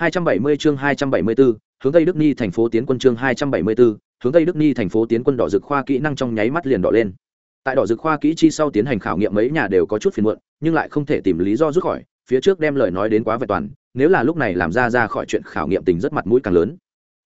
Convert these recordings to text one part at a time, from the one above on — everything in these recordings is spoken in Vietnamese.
270 chương 274, hướng Tây Đức Ni thành phố tiến quân chương 274, hướng Tây Đức Ni thành phố tiến quân đỏ dược khoa kỹ năng trong nháy mắt liền đỏ lên. Tại đỏ dược khoa kỹ chi sau tiến hành khảo nghiệm mấy nhà đều có chút phiền muộn, nhưng lại không thể tìm lý do rút khỏi, phía trước đem lời nói đến quá vẹn toàn, nếu là lúc này làm ra ra khỏi chuyện khảo nghiệm tình rất mặt mũi càng lớn.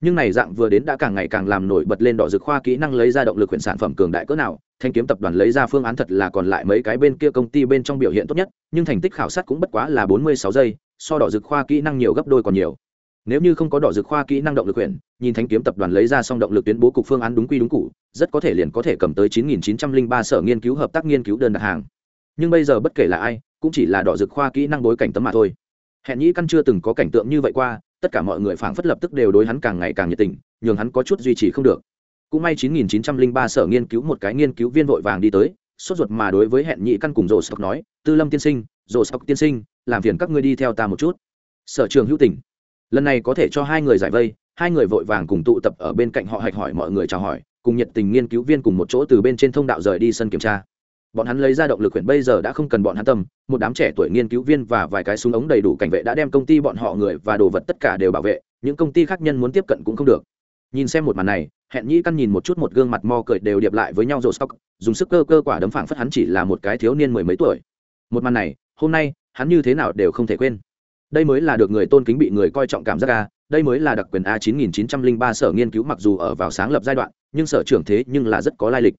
Nhưng này dạng vừa đến đã càng ngày càng làm nổi bật lên đỏ dược khoa kỹ năng lấy ra động lực quyển sản phẩm cường đại cỡ nào, thanh kiếm tập đoàn lấy ra phương án thật là còn lại mấy cái bên kia công ty bên trong biểu hiện tốt nhất, nhưng thành tích khảo sát cũng bất quá là 46 giây, so đỏ dược khoa kỹ năng nhiều gấp đôi còn nhiều. Nếu như không có đỏ dược khoa kỹ năng động lực quyển, nhìn thanh kiếm tập đoàn lấy ra xong động lực tuyến bố cục phương án đúng quy đúng cụ rất có thể liền có thể cầm tới 9.903 sở nghiên cứu hợp tác nghiên cứu đơn đặt hàng. Nhưng bây giờ bất kể là ai, cũng chỉ là đỏ dược khoa kỹ năng bối cảnh tấm mà thôi. Hẹn nhĩ căn chưa từng có cảnh tượng như vậy qua, tất cả mọi người phảng phất lập tức đều đối hắn càng ngày càng nhiệt tình, nhường hắn có chút duy trì không được. Cũng may 9.903 sở nghiên cứu một cái nghiên cứu viên vội vàng đi tới, sốt ruột mà đối với hẹn nhị căn cùng rồ sọc nói, tư lâm tiên sinh rồ sọc tiên sinh làm phiền các ngươi đi theo ta một chút. Sở trường hữu tình. Lần này có thể cho hai người giải vây, hai người vội vàng cùng tụ tập ở bên cạnh họ hạch hỏi mọi người chào hỏi, cùng nhiệt tình nghiên cứu viên cùng một chỗ từ bên trên thông đạo rời đi sân kiểm tra. Bọn hắn lấy ra động lực huyện bây giờ đã không cần bọn hắn tâm, một đám trẻ tuổi nghiên cứu viên và vài cái súng ống đầy đủ cảnh vệ đã đem công ty bọn họ người và đồ vật tất cả đều bảo vệ, những công ty khác nhân muốn tiếp cận cũng không được. Nhìn xem một màn này, hẹn nhĩ căn nhìn một chút một gương mặt mo cười đều điệp lại với nhau rồi sóc dùng sức cơ cơ quả đấm phảng phất hắn chỉ là một cái thiếu niên mười mấy tuổi. Một màn này, hôm nay hắn như thế nào đều không thể quên. Đây mới là được người tôn kính bị người coi trọng cảm giác a, đây mới là đặc quyền a 9903 sở nghiên cứu mặc dù ở vào sáng lập giai đoạn, nhưng sở trưởng thế nhưng là rất có lai lịch.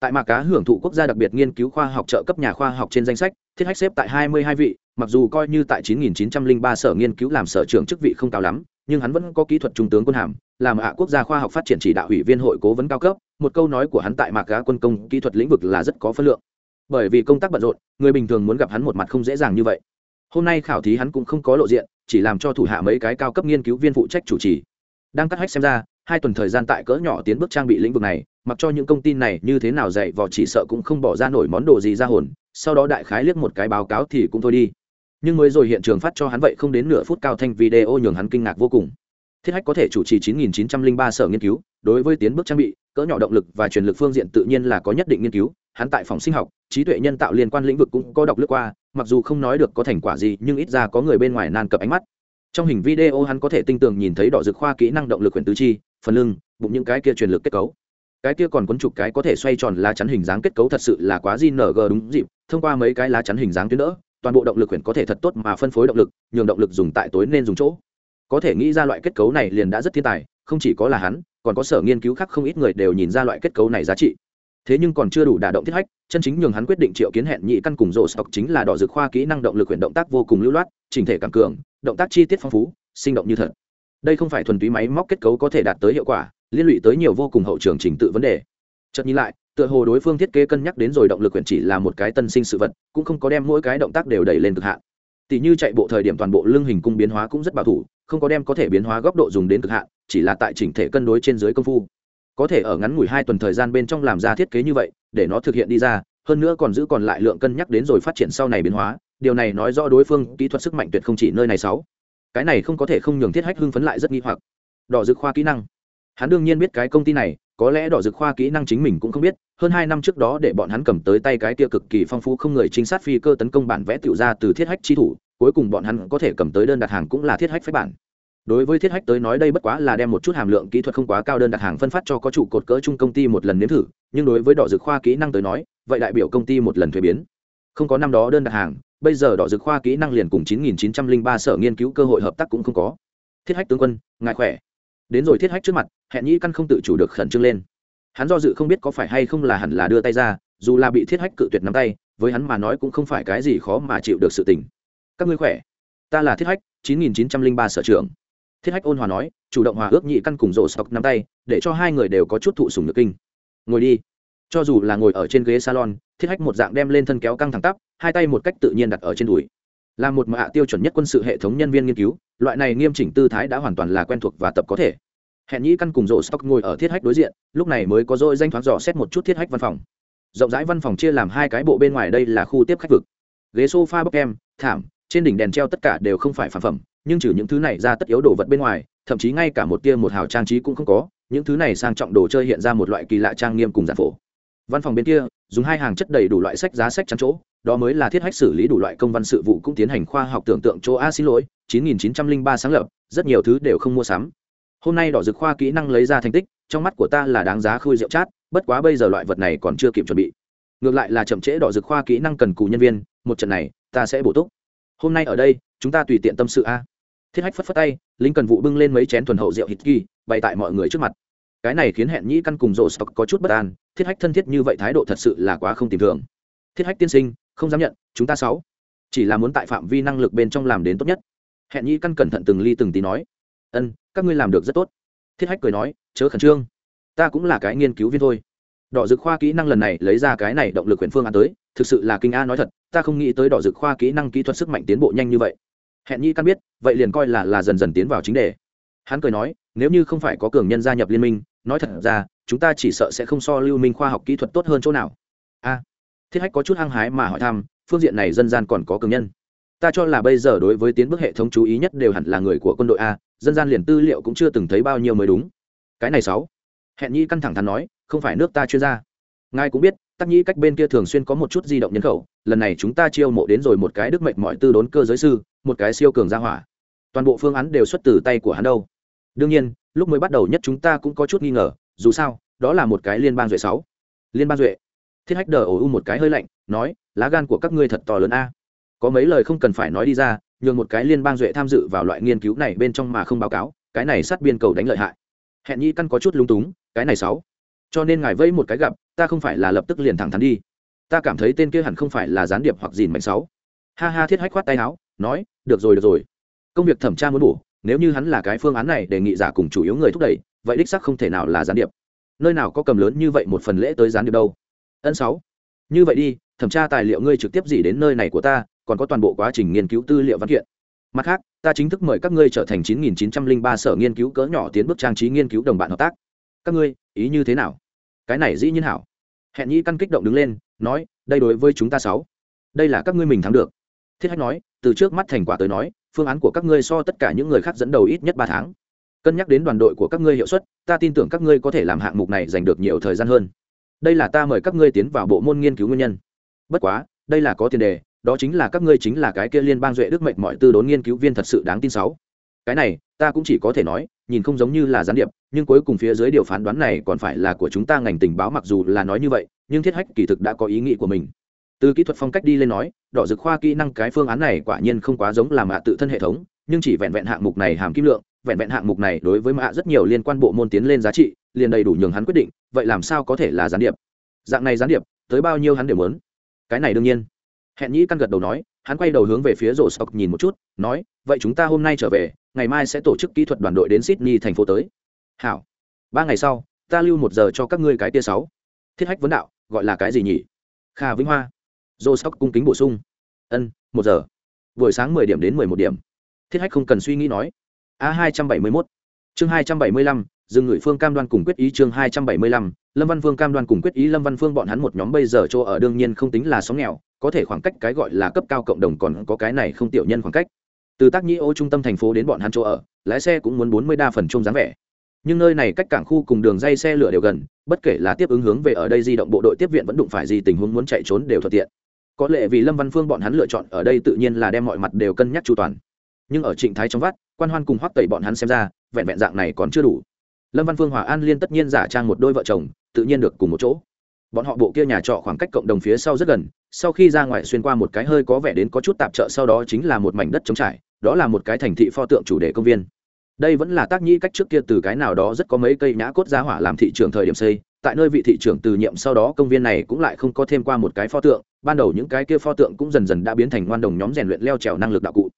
Tại mạc cá hưởng thụ quốc gia đặc biệt nghiên cứu khoa học trợ cấp nhà khoa học trên danh sách, thiết hách xếp tại 22 vị, mặc dù coi như tại 9903 sở nghiên cứu làm sở trưởng chức vị không cao lắm, nhưng hắn vẫn có kỹ thuật trung tướng quân hàm, làm ạ quốc gia khoa học phát triển chỉ đạo ủy viên hội cố vấn cao cấp, một câu nói của hắn tại mạc cá quân công kỹ thuật lĩnh vực là rất có phân lượng bởi vì công tác bận rộn, người bình thường muốn gặp hắn một mặt không dễ dàng như vậy. Hôm nay khảo thí hắn cũng không có lộ diện, chỉ làm cho thủ hạ mấy cái cao cấp nghiên cứu viên phụ trách chủ trì. Đang cắt hách xem ra, hai tuần thời gian tại cỡ nhỏ tiến bước trang bị lĩnh vực này, mặc cho những công ty này như thế nào dạy vò chỉ sợ cũng không bỏ ra nổi món đồ gì ra hồn, sau đó đại khái liếc một cái báo cáo thì cũng thôi đi. Nhưng mới rồi hiện trường phát cho hắn vậy không đến nửa phút cao thanh video nhường hắn kinh ngạc vô cùng thiết hách có thể chủ trì 9.903 sở nghiên cứu, đối với tiến bước trang bị, cỡ nhỏ động lực và truyền lực phương diện tự nhiên là có nhất định nghiên cứu. Hắn tại phòng sinh học, trí tuệ nhân tạo liên quan lĩnh vực cũng có đọc lướt qua, mặc dù không nói được có thành quả gì, nhưng ít ra có người bên ngoài nan cập ánh mắt. Trong hình video hắn có thể tinh tường nhìn thấy đỏ dược khoa kỹ năng động lực quyển tứ chi, phần lưng, bụng những cái kia truyền lực kết cấu. Cái kia còn cuốn trục cái có thể xoay tròn lá chắn hình dáng kết cấu thật sự là quá ng đúng dịp, thông qua mấy cái lá chắn hình dáng tuyến đỡ, toàn bộ động lực quyển có thể thật tốt mà phân phối động lực, nhường động lực dùng tại tối nên dùng chỗ có thể nghĩ ra loại kết cấu này liền đã rất thiên tài, không chỉ có là hắn, còn có sở nghiên cứu khác không ít người đều nhìn ra loại kết cấu này giá trị. Thế nhưng còn chưa đủ đả động thiết hách, chân chính nhường hắn quyết định triệu kiến hẹn nhị căn cùng rổ sọc chính là đỏ dược khoa kỹ năng động lực huyện động tác vô cùng lưu loát, chỉnh thể càng cường, động tác chi tiết phong phú, sinh động như thật. Đây không phải thuần túy máy móc kết cấu có thể đạt tới hiệu quả, liên lụy tới nhiều vô cùng hậu trường trình tự vấn đề. Chợt nhìn lại, tựa hồ đối phương thiết kế cân nhắc đến rồi động lực quyền chỉ là một cái tân sinh sự vật, cũng không có đem mỗi cái động tác đều đẩy lên cực hạn. Tỷ như chạy bộ thời điểm toàn bộ lưng hình cung biến hóa cũng rất bảo thủ không có đem có thể biến hóa góc độ dùng đến cực hạn, chỉ là tại chỉnh thể cân đối trên dưới công phu. Có thể ở ngắn ngủi hai tuần thời gian bên trong làm ra thiết kế như vậy, để nó thực hiện đi ra, hơn nữa còn giữ còn lại lượng cân nhắc đến rồi phát triển sau này biến hóa, điều này nói rõ đối phương kỹ thuật sức mạnh tuyệt không chỉ nơi này sáu. Cái này không có thể không nhường thiết hách hưng phấn lại rất nghi hoặc. Đỏ dược khoa kỹ năng. Hắn đương nhiên biết cái công ty này, có lẽ đỏ dược khoa kỹ năng chính mình cũng không biết, hơn hai năm trước đó để bọn hắn cầm tới tay cái kia cực kỳ phong phú không người trinh sát phi cơ tấn công bản vẽ tiểu ra từ thiết hách chi thủ cuối cùng bọn hắn có thể cầm tới đơn đặt hàng cũng là thiết hách phép bản. Đối với thiết hách tới nói đây bất quá là đem một chút hàm lượng kỹ thuật không quá cao đơn đặt hàng phân phát cho có trụ cột cỡ chung công ty một lần nếm thử, nhưng đối với đỏ dược khoa kỹ năng tới nói, vậy đại biểu công ty một lần thuế biến. Không có năm đó đơn đặt hàng, bây giờ đỏ dược khoa kỹ năng liền cùng 9.903 sở nghiên cứu cơ hội hợp tác cũng không có. Thiết hách tướng quân, ngài khỏe. Đến rồi thiết hách trước mặt, hẹn nhĩ căn không tự chủ được khẩn trương lên. Hắn do dự không biết có phải hay không là hẳn là đưa tay ra, dù là bị thiết hách cự tuyệt nắm tay, với hắn mà nói cũng không phải cái gì khó mà chịu được sự tình các ngươi khỏe? Ta là thiết hách 9.903 sở trưởng. Thiết hách ôn hòa nói, chủ động hòa ước nhị căn cùng rổ sọc nắm tay, để cho hai người đều có chút thụ sùng nhược kinh. Ngồi đi. Cho dù là ngồi ở trên ghế salon, thiết hách một dạng đem lên thân kéo căng thẳng tắp, hai tay một cách tự nhiên đặt ở trên đùi. Là một mạ tiêu chuẩn nhất quân sự hệ thống nhân viên nghiên cứu, loại này nghiêm chỉnh tư thái đã hoàn toàn là quen thuộc và tập có thể. Hẹn nhĩ căn cùng rổ stock ngồi ở thiết hách đối diện, lúc này mới có dôi danh thoáng dò xét một chút thiết hách văn phòng. Rộng rãi văn phòng chia làm hai cái bộ bên ngoài đây là khu tiếp khách vực. Ghế sofa bốc em, thảm trên đỉnh đèn treo tất cả đều không phải phản phẩm, nhưng trừ những thứ này ra tất yếu đồ vật bên ngoài, thậm chí ngay cả một tia một hào trang trí cũng không có, những thứ này sang trọng đồ chơi hiện ra một loại kỳ lạ trang nghiêm cùng giản phổ. Văn phòng bên kia, dùng hai hàng chất đầy đủ loại sách giá sách chắn chỗ, đó mới là thiết hách xử lý đủ loại công văn sự vụ cũng tiến hành khoa học tưởng tượng chỗ a xin lỗi 9903 sáng lập, rất nhiều thứ đều không mua sắm. Hôm nay đỏ dực khoa kỹ năng lấy ra thành tích, trong mắt của ta là đáng giá khui rượu chát, bất quá bây giờ loại vật này còn chưa kịp chuẩn bị. Ngược lại là chậm trễ đỏ dực khoa kỹ năng cần cù nhân viên, một trận này, ta sẽ bổ túc hôm nay ở đây, chúng ta tùy tiện tâm sự a. Thiết hách phất phất tay lính cần vụ bưng lên mấy chén thuần hậu rượu hít kỳ, bày tại mọi người trước mặt. Cái này khiến hẹn nhĩ căn cùng rộ stock có chút bất an, thiết hách thân thiết như vậy thái độ thật sự là quá không tìm thường. Thiết hách tiên sinh, không dám nhận, chúng ta sáu. Chỉ là muốn tại phạm vi năng lực bên trong làm đến tốt nhất. Hẹn nhĩ căn cẩn thận từng ly từng tí nói. Ân, các ngươi làm được rất tốt. Thiết hách cười nói, chớ khẩn trương. Ta cũng là cái nghiên cứu viên thôi đỏ Dược khoa kỹ năng lần này lấy ra cái này động lực huyền phương án tới, thực sự là kinh a nói thật, ta không nghĩ tới đỏ Dược khoa kỹ năng kỹ thuật sức mạnh tiến bộ nhanh như vậy. Hẹn nhi căn biết, vậy liền coi là là dần dần tiến vào chính đề. Hắn cười nói, nếu như không phải có cường nhân gia nhập liên minh, nói thật ra, chúng ta chỉ sợ sẽ không so lưu minh khoa học kỹ thuật tốt hơn chỗ nào. A. Thiết hách có chút hăng hái mà hỏi thăm, phương diện này dân gian còn có cường nhân. Ta cho là bây giờ đối với tiến bước hệ thống chú ý nhất đều hẳn là người của quân đội a, dân gian liền tư liệu cũng chưa từng thấy bao nhiêu mới đúng. Cái này sáu. Hẹn nhi căn thẳng thắn nói không phải nước ta chuyên gia. Ngài cũng biết, tắc nhĩ cách bên kia thường xuyên có một chút di động nhân khẩu, lần này chúng ta chiêu mộ đến rồi một cái đức mệnh mọi tư đốn cơ giới sư, một cái siêu cường gia hỏa. Toàn bộ phương án đều xuất từ tay của hắn đâu. Đương nhiên, lúc mới bắt đầu nhất chúng ta cũng có chút nghi ngờ, dù sao, đó là một cái liên bang duệ sáu. Liên bang duệ. Thiết hách đờ ổ u một cái hơi lạnh, nói, lá gan của các ngươi thật to lớn a. Có mấy lời không cần phải nói đi ra, nhường một cái liên bang duệ tham dự vào loại nghiên cứu này bên trong mà không báo cáo, cái này sát biên cầu đánh lợi hại. Hẹn nhi căn có chút lung túng, cái này sáu cho nên ngài vây một cái gặp, ta không phải là lập tức liền thẳng thắn đi. Ta cảm thấy tên kia hẳn không phải là gián điệp hoặc dìn mạnh sáu. Ha ha thiết hách khoát tay áo, nói, được rồi được rồi. Công việc thẩm tra muốn bổ, nếu như hắn là cái phương án này đề nghị giả cùng chủ yếu người thúc đẩy, vậy đích sắc không thể nào là gián điệp. Nơi nào có cầm lớn như vậy một phần lễ tới gián điệp đâu. Ân sáu. Như vậy đi, thẩm tra tài liệu ngươi trực tiếp gì đến nơi này của ta, còn có toàn bộ quá trình nghiên cứu tư liệu văn kiện. Mặt khác, ta chính thức mời các ngươi trở thành 9903 sở nghiên cứu cỡ nhỏ tiến bước trang trí nghiên cứu đồng bạn hợp tác. Các ngươi, ý như thế nào? Cái này dĩ nhiên hảo. Hẹn nhĩ căn kích động đứng lên, nói, đây đối với chúng ta sáu. Đây là các ngươi mình thắng được. Thiết hách nói, từ trước mắt thành quả tới nói, phương án của các ngươi so tất cả những người khác dẫn đầu ít nhất ba tháng. Cân nhắc đến đoàn đội của các ngươi hiệu suất, ta tin tưởng các ngươi có thể làm hạng mục này giành được nhiều thời gian hơn. Đây là ta mời các ngươi tiến vào bộ môn nghiên cứu nguyên nhân. Bất quá, đây là có tiền đề, đó chính là các ngươi chính là cái kia liên bang duệ đức mệnh mọi tư đốn nghiên cứu viên thật sự đáng tin sáu. Cái này, ta cũng chỉ có thể nói nhìn không giống như là gián điệp, nhưng cuối cùng phía dưới điều phán đoán này còn phải là của chúng ta ngành tình báo mặc dù là nói như vậy, nhưng thiết hách kỳ thực đã có ý nghĩ của mình. Từ kỹ thuật phong cách đi lên nói, đỏ dực khoa kỹ năng cái phương án này quả nhiên không quá giống làm hạ tự thân hệ thống, nhưng chỉ vẹn vẹn hạng mục này hàm kim lượng, vẹn vẹn hạng mục này đối với mạ rất nhiều liên quan bộ môn tiến lên giá trị, liền đầy đủ nhường hắn quyết định, vậy làm sao có thể là gián điệp? Dạng này gián điệp, tới bao nhiêu hắn đều muốn. Cái này đương nhiên. Hẹn nhĩ căn gật đầu nói hắn quay đầu hướng về phía rổ sọc nhìn một chút, nói, vậy chúng ta hôm nay trở về, ngày mai sẽ tổ chức kỹ thuật đoàn đội đến sydney thành phố tới. Hảo, ba ngày sau, ta lưu một giờ cho các ngươi cái tia sáu. Thiết hách vấn đạo, gọi là cái gì nhỉ? Kha vĩnh hoa. Rổ sọc cung kính bổ sung, ân, một giờ. Buổi sáng mười điểm đến mười một điểm. Thiết hách không cần suy nghĩ nói, a hai trăm bảy mươi mốt. Chương hai trăm bảy mươi lăm dừng người phương cam đoan cùng quyết ý chương hai trăm bảy mươi lăm, lâm văn phương cam đoan cùng quyết ý lâm văn phương bọn hắn một nhóm bây giờ chỗ ở đương nhiên không tính là xóm nghèo có thể khoảng cách cái gọi là cấp cao cộng đồng còn có cái này không tiểu nhân khoảng cách. Từ tác nhĩ ô trung tâm thành phố đến bọn hắn chỗ ở, lái xe cũng muốn bốn mươi đa phần chung dáng vẻ. Nhưng nơi này cách cảng khu cùng đường dây xe lửa đều gần, bất kể là tiếp ứng hướng về ở đây di động bộ đội tiếp viện vẫn đụng phải gì tình huống muốn chạy trốn đều thuận tiện. Có lẽ vì lâm văn phương bọn hắn lựa chọn ở đây tự nhiên là đem mọi mặt đều cân nhắc chu toàn. Nhưng ở trịnh thái trong vắt, quan hoan cùng hoắc tẩy bọn hắn xem ra, vẹn vẹn dạng này còn chưa đủ. Lâm văn phương hòa an liên tất nhiên giả trang một đôi vợ chồng, tự nhiên được cùng một chỗ bọn họ bộ kia nhà trọ khoảng cách cộng đồng phía sau rất gần, sau khi ra ngoài xuyên qua một cái hơi có vẻ đến có chút tạp trợ sau đó chính là một mảnh đất trống trải, đó là một cái thành thị pho tượng chủ đề công viên. Đây vẫn là tác nhĩ cách trước kia từ cái nào đó rất có mấy cây nhã cốt giá hỏa làm thị trường thời điểm xây, tại nơi vị thị trưởng từ nhiệm sau đó công viên này cũng lại không có thêm qua một cái pho tượng, ban đầu những cái kia pho tượng cũng dần dần đã biến thành ngoan đồng nhóm rèn luyện leo trèo năng lực đạo cụ.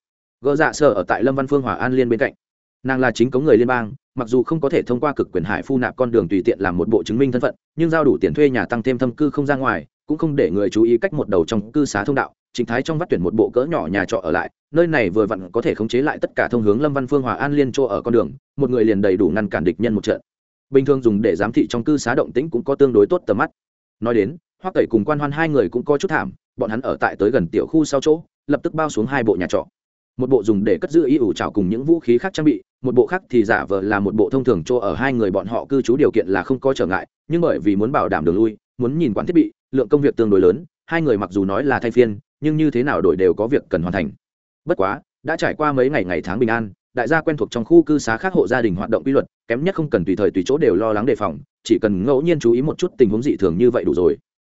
Gỡ dạ sở ở tại lâm văn phương hòa an liên bên cạnh nàng là chính cống người liên bang, mặc dù không có thể thông qua cực quyền hải phu nạp con đường tùy tiện làm một bộ chứng minh thân phận, nhưng giao đủ tiền thuê nhà tăng thêm thâm cư không ra ngoài, cũng không để người chú ý cách một đầu trong cư xá thông đạo chính thái trong vắt tuyển một bộ cỡ nhỏ nhà trọ ở lại, nơi này vừa vặn có thể khống chế lại tất cả thông hướng lâm văn phương hòa an liên chỗ ở con đường, một người liền đầy đủ ngăn cản địch nhân một trận. Bình thường dùng để giám thị trong cư xá động tĩnh cũng có tương đối tốt tầm mắt. Nói đến, hoắc tẩy cùng quan hoan hai người cũng có chút thảm, bọn hắn ở tại tới gần tiểu khu sau chỗ, lập tức bao xuống hai bộ nhà trọ. Một bộ dùng để cất giữ y ủ trào cùng những vũ khí khác trang bị một bộ khác thì giả vờ là một bộ thông thường chỗ ở hai người bọn họ cư trú điều kiện là không có trở ngại, nhưng bởi vì muốn bảo đảm đường lui, muốn nhìn quản thiết bị, lượng công việc tương đối lớn, hai người mặc dù nói là thay phiên, nhưng như thế nào đổi đều có việc cần hoàn thành. Bất quá, đã trải qua mấy ngày ngày tháng bình an, đại gia quen thuộc trong khu cư xá khác hộ gia đình hoạt động quy luật, kém nhất không cần tùy thời tùy chỗ đều lo lắng đề phòng, chỉ cần ngẫu nhiên chú ý một chút tình huống dị thường như vậy đủ rồi.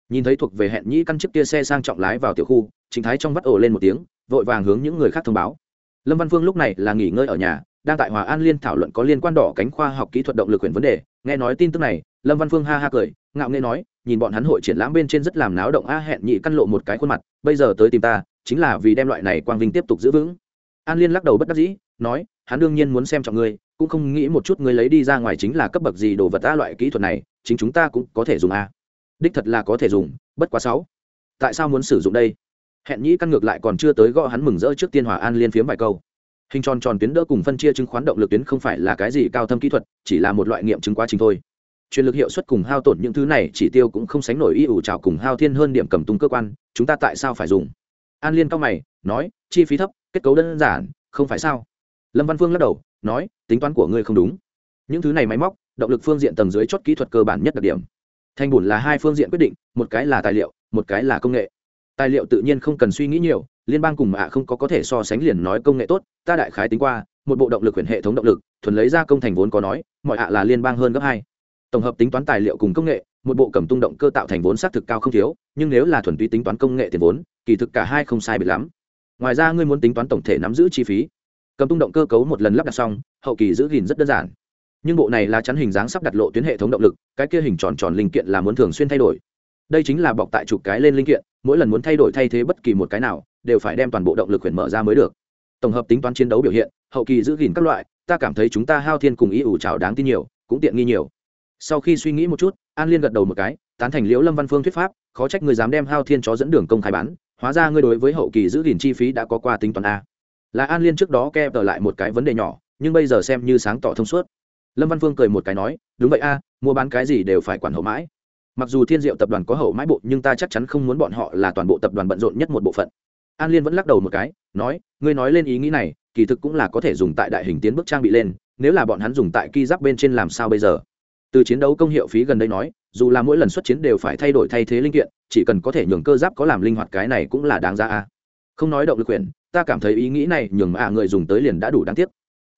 Nhìn thấy thuộc về hẹn nhĩ căn chiếc kia xe sang trọng lái vào tiểu khu chính thái trong vắt ổ lên một tiếng, vội vàng hướng những người khác thông báo. Lâm văn phương lúc này là nghỉ ngơi ở nhà đang tại hòa an liên thảo luận có liên quan đỏ cánh khoa học kỹ thuật động lực quyền vấn đề. Nghe nói tin tức này, lâm văn phương ha ha cười, ngạo nghê nói, nhìn bọn hắn hội triển lãm bên trên rất làm náo động a, hẹn nhị căn lộ một cái khuôn mặt, bây giờ tới tìm ta, chính là vì đem loại này quang vinh tiếp tục giữ vững. An liên lắc đầu bất đắc dĩ, nói, hắn đương nhiên muốn xem trọng ngươi, cũng không nghĩ một chút ngươi lấy đi ra ngoài chính là cấp bậc gì đồ vật ta loại kỹ thuật này, chính chúng ta cũng có thể dùng a. Đích thật là có thể dùng, bất quá sáu. Tại sao muốn sử dụng đây? Hẹn nhĩ căn ngược lại còn chưa tới gõ hắn mừng rỡ trước tiên hòa an liên phiếm vài câu hình tròn tròn tuyến đỡ cùng phân chia chứng khoán động lực tuyến không phải là cái gì cao thâm kỹ thuật, chỉ là một loại nghiệm chứng quá trình thôi. Truyền lực hiệu suất cùng hao tổn những thứ này chỉ tiêu cũng không sánh nổi y ủ trào cùng hao thiên hơn điểm cầm tung cơ quan, chúng ta tại sao phải dùng? An liên cao mày, nói, chi phí thấp, kết cấu đơn giản, không phải sao? Lâm văn phương lắc đầu, nói, tính toán của ngươi không đúng. Những thứ này máy móc, động lực phương diện tầng dưới chốt kỹ thuật cơ bản nhất đặc điểm. Thanh bùn là hai phương diện quyết định, một cái là tài liệu, một cái là công nghệ. Tài liệu tự nhiên không cần suy nghĩ nhiều liên bang cùng ạ không có có thể so sánh liền nói công nghệ tốt, ta đại khái tính qua, một bộ động lực quyển hệ thống động lực, thuần lấy ra công thành vốn có nói, mọi ạ là liên bang hơn gấp hai. Tổng hợp tính toán tài liệu cùng công nghệ, một bộ cầm tung động cơ tạo thành vốn xác thực cao không thiếu, nhưng nếu là thuần túy tính toán công nghệ tiền vốn, kỳ thực cả hai không sai biệt lắm. Ngoài ra ngươi muốn tính toán tổng thể nắm giữ chi phí. Cầm tung động cơ cấu một lần lắp đặt xong, hậu kỳ giữ gìn rất đơn giản. Nhưng bộ này là chắn hình dáng sắp đặt lộ tuyến hệ thống động lực, cái kia hình tròn tròn linh kiện là muốn thường xuyên thay đổi. Đây chính là bọc tại chụp cái lên linh kiện mỗi lần muốn thay đổi thay thế bất kỳ một cái nào, đều phải đem toàn bộ động lực quyền mở ra mới được. Tổng hợp tính toán chiến đấu biểu hiện, hậu kỳ giữ gìn các loại, ta cảm thấy chúng ta hao thiên cùng ý ủ trào đáng tin nhiều, cũng tiện nghi nhiều. Sau khi suy nghĩ một chút, an liên gật đầu một cái, tán thành liễu lâm văn phương thuyết pháp, khó trách người dám đem hao thiên chó dẫn đường công khai bán, hóa ra ngươi đối với hậu kỳ giữ gìn chi phí đã có qua tính toán a. Là an liên trước đó kèm tờ lại một cái vấn đề nhỏ, nhưng bây giờ xem như sáng tỏ thông suốt. Lâm văn phương cười một cái nói, đúng vậy a, mua bán cái gì đều phải quản hậu mãi mặc dù thiên diệu tập đoàn có hậu mãi bộ, nhưng ta chắc chắn không muốn bọn họ là toàn bộ tập đoàn bận rộn nhất một bộ phận. An liên vẫn lắc đầu một cái, nói, ngươi nói lên ý nghĩ này, kỳ thực cũng là có thể dùng tại đại hình tiến bước trang bị lên, nếu là bọn hắn dùng tại ki giáp bên trên làm sao bây giờ? Từ chiến đấu công hiệu phí gần đây nói, dù là mỗi lần xuất chiến đều phải thay đổi thay thế linh kiện, chỉ cần có thể nhường cơ giáp có làm linh hoạt cái này cũng là đáng ra a. Không nói động lực quyền, ta cảm thấy ý nghĩ này nhường à người dùng tới liền đã đủ đáng tiếc.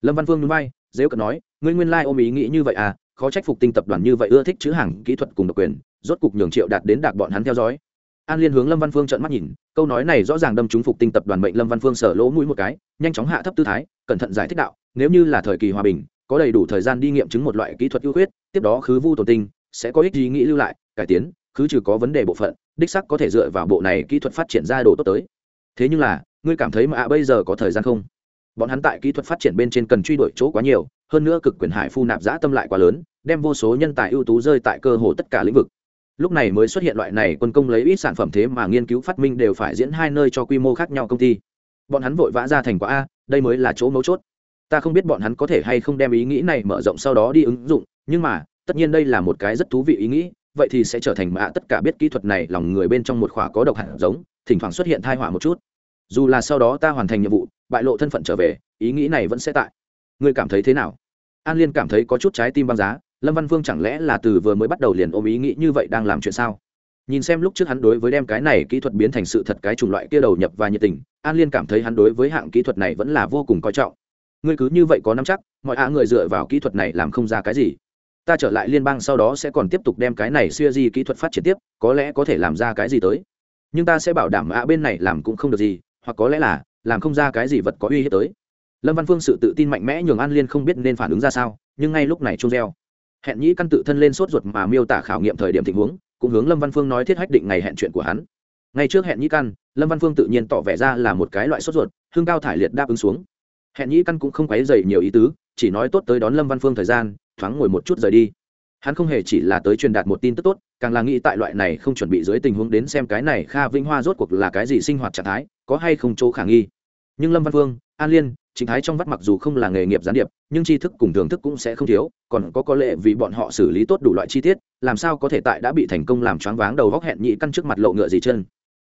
Lâm văn phương núi bay, dễ cận nói, ngươi nguyên lai ôm ý nghĩ như vậy à khó trách phục tinh tập đoàn như vậy ưa thích chữ hàng kỹ thuật cùng độc quyền, rốt cục nhường triệu đạt đến đạc bọn hắn theo dõi. An liên hướng lâm văn phương trợn mắt nhìn, câu nói này rõ ràng đâm trúng phục tinh tập đoàn mệnh lâm văn phương sở lỗ mũi một cái, nhanh chóng hạ thấp tư thái, cẩn thận giải thích đạo, nếu như là thời kỳ hòa bình, có đầy đủ thời gian đi nghiệm chứng một loại kỹ thuật ưu khuyết, tiếp đó khứ vu tổ tinh, sẽ có ích ý nghĩ lưu lại, cải tiến, khứ trừ có vấn đề bộ phận, đích sắc có thể dựa vào bộ này kỹ thuật phát triển ra đồ tốt tới. Thế nhưng là, ngươi cảm thấy mà ạ bây giờ có thời gian không? Bọn hắn tại kỹ thuật phát triển bên trên cần truy đuổi chỗ quá nhiều hơn nữa cực quyền hải phu nạp giã tâm lại quá lớn, đem vô số nhân tài ưu tú rơi tại cơ hồ tất cả lĩnh vực. Lúc này mới xuất hiện loại này quân công lấy ít sản phẩm thế mà nghiên cứu phát minh đều phải diễn hai nơi cho quy mô khác nhau công ty. Bọn hắn vội vã ra thành quả a, đây mới là chỗ mấu chốt. Ta không biết bọn hắn có thể hay không đem ý nghĩ này mở rộng sau đó đi ứng dụng, nhưng mà, tất nhiên đây là một cái rất thú vị ý nghĩ, vậy thì sẽ trở thành mạ tất cả biết kỹ thuật này lòng người bên trong một khỏa có độc hạt giống, thỉnh thoảng xuất hiện thai họa một chút. Dù là sau đó ta hoàn thành nhiệm vụ, bại lộ thân phận trở về, ý nghĩ này vẫn sẽ tại ngươi cảm thấy thế nào? An liên cảm thấy có chút trái tim băng giá, lâm văn vương chẳng lẽ là từ vừa mới bắt đầu liền ôm ý nghĩ như vậy đang làm chuyện sao? Nhìn xem lúc trước hắn đối với đem cái này kỹ thuật biến thành sự thật cái chủng loại kia đầu nhập và nhiệt tình, an liên cảm thấy hắn đối với hạng kỹ thuật này vẫn là vô cùng coi trọng. Ngươi cứ như vậy có nắm chắc, mọi ạ người dựa vào kỹ thuật này làm không ra cái gì. Ta trở lại liên bang sau đó sẽ còn tiếp tục đem cái này xuya di kỹ thuật phát triển tiếp, có lẽ có thể làm ra cái gì tới. Nhưng ta sẽ bảo đảm ạ bên này làm cũng không được gì, hoặc có lẽ là, làm không ra cái gì vật có uy hiếp tới lâm văn phương sự tự tin mạnh mẽ nhường an liên không biết nên phản ứng ra sao, nhưng ngay lúc này chung reo. Hẹn nhĩ căn tự thân lên sốt ruột mà miêu tả khảo nghiệm thời điểm tình huống, cũng hướng lâm văn phương nói thiết hách định ngày hẹn chuyện của hắn. Ngay trước hẹn nhĩ căn, lâm văn phương tự nhiên tỏ vẻ ra là một cái loại sốt ruột, hương cao thải liệt đáp ứng xuống. Hẹn nhĩ căn cũng không quấy dày nhiều ý tứ, chỉ nói tốt tới đón lâm văn phương thời gian, thoáng ngồi một chút rời đi. Hắn không hề chỉ là tới truyền đạt một tin tức tốt, càng là nghĩ tại loại này không chuẩn bị dưới tình huống đến xem cái này kha vĩnh hoa rốt cuộc là cái gì sinh hoạt trạng thái, có hay không chỗ khả nghi. Nhưng lâm văn phương, an liên chính thái trong vắt mặc dù không là nghề nghiệp gián điệp, nhưng tri thức cùng thưởng thức cũng sẽ không thiếu, còn có có lệ vì bọn họ xử lý tốt đủ loại chi tiết, làm sao có thể tại đã bị thành công làm choáng váng đầu góc hẹn nhị căn trước mặt lộ ngựa gì chân.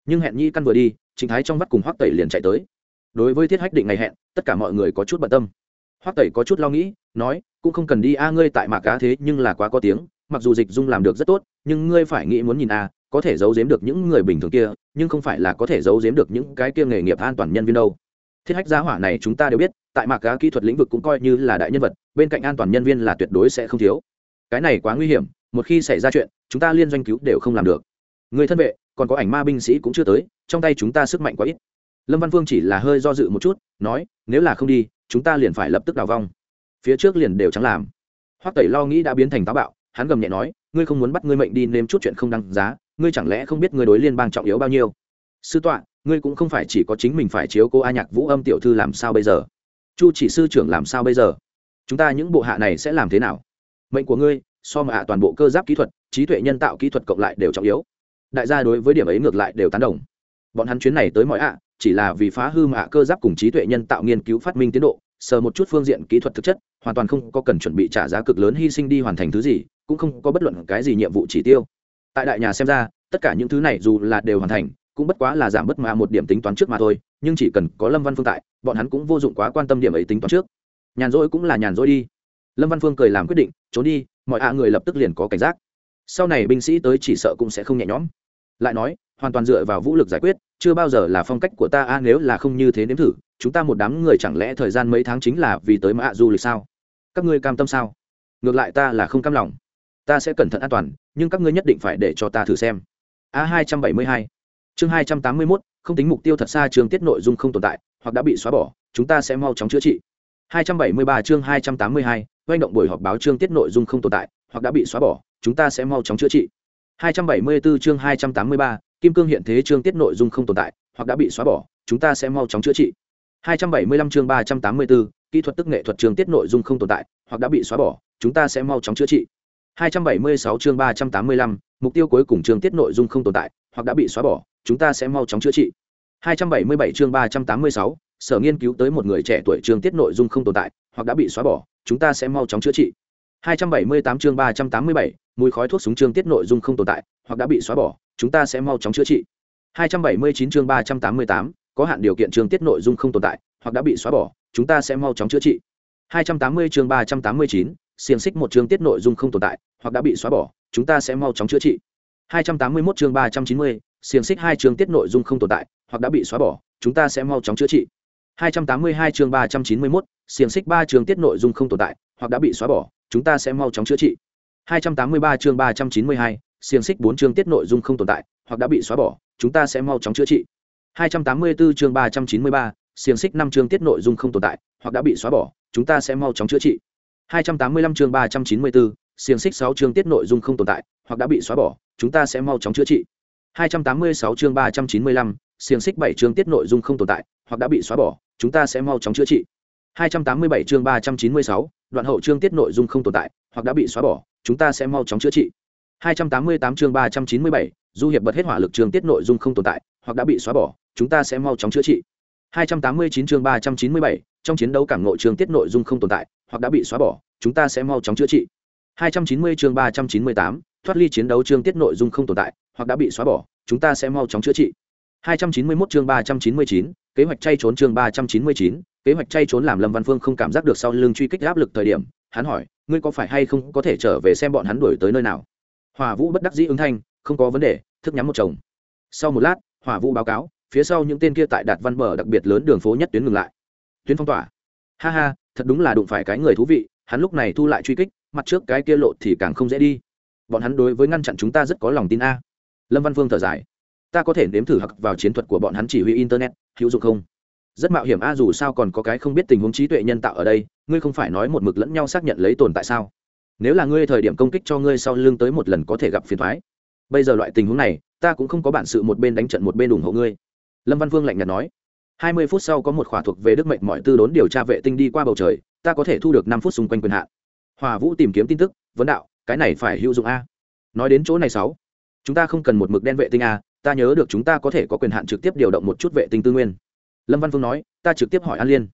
Nhưng hẹn nhị căn vừa đi chính thái trong vắt cùng hoắc tẩy liền chạy tới. Đối với thiết hách định ngày hẹn, tất cả mọi người có chút bận tâm. Hoắc tẩy có chút lo nghĩ, nói, cũng không cần đi a, ngươi tại mạc cá thế nhưng là quá có tiếng, mặc dù dịch dung làm được rất tốt, nhưng ngươi phải nghĩ muốn nhìn a, có thể giấu giếm được những người bình thường kia, nhưng không phải là có thể giấu giếm được những cái kia nghề nghiệp an toàn nhân viên đâu thiết hách giá hỏa này chúng ta đều biết, tại mạc cá kỹ thuật lĩnh vực cũng coi như là đại nhân vật, bên cạnh an toàn nhân viên là tuyệt đối sẽ không thiếu. Cái này quá nguy hiểm, một khi xảy ra chuyện, chúng ta liên doanh cứu đều không làm được. Người thân vệ, còn có ảnh ma binh sĩ cũng chưa tới, trong tay chúng ta sức mạnh quá ít. Lâm văn Vương chỉ là hơi do dự một chút, nói, nếu là không đi, chúng ta liền phải lập tức đào vong. Phía trước liền đều chẳng làm. Hoắc tẩy lo nghĩ đã biến thành táo bạo, hắn gầm nhẹ nói, ngươi không muốn bắt ngươi mệnh đi nêm chút chuyện không đăng giá, ngươi chẳng lẽ không biết ngươi đối liên bang trọng yếu bao nhiêu? Sư tọa ngươi cũng không phải chỉ có chính mình phải chiếu cô a nhạc vũ âm tiểu thư làm sao bây giờ? Chu chỉ sư trưởng làm sao bây giờ? Chúng ta những bộ hạ này sẽ làm thế nào? Mệnh của ngươi, so mà hạ toàn bộ cơ giáp kỹ thuật, trí tuệ nhân tạo kỹ thuật cộng lại đều trọng yếu. Đại gia đối với điểm ấy ngược lại đều tán đồng. Bọn hắn chuyến này tới mọi ạ, chỉ là vì phá hư mạ cơ giáp cùng trí tuệ nhân tạo nghiên cứu phát minh tiến độ, sờ một chút phương diện kỹ thuật thực chất, hoàn toàn không có cần chuẩn bị trả giá cực lớn hy sinh đi hoàn thành thứ gì, cũng không có bất luận cái gì nhiệm vụ chỉ tiêu. Tại đại nhà xem ra, tất cả những thứ này dù là đều hoàn thành cũng bất quá là giảm bất mà một điểm tính toán trước mà thôi, nhưng chỉ cần có lâm văn phương tại, bọn hắn cũng vô dụng quá quan tâm điểm ấy tính toán trước. Nhàn rỗi cũng là nhàn rỗi đi. Lâm văn phương cười làm quyết định, trốn đi, mọi ạ à người lập tức liền có cảnh giác. Sau này binh sĩ tới chỉ sợ cũng sẽ không nhẹ nhõm. Lại nói, hoàn toàn dựa vào vũ lực giải quyết, chưa bao giờ là phong cách của ta a, nếu là không như thế nếm thử, chúng ta một đám người chẳng lẽ thời gian mấy tháng chính là vì tới mã du lịch sao? Các ngươi cam tâm sao? Ngược lại ta là không cam lòng. Ta sẽ cẩn thận an toàn, nhưng các ngươi nhất định phải để cho ta thử xem. A hai trăm bảy mươi hai chương hai trăm tám mươi mốt không tính mục tiêu thật xa trường tiết nội dung không tồn tại hoặc đã bị xóa bỏ chúng ta sẽ mau chóng chữa trị. hai trăm bảy mươi ba chương hai trăm tám mươi hai doanh động buổi họp báo chương tiết nội dung không tồn tại hoặc đã bị xóa bỏ chúng ta sẽ mau chóng chữa trị. 274 chương 283, kim cương hiện thế chương tiết nội dung không tồn tại hoặc đã bị xóa bỏ chúng ta sẽ mau chóng chữa trị. 275 chương 384, kỹ thuật tức nghệ thuật chương tiết nội dung không tồn tại hoặc đã bị xóa bỏ chúng ta sẽ mau chóng chữa trị. 276 chương 385, mục tiêu cuối cùng chương tiết nội dung không tồn tại hoặc đã bị xóa bỏ chúng ta sẽ mau chóng chữa trị. 277 chương 386, sở nghiên cứu tới một người trẻ tuổi chương tiết nội dung không tồn tại hoặc đã bị xóa bỏ chúng ta sẽ mau chóng chữa trị. 278 chương 387, mùi khói thuốc súng chương tiết nội dung không tồn tại hoặc đã bị xóa bỏ chúng ta sẽ mau chóng chữa trị. 279 chương 388, có hạn điều kiện chương tiết nội dung không tồn tại hoặc đã bị xóa bỏ chúng ta sẽ mau chóng chữa trị. 280 chương 389, xiềng xích một chương tiết nội dung không tồn tại hoặc đã bị xóa bỏ chúng ta sẽ mau chóng chữa trị. 281 chương 390, xiềng xích hai chương tiết nội dung không tồn tại hoặc đã bị xóa bỏ chúng ta sẽ mau chóng chữa trị. 282 chương 391, xiềng xích ba chương tiết nội dung không tồn tại hoặc đã bị xóa bỏ chúng ta sẽ mau chóng chữa trị. 283 chương 392, xiềng xích bốn chương tiết nội dung không tồn tại hoặc đã bị xóa bỏ chúng ta sẽ mau chóng chữa trị. 284 chương 393, xiềng xích năm chương tiết nội dung không tồn tại hoặc đã bị xóa bỏ chúng ta sẽ mau chóng chữa trị. 285 chương 394, xiềng xích sáu chương tiết nội dung không tồn tại hoặc đã bị xóa bỏ chúng ta sẽ mau chóng chữa trị. 286 chương 395, xiềng xích bảy chương tiết nội dung không tồn tại hoặc đã bị xóa bỏ chúng ta sẽ mau chóng chữa trị. 287 chương 396, đoạn hậu chương tiết nội dung không tồn tại hoặc đã bị xóa bỏ chúng ta sẽ mau chóng chữa trị. 288 chương 397, du hiệp bật hết hỏa lực chương tiết nội dung không tồn tại hoặc đã bị xóa bỏ chúng ta sẽ mau chóng chữa trị. 289 chương 397, trong chiến đấu cảm nội chương tiết nội dung không tồn tại hoặc đã bị xóa bỏ chúng ta sẽ mau chóng chữa trị. 290 chương 398, thoát ly chiến đấu chương tiết nội dung không tồn tại hoặc đã bị xóa bỏ chúng ta sẽ mau chóng chữa trị. 291 chương 399, kế hoạch chay trốn chương 399, kế hoạch chay trốn làm lâm văn phương không cảm giác được sau lưng truy kích áp lực thời điểm hắn hỏi ngươi có phải hay không có thể trở về xem bọn hắn đuổi tới nơi nào? Hỏa vũ bất đắc dĩ ứng thanh không có vấn đề thức nhắm một chồng. Sau một lát Hỏa vũ báo cáo phía sau những tên kia tại đạt văn bờ đặc biệt lớn đường phố nhất tuyến ngừng lại. Tuyến phong tỏa. Ha ha thật đúng là đụng phải cái người thú vị hắn lúc này thu lại truy kích mặt trước cái kia lộ thì càng không dễ đi. Bọn hắn đối với ngăn chặn chúng ta rất có lòng tin a lâm văn phương thở dài. Ta có thể nếm thử hặc vào chiến thuật của bọn hắn chỉ huy internet, hữu dụng không? Rất mạo hiểm a, dù sao còn có cái không biết tình huống trí tuệ nhân tạo ở đây, ngươi không phải nói một mực lẫn nhau xác nhận lấy tồn tại sao? Nếu là ngươi thời điểm công kích cho ngươi sau lưng tới một lần có thể gặp phiền thoái bây giờ loại tình huống này, ta cũng không có bản sự một bên đánh trận một bên ủng hộ ngươi. Lâm văn vương lạnh nhạt nói. Hai mươi phút sau có một khỏa thuộc về đức mệnh mọi tư đốn điều tra vệ tinh đi qua bầu trời, ta có thể thu được năm phút xung quanh quyền hạn. Hòa vũ tìm kiếm tin tức, vấn đạo, cái này phải hữu dụng a. Nói đến chỗ này sáu chúng ta không cần một mực đen vệ tinh a, ta nhớ được chúng ta có thể có quyền hạn trực tiếp điều động một chút vệ tinh tư nguyên. Lâm văn phương nói, ta trực tiếp hỏi an liên.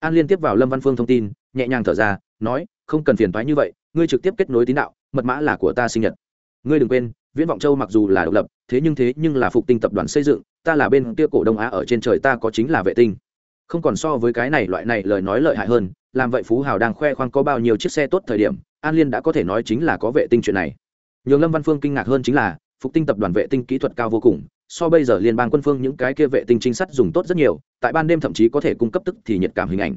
An liên tiếp vào lâm văn phương thông tin, nhẹ nhàng thở ra, nói, không cần phiền thoái như vậy, ngươi trực tiếp kết nối tín đạo, mật mã là của ta sinh nhật. Ngươi đừng quên, viễn vọng châu mặc dù là độc lập, thế nhưng thế nhưng là phục tinh tập đoàn xây dựng, ta là bên kia cổ đông á ở trên trời ta có chính là vệ tinh. Không còn so với cái này loại này lời nói lợi hại hơn, làm vậy phú hào đang khoe khoang có bao nhiêu chiếc xe tốt thời điểm, an liên đã có thể nói chính là có vệ tinh chuyện này. Nhường lâm văn phương kinh ngạc hơn chính là phục tinh tập đoàn vệ tinh kỹ thuật cao vô cùng, so bây giờ liên bang quân phương những cái kia vệ tinh trinh sát dùng tốt rất nhiều, tại ban đêm thậm chí có thể cung cấp tức thì nhiệt cảm hình ảnh.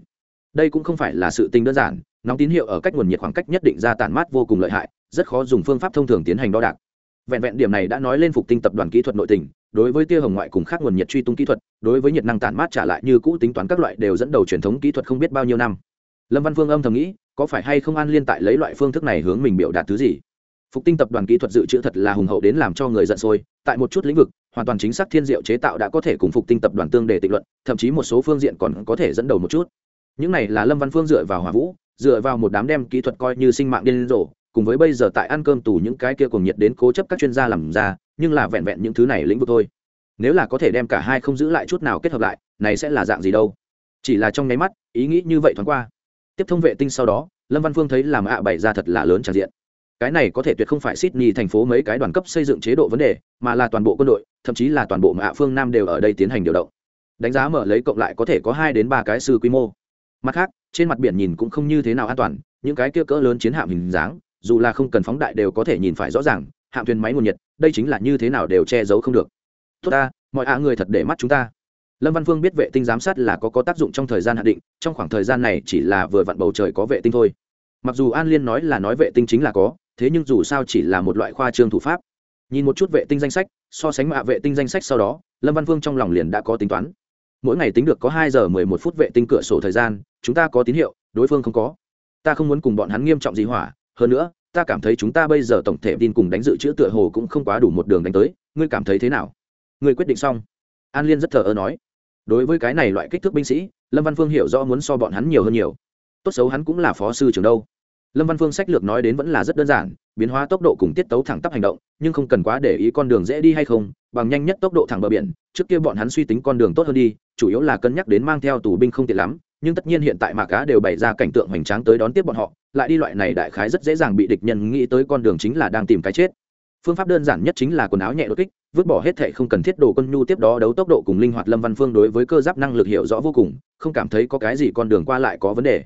Đây cũng không phải là sự tình đơn giản, nóng tín hiệu ở cách nguồn nhiệt khoảng cách nhất định ra tản mát vô cùng lợi hại, rất khó dùng phương pháp thông thường tiến hành đo đạc. Vẹn vẹn điểm này đã nói lên phục tinh tập đoàn kỹ thuật nội tình, đối với tia hồng ngoại cùng khác nguồn nhiệt truy tung kỹ thuật, đối với nhiệt năng tản mát trả lại như cũ tính toán các loại đều dẫn đầu truyền thống kỹ thuật không biết bao nhiêu năm. Lâm văn phương âm thầm nghĩ, có phải hay không an liên tại lấy loại phương thức này hướng mình biểu đạt thứ gì? Phục tinh tập đoàn kỹ thuật dự trữ thật là hùng hậu đến làm cho người giận sôi. Tại một chút lĩnh vực, hoàn toàn chính xác thiên diệu chế tạo đã có thể cùng phục tinh tập đoàn tương để tịnh luận, thậm chí một số phương diện còn có thể dẫn đầu một chút. Những này là lâm văn phương dựa vào hỏa vũ, dựa vào một đám đem kỹ thuật coi như sinh mạng điên rồ, cùng với bây giờ tại ăn cơm tù những cái kia cùng nhiệt đến cố chấp các chuyên gia làm ra, nhưng là vẹn vẹn những thứ này lĩnh vực thôi. Nếu là có thể đem cả hai không giữ lại chút nào kết hợp lại, này sẽ là dạng gì đâu? Chỉ là trong nháy mắt, ý nghĩ như vậy thoáng qua. Tiếp thông vệ tinh sau đó, lâm văn phương thấy làm ạ bày ra thật là lớn tràn diện cái này có thể tuyệt không phải sydney thành phố mấy cái đoàn cấp xây dựng chế độ vấn đề, mà là toàn bộ quân đội, thậm chí là toàn bộ mạ phương nam đều ở đây tiến hành điều động. Đánh giá mở lấy cộng lại có thể có hai đến ba cái sư quy mô. Mặt khác, trên mặt biển nhìn cũng không như thế nào an toàn, những cái kia cỡ lớn chiến hạm hình dáng, dù là không cần phóng đại đều có thể nhìn phải rõ ràng, hạm thuyền máy nguồn nhiệt, đây chính là như thế nào đều che giấu không được. Tốt ta, mọi ạ người thật để mắt chúng ta. Lâm văn phương biết vệ tinh giám sát là có có tác dụng trong thời gian hạn định, trong khoảng thời gian này chỉ là vừa vặn bầu trời có vệ tinh thôi. Mặc dù an liên nói là nói vệ tinh chính là có thế nhưng dù sao chỉ là một loại khoa trương thủ pháp. Nhìn một chút vệ tinh danh sách, so sánh mạ vệ tinh danh sách sau đó, lâm văn vương trong lòng liền đã có tính toán. Mỗi ngày tính được có hai giờ mười một phút vệ tinh cửa sổ thời gian, chúng ta có tín hiệu, đối phương không có. Ta không muốn cùng bọn hắn nghiêm trọng gì hỏa, hơn nữa, ta cảm thấy chúng ta bây giờ tổng thể tin cùng đánh dự trữ tựa hồ cũng không quá đủ một đường đánh tới, ngươi cảm thấy thế nào? Ngươi quyết định xong. An liên rất thờ ơ nói. Đối với cái này loại kích thước binh sĩ, lâm văn phương hiểu rõ muốn so bọn hắn nhiều hơn nhiều. Tốt xấu hắn cũng là phó sư trường đâu lâm văn phương sách lược nói đến vẫn là rất đơn giản, biến hóa tốc độ cùng tiết tấu thẳng tắp hành động, nhưng không cần quá để ý con đường dễ đi hay không, bằng nhanh nhất tốc độ thẳng bờ biển, trước kia bọn hắn suy tính con đường tốt hơn đi, chủ yếu là cân nhắc đến mang theo tù binh không tiện lắm, nhưng tất nhiên hiện tại mạc cá đều bày ra cảnh tượng hoành tráng tới đón tiếp bọn họ, lại đi loại này đại khái rất dễ dàng bị địch nhân nghĩ tới con đường chính là đang tìm cái chết. Phương pháp đơn giản nhất chính là quần áo nhẹ đột kích, vứt bỏ hết thệ không cần thiết đồ quân nhu tiếp đó đấu tốc độ cùng linh hoạt lâm văn phương đối với cơ giáp năng lực hiểu rõ vô cùng, không cảm thấy có cái gì con đường qua lại có vấn đề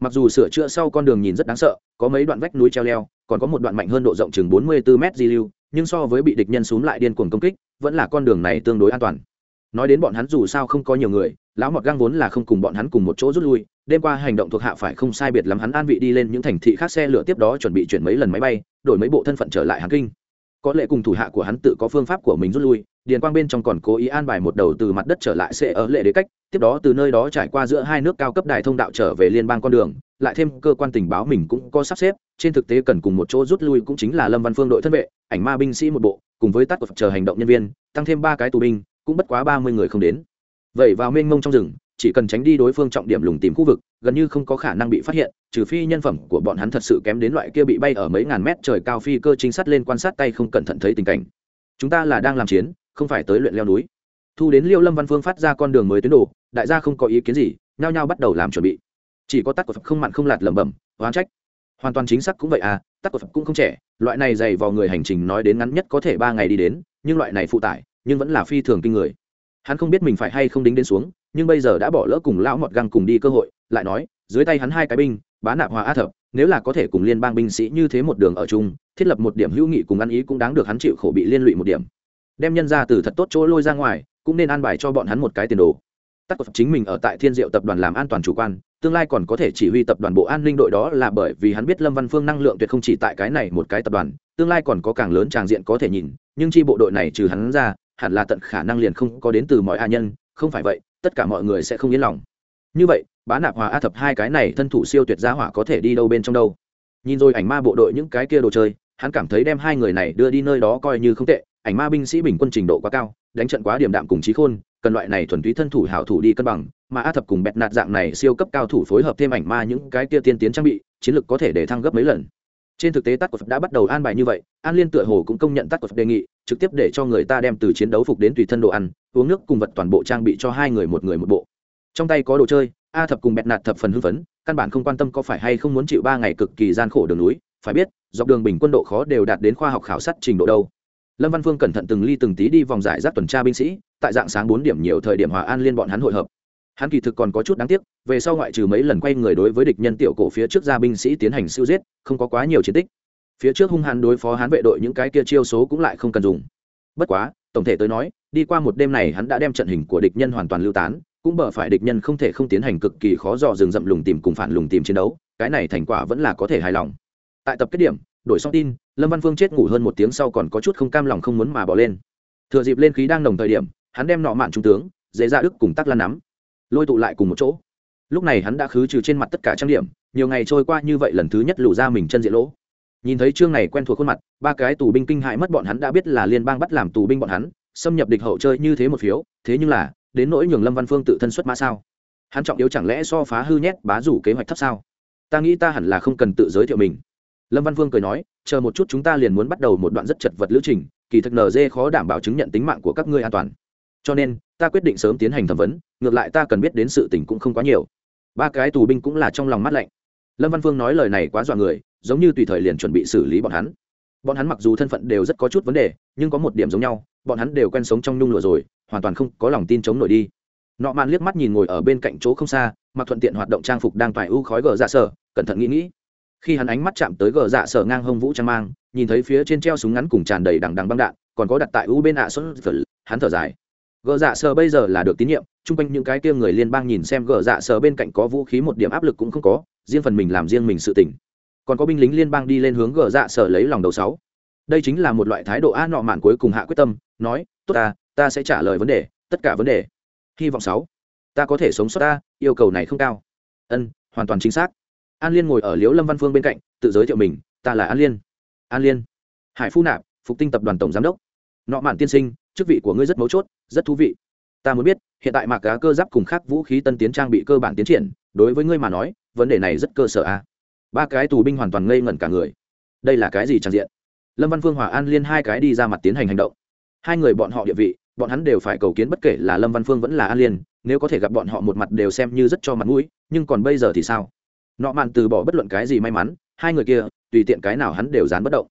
mặc dù sửa chữa sau con đường nhìn rất đáng sợ, có mấy đoạn vách núi treo leo, còn có một đoạn mạnh hơn độ rộng chừng bốn mươi 44 m di lưu, nhưng so với bị địch nhân xuống lại điên cuồng công kích, vẫn là con đường này tương đối an toàn. Nói đến bọn hắn dù sao không có nhiều người, lão mọt găng vốn là không cùng bọn hắn cùng một chỗ rút lui, đêm qua hành động thuộc hạ phải không sai biệt lắm hắn an vị đi lên những thành thị khác xe lửa tiếp đó chuẩn bị chuyển mấy lần máy bay, đổi mấy bộ thân phận trở lại hàn kinh có lẽ cùng thủ hạ của hắn tự có phương pháp của mình rút lui, điền quang bên trong còn cố ý an bài một đầu từ mặt đất trở lại sẽ ở lệ đế cách, tiếp đó từ nơi đó trải qua giữa hai nước cao cấp đài thông đạo trở về liên bang con đường, lại thêm cơ quan tình báo mình cũng có sắp xếp, trên thực tế cần cùng một chỗ rút lui cũng chính là lâm văn phương đội thân vệ, ảnh ma binh sĩ một bộ, cùng với tắt của chờ hành động nhân viên, tăng thêm ba cái tù binh, cũng bất quá ba mươi người không đến. Vậy vào mênh mông trong rừng chỉ cần tránh đi đối phương trọng điểm lùng tìm khu vực, gần như không có khả năng bị phát hiện, trừ phi nhân phẩm của bọn hắn thật sự kém đến loại kia bị bay ở mấy ngàn mét trời cao phi cơ chính sát lên quan sát tay không cẩn thận thấy tình cảnh. Chúng ta là đang làm chiến, không phải tới luyện leo núi. Thu đến liêu lâm văn phương phát ra con đường mới tuyến đồ, đại gia không có ý kiến gì, nhao nhao bắt đầu làm chuẩn bị. Chỉ có tắc của phật không mặn không lạt lẩm bẩm, oán trách. Hoàn toàn chính xác cũng vậy à tắc của phật cũng không trẻ, loại này dày vào người hành trình nói đến ngắn nhất có thể ba ngày đi đến, nhưng loại này phụ tải, nhưng vẫn là phi thường kinh người. Hắn không biết mình phải hay không đính đến xuống nhưng bây giờ đã bỏ lỡ cùng lão mọt găng cùng đi cơ hội, lại nói, dưới tay hắn hai cái binh, bá nạp hòa á thập, nếu là có thể cùng liên bang binh sĩ như thế một đường ở chung, thiết lập một điểm hữu nghị cùng ăn ý cũng đáng được hắn chịu khổ bị liên lụy một điểm. Đem nhân ra từ thật tốt chỗ lôi ra ngoài, cũng nên an bài cho bọn hắn một cái tiền đồ. Tắc của chính mình ở tại thiên diệu tập đoàn làm an toàn chủ quan, tương lai còn có thể chỉ huy tập đoàn bộ an ninh đội đó là bởi vì hắn biết lâm văn phương năng lượng tuyệt không chỉ tại cái này một cái tập đoàn, tương lai còn có càng lớn tràng diện có thể nhìn, nhưng chi bộ đội này trừ hắn ra, hẳn là tận khả năng liền không có đến từ mọi a nhân, không phải vậy tất cả mọi người sẽ không yên lòng. Như vậy, bá nạp hòa a thập hai cái này thân thủ siêu tuyệt giá hỏa có thể đi đâu bên trong đâu? Nhìn rồi ảnh ma bộ đội những cái kia đồ chơi, hắn cảm thấy đem hai người này đưa đi nơi đó coi như không tệ. Ảnh ma binh sĩ bình quân trình độ quá cao, đánh trận quá điểm đạm cùng trí khôn, cần loại này thuần túy thân thủ hảo thủ đi cân bằng, mà a thập cùng bẹt nạt dạng này siêu cấp cao thủ phối hợp thêm ảnh ma những cái kia tiên tiến trang bị, chiến lược có thể để thăng gấp mấy lần. Trên thực tế tắt của đã bắt đầu an bài như vậy, an liên tựa hồ cũng công nhận tắt của đề nghị trực tiếp để cho người ta đem từ chiến đấu phục đến tùy thân đồ ăn, uống nước cùng vật toàn bộ trang bị cho hai người một người một bộ. Trong tay có đồ chơi, a thập cùng bẹt nạt thập phần hưng phấn, căn bản không quan tâm có phải hay không muốn chịu ba ngày cực kỳ gian khổ đường núi, phải biết, dọc đường bình quân độ khó đều đạt đến khoa học khảo sát trình độ đâu. Lâm văn phương cẩn thận từng ly từng tí đi vòng giải rác tuần tra binh sĩ, tại dạng sáng bốn điểm nhiều thời điểm hòa an liên bọn hắn hội hợp. Hắn kỳ thực còn có chút đáng tiếc, về sau ngoại trừ mấy lần quay người đối với địch nhân tiểu cổ phía trước ra binh sĩ tiến hành siêu giết, không có quá nhiều chiến tích phía trước hung hãn đối phó hán vệ đội những cái kia chiêu số cũng lại không cần dùng. Bất quá, tổng thể tới nói, đi qua một đêm này hắn đã đem trận hình của địch nhân hoàn toàn lưu tán, cũng bở phải địch nhân không thể không tiến hành cực kỳ khó dò rừng rậm lùng tìm cùng phản lùng tìm chiến đấu, cái này thành quả vẫn là có thể hài lòng. Tại tập kết điểm, đổi xong tin, lâm văn phương chết ngủ hơn một tiếng sau còn có chút không cam lòng không muốn mà bỏ lên. Thừa dịp lên khí đang đồng thời điểm, hắn đem nọ mạn trung tướng dễ ra dạ đức cùng tắc lan nắm, lôi tụ lại cùng một chỗ. Lúc này hắn đã khứ trừ trên mặt tất cả trang điểm, nhiều ngày trôi qua như vậy lần thứ nhất lù ra mình chân diện lỗ nhìn thấy chương này quen thuộc khuôn mặt, ba cái tù binh kinh hại mất bọn hắn đã biết là liên bang bắt làm tù binh bọn hắn, xâm nhập địch hậu chơi như thế một phiếu, thế nhưng là, đến nỗi nhường lâm văn phương tự thân xuất mã sao? Hắn trọng yếu chẳng lẽ so phá hư nhét bá rủ kế hoạch thấp sao? Ta nghĩ ta hẳn là không cần tự giới thiệu mình. Lâm văn phương cười nói, chờ một chút chúng ta liền muốn bắt đầu một đoạn rất chật vật lữ trình, kỳ thực nd khó đảm bảo chứng nhận tính mạng của các ngươi an toàn. Cho nên, ta quyết định sớm tiến hành thẩm vấn, ngược lại ta cần biết đến sự tình cũng không quá nhiều. Ba cái tù binh cũng là trong lòng mắt lạnh. Lâm văn phương nói lời này quá dọa người giống như tùy thời liền chuẩn bị xử lý bọn hắn. Bọn hắn mặc dù thân phận đều rất có chút vấn đề, nhưng có một điểm giống nhau, bọn hắn đều quen sống trong nhung lụa rồi, hoàn toàn không có lòng tin chống nổi đi. Nọ mạn liếc mắt nhìn ngồi ở bên cạnh chỗ không xa, mặc thuận tiện hoạt động trang phục đang toại u khói gờ dạ sở, cẩn thận nghĩ nghĩ. Khi hắn ánh mắt chạm tới gờ dạ sở ngang hông vũ trang mang, nhìn thấy phía trên treo súng ngắn cùng tràn đầy đằng đằng băng đạn, còn có đặt tại ưu bên ạ xuất hắn thở dài. Gờ dạ sở bây giờ là được tín nhiệm, chung quanh những cái kia người liên bang nhìn xem gờ dạ sở bên cạnh có vũ khí một điểm áp lực cũng không có, riêng phần mình làm riêng mình sự tỉnh còn có binh lính liên bang đi lên hướng gờ dạ sở lấy lòng đầu sáu. Đây chính là một loại thái độ a nọ mạn cuối cùng hạ quyết tâm, nói, tốt ta ta sẽ trả lời vấn đề, tất cả vấn đề. Hy vọng sáu, ta có thể sống sót ta, yêu cầu này không cao. Ân, hoàn toàn chính xác. An liên ngồi ở liễu lâm văn phương bên cạnh, tự giới thiệu mình, ta là an liên. An liên. Hải phu nạp, phục tinh tập đoàn tổng giám đốc. Nọ mạn tiên sinh, chức vị của ngươi rất mấu chốt, rất thú vị. Ta muốn biết, hiện tại mạc cá cơ giáp cùng khác vũ khí tân tiến trang bị cơ bản tiến triển, đối với ngươi mà nói, vấn đề này rất cơ sở a ba cái tù binh hoàn toàn ngây ngẩn cả người. Đây là cái gì trang diện? Lâm văn phương hòa an liên hai cái đi ra mặt tiến hành hành động. Hai người bọn họ địa vị bọn hắn đều phải cầu kiến bất kể là lâm văn phương vẫn là an liên nếu có thể gặp bọn họ một mặt đều xem như rất cho mặt mũi nhưng còn bây giờ thì sao? Nọ mạn từ bỏ bất luận cái gì may mắn hai người kia tùy tiện cái nào hắn đều dán bất động.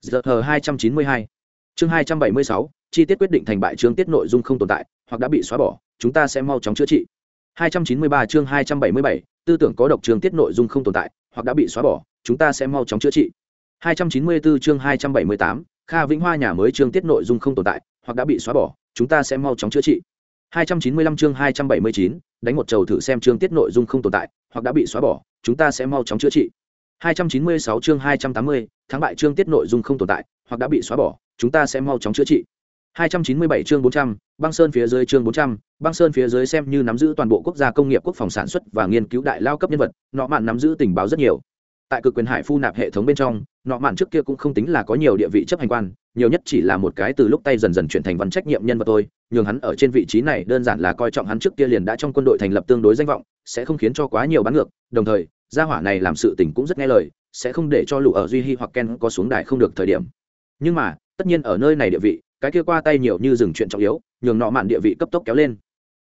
Giờ thờ hai trăm chín mươi hai. Chương hai trăm bảy mươi sáu chi tiết quyết định thành bại chương tiết nội dung không tồn tại hoặc đã bị xóa bỏ chúng ta sẽ mau chóng chữa trị. 293 chương 277, tư tưởng có độc chương tiết nội dung không tồn tại hoặc đã bị xóa bỏ chúng ta sẽ mau chóng chữa trị. 294 chương 278, kha vĩnh hoa nhà mới chương tiết nội dung không tồn tại hoặc đã bị xóa bỏ chúng ta sẽ mau chóng chữa trị. 295 chương 279, đánh một trầu thử xem chương tiết nội dung không tồn tại hoặc đã bị xóa bỏ chúng ta sẽ mau chóng chữa trị. 296 chương 280, thắng bại chương tiết nội dung không tồn tại hoặc đã bị xóa bỏ chúng ta sẽ mau chóng chữa trị. 297 chương 400, băng sơn phía dưới chương 400, băng sơn phía dưới xem như nắm giữ toàn bộ quốc gia công nghiệp quốc phòng sản xuất và nghiên cứu đại lao cấp nhân vật, nọ mạn nắm giữ tình báo rất nhiều. Tại cực quyền hải phu nạp hệ thống bên trong, nọ mạn trước kia cũng không tính là có nhiều địa vị chấp hành quan, nhiều nhất chỉ là một cái từ lúc tay dần dần chuyển thành văn trách nhiệm nhân vật thôi, nhưng hắn ở trên vị trí này đơn giản là coi trọng hắn trước kia liền đã trong quân đội thành lập tương đối danh vọng, sẽ không khiến cho quá nhiều bán ngược, đồng thời, gia hỏa này làm sự tình cũng rất nghe lời, sẽ không để cho lũ ở duy hi hoặc ken có xuống đài không được thời điểm. Nhưng mà, tất nhiên ở nơi này địa vị, cái kia qua tay nhiều như dừng chuyện trọng yếu, nhường nọ mạn địa vị cấp tốc kéo lên.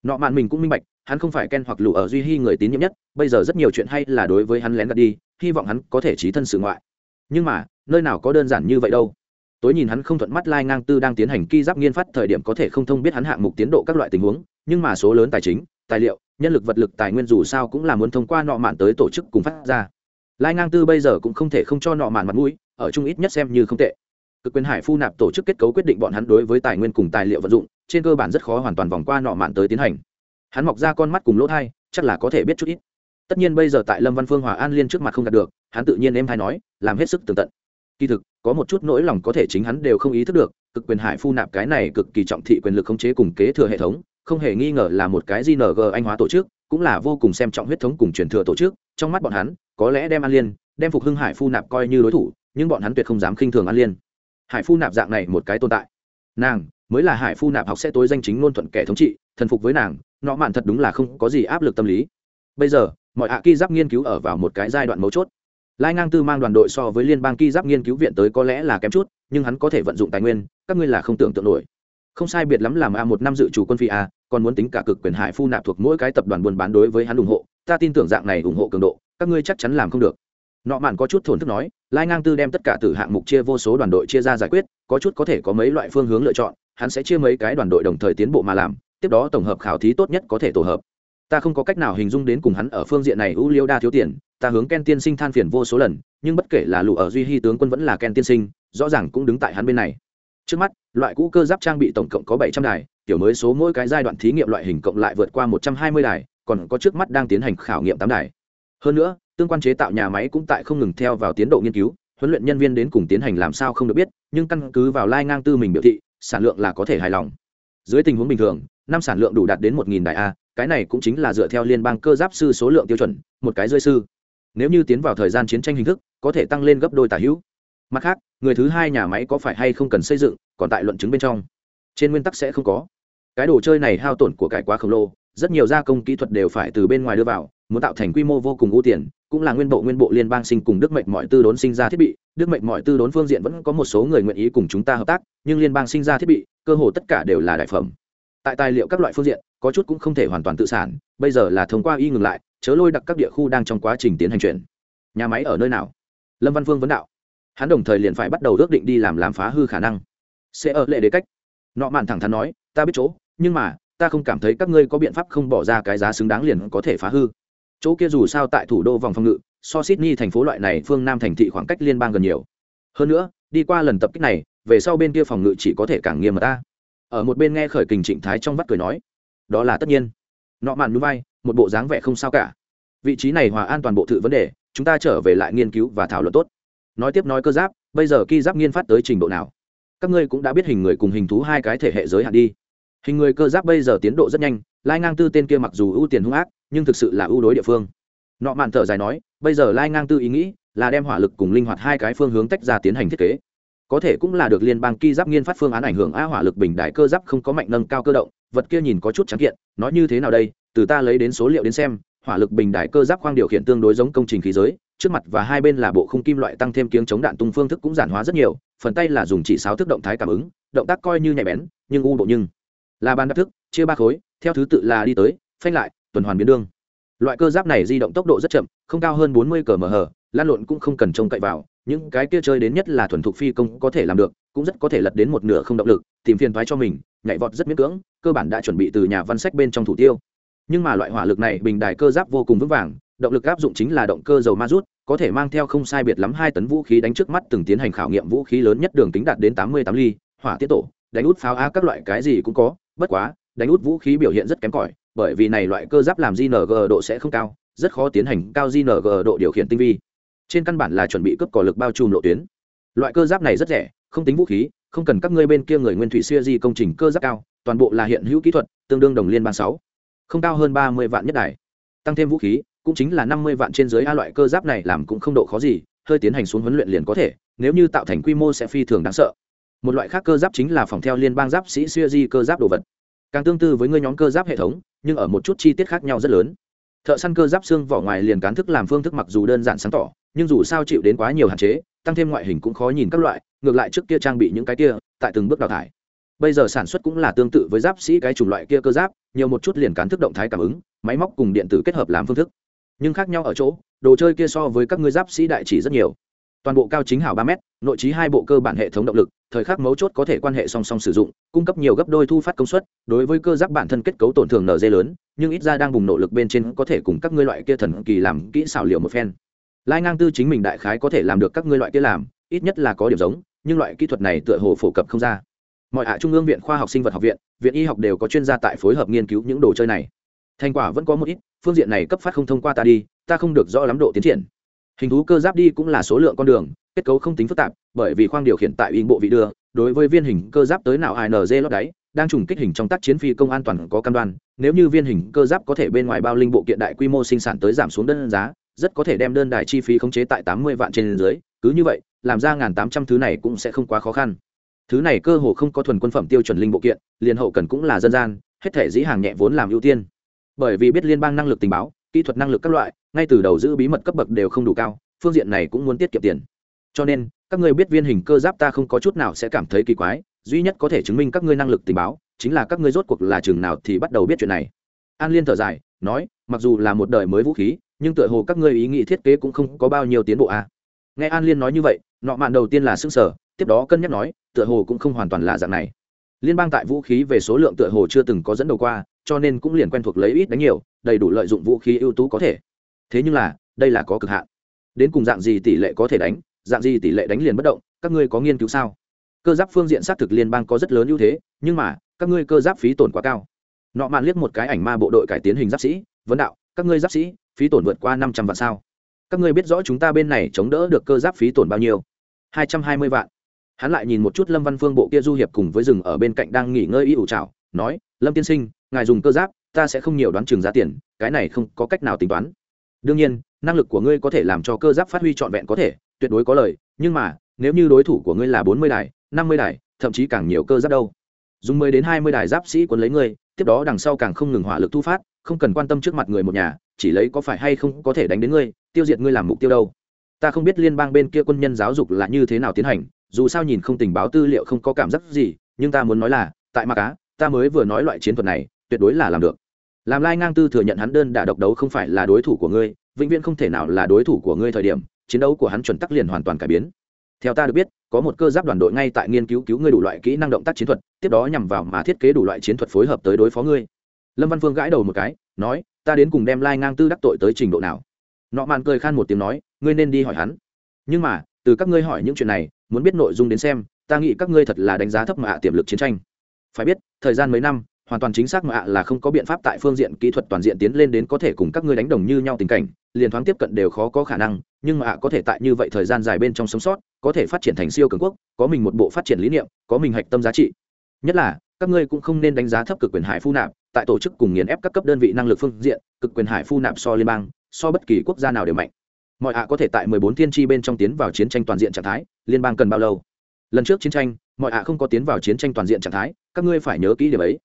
Nọ mạn mình cũng minh bạch, hắn không phải ken hoặc lù ở duy hy người tín nhiệm nhất, bây giờ rất nhiều chuyện hay là đối với hắn lén gạt đi, hy vọng hắn có thể trí thân sự ngoại. Nhưng mà, nơi nào có đơn giản như vậy đâu. Tối nhìn hắn không thuận mắt lai ngang tư đang tiến hành ki giáp nghiên phát thời điểm có thể không thông biết hắn hạng mục tiến độ các loại tình huống, nhưng mà số lớn tài chính, tài liệu, nhân lực vật lực tài nguyên dù sao cũng là muốn thông qua nọ mạn tới tổ chức cùng phát ra. Lai ngang tư bây giờ cũng không thể không cho nọ mạn mặt mũi, ở chung ít nhất xem như không tệ cực quyền hải phu nạp tổ chức kết cấu quyết định bọn hắn đối với tài nguyên cùng tài liệu vận dụng, trên cơ bản rất khó hoàn toàn vòng qua nọ mạn tới tiến hành. Hắn mọc ra con mắt cùng lỗ thai, chắc là có thể biết chút ít. Tất nhiên bây giờ tại lâm văn phương hòa an liên trước mặt không đạt được, hắn tự nhiên em hay nói, làm hết sức tường tận. Kỳ thực, có một chút nỗi lòng có thể chính hắn đều không ý thức được, cực quyền hải phu nạp cái này cực kỳ trọng thị quyền lực khống chế cùng kế thừa hệ thống, không hề nghi ngờ là một cái gng anh hóa tổ chức, cũng là vô cùng xem trọng huyết thống cùng truyền thừa tổ chức. Trong mắt bọn hắn, có lẽ đem an liên, đem phục hưng hải phu nạp coi như đối thủ, nhưng bọn hắn tuyệt không dám khinh thường an liên hải phu nạp dạng này một cái tồn tại. Nàng, mới là hải phu nạp học sẽ tối danh chính ngôn thuận kẻ thống trị, thần phục với nàng, nọ mạn thật đúng là không có gì áp lực tâm lý. Bây giờ, mọi hạ ki giáp nghiên cứu ở vào một cái giai đoạn mấu chốt. Lai ngang tư mang đoàn đội so với liên bang ki giáp nghiên cứu viện tới có lẽ là kém chút, nhưng hắn có thể vận dụng tài nguyên, các ngươi là không tưởng tượng nổi. Không sai biệt lắm làm a một năm dự chủ quân phi a, còn muốn tính cả cực quyền hải phu nạp thuộc mỗi cái tập đoàn buôn bán đối với hắn ủng hộ, ta tin tưởng dạng này ủng hộ cường độ, các ngươi chắc chắn làm không được nọ mạn có chút thổn thức nói, lai ngang tư đem tất cả từ hạng mục chia vô số đoàn đội chia ra giải quyết, có chút có thể có mấy loại phương hướng lựa chọn, hắn sẽ chia mấy cái đoàn đội đồng thời tiến bộ mà làm, tiếp đó tổng hợp khảo thí tốt nhất có thể tổ hợp. Ta không có cách nào hình dung đến cùng hắn ở phương diện này ưu liêu đa thiếu tiền, ta hướng ken tiên sinh than phiền vô số lần, nhưng bất kể là lụ ở duy hy tướng quân vẫn là ken tiên sinh, rõ ràng cũng đứng tại hắn bên này. Trước mắt, loại cũ cơ giáp trang bị tổng cộng có bảy trăm đài tiểu mới số mỗi cái giai đoạn thí nghiệm loại hình cộng lại vượt qua một trăm hai mươi đài, còn có trước mắt đang tiến hành khảo nghiệm tám đài. Hơn nữa tương quan chế tạo nhà máy cũng tại không ngừng theo vào tiến độ nghiên cứu, huấn luyện nhân viên đến cùng tiến hành làm sao không được biết, nhưng căn cứ vào lai ngang tư mình biểu thị, sản lượng là có thể hài lòng. Dưới tình huống bình thường, năm sản lượng đủ đạt đến một nghìn đại a, cái này cũng chính là dựa theo liên bang cơ giáp sư số lượng tiêu chuẩn, một cái rơi sư. Nếu như tiến vào thời gian chiến tranh hình thức, có thể tăng lên gấp đôi tả hữu. Mặt khác, người thứ hai nhà máy có phải hay không cần xây dựng, còn tại luận chứng bên trong. Trên nguyên tắc sẽ không có. Cái đồ chơi này hao tổn của cải quá khổng lồ, rất nhiều gia công kỹ thuật đều phải từ bên ngoài đưa vào muốn tạo thành quy mô vô cùng ưu tiền, cũng là nguyên bộ nguyên bộ liên bang sinh cùng đức mệnh mọi tư đốn sinh ra thiết bị. Đức mệnh mọi tư đốn phương diện vẫn có một số người nguyện ý cùng chúng ta hợp tác, nhưng liên bang sinh ra thiết bị, cơ hồ tất cả đều là đại phẩm. Tại tài liệu các loại phương diện, có chút cũng không thể hoàn toàn tự sản, bây giờ là thông qua y ngừng lại, chớ lôi đặc các địa khu đang trong quá trình tiến hành chuyển. Nhà máy ở nơi nào? Lâm văn phương vấn đạo. Hắn đồng thời liền phải bắt đầu ước định đi làm làm phá hư khả năng. Sẽ ở lệ đế cách. Nọ mạn thẳng thắn nói, ta biết chỗ, nhưng mà, ta không cảm thấy các ngươi có biện pháp không bỏ ra cái giá xứng đáng liền có thể phá hư chỗ kia dù sao tại thủ đô vòng phòng ngự, so sydney thành phố loại này phương nam thành thị khoảng cách liên bang gần nhiều. Hơn nữa, đi qua lần tập kích này, về sau bên kia phòng ngự chỉ có thể càng nghiêm mà ta. Ở một bên nghe khởi kình trịnh thái trong vắt cười nói, đó là tất nhiên. Nọ mạn núi vai, một bộ dáng vẻ không sao cả. Vị trí này hòa an toàn bộ thự vấn đề, chúng ta trở về lại nghiên cứu và thảo luận tốt. Nói tiếp nói cơ giáp, bây giờ ki giáp nghiên phát tới trình độ nào? Các ngươi cũng đã biết hình người cùng hình thú hai cái thể hệ giới hạn đi. Hình người cơ giáp bây giờ tiến độ rất nhanh, lai ngang tư tên kia mặc dù ưu tiền hung ác nhưng thực sự là ưu đối địa phương. Nọ mạn thở dài nói, bây giờ lai ngang tư ý nghĩ là đem hỏa lực cùng linh hoạt hai cái phương hướng tách ra tiến hành thiết kế. Có thể cũng là được liên bang ki giáp nghiên phát phương án ảnh hưởng a hỏa lực bình đại cơ giáp không có mạnh nâng cao cơ động, vật kia nhìn có chút trắng kiện, nói như thế nào đây? Từ ta lấy đến số liệu đến xem, hỏa lực bình đại cơ giáp khoang điều khiển tương đối giống công trình khí giới, trước mặt và hai bên là bộ khung kim loại tăng thêm kiếng chống đạn tung phương thức cũng giản hóa rất nhiều, phần tay là dùng chỉ sáo thức động thái cảm ứng, động tác coi như nhạy bén, nhưng u bộ nhưng là bàn đáp thức, chia ba khối, theo thứ tự là đi tới, phanh lại tuần hoàn biến đương. Loại cơ giáp này di động tốc độ rất chậm, không cao hơn bốn mươi cm lan lộn cũng không cần trông cậy vào, những cái kia chơi đến nhất là thuần thục phi công có thể làm được, cũng rất có thể lật đến một nửa không động lực, tìm phiền thoái cho mình, nhảy vọt rất miễn cưỡng, cơ bản đã chuẩn bị từ nhà văn sách bên trong thủ tiêu. Nhưng mà loại hỏa lực này, bình đài cơ giáp vô cùng vững vàng, động lực áp dụng chính là động cơ dầu ma rút, có thể mang theo không sai biệt lắm hai tấn vũ khí đánh trước mắt từng tiến hành khảo nghiệm vũ khí lớn nhất đường tính đạt đến tám mươi tám ly, hỏa tiết tổ, đánh út pháo a các loại cái gì cũng có, bất quá, đánh út vũ khí biểu hiện rất kém cỏi bởi vì này loại cơ giáp làm gng độ sẽ không cao, rất khó tiến hành cao gng độ điều khiển tinh vi. Trên căn bản là chuẩn bị cướp cỏ lực bao trùm lộ tuyến. Loại cơ giáp này rất rẻ, không tính vũ khí, không cần các ngươi bên kia người nguyên thủy siêu di công trình cơ giáp cao, toàn bộ là hiện hữu kỹ thuật, tương đương đồng liên bang sáu. Không cao hơn ba mươi vạn nhất đài. Tăng thêm vũ khí, cũng chính là năm mươi vạn trên dưới a loại cơ giáp này làm cũng không độ khó gì, hơi tiến hành xuống huấn luyện liền có thể, nếu như tạo thành quy mô sẽ phi thường đáng sợ. Một loại khác cơ giáp chính là phòng theo liên bang giáp sĩ siêu di cơ giáp đồ vật. Càng tương tự với ngươi nhóm cơ giáp hệ thống nhưng ở một chút chi tiết khác nhau rất lớn. Thợ săn cơ giáp xương vỏ ngoài liền cán thức làm phương thức mặc dù đơn giản sáng tỏ, nhưng dù sao chịu đến quá nhiều hạn chế, tăng thêm ngoại hình cũng khó nhìn các loại, ngược lại trước kia trang bị những cái kia, tại từng bước đào thải. Bây giờ sản xuất cũng là tương tự với giáp sĩ cái chủng loại kia cơ giáp, nhiều một chút liền cán thức động thái cảm ứng, máy móc cùng điện tử kết hợp làm phương thức. Nhưng khác nhau ở chỗ, đồ chơi kia so với các ngươi giáp sĩ đại chỉ rất nhiều toàn bộ cao chính hảo ba m nội trí hai bộ cơ bản hệ thống động lực, thời khắc mấu chốt có thể quan hệ song song sử dụng, cung cấp nhiều gấp đôi thu phát công suất, đối với cơ giáp bản thân kết cấu tổn thương nd lớn, nhưng ít ra đang bùng nỗ lực bên trên có thể cùng các ngươi loại kia thần kỳ làm kỹ xảo liệu một phen. Lai ngang tư chính mình đại khái có thể làm được các ngươi loại kia làm, ít nhất là có điểm giống, nhưng loại kỹ thuật này tựa hồ phổ cập không ra. Mọi hạ trung ương viện khoa học sinh vật học viện viện y học đều có chuyên gia tại phối hợp nghiên cứu những đồ chơi này. Thành quả vẫn có một ít, phương diện này cấp phát không thông qua ta đi, ta không được rõ lắm độ tiến triển hình thú cơ giáp đi cũng là số lượng con đường, kết cấu không tính phức tạp, bởi vì khoang điều khiển tại in bộ vị đưa, đối với viên hình cơ giáp tới nào ing lót đáy, đang trùng kích hình trong tác chiến phi công an toàn có cam đoan, nếu như viên hình cơ giáp có thể bên ngoài bao linh bộ kiện đại quy mô sinh sản tới giảm xuống đơn giá, rất có thể đem đơn đài chi phí khống chế tại tám mươi vạn trên dưới, cứ như vậy, làm ra ngàn tám trăm thứ này cũng sẽ không quá khó khăn. Thứ này cơ hồ không có thuần quân phẩm tiêu chuẩn linh bộ kiện, liền hậu cần cũng là dân gian, hết thể dĩ hàng nhẹ vốn làm ưu tiên. Bởi vì biết liên bang năng lực tình báo kỹ thuật năng lực các loại, ngay từ đầu giữ bí mật cấp bậc đều không đủ cao, phương diện này cũng muốn tiết kiệm tiền. Cho nên, các ngươi biết viên hình cơ giáp ta không có chút nào sẽ cảm thấy kỳ quái, duy nhất có thể chứng minh các ngươi năng lực tình báo, chính là các ngươi rốt cuộc là chừng nào thì bắt đầu biết chuyện này. An liên thở dài, nói, mặc dù là một đời mới vũ khí, nhưng tựa hồ các ngươi ý nghĩ thiết kế cũng không có bao nhiêu tiến bộ à. nghe an liên nói như vậy, nọ mạn đầu tiên là xương sở tiếp đó cân nhắc nói, tựa hồ cũng không hoàn toàn là dạng này. Liên bang tại vũ khí về số lượng tựa hồ chưa từng có dẫn đầu qua cho nên cũng liền quen thuộc lấy ít đánh nhiều, đầy đủ lợi dụng vũ khí ưu tú có thể. Thế nhưng là, đây là có cực hạn. Đến cùng dạng gì tỷ lệ có thể đánh, dạng gì tỷ lệ đánh liền bất động, các ngươi có nghiên cứu sao? Cơ giáp phương diện xác thực liên bang có rất lớn ưu thế, nhưng mà, các ngươi cơ giáp phí tổn quá cao. Nọ mạn liếc một cái ảnh ma bộ đội cải tiến hình giáp sĩ, vấn đạo, các ngươi giáp sĩ, phí tổn vượt qua năm trăm vạn sao? Các ngươi biết rõ chúng ta bên này chống đỡ được cơ giáp phí tổn bao nhiêu? Hai trăm hai mươi vạn. Hắn lại nhìn một chút lâm văn phương bộ kia du hiệp cùng với rừng ở bên cạnh đang nghỉ ngơi y ủ trào nói, lâm tiên sinh, ngài dùng cơ giáp, ta sẽ không nhiều đoán chừng giá tiền, cái này không có cách nào tính toán. Đương nhiên, năng lực của ngươi có thể làm cho cơ giáp phát huy trọn vẹn có thể, tuyệt đối có lời, nhưng mà, nếu như đối thủ của ngươi là bốn mươi đài, năm mươi đài, thậm chí càng nhiều cơ giáp đâu. Dùng mười đến hai mươi đài giáp sĩ quấn lấy ngươi, tiếp đó đằng sau càng không ngừng hỏa lực thu phát, không cần quan tâm trước mặt người một nhà, chỉ lấy có phải hay không có thể đánh đến ngươi, tiêu diệt ngươi làm mục tiêu đâu. Ta không biết liên bang bên kia quân nhân giáo dục là như thế nào tiến hành, dù sao nhìn không tình báo tư liệu không có cảm giác gì, nhưng ta muốn nói là, tại ma cá ta mới vừa nói loại chiến thuật này, tuyệt đối là làm được. Làm lai ngang tư thừa nhận hắn đơn đả độc đấu không phải là đối thủ của ngươi, vĩnh viễn không thể nào là đối thủ của ngươi thời điểm, chiến đấu của hắn chuẩn tắc liền hoàn toàn cải biến. Theo ta được biết, có một cơ giáp đoàn đội ngay tại nghiên cứu cứu ngươi đủ loại kỹ năng động tác chiến thuật, tiếp đó nhằm vào mà thiết kế đủ loại chiến thuật phối hợp tới đối phó ngươi. Lâm văn phương gãi đầu một cái, nói, ta đến cùng đem lai ngang tư đắc tội tới trình độ nào? Nọ màn cười khan một tiếng nói, ngươi nên đi hỏi hắn. Nhưng mà, từ các ngươi hỏi những chuyện này, muốn biết nội dung đến xem, ta nghĩ các ngươi thật là đánh giá thấp mà tiềm lực chiến tranh phải biết, thời gian mấy năm, hoàn toàn chính xác mà ạ là không có biện pháp tại phương diện kỹ thuật toàn diện tiến lên đến có thể cùng các ngươi đánh đồng như nhau tình cảnh, liền thoáng tiếp cận đều khó có khả năng, nhưng mà ạ có thể tại như vậy thời gian dài bên trong sống sót, có thể phát triển thành siêu cường quốc, có mình một bộ phát triển lý niệm, có mình hạch tâm giá trị. Nhất là, các ngươi cũng không nên đánh giá thấp cực quyền hải phu nạp, tại tổ chức cùng nghiền ép các cấp đơn vị năng lực phương diện, cực quyền hải phu nạp so liên bang, so bất kỳ quốc gia nào đều mạnh. Mọi ạ có thể tại 14 thiên tri bên trong tiến vào chiến tranh toàn diện trạng thái, liên bang cần bao lâu? Lần trước chiến tranh mọi ạ không có tiến vào chiến tranh toàn diện trạng thái, các ngươi phải nhớ kỹ điểm ấy.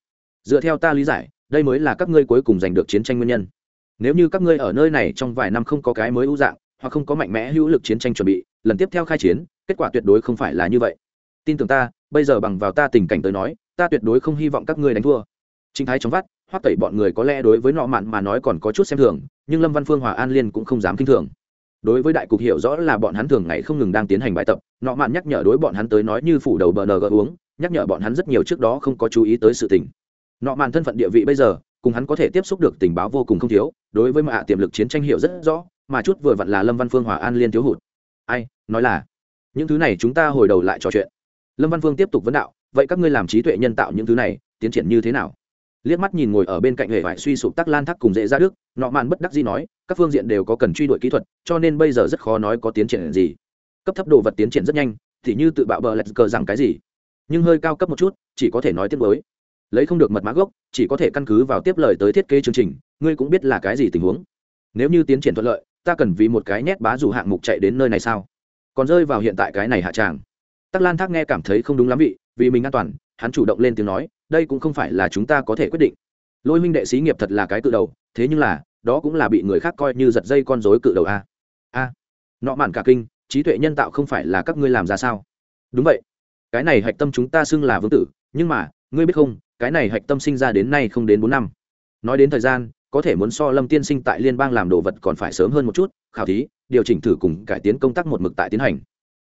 Dựa theo ta lý giải, đây mới là các ngươi cuối cùng giành được chiến tranh nguyên nhân. Nếu như các ngươi ở nơi này trong vài năm không có cái mới ưu dạng, hoặc không có mạnh mẽ hữu lực chiến tranh chuẩn bị, lần tiếp theo khai chiến, kết quả tuyệt đối không phải là như vậy. Tin tưởng ta, bây giờ bằng vào ta tình cảnh tới nói, ta tuyệt đối không hy vọng các ngươi đánh thua. Trinh thái chóng vắt, hoắc tẩy bọn người có lẽ đối với nọ mạn mà nói còn có chút xem thường, nhưng lâm văn phương, hòa an liên cũng không dám kinh thường đối với đại cục hiểu rõ là bọn hắn thường ngày không ngừng đang tiến hành bài tập, nọ mạn nhắc nhở đối bọn hắn tới nói như phủ đầu bờ nờ gỡ uống, nhắc nhở bọn hắn rất nhiều trước đó không có chú ý tới sự tình. Nọ mạn thân phận địa vị bây giờ, cùng hắn có thể tiếp xúc được tình báo vô cùng không thiếu, đối với mạ tiềm lực chiến tranh hiểu rất rõ, mà chút vừa vặn là lâm văn phương hòa an liên thiếu hụt. Ai, nói là, những thứ này chúng ta hồi đầu lại trò chuyện. Lâm văn phương tiếp tục vấn đạo, vậy các ngươi làm trí tuệ nhân tạo những thứ này, tiến triển như thế nào? Liếc mắt nhìn ngồi ở bên cạnh hệ vải suy sụp tắc lan thắc cùng dễ ra đức, nọ mạn bất đắc gì nói, các phương diện đều có cần truy đuổi kỹ thuật, cho nên bây giờ rất khó nói có tiến triển gì. Cấp thấp đồ vật tiến triển rất nhanh, thì như tự bạo bờ lạch cờ rằng cái gì. Nhưng hơi cao cấp một chút, chỉ có thể nói tiếp với lấy không được mật mã gốc, chỉ có thể căn cứ vào tiếp lời tới thiết kế chương trình, ngươi cũng biết là cái gì tình huống. Nếu như tiến triển thuận lợi, ta cần vì một cái nét bá dù hạng mục chạy đến nơi này sao? Còn rơi vào hiện tại cái này hạ tràng. Tắc lan thác nghe cảm thấy không đúng lắm vị, vì mình an toàn hắn chủ động lên tiếng nói, đây cũng không phải là chúng ta có thể quyết định. Lôi minh đệ sĩ nghiệp thật là cái cự đầu, thế nhưng là, đó cũng là bị người khác coi như giật dây con dối cự đầu a. A, nọ mạn cả kinh, trí tuệ nhân tạo không phải là các ngươi làm ra sao? Đúng vậy. Cái này hạch tâm chúng ta xưng là vương tử, nhưng mà, ngươi biết không, cái này hạch tâm sinh ra đến nay không đến bốn năm. Nói đến thời gian, có thể muốn so lâm tiên sinh tại liên bang làm đồ vật còn phải sớm hơn một chút, khảo thí, điều chỉnh thử cùng cải tiến công tác một mực tại tiến hành.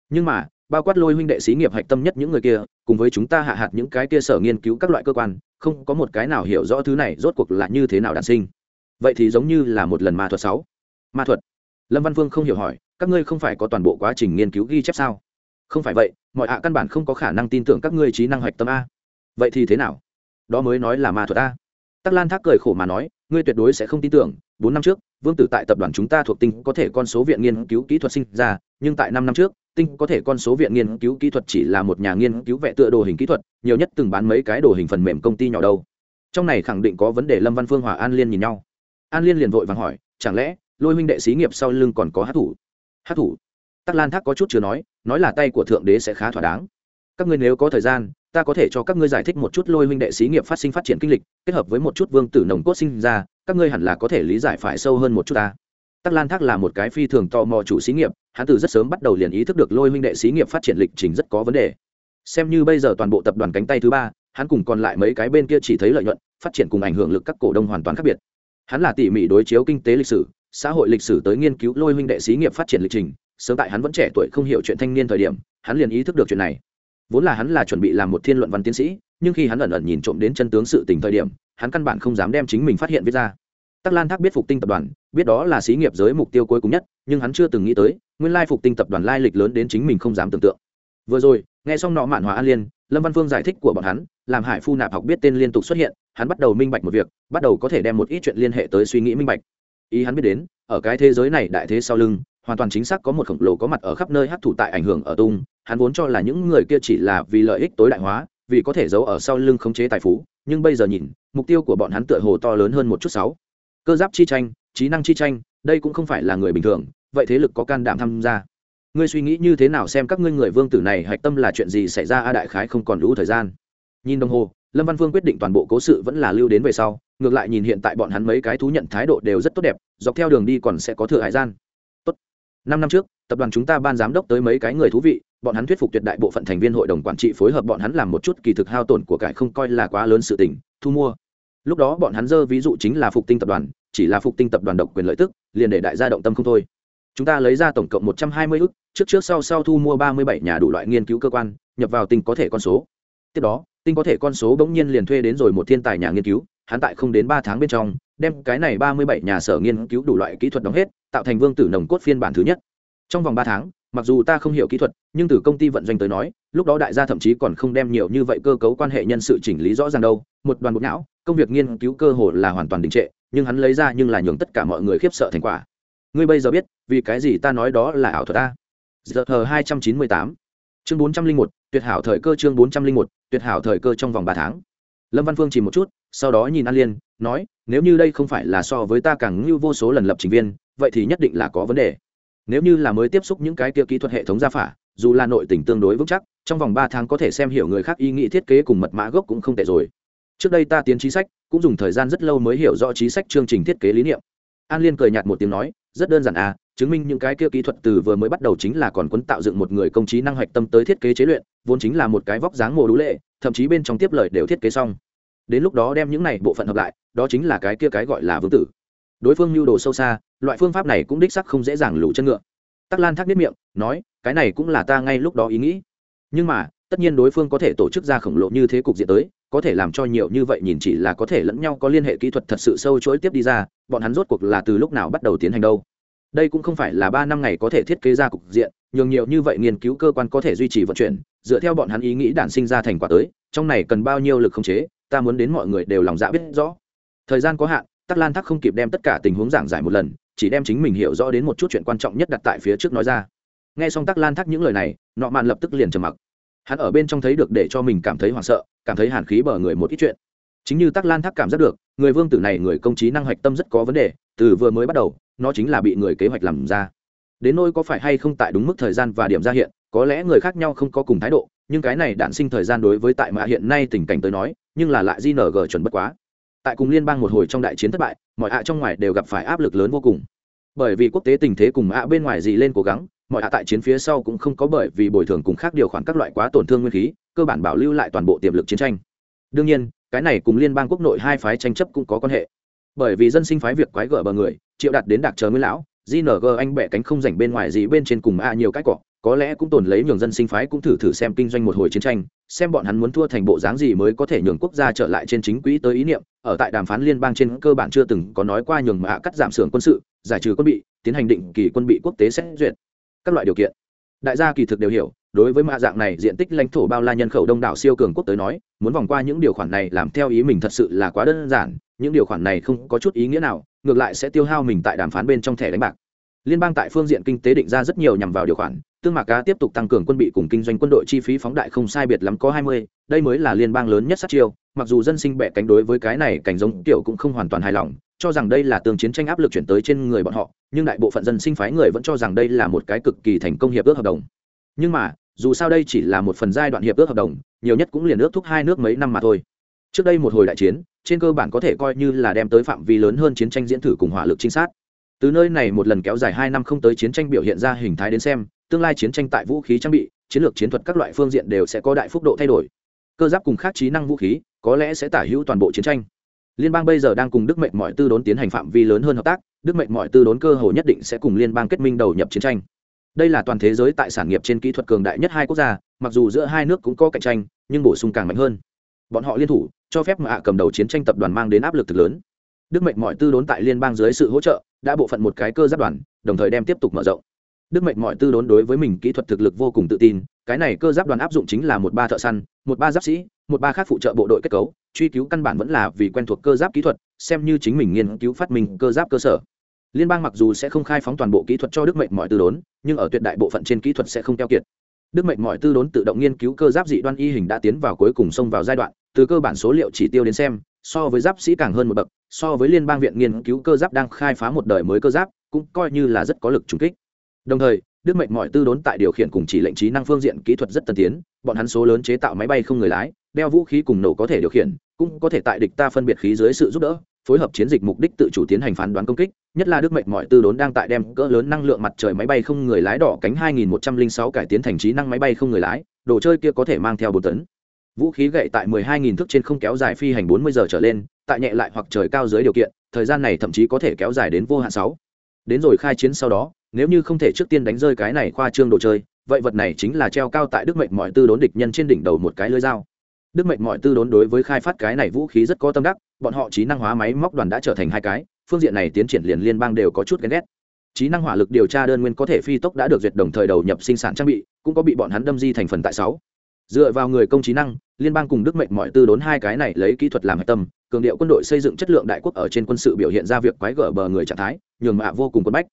Nhưng mà bao quát lôi huynh đệ xí nghiệp hạch tâm nhất những người kia, cùng với chúng ta hạ hạt những cái kia sở nghiên cứu các loại cơ quan, không có một cái nào hiểu rõ thứ này rốt cuộc là như thế nào đản sinh. Vậy thì giống như là một lần ma thuật sáu. Ma thuật? Lâm văn vương không hiểu hỏi, các ngươi không phải có toàn bộ quá trình nghiên cứu ghi chép sao? Không phải vậy, mọi hạ căn bản không có khả năng tin tưởng các ngươi trí năng hạch tâm a. Vậy thì thế nào? Đó mới nói là ma thuật a. Tắc lan thác cười khổ mà nói, ngươi tuyệt đối sẽ không tin tưởng, bốn năm trước, vương tử tại tập đoàn chúng ta thuộc tinh có thể con số viện nghiên cứu kỹ thuật sinh ra, nhưng tại năm năm trước tinh có thể con số viện nghiên cứu kỹ thuật chỉ là một nhà nghiên cứu vẽ tựa đồ hình kỹ thuật, nhiều nhất từng bán mấy cái đồ hình phần mềm công ty nhỏ đâu. Trong này khẳng định có vấn đề lâm văn phương, hòa an liên nhìn nhau. An liên liền vội vàng hỏi, chẳng lẽ lôi huynh đệ xí nghiệp sau lưng còn có hát thủ? Hát thủ? Tắc lan thác có chút chưa nói nói là tay của thượng đế sẽ khá thỏa đáng. Các ngươi nếu có thời gian, ta có thể cho các ngươi giải thích một chút lôi huynh đệ xí nghiệp phát sinh phát triển kinh lịch, kết hợp với một chút vương tử nồng cốt sinh ra, các ngươi hẳn là có thể lý giải phải sâu hơn một chút ta tắc lan thác là một cái phi thường tò mò chủ xí nghiệp, hắn từ rất sớm bắt đầu liền ý thức được lôi huynh đệ xí nghiệp phát triển lịch trình rất có vấn đề. Xem như bây giờ toàn bộ tập đoàn cánh tay thứ ba, hắn cùng còn lại mấy cái bên kia chỉ thấy lợi nhuận, phát triển cùng ảnh hưởng lực các cổ đông hoàn toàn khác biệt. Hắn là tỉ mỉ đối chiếu kinh tế lịch sử, xã hội lịch sử tới nghiên cứu lôi huynh đệ xí nghiệp phát triển lịch trình, sớm tại hắn vẫn trẻ tuổi không hiểu chuyện thanh niên thời điểm, hắn liền ý thức được chuyện này. Vốn là hắn là chuẩn bị làm một thiên luận văn tiến sĩ, nhưng khi hắn ẩn ẩn nhìn trộm đến chân tướng sự tình thời điểm, hắn căn bản không dám đem chính mình phát hiện viết ra tắc lan thác biết phục tinh tập đoàn, biết đó là xí nghiệp giới mục tiêu cuối cùng nhất, nhưng hắn chưa từng nghĩ tới, nguyên lai phục tinh tập đoàn lai lịch lớn đến chính mình không dám tưởng tượng. Vừa rồi, nghe xong nọ mạn hòa an liên, lâm văn phương giải thích của bọn hắn, làm hải phu nạp học biết tên liên tục xuất hiện, hắn bắt đầu minh bạch một việc, bắt đầu có thể đem một ít chuyện liên hệ tới suy nghĩ minh bạch. Ý hắn biết đến, ở cái thế giới này đại thế sau lưng, hoàn toàn chính xác có một khổng lồ có mặt ở khắp nơi hấp thụ tại ảnh hưởng ở tung, hắn vốn cho là những người kia chỉ là vì lợi ích tối đại hóa, vì có thể giấu ở sau lưng khống chế tài phú, nhưng bây giờ nhìn, mục tiêu của bọn hắn tựa hồ to lớn hơn một chút sáu cơ giáp chi tranh, trí năng chi tranh, đây cũng không phải là người bình thường, vậy thế lực có can đảm tham gia. Ngươi suy nghĩ như thế nào xem các ngươi người vương tử này hạch tâm là chuyện gì xảy ra a đại khái không còn đủ thời gian. Nhìn đồng hồ, lâm văn vương quyết định toàn bộ cố sự vẫn là lưu đến về sau, ngược lại nhìn hiện tại bọn hắn mấy cái thú nhận thái độ đều rất tốt đẹp, dọc theo đường đi còn sẽ có thừa hải gian. Tốt. Năm năm trước, tập đoàn chúng ta ban giám đốc tới mấy cái người thú vị, bọn hắn thuyết phục tuyệt đại bộ phận thành viên hội đồng quản trị phối hợp bọn hắn làm một chút kỳ thực hao tổn của cải không coi là quá lớn sự tình, thu mua. Lúc đó bọn hắn dơ ví dụ chính là phục tinh tập đoàn chỉ là phục tinh tập đoàn độc quyền lợi tức, liền để đại gia động tâm không thôi. Chúng ta lấy ra tổng cộng một trăm hai mươi ức, trước trước sau sau thu mua ba mươi bảy nhà đủ loại nghiên cứu cơ quan, nhập vào tinh có thể con số. Tiếp đó, tinh có thể con số bỗng nhiên liền thuê đến rồi một thiên tài nhà nghiên cứu, hắn tại không đến ba tháng bên trong, đem cái này ba mươi bảy nhà sở nghiên cứu đủ loại kỹ thuật đóng hết, tạo thành vương tử nồng cốt phiên bản thứ nhất. Trong vòng ba tháng, mặc dù ta không hiểu kỹ thuật, nhưng từ công ty vận doanh tới nói, lúc đó đại gia thậm chí còn không đem nhiều như vậy cơ cấu quan hệ nhân sự chỉnh lý rõ ràng đâu. Một đoàn một não, công việc nghiên cứu cơ hồ là hoàn toàn đình trệ nhưng hắn lấy ra nhưng là nhường tất cả mọi người khiếp sợ thành quả. Ngươi bây giờ biết, vì cái gì ta nói đó là ảo thuật ta? Giờ thờ hai trăm chín mươi tám. Chương bốn trăm linh một, tuyệt hảo thời cơ chương bốn trăm linh một, tuyệt hảo thời cơ trong vòng ba tháng. Lâm văn phương chỉ một chút, sau đó nhìn an liên, nói, nếu như đây không phải là so với ta càng như vô số lần lập trình viên, vậy thì nhất định là có vấn đề. Nếu như là mới tiếp xúc những cái kia kỹ thuật hệ thống gia phả, dù là nội tình tương đối vững chắc, trong vòng ba tháng có thể xem hiểu người khác ý nghĩ thiết kế cùng mật mã gốc cũng không tệ rồi trước đây ta tiến trí sách, cũng dùng thời gian rất lâu mới hiểu rõ trí sách chương trình thiết kế lý niệm. An liên cười nhạt một tiếng nói, rất đơn giản à chứng minh những cái kia kỹ thuật từ vừa mới bắt đầu chính là còn quấn tạo dựng một người công trí năng hoạch tâm tới thiết kế chế luyện, vốn chính là một cái vóc dáng mồ đũ lệ, thậm chí bên trong tiếp lời đều thiết kế xong. Đến lúc đó đem những này bộ phận hợp lại, đó chính là cái kia cái gọi là vương tử. Đối phương mưu đồ sâu xa, loại phương pháp này cũng đích sắc không dễ dàng lủ chân ngựa. Tắc lan thác biết miệng, nói, cái này cũng là ta ngay lúc đó ý nghĩ. Nhưng mà, tất nhiên đối phương có thể tổ chức ra khổng lồ như thế cục diện tới có thể làm cho nhiều như vậy nhìn chỉ là có thể lẫn nhau có liên hệ kỹ thuật thật sự sâu chối tiếp đi ra, bọn hắn rốt cuộc là từ lúc nào bắt đầu tiến hành đâu. Đây cũng không phải là ba năm ngày có thể thiết kế ra cục diện, nhường nhiều như vậy nghiên cứu cơ quan có thể duy trì vận chuyển, dựa theo bọn hắn ý nghĩ đản sinh ra thành quả tới, trong này cần bao nhiêu lực không chế, ta muốn đến mọi người đều lòng dạ biết rõ. Thời gian có hạn, tắc lan thắc không kịp đem tất cả tình huống giảng giải một lần, chỉ đem chính mình hiểu rõ đến một chút chuyện quan trọng nhất đặt tại phía trước nói ra. Nghe xong tắc lan thắc những lời này, nọ mạn lập tức liền trầm mặc hắn ở bên trong thấy được để cho mình cảm thấy hoảng sợ, cảm thấy hàn khí bờ người một ít chuyện. Chính như tắc lan thác cảm giác được, người vương tử này người công trí năng hoạch tâm rất có vấn đề, từ vừa mới bắt đầu, nó chính là bị người kế hoạch làm ra. Đến nôi có phải hay không tại đúng mức thời gian và điểm ra hiện, có lẽ người khác nhau không có cùng thái độ, nhưng cái này đạn sinh thời gian đối với tại mạ hiện nay tình cảnh tới nói, nhưng là lại gng chuẩn bất quá. Tại cùng liên bang một hồi trong đại chiến thất bại, mọi ạ trong ngoài đều gặp phải áp lực lớn vô cùng. Bởi vì quốc tế tình thế cùng ạ bên ngoài gì lên cố gắng mọi hạ tại chiến phía sau cũng không có bởi vì bồi thường cùng khác điều khoản các loại quá tổn thương nguyên khí, cơ bản bảo lưu lại toàn bộ tiềm lực chiến tranh. Đương nhiên, cái này cùng liên bang quốc nội hai phái tranh chấp cũng có quan hệ. Bởi vì dân sinh phái việc quái gở bờ người, triệu đặt đến đặc chờ nguyên lão gng anh bẻ cánh không rảnh bên ngoài gì bên trên cùng a nhiều cái cọ có lẽ cũng tồn lấy nhường dân sinh phái cũng thử thử xem kinh doanh một hồi chiến tranh, xem bọn hắn muốn thua thành bộ dáng gì mới có thể nhường quốc gia trở lại trên chính quỹ tới ý niệm, ở tại đàm phán liên bang trên cơ bản chưa từng có nói qua nhường mạ cắt giảm xưởng quân sự, giải trừ quân bị, tiến hành định kỳ quân bị quốc tế xét duyệt các loại điều kiện. Đại gia kỳ thực đều hiểu, đối với mạ dạng này diện tích lãnh thổ bao la nhân khẩu đông đảo siêu cường quốc tới nói, muốn vòng qua những điều khoản này làm theo ý mình thật sự là quá đơn giản, những điều khoản này không có chút ý nghĩa nào, ngược lại sẽ tiêu hao mình tại đàm phán bên trong thẻ đánh bạc. Liên bang tại phương diện kinh tế định ra rất nhiều nhằm vào điều khoản, tương mạc cá tiếp tục tăng cường quân bị cùng kinh doanh quân đội chi phí phóng đại không sai biệt lắm có hai mươi, đây mới là liên bang lớn nhất sát chiêu mặc dù dân sinh bẻ cánh đối với cái này cảnh giống tiểu cũng không hoàn toàn hài lòng, cho rằng đây là tương chiến tranh áp lực chuyển tới trên người bọn họ, nhưng đại bộ phận dân sinh phái người vẫn cho rằng đây là một cái cực kỳ thành công hiệp ước hợp đồng. Nhưng mà, dù sao đây chỉ là một phần giai đoạn hiệp ước hợp đồng, nhiều nhất cũng liền ước thúc hai nước mấy năm mà thôi. Trước đây một hồi đại chiến, trên cơ bản có thể coi như là đem tới phạm vi lớn hơn chiến tranh diễn thử cùng hỏa lực trinh sát. Từ nơi này một lần kéo dài hai năm không tới chiến tranh biểu hiện ra hình thái đến xem, tương lai chiến tranh tại vũ khí trang bị, chiến lược chiến thuật các loại phương diện đều sẽ có đại phúc độ thay đổi. Cơ giáp cùng khác trí năng vũ khí có lẽ sẽ tả hữu toàn bộ chiến tranh. Liên bang bây giờ đang cùng đức mệnh mọi tư đốn tiến hành phạm vi lớn hơn hợp tác, đức mệnh mọi tư đốn cơ hồ nhất định sẽ cùng liên bang kết minh đầu nhập chiến tranh. Đây là toàn thế giới tại sản nghiệp trên kỹ thuật cường đại nhất hai quốc gia, mặc dù giữa hai nước cũng có cạnh tranh, nhưng bổ sung càng mạnh hơn. Bọn họ liên thủ, cho phép mà cầm đầu chiến tranh tập đoàn mang đến áp lực thực lớn. Đức mệnh mọi tư đốn tại liên bang dưới sự hỗ trợ, đã bộ phận một cái cơ giáp đoàn, đồng thời đem tiếp tục mở rộng đức mệnh mọi tư đốn đối với mình kỹ thuật thực lực vô cùng tự tin, cái này cơ giáp đoàn áp dụng chính là một ba thợ săn, một ba giáp sĩ, một ba khác phụ trợ bộ đội kết cấu, truy cứu căn bản vẫn là vì quen thuộc cơ giáp kỹ thuật, xem như chính mình nghiên cứu phát minh cơ giáp cơ sở. Liên bang mặc dù sẽ không khai phóng toàn bộ kỹ thuật cho đức mệnh mọi tư đốn, nhưng ở tuyệt đại bộ phận trên kỹ thuật sẽ không keo kiệt. Đức mệnh mọi tư đốn tự động nghiên cứu cơ giáp dị đoan y hình đã tiến vào cuối cùng xông vào giai đoạn, từ cơ bản số liệu chỉ tiêu đến xem, so với giáp sĩ càng hơn một bậc, so với liên bang viện nghiên cứu cơ giáp đang khai phá một đời mới cơ giáp, cũng coi như là rất có lực trùng kích đồng thời, đức mệnh mọi tư đốn tại điều khiển cùng chỉ lệnh trí năng phương diện kỹ thuật rất tân tiến, bọn hắn số lớn chế tạo máy bay không người lái, đeo vũ khí cùng nổ có thể điều khiển, cũng có thể tại địch ta phân biệt khí dưới sự giúp đỡ, phối hợp chiến dịch mục đích tự chủ tiến hành phán đoán công kích, nhất là đức mệnh mọi tư đốn đang tại đem cỡ lớn năng lượng mặt trời máy bay không người lái đỏ cánh 2106 cải tiến thành trí năng máy bay không người lái, đồ chơi kia có thể mang theo bốn tấn. Vũ khí gậy tại 12.000 thước trên không kéo dài phi hành 40 giờ trở lên, tại nhẹ lại hoặc trời cao dưới điều kiện, thời gian này thậm chí có thể kéo dài đến vô hạn sáu. Đến rồi khai chiến sau đó nếu như không thể trước tiên đánh rơi cái này khoa trương đồ chơi, vậy vật này chính là treo cao tại đức mệnh mọi tư đốn địch nhân trên đỉnh đầu một cái lưới dao. Đức mệnh mọi tư đốn đối với khai phát cái này vũ khí rất có tâm đắc, bọn họ trí năng hóa máy móc đoàn đã trở thành hai cái, phương diện này tiến triển liền liên bang đều có chút ghen ghét. Trí năng hỏa lực điều tra đơn nguyên có thể phi tốc đã được duyệt đồng thời đầu nhập sinh sản trang bị, cũng có bị bọn hắn đâm di thành phần tại sáu. Dựa vào người công trí năng, liên bang cùng đức mệnh mọi tư đốn hai cái này lấy kỹ thuật làm hạch tâm, cường điệu quân đội xây dựng chất lượng đại quốc ở trên quân sự biểu hiện ra việc quái gở bờ người trạng thái, nhường mạ vô cùng quân bách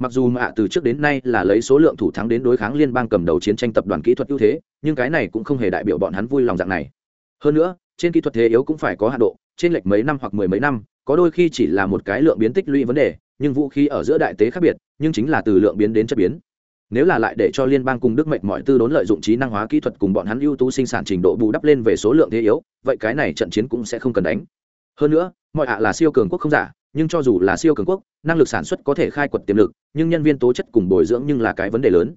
mặc dù mạ từ trước đến nay là lấy số lượng thủ thắng đến đối kháng liên bang cầm đầu chiến tranh tập đoàn kỹ thuật ưu thế, nhưng cái này cũng không hề đại biểu bọn hắn vui lòng dạng này. Hơn nữa, trên kỹ thuật thế yếu cũng phải có hạ độ, trên lệch mấy năm hoặc mười mấy năm, có đôi khi chỉ là một cái lượng biến tích lũy vấn đề, nhưng vũ khí ở giữa đại tế khác biệt, nhưng chính là từ lượng biến đến chất biến. Nếu là lại để cho liên bang cùng đức mệnh mọi tư đốn lợi dụng trí năng hóa kỹ thuật cùng bọn hắn ưu tú sinh sản trình độ bù đắp lên về số lượng thế yếu, vậy cái này trận chiến cũng sẽ không cần đánh. Hơn nữa, mọi ạ là siêu cường quốc không giả nhưng cho dù là siêu cường quốc, năng lực sản xuất có thể khai quật tiềm lực, nhưng nhân viên tố chất cùng bồi dưỡng nhưng là cái vấn đề lớn.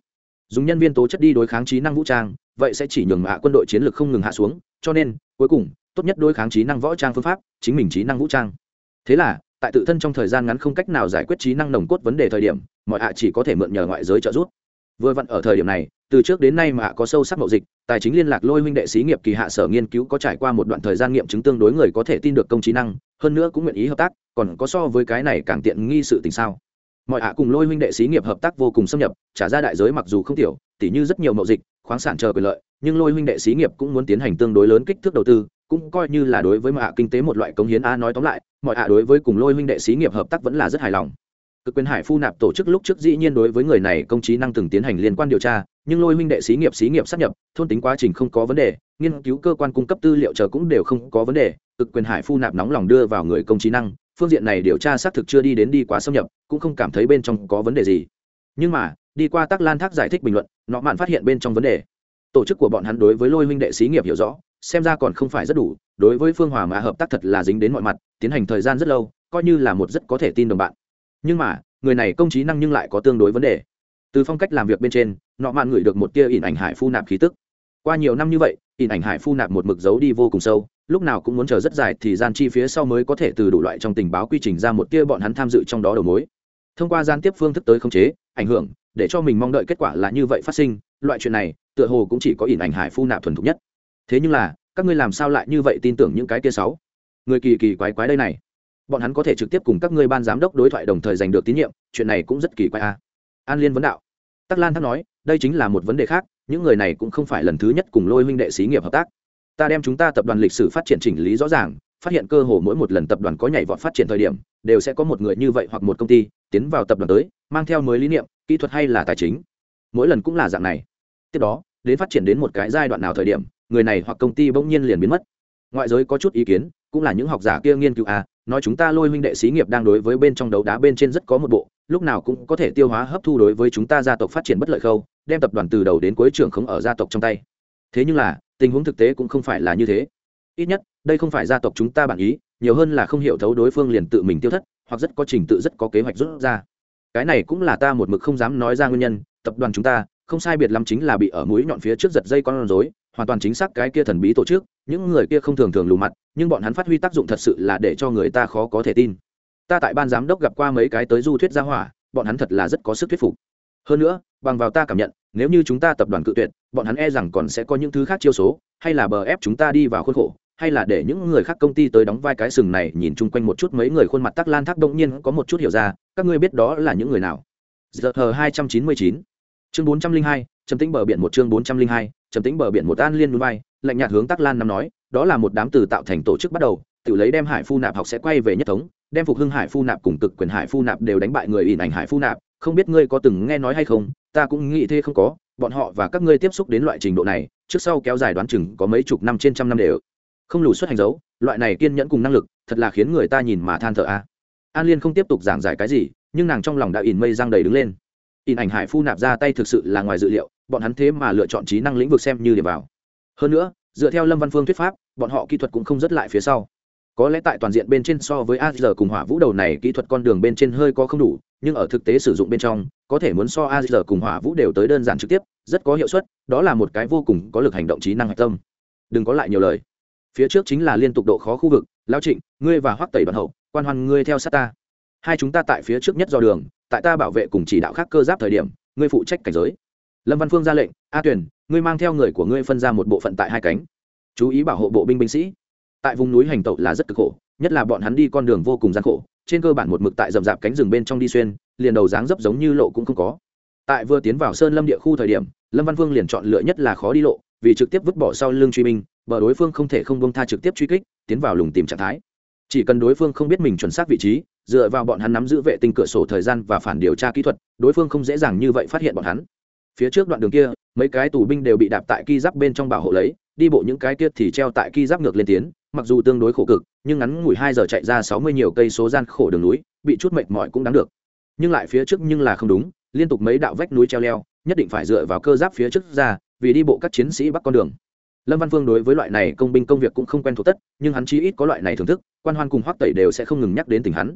Dùng nhân viên tố chất đi đối kháng trí năng vũ trang, vậy sẽ chỉ nhường hạ quân đội chiến lược không ngừng hạ xuống, cho nên, cuối cùng, tốt nhất đối kháng trí năng võ trang phương pháp, chính mình trí năng vũ trang. Thế là, tại tự thân trong thời gian ngắn không cách nào giải quyết trí năng nồng cốt vấn đề thời điểm, mọi hạ chỉ có thể mượn nhờ ngoại giới trợ giúp vừa vặn ở thời điểm này, từ trước đến nay mà có sâu sắc mậu dịch, tài chính liên lạc lôi huynh đệ xí nghiệp kỳ hạ sở nghiên cứu có trải qua một đoạn thời gian nghiệm chứng tương đối người có thể tin được công trí năng, hơn nữa cũng nguyện ý hợp tác, còn có so với cái này càng tiện nghi sự tình sao. Mọi ạ cùng lôi huynh đệ xí nghiệp hợp tác vô cùng xâm nhập, trả ra đại giới mặc dù không tiểu, tỉ như rất nhiều mậu dịch, khoáng sản chờ quyền lợi, nhưng lôi huynh đệ xí nghiệp cũng muốn tiến hành tương đối lớn kích thước đầu tư, cũng coi như là đối với mọi ạ kinh tế một loại công hiến. A nói tóm lại, mọi ạ đối với cùng lôi huynh đệ xí nghiệp hợp tác vẫn là rất hài lòng cực quyền hải phu nạp tổ chức lúc trước dĩ nhiên đối với người này công trí năng từng tiến hành liên quan điều tra, nhưng lôi huynh đệ xí nghiệp xí nghiệp sát nhập, thôn tính quá trình không có vấn đề, nghiên cứu cơ quan cung cấp tư liệu chờ cũng đều không có vấn đề. Cực quyền hải phu nạp nóng lòng đưa vào người công trí năng, phương diện này điều tra xác thực chưa đi đến đi quá xâm nhập, cũng không cảm thấy bên trong có vấn đề gì. Nhưng mà, đi qua Tắc lan thác giải thích bình luận, nọ mạn phát hiện bên trong vấn đề. Tổ chức của bọn hắn đối với lôi huynh đệ xí nghiệp hiểu rõ, xem ra còn không phải rất đủ, đối với phương hòa mà hợp tác thật là dính đến mọi mặt, tiến hành thời gian rất lâu, coi như là một rất có thể tin đồng bạn nhưng mà, người này công trí năng nhưng lại có tương đối vấn đề. Từ phong cách làm việc bên trên, nọ mạn ngửi được một tia ỉn ảnh hải phu nạp khí tức. Qua nhiều năm như vậy, ỉn ảnh hải phu nạp một mực giấu đi vô cùng sâu, lúc nào cũng muốn chờ rất dài thì gian chi phía sau mới có thể từ đủ loại trong tình báo quy trình ra một tia bọn hắn tham dự trong đó đầu mối. Thông qua gian tiếp phương thức tới khống chế, ảnh hưởng, để cho mình mong đợi kết quả là như vậy phát sinh, loại chuyện này, tựa hồ cũng chỉ có ỉn ảnh hải phu nạp thuần thục nhất. Thế nhưng là, các ngươi làm sao lại như vậy tin tưởng những cái kia sáu? Người kỳ kỳ quái quái đây này bọn hắn có thể trực tiếp cùng các ngươi ban giám đốc đối thoại đồng thời giành được tín nhiệm, chuyện này cũng rất kỳ quái a. An liên vấn đạo. Tắc lan thắc nói, đây chính là một vấn đề khác, những người này cũng không phải lần thứ nhất cùng lôi huynh đệ xí nghiệp hợp tác. Ta đem chúng ta tập đoàn lịch sử phát triển chỉnh lý rõ ràng, phát hiện cơ hồ mỗi một lần tập đoàn có nhảy vọt phát triển thời điểm, đều sẽ có một người như vậy hoặc một công ty tiến vào tập đoàn tới, mang theo mới lý niệm, kỹ thuật hay là tài chính. Mỗi lần cũng là dạng này. Tiếp đó, đến phát triển đến một cái giai đoạn nào thời điểm, người này hoặc công ty bỗng nhiên liền biến mất. Ngoại giới có chút ý kiến, cũng là những học giả kia nghiên cứu à nói chúng ta lôi huynh đệ xí nghiệp đang đối với bên trong đấu đá bên trên rất có một bộ, lúc nào cũng có thể tiêu hóa hấp thu đối với chúng ta gia tộc phát triển bất lợi khâu, đem tập đoàn từ đầu đến cuối trưởng không ở gia tộc trong tay. Thế nhưng là, tình huống thực tế cũng không phải là như thế. Ít nhất, đây không phải gia tộc chúng ta bản ý, nhiều hơn là không hiểu thấu đối phương liền tự mình tiêu thất, hoặc rất có trình tự rất có kế hoạch rút ra. Cái này cũng là ta một mực không dám nói ra nguyên nhân, tập đoàn chúng ta, không sai biệt lắm chính là bị ở mũi nhọn phía trước giật dây con rối, hoàn toàn chính xác cái kia thần bí tổ chức, những người kia không thường thường lù mặt nhưng bọn hắn phát huy tác dụng thật sự là để cho người ta khó có thể tin. Ta tại ban giám đốc gặp qua mấy cái tới du thuyết gia hỏa, bọn hắn thật là rất có sức thuyết phục. Hơn nữa, bằng vào ta cảm nhận, nếu như chúng ta tập đoàn cự tuyệt, bọn hắn e rằng còn sẽ có những thứ khác chiêu số, hay là bờ ép chúng ta đi vào khuôn khổ, hay là để những người khác công ty tới đóng vai cái sừng này, nhìn chung quanh một chút mấy người khuôn mặt tắc lan thác động nhiên có một chút hiểu ra, các ngươi biết đó là những người nào? Giờ hờ hai trăm chín mươi chín. Chương bốn trăm linh hai, trầm tĩnh bờ biển một chương bốn trăm linh hai, trầm tĩnh bờ biển một an liên núi bay lạnh nhạt hướng tắc lan năm nói đó là một đám từ tạo thành tổ chức bắt đầu, tự lấy đem hải phu nạp học sẽ quay về nhất thống, đem phục hưng hải phu nạp cùng cực quyền hải phu nạp đều đánh bại người ỉn ảnh hải phu nạp. Không biết ngươi có từng nghe nói hay không, ta cũng nghĩ thế không có, bọn họ và các ngươi tiếp xúc đến loại trình độ này, trước sau kéo dài đoán chừng có mấy chục năm trên trăm năm đều. Không lù xuất hành dấu, loại này kiên nhẫn cùng năng lực, thật là khiến người ta nhìn mà than thở a. An liên không tiếp tục giảng giải cái gì, nhưng nàng trong lòng đã ỉn mây giang đầy đứng lên. Ỉn ảnh hải phu nạp ra tay thực sự là ngoài dự liệu, bọn hắn thế mà lựa chọn trí năng lĩnh vực xem như điểm vào. Hơn nữa, dựa theo lâm văn phương thuyết pháp bọn họ kỹ thuật cũng không rất lại phía sau. Có lẽ tại toàn diện bên trên so với a cùng hỏa vũ đầu này kỹ thuật con đường bên trên hơi có không đủ, nhưng ở thực tế sử dụng bên trong, có thể muốn so a cùng hỏa vũ đều tới đơn giản trực tiếp, rất có hiệu suất, đó là một cái vô cùng có lực hành động trí năng hạch tâm. Đừng có lại nhiều lời. Phía trước chính là liên tục độ khó khu vực lao trịnh, ngươi và hoắc tẩy đoàn hậu, quan hoan ngươi theo sát ta. Hai chúng ta tại phía trước nhất do đường, tại ta bảo vệ cùng chỉ đạo khác cơ giáp thời điểm, ngươi phụ trách cảnh giới. Lâm văn phương ra lệnh, a tuyển ngươi mang theo người của ngươi phân ra một bộ phận tại hai cánh chú ý bảo hộ bộ binh binh sĩ. Tại vùng núi hành tẩu là rất cực khổ, nhất là bọn hắn đi con đường vô cùng gian khổ, trên cơ bản một mực tại rậm rạp cánh rừng bên trong đi xuyên, liền đầu dáng dấp giống như lộ cũng không có. Tại vừa tiến vào sơn lâm địa khu thời điểm, lâm văn vương liền chọn lựa nhất là khó đi lộ, vì trực tiếp vứt bỏ sau lưng truy binh, bờ đối phương không thể không bông tha trực tiếp truy kích, tiến vào lùng tìm trạng thái. Chỉ cần đối phương không biết mình chuẩn xác vị trí, dựa vào bọn hắn nắm giữ vệ tinh cửa sổ thời gian và phản điều tra kỹ thuật, đối phương không dễ dàng như vậy phát hiện bọn hắn. Phía trước đoạn đường kia, mấy cái tù binh đều bị đạp tại ki giáp bên trong bảo hộ lấy đi bộ những cái kia thì treo tại ki giáp ngược lên tiến, mặc dù tương đối khổ cực, nhưng ngắn ngủi hai giờ chạy ra sáu mươi nhiều cây số gian khổ đường núi, bị chút mệt mỏi cũng đáng được. Nhưng lại phía trước nhưng là không đúng, liên tục mấy đạo vách núi treo leo, nhất định phải dựa vào cơ giáp phía trước ra, vì đi bộ các chiến sĩ bắc con đường. Lâm văn phương đối với loại này công binh công việc cũng không quen thuộc tất, nhưng hắn chí ít có loại này thưởng thức, quan hoan cùng hoắc tẩy đều sẽ không ngừng nhắc đến tình hắn.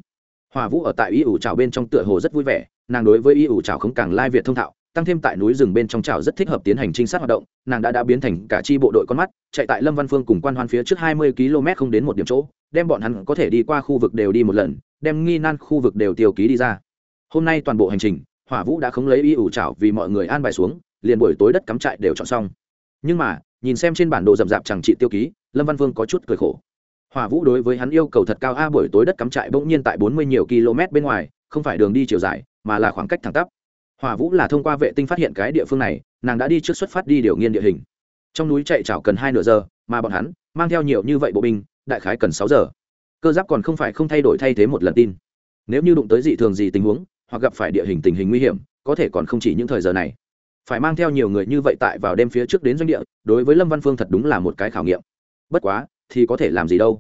Hòa vũ ở tại y ủ trào bên trong tựa hồ rất vui vẻ, nàng đối với y ủ trào không càng lai việt thông thạo tăng thêm tại núi rừng bên trong trào rất thích hợp tiến hành trinh sát hoạt động, nàng đã đã biến thành cả chi bộ đội con mắt, chạy tại lâm văn phương cùng quan hoan phía trước hai mươi km không đến một điểm chỗ, đem bọn hắn có thể đi qua khu vực đều đi một lần, đem nghi nan khu vực đều tiêu ký đi ra. Hôm nay toàn bộ hành trình, hỏa vũ đã không lấy y ủ trào vì mọi người an bài xuống, liền buổi tối đất cắm trại đều chọn xong. Nhưng mà, nhìn xem trên bản đồ rậm rạp chẳng trị tiêu ký, lâm văn vương có chút cười khổ. Hỏa vũ đối với hắn yêu cầu thật cao a, buổi tối đất cắm trại bỗng nhiên tại bốn mươi nhiều km bên ngoài, không phải đường đi chiều dài, mà là khoảng cách thẳng tắp hỏa vũ là thông qua vệ tinh phát hiện cái địa phương này, nàng đã đi trước xuất phát đi điều nghiên địa hình. Trong núi chạy chảo cần hai nửa giờ, mà bọn hắn mang theo nhiều như vậy bộ binh, đại khái cần sáu giờ. Cơ giáp còn không phải không thay đổi thay thế một lần tin. Nếu như đụng tới dị thường gì tình huống, hoặc gặp phải địa hình tình hình nguy hiểm, có thể còn không chỉ những thời giờ này. Phải mang theo nhiều người như vậy tại vào đêm phía trước đến doanh địa, đối với lâm văn phương thật đúng là một cái khảo nghiệm. Bất quá, thì có thể làm gì đâu.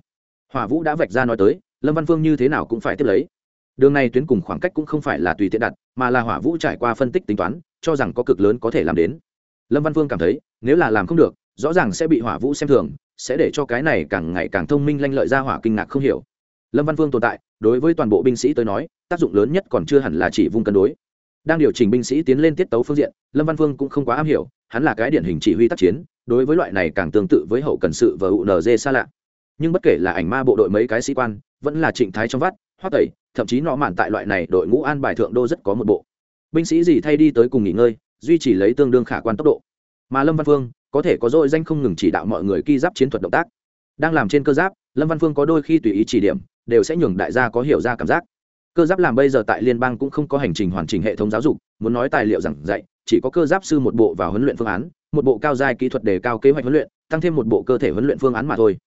Hỏa vũ đã vạch ra nói tới, lâm văn phương như thế nào cũng phải tiếp lấy đường này tuyến cùng khoảng cách cũng không phải là tùy tiện đặt, mà là hỏa vũ trải qua phân tích tính toán, cho rằng có cực lớn có thể làm đến. Lâm văn vương cảm thấy, nếu là làm không được, rõ ràng sẽ bị hỏa vũ xem thường, sẽ để cho cái này càng ngày càng thông minh lanh lợi ra hỏa kinh ngạc không hiểu. Lâm văn vương tồn tại, đối với toàn bộ binh sĩ tới nói, tác dụng lớn nhất còn chưa hẳn là chỉ vung cân đối. Đang điều chỉnh binh sĩ tiến lên tiết tấu phương diện, lâm văn vương cũng không quá am hiểu, hắn là cái điển hình chỉ huy tác chiến, đối với loại này càng tương tự với hậu cần sự và unz xa lạ. Nhưng bất kể là ảnh ma bộ đội mấy cái sĩ quan, vẫn là trịnh thái trong vắt hoắc tẩy, thậm chí nọ mạn tại loại này đội ngũ an bài thượng đô rất có một bộ. Binh sĩ gì thay đi tới cùng nghỉ ngơi, duy trì lấy tương đương khả quan tốc độ. Mà lâm văn phương, có thể có dội danh không ngừng chỉ đạo mọi người ghi giáp chiến thuật động tác. Đang làm trên cơ giáp, lâm văn phương có đôi khi tùy ý chỉ điểm, đều sẽ nhường đại gia có hiểu ra cảm giác. Cơ giáp làm bây giờ tại liên bang cũng không có hành trình hoàn chỉnh hệ thống giáo dục, muốn nói tài liệu giảng dạy, chỉ có cơ giáp sư một bộ vào huấn luyện phương án, một bộ cao giai kỹ thuật đề cao kế hoạch huấn luyện, tăng thêm một bộ cơ thể huấn luyện phương án mà thôi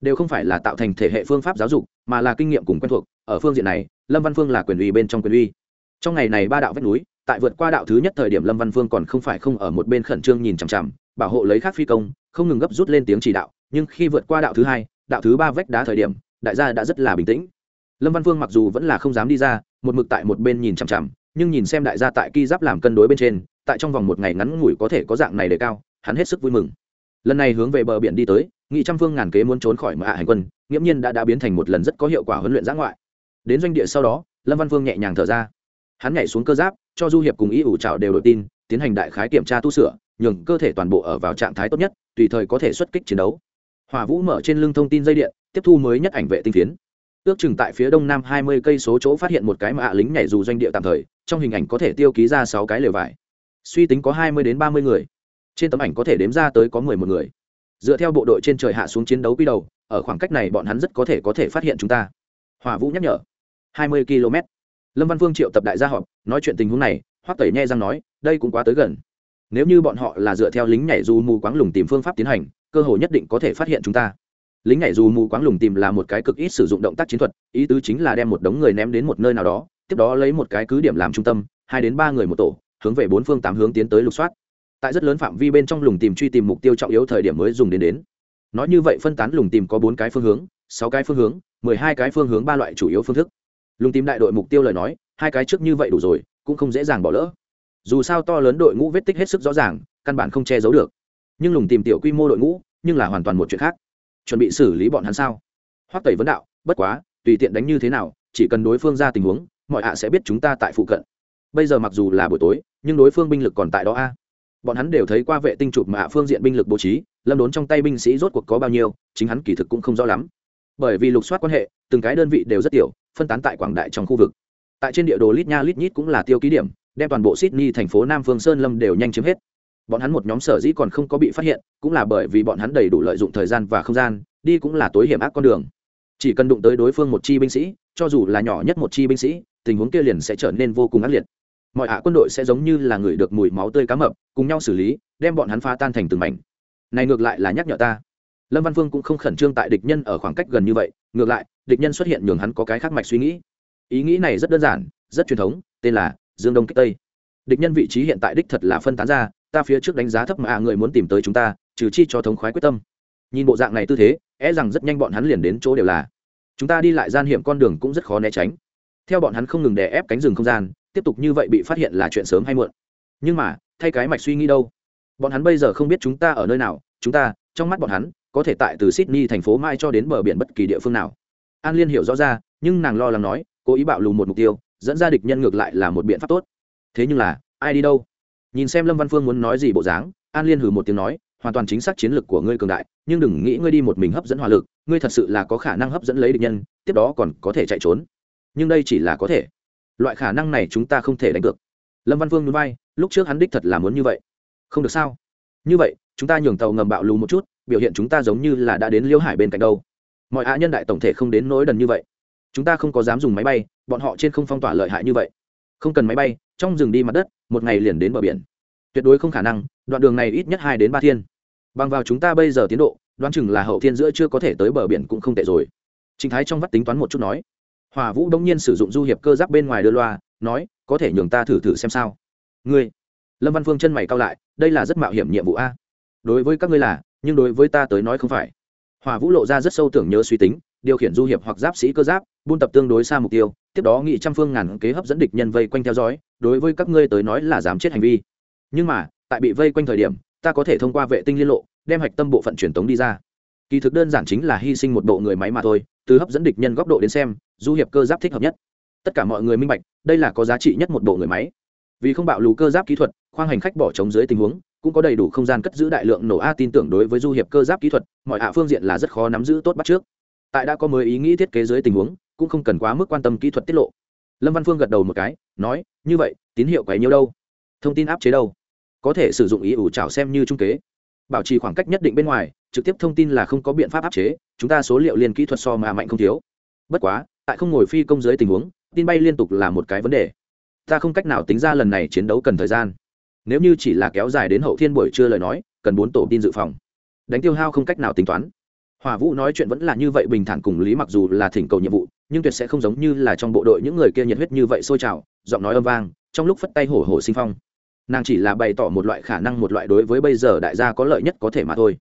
đều không phải là tạo thành thể hệ phương pháp giáo dục, mà là kinh nghiệm cùng quen thuộc. Ở phương diện này, lâm văn phương là quyền uy bên trong quyền uy. Trong ngày này ba đạo vách núi, tại vượt qua đạo thứ nhất thời điểm lâm văn phương còn không phải không ở một bên khẩn trương nhìn chằm chằm, bảo hộ lấy khác phi công, không ngừng gấp rút lên tiếng chỉ đạo. Nhưng khi vượt qua đạo thứ hai, đạo thứ ba vách đá thời điểm, đại gia đã rất là bình tĩnh. Lâm văn phương mặc dù vẫn là không dám đi ra, một mực tại một bên nhìn chằm chằm, nhưng nhìn xem đại gia tại ki giáp làm cân đối bên trên, tại trong vòng một ngày ngắn ngủi có thể có dạng này để cao, hắn hết sức vui mừng. Lần này hướng về bờ biển đi tới nghị trăm phương ngàn kế muốn trốn khỏi mà hạ hành quân, nghiễm nhiên đã đã biến thành một lần rất có hiệu quả huấn luyện giã ngoại. Đến doanh địa sau đó, lâm văn phương nhẹ nhàng thở ra. Hắn nhảy xuống cơ giáp, cho du hiệp cùng ý ủ trào đều đổi tin, tiến hành đại khái kiểm tra tu sửa, nhường cơ thể toàn bộ ở vào trạng thái tốt nhất, tùy thời có thể xuất kích chiến đấu. Hỏa vũ mở trên lưng thông tin dây điện, tiếp thu mới nhất ảnh vệ tinh phiến. Ước chừng tại phía đông nam hai mươi cây số chỗ phát hiện một cái mạ lính nhảy dù doanh địa tạm thời, trong hình ảnh có thể tiêu ký ra sáu cái lều vải. Suy tính có hai mươi đến ba mươi người. Trên tấm ảnh có thể đếm ra tới có mười một người dựa theo bộ đội trên trời hạ xuống chiến đấu quy đầu, ở khoảng cách này bọn hắn rất có thể có thể phát hiện chúng ta. Hỏa vũ nhắc nhở. Hai mươi km. Lâm văn vương triệu tập đại gia họp, nói chuyện tình huống này, hoắc tẩy nhẹ răng nói, đây cũng quá tới gần. Nếu như bọn họ là dựa theo lính nhảy dù mù quáng lùng tìm phương pháp tiến hành, cơ hội nhất định có thể phát hiện chúng ta. Lính nhảy dù mù quáng lùng tìm là một cái cực ít sử dụng động tác chiến thuật, ý tứ chính là đem một đống người ném đến một nơi nào đó, tiếp đó lấy một cái cứ điểm làm trung tâm, hai đến ba người một tổ, hướng về bốn phương tám hướng tiến tới lục soát tại rất lớn phạm vi bên trong lùng tìm truy tìm mục tiêu trọng yếu thời điểm mới dùng đến đến. Nói như vậy phân tán lùng tìm có bốn cái phương hướng, sáu cái phương hướng, mười hai cái phương hướng ba loại chủ yếu phương thức. Lùng tìm đại đội mục tiêu lời nói, hai cái trước như vậy đủ rồi, cũng không dễ dàng bỏ lỡ. Dù sao to lớn đội ngũ vết tích hết sức rõ ràng, căn bản không che giấu được. Nhưng lùng tìm tiểu quy mô đội ngũ, nhưng là hoàn toàn một chuyện khác. Chuẩn bị xử lý bọn hắn sao? Hoắc tẩy vấn đạo, bất quá, tùy tiện đánh như thế nào, chỉ cần đối phương ra tình huống, mọi hạ sẽ biết chúng ta tại phụ cận. Bây giờ mặc dù là buổi tối, nhưng đối phương binh lực còn tại đó a bọn hắn đều thấy qua vệ tinh chụp mà phương diện binh lực bố trí, lâm đốn trong tay binh sĩ rốt cuộc có bao nhiêu, chính hắn kỳ thực cũng không rõ lắm. Bởi vì lục soát quan hệ, từng cái đơn vị đều rất tiểu, phân tán tại quảng đại trong khu vực. Tại trên địa đồ lít nha lít nhít cũng là tiêu ký điểm, đem toàn bộ sydney thành phố nam phương sơn lâm đều nhanh chiếm hết. Bọn hắn một nhóm sở dĩ còn không có bị phát hiện, cũng là bởi vì bọn hắn đầy đủ lợi dụng thời gian và không gian, đi cũng là tối hiểm ác con đường. Chỉ cần đụng tới đối phương một chi binh sĩ, cho dù là nhỏ nhất một chi binh sĩ, tình huống kia liền sẽ trở nên vô cùng ác liệt mọi hạ quân đội sẽ giống như là người được mùi máu tươi cá mập, cùng nhau xử lý, đem bọn hắn phá tan thành từng mảnh. Này ngược lại là nhắc nhở ta. Lâm văn phương cũng không khẩn trương tại địch nhân ở khoảng cách gần như vậy, ngược lại, địch nhân xuất hiện nhường hắn có cái khác mạch suy nghĩ. Ý nghĩ này rất đơn giản, rất truyền thống, tên là dương đông kích tây. Địch nhân vị trí hiện tại đích thật là phân tán ra, ta phía trước đánh giá thấp mà người muốn tìm tới chúng ta, trừ chi cho thống khoái quyết tâm. Nhìn bộ dạng này tư thế é rằng rất nhanh bọn hắn liền đến chỗ đều là. Chúng ta đi lại gian hiểm con đường cũng rất khó né tránh. Theo bọn hắn không ngừng đè ép cánh rừng không gian tiếp tục như vậy bị phát hiện là chuyện sớm hay muộn. Nhưng mà, thay cái mạch suy nghĩ đâu. Bọn hắn bây giờ không biết chúng ta ở nơi nào, chúng ta, trong mắt bọn hắn, có thể tại từ sydney thành phố mai cho đến bờ biển bất kỳ địa phương nào. An liên hiểu rõ ra, nhưng nàng lo lắng nói, cố ý bạo lù một mục tiêu, dẫn ra địch nhân ngược lại là một biện pháp tốt. Thế nhưng là, ai đi đâu? Nhìn xem lâm văn phương muốn nói gì bộ dáng, an liên hử một tiếng nói, hoàn toàn chính xác chiến lược của ngươi cường đại, nhưng đừng nghĩ ngươi đi một mình hấp dẫn hỏa lực, ngươi thật sự là có khả năng hấp dẫn lấy địch nhân, tiếp đó còn có thể chạy trốn. Nhưng đây chỉ là có thể loại khả năng này chúng ta không thể đánh cược. Lâm văn vương núi bay lúc trước hắn đích thật là muốn như vậy. Không được sao? Như vậy, chúng ta nhường tàu ngầm bạo lù một chút, biểu hiện chúng ta giống như là đã đến liêu hải bên cạnh đâu. Mọi hạ nhân đại tổng thể không đến nỗi đần như vậy. Chúng ta không có dám dùng máy bay, bọn họ trên không phong tỏa lợi hại như vậy. Không cần máy bay, trong rừng đi mặt đất, một ngày liền đến bờ biển. Tuyệt đối không khả năng, đoạn đường này ít nhất hai đến ba thiên. Bằng vào chúng ta bây giờ tiến độ, đoán chừng là hậu thiên giữa chưa có thể tới bờ biển cũng không tệ rồi. Trình Thái trong vắt tính toán một chút nói. Hỏa Vũ đông nhiên sử dụng du hiệp cơ giáp bên ngoài đưa loa, nói, có thể nhường ta thử thử xem sao. Ngươi. Lâm Văn Phương chân mày cau lại, đây là rất mạo hiểm nhiệm vụ a. Đối với các ngươi là, nhưng đối với ta tới nói không phải. Hỏa Vũ lộ ra rất sâu tưởng nhớ suy tính, điều khiển du hiệp hoặc giáp sĩ cơ giáp, buôn tập tương đối xa mục tiêu, tiếp đó nghị trăm phương ngàn kế hấp dẫn địch nhân vây quanh theo dõi, đối với các ngươi tới nói là dám chết hành vi. Nhưng mà, tại bị vây quanh thời điểm, ta có thể thông qua vệ tinh liên lộ, đem hạch tâm bộ phận truyền tống đi ra kỳ thực đơn giản chính là hy sinh một bộ người máy mà thôi, từ hấp dẫn địch nhân góc độ đến xem, du hiệp cơ giáp thích hợp nhất. Tất cả mọi người minh bạch, đây là có giá trị nhất một bộ người máy. Vì không bạo lù cơ giáp kỹ thuật, khoang hành khách bỏ trống dưới tình huống, cũng có đầy đủ không gian cất giữ đại lượng nổ a tin tưởng đối với du hiệp cơ giáp kỹ thuật, mọi hạ phương diện là rất khó nắm giữ tốt bắt trước. Tại đã có mới ý nghĩ thiết kế dưới tình huống, cũng không cần quá mức quan tâm kỹ thuật tiết lộ. Lâm văn phương gật đầu một cái, nói, như vậy, tín hiệu quấy nhiêu đâu? Thông tin áp chế đâu? Có thể sử dụng ý ủ trào xem như trung kế bảo trì khoảng cách nhất định bên ngoài, trực tiếp thông tin là không có biện pháp áp chế, chúng ta số liệu liên kỹ thuật so mà mạnh không thiếu. Bất quá, tại không ngồi phi công dưới tình huống, tin bay liên tục là một cái vấn đề. Ta không cách nào tính ra lần này chiến đấu cần thời gian. Nếu như chỉ là kéo dài đến hậu thiên buổi trưa lời nói, cần bốn tổ tin dự phòng. Đánh tiêu hao không cách nào tính toán. Hòa vũ nói chuyện vẫn là như vậy bình thản cùng lý mặc dù là thỉnh cầu nhiệm vụ, nhưng tuyệt sẽ không giống như là trong bộ đội những người kia nhiệt huyết như vậy sôi trào, giọng nói âm vang, trong lúc phất tay hổ hổ sinh phong nàng chỉ là bày tỏ một loại khả năng một loại đối với bây giờ đại gia có lợi nhất có thể mà thôi.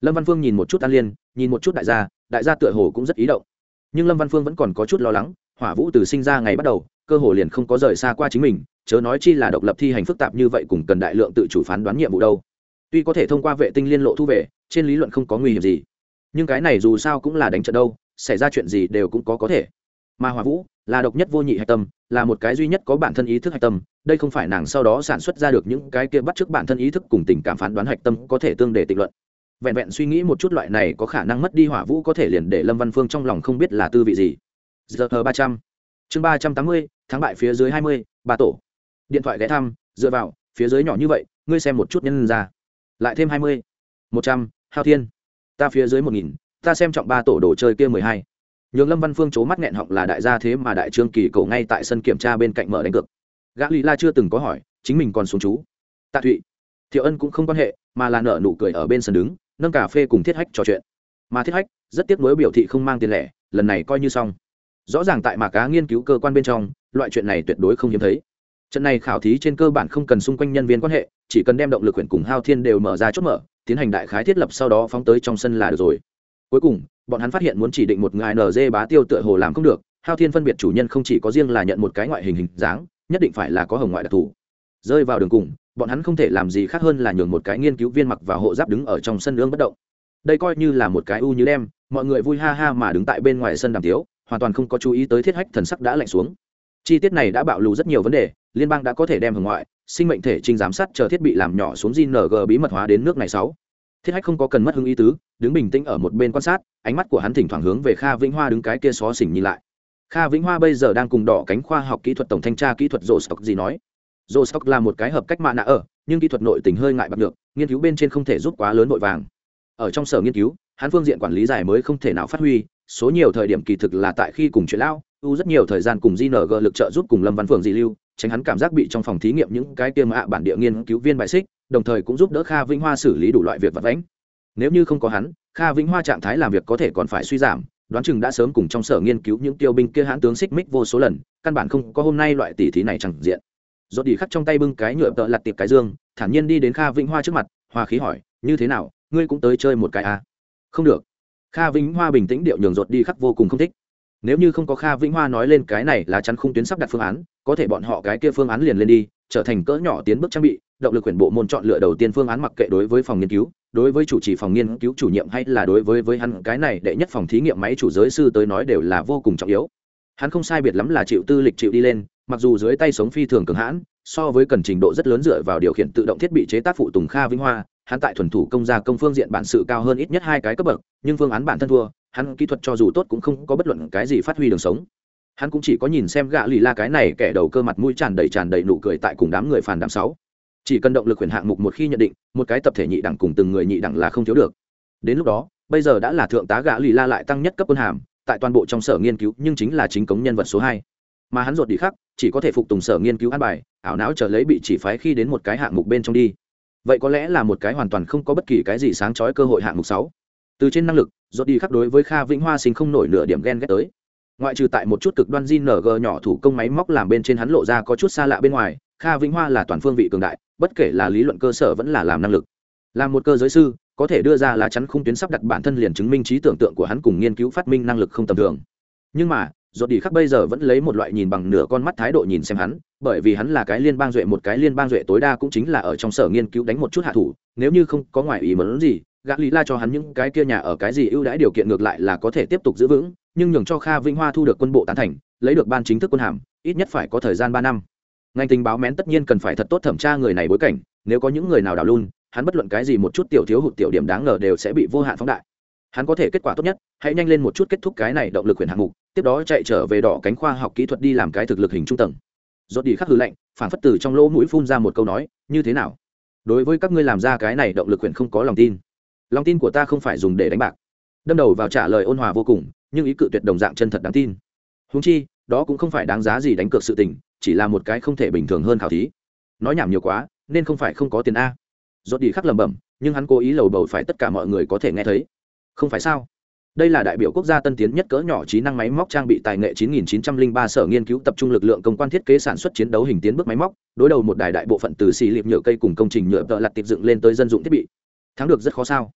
Lâm văn phương nhìn một chút an liên, nhìn một chút đại gia đại gia tựa hồ cũng rất ý động. Nhưng lâm văn phương vẫn còn có chút lo lắng, hỏa vũ từ sinh ra ngày bắt đầu, cơ hồ liền không có rời xa qua chính mình, chớ nói chi là độc lập thi hành phức tạp như vậy cùng cần đại lượng tự chủ phán đoán nhiệm vụ đâu. Tuy có thể thông qua vệ tinh liên lộ thu về, trên lý luận không có nguy hiểm gì. Nhưng cái này dù sao cũng là đánh trận đâu, xảy ra chuyện gì đều cũng có có thể. Mà hỏa vũ là độc nhất vô nhị hạch tâm, là một cái duy nhất có bản thân ý thức hạch tâm. Đây không phải nàng sau đó sản xuất ra được những cái kia bắt chước bản thân ý thức cùng tình cảm phán đoán hạch tâm có thể tương để tịnh luận. Vẹn vẹn suy nghĩ một chút loại này có khả năng mất đi hỏa vũ có thể liền để lâm văn phương trong lòng không biết là tư vị gì. Giờ ba trăm. Chương ba trăm tám mươi tháng bại phía dưới hai mươi ba tổ. Điện thoại ghé thăm, dựa vào, phía dưới nhỏ như vậy, ngươi xem một chút nhân ra. Lại thêm hai mươi. Một trăm, hao thiên. Ta phía dưới một nghìn, ta xem trọng ba tổ đồ chơi kia mười hai nhường lâm văn phương c mắt nghẹn họng là đại gia thế mà đại trương kỳ cầu ngay tại sân kiểm tra bên cạnh mở đánh cược. Gã lý la chưa từng có hỏi, chính mình còn xuống chú. Tạ thụy, thiệu ân cũng không quan hệ, mà là nợ nụ cười ở bên sân đứng, nâng cà phê cùng thiết hách trò chuyện. Mà thiết hách, rất tiếc nuối biểu thị không mang tiền lẻ, lần này coi như xong. Rõ ràng tại mạc cá nghiên cứu cơ quan bên trong, loại chuyện này tuyệt đối không hiếm thấy. Trận này khảo thí trên cơ bản không cần xung quanh nhân viên quan hệ, chỉ cần đem động lực huyện cùng hao thiên đều mở ra chốt mở, tiến hành đại khái thiết lập sau đó phóng tới trong sân là được rồi cuối cùng, bọn hắn phát hiện muốn chỉ định một ngài nz bá tiêu tựa hồ làm không được, hao thiên phân biệt chủ nhân không chỉ có riêng là nhận một cái ngoại hình hình dáng, nhất định phải là có hồng ngoại đặc thù. Rơi vào đường cùng, bọn hắn không thể làm gì khác hơn là nhường một cái nghiên cứu viên mặc và hộ giáp đứng ở trong sân lương bất động. Đây coi như là một cái u như đem mọi người vui ha ha mà đứng tại bên ngoài sân đàm tiếu, hoàn toàn không có chú ý tới thiết hách thần sắc đã lạnh xuống. Chi tiết này đã bạo lù rất nhiều vấn đề, liên bang đã có thể đem hồng ngoại, sinh mệnh thể trình giám sát chờ thiết bị làm nhỏ xuống gng bí mật hóa đến nước này sáu thiết hách không có cần mất hứng ý tứ, đứng bình tĩnh ở một bên quan sát, ánh mắt của hắn thỉnh thoảng hướng về kha vĩnh hoa đứng cái kia xó xỉnh nhìn lại. Kha vĩnh hoa bây giờ đang cùng đỏ cánh khoa học kỹ thuật tổng thanh tra kỹ thuật rổ stock gì nói. Rổ stock là một cái hợp cách mạ nạ ở, nhưng kỹ thuật nội tình hơi ngại bạc được nghiên cứu bên trên không thể giúp quá lớn vội vàng. Ở trong sở nghiên cứu, hắn phương diện quản lý giải mới không thể nào phát huy, số nhiều thời điểm kỳ thực là tại khi cùng chuyện lao u rất nhiều thời gian cùng gng lực trợ giúp cùng lâm văn phượng dị lưu, tránh hắn cảm giác bị trong phòng thí nghiệm những cái tiêm ạ bản địa nghiên cứu viên bài xích đồng thời cũng giúp đỡ kha vĩnh hoa xử lý đủ loại việc vật vãnh. Nếu như không có hắn, kha vĩnh hoa trạng thái làm việc có thể còn phải suy giảm, đoán chừng đã sớm cùng trong sở nghiên cứu những tiêu binh kia hãn tướng xích mích vô số lần, căn bản không có hôm nay loại tỷ thí này chẳng diện. Rốt đi khắc trong tay bưng cái nhựa tợ lặt tiệp cái dương, thản nhiên đi đến kha vĩnh hoa trước mặt hoa khí hỏi, như thế nào, ngươi cũng tới chơi một cái à? không được. Kha vĩnh hoa bình tĩnh điệu nhường rột đi khắc vô cùng không thích. Nếu như không có kha vĩnh hoa nói lên cái này là chắn khung tuyến sắp đặt phương án, có thể bọn họ cái kia phương án liền lên đi, trở thành cỡ nhỏ tiến bước trang bị động lực quyển bộ môn chọn lựa đầu tiên phương án mặc kệ đối với phòng nghiên cứu, đối với chủ trì phòng nghiên cứu chủ nhiệm hay là đối với với hắn, cái này đệ nhất phòng thí nghiệm máy chủ giới sư tới nói đều là vô cùng trọng yếu. Hắn không sai biệt lắm là chịu tư lịch chịu đi lên, mặc dù dưới tay sống phi thường cường hãn, so với cần trình độ rất lớn dựa vào điều khiển tự động thiết bị chế tác phụ tùng kha vĩnh hoa, hắn tại thuần thủ công gia công phương diện bản sự cao hơn ít nhất hai cái cấp bậc, nhưng phương án bản thân thua, hắn kỹ thuật cho dù tốt cũng không có bất luận cái gì phát huy đường sống. Hắn cũng chỉ có nhìn xem gạ lì la cái này kẻ đầu cơ mặt mũi tràn đầy tràn đầy nụ cười tại cùng đám người phản đám sáu chỉ cần động lực quyền hạng mục một khi nhận định, một cái tập thể nhị đẳng cùng từng người nhị đẳng là không thiếu được. Đến lúc đó, bây giờ đã là thượng tá gã lì la lại tăng nhất cấp quân hàm, tại toàn bộ trong sở nghiên cứu, nhưng chính là chính cống nhân vật số hai. Mà hắn ruột đi khác, chỉ có thể phục tùng sở nghiên cứu an bài, ảo não trở lấy bị chỉ phái khi đến một cái hạng mục bên trong đi. Vậy có lẽ là một cái hoàn toàn không có bất kỳ cái gì sáng trói cơ hội hạng mục sáu. Từ trên năng lực, ruột đi khắc đối với kha vĩnh hoa sinh không nổi nửa điểm ghen ghét tới. Ngoại trừ tại một chút cực đoan g nhỏ thủ công máy móc làm bên trên hắn lộ ra có chút xa lạ bên ngoài, kha vĩnh hoa là toàn phương vị cường đại bất kể là lý luận cơ sở vẫn là làm năng lực. Làm một cơ giới sư, có thể đưa ra lá chắn khung tuyến sắp đặt bản thân liền chứng minh trí tưởng tượng của hắn cùng nghiên cứu phát minh năng lực không tầm thường. Nhưng mà dột đi khắc bây giờ vẫn lấy một loại nhìn bằng nửa con mắt thái độ nhìn xem hắn, bởi vì hắn là cái liên bang duệ, một cái liên bang duệ tối đa cũng chính là ở trong sở nghiên cứu đánh một chút hạ thủ, nếu như không có ngoài ý mớn gì, gã lý la cho hắn những cái kia nhà ở cái gì ưu đãi điều kiện ngược lại là có thể tiếp tục giữ vững, nhưng nhường cho kha Vinh hoa thu được quân bộ tán thành, lấy được ban chính thức quân hàm, ít nhất phải có thời gian ba năm ngành tình báo mén tất nhiên cần phải thật tốt thẩm tra người này bối cảnh, nếu có những người nào đào luôn hắn bất luận cái gì một chút tiểu thiếu hụt tiểu điểm đáng ngờ đều sẽ bị vô hạn phóng đại. Hắn có thể kết quả tốt nhất, hãy nhanh lên một chút kết thúc cái này động lực quyền hạng mục, tiếp đó chạy trở về đỏ cánh khoa học kỹ thuật đi làm cái thực lực hình trung tầng. Rốt đi khắc hư lệnh phản phất từ trong lỗ mũi phun ra một câu nói, như thế nào? Đối với các ngươi làm ra cái này động lực quyền không có lòng tin. Lòng tin của ta không phải dùng để đánh bạc. Đâm đầu vào trả lời ôn hòa vô cùng, nhưng ý cự tuyệt đồng dạng chân thật đáng tin. Húng chi, đó cũng không phải đáng giá gì đánh cược sự tình chỉ là một cái không thể bình thường hơn khảo thí. Nói nhảm nhiều quá, nên không phải không có tiền a. Rốt đi khắc lẩm bẩm, nhưng hắn cố ý lầu bầu phải tất cả mọi người có thể nghe thấy. Không phải sao? Đây là đại biểu quốc gia tân tiến nhất cỡ nhỏ trí năng máy móc trang bị tài nghệ 9903 sở nghiên cứu tập trung lực lượng công quan thiết kế sản xuất chiến đấu hình tiến bước máy móc, đối đầu một đài đại bộ phận từ xì liệp nhựa cây cùng công trình nhựa tợ lặt tiệp dựng lên tới dân dụng thiết bị. Thắng được rất khó sao?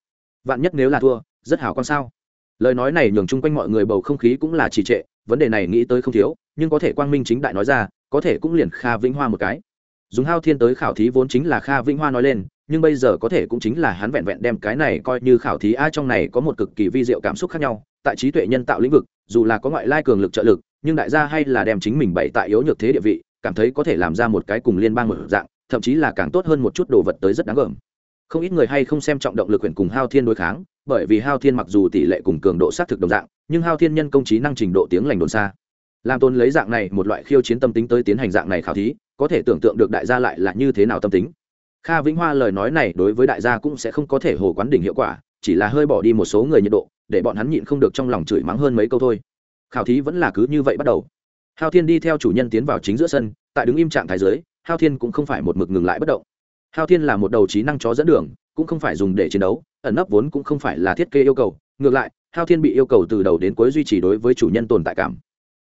Vạn nhất nếu là thua, rất hảo con sao? Lời nói này nhường chung quanh mọi người bầu không khí cũng là trì trệ, vấn đề này nghĩ tới không thiếu, nhưng có thể quang minh chính đại nói ra có thể cũng liền kha vĩnh hoa một cái. Dùng hao thiên tới khảo thí vốn chính là kha vĩnh hoa nói lên, nhưng bây giờ có thể cũng chính là hắn vẹn vẹn đem cái này coi như khảo thí ai trong này có một cực kỳ vi diệu cảm xúc khác nhau. Tại trí tuệ nhân tạo lĩnh vực, dù là có ngoại lai cường lực trợ lực, nhưng đại gia hay là đem chính mình bày tại yếu nhược thế địa vị, cảm thấy có thể làm ra một cái cùng liên bang một dạng, thậm chí là càng tốt hơn một chút đồ vật tới rất đáng gờm. Không ít người hay không xem trọng động lực quyền cùng hao thiên đối kháng, bởi vì hao thiên mặc dù tỷ lệ cùng cường độ xác thực đồng dạng, nhưng hao thiên nhân công trí năng trình độ tiếng lành đồn xa làm tôn lấy dạng này một loại khiêu chiến tâm tính tới tiến hành dạng này khảo thí, có thể tưởng tượng được đại gia lại là như thế nào tâm tính. Kha vĩnh hoa lời nói này đối với đại gia cũng sẽ không có thể hồ quán đỉnh hiệu quả, chỉ là hơi bỏ đi một số người nhiệt độ, để bọn hắn nhịn không được trong lòng chửi mắng hơn mấy câu thôi. Khảo thí vẫn là cứ như vậy bắt đầu. Hao thiên đi theo chủ nhân tiến vào chính giữa sân, tại đứng im trạng thái giới hao thiên cũng không phải một mực ngừng lại bất động. Hao thiên là một đầu trí năng chó dẫn đường, cũng không phải dùng để chiến đấu, ẩn nấp vốn cũng không phải là thiết kế yêu cầu, ngược lại, hao thiên bị yêu cầu từ đầu đến cuối duy trì đối với chủ nhân tồn tại cảm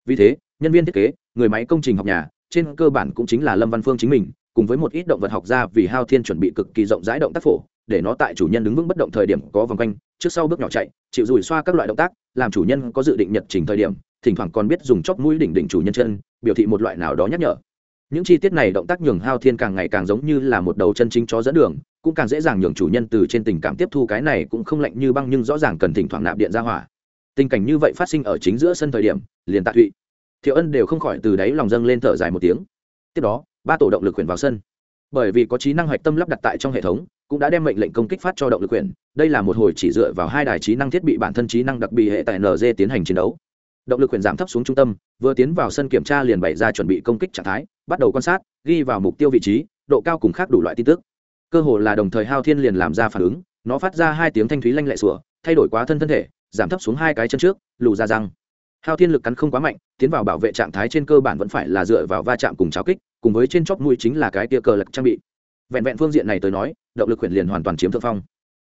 vì thế, nhân viên thiết kế, người máy công trình học nhà, trên cơ bản cũng chính là lâm văn phương chính mình, cùng với một ít động vật học ra vì hao thiên chuẩn bị cực kỳ rộng rãi động tác phổ, để nó tại chủ nhân đứng vững bất động thời điểm có vòng quanh, trước sau bước nhỏ chạy, chịu rủi xoa các loại động tác, làm chủ nhân có dự định nhật trình thời điểm, thỉnh thoảng còn biết dùng chóp mũi đỉnh đỉnh chủ nhân chân, biểu thị một loại nào đó nhắc nhở. Những chi tiết này động tác nhường hao thiên càng ngày càng giống như là một đầu chân chính chó dẫn đường, cũng càng dễ dàng nhường chủ nhân từ trên tình cảm tiếp thu cái này cũng không lạnh như băng nhưng rõ ràng cần thỉnh thoảng nạp điện ra hỏa tình cảnh như vậy phát sinh ở chính giữa sân thời điểm, liền tạ thụy, thiệu ân đều không khỏi từ đáy lòng dâng lên thở dài một tiếng. Tiếp đó, ba tổ động lực quyền vào sân. Bởi vì có trí năng hoạch tâm lắp đặt tại trong hệ thống, cũng đã đem mệnh lệnh công kích phát cho động lực quyền. đây là một hồi chỉ dựa vào hai đài trí năng thiết bị bản thân trí năng đặc biệt hệ tại nz tiến hành chiến đấu. Động lực quyền giảm thấp xuống trung tâm, vừa tiến vào sân kiểm tra liền bày ra chuẩn bị công kích trạng thái, bắt đầu quan sát, ghi vào mục tiêu vị trí, độ cao cùng khác đủ loại tin tức. Cơ hồ là đồng thời hao thiên liền làm ra phản ứng, nó phát ra hai tiếng thanh thúy lanh lẹ sủa, thay đổi quá thân thân thể giảm thấp xuống hai cái chân trước, lù ra răng. Hao thiên lực cắn không quá mạnh, tiến vào bảo vệ trạng thái trên cơ bản vẫn phải là dựa vào va chạm cùng cháo kích, cùng với trên chóp mũi chính là cái tia cờ lật trang bị. Vẹn vẹn phương diện này tới nói, động lực khuyển liền hoàn toàn chiếm thượng phong.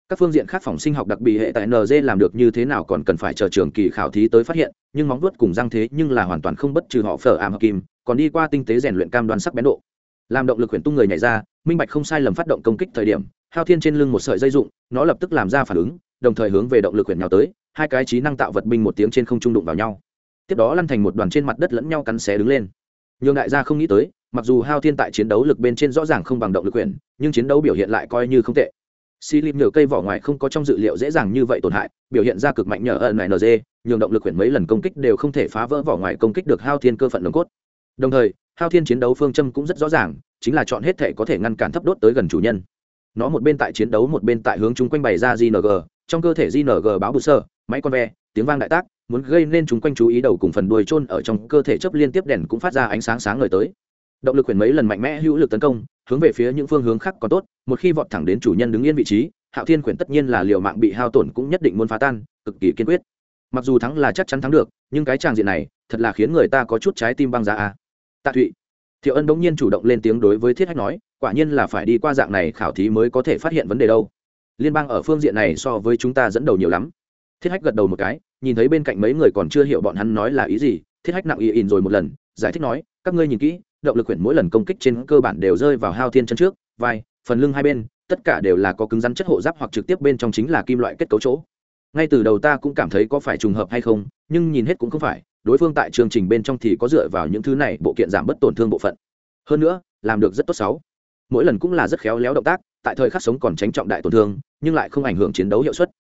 Các phương diện khác phòng sinh học đặc biệt hệ tại nz làm được như thế nào còn cần phải chờ trường kỳ khảo thí tới phát hiện, nhưng móng vuốt cùng răng thế nhưng là hoàn toàn không bất trừ họ phở ảm hợp kim, còn đi qua tinh tế rèn luyện cam đoan sắc bén độ. Làm động lực huyền tung người nhảy ra, minh bạch không sai lầm phát động công kích thời điểm, hao thiên trên lưng một sợi dây dụng, nó lập tức làm ra phản ứng, đồng thời hướng về động lực huyền nhào tới hai cái trí năng tạo vật binh một tiếng trên không trung đụng vào nhau. Tiếp đó lăn thành một đoàn trên mặt đất lẫn nhau cắn xé đứng lên. Nhường đại gia không nghĩ tới mặc dù hao thiên tại chiến đấu lực bên trên rõ ràng không bằng động lực quyền, nhưng chiến đấu biểu hiện lại coi như không tệ. Si lip nhờ cây vỏ ngoài không có trong dự liệu dễ dàng như vậy tổn hại biểu hiện ra cực mạnh nhờ ẩn nd nhường động lực quyển mấy lần công kích đều không thể phá vỡ vỏ ngoài công kích được hao thiên cơ phận đồng cốt. Đồng thời hao thiên chiến đấu phương châm cũng rất rõ ràng chính là chọn hết thể có thể ngăn cản thấp đốt tới gần chủ nhân. Nó một bên tại chiến đấu một bên tại hướng chúng quanh bày ra gng trong cơ thể gng báo bự sơ máy con ve, tiếng vang đại tác, muốn gây nên chúng quanh chú ý đầu cùng phần đuôi chôn ở trong cơ thể chấp liên tiếp đèn cũng phát ra ánh sáng sáng ngời tới. Động lực quyền mấy lần mạnh mẽ hữu lực tấn công, hướng về phía những phương hướng khác còn tốt, một khi vọt thẳng đến chủ nhân đứng yên vị trí, hạo thiên quyền tất nhiên là liều mạng bị hao tổn cũng nhất định muốn phá tan, cực kỳ kiên quyết. Mặc dù thắng là chắc chắn thắng được, nhưng cái tràng diện này, thật là khiến người ta có chút trái tim băng giá a. Tạ thụy. Thiệu ân bỗng nhiên chủ động lên tiếng đối với thiết hách nói, quả nhiên là phải đi qua dạng này khảo thí mới có thể phát hiện vấn đề đâu liên bang ở phương diện này so với chúng ta dẫn đầu nhiều lắm. Thiết hách gật đầu một cái, nhìn thấy bên cạnh mấy người còn chưa hiểu bọn hắn nói là ý gì, thiết hách nặng ý in rồi một lần, giải thích nói, các ngươi nhìn kỹ, động lực quyển mỗi lần công kích trên cơ bản đều rơi vào hao thiên chân trước, vai, phần lưng hai bên, tất cả đều là có cứng rắn chất hộ giáp hoặc trực tiếp bên trong chính là kim loại kết cấu chỗ. Ngay từ đầu ta cũng cảm thấy có phải trùng hợp hay không, nhưng nhìn hết cũng không phải, đối phương tại chương trình bên trong thì có dựa vào những thứ này bộ kiện giảm bất tổn thương bộ phận. Hơn nữa, làm được rất tốt sáu. Mỗi lần cũng là rất khéo léo động tác tại thời khắc sống còn tránh trọng đại tổn thương nhưng lại không ảnh hưởng chiến đấu hiệu suất.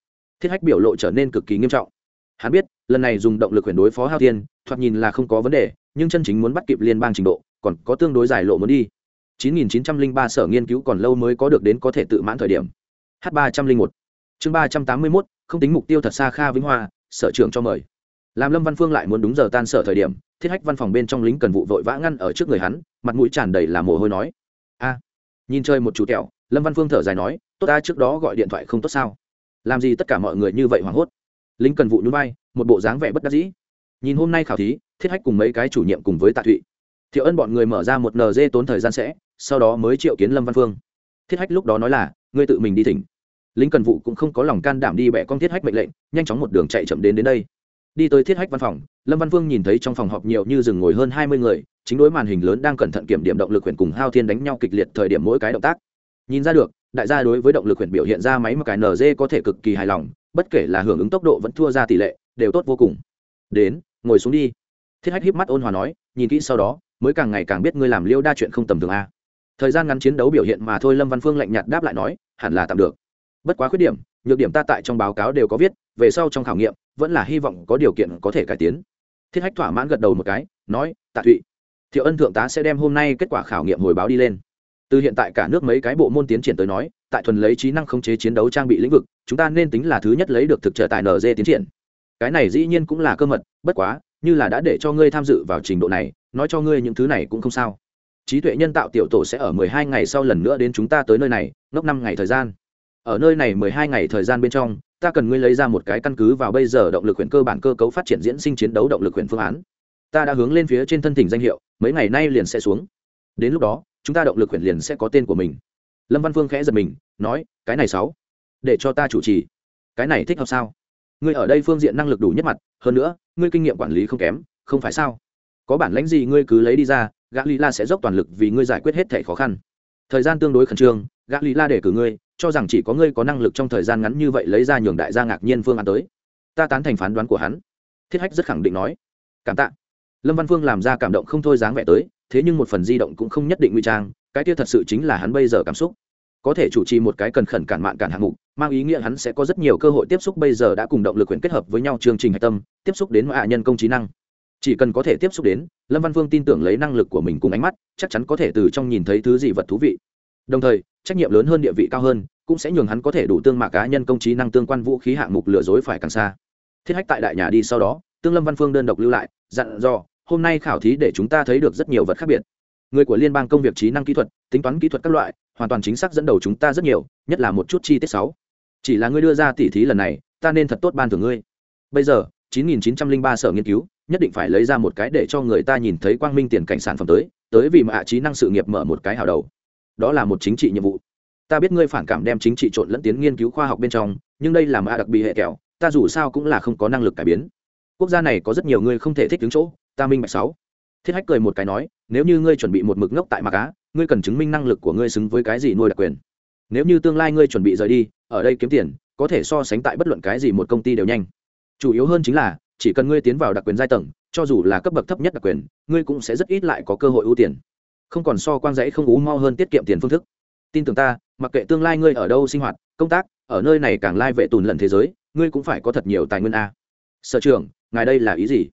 Thiết hách biểu lộ trở nên cực kỳ nghiêm trọng. Hắn biết lần này dùng động lực quyền đối phó hao thiên thoạt nhìn là không có vấn đề nhưng chân chính muốn bắt kịp liên bang trình độ còn có tương đối dài lộ muốn đi. 9903 sở nghiên cứu còn lâu mới có được đến có thể tự mãn thời điểm. H 301 chương 381, không tính mục tiêu thật xa kha vĩnh hoa sở trưởng cho mời. Làm lâm văn phương lại muốn đúng giờ tan sở thời điểm thiết hách văn phòng bên trong lính cần vụ vội vã ngăn ở trước người hắn mặt mũi tràn đầy là mồ hôi nói. A nhìn chơi một chú kẹo lâm văn phương thở dài nói tốt ta trước đó gọi điện thoại không tốt sao làm gì tất cả mọi người như vậy hoảng hốt lính cần vụ núi bay, một bộ dáng vẻ bất đắc dĩ nhìn hôm nay khảo thí thiết hách cùng mấy cái chủ nhiệm cùng với tạ thụy thiệu ân bọn người mở ra một nd tốn thời gian sẽ sau đó mới triệu kiến lâm văn phương thiết hách lúc đó nói là ngươi tự mình đi thỉnh lính cần vụ cũng không có lòng can đảm đi bẻ con thiết hách mệnh lệnh nhanh chóng một đường chạy chậm đến đến đây đi tới thiết hách văn phòng lâm văn Vương nhìn thấy trong phòng họp nhiều như rừng ngồi hơn hai mươi người chính đối màn hình lớn đang cẩn thận kiểm điểm động lực quyền cùng hao thiên đánh nhau kịch liệt thời điểm mỗi cái động tác nhìn ra được, đại gia đối với động lực quyền biểu hiện ra máy mà cái nz có thể cực kỳ hài lòng, bất kể là hưởng ứng tốc độ vẫn thua ra tỷ lệ, đều tốt vô cùng. Đến, ngồi xuống đi. Thiết hách híp mắt ôn hòa nói, nhìn kỹ sau đó, mới càng ngày càng biết ngươi làm liêu đa chuyện không tầm thường a thời gian ngắn chiến đấu biểu hiện mà thôi lâm văn phương lạnh nhạt đáp lại nói, hẳn là tạm được. Bất quá khuyết điểm, nhược điểm ta tại trong báo cáo đều có viết, về sau trong khảo nghiệm, vẫn là hy vọng có điều kiện có thể cải tiến. Thiết hách thỏa mãn gật đầu một cái, nói, tạ thụy. Thiệu ân thượng tá sẽ đem hôm nay kết quả khảo nghiệm hồi báo đi lên từ hiện tại cả nước mấy cái bộ môn tiến triển tới nói, tại thuần lấy trí năng khống chế chiến đấu trang bị lĩnh vực, chúng ta nên tính là thứ nhất lấy được thực trợ tại nz tiến triển. Cái này dĩ nhiên cũng là cơ mật, bất quá, như là đã để cho ngươi tham dự vào trình độ này, nói cho ngươi những thứ này cũng không sao. Trí tuệ nhân tạo tiểu tổ sẽ ở mười hai ngày sau lần nữa đến chúng ta tới nơi này, ngốc năm ngày thời gian. Ở nơi này mười hai ngày thời gian bên trong, ta cần ngươi lấy ra một cái căn cứ vào bây giờ động lực huyện cơ bản cơ cấu phát triển diễn sinh chiến đấu động lực huyện phương án. Ta đã hướng lên phía trên thân thỉnh danh hiệu, mấy ngày nay liền sẽ xuống. Đến lúc đó chúng ta động lực huyện liền sẽ có tên của mình. Lâm văn phương khẽ giật mình, nói, cái này sáu, để cho ta chủ trì. Cái này thích hợp sao? Ngươi ở đây phương diện năng lực đủ nhất mặt, hơn nữa, ngươi kinh nghiệm quản lý không kém, không phải sao? Có bản lãnh gì ngươi cứ lấy đi ra gã lý la sẽ dốc toàn lực vì ngươi giải quyết hết thẻ khó khăn. Thời gian tương đối khẩn trương gã lý la để cử ngươi, cho rằng chỉ có ngươi có năng lực trong thời gian ngắn như vậy lấy ra nhường đại gia ngạc nhiên phương án tới. Ta tán thành phán đoán của hắn. Thiết hách rất khẳng định nói, cảm tạ. Lâm văn phương làm ra cảm động không thôi dáng vẻ tới thế nhưng một phần di động cũng không nhất định nguy trang, cái kia thật sự chính là hắn bây giờ cảm xúc. Có thể chủ trì một cái cần khẩn cản mạn cản hạng mục, mang ý nghĩa hắn sẽ có rất nhiều cơ hội tiếp xúc bây giờ đã cùng động lực quyền kết hợp với nhau chương trình hạch tâm, tiếp xúc đến hạ nhân công trí năng. Chỉ cần có thể tiếp xúc đến, lâm văn phương tin tưởng lấy năng lực của mình cùng ánh mắt, chắc chắn có thể từ trong nhìn thấy thứ gì vật thú vị. Đồng thời, trách nhiệm lớn hơn địa vị cao hơn, cũng sẽ nhường hắn có thể đủ tương mạc cá nhân công trí năng tương quan vũ khí hạng mục lừa dối phải càng xa. Thiết hách tại đại nhà đi sau đó, tương lâm văn phương đơn độc lưu lại, dặn dò hôm nay khảo thí để chúng ta thấy được rất nhiều vật khác biệt. Người của liên bang công việc trí năng kỹ thuật, tính toán kỹ thuật các loại, hoàn toàn chính xác dẫn đầu chúng ta rất nhiều, nhất là một chút chi tiết sáu. Chỉ là ngươi đưa ra tỉ thí lần này, ta nên thật tốt ban thưởng ngươi. Bây giờ 9903 sở nghiên cứu, nhất định phải lấy ra một cái để cho người ta nhìn thấy quang minh tiền cảnh sản phẩm tới tới vì mà hạ trí năng sự nghiệp mở một cái hào đầu. Đó là một chính trị nhiệm vụ. Ta biết ngươi phản cảm đem chính trị trộn lẫn tiến nghiên cứu khoa học bên trong, nhưng đây là mã đặc biệt hệ kẹo, ta dù sao cũng là không có năng lực cải biến. Quốc gia này có rất nhiều người không thể thích đứng chỗ ta minh bạch sáu. Thiết hách cười một cái nói nếu như ngươi chuẩn bị một mực ngốc tại Mặc Á, ngươi cần chứng minh năng lực của ngươi xứng với cái gì nuôi đặc quyền. Nếu như tương lai ngươi chuẩn bị rời đi ở đây kiếm tiền có thể so sánh tại bất luận cái gì một công ty đều nhanh. Chủ yếu hơn chính là chỉ cần ngươi tiến vào đặc quyền giai tầng cho dù là cấp bậc thấp nhất đặc quyền ngươi cũng sẽ rất ít lại có cơ hội ưu tiền. Không còn so quang dãy không ú mau hơn tiết kiệm tiền phương thức. Tin tưởng ta mặc kệ tương lai ngươi ở đâu sinh hoạt công tác ở nơi này càng lai vệ tùn lần thế giới ngươi cũng phải có thật nhiều tài nguyên a. Sở trưởng ngài đây là ý gì?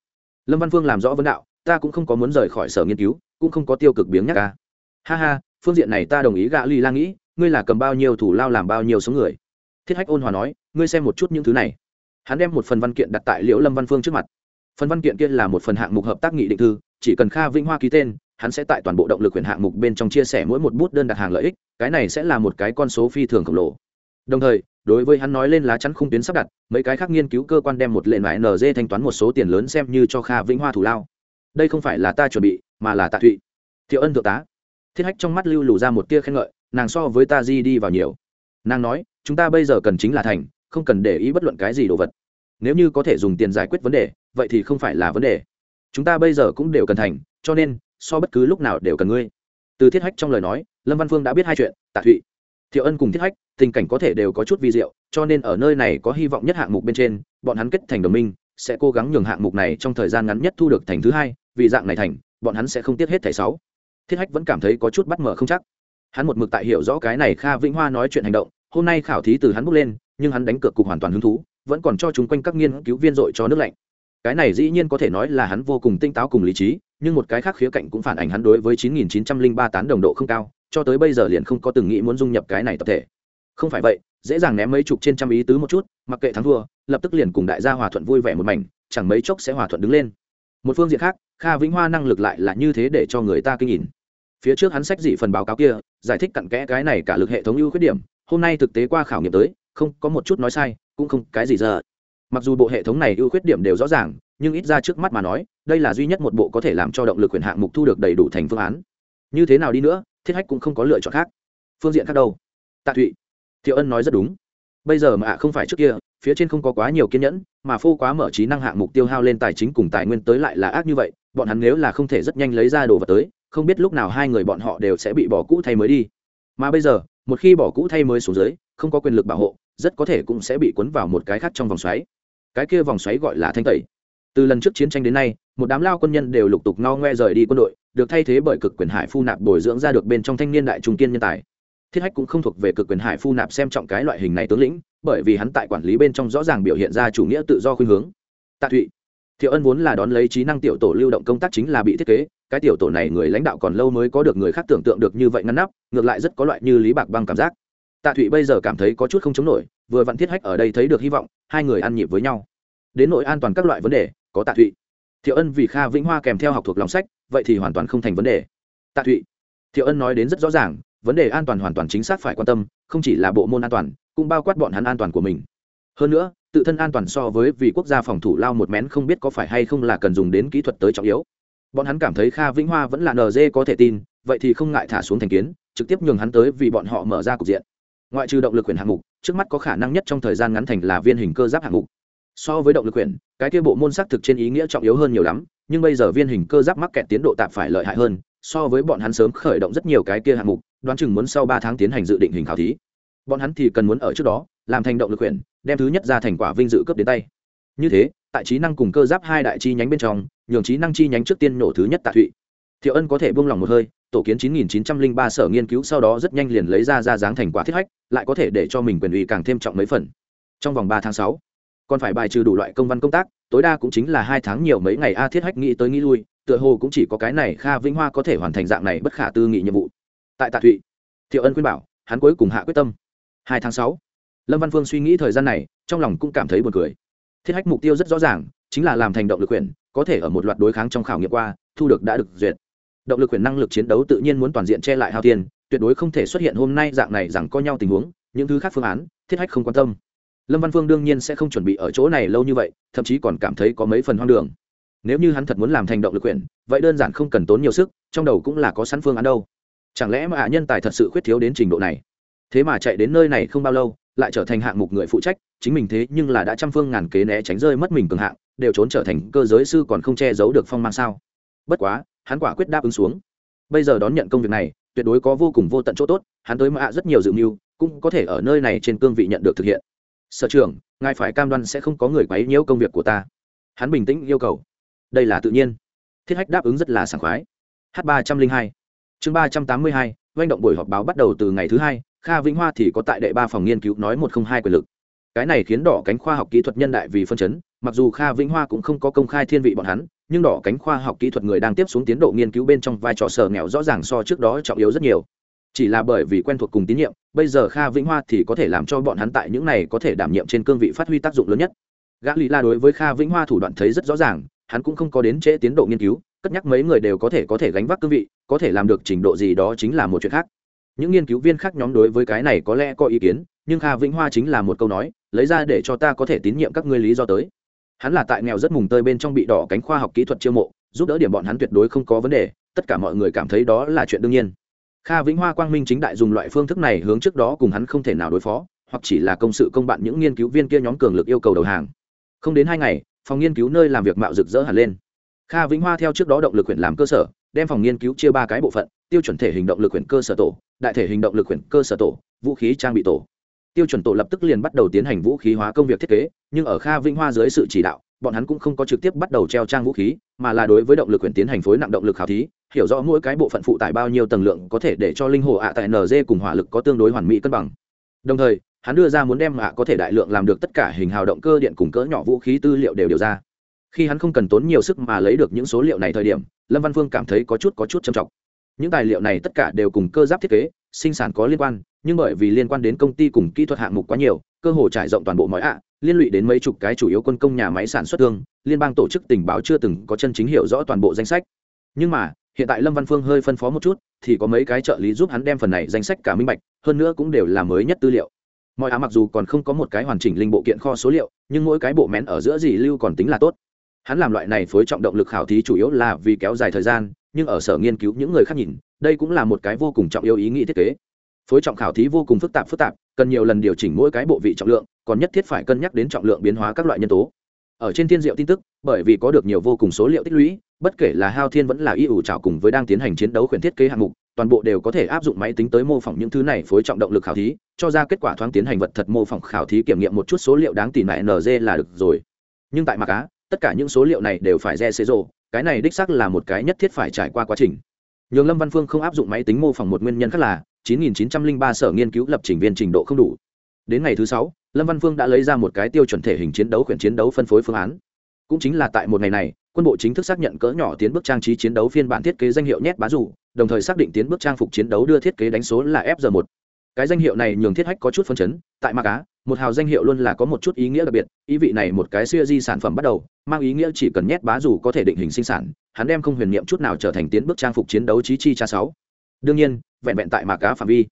Lâm văn phương làm rõ vấn đạo, ta cũng không có muốn rời khỏi sở nghiên cứu, cũng không có tiêu cực biếng nhắc ca ha ha, phương diện này ta đồng ý gạ ly la nghĩ, ngươi là cầm bao nhiêu thủ lao làm bao nhiêu số người. Thiết hách ôn hòa nói, ngươi xem một chút những thứ này. Hắn đem một phần văn kiện đặt tại liễu lâm văn phương trước mặt. Phần văn kiện kia là một phần hạng mục hợp tác nghị định thư, chỉ cần kha vĩnh hoa ký tên, hắn sẽ tại toàn bộ động lực quyền hạng mục bên trong chia sẻ mỗi một bút đơn đặt hàng lợi ích, cái này sẽ là một cái con số phi thường khổng lồ đồng thời, đối với hắn nói lên lá chắn khung tuyến sắp đặt, mấy cái khác nghiên cứu cơ quan đem một lệnh mãi nz thanh toán một số tiền lớn xem như cho kha vĩnh hoa thủ lao. Đây không phải là ta chuẩn bị, mà là tạ thụy. Thiệu ân thượng tá. Thiết hách trong mắt lưu lù ra một tia khen ngợi, nàng so với ta di đi vào nhiều. Nàng nói, chúng ta bây giờ cần chính là thành, không cần để ý bất luận cái gì đồ vật. Nếu như có thể dùng tiền giải quyết vấn đề, vậy thì không phải là vấn đề. Chúng ta bây giờ cũng đều cần thành, cho nên, so bất cứ lúc nào đều cần ngươi. Từ thiết hách trong lời nói, lâm văn phương đã biết hai chuyện, tạ thụy. Thiệu ân cùng thiết hách tình cảnh có thể đều có chút vi diệu, cho nên ở nơi này có hy vọng nhất hạng mục bên trên, bọn hắn kết thành đồng minh, sẽ cố gắng nhường hạng mục này trong thời gian ngắn nhất thu được thành thứ hai, vì dạng này thành, bọn hắn sẽ không tiếc hết thảy sáu. Thiết hách vẫn cảm thấy có chút bắt mở không chắc. Hắn một mực tại hiểu rõ cái này kha vĩnh hoa nói chuyện hành động, hôm nay khảo thí từ hắn bước lên, nhưng hắn đánh cược cục hoàn toàn hứng thú, vẫn còn cho chúng quanh các nghiên cứu viên dội cho nước lạnh. Cái này dĩ nhiên có thể nói là hắn vô cùng tinh táo cùng lý trí, nhưng một cái khác khía cạnh cũng phản ảnh hắn đối với 9.903 tán đồng độ không cao, cho tới bây giờ liền không có từng nghĩ muốn dung nhập cái này tập thể không phải vậy, dễ dàng ném mấy chục trên trăm ý tứ một chút, mặc kệ thắng thua, lập tức liền cùng đại gia hòa thuận vui vẻ một mảnh, chẳng mấy chốc sẽ hòa thuận đứng lên. Một phương diện khác, kha vĩnh hoa năng lực lại là như thế để cho người ta kinh nhìn. Phía trước hắn sách dị phần báo cáo kia, giải thích cặn kẽ cái này cả lực hệ thống ưu khuyết điểm, hôm nay thực tế qua khảo nghiệm tới, không có một chút nói sai, cũng không cái gì giờ. Mặc dù bộ hệ thống này ưu khuyết điểm đều rõ ràng, nhưng ít ra trước mắt mà nói, đây là duy nhất một bộ có thể làm cho động lực quyền hạng mục thu được đầy đủ thành phương án. Như thế nào đi nữa, thiết hách cũng không có lựa chọn khác. Phương diện khác đâu? Tạ thụy thiệu ân nói rất đúng. Bây giờ mà ạ không phải trước kia, phía trên không có quá nhiều kiên nhẫn, mà phô quá mở trí năng hạng mục tiêu hao lên tài chính cùng tài nguyên tới lại là ác như vậy, bọn hắn nếu là không thể rất nhanh lấy ra đồ vật tới, không biết lúc nào hai người bọn họ đều sẽ bị bỏ cũ thay mới đi. Mà bây giờ, một khi bỏ cũ thay mới xuống dưới, không có quyền lực bảo hộ, rất có thể cũng sẽ bị cuốn vào một cái khác trong vòng xoáy. Cái kia vòng xoáy gọi là thanh tẩy. Từ lần trước chiến tranh đến nay, một đám lao quân nhân đều lục tục no ngoe rời đi quân đội, được thay thế bởi cực quyền hải phu nạp bồi dưỡng ra được bên trong thanh niên đại trung kiên nhân tài thiết hách cũng không thuộc về cực quyền hải phu nạp xem trọng cái loại hình này tướng lĩnh, bởi vì hắn tại quản lý bên trong rõ ràng biểu hiện ra chủ nghĩa tự do khuynh hướng. Tạ thụy, thiệu ân vốn là đón lấy trí năng tiểu tổ lưu động công tác chính là bị thiết kế, cái tiểu tổ này người lãnh đạo còn lâu mới có được người khác tưởng tượng được như vậy ngăn nắp, ngược lại rất có loại như lý bạc băng cảm giác. Tạ thụy bây giờ cảm thấy có chút không chống nổi, vừa vặn thiết hách ở đây thấy được hy vọng, hai người ăn nhịp với nhau. Đến nội an toàn các loại vấn đề, có tạ thụy. Thiệu ân vì kha vĩnh hoa kèm theo học thuộc lòng sách, vậy thì hoàn toàn không thành vấn đề. Tạ thụy, thiệu ân nói đến rất rõ ràng vấn đề an toàn hoàn toàn chính xác phải quan tâm, không chỉ là bộ môn an toàn, cũng bao quát bọn hắn an toàn của mình. Hơn nữa, tự thân an toàn so với vì quốc gia phòng thủ lao một mén không biết có phải hay không là cần dùng đến kỹ thuật tới trọng yếu. Bọn hắn cảm thấy kha vĩnh hoa vẫn là nd có thể tin, vậy thì không ngại thả xuống thành kiến, trực tiếp nhường hắn tới vì bọn họ mở ra cục diện. Ngoại trừ động lực quyền hạng mục, trước mắt có khả năng nhất trong thời gian ngắn thành là viên hình cơ giáp hạng mục. So với động lực quyền, cái kia bộ môn xác thực trên ý nghĩa trọng yếu hơn nhiều lắm, nhưng bây giờ viên hình cơ giáp mắc kẹt tiến độ tạm phải lợi hại hơn so với bọn hắn sớm khởi động rất nhiều cái kia hạng mục, đoán chừng muốn sau ba tháng tiến hành dự định hình khảo thí. Bọn hắn thì cần muốn ở trước đó, làm thành động lực quyền đem thứ nhất ra thành quả vinh dự cướp đến tay. Như thế, tại trí năng cùng cơ giáp hai đại chi nhánh bên trong, nhường trí năng chi nhánh trước tiên nổ thứ nhất tạ thụy. Thiệu ân có thể buông lòng một hơi, tổ kiến 9903 sở nghiên cứu sau đó rất nhanh liền lấy ra ra dáng thành quả thiết hách, lại có thể để cho mình quyền uy càng thêm trọng mấy phần. Trong vòng ba tháng sáu, còn phải bài trừ đủ loại công văn công tác, tối đa cũng chính là hai tháng nhiều mấy ngày a thiết hách nghĩ tới nghĩ lui tựa hồ cũng chỉ có cái này kha vĩnh hoa có thể hoàn thành dạng này bất khả tư nghị nhiệm vụ. Tại tạ thụy, thiệu ân khuyên bảo, hắn cuối cùng hạ quyết tâm. Hai tháng sáu, lâm văn phương suy nghĩ thời gian này, trong lòng cũng cảm thấy buồn cười. Thiết hách mục tiêu rất rõ ràng, chính là làm thành động lực quyền, có thể ở một loạt đối kháng trong khảo nghiệm qua, thu được đã được duyệt. Động lực quyền năng lực chiến đấu tự nhiên muốn toàn diện che lại hao tiền, tuyệt đối không thể xuất hiện hôm nay dạng này rằng có nhau tình huống, những thứ khác phương án, thiết hách không quan tâm. Lâm văn phương đương nhiên sẽ không chuẩn bị ở chỗ này lâu như vậy, thậm chí còn cảm thấy có mấy phần hoang đường nếu như hắn thật muốn làm thành động lực quyền vậy đơn giản không cần tốn nhiều sức, trong đầu cũng là có sẵn phương án đâu. Chẳng lẽ mà hạ nhân tài thật sự khuyết thiếu đến trình độ này? Thế mà chạy đến nơi này không bao lâu, lại trở thành hạng mục người phụ trách, chính mình thế nhưng là đã trăm phương ngàn kế né tránh rơi mất mình cường hạng, đều trốn trở thành cơ giới sư còn không che giấu được phong mang sao? Bất quá, hắn quả quyết đáp ứng xuống. Bây giờ đón nhận công việc này, tuyệt đối có vô cùng vô tận chỗ tốt, hắn tới mạ rất nhiều dự mưu, cũng có thể ở nơi này trên cương vị nhận được thực hiện. Sở trưởng, ngài phải cam đoan sẽ không có người quấy nhiễu công việc của ta. Hắn bình tĩnh yêu cầu đây là tự nhiên. Thiết hách đáp ứng rất là sảng khoái. H ba trăm linh hai. Chương ba trăm tám mươi hai, doanh động buổi họp báo bắt đầu từ ngày thứ hai, kha vĩnh hoa thì có tại đệ ba phòng nghiên cứu nói một không hai quyền lực. Cái này khiến đỏ cánh khoa học kỹ thuật nhân đại vì phân chấn, mặc dù kha vĩnh hoa cũng không có công khai thiên vị bọn hắn, nhưng đỏ cánh khoa học kỹ thuật người đang tiếp xuống tiến độ nghiên cứu bên trong vai trò sở nghèo rõ ràng so trước đó trọng yếu rất nhiều. Chỉ là bởi vì quen thuộc cùng tín nhiệm, bây giờ kha vĩnh hoa thì có thể làm cho bọn hắn tại những này có thể đảm nhiệm trên cương vị phát huy tác dụng lớn nhất. Gã lý la đối với kha vĩnh hoa thủ đoạn thấy rất rõ ràng hắn cũng không có đến trễ tiến độ nghiên cứu, cất nhắc mấy người đều có thể có thể gánh vác cương vị, có thể làm được trình độ gì đó chính là một chuyện khác. Những nghiên cứu viên khác nhóm đối với cái này có lẽ có ý kiến, nhưng kha vĩnh hoa chính là một câu nói, lấy ra để cho ta có thể tín nhiệm các ngươi lý do tới. Hắn là tại nghèo rất mùng tơi bên trong bị đỏ cánh khoa học kỹ thuật chiêu mộ, giúp đỡ điểm bọn hắn tuyệt đối không có vấn đề, tất cả mọi người cảm thấy đó là chuyện đương nhiên. Kha vĩnh hoa quang minh chính đại dùng loại phương thức này hướng trước đó cùng hắn không thể nào đối phó, hoặc chỉ là công sự công bạn những nghiên cứu viên kia nhóm cường lực yêu cầu đầu hàng. Không đến hai ngày phòng nghiên cứu nơi làm việc mạo rực rỡ hẳn lên. Kha vĩnh hoa theo trước đó động lực quyển làm cơ sở, đem phòng nghiên cứu chia ba cái bộ phận, tiêu chuẩn thể hình động lực quyển cơ sở tổ, đại thể hình động lực quyển cơ sở tổ, vũ khí trang bị tổ. Tiêu chuẩn tổ lập tức liền bắt đầu tiến hành vũ khí hóa công việc thiết kế, nhưng ở kha vĩnh hoa dưới sự chỉ đạo, bọn hắn cũng không có trực tiếp bắt đầu treo trang vũ khí, mà là đối với động lực quyển tiến hành phối nặng động lực khảo thí, hiểu rõ mỗi cái bộ phận phụ tải bao nhiêu tầng lượng có thể để cho linh hồ ạ tại nz cùng hỏa lực có tương đối hoàn mỹ cân bằng. Đồng thời hắn đưa ra muốn đem ạ có thể đại lượng làm được tất cả hình hào động cơ điện cùng cỡ nhỏ vũ khí tư liệu đều điều ra. Khi hắn không cần tốn nhiều sức mà lấy được những số liệu này thời điểm, lâm văn phương cảm thấy có chút có chút trầm trọng. Những tài liệu này tất cả đều cùng cơ giáp thiết kế, sinh sản có liên quan, nhưng bởi vì liên quan đến công ty cùng kỹ thuật hạng mục quá nhiều, cơ hồ trải rộng toàn bộ mọi ạ, liên lụy đến mấy chục cái chủ yếu quân công nhà máy sản xuất thương, liên bang tổ chức tình báo chưa từng có chân chính hiểu rõ toàn bộ danh sách. Nhưng mà, hiện tại lâm văn phương hơi phân phó một chút, thì có mấy cái trợ lý giúp hắn đem phần này danh sách cả minh bạch, hơn nữa cũng đều là mới nhất tư liệu mọi á mặc dù còn không có một cái hoàn chỉnh linh bộ kiện kho số liệu, nhưng mỗi cái bộ mén ở giữa gì lưu còn tính là tốt. Hắn làm loại này phối trọng động lực khảo thí chủ yếu là vì kéo dài thời gian, nhưng ở sở nghiên cứu những người khác nhìn, đây cũng là một cái vô cùng trọng yếu ý nghĩ thiết kế. Phối trọng khảo thí vô cùng phức tạp phức tạp, cần nhiều lần điều chỉnh mỗi cái bộ vị trọng lượng, còn nhất thiết phải cân nhắc đến trọng lượng biến hóa các loại nhân tố. Ở trên thiên diệu tin tức, bởi vì có được nhiều vô cùng số liệu tích lũy, bất kể là hao thiên vẫn là y ủ trào cùng với đang tiến hành chiến đấu khuyển thiết kế hạng mục toàn bộ đều có thể áp dụng máy tính tới mô phỏng những thứ này phối trọng động lực khảo thí, cho ra kết quả thoáng tiến hành vật thật mô phỏng khảo thí kiểm nghiệm một chút số liệu đáng tỉ mại nz là được rồi. Nhưng tại mặt á, tất cả những số liệu này đều phải re xế rộ cái này đích xác là một cái nhất thiết phải trải qua quá trình. Nhường lâm văn phương không áp dụng máy tính mô phỏng một nguyên nhân khác là 9903 sở nghiên cứu lập trình viên trình độ không đủ. Đến ngày thứ sáu, lâm văn phương đã lấy ra một cái tiêu chuẩn thể hình chiến đấu khuyển chiến đấu phân phối phương án. Cũng chính là tại một ngày này, quân bộ chính thức xác nhận cỡ nhỏ tiến bước trang trí chiến đấu phiên bản thiết kế danh hiệu nhét bá dù đồng thời xác định tiến bước trang phục chiến đấu đưa thiết kế đánh số là fg một. Cái danh hiệu này nhường thiết hách có chút phân chấn, tại ma cá một hào danh hiệu luôn là có một chút ý nghĩa đặc biệt, ý vị này một cái siêu di sản phẩm bắt đầu, mang ý nghĩa chỉ cần nhét bá dù có thể định hình sinh sản, hắn đem không huyền niệm chút nào trở thành tiến bước trang phục chiến đấu chí chi cha sáu. Đương nhiên, vẹn vẹn tại Ma cá phạm vi,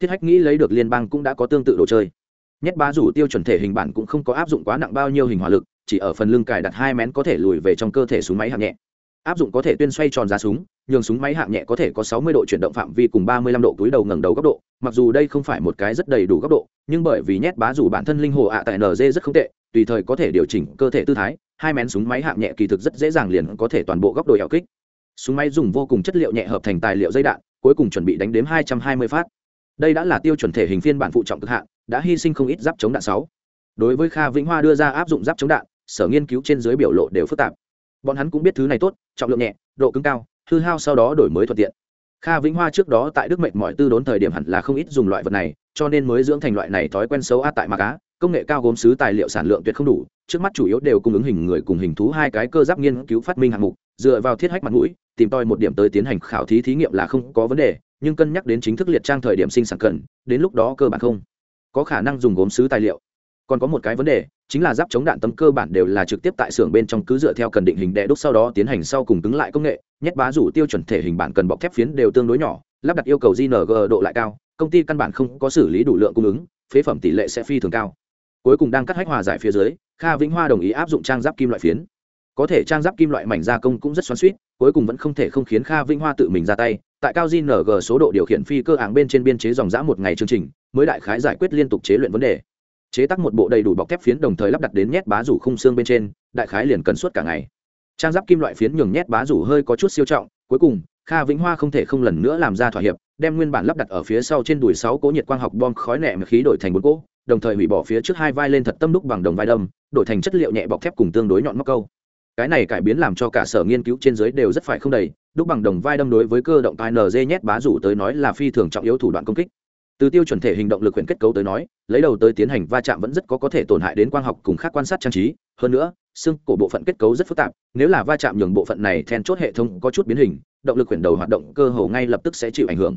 thiết hách nghĩ lấy được liên bang cũng đã có tương tự đồ chơi. Nhét bá rủ tiêu chuẩn thể hình bản cũng không có áp dụng quá nặng bao nhiêu hình hỏa lực, chỉ ở phần lưng cài đặt hai mén có thể lùi về trong cơ thể súng máy hạng nhẹ áp dụng có thể tuyên xoay tròn ra súng, nhường súng máy hạng nhẹ có thể có 60 độ chuyển động phạm vi cùng 35 độ túi đầu ngẩng đầu góc độ. Mặc dù đây không phải một cái rất đầy đủ góc độ, nhưng bởi vì nhét bá rủ bản thân linh hồ ạ tại nz rất không tệ, tùy thời có thể điều chỉnh cơ thể tư thái, hai mén súng máy hạng nhẹ kỳ thực rất dễ dàng liền có thể toàn bộ góc độ hẻo kích. Súng máy dùng vô cùng chất liệu nhẹ hợp thành tài liệu dây đạn, cuối cùng chuẩn bị đánh đếm 220 phát. Đây đã là tiêu chuẩn thể hình phiên bản phụ trọng cực hạn, đã hy sinh không ít giáp chống đạn sáu. Đối với kha vĩnh hoa đưa ra áp dụng giáp chống đạn, sở nghiên cứu trên dưới biểu lộ đều phức tạp bọn hắn cũng biết thứ này tốt, trọng lượng nhẹ, độ cứng cao, hư hao sau đó đổi mới thuận tiện. Kha vĩnh hoa trước đó tại đức mệnh mọi tư đốn thời điểm hẳn là không ít dùng loại vật này, cho nên mới dưỡng thành loại này thói quen xấu a tại mạc á, công nghệ cao gốm xứ tài liệu sản lượng tuyệt không đủ, trước mắt chủ yếu đều cung ứng hình người cùng hình thú hai cái cơ giáp nghiên cứu phát minh hạng mục, dựa vào thiết hách mặt mũi, tìm tòi một điểm tới tiến hành khảo thí thí nghiệm là không có vấn đề, nhưng cân nhắc đến chính thức liệt trang thời điểm sinh sản cần, đến lúc đó cơ bản không có khả năng dùng gốm xứ tài liệu còn có một cái vấn đề, chính là giáp chống đạn tấm cơ bản đều là trực tiếp tại xưởng bên trong cứ dựa theo cần định hình đệ đúc sau đó tiến hành sau cùng cứng lại công nghệ, nhét bá rủ tiêu chuẩn thể hình bản cần bọc thép phiến đều tương đối nhỏ, lắp đặt yêu cầu gng độ lại cao, công ty căn bản không có xử lý đủ lượng cung ứng, phế phẩm tỷ lệ sẽ phi thường cao. Cuối cùng đang cắt hách hòa giải phía dưới, kha vĩnh hoa đồng ý áp dụng trang giáp kim loại phiến. Có thể trang giáp kim loại mảnh gia công cũng rất xoắn suýt cuối cùng vẫn không thể không khiến kha vĩnh hoa tự mình ra tay, tại cao gng số độ điều khiển phi cơ áng bên trên biên chế dòng giã một ngày chương trình, mới đại khái giải quyết liên tục chế luyện vấn đề chế tác một bộ đầy đủ bọc thép phiến đồng thời lắp đặt đến nhét bá rủ khung xương bên trên, đại khái liền cần suốt cả ngày. Trang giáp kim loại phiến nhường nhét bá rủ hơi có chút siêu trọng, cuối cùng, kha vĩnh hoa không thể không lần nữa làm ra thỏa hiệp, đem nguyên bản lắp đặt ở phía sau trên đùi sáu cố nhiệt quang học bom khói nẹ khí đổi thành bốn cỗ, đồng thời hủy bỏ phía trước hai vai lên thật tâm đúc bằng đồng vai đâm, đổi thành chất liệu nhẹ bọc thép cùng tương đối nhọn móc câu. Cái này cải biến làm cho cả sở nghiên cứu trên dưới đều rất phải không đầy, đúc bằng đồng vai đâm đối với cơ động tai nz nhét bá rủ tới nói là phi thường trọng yếu thủ đoạn công kích từ tiêu chuẩn thể hình động lực huyện kết cấu tới nói, lấy đầu tới tiến hành va chạm vẫn rất có có thể tổn hại đến quang học cùng khác quan sát trang trí. Hơn nữa, xương cổ bộ phận kết cấu rất phức tạp, nếu là va chạm nhường bộ phận này then chốt hệ thống có chút biến hình, động lực quyển đầu hoạt động cơ hồ ngay lập tức sẽ chịu ảnh hưởng.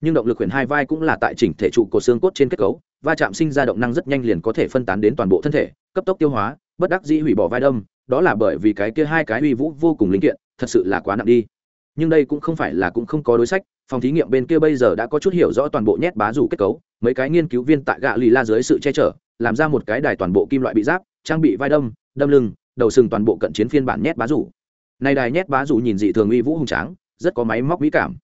Nhưng động lực quyển hai vai cũng là tại chỉnh thể trụ của xương cốt trên kết cấu, va chạm sinh ra động năng rất nhanh liền có thể phân tán đến toàn bộ thân thể, cấp tốc tiêu hóa, bất đắc dĩ hủy bỏ vai đâm, đó là bởi vì cái kia hai cái uy vũ vô cùng linh kiện, thật sự là quá nặng đi nhưng đây cũng không phải là cũng không có đối sách, phòng thí nghiệm bên kia bây giờ đã có chút hiểu rõ toàn bộ nhét bá rủ kết cấu, mấy cái nghiên cứu viên tại gạ lì la dưới sự che chở, làm ra một cái đài toàn bộ kim loại bị giáp, trang bị vai đâm đâm lưng, đầu sừng toàn bộ cận chiến phiên bản nhét bá rủ này đài nhét bá rủ nhìn dị thường uy vũ hùng tráng, rất có máy móc mỹ cảm.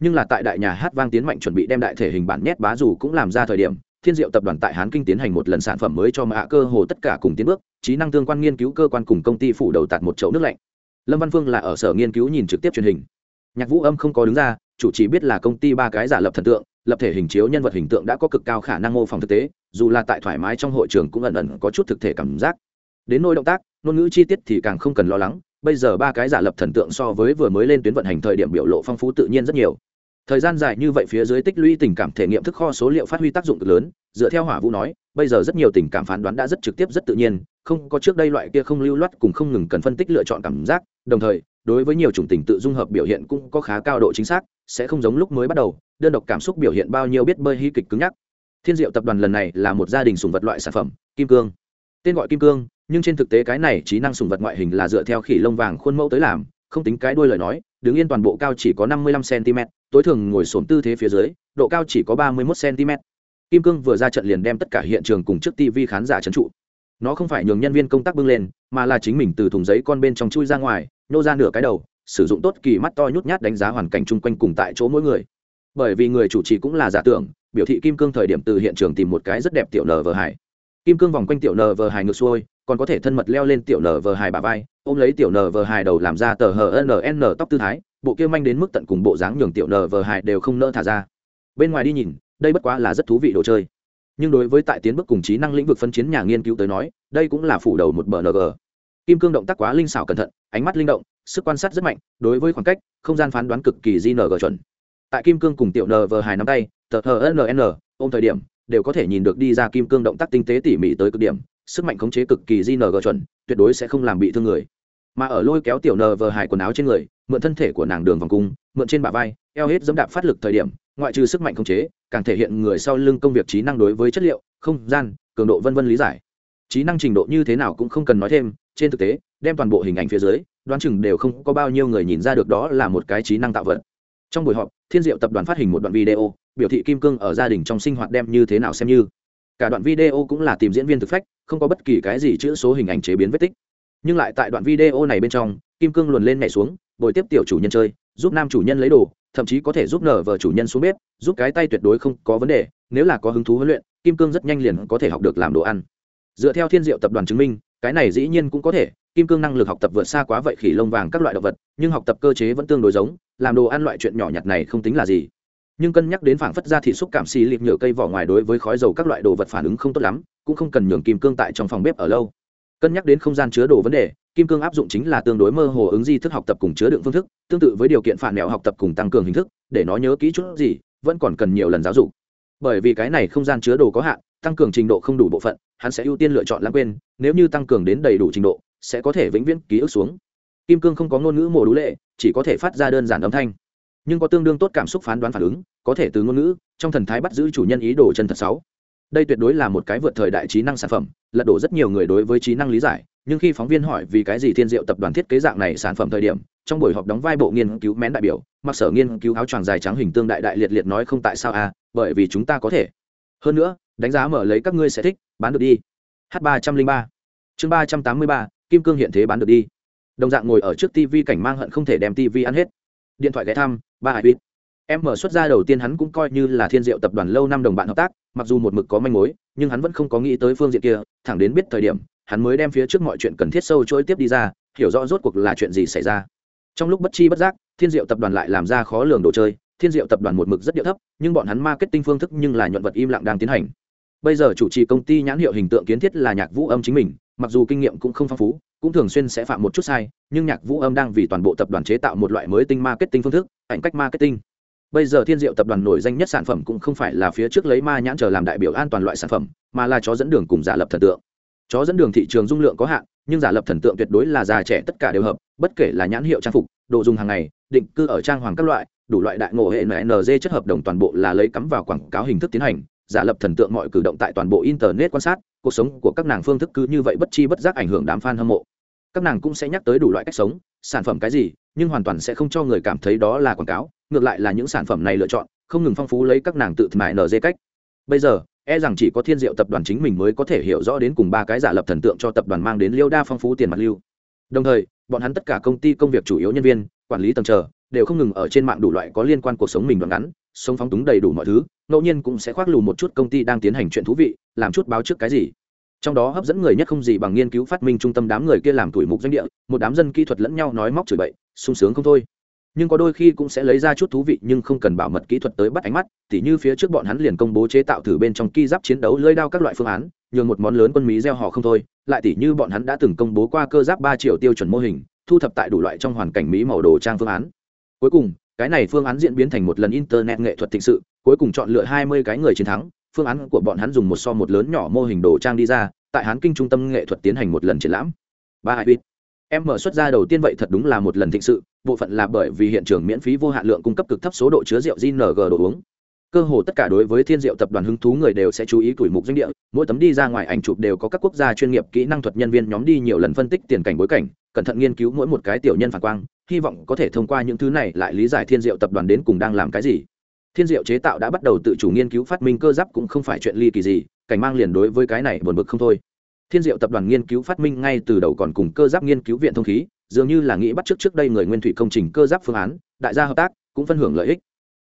Nhưng là tại đại nhà hát vang tiến mạnh chuẩn bị đem đại thể hình bản nhét bá rủ cũng làm ra thời điểm, thiên diệu tập đoàn tại hán kinh tiến hành một lần sản phẩm mới cho mạ cơ hồ tất cả cùng tiến bước, trí năng tương quan nghiên cứu cơ quan cùng công ty phủ đầu tạt một chậu nước lạnh. Lâm văn phương là ở sở nghiên cứu nhìn trực tiếp truyền hình nhạc vũ âm không có đứng ra, chủ chỉ biết là công ty ba cái giả lập thần tượng, lập thể hình chiếu nhân vật hình tượng đã có cực cao khả năng mô phỏng thực tế, dù là tại thoải mái trong hội trường cũng ẩn ẩn có chút thực thể cảm giác. Đến nỗi động tác, ngôn ngữ chi tiết thì càng không cần lo lắng, bây giờ ba cái giả lập thần tượng so với vừa mới lên tuyến vận hành thời điểm biểu lộ phong phú tự nhiên rất nhiều. Thời gian dài như vậy phía dưới tích lũy tình cảm thể nghiệm thức kho số liệu phát huy tác dụng cực lớn, dựa theo hỏa vũ nói, bây giờ rất nhiều tình cảm phán đoán đã rất trực tiếp, rất tự nhiên, không có trước đây loại kia không lưu loát cùng không ngừng cần phân tích lựa chọn cảm giác, đồng thời đối với nhiều chủng tình tự dung hợp biểu hiện cũng có khá cao độ chính xác, sẽ không giống lúc mới bắt đầu, đơn độc cảm xúc biểu hiện bao nhiêu biết bơi hy kịch cứng nhắc. Thiên diệu tập đoàn lần này là một gia đình sùng vật loại sản phẩm, kim cương. Tên gọi kim cương, nhưng trên thực tế cái này trí năng sùng vật ngoại hình là dựa theo khỉ lông vàng khuôn mẫu tới làm, không tính cái đuôi lời nói, đứng yên toàn bộ cao chỉ có năm mươi lăm cm tối thường ngồi xổm tư thế phía dưới, độ cao chỉ có ba mươi một cm kim cương vừa ra trận liền đem tất cả hiện trường cùng trước tv khán giả trấn trụ nó không phải nhường nhân viên công tác bưng lên, mà là chính mình từ thùng giấy con bên trong chui ra ngoài, nhô ra nửa cái đầu, sử dụng tốt kỳ mắt to nhút nhát đánh giá hoàn cảnh chung quanh cùng tại chỗ mỗi người. Bởi vì người chủ trì cũng là giả tưởng, biểu thị kim cương thời điểm từ hiện trường tìm một cái rất đẹp tiểu nờ vờ hải kim cương vòng quanh tiểu nờ vờ hải ngược xuôi, còn có thể thân mật leo lên tiểu nờ vờ hải bà vai, ôm lấy tiểu nờ vờ hải đầu làm ra tờ hờ nn tóc tư thái, bộ kia manh đến mức tận cùng bộ dáng nhường tiểu nờ vờ hải đều không nỡ thả ra. Bên ngoài đi nhìn, đây bất quá là rất thú vị đồ chơi nhưng đối với tại tiến bước cùng trí năng lĩnh vực phân chiến nhà nghiên cứu tới nói, đây cũng là phủ đầu một bờ ng kim cương động tác quá linh xảo cẩn thận, ánh mắt linh động, sức quan sát rất mạnh, đối với khoảng cách, không gian phán đoán cực kỳ gng chuẩn. Tại kim cương cùng tiểu nv hài nắm tay, tờ hờ nn ôm thời điểm, đều có thể nhìn được đi ra kim cương động tác tinh tế tỉ mỉ tới cực điểm, sức mạnh khống chế cực kỳ gng chuẩn, tuyệt đối sẽ không làm bị thương người. Mà ở lôi kéo tiểu nv hài quần áo trên người, mượn thân thể của nàng đường vòng cung, mượn trên bả vai eo hết dẫm đạp phát lực thời điểm, ngoại trừ sức mạnh khống chế, càng thể hiện người sau lưng công việc trí năng đối với chất liệu, không, gian, cường độ vân vân lý giải. Trí năng trình độ như thế nào cũng không cần nói thêm, trên thực tế, đem toàn bộ hình ảnh phía dưới, đoán chừng đều không có bao nhiêu người nhìn ra được đó là một cái trí năng tạo vật. Trong buổi họp, thiên diệu tập đoàn phát hình một đoạn video, biểu thị kim cương ở gia đình trong sinh hoạt đem như thế nào xem như. Cả đoạn video cũng là tìm diễn viên thực phách, không có bất kỳ cái gì chữ số hình ảnh chế biến vết tích. Nhưng lại tại đoạn video này bên trong, kim cương luồn lên nhảy xuống, bồi tiếp tiểu chủ nhân chơi, giúp nam chủ nhân lấy đồ thậm chí có thể giúp nở vờ chủ nhân xuống bếp, giúp cái tay tuyệt đối không có vấn đề, nếu là có hứng thú huấn luyện, kim cương rất nhanh liền có thể học được làm đồ ăn. Dựa theo thiên diệu tập đoàn chứng minh, cái này dĩ nhiên cũng có thể, kim cương năng lực học tập vượt xa quá vậy khỉ lông vàng các loại động vật, nhưng học tập cơ chế vẫn tương đối giống, làm đồ ăn loại chuyện nhỏ nhặt này không tính là gì. Nhưng cân nhắc đến phảng phất ra thị xúc cảm xì liệt nhựa cây vỏ ngoài đối với khói dầu các loại đồ vật phản ứng không tốt lắm, cũng không cần nhường kim cương tại trong phòng bếp ở lâu cân nhắc đến không gian chứa đồ vấn đề, kim cương áp dụng chính là tương đối mơ hồ ứng di thức học tập cùng chứa đựng phương thức, tương tự với điều kiện phản mẹo học tập cùng tăng cường hình thức, để nó nhớ kỹ chút gì, vẫn còn cần nhiều lần giáo dục. Bởi vì cái này không gian chứa đồ có hạn, tăng cường trình độ không đủ bộ phận, hắn sẽ ưu tiên lựa chọn lãng quên, nếu như tăng cường đến đầy đủ trình độ, sẽ có thể vĩnh viễn ký ức xuống. Kim cương không có ngôn ngữ mổ đũ lệ, chỉ có thể phát ra đơn giản âm thanh. Nhưng có tương đương tốt cảm xúc phán đoán phản ứng, có thể từ ngôn ngữ, trong thần thái bắt giữ chủ nhân ý đồ chân thật sáu đây tuyệt đối là một cái vượt thời đại trí năng sản phẩm, lật đổ rất nhiều người đối với trí năng lý giải, nhưng khi phóng viên hỏi vì cái gì thiên diệu tập đoàn thiết kế dạng này sản phẩm thời điểm, trong buổi họp đóng vai bộ nghiên cứu mén đại biểu, mặc sở nghiên cứu áo choàng dài trắng hình tương đại đại liệt liệt nói không tại sao à bởi vì chúng ta có thể. Hơn nữa, đánh giá mở lấy các ngươi sẽ thích, bán được đi. H ba trăm linh ba. Chương ba trăm tám mươi ba, kim cương hiện thế bán được đi. Đồng dạng ngồi ở trước tv cảnh mang hận không thể đem tv ăn hết. Điện thoại ghé thăm, ba hải bít em mở xuất ra đầu tiên hắn cũng coi như là thiên diệu tập đoàn lâu năm đồng bạn hợp tác, mặc dù một mực có manh mối, nhưng hắn vẫn không có nghĩ tới phương diện kia, thẳng đến biết thời điểm, hắn mới đem phía trước mọi chuyện cần thiết sâu trôi tiếp đi ra, hiểu rõ rốt cuộc là chuyện gì xảy ra. Trong lúc bất chi bất giác, thiên diệu tập đoàn lại làm ra khó lường đồ chơi, thiên diệu tập đoàn một mực rất địa thấp, nhưng bọn hắn marketing phương thức nhưng là nhuận vật im lặng đang tiến hành. Bây giờ chủ trì công ty nhãn hiệu hình tượng kiến thiết là nhạc vũ âm chính mình, mặc dù kinh nghiệm cũng không phong phú, cũng thường xuyên sẽ phạm một chút sai, nhưng nhạc vũ âm đang vì toàn bộ tập đoàn chế tạo một loại mới tinh marketing phương thức, ảnh cách marketing bây giờ thiên diệu tập đoàn nổi danh nhất sản phẩm cũng không phải là phía trước lấy ma nhãn chờ làm đại biểu an toàn loại sản phẩm, mà là chó dẫn đường cùng giả lập thần tượng. Chó dẫn đường thị trường dung lượng có hạn, nhưng giả lập thần tượng tuyệt đối là già trẻ tất cả đều hợp, bất kể là nhãn hiệu trang phục, đồ dùng hàng ngày, định cư ở trang hoàng các loại, đủ loại đại ngộ hệ nng chất hợp đồng toàn bộ là lấy cắm vào quảng cáo hình thức tiến hành. Giả lập thần tượng mọi cử động tại toàn bộ internet quan sát, cuộc sống của các nàng phương thức cứ như vậy bất chi bất giác ảnh hưởng đám fan hâm mộ. Các nàng cũng sẽ nhắc tới đủ loại cách sống, sản phẩm cái gì, nhưng hoàn toàn sẽ không cho người cảm thấy đó là quảng cáo ngược lại là những sản phẩm này lựa chọn, không ngừng phong phú lấy các nàng tự mại nở dê cách. Bây giờ e rằng chỉ có thiên diệu tập đoàn chính mình mới có thể hiểu rõ đến cùng ba cái giả lập thần tượng cho tập đoàn mang đến liêu đa phong phú tiền mặt lưu. Đồng thời, bọn hắn tất cả công ty công việc chủ yếu nhân viên, quản lý tầng chờ, đều không ngừng ở trên mạng đủ loại có liên quan cuộc sống mình đoạn ngắn, sống phóng túng đầy đủ mọi thứ, ngẫu nhiên cũng sẽ khoác lù một chút công ty đang tiến hành chuyện thú vị, làm chút báo trước cái gì. Trong đó hấp dẫn người nhất không gì bằng nghiên cứu phát minh trung tâm đám người kia làm tuổi mục doanh địa, một đám dân kỹ thuật lẫn nhau nói móc chửi bậy, sung sướng không thôi nhưng có đôi khi cũng sẽ lấy ra chút thú vị nhưng không cần bảo mật kỹ thuật tới bắt ánh mắt, tỉ như phía trước bọn hắn liền công bố chế tạo thử bên trong ki giáp chiến đấu lơi đao các loại phương án, nhường một món lớn quân mỹ gieo họ không thôi, lại tỉ như bọn hắn đã từng công bố qua cơ giáp ba triệu tiêu chuẩn mô hình, thu thập tại đủ loại trong hoàn cảnh mỹ màu đồ trang phương án. Cuối cùng, cái này phương án diễn biến thành một lần internet nghệ thuật thịnh sự, cuối cùng chọn lựa hai mươi cái người chiến thắng, phương án của bọn hắn dùng một so một lớn nhỏ mô hình đồ trang đi ra, tại hán kinh trung tâm nghệ thuật tiến hành một lần triển lãm. Ba hai bit em mở xuất ra đầu tiên vậy thật đúng là một lần thịnh sự, bộ phận là bởi vì hiện trường miễn phí vô hạn lượng cung cấp cực thấp số độ chứa rượu gng đồ uống. Cơ hồ tất cả đối với thiên diệu tập đoàn hứng thú người đều sẽ chú ý tuổi mục doanh địa, mỗi tấm đi ra ngoài ảnh chụp đều có các quốc gia chuyên nghiệp kỹ năng thuật nhân viên nhóm đi nhiều lần phân tích tiền cảnh bối cảnh, cẩn thận nghiên cứu mỗi một cái tiểu nhân phản quang, hy vọng có thể thông qua những thứ này lại lý giải thiên diệu tập đoàn đến cùng đang làm cái gì. Thiên diệu chế tạo đã bắt đầu tự chủ nghiên cứu phát minh cơ giáp cũng không phải chuyện ly kỳ gì, cảnh mang liền đối với cái này buồn bực không thôi thiên diệu tập đoàn nghiên cứu phát minh ngay từ đầu còn cùng cơ giáp nghiên cứu viện thông khí, dường như là nghĩ bắt trước trước đây người nguyên thủy công trình cơ giáp phương án, đại gia hợp tác, cũng phân hưởng lợi ích.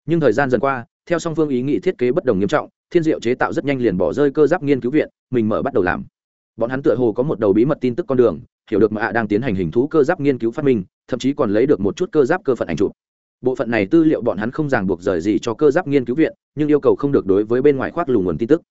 Nhưng thời gian dần qua, theo song phương ý nghĩ thiết kế bất đồng nghiêm trọng, thiên diệu chế tạo rất nhanh liền bỏ rơi cơ giáp nghiên cứu viện, mình mở bắt đầu làm. Bọn hắn tựa hồ có một đầu bí mật tin tức con đường, hiểu được mà ạ đang tiến hành hình thú cơ giáp nghiên cứu phát minh, thậm chí còn lấy được một chút cơ giáp cơ phận ảnh chụp. Bộ phận này tư liệu bọn hắn không ràng buộc rời gì cho cơ giáp nghiên cứu viện, nhưng yêu cầu không được đối với bên ngoài khoác lù nguồn tin tức.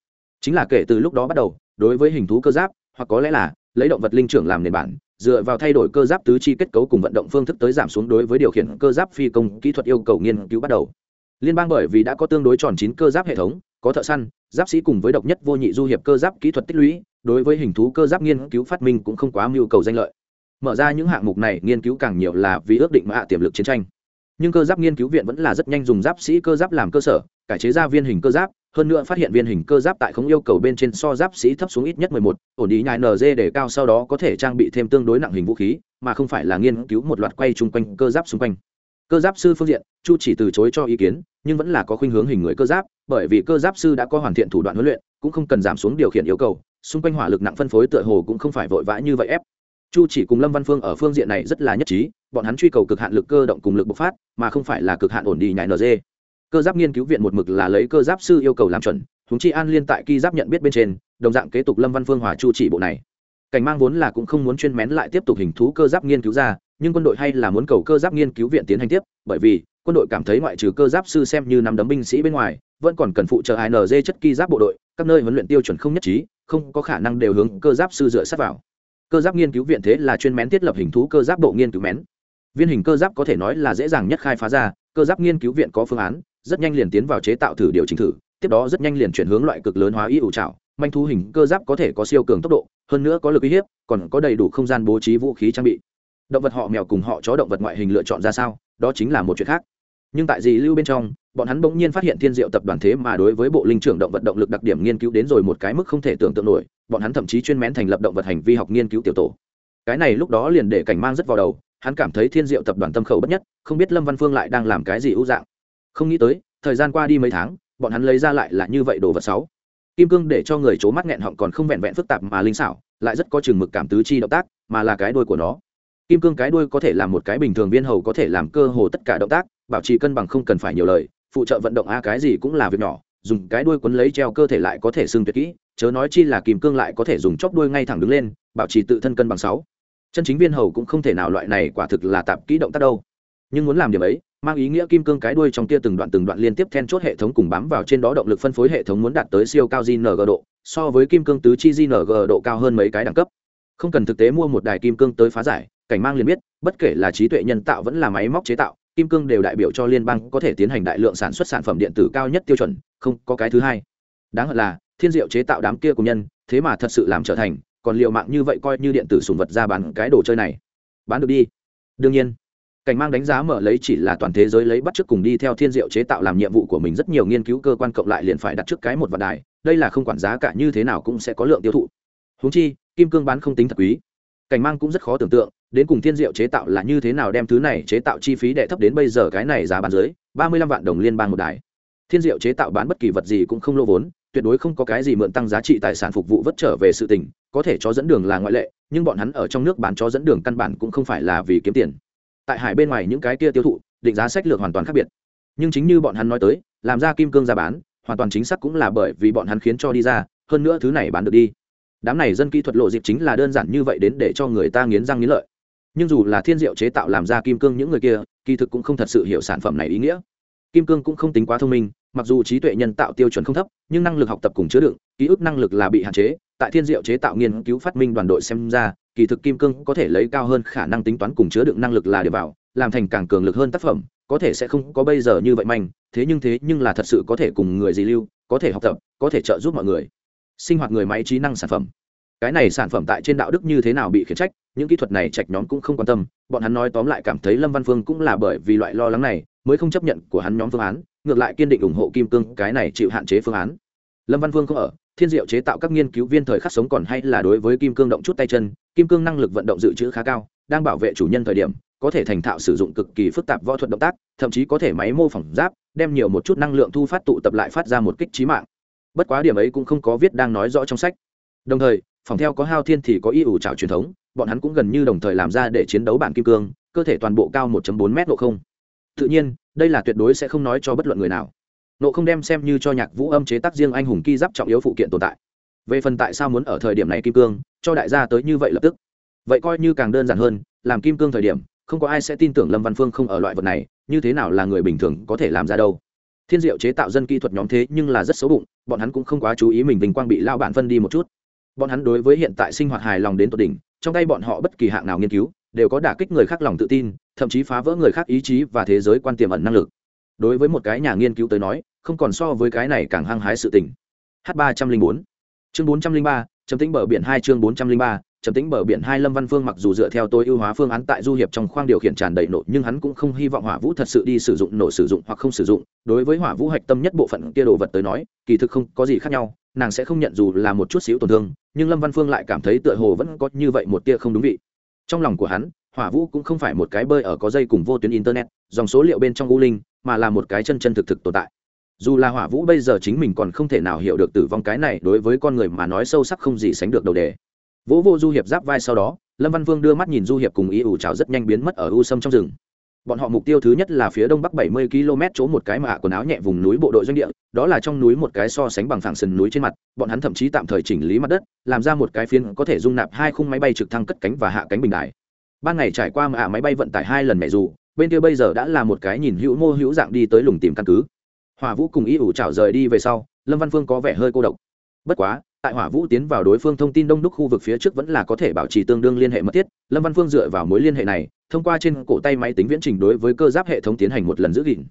Chính là kể từ lúc đó bắt đầu, đối với hình thú cơ giáp hoặc có lẽ là lấy động vật linh trưởng làm nền bản, dựa vào thay đổi cơ giáp tứ chi kết cấu cùng vận động phương thức tới giảm xuống đối với điều khiển cơ giáp phi công kỹ thuật yêu cầu nghiên cứu bắt đầu. Liên bang bởi vì đã có tương đối tròn chín cơ giáp hệ thống, có thợ săn, giáp sĩ cùng với độc nhất vô nhị du hiệp cơ giáp kỹ thuật tích lũy, đối với hình thú cơ giáp nghiên cứu phát minh cũng không quá mưu cầu danh lợi. Mở ra những hạng mục này, nghiên cứu càng nhiều là vì ước định mạ tiềm lực chiến tranh. Nhưng cơ giáp nghiên cứu viện vẫn là rất nhanh dùng giáp sĩ cơ giáp làm cơ sở, cải chế ra viên hình cơ giáp hơn nữa phát hiện viên hình cơ giáp tại không yêu cầu bên trên so giáp sĩ thấp xuống ít nhất 11, ổn ý nhai NG để cao sau đó có thể trang bị thêm tương đối nặng hình vũ khí, mà không phải là nghiên cứu một loạt quay chung quanh cơ giáp xung quanh. Cơ giáp sư phương diện, Chu chỉ từ chối cho ý kiến, nhưng vẫn là có khuynh hướng hình người cơ giáp, bởi vì cơ giáp sư đã có hoàn thiện thủ đoạn huấn luyện cũng không cần giảm xuống điều khiển yêu cầu xung quanh hỏa lực nặng phân phối tựa hồ cũng không phải vội vã như vậy ép chu chỉ cùng lâm văn phương ở phương diện này rất là nhất trí bọn hắn truy cầu cực hạn lực cơ động cùng lực bộc phát mà không phải là cực hạn ổn đi nhảy nd cơ giáp nghiên cứu viện một mực là lấy cơ giáp sư yêu cầu làm chuẩn húng chi an liên tại ki giáp nhận biết bên trên, đồng dạng kế tục lâm văn phương hòa chu chỉ bộ này. Cảnh mang vốn là cũng không muốn chuyên mén lại tiếp tục hình thú cơ giáp nghiên cứu ra, nhưng quân đội hay là muốn cầu cơ giáp nghiên cứu viện tiến hành tiếp, bởi vì, quân đội cảm thấy ngoại trừ cơ giáp sư xem như nắm đấm binh sĩ bên ngoài, vẫn còn cần phụ trợ ANZ chất ki giáp bộ đội, các nơi huấn luyện tiêu chuẩn không nhất trí, không có khả năng đều hướng cơ giáp sư dựa sát vào. Cơ giáp nghiên cứu viện thế là chuyên mén thiết lập hình thú cơ giáp bộ nghiên cứu mén. Viên hình cơ giáp có thể nói là dễ dàng nhất khai phá ra, cơ giáp nghiên cứu viện có phương án rất nhanh liền tiến vào chế tạo thử điều chỉnh thử, tiếp đó rất nhanh liền chuyển hướng loại cực lớn hóa y ủ trào manh thú hình cơ giáp có thể có siêu cường tốc độ, hơn nữa có lực uy hiếp, còn có đầy đủ không gian bố trí vũ khí trang bị. Động vật họ mèo cùng họ chó động vật ngoại hình lựa chọn ra sao, đó chính là một chuyện khác. Nhưng tại gì lưu bên trong, bọn hắn bỗng nhiên phát hiện thiên diệu tập đoàn thế mà đối với bộ linh trưởng động vật động lực đặc điểm nghiên cứu đến rồi một cái mức không thể tưởng tượng nổi, bọn hắn thậm chí chuyên mén thành lập động vật hành vi học nghiên cứu tiểu tổ. Cái này lúc đó liền để cảnh mang rất vào đầu, hắn cảm thấy thiên diệu tập đoàn tâm khẩu bất nhất, không biết lâm văn phương lại đang làm cái gì ưu dạng không nghĩ tới, thời gian qua đi mấy tháng, bọn hắn lấy ra lại là như vậy đồ vật sáu kim cương để cho người c mắt nghẹn họng còn không vẹn vẹn phức tạp mà linh xảo, lại rất có chừng mực cảm tứ chi động tác, mà là cái đuôi của nó. Kim cương cái đuôi có thể làm một cái bình thường viên hầu có thể làm cơ hồ tất cả động tác, bảo trì cân bằng không cần phải nhiều lời, phụ trợ vận động a cái gì cũng là việc nhỏ, dùng cái đuôi quấn lấy treo cơ thể lại có thể xương tuyệt kỹ, chớ nói chi là kim cương lại có thể dùng chóp đuôi ngay thẳng đứng lên, bảo trì tự thân cân bằng sáu chân chính viên hầu cũng không thể nào loại này quả thực là tạp kỹ động tác đâu nhưng muốn làm điểm ấy mang ý nghĩa kim cương cái đuôi trong kia từng đoạn từng đoạn liên tiếp then chốt hệ thống cùng bám vào trên đó động lực phân phối hệ thống muốn đạt tới siêu cao GNG độ, so với kim cương tứ chi GNG độ cao hơn mấy cái đẳng cấp. Không cần thực tế mua một đài kim cương tới phá giải, cảnh mang liền biết, bất kể là trí tuệ nhân tạo vẫn là máy móc chế tạo, kim cương đều đại biểu cho liên bang có thể tiến hành đại lượng sản xuất sản phẩm điện tử cao nhất tiêu chuẩn, không, có cái thứ hai. Đáng hận là, thiên diệu chế tạo đám kia của nhân, thế mà thật sự làm trở thành, còn liệu mạng như vậy coi như điện tử sùng vật ra bán cái đồ chơi này. Bán được đi. Đương nhiên, cảnh mang đánh giá mở lấy chỉ là toàn thế giới lấy bắt trước cùng đi theo thiên diệu chế tạo làm nhiệm vụ của mình rất nhiều nghiên cứu cơ quan cộng lại liền phải đặt trước cái một vạn đài, đây là không quản giá cả như thế nào cũng sẽ có lượng tiêu thụ. Húng chi, kim cương bán không tính thật quý. Cảnh mang cũng rất khó tưởng tượng, đến cùng thiên diệu chế tạo là như thế nào đem thứ này chế tạo chi phí đệ thấp đến bây giờ cái này giá bán dưới, ba mươi lăm vạn đồng liên bang một đài. Thiên diệu chế tạo bán bất kỳ vật gì cũng không lô vốn, tuyệt đối không có cái gì mượn tăng giá trị tài sản phục vụ vất trở về sự tình, có thể cho dẫn đường là ngoại lệ, nhưng bọn hắn ở trong nước bán cho dẫn đường căn bản cũng không phải là vì kiếm tiền tại hải bên ngoài những cái kia tiêu thụ, định giá sách lược hoàn toàn khác biệt. Nhưng chính như bọn hắn nói tới, làm ra kim cương ra bán, hoàn toàn chính xác cũng là bởi vì bọn hắn khiến cho đi ra, hơn nữa thứ này bán được đi. Đám này dân kỹ thuật lộ dịp chính là đơn giản như vậy đến để cho người ta nghiến răng nghiến lợi. Nhưng dù là thiên diệu chế tạo làm ra kim cương những người kia, kỳ thực cũng không thật sự hiểu sản phẩm này ý nghĩa. Kim cương cũng không tính quá thông minh mặc dù trí tuệ nhân tạo tiêu chuẩn không thấp, nhưng năng lực học tập cùng chứa đựng, ký ức năng lực là bị hạn chế, tại thiên diệu chế tạo nghiên cứu phát minh đoàn đội xem ra, kỳ thực kim cương có thể lấy cao hơn khả năng tính toán cùng chứa đựng năng lực là để vào, làm thành càng cường lực hơn tác phẩm, có thể sẽ không có bây giờ như vậy manh, thế nhưng thế nhưng là thật sự có thể cùng người gì lưu, có thể học tập, có thể trợ giúp mọi người sinh hoạt người máy trí năng sản phẩm. Cái này sản phẩm tại trên đạo đức như thế nào bị khiển trách, những kỹ thuật này trạch nhóm cũng không quan tâm, bọn hắn nói tóm lại cảm thấy lâm văn phương cũng là bởi vì loại lo lắng này, mới không chấp nhận của hắn nhóm phương án ngược lại kiên định ủng hộ kim cương, cái này chịu hạn chế phương án. Lâm văn vương không ở, thiên diệu chế tạo các nghiên cứu viên thời khắc sống còn hay là đối với kim cương động chút tay chân, kim cương năng lực vận động dự trữ khá cao, đang bảo vệ chủ nhân thời điểm, có thể thành thạo sử dụng cực kỳ phức tạp võ thuật động tác, thậm chí có thể máy mô phỏng giáp, đem nhiều một chút năng lượng thu phát tụ tập lại phát ra một kích trí mạng. Bất quá điểm ấy cũng không có viết đang nói rõ trong sách. Đồng thời, phòng theo có hao thiên thì có y ủ trào truyền thống, bọn hắn cũng gần như đồng thời làm ra để chiến đấu bản kim cương, cơ thể toàn bộ cao 1.4 m độ không. Tự nhiên đây là tuyệt đối sẽ không nói cho bất luận người nào. Nộ không đem xem như cho nhạc vũ âm chế tác riêng anh hùng ki giáp trọng yếu phụ kiện tồn tại. Về phần tại sao muốn ở thời điểm này kim cương, cho đại gia tới như vậy lập tức. Vậy coi như càng đơn giản hơn, làm kim cương thời điểm, không có ai sẽ tin tưởng lâm văn phương không ở loại vật này, như thế nào là người bình thường có thể làm ra đâu. Thiên diệu chế tạo dân kỹ thuật nhóm thế nhưng là rất xấu bụng, bọn hắn cũng không quá chú ý mình vinh quang bị lao bản phân đi một chút. Bọn hắn đối với hiện tại sinh hoạt hài lòng đến tột đỉnh, trong tay bọn họ bất kỳ hạng nào nghiên cứu đều có đả kích người khác lòng tự tin, thậm chí phá vỡ người khác ý chí và thế giới quan tiềm ẩn năng lực. Đối với một cái nhà nghiên cứu tới nói, không còn so với cái này càng hăng hái sự tình. H ba trăm linh bốn. Chương bốn trăm linh ba chấm tính bờ biển hai chương bốn trăm linh ba chấm tính bờ biển hai lâm văn phương mặc dù dựa theo tôi ưu hóa phương án tại du hiệp trong khoang điều khiển tràn đầy nổ, nhưng hắn cũng không hy vọng hỏa vũ thật sự đi sử dụng nổ sử dụng hoặc không sử dụng. Đối với hỏa vũ hạch tâm nhất bộ phận kia đồ vật tới nói, kỳ thực không có gì khác nhau, nàng sẽ không nhận dù là một chút xíu tổn thương, nhưng lâm văn phương lại cảm thấy tựa hồ vẫn có như vậy một tia không đúng vị trong lòng của hắn, hỏa vũ cũng không phải một cái bơi ở có dây cùng vô tuyến internet, dòng số liệu bên trong u linh, mà là một cái chân chân thực thực tồn tại. Dù là hỏa vũ bây giờ chính mình còn không thể nào hiểu được tử vong cái này, đối với con người mà nói sâu sắc không gì sánh được đầu đề. Vỗ vô du hiệp giáp vai sau đó, lâm văn vương đưa mắt nhìn du hiệp cùng ý ủ trào rất nhanh biến mất ở u sâm trong rừng bọn họ mục tiêu thứ nhất là phía đông bắc 70 km chỗ một cái mạ quần áo nhẹ vùng núi bộ đội doanh địa, đó là trong núi một cái so sánh bằng phẳng sườn núi trên mặt, bọn hắn thậm chí tạm thời chỉnh lý mặt đất, làm ra một cái phiến có thể dung nạp hai khung máy bay trực thăng cất cánh và hạ cánh bình đại ban ngày trải qua mạ máy bay vận tải hai lần mẹ dù, bên kia bây giờ đã là một cái nhìn hữu mô hữu dạng đi tới lùng tìm căn cứ. Hòa vũ cùng ý ủ trảo rời đi về sau, lâm văn phương có vẻ hơi cô độc. Bất quá tại hỏa vũ tiến vào đối phương thông tin đông đúc khu vực phía trước vẫn là có thể bảo trì tương đương liên hệ mật thiết. Lâm văn phương dựa vào mối liên hệ này, thông qua trên cổ tay máy tính viễn trình đối với cơ giáp hệ thống tiến hành một lần giữ gìn.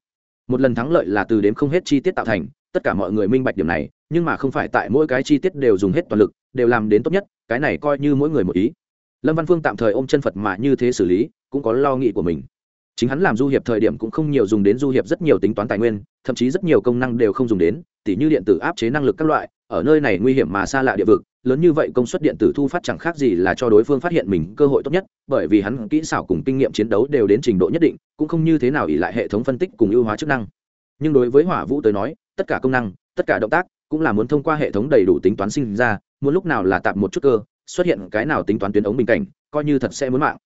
Một lần thắng lợi là từ đếm không hết chi tiết tạo thành, tất cả mọi người minh bạch điểm này, nhưng mà không phải tại mỗi cái chi tiết đều dùng hết toàn lực, đều làm đến tốt nhất, cái này coi như mỗi người một ý. Lâm văn phương tạm thời ôm chân phật mà như thế xử lý, cũng có lo nghĩ của mình chính hắn làm du hiệp thời điểm cũng không nhiều dùng đến du hiệp rất nhiều tính toán tài nguyên, thậm chí rất nhiều công năng đều không dùng đến, tỉ như điện tử áp chế năng lực các loại, ở nơi này nguy hiểm mà xa lạ địa vực, lớn như vậy công suất điện tử thu phát chẳng khác gì là cho đối phương phát hiện mình cơ hội tốt nhất, bởi vì hắn kỹ xảo cùng kinh nghiệm chiến đấu đều đến trình độ nhất định, cũng không như thế nào ỉ lại hệ thống phân tích cùng ưu hóa chức năng. Nhưng đối với hỏa vũ tới nói, tất cả công năng, tất cả động tác cũng là muốn thông qua hệ thống đầy đủ tính toán sinh ra, muốn lúc nào là tạm một chút cơ, xuất hiện cái nào tính toán tuyến ống bình cảnh, coi như thật sẽ muốn mạng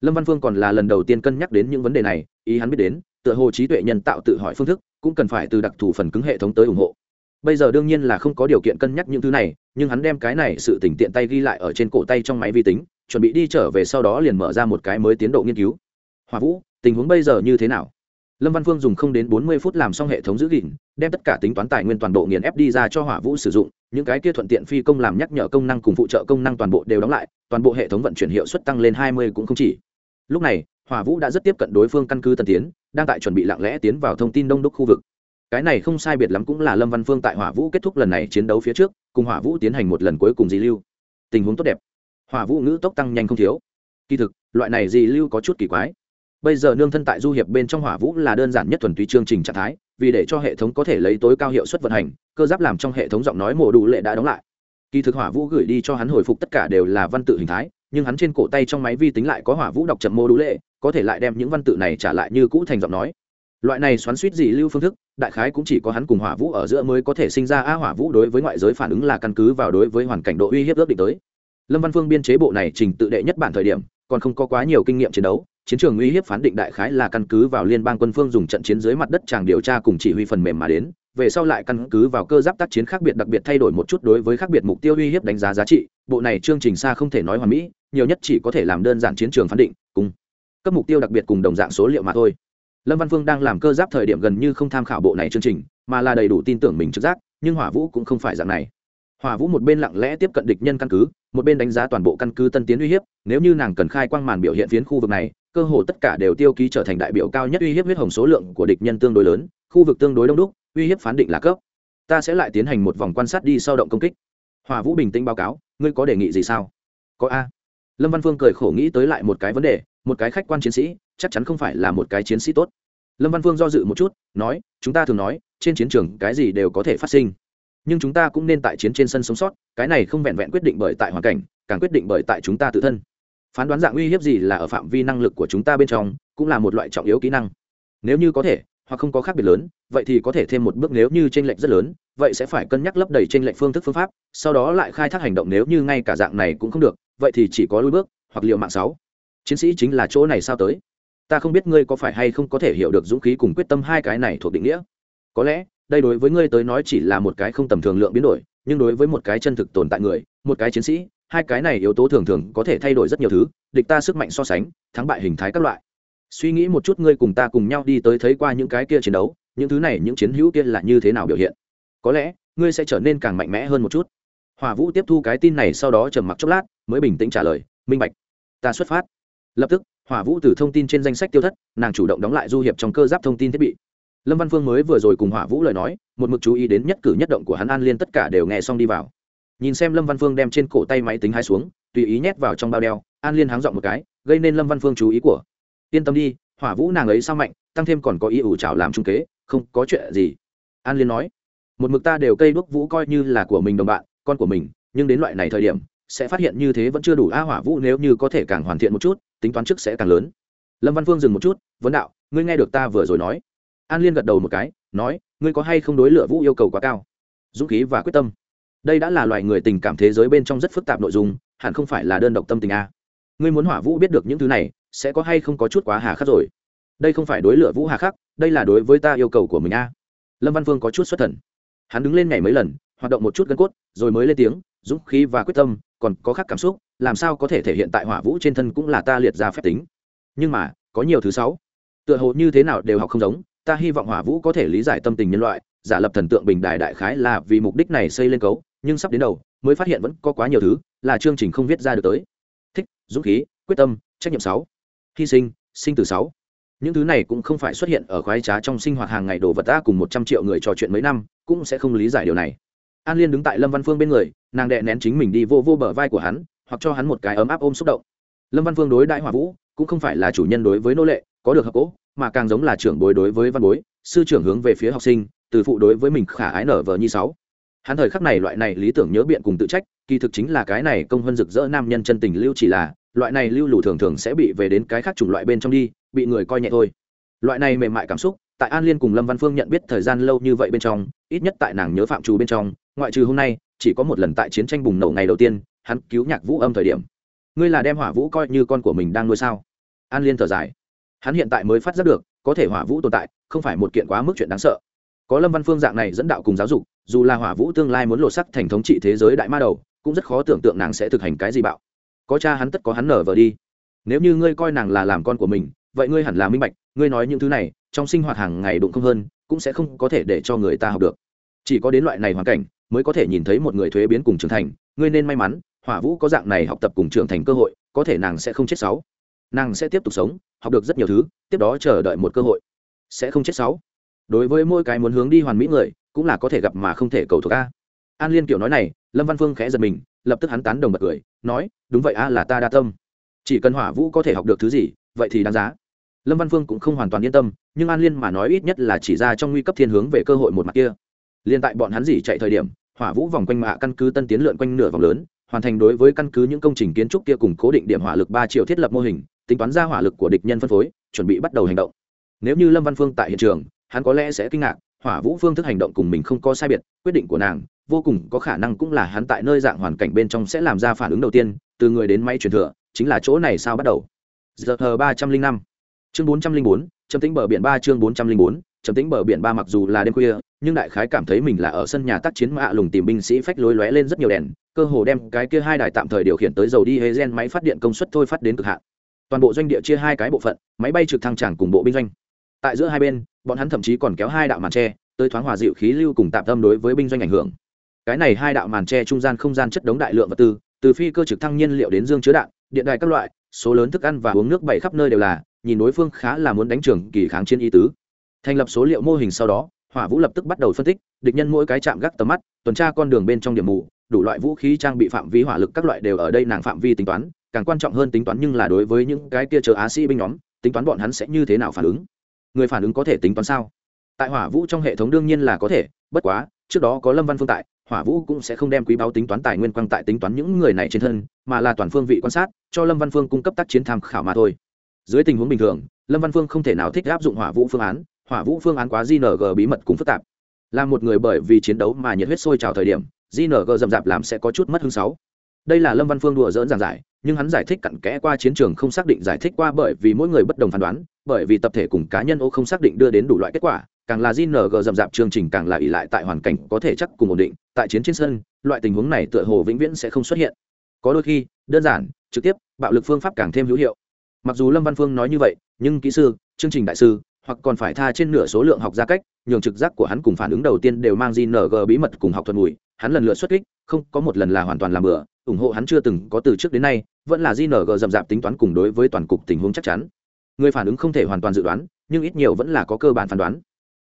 lâm văn phương còn là lần đầu tiên cân nhắc đến những vấn đề này, ý hắn biết đến, tựa hồ trí tuệ nhân tạo tự hỏi phương thức cũng cần phải từ đặc thù phần cứng hệ thống tới ủng hộ. Bây giờ đương nhiên là không có điều kiện cân nhắc những thứ này, nhưng hắn đem cái này sự tỉnh tiện tay ghi lại ở trên cổ tay trong máy vi tính, chuẩn bị đi trở về sau đó liền mở ra một cái mới tiến độ nghiên cứu. Hòa vũ, tình huống bây giờ như thế nào? Lâm văn phương dùng không đến bốn mươi phút làm xong hệ thống giữ gìn, đem tất cả tính toán tài nguyên toàn bộ nghiền ép đi ra cho hỏa vũ sử dụng những cái kia thuận tiện phi công làm nhắc nhở công năng cùng phụ trợ công năng toàn bộ đều đóng lại, toàn bộ hệ thống vận chuyển hiệu suất tăng lên hai mươi cũng không chỉ. Lúc này, hỏa vũ đã rất tiếp cận đối phương căn cứ tân tiến, đang tại chuẩn bị lặng lẽ tiến vào thông tin đông đúc khu vực. Cái này không sai biệt lắm cũng là lâm văn phương tại hỏa vũ kết thúc lần này chiến đấu phía trước, cùng hỏa vũ tiến hành một lần cuối cùng di lưu. Tình huống tốt đẹp. Hỏa vũ ngữ tốc tăng nhanh không thiếu. Kỳ thực, loại này di lưu có chút kỳ quái. Bây giờ nương thân tại du hiệp bên trong hỏa vũ là đơn giản nhất thuần túy chương trình trạng thái vì để cho hệ thống có thể lấy tối cao hiệu suất vận hành, cơ giáp làm trong hệ thống giọng nói mổ đủ lệ đã đóng lại. Kỳ thực hỏa vũ gửi đi cho hắn hồi phục tất cả đều là văn tự hình thái, nhưng hắn trên cổ tay trong máy vi tính lại có hỏa vũ đọc chậm mô đủ lệ, có thể lại đem những văn tự này trả lại như cũ thành giọng nói. Loại này xoắn suýt gì lưu phương thức, đại khái cũng chỉ có hắn cùng hỏa vũ ở giữa mới có thể sinh ra a hỏa vũ đối với ngoại giới phản ứng là căn cứ vào đối với hoàn cảnh độ uy hiếp ước định tới. Lâm văn phương biên chế bộ này trình tự đệ nhất bản thời điểm, còn không có quá nhiều kinh nghiệm chiến đấu chiến trường uy hiếp phán định đại khái là căn cứ vào liên bang quân phương dùng trận chiến dưới mặt đất tràng điều tra cùng chỉ huy phần mềm mà đến, về sau lại căn cứ vào cơ giáp tác chiến khác biệt đặc biệt thay đổi một chút đối với khác biệt mục tiêu uy hiếp đánh giá giá trị, bộ này chương trình xa không thể nói hoàn mỹ, nhiều nhất chỉ có thể làm đơn giản chiến trường phán định, cùng cấp mục tiêu đặc biệt cùng đồng dạng số liệu mà thôi. Lâm văn phương đang làm cơ giáp thời điểm gần như không tham khảo bộ này chương trình, mà là đầy đủ tin tưởng mình trực giác, nhưng hỏa vũ cũng không phải dạng này. Hỏa vũ một bên lặng lẽ tiếp cận địch nhân căn cứ, một bên đánh giá toàn bộ căn cứ tân tiến uy hiếp, nếu như nàng cần khai quang màn biểu hiện phiến khu vực này cơ hồ tất cả đều tiêu ký trở thành đại biểu cao nhất uy hiếp huyết hồng số lượng của địch nhân tương đối lớn, khu vực tương đối đông đúc, uy hiếp phán định là cấp. Ta sẽ lại tiến hành một vòng quan sát đi sau động công kích. Hòa vũ bình tĩnh báo cáo, ngươi có đề nghị gì sao? Có a. Lâm văn phương cười khổ nghĩ tới lại một cái vấn đề, một cái khách quan chiến sĩ, chắc chắn không phải là một cái chiến sĩ tốt. Lâm văn phương do dự một chút, nói, chúng ta thường nói, trên chiến trường cái gì đều có thể phát sinh. Nhưng chúng ta cũng nên tại chiến trên sân sống sót, cái này không vẹn vẹn quyết định bởi tại hoàn cảnh, càng quyết định bởi tại chúng ta tự thân phán đoán dạng uy hiếp gì là ở phạm vi năng lực của chúng ta bên trong, cũng là một loại trọng yếu kỹ năng. Nếu như có thể, hoặc không có khác biệt lớn, vậy thì có thể thêm một bước nếu như tranh lệch rất lớn, vậy sẽ phải cân nhắc lấp đầy tranh lệch phương thức phương pháp, sau đó lại khai thác hành động nếu như ngay cả dạng này cũng không được, vậy thì chỉ có lùi bước, hoặc liệu mạng sáu. Chiến sĩ chính là chỗ này sao tới? Ta không biết ngươi có phải hay không có thể hiểu được dũng khí cùng quyết tâm hai cái này thuộc định nghĩa. Có lẽ, đây đối với ngươi tới nói chỉ là một cái không tầm thường lượng biến đổi, nhưng đối với một cái chân thực tồn tại người, một cái chiến sĩ hai cái này yếu tố thường thường có thể thay đổi rất nhiều thứ, địch ta sức mạnh so sánh, thắng bại hình thái các loại. Suy nghĩ một chút, ngươi cùng ta cùng nhau đi tới thấy qua những cái kia chiến đấu, những thứ này, những chiến hữu kia là như thế nào biểu hiện? Có lẽ, ngươi sẽ trở nên càng mạnh mẽ hơn một chút. Hòa vũ tiếp thu cái tin này sau đó trầm mặc chốc lát, mới bình tĩnh trả lời, minh bạch, ta xuất phát. Lập tức, hỏa vũ từ thông tin trên danh sách tiêu thất, nàng chủ động đóng lại du hiệp trong cơ giáp thông tin thiết bị. Lâm văn phương mới vừa rồi cùng hỏa vũ lời nói, một mực chú ý đến nhất cử nhất động của hắn an liên tất cả đều nghe xong đi vào nhìn xem lâm văn phương đem trên cổ tay máy tính hai xuống, tùy ý nhét vào trong bao đeo, an liên háng dọn một cái, gây nên lâm văn phương chú ý của, yên tâm đi, hỏa vũ nàng ấy sao mạnh, tăng thêm còn có ý ủ trào làm trung kế, không có chuyện gì. An liên nói, một mực ta đều cây đuốc vũ coi như là của mình đồng bạn, con của mình, nhưng đến loại này thời điểm, sẽ phát hiện như thế vẫn chưa đủ a, hỏa vũ nếu như có thể càng hoàn thiện một chút, tính toán trước sẽ càng lớn. Lâm văn phương dừng một chút, vấn đạo, ngươi nghe được ta vừa rồi nói? An liên gật đầu một cái, nói, ngươi có hay không đối lựa vũ yêu cầu quá cao? Dũng khí và quyết tâm đây đã là loài người tình cảm thế giới bên trong rất phức tạp nội dung, hẳn không phải là đơn độc tâm tình a. Ngươi muốn hỏa vũ biết được những thứ này, sẽ có hay không có chút quá hà khắc rồi? Đây không phải đối lựa vũ hà khắc, đây là đối với ta yêu cầu của mình a. Lâm văn vương có chút xuất thần. Hắn đứng lên nhảy mấy lần, hoạt động một chút gân cốt, rồi mới lên tiếng, dũng khí và quyết tâm, còn có khác cảm xúc, làm sao có thể thể hiện tại hỏa vũ trên thân cũng là ta liệt ra phép tính. Nhưng mà, có nhiều thứ sáu. Tựa hồ như thế nào đều học không giống, ta hy vọng hỏa vũ có thể lý giải tâm tình nhân loại giả lập thần tượng bình đài đại khái là vì mục đích này xây lên cấu, nhưng sắp đến đầu, mới phát hiện vẫn có quá nhiều thứ là chương trình không viết ra được tới. Thích, dũng khí, quyết tâm, trách nhiệm sáu. Hy sinh sinh từ sáu. Những thứ này cũng không phải xuất hiện ở khoái trá trong sinh hoạt hàng ngày đồ vật ta cùng một trăm triệu người trò chuyện mấy năm, cũng sẽ không lý giải điều này. An liên đứng tại lâm văn phương bên người, nàng đệ nén chính mình đi vô vô bờ vai của hắn, hoặc cho hắn một cái ấm áp ôm xúc động. Lâm văn phương đối đại hòa vũ, cũng không phải là chủ nhân đối với nô lệ, có được hợp cố, mà càng giống là trưởng bối đối với văn bối, sư trưởng hướng về phía học sinh từ phụ đối với mình khả ái nở vờ như sáu. Hắn thời khắc này loại này lý tưởng nhớ biện cùng tự trách, kỳ thực chính là cái này công hơn rực rỡ nam nhân chân tình lưu chỉ là, loại này lưu lù thường thường sẽ bị về đến cái khác chủng loại bên trong đi, bị người coi nhẹ thôi. Loại này mềm mại cảm xúc, tại an liên cùng lâm văn phương nhận biết thời gian lâu như vậy bên trong, ít nhất tại nàng nhớ phạm trù bên trong, ngoại trừ hôm nay, chỉ có một lần tại chiến tranh bùng nổ ngày đầu tiên, hắn cứu nhạc vũ âm thời điểm. Ngươi là đem hỏa vũ coi như con của mình đang nuôi sao? An liên thở dài. Hắn hiện tại mới phát giác được, có thể hỏa vũ tồn tại, không phải một kiện quá mức chuyện đáng sợ có lâm văn phương dạng này dẫn đạo cùng giáo dục, dù là hỏa vũ tương lai muốn lột sắc thành thống trị thế giới đại ma đầu, cũng rất khó tưởng tượng nàng sẽ thực hành cái gì bạo. Có cha hắn tất có hắn nở vờ đi. Nếu như ngươi coi nàng là làm con của mình, vậy ngươi hẳn là minh bạch, ngươi nói những thứ này, trong sinh hoạt hàng ngày đụng không hơn, cũng sẽ không có thể để cho người ta học được. Chỉ có đến loại này hoàn cảnh, mới có thể nhìn thấy một người thuế biến cùng trưởng thành, ngươi nên may mắn, hỏa vũ có dạng này học tập cùng trưởng thành cơ hội, có thể nàng sẽ không chết sáu. Nàng sẽ tiếp tục sống, học được rất nhiều thứ, tiếp đó chờ đợi một cơ hội. Sẽ không chết sáu đối với mỗi cái muốn hướng đi hoàn mỹ người, cũng là có thể gặp mà không thể cầu thuộc a. An liên kiểu nói này, lâm văn phương khẽ giật mình, lập tức hắn tán đồng bật cười, nói, đúng vậy a, là ta đa tâm. Chỉ cần hỏa vũ có thể học được thứ gì, vậy thì đáng giá. Lâm văn phương cũng không hoàn toàn yên tâm, nhưng an liên mà nói ít nhất là chỉ ra trong nguy cấp thiên hướng về cơ hội một mặt kia. Liên tại bọn hắn dỉ chạy thời điểm, hỏa vũ vòng quanh mạ căn cứ tân tiến lượn quanh nửa vòng lớn, hoàn thành đối với căn cứ những công trình kiến trúc kia cùng cố định điểm hỏa lực ba triệu thiết lập mô hình, tính toán ra hỏa lực của địch nhân phân phối, chuẩn bị bắt đầu hành động. Nếu như lâm văn phương tại hiện trường hắn có lẽ sẽ kinh ngạc, hỏa vũ phương thức hành động cùng mình không có sai biệt, quyết định của nàng, vô cùng có khả năng cũng là hắn tại nơi dạng hoàn cảnh bên trong sẽ làm ra phản ứng đầu tiên, từ người đến máy truyền thừa, chính là chỗ này sao bắt đầu. Giờ thờ ba trăm linh năm. Chương bốn trăm linh bốn chấm tính bờ biển ba chương bốn trăm linh bốn chấm tính bờ biển ba mặc dù là đêm khuya, nhưng đại khái cảm thấy mình là ở sân nhà tác chiến mạ lùng tìm binh sĩ phách lối lóe lên rất nhiều đèn, cơ hồ đem cái kia hai đài tạm thời điều khiển tới dầu đi hê gen máy phát điện công suất thôi phát đến cực hạn. Toàn bộ doanh địa chia hai cái bộ phận, máy bay trực thăng tràng cùng bộ binh doanh. Tại giữa hai bên bọn hắn thậm chí còn kéo hai đạo màn tre tới thoáng hòa dịu khí lưu cùng tạm tâm đối với binh doanh ảnh hưởng. Cái này hai đạo màn tre trung gian không gian chất đống đại lượng vật tư, từ phi cơ trực thăng nhiên liệu đến dương chứa đạn, điện đài các loại, số lớn thức ăn và uống nước bày khắp nơi đều là, nhìn đối phương khá là muốn đánh trường kỳ kháng chiến y tứ. Thành lập số liệu mô hình sau đó, hỏa vũ lập tức bắt đầu phân tích, địch nhân mỗi cái chạm gác tầm mắt, tuần tra con đường bên trong điểm mù, đủ loại vũ khí trang bị phạm vi hỏa lực các loại đều ở đây nàng phạm vi tính toán, càng quan trọng hơn tính toán nhưng là đối với những cái kia chờ á sĩ binh nhóm, tính toán bọn hắn sẽ như thế nào phản ứng người phản ứng có thể tính toán sao? Tại hỏa vũ trong hệ thống đương nhiên là có thể, bất quá, trước đó có lâm văn phương tại, hỏa vũ cũng sẽ không đem quý báo tính toán tài nguyên quang tại tính toán những người này trên thân, mà là toàn phương vị quan sát, cho lâm văn phương cung cấp tác chiến tham khảo mà thôi. Dưới tình huống bình thường, lâm văn phương không thể nào thích áp dụng hỏa vũ phương án, hỏa vũ phương án quá gng bí mật cũng phức tạp. Là một người bởi vì chiến đấu mà nhiệt huyết sôi trào thời điểm gng rậm rạp làm sẽ có chút mất hứng sáu. Đây là lâm văn phương đùa dỡn giảng giải, nhưng hắn giải thích cặn kẽ qua chiến trường không xác định giải thích qua bởi vì mỗi người bất đồng phán đoán bởi vì tập thể cùng cá nhân ô không xác định đưa đến đủ loại kết quả, càng là gng rậm rạp chương trình càng là ỉ lại tại hoàn cảnh có thể chắc cùng ổn định, tại chiến trên sân, loại tình huống này tựa hồ vĩnh viễn sẽ không xuất hiện. Có đôi khi, đơn giản, trực tiếp, bạo lực phương pháp càng thêm hữu hiệu. Mặc dù lâm văn phương nói như vậy, nhưng kỹ sư, chương trình đại sư, hoặc còn phải tha trên nửa số lượng học gia cách, nhường trực giác của hắn cùng phản ứng đầu tiên đều mang gng bí mật cùng học thuật mùi. Hắn lần lượt xuất kích, không có một lần là hoàn toàn làm bừa, ủng hộ hắn chưa từng có từ trước đến nay, vẫn là gng rậm rạp tính toán cùng đối với toàn cục tình huống chắc chắn người phản ứng không thể hoàn toàn dự đoán, nhưng ít nhiều vẫn là có cơ bản phán đoán.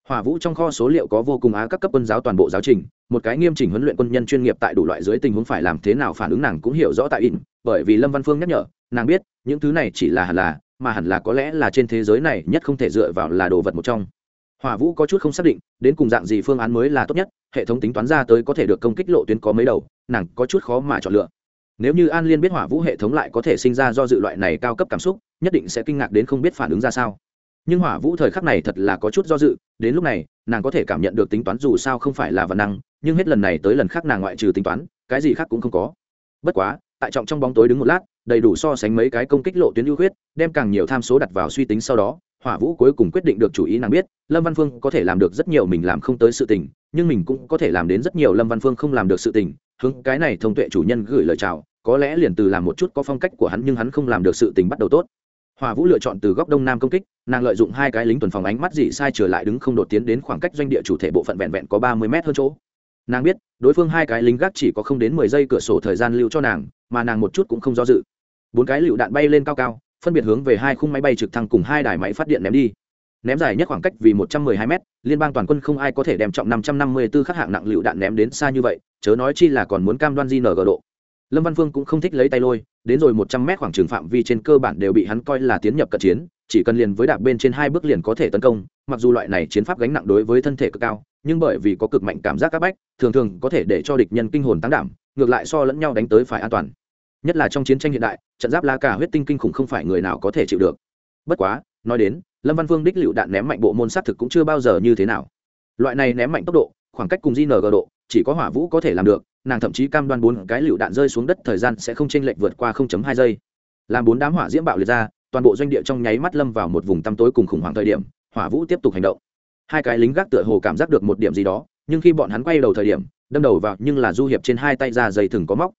Hỏa vũ trong kho số liệu có vô cùng á các cấp quân giáo toàn bộ giáo trình, một cái nghiêm chỉnh huấn luyện quân nhân chuyên nghiệp tại đủ loại dưới tình huống phải làm thế nào phản ứng nàng cũng hiểu rõ tại in bởi vì lâm văn phương nhắc nhở, nàng biết, những thứ này chỉ là hẳn là, mà hẳn là có lẽ là trên thế giới này nhất không thể dựa vào là đồ vật một trong. Hỏa vũ có chút không xác định, đến cùng dạng gì phương án mới là tốt nhất, hệ thống tính toán ra tới có thể được công kích lộ tuyến có mấy đầu, nàng có chút khó mà chọn lựa nếu như an liên biết hỏa vũ hệ thống lại có thể sinh ra do dự loại này cao cấp cảm xúc, nhất định sẽ kinh ngạc đến không biết phản ứng ra sao. Nhưng hỏa vũ thời khắc này thật là có chút do dự, đến lúc này, nàng có thể cảm nhận được tính toán dù sao không phải là văn năng, nhưng hết lần này tới lần khác nàng ngoại trừ tính toán, cái gì khác cũng không có. Bất quá, tại trọng trong bóng tối đứng một lát, đầy đủ so sánh mấy cái công kích lộ tuyến ưu huyết đem càng nhiều tham số đặt vào suy tính sau đó, hỏa vũ cuối cùng quyết định được chủ ý nàng biết, lâm văn phương có thể làm được rất nhiều mình làm không tới sự tình, nhưng mình cũng có thể làm đến rất nhiều lâm văn phương không làm được sự tình, hướng cái này thông tuệ chủ nhân gửi lời chào có lẽ liền từ làm một chút có phong cách của hắn nhưng hắn không làm được sự tình bắt đầu tốt. Hỏa vũ lựa chọn từ góc đông nam công kích, nàng lợi dụng hai cái lính tuần phòng ánh mắt dị sai trở lại đứng không đột tiến đến khoảng cách doanh địa chủ thể bộ phận vẹn vẹn có ba mươi mét hơn chỗ. Nàng biết, đối phương hai cái lính gác chỉ có không đến mười giây cửa sổ thời gian lưu cho nàng, mà nàng một chút cũng không do dự. Bốn cái lựu đạn bay lên cao cao, phân biệt hướng về hai khung máy bay trực thăng cùng hai đài máy phát điện ném đi. Ném dài nhất khoảng cách vì một trăm mười hai m liên bang toàn quân không ai có thể đem trọng năm trăm năm mươi 554 khắc hạng nặng lựu đạn ném đến xa như vậy, chớ nói chi là còn muốn cam đoan di gờ độ lâm văn phương cũng không thích lấy tay lôi, đến rồi một trăm mét khoảng trường phạm vi trên cơ bản đều bị hắn coi là tiến nhập cận chiến, chỉ cần liền với đạp bên trên hai bước liền có thể tấn công, mặc dù loại này chiến pháp gánh nặng đối với thân thể cực cao, nhưng bởi vì có cực mạnh cảm giác áp bách, thường thường có thể để cho địch nhân kinh hồn tăng đảm, ngược lại so lẫn nhau đánh tới phải an toàn. Nhất là trong chiến tranh hiện đại, trận giáp la cả huyết tinh kinh khủng không phải người nào có thể chịu được. Bất quá, nói đến, lâm văn vương đích lựu đạn ném mạnh bộ môn sát thực cũng chưa bao giờ như thế nào. Loại này ném mạnh tốc độ, khoảng cách cùng di ng độ, chỉ có hỏa vũ có thể làm được nàng thậm chí cam đoan bốn cái lựu đạn rơi xuống đất thời gian sẽ không chênh lệch vượt qua 0.2 giây. Làm bốn đám hỏa diễm bạo liệt ra, toàn bộ doanh địa trong nháy mắt lâm vào một vùng tăm tối cùng khủng hoảng thời điểm, hỏa vũ tiếp tục hành động. Hai cái lính gác tựa hồ cảm giác được một điểm gì đó, nhưng khi bọn hắn quay đầu thời điểm, đâm đầu vào nhưng là du hiệp trên hai tay ra dây thừng có móc.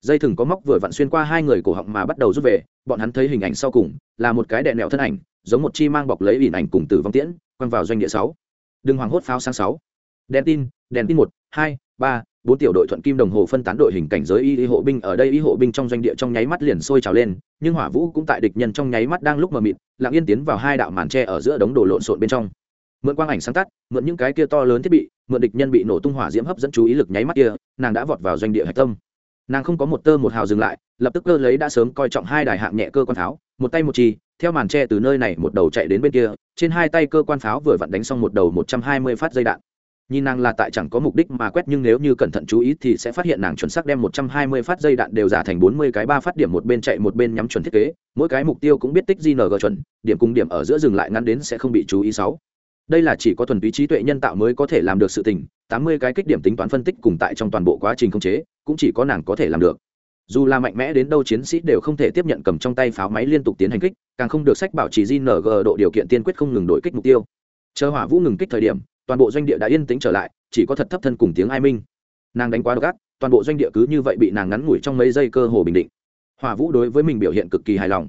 Dây thừng có móc vừa vặn xuyên qua hai người cổ họng mà bắt đầu rút về, bọn hắn thấy hình ảnh sau cùng, là một cái đè nẹo thân ảnh, giống một chi mang bọc lấy hình ảnh cùng tử vong tiễn, quăng vào doanh địa sáu. Đừng hoảng hốt pháo sáng sáu. Đèn tin đèn tin một, hai, ba bốn tiểu đội thuận kim đồng hồ phân tán đội hình cảnh giới y, y hộ binh ở đây y hộ binh trong doanh địa trong nháy mắt liền sôi trào lên nhưng hỏa vũ cũng tại địch nhân trong nháy mắt đang lúc mờ mịt lặng yên tiến vào hai đạo màn tre ở giữa đống đồ lộn xộn bên trong. Mượn quang ảnh sáng tắt mượn những cái kia to lớn thiết bị mượn địch nhân bị nổ tung hỏa diễm hấp dẫn chú ý lực nháy mắt kia nàng đã vọt vào doanh địa hạch tâm. Nàng không có một tơ một hào dừng lại lập tức cơ lấy đã sớm coi trọng hai đài hạng nhẹ cơ quan pháo một tay một chi theo màn tre từ nơi này một đầu chạy đến bên kia trên hai tay cơ quan pháo vừa vặn đánh xong một đầu một trăm hai mươi phát dây đạn nhìn nàng là tại chẳng có mục đích mà quét, nhưng nếu như cẩn thận chú ý thì sẽ phát hiện nàng chuẩn xác đem một trăm hai mươi phát dây đạn đều giả thành bốn mươi cái ba phát điểm một bên chạy một bên nhắm chuẩn thiết kế. Mỗi cái mục tiêu cũng biết tích gng chuẩn, điểm cùng điểm ở giữa dừng lại ngắn đến sẽ không bị chú ý sáu. Đây là chỉ có thuần túy trí tuệ nhân tạo mới có thể làm được sự tình, tám mươi cái kích điểm tính toán phân tích cùng tại trong toàn bộ quá trình khống chế, cũng chỉ có nàng có thể làm được. Dù là mạnh mẽ đến đâu chiến sĩ đều không thể tiếp nhận cầm trong tay pháo máy liên tục tiến hành kích, càng không được sách bảo trì gng độ điều kiện tiên quyết không ngừng đổi kích mục tiêu. Chờ hỏa vũ ngừng kích thời điểm toàn bộ doanh địa đã yên tĩnh trở lại, chỉ có thật thấp thân cùng tiếng ai minh. Nàng đánh quá độc ác, toàn bộ doanh địa cứ như vậy bị nàng ngắn ngủi trong mấy giây cơ hồ bình định. Hòa vũ đối với mình biểu hiện cực kỳ hài lòng.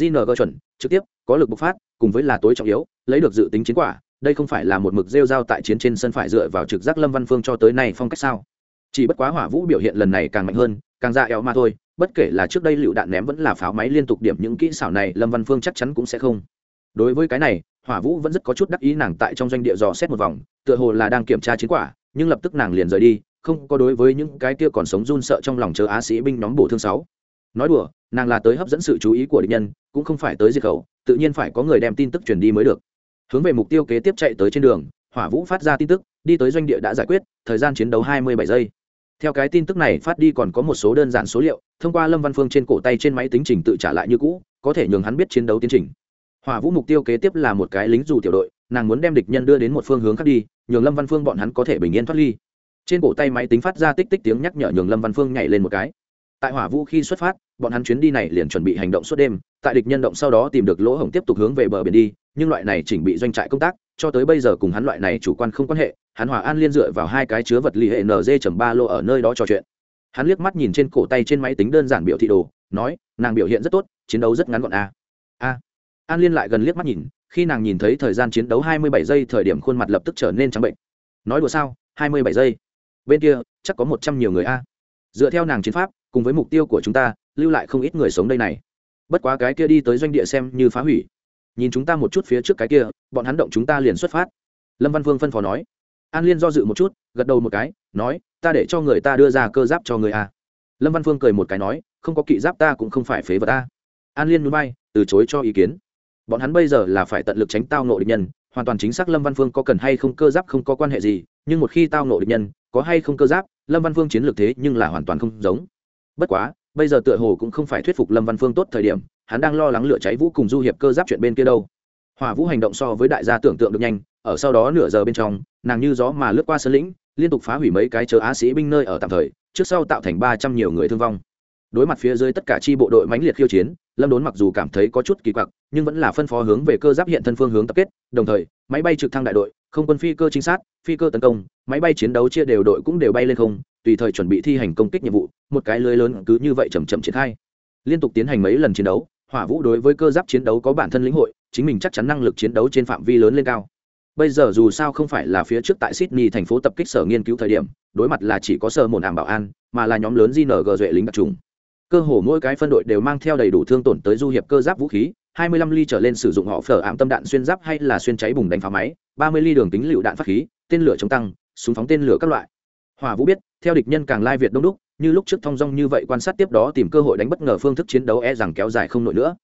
Gng chuẩn, trực tiếp, có lực bộc phát, cùng với là tối trọng yếu, lấy được dự tính chiến quả, đây không phải là một mực rêu rao tại chiến trên sân phải dựa vào trực giác lâm văn phương cho tới nay phong cách sao? Chỉ bất quá hỏa vũ biểu hiện lần này càng mạnh hơn, càng ra éo mà thôi, bất kể là trước đây lựu đạn ném vẫn là pháo máy liên tục điểm những kỹ xảo này, lâm văn phương chắc chắn cũng sẽ không đối với cái này, hỏa vũ vẫn rất có chút đắc ý nàng tại trong doanh địa dò xét một vòng, tựa hồ là đang kiểm tra chiến quả, nhưng lập tức nàng liền rời đi, không có đối với những cái kia còn sống run sợ trong lòng chờ á sĩ binh nhóm bổ thương sáu. Nói đùa, nàng là tới hấp dẫn sự chú ý của địch nhân, cũng không phải tới diệt khẩu, tự nhiên phải có người đem tin tức truyền đi mới được. Hướng về mục tiêu kế tiếp chạy tới trên đường, hỏa vũ phát ra tin tức, đi tới doanh địa đã giải quyết, thời gian chiến đấu hai mươi bảy giây. Theo cái tin tức này phát đi còn có một số đơn giản số liệu, thông qua lâm văn phương trên cổ tay trên máy tính trình tự trả lại như cũ, có thể nhường hắn biết chiến đấu tiến trình hỏa vũ mục tiêu kế tiếp là một cái lính dù tiểu đội, nàng muốn đem địch nhân đưa đến một phương hướng khác đi, nhường lâm văn phương bọn hắn có thể bình yên thoát ly. Trên cổ tay máy tính phát ra tích tích tiếng nhắc nhở nhường lâm văn phương nhảy lên một cái. Tại hỏa vũ khi xuất phát, bọn hắn chuyến đi này liền chuẩn bị hành động suốt đêm, tại địch nhân động sau đó tìm được lỗ hổng tiếp tục hướng về bờ biển đi, nhưng loại này chỉnh bị doanh trại công tác, cho tới bây giờ cùng hắn loại này chủ quan không quan hệ, hắn hòa an liên dựa vào hai cái chứa vật lý hệ nz ba lô ở nơi đó trò chuyện. Hắn liếc mắt nhìn trên cổ tay trên máy tính đơn giản biểu thị đồ, nói, nàng biểu hiện rất tốt, chiến đấu rất ngắn gọn a a an liên lại gần liếc mắt nhìn, khi nàng nhìn thấy thời gian chiến đấu hai mươi bảy giây thời điểm khuôn mặt lập tức trở nên trắng bệnh. Nói đùa sao, hai mươi bảy giây. Bên kia, chắc có một trăm nhiều người a. Dựa theo nàng chiến pháp, cùng với mục tiêu của chúng ta, lưu lại không ít người sống đây này. Bất quá cái kia đi tới doanh địa xem như phá hủy. Nhìn chúng ta một chút phía trước cái kia, bọn hắn động chúng ta liền xuất phát. Lâm văn vương phân phó nói. An liên do dự một chút, gật đầu một cái, nói, ta để cho người ta đưa ra cơ giáp cho người a. Lâm văn phương cười một cái nói, không có kỵ giáp ta cũng không phải phế vật ta an liên núi bay từ chối cho ý kiến bọn hắn bây giờ là phải tận lực tránh tao nộ địch nhân, hoàn toàn chính xác lâm văn phương có cần hay không cơ giáp không có quan hệ gì, nhưng một khi tao nộ địch nhân, có hay không cơ giáp, lâm văn phương chiến lược thế nhưng là hoàn toàn không giống. Bất quá, bây giờ tựa hồ cũng không phải thuyết phục lâm văn phương tốt thời điểm, hắn đang lo lắng lửa cháy vũ cùng du hiệp cơ giáp chuyện bên kia đâu. Hỏa vũ hành động so với đại gia tưởng tượng được nhanh, ở sau đó nửa giờ bên trong, nàng như gió mà lướt qua sân lĩnh, liên tục phá hủy mấy cái chớ á sĩ binh nơi ở tạm thời, trước sau tạo thành ba trăm nhiều người thương vong. Đối mặt phía dưới tất cả chi bộ đội mãnh liệt khiêu chiến lâm đốn mặc dù cảm thấy có chút kỳ quặc, nhưng vẫn là phân phó hướng về cơ giáp hiện thân phương hướng tập kết, đồng thời, máy bay trực thăng đại đội, không quân phi cơ trinh sát, phi cơ tấn công, máy bay chiến đấu chia đều đội cũng đều bay lên không, tùy thời chuẩn bị thi hành công kích nhiệm vụ, một cái lưới lớn cứ như vậy chầm chậm triển khai. Liên tục tiến hành mấy lần chiến đấu, hỏa vũ đối với cơ giáp chiến đấu có bản thân lĩnh hội, chính mình chắc chắn năng lực chiến đấu trên phạm vi lớn lên cao. Bây giờ dù sao không phải là phía trước tại sydney thành phố tập kích sở nghiên cứu thời điểm, đối mặt là chỉ có sở một ảm bảo an, mà là nhóm lớn gng duệ lính đặc trùng cơ hồ mỗi cái phân đội đều mang theo đầy đủ thương tổn tới du hiệp cơ giáp vũ khí 25 ly trở lên sử dụng họ phở ảm tâm đạn xuyên giáp hay là xuyên cháy bùng đánh phá máy 30 ly đường tính lựu đạn phát khí, tên lửa chống tăng, súng phóng tên lửa các loại. Hỏa vũ biết, theo địch nhân càng lai việt đông đúc, như lúc trước thong dong như vậy quan sát tiếp đó tìm cơ hội đánh bất ngờ phương thức chiến đấu e rằng kéo dài không nổi nữa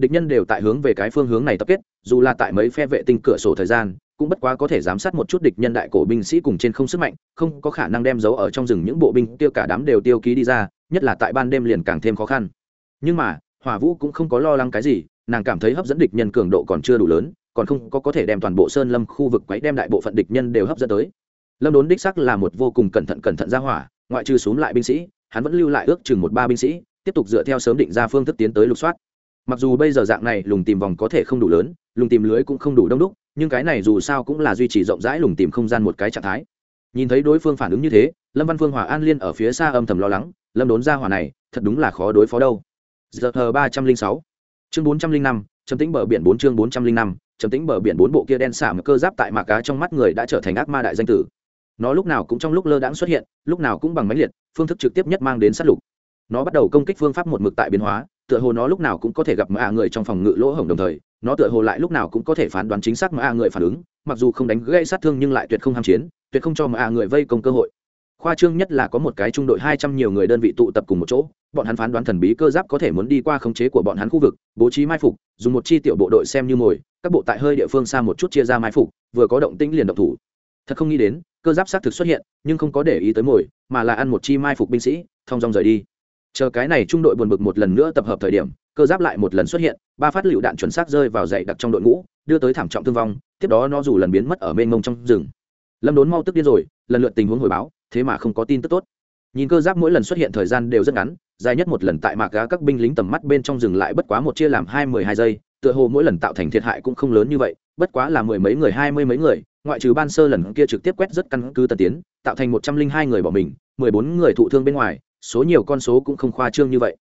địch nhân đều tại hướng về cái phương hướng này tập kết, dù là tại mấy phe vệ tinh cửa sổ thời gian, cũng bất quá có thể giám sát một chút địch nhân đại cổ binh sĩ cùng trên không sức mạnh, không có khả năng đem giấu ở trong rừng những bộ binh tiêu cả đám đều tiêu ký đi ra, nhất là tại ban đêm liền càng thêm khó khăn. Nhưng mà, hỏa vũ cũng không có lo lắng cái gì, nàng cảm thấy hấp dẫn địch nhân cường độ còn chưa đủ lớn, còn không có có thể đem toàn bộ sơn lâm khu vực quấy đem đại bộ phận địch nhân đều hấp dẫn tới. Lâm đốn đích sắc là một vô cùng cẩn thận cẩn thận ra hỏa, ngoại trừ xuống lại binh sĩ, hắn vẫn lưu lại ước chừng một ba binh sĩ, tiếp tục dựa theo sớm định ra phương thức tiến tới lục soát mặc dù bây giờ dạng này lùng tìm vòng có thể không đủ lớn, lùng tìm lưới cũng không đủ đông đúc, nhưng cái này dù sao cũng là duy trì rộng rãi lùng tìm không gian một cái trạng thái. Nhìn thấy đối phương phản ứng như thế, lâm văn phương hòa an liên ở phía xa âm thầm lo lắng, lâm đốn ra hỏa này, thật đúng là khó đối phó đâu. Giờ thờ ba trăm linh sáu, chương bốn trăm linh năm chấm tính bờ biển bốn chương bốn trăm linh năm chấm tính bờ biển bốn bộ kia đen xả một cơ giáp tại mạc cá trong mắt người đã trở thành ác ma đại danh tử. Nó lúc nào cũng trong lúc lơ đãng xuất hiện, lúc nào cũng bằng máy liệt, phương thức trực tiếp nhất mang đến sát lục. Nó bắt đầu công kích phương pháp một mực tại biến hóa tựa hồ nó lúc nào cũng có thể gặp mã người trong phòng ngự lỗ hổng đồng thời, nó tựa hồ lại lúc nào cũng có thể phán đoán chính xác mã người phản ứng, mặc dù không đánh gây sát thương nhưng lại tuyệt không ham chiến, tuyệt không cho mã người vây công cơ hội. Khoa trương nhất là có một cái trung đội hai trăm nhiều người đơn vị tụ tập cùng một chỗ, bọn hắn phán đoán thần bí cơ giáp có thể muốn đi qua khống chế của bọn hắn khu vực, bố trí mai phục, dùng một chi tiểu bộ đội xem như mồi, các bộ tại hơi địa phương xa một chút chia ra mai phục, vừa có động tĩnh liền động thủ. Thật không nghĩ đến, cơ giáp xác thực xuất hiện, nhưng không có để ý tới mồi, mà là ăn một chi mai phục binh sĩ, thong dong rời đi chờ cái này trung đội buồn bực một lần nữa tập hợp thời điểm, cơ giáp lại một lần xuất hiện, ba phát lựu đạn chuẩn xác rơi vào dậy đặc trong đội ngũ, đưa tới thảm trọng thương vong, tiếp đó nó dù lần biến mất ở mênh mông trong rừng. Lâm đốn mau tức điên rồi, lần lượt tình huống hồi báo, thế mà không có tin tức tốt. Nhìn cơ giáp mỗi lần xuất hiện thời gian đều rất ngắn, dài nhất một lần tại mạc gá các binh lính tầm mắt bên trong rừng lại bất quá một chia làm hai mười hai giây, tựa hồ mỗi lần tạo thành thiệt hại cũng không lớn như vậy, bất quá là mười mấy người, hai mươi mấy người, ngoại trừ ban sơ lần kia trực tiếp quét rất căn cứ tần tiến, tạo thành một trăm linh hai người bỏ mình, mười bốn người thụ thương bên ngoài số nhiều con số cũng không khoa trương như vậy.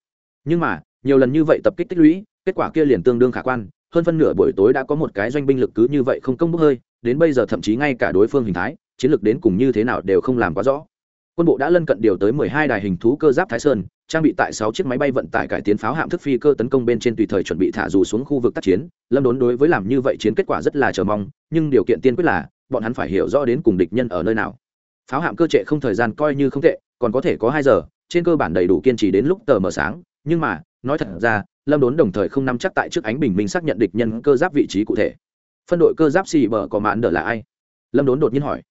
Nhưng mà, nhiều lần như vậy tập kích tích lũy, kết quả kia liền tương đương khả quan, hơn phân nửa buổi tối đã có một cái doanh binh lực cứ như vậy không công bốc hơi, đến bây giờ thậm chí ngay cả đối phương hình thái, chiến lược đến cùng như thế nào đều không làm quá rõ. Quân bộ đã lân cận điều tới 12 đài hình thú cơ giáp thái sơn, trang bị tại 6 chiếc máy bay vận tải cải tiến pháo hạm thức phi cơ tấn công bên trên tùy thời chuẩn bị thả dù xuống khu vực tác chiến, lâm đốn đối với làm như vậy chiến kết quả rất là chờ mong, nhưng điều kiện tiên quyết là, bọn hắn phải hiểu rõ đến cùng địch nhân ở nơi nào. Pháo hạm cơ trệ không thời gian coi như không tệ, còn có thể có hai giờ trên cơ bản đầy đủ kiên trì đến lúc tờ mờ sáng, nhưng mà, nói thật ra, lâm đốn đồng thời không nắm chắc tại trước ánh bình minh xác nhận địch nhân cơ giáp vị trí cụ thể. Phân đội cơ giáp xì bờ có mãn đỡ là ai? Lâm đốn đột nhiên hỏi.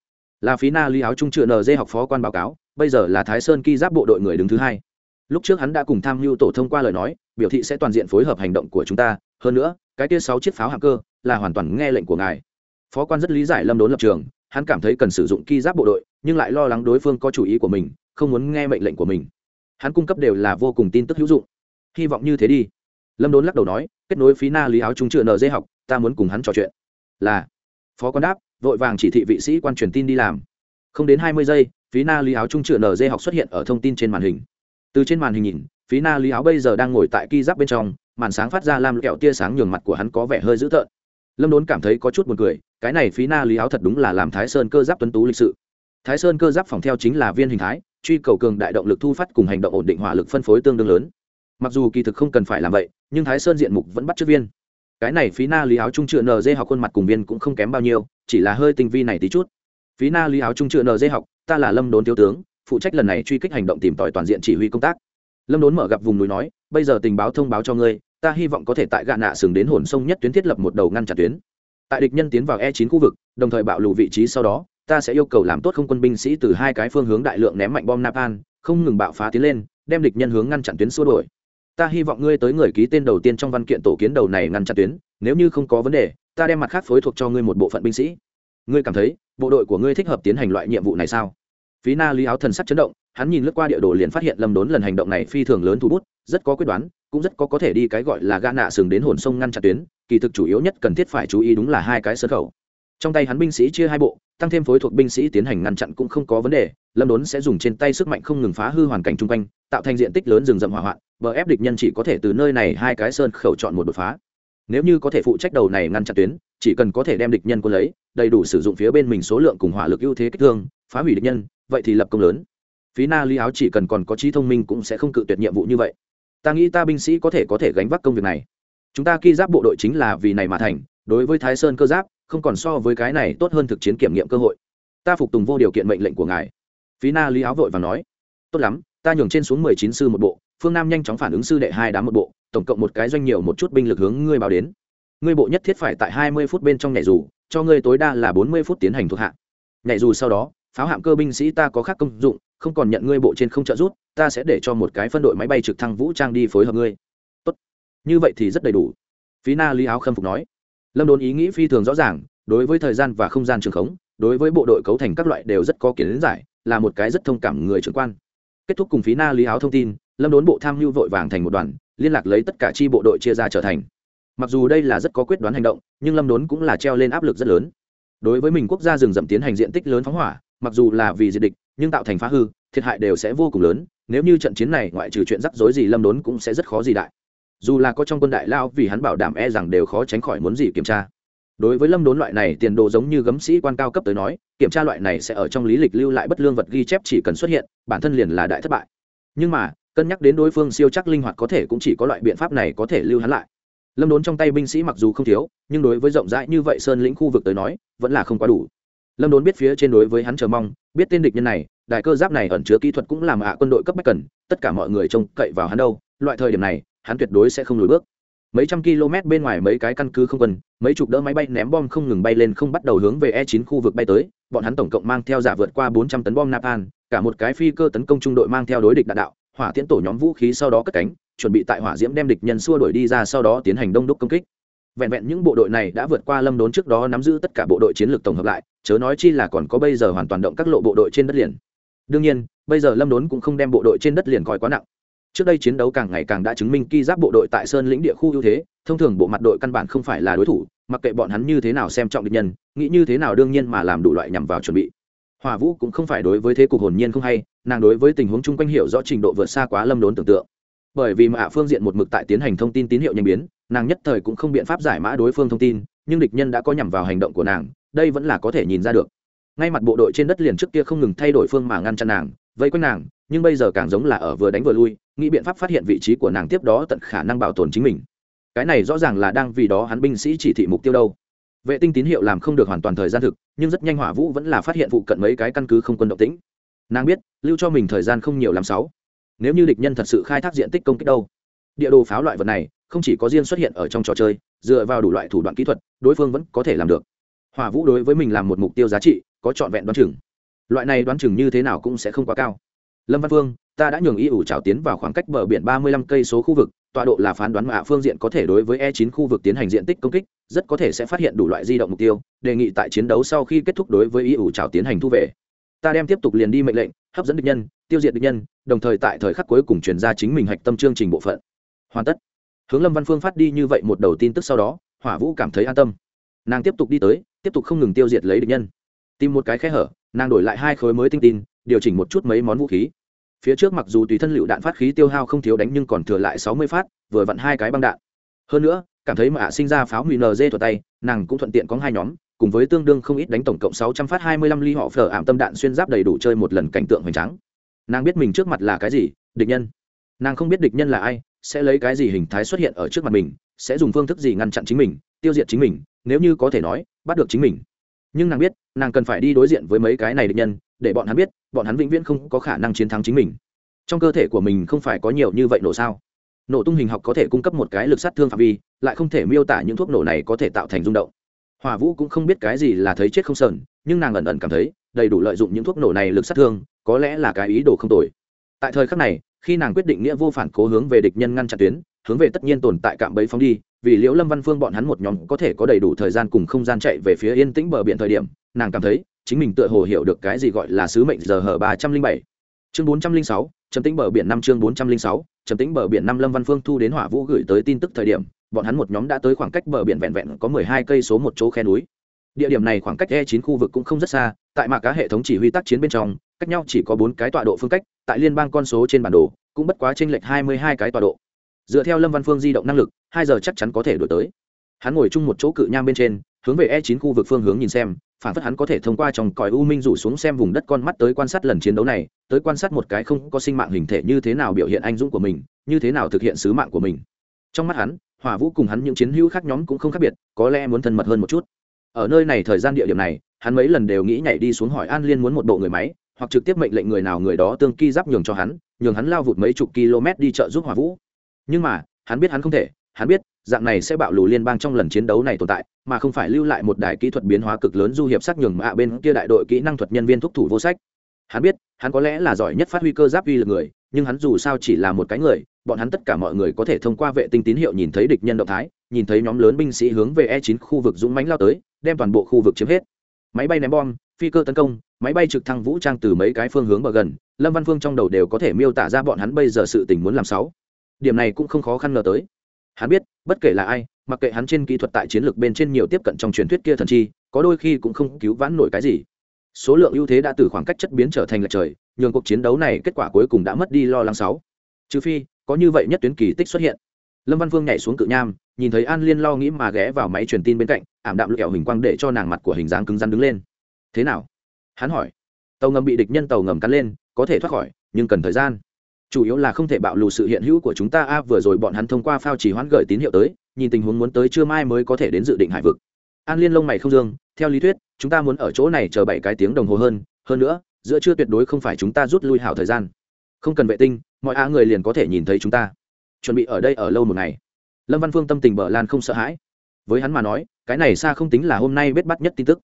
Là phí na ly áo trung trựa nd học phó quan báo cáo, bây giờ là thái sơn ki giáp bộ đội người đứng thứ hai. Lúc trước hắn đã cùng tham mưu tổ thông qua lời nói, biểu thị sẽ toàn diện phối hợp hành động của chúng ta, hơn nữa, cái kia sáu chiếc pháo hạng cơ, là hoàn toàn nghe lệnh của ngài. Phó quan rất lý giải lâm đốn lập trường, hắn cảm thấy cần sử dụng ki giáp bộ đội, nhưng lại lo lắng đối phương có chủ ý của mình không muốn nghe mệnh lệnh của mình. Hắn cung cấp đều là vô cùng tin tức hữu dụng. Hy vọng như thế đi. Lâm đốn lắc đầu nói, kết nối phí na lý áo trung trựa nd học, ta muốn cùng hắn trò chuyện. Là. Phó quan đáp, vội vàng chỉ thị vị sĩ quan truyền tin đi làm. Không đến hai mươi giây, phí na lý áo trung trựa nd học xuất hiện ở thông tin trên màn hình. Từ trên màn hình nhìn, phí na lý áo bây giờ đang ngồi tại ki giáp bên trong, màn sáng phát ra làm kẹo tia sáng nhường mặt của hắn có vẻ hơi dữ tợn. Lâm đốn cảm thấy có chút b u ồ n cười, cái này phí na lý áo thật đúng là làm thái sơn cơ giáp tuấn tú lịch sự. Thái sơn cơ giáp phòng theo chính là viên hình thái truy cầu cường đại động lực thu phát cùng hành động ổn định hỏa lực phân phối tương đương lớn. Mặc dù kỳ thực không cần phải làm vậy, nhưng thái sơn diện mục vẫn bắt trước viên. Cái này phí na lý áo trung trựa nd học khuôn mặt cùng viên cũng không kém bao nhiêu, chỉ là hơi tinh vi này tí chút. Phí na lý áo trung trựa nd học, ta là lâm đốn thiếu tướng, phụ trách lần này truy kích hành động tìm tòi toàn diện chỉ huy công tác. Lâm đốn mở gặp vùng núi nói, bây giờ tình báo thông báo cho ngươi, ta hy vọng có thể tại gạ nạ sừng đến hồn sông nhất tuyến thiết lập một đầu ngăn chặn tuyến. Tại địch nhân tiến vào e 9 khu vực, đồng thời bạo lù vị trí sau đó ta sẽ yêu cầu làm tốt không quân binh sĩ từ hai cái phương hướng đại lượng ném mạnh bom napan, không ngừng bạo phá tiến lên, đem địch nhân hướng ngăn chặn tuyến xua đuổi. Ta hy vọng ngươi tới người ký tên đầu tiên trong văn kiện tổ kiến đầu này ngăn chặn tuyến, nếu như không có vấn đề, ta đem mặt khác phối thuộc cho ngươi một bộ phận binh sĩ. Ngươi cảm thấy, bộ đội của ngươi thích hợp tiến hành loại nhiệm vụ này sao? Phí na lý áo thần sắc chấn động, hắn nhìn lướt qua địa đồ liền phát hiện lâm đốn lần hành động này phi thường lớn thu bút, rất có quyết đoán, cũng rất có có thể đi cái gọi là ga nạ sừng đến hồn sông ngăn chặn tuyến, kỳ thực chủ yếu nhất cần thiết phải chú ý đúng là hai cái sân khẩu trong tay hắn binh sĩ chia hai bộ tăng thêm phối thuộc binh sĩ tiến hành ngăn chặn cũng không có vấn đề, lâm đốn sẽ dùng trên tay sức mạnh không ngừng phá hư hoàn cảnh chung quanh, tạo thành diện tích lớn rừng rậm hỏa hoạn, bờ ép địch nhân chỉ có thể từ nơi này hai cái sơn khẩu chọn một đột phá. Nếu như có thể phụ trách đầu này ngăn chặn tuyến, chỉ cần có thể đem địch nhân quân lấy, đầy đủ sử dụng phía bên mình số lượng cùng hỏa lực ưu thế kích thương, phá hủy địch nhân, vậy thì lập công lớn. Phí na ly áo chỉ cần còn có trí thông minh cũng sẽ không cự tuyệt nhiệm vụ như vậy. Ta nghĩ ta binh sĩ có thể có thể gánh vác công việc này. Chúng ta ki giáp bộ đội chính là vì này mà thành, đối với thái sơn cơ giáp không còn so với cái này tốt hơn thực chiến kiểm nghiệm cơ hội. Ta phục tùng vô điều kiện mệnh lệnh của ngài. Phí na lý áo vội và nói. Tốt lắm, ta nhường trên xuống mười chín sư một bộ, phương nam nhanh chóng phản ứng sư đệ hai đám một bộ, tổng cộng một cái doanh nhiều một chút binh lực hướng ngươi báo đến. Ngươi bộ nhất thiết phải tại hai mươi phút bên trong nhảy dù, cho ngươi tối đa là bốn mươi phút tiến hành thuộc hạng nhảy dù sau đó, pháo hạm cơ binh sĩ ta có khác công dụng, không còn nhận ngươi bộ trên không trợ rút ta sẽ để cho một cái phân đội máy bay trực thăng vũ trang đi phối hợp ngươi. Tốt. Như vậy thì rất đầy đủ. Phí na lý áo khâm phục nói lâm đồn ý nghĩ phi thường rõ ràng, đối với thời gian và không gian trường khống, đối với bộ đội cấu thành các loại đều rất có kiến giải, là một cái rất thông cảm người trưởng quan. Kết thúc cùng phí na lý áo thông tin, lâm đốn bộ tham mưu vội vàng thành một đoàn, liên lạc lấy tất cả chi bộ đội chia ra trở thành. Mặc dù đây là rất có quyết đoán hành động, nhưng lâm đốn cũng là treo lên áp lực rất lớn. Đối với mình quốc gia rừng rậm tiến hành diện tích lớn phóng hỏa, mặc dù là vì diệt địch, nhưng tạo thành phá hư, thiệt hại đều sẽ vô cùng lớn, nếu như trận chiến này ngoại trừ chuyện rắc rối gì lâm đốn cũng sẽ rất khó gì đại dù là có trong quân đại lao vì hắn bảo đảm e rằng đều khó tránh khỏi muốn gì kiểm tra. Đối với lâm đốn loại này tiền đồ giống như gấm sĩ quan cao cấp tới nói, kiểm tra loại này sẽ ở trong lý lịch lưu lại bất lương vật ghi chép chỉ cần xuất hiện, bản thân liền là đại thất bại. Nhưng mà, cân nhắc đến đối phương siêu chắc linh hoạt có thể cũng chỉ có loại biện pháp này có thể lưu hắn lại. Lâm đốn trong tay binh sĩ mặc dù không thiếu, nhưng đối với rộng rãi như vậy sơn lĩnh khu vực tới nói, vẫn là không quá đủ. Lâm đốn biết phía trên đối với hắn chờ mong, biết tên địch nhân này, đại cơ giáp này ẩn chứa kỹ thuật cũng làm ạ quân đội cấp bách cần, tất cả mọi người trông cậy vào hắn đâu, loại thời điểm này hắn tuyệt đối sẽ không lùi bước. Mấy trăm km bên ngoài mấy cái căn cứ không quân, mấy chục đỡ máy bay ném bom không ngừng bay lên không bắt đầu hướng về e 9 khu vực bay tới, bọn hắn tổng cộng mang theo giả vượt qua 400 tấn bom napalm, cả một cái phi cơ tấn công trung đội mang theo đối địch đạn đạo, hỏa tiễn tổ nhóm vũ khí sau đó cất cánh, chuẩn bị tại hỏa diễm đem địch nhân xua đuổi đi ra sau đó tiến hành đông đúc công kích. Vẹn vẹn những bộ đội này đã vượt qua lâm đốn trước đó nắm giữ tất cả bộ đội chiến lược tổng hợp lại, chớ nói chi là còn có bây giờ hoàn toàn động các lộ bộ đội trên đất liền. Đương nhiên, bây giờ lâm đốn cũng không đem bộ đội trên đất liền coi quá nặng trước đây chiến đấu càng ngày càng đã chứng minh ki giáp bộ đội tại sơn lĩnh địa khu ưu thế, thông thường bộ mặt đội căn bản không phải là đối thủ, mặc kệ bọn hắn như thế nào xem trọng địch nhân, nghĩ như thế nào đương nhiên mà làm đủ loại nhằm vào chuẩn bị. Hòa vũ cũng không phải đối với thế cục hồn nhiên không hay, nàng đối với tình huống chung quanh hiểu rõ trình độ vượt xa quá lâm đốn tưởng tượng. Bởi vì mạ phương diện một mực tại tiến hành thông tin tín hiệu nhanh biến, nàng nhất thời cũng không biện pháp giải mã đối phương thông tin, nhưng địch nhân đã có nhằm vào hành động của nàng, đây vẫn là có thể nhìn ra được. Ngay mặt bộ đội trên đất liền trước kia không ngừng thay đổi phương mà ngăn chặn nàng, vây quanh nàng, nhưng bây giờ càng giống là ở vừa đánh vừa lui nghĩ biện pháp phát hiện vị trí của nàng tiếp đó tận khả năng bảo tồn chính mình. Cái này rõ ràng là đang vì đó hắn binh sĩ chỉ thị mục tiêu đâu. Vệ tinh tín hiệu làm không được hoàn toàn thời gian thực, nhưng rất nhanh hỏa vũ vẫn là phát hiện vụ cận mấy cái căn cứ không quân động tĩnh. Nàng biết, lưu cho mình thời gian không nhiều làm sáu. Nếu như địch nhân thật sự khai thác diện tích công kích đâu. Địa đồ pháo loại vật này, không chỉ có riêng xuất hiện ở trong trò chơi, dựa vào đủ loại thủ đoạn kỹ thuật, đối phương vẫn có thể làm được. Hỏa vũ đối với mình làm một mục tiêu giá trị, có trọn vẹn đoán chừng. Loại này đoán chừng như thế nào cũng sẽ không quá cao. Lâm văn phương ta đã nhường y ủ trào tiến vào khoảng cách bờ biển ba mươi lăm cây số khu vực, tọa độ là phán đoán mạ phương diện có thể đối với e 9 khu vực tiến hành diện tích công kích, rất có thể sẽ phát hiện đủ loại di động mục tiêu, đề nghị tại chiến đấu sau khi kết thúc đối với y ủ trào tiến hành thu về. Ta đem tiếp tục liền đi mệnh lệnh, hấp dẫn địch nhân, tiêu diệt địch nhân, đồng thời tại thời khắc cuối cùng chuyển ra chính mình hạch tâm chương trình bộ phận. Hoàn tất. Hướng lâm văn phương phát đi như vậy một đầu tin tức sau đó, hỏa vũ cảm thấy an tâm. Nàng tiếp tục đi tới, tiếp tục không ngừng tiêu diệt lấy địch nhân. Tìm một cái khe hở, nàng đổi lại hai khối mới tinh tin, điều chỉnh một chút mấy món vũ khí phía trước mặc dù tùy thân lựu đạn phát khí tiêu hao không thiếu đánh nhưng còn thừa lại sáu mươi phát, vừa vặn hai cái băng đạn. Hơn nữa, cảm thấy mà ạ sinh ra pháo nguy nz thuật tay, nàng cũng thuận tiện có hai nhóm, cùng với tương đương không ít đánh tổng cộng sáu trăm phát hai mươi lăm ly họ phở ảm tâm đạn xuyên giáp đầy đủ chơi một lần cảnh tượng hoành tráng. Nàng biết mình trước mặt là cái gì, địch nhân. Nàng không biết địch nhân là ai, sẽ lấy cái gì hình thái xuất hiện ở trước mặt mình, sẽ dùng phương thức gì ngăn chặn chính mình, tiêu diệt chính mình, nếu như có thể nói, bắt được chính mình. Nhưng nàng biết, nàng cần phải đi đối diện với mấy cái này địch nhân để bọn hắn biết, bọn hắn vĩnh viễn không có khả năng chiến thắng chính mình. Trong cơ thể của mình không phải có nhiều như vậy nổ sao? Nổ tung hình học có thể cung cấp một cái lực sát thương phạm vi, lại không thể miêu tả những thuốc nổ này có thể tạo thành rung động. Hòa vũ cũng không biết cái gì là thấy chết không sờn, nhưng nàng ẩn ẩn cảm thấy, đầy đủ lợi dụng những thuốc nổ này lực sát thương, có lẽ là cái ý đồ không tồi. Tại thời khắc này, khi nàng quyết định nghĩa vô phản cố hướng về địch nhân ngăn chặn tuyến, hướng về tất nhiên tồn tại cạm bẫy phóng đi, vì liễu lâm văn phương bọn hắn một nhóm có thể có đầy đủ thời gian cùng không gian chạy về phía yên tĩnh bờ biển thời điểm, nàng cảm thấy chính mình tựa hồ hiểu được cái gì gọi là sứ mệnh giờ hở ba trăm linh bảy. Chương bốn trăm linh sáu, trầm tĩnh bờ biển năm chương bốn trăm linh sáu, trầm tĩnh bờ biển năm lâm văn phương thu đến hỏa vũ gửi tới tin tức thời điểm, bọn hắn một nhóm đã tới khoảng cách bờ biển vẹn vẹn có mười hai cây số một chỗ khe núi. Địa điểm này khoảng cách e chín khu vực cũng không rất xa, tại mạc cá hệ thống chỉ huy tác chiến bên trong, cách nhau chỉ có bốn cái tọa độ phương cách, tại liên bang con số trên bản đồ, cũng bất quá chênh lệch hai mươi hai cái tọa độ. Dựa theo lâm văn phương di động năng lực, hai giờ chắc chắn có thể đổi tới. Hắn ngồi chung một chỗ cự nham bên trên, hướng về e9 khu vực phương hướng nhìn xem phản phất hắn có thể thông qua trong còi u minh rủ xuống xem vùng đất con mắt tới quan sát lần chiến đấu này, tới quan sát một cái không có sinh mạng hình thể như thế nào biểu hiện anh dũng của mình, như thế nào thực hiện sứ mạng của mình. Trong mắt hắn, hỏa vũ cùng hắn những chiến hữu khác nhóm cũng không khác biệt, có lẽ muốn thân mật hơn một chút. Ở nơi này thời gian địa điểm này, hắn mấy lần đều nghĩ nhảy đi xuống hỏi an liên muốn một bộ người máy, hoặc trực tiếp mệnh lệnh người nào người đó tương ki giáp nhường cho hắn, nhường hắn lao vụt mấy chục km đi chợ giúp hỏa vũ. Nhưng mà, hắn biết hắn không thể, hắn biết dạng này sẽ bạo lù liên bang trong lần chiến đấu này tồn tại, mà không phải lưu lại một đài kỹ thuật biến hóa cực lớn du hiệp sắc nhường mạ bên kia đại đội kỹ năng thuật nhân viên thúc thủ vô sách. Hắn biết, hắn có lẽ là giỏi nhất phát huy cơ giáp uy lực người, nhưng hắn dù sao chỉ là một cái người, bọn hắn tất cả mọi người có thể thông qua vệ tinh tín hiệu nhìn thấy địch nhân động thái, nhìn thấy nhóm lớn binh sĩ hướng về e 9 khu vực dũng mãnh lao tới, đem toàn bộ khu vực chiếm hết. Máy bay ném bom, phi cơ tấn công, máy bay trực thăng vũ trang từ mấy cái phương hướng bờ gần, lâm văn phương trong đầu đều có thể miêu tả ra bọn hắn bây giờ sự tình muốn làm sáu điểm này cũng không khó khăn ngờ tới hắn biết, bất kể là ai, mặc kệ hắn trên kỹ thuật tại chiến lược bên trên nhiều tiếp cận trong truyền thuyết kia thần chi, có đôi khi cũng không cứu vãn nổi cái gì. Số lượng ưu thế đã từ khoảng cách chất biến trở thành lệch trời, nhường cuộc chiến đấu này kết quả cuối cùng đã mất đi lo lắng sáu. Trừ phi, có như vậy nhất tuyến kỳ tích xuất hiện. Lâm văn vương nhảy xuống cự nham, nhìn thấy an liên lo nghĩ mà ghé vào máy truyền tin bên cạnh, ảm đạm lẹo hình quang để cho nàng mặt của hình dáng cứng rắn đứng lên. Thế nào? hắn hỏi. Tàu ngầm bị địch nhân tàu ngầm cắn lên, có thể thoát khỏi, nhưng cần thời gian chủ yếu là không thể bạo lù sự hiện hữu của chúng ta. A, vừa rồi bọn hắn thông qua phao chỉ hoãn gửi tín hiệu tới, nhìn tình huống muốn tới trưa mai mới có thể đến dự định hải vực. An liên lông mày không dương, theo lý thuyết, chúng ta muốn ở chỗ này chờ bảy cái tiếng đồng hồ hơn. Hơn nữa, giữa trưa tuyệt đối không phải chúng ta rút lui hảo thời gian. Không cần vệ tinh, mọi a người liền có thể nhìn thấy chúng ta. Chuẩn bị ở đây ở lâu một ngày. Lâm văn phương tâm tình bờ lan không sợ hãi. Với hắn mà nói, cái này xa không tính là hôm nay biết bắt nhất tin tức.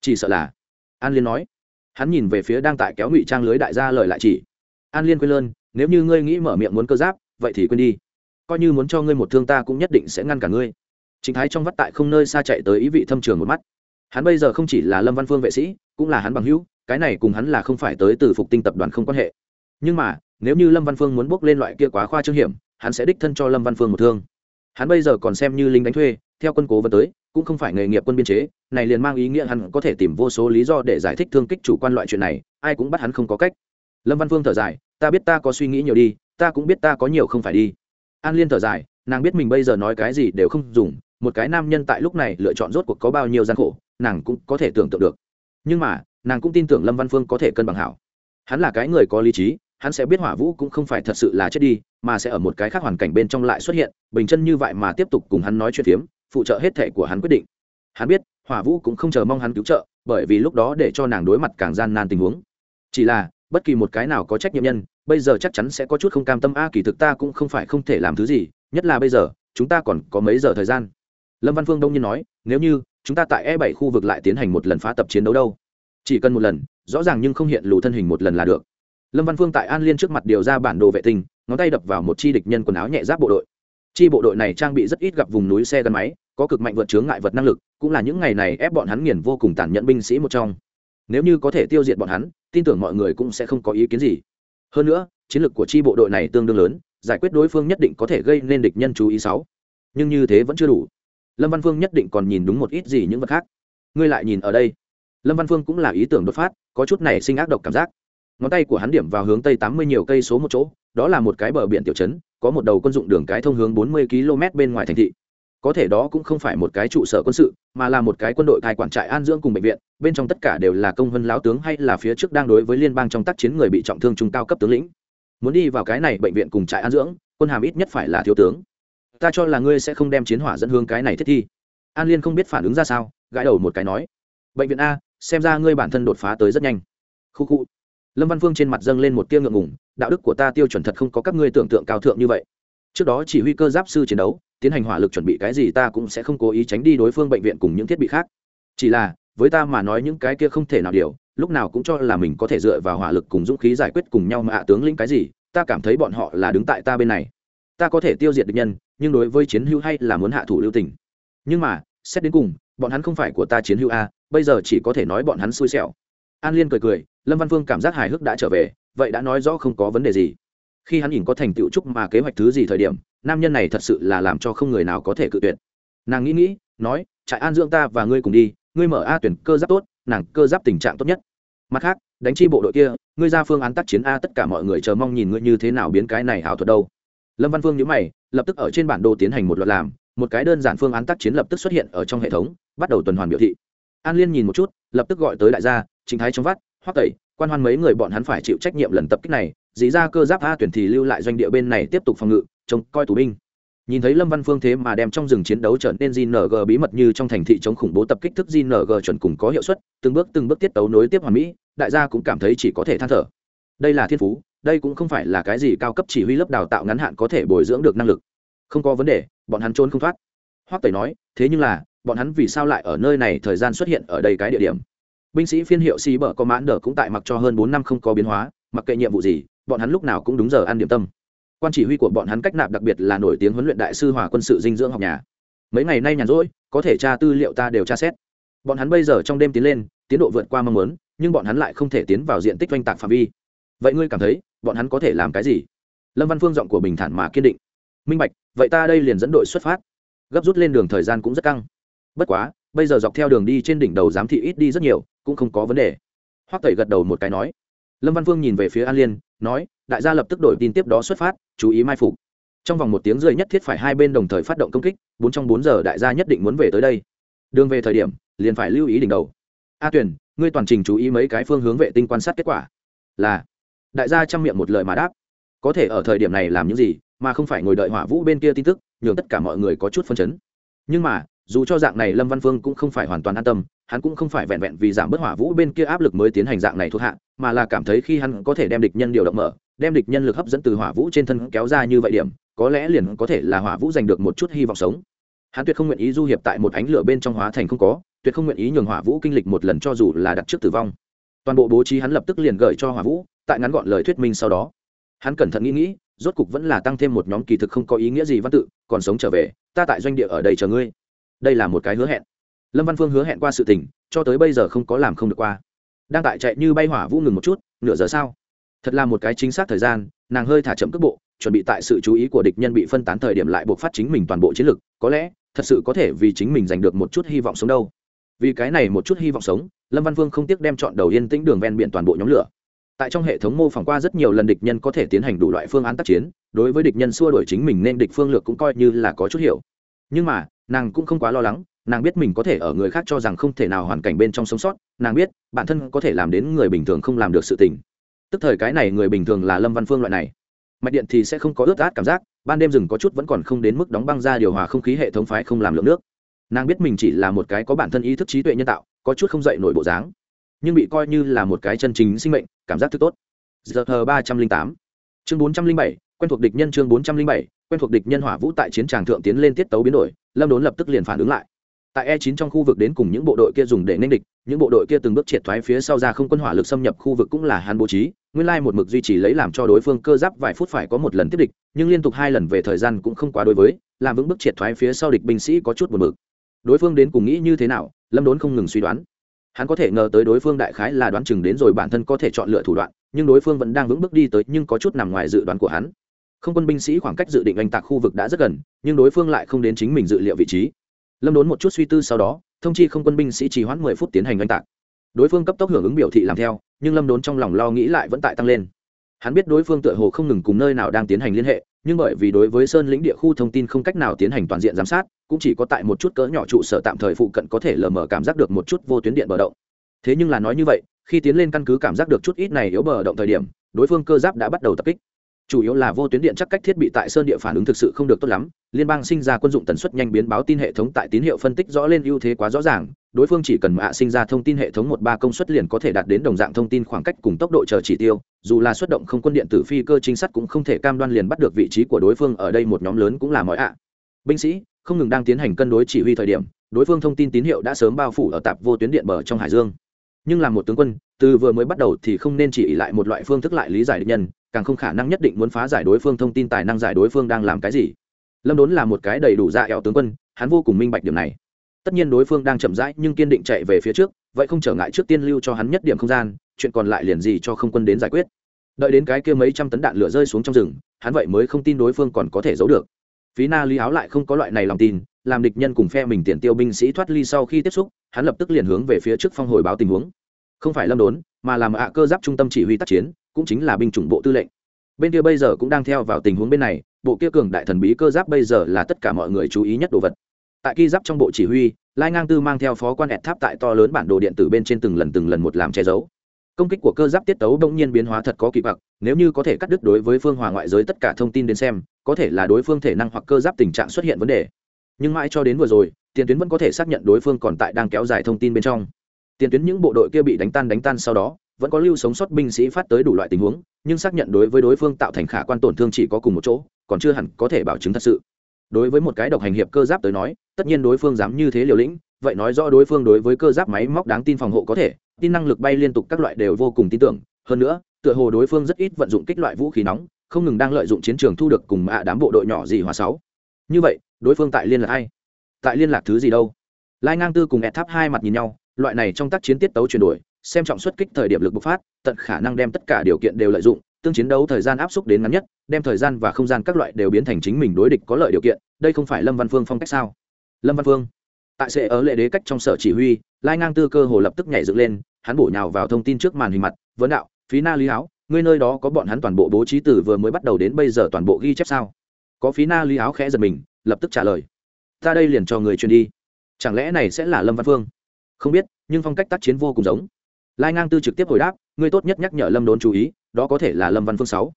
Chỉ sợ là, an liên nói. Hắn nhìn về phía đang tại kéo ngụy trang lưới đại gia lời lại chỉ. An liên quên lơn nếu như ngươi nghĩ mở miệng muốn cơ giáp, vậy thì quên đi. Coi như muốn cho ngươi một thương ta cũng nhất định sẽ ngăn cả ngươi. Chính thái trong vắt tại không nơi xa chạy tới ý vị thâm trường một mắt. Hắn bây giờ không chỉ là lâm văn phương vệ sĩ, cũng là hắn bằng hữu, cái này cùng hắn là không phải tới từ phục tinh tập đoàn không quan hệ. Nhưng mà, nếu như lâm văn phương muốn bước lên loại kia quá khoa trương hiểm, hắn sẽ đích thân cho lâm văn phương một thương. Hắn bây giờ còn xem như lính đánh thuê, theo quân cố vẫn tới, cũng không phải nghề nghiệp quân biên chế, này liền mang ý nghĩa hắn có thể tìm vô số lý do để giải thích thương kích chủ quan loại chuyện này, ai cũng bắt hắn không có cách. Lâm văn phương thở dài ta biết ta có suy nghĩ nhiều đi, ta cũng biết ta có nhiều không phải đi. An liên thở dài, nàng biết mình bây giờ nói cái gì đều không dùng, một cái nam nhân tại lúc này lựa chọn rốt cuộc có bao nhiêu gian khổ, nàng cũng có thể tưởng tượng được. Nhưng mà, nàng cũng tin tưởng lâm văn phương có thể cân bằng hảo. Hắn là cái người có lý trí, hắn sẽ biết hỏa vũ cũng không phải thật sự là chết đi, mà sẽ ở một cái khác hoàn cảnh bên trong lại xuất hiện, bình chân như vậy mà tiếp tục cùng hắn nói chuyện phiếm, phụ trợ hết thể của hắn quyết định. Hắn biết, hỏa vũ cũng không chờ mong hắn cứu trợ, bởi vì lúc đó để cho nàng đối mặt càng gian nan tình huống. Chỉ là bất kỳ một cái nào có trách nhiệm nhân, bây giờ chắc chắn sẽ có chút không cam tâm. A, kỳ thực ta cũng không phải không thể làm thứ gì, nhất là bây giờ, chúng ta còn có mấy giờ thời gian? Lâm văn phương đông nhiên nói, nếu như chúng ta tại e bảy khu vực lại tiến hành một lần phá tập chiến đấu đâu? Chỉ cần một lần, rõ ràng nhưng không hiện lù thân hình một lần là được. Lâm văn phương tại an liên trước mặt điều ra bản đồ vệ tinh, ngón tay đập vào một chi địch nhân quần áo nhẹ giáp bộ đội. Chi bộ đội này trang bị rất ít gặp vùng núi xe gắn máy, có cực mạnh vượt chướng ngại vật năng lực, cũng là những ngày này ép bọn hắn nghiền vô cùng tàn nhẫn binh sĩ một trong nếu như có thể tiêu diệt bọn hắn, tin tưởng mọi người cũng sẽ không có ý kiến gì. Hơn nữa, chiến lược của chi bộ đội này tương đương lớn, giải quyết đối phương nhất định có thể gây nên địch nhân chú ý sáu. Nhưng như thế vẫn chưa đủ. Lâm văn phương nhất định còn nhìn đúng một ít gì những vật khác. Ngươi lại nhìn ở đây. Lâm văn phương cũng là ý tưởng đột phát, có chút này sinh ác độc cảm giác. Ngón tay của hắn điểm vào hướng tây tám mươi nhiều cây số một chỗ, đó là một cái bờ biển tiểu trấn, có một đầu quân dụng đường cái thông hướng bốn mươi km bên ngoài thành thị có thể đó cũng không phải một cái trụ sở quân sự, mà là một cái quân đội cai quản trại an dưỡng cùng bệnh viện, bên trong tất cả đều là công vân lão tướng hay là phía trước đang đối với liên bang trong tác chiến người bị trọng thương trung cao cấp tướng lĩnh. Muốn đi vào cái này bệnh viện cùng trại an dưỡng, quân hàm ít nhất phải là thiếu tướng. Ta cho là ngươi sẽ không đem chiến hỏa dẫn hướng cái này thiết thi. An liên không biết phản ứng ra sao, gãi đầu một cái nói. Bệnh viện a, xem ra ngươi bản thân đột phá tới rất nhanh. Khu khu. Lâm văn phương trên mặt dâng lên một tia ngượng ngùng, đạo đức của ta tiêu chuẩn thật không có các ngươi tưởng tượng cao thượng như vậy. Trước đó chỉ huy cơ giáp sư chiến đấu tiến hành hỏa lực chuẩn bị cái gì ta cũng sẽ không cố ý tránh đi đối phương bệnh viện cùng những thiết bị khác. Chỉ là, với ta mà nói những cái kia không thể nào điều, lúc nào cũng cho là mình có thể dựa vào hỏa lực cùng dũng khí giải quyết cùng nhau mà hạ tướng lĩnh cái gì, ta cảm thấy bọn họ là đứng tại ta bên này. Ta có thể tiêu diệt địch nhân, nhưng đối với chiến hữu hay là muốn hạ thủ lưu tình. Nhưng mà, xét đến cùng, bọn hắn không phải của ta chiến hữu a, bây giờ chỉ có thể nói bọn hắn xui xẻo. An liên cười cười, lâm văn phương cảm giác hài hước đã trở về, vậy đã nói rõ không có vấn đề gì khi hắn nhìn có thành tựu trúc mà kế hoạch thứ gì thời điểm, nam nhân này thật sự là làm cho không người nào có thể cự tuyệt. Nàng nghĩ nghĩ, nói, trại an dưỡng ta và ngươi cùng đi, ngươi mở a tuyển cơ giáp tốt, nàng cơ giáp tình trạng tốt nhất. Mặt khác, đánh chi bộ đội kia, ngươi ra phương án tác chiến a tất cả mọi người chờ mong nhìn ngươi như thế nào biến cái này ảo thuật đâu. Lâm văn phương nhớ mày, lập tức ở trên bản đồ tiến hành một loạt làm, một cái đơn giản phương án tác chiến lập tức xuất hiện ở trong hệ thống, bắt đầu tuần hoàn biểu thị. An liên nhìn một chút, lập tức gọi tới đại gia chính thái trong vắt hoắc tẩy, quan hoan mấy người bọn hắn phải chịu trách nhiệm lần tập kích này dĩ ra cơ giáp a tuyển thì lưu lại doanh địa bên này tiếp tục phòng ngự, trông coi tù binh. Nhìn thấy lâm văn phương thế mà đem trong rừng chiến đấu trở nên gng bí mật như trong thành thị chống khủng bố tập kích thức gng chuẩn cùng có hiệu suất, từng bước từng bước tiết tấu nối tiếp hoàn mỹ, đại gia cũng cảm thấy chỉ có thể than thở. Đây là thiên phú, đây cũng không phải là cái gì cao cấp chỉ huy lớp đào tạo ngắn hạn có thể bồi dưỡng được năng lực. Không có vấn đề, bọn hắn trốn không thoát. Hoắc tẩy nói, thế nhưng là, bọn hắn vì sao lại ở nơi này thời gian xuất hiện ở đây cái địa điểm? Binh sĩ phiên hiệu xì bở có mãn đờ cũng tại mặc cho hơn bốn năm không có biến hóa, mặc kệ nhiệm vụ gì bọn hắn lúc nào cũng đúng giờ ăn điểm tâm. Quan chỉ huy của bọn hắn cách nạp đặc biệt là nổi tiếng huấn luyện đại sư hòa quân sự dinh dưỡng học nhà. Mấy ngày nay nhàn rỗi, có thể tra tư liệu ta đều tra xét. Bọn hắn bây giờ trong đêm tiến lên, tiến độ vượt qua mong muốn, nhưng bọn hắn lại không thể tiến vào diện tích oanh tạc phạm vi. Vậy ngươi cảm thấy, bọn hắn có thể làm cái gì? Lâm văn phương giọng của bình thản mà kiên định. Minh bạch, vậy ta đây liền dẫn đội xuất phát. Gấp rút lên đường thời gian cũng rất căng. Bất quá, bây giờ dọc theo đường đi trên đỉnh đầu giám thị ít đi rất nhiều, cũng không có vấn đề. Hoắc tẩy gật đầu một cái nói lâm văn phương nhìn về phía an liên, nói, đại gia lập tức đổi tin tiếp đó xuất phát, chú ý mai phục. Trong vòng một tiếng rưỡi nhất thiết phải hai bên đồng thời phát động công kích, bốn trong bốn giờ đại gia nhất định muốn về tới đây. Đường về thời điểm, liền phải lưu ý đỉnh đầu. A tuyển ngươi toàn trình chú ý mấy cái phương hướng vệ tinh quan sát kết quả. Là, đại gia chăm miệng một lời mà đáp. Có thể ở thời điểm này làm những gì, mà không phải ngồi đợi hỏa vũ bên kia tin tức, nhường tất cả mọi người có chút phân chấn. Nhưng mà dù cho dạng này lâm văn phương cũng không phải hoàn toàn an tâm, hắn cũng không phải vẹn vẹn vì giảm bớt hỏa vũ bên kia áp lực mới tiến hành dạng này thuộc hạ, mà là cảm thấy khi hắn có thể đem địch nhân điều động mở, đem địch nhân lực hấp dẫn từ hỏa vũ trên thân kéo ra như vậy điểm, có lẽ liền có thể là hỏa vũ giành được một chút hy vọng sống. Hắn tuyệt không nguyện ý du hiệp tại một ánh lửa bên trong hóa thành không có, tuyệt không nguyện ý nhường hỏa vũ kinh lịch một lần cho dù là đặt trước tử vong. Toàn bộ bố trí hắn lập tức liền gửi cho hỏa vũ, tại ngắn gọn lời thuyết minh sau đó. Hắn cẩn thận nghĩ nghĩ, rốt cục vẫn là tăng thêm một nhóm kỳ thực không có ý nghĩa gì văn tự, còn sống trở về, ta tại doanh địa ở đây chờ ngươi đây là một cái hứa hẹn. Lâm văn phương hứa hẹn qua sự tình, cho tới bây giờ không có làm không được qua. Đang tại chạy như bay hỏa vũ ngừng một chút, nửa giờ sau. Thật là một cái chính xác thời gian, nàng hơi thả chậm cước bộ, chuẩn bị tại sự chú ý của địch nhân bị phân tán thời điểm lại buộc phát chính mình toàn bộ chiến lực, có lẽ, thật sự có thể vì chính mình giành được một chút hy vọng sống đâu. Vì cái này một chút hy vọng sống, lâm văn Vương không tiếc đem chọn đầu yên tĩnh đường ven biển toàn bộ nhóm lửa. Tại trong hệ thống mô phỏng qua rất nhiều lần địch nhân có thể tiến hành đủ loại phương án tác chiến, đối với địch nhân xua đổi chính mình nên địch phương lược cũng coi như là có chút hiểu nhưng mà, nàng cũng không quá lo lắng, nàng biết mình có thể ở người khác cho rằng không thể nào hoàn cảnh bên trong sống sót, nàng biết, bản thân có thể làm đến người bình thường không làm được sự tình. Tức thời cái này người bình thường là lâm văn phương loại này. Mạch điện thì sẽ không có ướt át cảm giác, ban đêm rừng có chút vẫn còn không đến mức đóng băng ra điều hòa không khí hệ thống phái không làm lượng nước. Nàng biết mình chỉ là một cái có bản thân ý thức trí tuệ nhân tạo, có chút không dậy nổi bộ dáng, nhưng bị coi như là một cái chân chính sinh mệnh, cảm giác thức tốt. Giờ thờ ba trăm linh tám. Chương bốn trăm linh bảy, quen thuộc địch nhân chương bốn trăm linh bảy quen thuộc địch nhân hỏa vũ tại chiến tràng thượng tiến lên tiết tấu biến đổi, lâm đốn lập tức liền phản ứng lại. Tại e 9 trong khu vực đến cùng những bộ đội kia dùng để nên địch, những bộ đội kia từng bước triệt thoái phía sau ra không quân hỏa lực xâm nhập khu vực cũng là hắn bố trí, nguyên lai một mực duy trì lấy làm cho đối phương cơ giáp vài phút phải có một lần tiếp địch, nhưng liên tục hai lần về thời gian cũng không quá đối với, làm vững bước triệt thoái phía sau địch binh sĩ có chút buồn bực. Đối phương đến cùng nghĩ như thế nào, lâm đốn không ngừng suy đoán. Hắn có thể ngờ tới đối phương đại khái là đoán chừng đến rồi bản thân có thể chọn lựa thủ đoạn, nhưng đối phương vẫn đang vững bước đi tới, nhưng có chút nằm ngoài dự đoán của hắn không quân binh sĩ khoảng cách dự định oanh tạc khu vực đã rất gần, nhưng đối phương lại không đến chính mình dự liệu vị trí. Lâm đốn một chút suy tư sau đó, thông chi không quân binh sĩ chỉ hoãn mười phút tiến hành oanh tạc. Đối phương cấp tốc hưởng ứng biểu thị làm theo, nhưng lâm đốn trong lòng lo nghĩ lại vẫn tại tăng lên. Hắn biết đối phương tựa hồ không ngừng cùng nơi nào đang tiến hành liên hệ, nhưng bởi vì đối với sơn lĩnh địa khu thông tin không cách nào tiến hành toàn diện giám sát, cũng chỉ có tại một chút cỡ nhỏ trụ sở tạm thời phụ cận có thể lờ mờ cảm giác được một chút vô tuyến điện bờ động. Thế nhưng là nói như vậy, khi tiến lên căn cứ cảm giác được chút ít này yếu bờ động thời điểm, đối phương cơ giáp đã bắt đầu tập kích chủ yếu là vô tuyến điện chắc cách thiết bị tại sơn địa phản ứng thực sự không được tốt lắm, liên bang sinh ra quân dụng tần suất nhanh biến báo tin hệ thống tại tín hiệu phân tích rõ lên ưu thế quá rõ ràng, đối phương chỉ cần mạ sinh ra thông tin hệ thống một ba công suất liền có thể đạt đến đồng dạng thông tin khoảng cách cùng tốc độ chờ chỉ tiêu, dù là xuất động không quân điện tử phi cơ chính sát cũng không thể cam đoan liền bắt được vị trí của đối phương ở đây một nhóm lớn cũng là mọi ạ. Binh sĩ, không ngừng đang tiến hành cân đối chỉ huy thời điểm, đối phương thông tin tín hiệu đã sớm bao phủ ở tạp vô tuyến điện bờ trong hải dương. Nhưng là một tướng quân, từ vừa mới bắt đầu thì không nên chỉ lại một loại phương thức lại lý giải địch nhân càng không khả năng nhất định muốn phá giải đối phương thông tin tài năng giải đối phương đang làm cái gì. Lâm đốn là một cái đầy đủ dạ ẹo tướng quân, hắn vô cùng minh bạch điểm này. Tất nhiên đối phương đang chậm rãi nhưng kiên định chạy về phía trước, vậy không trở ngại trước tiên lưu cho hắn nhất điểm không gian, chuyện còn lại liền gì cho không quân đến giải quyết. Đợi đến cái kia mấy trăm tấn đạn lửa rơi xuống trong rừng, hắn vậy mới không tin đối phương còn có thể giấu được. Phí na lý áo lại không có loại này lòng tin, làm địch nhân cùng phe mình tiền tiêu binh sĩ thoát ly sau khi tiếp xúc, hắn lập tức liền hướng về phía trước phong hồi báo tình huống. Không phải lâm đốn, mà làm ạ cơ giáp trung tâm chỉ huy tác chiến cũng chính là binh chủng bộ tư lệnh. Bên kia bây giờ cũng đang theo vào tình huống bên này, bộ kia cường đại thần bí cơ giáp bây giờ là tất cả mọi người chú ý nhất đồ vật. Tại ki giáp trong bộ chỉ huy, lai ngang tư mang theo phó quan ẹt tháp tại to lớn bản đồ điện tử bên trên từng lần từng lần một làm che giấu. Công kích của cơ giáp tiết tấu đông nhiên biến hóa thật có kỳ bạc nếu như có thể cắt đứt đối với phương hòa ngoại giới tất cả thông tin đến xem, có thể là đối phương thể năng hoặc cơ giáp tình trạng xuất hiện vấn đề. Nhưng mãi cho đến vừa rồi, tiền tuyến vẫn có thể xác nhận đối phương còn tại đang kéo dài thông tin bên trong. Tiền tuyến những bộ đội kia bị đánh tan đánh tan sau đó vẫn có lưu sống sót binh sĩ phát tới đủ loại tình huống, nhưng xác nhận đối với đối phương tạo thành khả quan tổn thương chỉ có cùng một chỗ, còn chưa hẳn có thể bảo chứng thật sự. Đối với một cái độc hành hiệp cơ giáp tới nói, tất nhiên đối phương dám như thế liều lĩnh, vậy nói rõ đối phương đối với cơ giáp máy móc đáng tin phòng hộ có thể, tin năng lực bay liên tục các loại đều vô cùng tin tưởng. Hơn nữa, tựa hồ đối phương rất ít vận dụng kích loại vũ khí nóng, không ngừng đang lợi dụng chiến trường thu được cùng ạ đám bộ đội nhỏ gì hòa sáu. Như vậy, đối phương tại liên lạc ai? Tại liên lạc thứ gì đâu? Lai ngang tư cùng ed tháp hai mặt nhìn nhau, loại này trong tác chiến tiết tấu chuyển đổi xem trọng xuất kích thời điểm lực bộc phát, tận khả năng đem tất cả điều kiện đều lợi dụng, tương chiến đấu thời gian áp suất đến ngắn nhất, đem thời gian và không gian các loại đều biến thành chính mình đối địch có lợi điều kiện, đây không phải lâm văn phương phong cách sao? Lâm văn phương, tại sẽ ở lệ đế cách trong sở chỉ huy, lai ngang tư cơ hồ lập tức nhảy dựng lên, hắn bổ nhào vào thông tin trước màn hình mặt, vấn đạo, phí na lý áo, ngươi nơi đó có bọn hắn toàn bộ bố trí từ vừa mới bắt đầu đến bây giờ toàn bộ ghi chép sao? Có phí na lý áo khẽ giật mình, lập tức trả lời, ta đây liền cho người truyền đi. Chẳng lẽ này sẽ là lâm văn phương? Không biết, nhưng phong cách tác chiến vô cùng giống lai ngang tư trực tiếp hồi đáp, ngươi tốt nhất nhắc nhở lâm đốn chú ý, đó có thể là lâm văn phương sáu.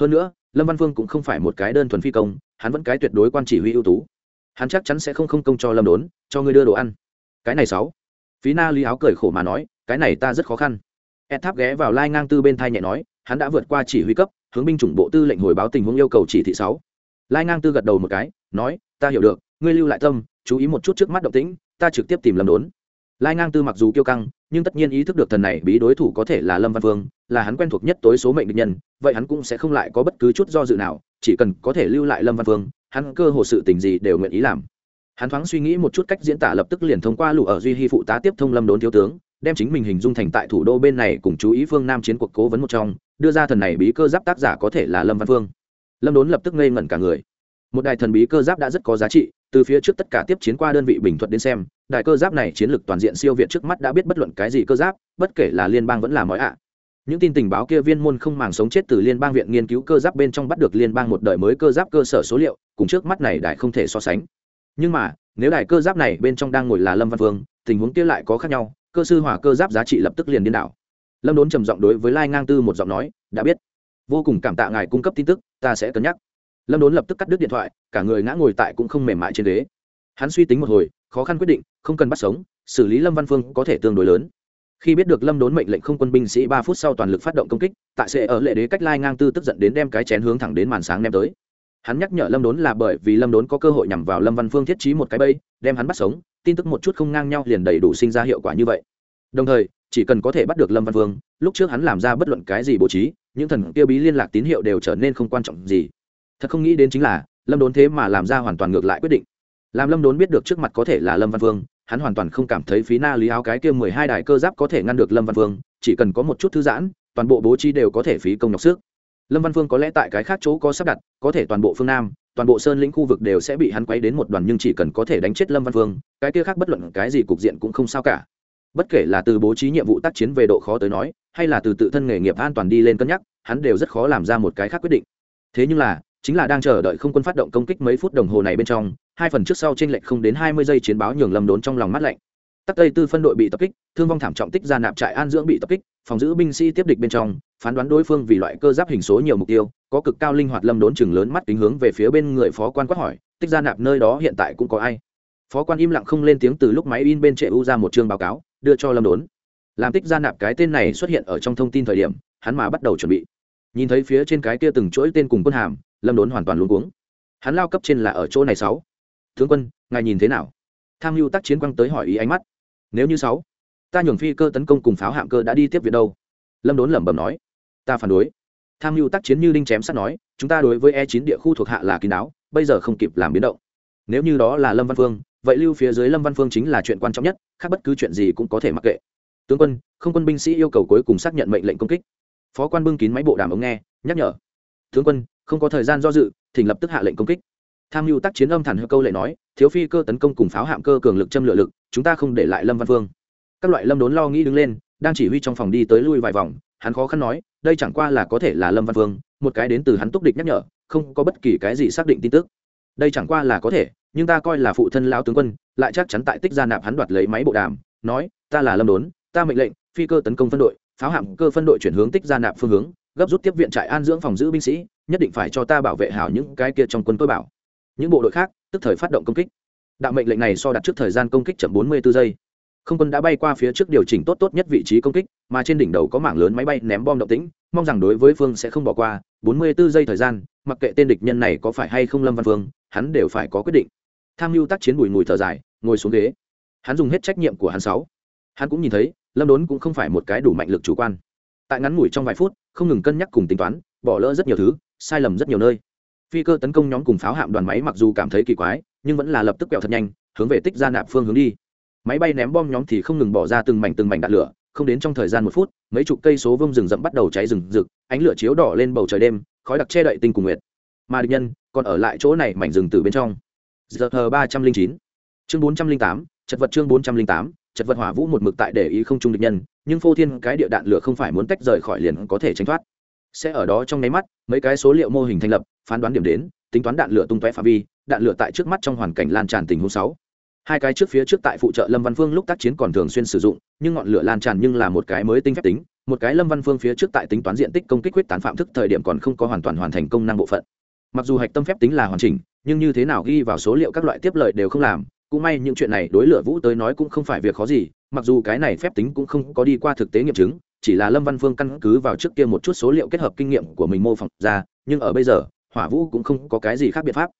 Hơn nữa, lâm văn phương cũng không phải một cái đơn thuần phi công, hắn vẫn cái tuyệt đối quan chỉ huy ưu tú. Hắn chắc chắn sẽ không không công cho lâm đốn, cho ngươi đưa đồ ăn. Cái này sáu. Phí na lý áo cười khổ mà nói, cái này ta rất khó khăn. Ed tháp ghé vào lai ngang tư bên thai nhẹ nói, hắn đã vượt qua chỉ huy cấp, hướng binh chủng bộ tư lệnh hồi báo tình huống yêu cầu chỉ thị sáu. Lai ngang tư gật đầu một cái, nói, ta hiểu được, ngươi lưu lại tâm, chú ý một chút trước mắt động tĩnh, ta trực tiếp tìm lâm đốn lai ngang tư mặc dù kiêu căng, nhưng tất nhiên ý thức được thần này bí đối thủ có thể là lâm văn vương, là hắn quen thuộc nhất tối số mệnh địch nhân, vậy hắn cũng sẽ không lại có bất cứ chút do dự nào, chỉ cần có thể lưu lại lâm văn vương, hắn cơ hồ sự tình gì đều nguyện ý làm. Hắn thoáng suy nghĩ một chút cách diễn tả lập tức liền thông qua lũ ở duy hy phụ tá tiếp thông lâm đốn thiếu tướng, đem chính mình hình dung thành tại thủ đô bên này cùng chú ý phương nam chiến cuộc cố vấn một trong, đưa ra thần này bí cơ giáp tác giả có thể là lâm văn phương lâm đốn lập tức ngây ngẩn cả người. Một đài thần bí cơ giáp đã rất có giá trị, từ phía trước tất cả tiếp chiến qua đơn vị bình thuận đến xem đại cơ giáp này chiến lược toàn diện siêu việt trước mắt đã biết bất luận cái gì cơ giáp, bất kể là liên bang vẫn là mọi ạ. Những tin tình báo kia viên môn không màng sống chết từ liên bang viện nghiên cứu cơ giáp bên trong bắt được liên bang một đời mới cơ giáp cơ sở số liệu, cùng trước mắt này đại không thể so sánh. Nhưng mà, nếu đài cơ giáp này bên trong đang ngồi là lâm văn vương, tình huống kia lại có khác nhau, cơ sư hỏa cơ giáp giá trị lập tức liền điên đảo. Lâm đốn trầm giọng đối với lai ngang tư một giọng nói, đã biết. Vô cùng cảm tạ ngài cung cấp tin tức, ta sẽ cân nhắc. Lâm đốn lập tức cắt đứt điện thoại, cả người ngã ngồi tại cũng không mềm mại trên ghế. Hắn suy tính một hồi khó khăn quyết định, không cần bắt sống, xử lý lâm văn phương có thể tương đối lớn. Khi biết được lâm đốn mệnh lệnh không quân binh sĩ ba phút sau toàn lực phát động công kích, tại sẽ ở lệ đế cách lai ngang tư tức giận đến đem cái chén hướng thẳng đến màn sáng đem tới. Hắn nhắc nhở lâm đốn là bởi vì lâm đốn có cơ hội nhằm vào lâm văn phương thiết trí một cái bây đem hắn bắt sống, tin tức một chút không ngang nhau liền đầy đủ sinh ra hiệu quả như vậy. Đồng thời, chỉ cần có thể bắt được lâm văn phương, lúc trước hắn làm ra bất luận cái gì bố trí, những thần kia bí liên lạc tín hiệu đều trở nên không quan trọng gì. Thật không nghĩ đến chính là, lâm đốn thế mà làm ra hoàn toàn ngược lại quyết định làm lâm đốn biết được trước mặt có thể là lâm văn Vương, hắn hoàn toàn không cảm thấy phí na lý áo cái kia mười hai đài cơ giáp có thể ngăn được lâm văn Vương, chỉ cần có một chút thư giãn toàn bộ bố trí đều có thể phí công nhọc sức. Lâm văn Vương có lẽ tại cái khác chỗ có sắp đặt có thể toàn bộ phương nam toàn bộ sơn lĩnh khu vực đều sẽ bị hắn quấy đến một đoàn nhưng chỉ cần có thể đánh chết lâm văn Vương, cái kia khác bất luận cái gì cục diện cũng không sao cả. Bất kể là từ bố trí nhiệm vụ tác chiến về độ khó tới nói hay là từ tự thân nghề nghiệp an toàn đi lên cân nhắc hắn đều rất khó làm ra một cái khác quyết định. Thế nhưng là chính là đang chờ đợi không quân phát động công kích mấy phút đồng hồ này bên trong hai phần trước sau trên lệnh không đến hai mươi giây chiến báo nhường lâm đốn trong lòng mắt lạnh. Tắc tây tư phân đội bị tập kích, thương vong thảm trọng tích ra nạp trại an dưỡng bị tập kích, phòng giữ binh sĩ tiếp địch bên trong, phán đoán đối phương vì loại cơ giáp hình số nhiều mục tiêu, có cực cao linh hoạt lâm đốn chừng lớn mắt kính hướng về phía bên người phó quan quát hỏi, tích ra nạp nơi đó hiện tại cũng có ai? Phó quan im lặng không lên tiếng từ lúc máy in bên trệ u ra một chương báo cáo, đưa cho lâm đốn. Làm tích ra nạp cái tên này xuất hiện ở trong thông tin thời điểm, hắn mà bắt đầu chuẩn bị. Nhìn thấy phía trên cái kia từng chuỗi tên cùng quân hàm, lâm đốn hoàn toàn luống cuống. Hắn lao cấp trên là ở chỗ này sáu tướng quân, ngài nhìn thế nào? Tham mưu tác chiến quăng tới hỏi ý ánh mắt. Nếu như sáu, ta nhường phi cơ tấn công cùng pháo hạm cơ đã đi tiếp viện đâu? Lâm đốn lẩm bẩm nói. Ta phản đối. Tham mưu tác chiến như đinh chém sắt nói, chúng ta đối với e chín địa khu thuộc hạ là kín đáo, bây giờ không kịp làm biến động. Nếu như đó là lâm văn phương, vậy lưu phía dưới lâm văn phương chính là chuyện quan trọng nhất, khác bất cứ chuyện gì cũng có thể mặc kệ. Tướng quân, không quân binh sĩ yêu cầu cuối cùng xác nhận mệnh lệnh công kích. Phó quan bưng kín máy bộ đàm ống nghe, nhắc nhở. Tướng quân, không có thời gian do dự, thỉnh lập tức hạ lệnh công kích tham mưu tác chiến âm thản câu lệ nói, thiếu phi cơ tấn công cùng pháo hạm cơ cường lực châm lựa lực, chúng ta không để lại lâm văn phương. Các loại lâm đốn lo nghĩ đứng lên, đang chỉ huy trong phòng đi tới lui vài vòng, hắn khó khăn nói, đây chẳng qua là có thể là lâm văn phương, một cái đến từ hắn túc địch nhắc nhở, không có bất kỳ cái gì xác định tin tức. Đây chẳng qua là có thể, nhưng ta coi là phụ thân lão tướng quân, lại chắc chắn tại tích gia nạp hắn đoạt lấy máy bộ đàm, nói, ta là lâm đốn, ta mệnh lệnh, phi cơ tấn công phân đội, pháo hạm cơ phân đội chuyển hướng tích gia nạp phương hướng, gấp rút tiếp viện trại an dưỡng phòng giữ binh sĩ, nhất định phải cho ta bảo vệ hảo những cái kia trong quân tôi bảo những bộ đội khác, tức thời phát động công kích. Đạo mệnh lệnh này so đặt trước thời gian công kích chậm 44 giây. Không quân đã bay qua phía trước điều chỉnh tốt tốt nhất vị trí công kích, mà trên đỉnh đầu có mảng lớn máy bay ném bom động tĩnh, mong rằng đối với phương sẽ không bỏ qua. 44 giây thời gian, mặc kệ tên địch nhân này có phải hay không lâm văn phương, hắn đều phải có quyết định. Tham mưu tác chiến bùi mùi thở dài, ngồi xuống ghế. Hắn dùng hết trách nhiệm của hắn sáu. Hắn cũng nhìn thấy, lâm đốn cũng không phải một cái đủ mạnh lực chủ quan. Tại ngắn ngủi trong vài phút, không ngừng cân nhắc cùng tính toán, bỏ lỡ rất nhiều thứ, sai lầm rất nhiều nơi phi cơ tấn công nhóm cùng pháo hạm đoàn máy mặc dù cảm thấy kỳ quái, nhưng vẫn là lập tức quẹo thật nhanh, hướng về tích ra nạp phương hướng đi. Máy bay ném bom nhóm thì không ngừng bỏ ra từng mảnh từng mảnh đạn lửa, không đến trong thời gian một phút, mấy chục cây số vông rừng rậm bắt đầu cháy rừng rực, ánh lửa chiếu đỏ lên bầu trời đêm, khói đặc che đậy tinh cùng nguyệt. Mà địch nhân còn ở lại chỗ này mảnh rừng từ bên trong. Giờ thờ ba trăm linh chín, chương bốn trăm linh tám, chật vật chương bốn trăm linh tám, chật vật hỏa vũ một mực tại để ý không trung địch nhân, nhưng phô thiên cái địa đạn lửa không phải muốn tách rời khỏi liền có thể tránh thoát. Sẽ ở đó trong nháy mắt, mấy cái số liệu mô hình thành lập phán đoán điểm đến, tính toán đạn lửa tung tóe phạm vi, đạn lửa tại trước mắt trong hoàn cảnh lan tràn tình huống sáu. Hai cái trước phía trước tại phụ trợ lâm văn phương lúc tác chiến còn thường xuyên sử dụng, nhưng ngọn lửa lan tràn nhưng là một cái mới tinh phép tính, một cái lâm văn phương phía trước tại tính toán diện tích công kích quyết tán phạm thức thời điểm còn không có hoàn toàn hoàn thành công năng bộ phận. Mặc dù hạch tâm phép tính là hoàn chỉnh, nhưng như thế nào ghi vào số liệu các loại tiếp lợi đều không làm, cũng may những chuyện này đối lửa vũ tới nói cũng không phải việc khó gì, mặc dù cái này phép tính cũng không có đi qua thực tế nghiệm chứng, chỉ là lâm văn phương căn cứ vào trước kia một chút số liệu kết hợp kinh nghiệm của mình mô phỏng ra, nhưng ở bây giờ hỏa vũ cũng không có cái gì khác biệt pháp.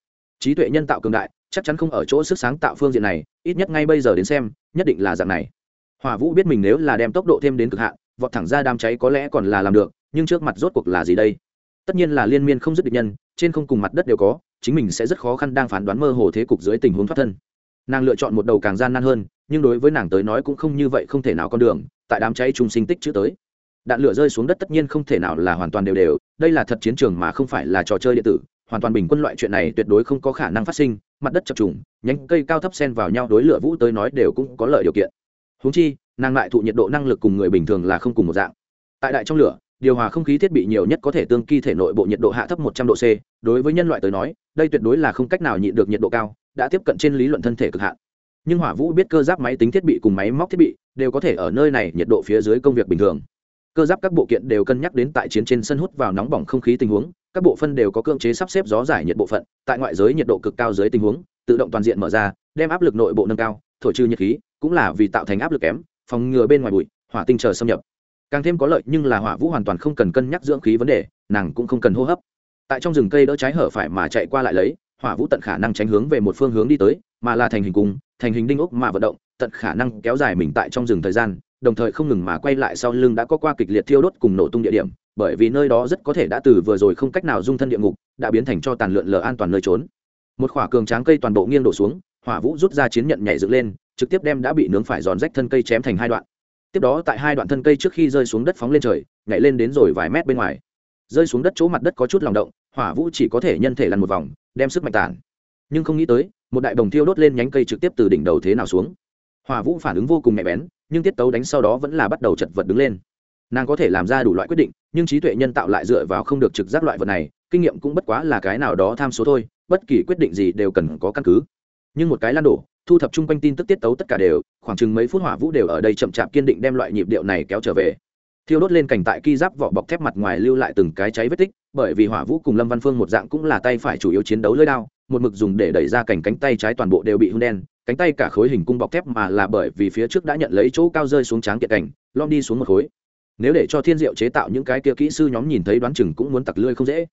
Trí tuệ nhân tạo cường đại, chắc chắn không ở chỗ sức sáng tạo phương diện này, ít nhất ngay bây giờ đến xem, nhất định là dạng này. Hỏa vũ biết mình nếu là đem tốc độ thêm đến cực hạn, vọt thẳng ra đám cháy có lẽ còn là làm được, nhưng trước mặt rốt cuộc là gì đây? Tất nhiên là liên miên không dứt địch nhân, trên không cùng mặt đất đều có, chính mình sẽ rất khó khăn đang phán đoán mơ hồ thế cục dưới tình huống thoát thân. Nàng lựa chọn một đầu càng gian nan hơn, nhưng đối với nàng tới nói cũng không như vậy không thể nào con đường, tại đám cháy trung sinh tích chữ tới đạn lửa rơi xuống đất tất nhiên không thể nào là hoàn toàn đều đều, đây là thật chiến trường mà không phải là trò chơi điện tử, hoàn toàn bình quân loại chuyện này tuyệt đối không có khả năng phát sinh, mặt đất chập trùng, nhánh cây cao thấp xen vào nhau đối lửa vũ tới nói đều cũng có lợi điều kiện. Húng chi, nàng lại thụ nhiệt độ năng lực cùng người bình thường là không cùng một dạng. Tại đại trong lửa, điều hòa không khí thiết bị nhiều nhất có thể tương kỳ thể nội bộ nhiệt độ hạ thấp một trăm độ c, đối với nhân loại tới nói, đây tuyệt đối là không cách nào nhịn được nhiệt độ cao, đã tiếp cận trên lý luận thân thể cực hạn. Nhưng hỏa vũ biết cơ giáp máy tính thiết bị cùng máy móc thiết bị đều có thể ở nơi này nhiệt độ phía dưới công việc bình thường cơ giáp các bộ kiện đều cân nhắc đến tại chiến trên sân hút vào nóng bỏng không khí tình huống, các bộ phân đều có cưỡng chế sắp xếp gió giải nhiệt bộ phận, tại ngoại giới nhiệt độ cực cao dưới tình huống, tự động toàn diện mở ra, đem áp lực nội bộ nâng cao, thổi trừ nhiệt khí, cũng là vì tạo thành áp lực kém, phòng ngừa bên ngoài bụi, hỏa tinh chờ xâm nhập. Càng thêm có lợi nhưng là hỏa vũ hoàn toàn không cần cân nhắc dưỡng khí vấn đề, nàng cũng không cần hô hấp. Tại trong rừng cây đỡ trái hở phải mà chạy qua lại lấy, hỏa vũ tận khả năng tránh hướng về một phương hướng đi tới, mà là thành hình cung, thành hình đinh ốc mà vận động, tận khả năng kéo dài mình tại trong rừng thời gian đồng thời không ngừng mà quay lại sau lưng đã có qua kịch liệt thiêu đốt cùng nổ tung địa điểm, bởi vì nơi đó rất có thể đã từ vừa rồi không cách nào dung thân địa ngục, đã biến thành cho tàn lượn lờ an toàn nơi trốn. Một khỏa cường tráng cây toàn bộ nghiêng đổ xuống, hỏa vũ rút ra chiến nhận nhảy dựng lên, trực tiếp đem đã bị nướng phải giòn rách thân cây chém thành hai đoạn. Tiếp đó tại hai đoạn thân cây trước khi rơi xuống đất phóng lên trời, nhảy lên đến rồi vài mét bên ngoài. Rơi xuống đất chỗ mặt đất có chút lòng động, hỏa vũ chỉ có thể nhân thể lăn một vòng, đem sức mạnh tản. Nhưng không nghĩ tới, một đại đồng thiêu đốt lên nhánh cây trực tiếp từ đỉnh đầu thế nào xuống. Hỏa vũ phản ứng vô cùng nhẹ bén nhưng tiết tấu đánh sau đó vẫn là bắt đầu chật vật đứng lên. Nàng có thể làm ra đủ loại quyết định, nhưng trí tuệ nhân tạo lại dựa vào không được trực giác loại vật này, kinh nghiệm cũng bất quá là cái nào đó tham số thôi, bất kỳ quyết định gì đều cần có căn cứ. Nhưng một cái lan đổ, thu thập chung quanh tin tức tiết tấu tất cả đều, khoảng chừng mấy phút hỏa vũ đều ở đây chậm chạp kiên định đem loại nhịp điệu này kéo trở về. Thiêu đốt lên cảnh tại ki giáp vỏ bọc thép mặt ngoài lưu lại từng cái cháy vết tích, bởi vì hỏa vũ cùng lâm văn phương một dạng cũng là tay phải chủ yếu chiến đấu lưỡi đao, một mực dùng để đẩy ra cảnh cánh tay trái toàn bộ đều bị hung đen cánh tay cả khối hình cung bọc thép mà là bởi vì phía trước đã nhận lấy chỗ cao rơi xuống tráng kiện cảnh lom đi xuống một khối. Nếu để cho thiên diệu chế tạo những cái kia kỹ sư nhóm nhìn thấy đoán chừng cũng muốn tặc lưỡi không dễ.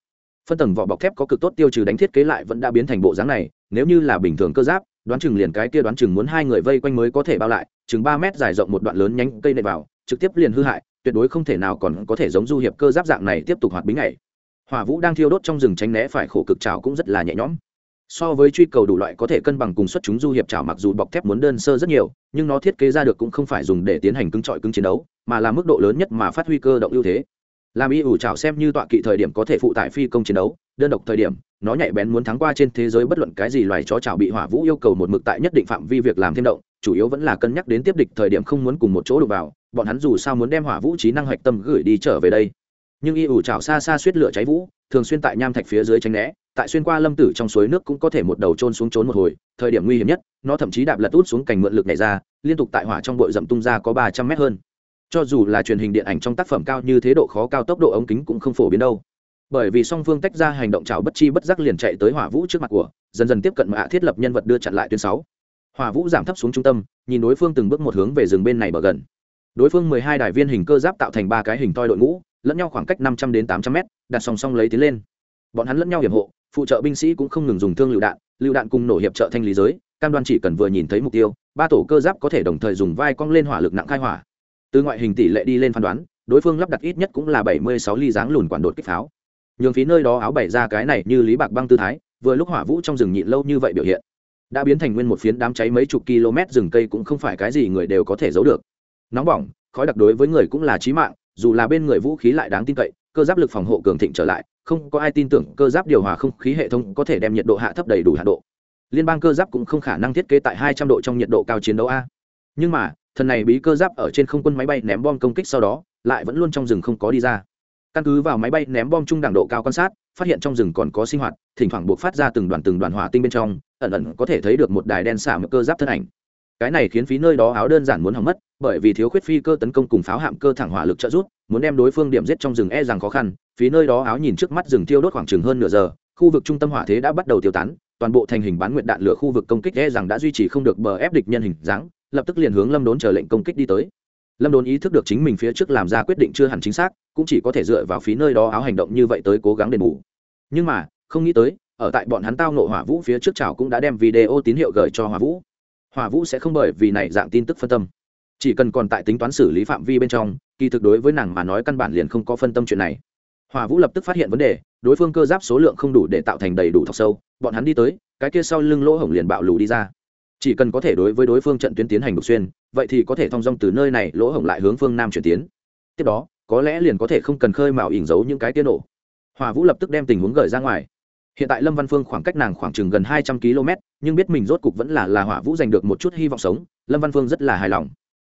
Phân tầng vỏ bọc thép có cực tốt tiêu trừ đánh thiết kế lại vẫn đã biến thành bộ dáng này, nếu như là bình thường cơ giáp, đoán chừng liền cái kia đoán chừng muốn hai người vây quanh mới có thể bao lại, chừng ba mét dài rộng một đoạn lớn nhánh cây nệ vào, trực tiếp liền hư hại, tuyệt đối không thể nào còn có thể giống du hiệp cơ giáp dạng này tiếp tục hoạt bính này hỏa vũ đang thiêu đốt trong rừng tránh né phải khổ cực trào cũng rất là nhẹ nhõm so với truy cầu đủ loại có thể cân bằng cùng xuất chúng du hiệp trào mặc dù bọc thép muốn đơn sơ rất nhiều, nhưng nó thiết kế ra được cũng không phải dùng để tiến hành cứng trọi cứng chiến đấu, mà là mức độ lớn nhất mà phát huy cơ động ưu thế. Làm y ủ trào xem như tọa kỵ thời điểm có thể phụ tải phi công chiến đấu, đơn độc thời điểm, nó nhạy bén muốn thắng qua trên thế giới bất luận cái gì loài chó trào bị hỏa vũ yêu cầu một mực tại nhất định phạm vi việc làm thêm động, chủ yếu vẫn là cân nhắc đến tiếp địch thời điểm không muốn cùng một chỗ đụng vào, bọn hắn dù sao muốn đem hỏa vũ trí năng hạch tâm gửi đi trở về đây. Nhưng y ủ trào xa xa suýt lửa cháy vũ, thường xuyên tại nham thạch phía dưới tránh né tại xuyên qua lâm tử trong suối nước cũng có thể một đầu trôn xuống trốn một hồi, thời điểm nguy hiểm nhất, nó thậm chí đạp lật út xuống cành mượn lực này ra, liên tục tại hỏa trong bội rậm tung ra có ba trăm mét hơn. Cho dù là truyền hình điện ảnh trong tác phẩm cao như thế độ khó cao tốc độ ống kính cũng không phổ biến đâu. Bởi vì song phương tách ra hành động chảo bất chi bất giác liền chạy tới hỏa vũ trước mặt của, dần dần tiếp cận mà thiết lập nhân vật đưa chặn lại tuyến sáu. Hỏa vũ giảm thấp xuống trung tâm, nhìn đối phương từng bước một hướng về rừng bên này bờ gần. Đối phương mười hai đài viên hình cơ giáp tạo thành ba cái hình toi đội ngũ, lẫn nhau khoảng cách năm trăm đến tám trăm mét, đặt song song lấy tiến lên bọn hắn lẫn nhau hiểm hộ, phụ trợ binh sĩ cũng không ngừng dùng thương lựu đạn lựu đạn cùng nổ hiệp trợ thanh lý giới, cam đoan chỉ cần vừa nhìn thấy mục tiêu, ba tổ cơ giáp có thể đồng thời dùng vai cong lên hỏa lực nặng khai hỏa. Từ ngoại hình tỷ lệ đi lên phán đoán, đối phương lắp đặt ít nhất cũng là bảy mươi sáu ly dáng lùn quản đột kích pháo. Nhường phí nơi đó áo bày ra cái này như lý bạc băng tư thái, vừa lúc hỏa vũ trong rừng nhịn lâu như vậy biểu hiện, đã biến thành nguyên một phiến đám cháy mấy chục km rừng cây cũng không phải cái gì người đều có thể giấu được. Nóng bỏng, khói đặc đối với người cũng là chí mạng, dù là bên người vũ khí lại đáng tin cậy, cơ giáp lực phòng hộ cường thịnh trở lại không có ai tin tưởng cơ giáp điều hòa không khí hệ thống có thể đem nhiệt độ hạ thấp đầy đủ hạ độ. Liên bang cơ giáp cũng không khả năng thiết kế tại hai trăm độ trong nhiệt độ cao chiến đấu a. Nhưng mà, thần này bí cơ giáp ở trên không quân máy bay ném bom công kích sau đó, lại vẫn luôn trong rừng không có đi ra. Căn cứ vào máy bay ném bom trung đẳng độ cao quan sát, phát hiện trong rừng còn có sinh hoạt, thỉnh thoảng buộc phát ra từng đoàn từng đoàn hỏa tinh bên trong, ẩn ẩn có thể thấy được một đài đen xả một cơ giáp thân ảnh cái này khiến phí nơi đó áo đơn giản muốn hỏng mất, bởi vì thiếu khuyết phi cơ tấn công cùng pháo hạm cơ thẳng hỏa lực trợ giúp, muốn đem đối phương điểm giết trong rừng e rằng khó khăn, phí nơi đó áo nhìn trước mắt rừng tiêu đốt khoảng chừng hơn nửa giờ, khu vực trung tâm hỏa thế đã bắt đầu tiêu tán, toàn bộ thành hình bán nguyện đạn lửa khu vực công kích e rằng đã duy trì không được bờ ép địch nhân hình dáng, lập tức liền hướng lâm đốn chờ lệnh công kích đi tới. Lâm đốn ý thức được chính mình phía trước làm ra quyết định chưa hẳn chính xác, cũng chỉ có thể dựa vào phí nơi đó áo hành động như vậy tới cố gắng đền bù. Nhưng mà, không nghĩ tới, ở tại bọn hắn tao nộ hỏa vũ phía trước chảo cũng đã đem video tín hiệu gửi cho hỏa vũ hỏa vũ sẽ không bởi vì này dạng tin tức phân tâm. Chỉ cần còn tại tính toán xử lý phạm vi bên trong, kỳ thực đối với nàng mà nói căn bản liền không có phân tâm chuyện này. Hòa vũ lập tức phát hiện vấn đề, đối phương cơ giáp số lượng không đủ để tạo thành đầy đủ thọc sâu, bọn hắn đi tới, cái kia sau lưng lỗ hổng liền bạo lù đi ra. Chỉ cần có thể đối với đối phương trận tuyến tiến hành đục xuyên, vậy thì có thể thong dong từ nơi này lỗ hổng lại hướng phương nam chuyển tiến. Tiếp đó, có lẽ liền có thể không cần khơi mào ỉn giấu những cái tiên nổ. Hòa vũ lập tức đem tình huống gửi ra ngoài hiện tại lâm văn phương khoảng cách nàng khoảng chừng gần hai trăm km, nhưng biết mình rốt cục vẫn là là hỏa vũ giành được một chút hy vọng sống, lâm văn phương rất là hài lòng.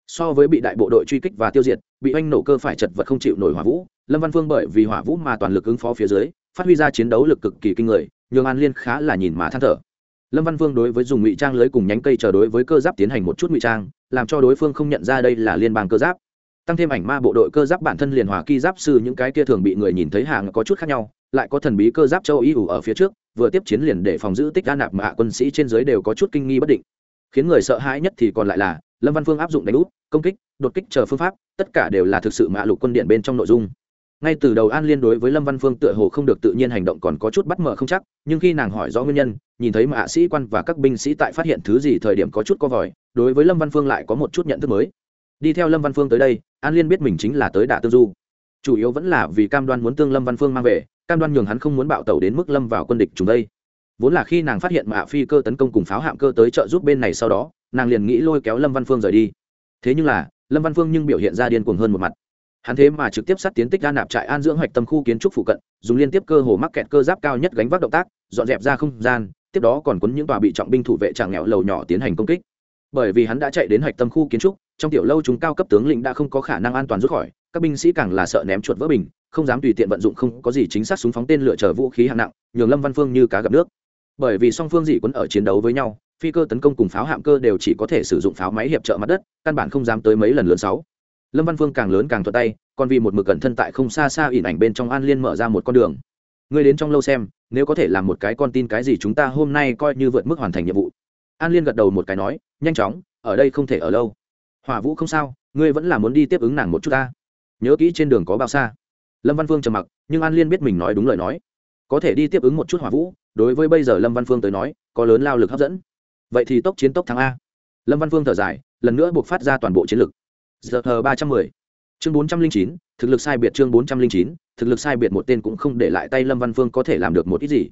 So với bị đại bộ đội truy kích và tiêu diệt, bị oanh nổ cơ phải chật vật không chịu nổi hỏa vũ, lâm văn phương bởi vì hỏa vũ mà toàn lực ứng phó phía dưới, phát huy ra chiến đấu lực cực kỳ kinh người, nhường an liên khá là nhìn mà than thở. Lâm văn Phương đối với dùng ngụy trang lưới cùng nhánh cây chờ đối với cơ giáp tiến hành một chút ngụy trang, làm cho đối phương không nhận ra đây là liên bang cơ giáp. Tăng thêm ảnh ma bộ đội cơ giáp bản thân liền hòa kỳ giáp sư những cái kia thường bị người nhìn thấy hàng có chút khác nhau lại có thần bí cơ giáp châu y ủ ở phía trước, vừa tiếp chiến liền để phòng giữ tích đa nạp mạ quân sĩ trên dưới đều có chút kinh nghi bất định. Khiến người sợ hãi nhất thì còn lại là, lâm văn phương áp dụng đánh úp công kích, đột kích chờ phương pháp, tất cả đều là thực sự mạ lục quân điện bên trong nội dung. Ngay từ đầu an liên đối với lâm văn phương tựa hồ không được tự nhiên hành động còn có chút bắt mở không chắc, nhưng khi nàng hỏi rõ nguyên nhân, nhìn thấy mạ sĩ quan và các binh sĩ tại phát hiện thứ gì thời điểm có chút co vòi, đối với lâm văn phương lại có một chút nhận thức mới. Đi theo lâm văn phương tới đây, an liên biết mình chính là tới đả tương du. Chủ yếu vẫn là vì cam đoan muốn tương lâm văn phương mang về cam đoan nhường hắn không muốn bạo tẩu đến mức lâm vào quân địch chúng đây. Vốn là khi nàng phát hiện mạ phi cơ tấn công cùng pháo hạm cơ tới trợ giúp bên này sau đó, nàng liền nghĩ lôi kéo lâm văn phương rời đi. Thế nhưng là, lâm văn phương nhưng biểu hiện ra điên cuồng hơn một mặt. Hắn thế mà trực tiếp sát tiến tích ra nạp trại an dưỡng hoạch tâm khu kiến trúc phụ cận, dùng liên tiếp cơ hồ mắc kẹt cơ giáp cao nhất gánh vác động tác, dọn dẹp ra không gian, tiếp đó còn quấn những tòa bị trọng binh thủ vệ chẳng nghèo lầu nhỏ tiến hành công kích. Bởi vì hắn đã chạy đến hoạch tâm khu kiến trúc trong tiểu lâu chúng cao cấp tướng lĩnh đã không có khả năng an toàn rút khỏi, các binh sĩ càng là sợ ném chuột vỡ bình, không dám tùy tiện vận dụng không có gì chính xác súng phóng tên lựa chở vũ khí hạng nặng, nhường lâm văn phương như cá gặp nước. Bởi vì song phương dị quấn ở chiến đấu với nhau, phi cơ tấn công cùng pháo hạm cơ đều chỉ có thể sử dụng pháo máy hiệp trợ mặt đất, căn bản không dám tới mấy lần lớn sáu. Lâm văn phương càng lớn càng thuận tay, còn vì một mực cẩn thân tại không xa xa ỉn ảnh bên trong an liên mở ra một con đường. Ngươi đến trong lâu xem, nếu có thể làm một cái con tin cái gì chúng ta hôm nay coi như vượt mức hoàn thành nhiệm vụ. An liên gật đầu một cái nói, nhanh chóng, ở đây không thể ở lâu hỏa vũ không sao, ngươi vẫn là muốn đi tiếp ứng nàng một chút ta. Nhớ kỹ trên đường có bao xa. Lâm văn phương trầm mặc, nhưng an liên biết mình nói đúng lời nói. Có thể đi tiếp ứng một chút hỏa vũ, đối với bây giờ lâm văn phương tới nói, có lớn lao lực hấp dẫn. Vậy thì tốc chiến tốc thắng a. Lâm văn phương thở dài, lần nữa buộc phát ra toàn bộ chiến lực. Giờ thờ ba trăm mười. Chương bốn trăm linh chín, thực lực sai biệt chương bốn trăm linh chín, thực lực sai biệt một tên cũng không để lại tay lâm văn phương có thể làm được một ít gì.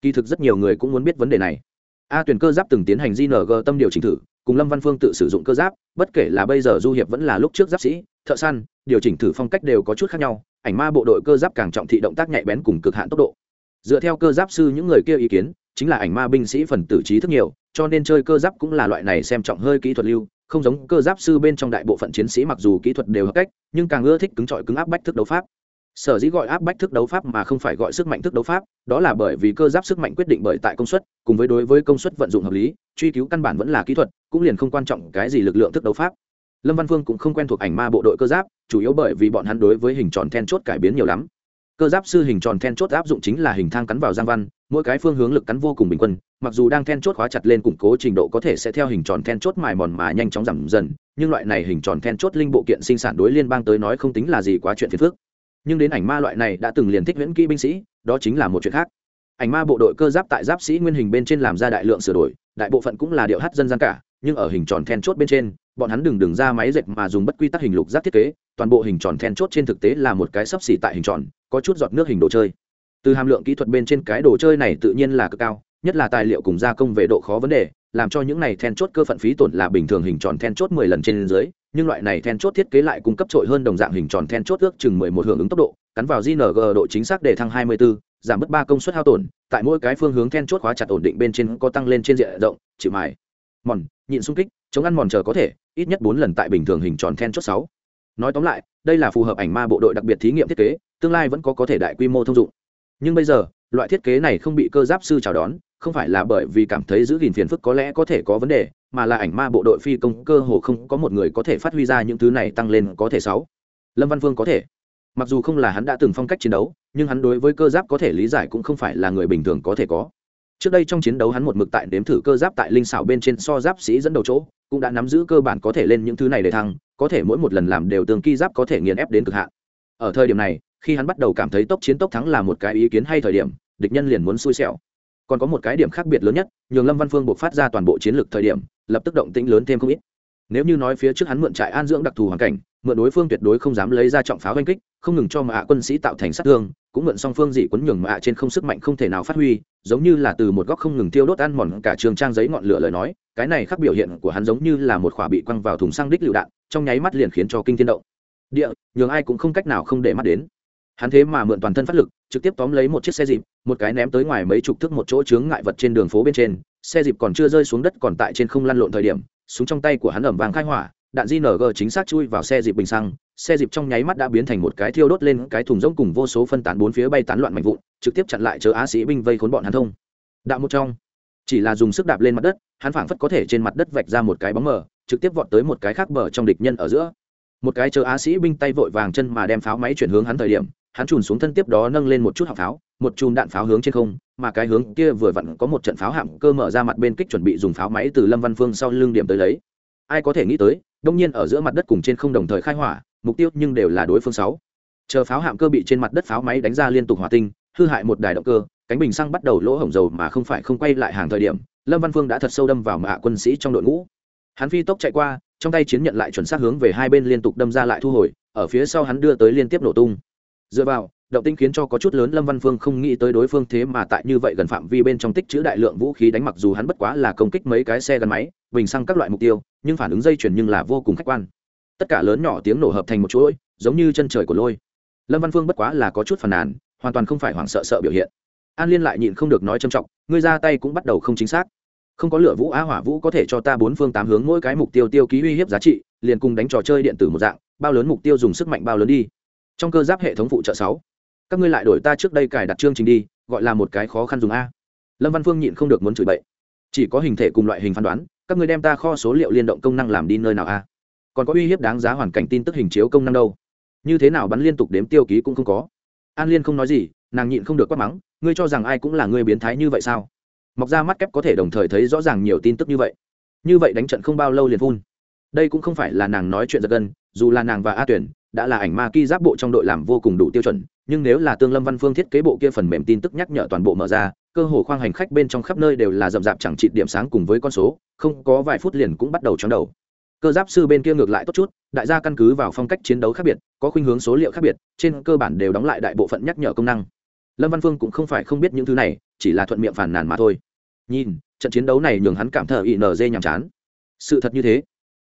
Kỳ thực rất nhiều người cũng muốn biết vấn đề này. A tuyển cơ giáp từng tiến hành gng tâm điều chỉnh thử cùng lâm văn phương tự sử dụng cơ giáp, bất kể là bây giờ du hiệp vẫn là lúc trước giáp sĩ, thợ săn, điều chỉnh thử phong cách đều có chút khác nhau, ảnh ma bộ đội cơ giáp càng trọng thị động tác nhạy bén cùng cực hạn tốc độ. Dựa theo cơ giáp sư những người kia ý kiến, chính là ảnh ma binh sĩ phần tử trí thức nhiều, cho nên chơi cơ giáp cũng là loại này xem trọng hơi kỹ thuật lưu, không giống cơ giáp sư bên trong đại bộ phận chiến sĩ mặc dù kỹ thuật đều hợp cách, nhưng càng ưa thích cứng trọi cứng áp bách thức đấu pháp sở dĩ gọi áp bách thức đấu pháp mà không phải gọi sức mạnh thức đấu pháp, đó là bởi vì cơ giáp sức mạnh quyết định bởi tại công suất, cùng với đối với công suất vận dụng hợp lý, truy cứu căn bản vẫn là kỹ thuật, cũng liền không quan trọng cái gì lực lượng thức đấu pháp. Lâm văn phương cũng không quen thuộc ảnh ma bộ đội cơ giáp, chủ yếu bởi vì bọn hắn đối với hình tròn then chốt cải biến nhiều lắm. Cơ giáp sư hình tròn then chốt áp dụng chính là hình thang cắn vào giang văn, mỗi cái phương hướng lực cắn vô cùng bình quân, mặc dù đang then chốt khóa chặt lên củng cố trình độ có thể sẽ theo hình tròn then chốt mài mòn mà nhanh chóng giảm dần, nhưng loại này hình tròn then chốt linh bộ kiện sinh sản đối liên bang tới nói không tính là gì quá chuyện phiền phức nhưng đến ảnh ma loại này đã từng liền thích viễn kỹ binh sĩ, đó chính là một chuyện khác. Ảnh ma bộ đội cơ giáp tại giáp sĩ nguyên hình bên trên làm ra đại lượng sửa đổi, đại bộ phận cũng là điệu hát dân gian cả, nhưng ở hình tròn then chốt bên trên, bọn hắn đừng đừng ra máy dệt mà dùng bất quy tắc hình lục giáp thiết kế, toàn bộ hình tròn then chốt trên thực tế là một cái sấp xỉ tại hình tròn, có chút giọt nước hình đồ chơi. Từ hàm lượng kỹ thuật bên trên cái đồ chơi này tự nhiên là cực cao, nhất là tài liệu cùng gia công về độ khó vấn đề làm cho những này then chốt cơ phận phí tổn là bình thường hình tròn then chốt mười lần trên dưới nhưng loại này then chốt thiết kế lại cung cấp trội hơn đồng dạng hình tròn then chốt ước chừng mười một hưởng ứng tốc độ cắn vào JNG độ chính xác để thăng hai mươi 24, giảm mất ba công suất hao tổn tại mỗi cái phương hướng then chốt khóa chặt ổn định bên trên có tăng lên trên diện rộng chịu mài. Mòn nhịn xung kích chống ăn mòn chờ có thể ít nhất bốn lần tại bình thường hình tròn then chốt sáu. Nói tóm lại đây là phù hợp ảnh ma bộ đội đặc biệt thí nghiệm thiết kế tương lai vẫn có có thể đại quy mô thông dụng. Nhưng bây giờ loại thiết kế này không bị cơ giáp sư chào đón không phải là bởi vì cảm thấy giữ gìn phiền phức có lẽ có thể có vấn đề, mà là ảnh ma bộ đội phi công cơ hồ không có một người có thể phát huy ra những thứ này tăng lên có thể sáu. Lâm văn Vương có thể. Mặc dù không là hắn đã từng phong cách chiến đấu, nhưng hắn đối với cơ giáp có thể lý giải cũng không phải là người bình thường có thể có. Trước đây trong chiến đấu hắn một mực tại đếm thử cơ giáp tại linh xảo bên trên so giáp sĩ dẫn đầu chỗ, cũng đã nắm giữ cơ bản có thể lên những thứ này để thăng, có thể mỗi một lần làm đều tường ki giáp có thể nghiền ép đến cực hạn. Ở thời điểm này, khi hắn bắt đầu cảm thấy tốc chiến tốc thắng là một cái ý kiến hay thời điểm, địch nhân liền muốn xui xẻo còn có một cái điểm khác biệt lớn nhất, nhường lâm văn phương buộc phát ra toàn bộ chiến lược thời điểm, lập tức động tĩnh lớn thêm không ít. Nếu như nói phía trước hắn mượn trại an dưỡng đặc thù hoàn cảnh, mượn đối phương tuyệt đối không dám lấy ra trọng pháo oanh kích, không ngừng cho mạ quân sĩ tạo thành sát thương, cũng mượn song phương dị quấn nhường mạ trên không sức mạnh không thể nào phát huy, giống như là từ một góc không ngừng tiêu đốt ăn mòn cả trường trang giấy ngọn lửa lời nói, cái này khác biểu hiện của hắn giống như là một khỏa bị quăng vào thùng xăng đích lựu đạn, trong nháy mắt liền khiến cho kinh thiên động. Địa, nhường ai cũng không cách nào không để mắt đến hắn thế mà mượn toàn thân phát lực, trực tiếp tóm lấy một chiếc xe dịp, một cái ném tới ngoài mấy chục thước một chỗ chướng ngại vật trên đường phố bên trên. Xe dịp còn chưa rơi xuống đất còn tại trên không lăn lộn thời điểm, súng trong tay của hắn ẩm vàng khai hỏa, đạn jng chính xác chui vào xe dịp bình xăng. Xe dịp trong nháy mắt đã biến thành một cái thiêu đốt lên cái thùng rỗng cùng vô số phân tán bốn phía bay tán loạn mạnh vụn, trực tiếp chặn lại chớ á sĩ binh vây khốn bọn hắn thông. Đạo một trong. Chỉ là dùng sức đạp lên mặt đất, hắn phảng phất có thể trên mặt đất vạch ra một cái bóng mờ, trực tiếp vọt tới một cái khác bờ trong địch nhân ở giữa. Một cái chờ á sĩ binh tay vội vàng chân mà đem pháo máy chuyển hướng hắn thời điểm hắn chùn xuống thân tiếp đó nâng lên một chút hạng pháo, một chùm đạn pháo hướng trên không, mà cái hướng kia vừa vặn có một trận pháo hạng cơ mở ra mặt bên kích chuẩn bị dùng pháo máy từ lâm văn phương sau lưng điểm tới lấy. Ai có thể nghĩ tới, đông nhiên ở giữa mặt đất cùng trên không đồng thời khai hỏa, mục tiêu nhưng đều là đối phương sáu. Chờ pháo hạm cơ bị trên mặt đất pháo máy đánh ra liên tục hỏa tinh, hư hại một đài động cơ, cánh bình xăng bắt đầu lỗ hổng dầu mà không phải không quay lại hàng thời điểm, lâm văn phương đã thật sâu đâm vào mạ quân sĩ trong đội ngũ. Hắn phi tốc chạy qua, trong tay chiến nhận lại chuẩn xác hướng về hai bên liên tục đâm ra lại thu hồi, ở phía sau hắn đưa tới liên tiếp nổ tung dựa vào, động tinh khiến cho có chút lớn lâm văn phương không nghĩ tới đối phương thế mà tại như vậy gần phạm vi bên trong tích chữ đại lượng vũ khí đánh mặc dù hắn bất quá là công kích mấy cái xe gắn máy, bình xăng các loại mục tiêu, nhưng phản ứng dây chuyển nhưng là vô cùng khách quan. Tất cả lớn nhỏ tiếng nổ hợp thành một chuỗi, giống như chân trời của lôi. Lâm văn phương bất quá là có chút phản nàn, hoàn toàn không phải hoảng sợ sợ biểu hiện. An liên lại nhịn không được nói trầm trọng, ngươi ra tay cũng bắt đầu không chính xác. Không có lửa vũ á hỏa vũ có thể cho ta bốn phương tám hướng mỗi cái mục tiêu tiêu ký uy hiếp giá trị, liền cùng đánh trò chơi điện tử một dạng, bao lớn mục tiêu dùng sức mạnh bao lớn đi trong cơ giáp hệ thống phụ trợ sáu. Các ngươi lại đổi ta trước đây cài đặt chương trình đi, gọi là một cái khó khăn dùng a. Lâm văn phương nhịn không được muốn chửi bậy. Chỉ có hình thể cùng loại hình phán đoán, các ngươi đem ta kho số liệu liên động công năng làm đi nơi nào a? Còn có uy hiếp đáng giá hoàn cảnh tin tức hình chiếu công năng đâu? Như thế nào bắn liên tục đếm tiêu ký cũng không có. An liên không nói gì, nàng nhịn không được quát mắng, ngươi cho rằng ai cũng là người biến thái như vậy sao? Mọc ra mắt kép có thể đồng thời thấy rõ ràng nhiều tin tức như vậy. Như vậy đánh trận không bao lâu liền phun. Đây cũng không phải là nàng nói chuyện giật gân, dù là nàng và a tuyển đã là ảnh ma ki giáp bộ trong đội làm vô cùng đủ tiêu chuẩn, nhưng nếu là tương lâm văn phương thiết kế bộ kia phần mềm tin tức nhắc nhở toàn bộ mở ra, cơ hồ khoang hành khách bên trong khắp nơi đều là rậm rạp chẳng trị điểm sáng cùng với con số, không có vài phút liền cũng bắt đầu chóng đầu. Cơ giáp sư bên kia ngược lại tốt chút, đại gia căn cứ vào phong cách chiến đấu khác biệt, có khuynh hướng số liệu khác biệt, trên cơ bản đều đóng lại đại bộ phận nhắc nhở công năng. Lâm văn phương cũng không phải không biết những thứ này, chỉ là thuận miệng phản nàn mà thôi. Nhìn, trận chiến đấu này nhường hắn cảm thở ị nz nhàm chán. Sự thật như thế,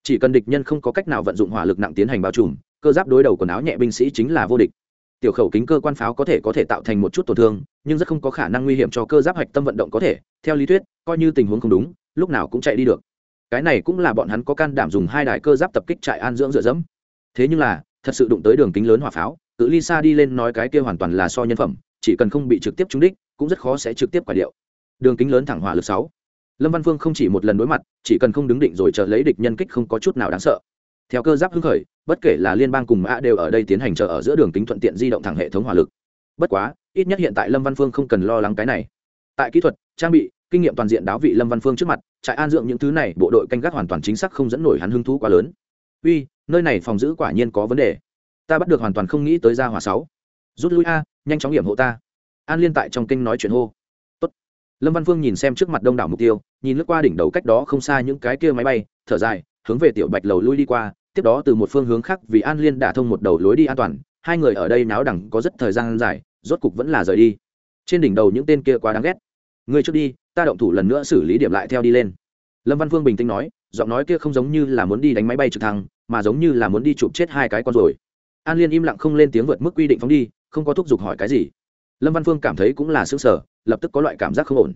chỉ cần địch nhân không có cách nào vận dụng hỏa lực nặng tiến hành bao trùm cơ giáp đối đầu quần áo nhẹ binh sĩ chính là vô địch. Tiểu khẩu kính cơ quan pháo có thể có thể tạo thành một chút tổn thương, nhưng rất không có khả năng nguy hiểm cho cơ giáp hạch tâm vận động có thể. Theo lý thuyết, coi như tình huống không đúng, lúc nào cũng chạy đi được. Cái này cũng là bọn hắn có can đảm dùng hai đài cơ giáp tập kích trại an dưỡng dựa dẫm. Thế nhưng là, thật sự đụng tới đường kính lớn hỏa pháo cự ly xa đi lên nói cái kia hoàn toàn là so nhân phẩm, chỉ cần không bị trực tiếp trúng đích, cũng rất khó sẽ trực tiếp quả điệu. Đường kính lớn thẳng hỏa lực sáu. Lâm văn phương không chỉ một lần đối mặt, chỉ cần không đứng định rồi chờ lấy địch nhân kích không có chút nào đáng sợ theo cơ giáp hưng khởi, bất kể là liên bang cùng mã đều ở đây tiến hành chờ ở giữa đường kính thuận tiện di động thẳng hệ thống hỏa lực. Bất quá, ít nhất hiện tại lâm văn phương không cần lo lắng cái này. Tại kỹ thuật, trang bị, kinh nghiệm toàn diện đáo vị lâm văn phương trước mặt, trại an dưỡng những thứ này, bộ đội canh gác hoàn toàn chính xác không dẫn nổi hắn hứng thú quá lớn. Uy, nơi này phòng giữ quả nhiên có vấn đề. Ta bắt được hoàn toàn không nghĩ tới ra hỏa sáu. Rút lui a, nhanh chóng điểm hộ ta. An liên tại trong kinh nói chuyện hô. Tốt. lâm văn phương nhìn xem trước mặt đông đảo mục tiêu, nhìn lướt qua đỉnh đầu cách đó không xa những cái kia máy bay, thở dài hướng về tiểu bạch lầu lui đi qua, tiếp đó từ một phương hướng khác vì an liên đả thông một đầu lối đi an toàn, hai người ở đây náo đẳng có rất thời gian dài, rốt cục vẫn là rời đi. Trên đỉnh đầu những tên kia quá đáng ghét. Người trước đi, ta động thủ lần nữa xử lý điểm lại theo đi lên. Lâm văn phương bình tĩnh nói, giọng nói kia không giống như là muốn đi đánh máy bay trực thăng, mà giống như là muốn đi chụp chết hai cái con rồi. An liên im lặng không lên tiếng vượt mức quy định phóng đi, không có thúc giục hỏi cái gì. Lâm văn phương cảm thấy cũng là xứng sở, lập tức có loại cảm giác không ổn.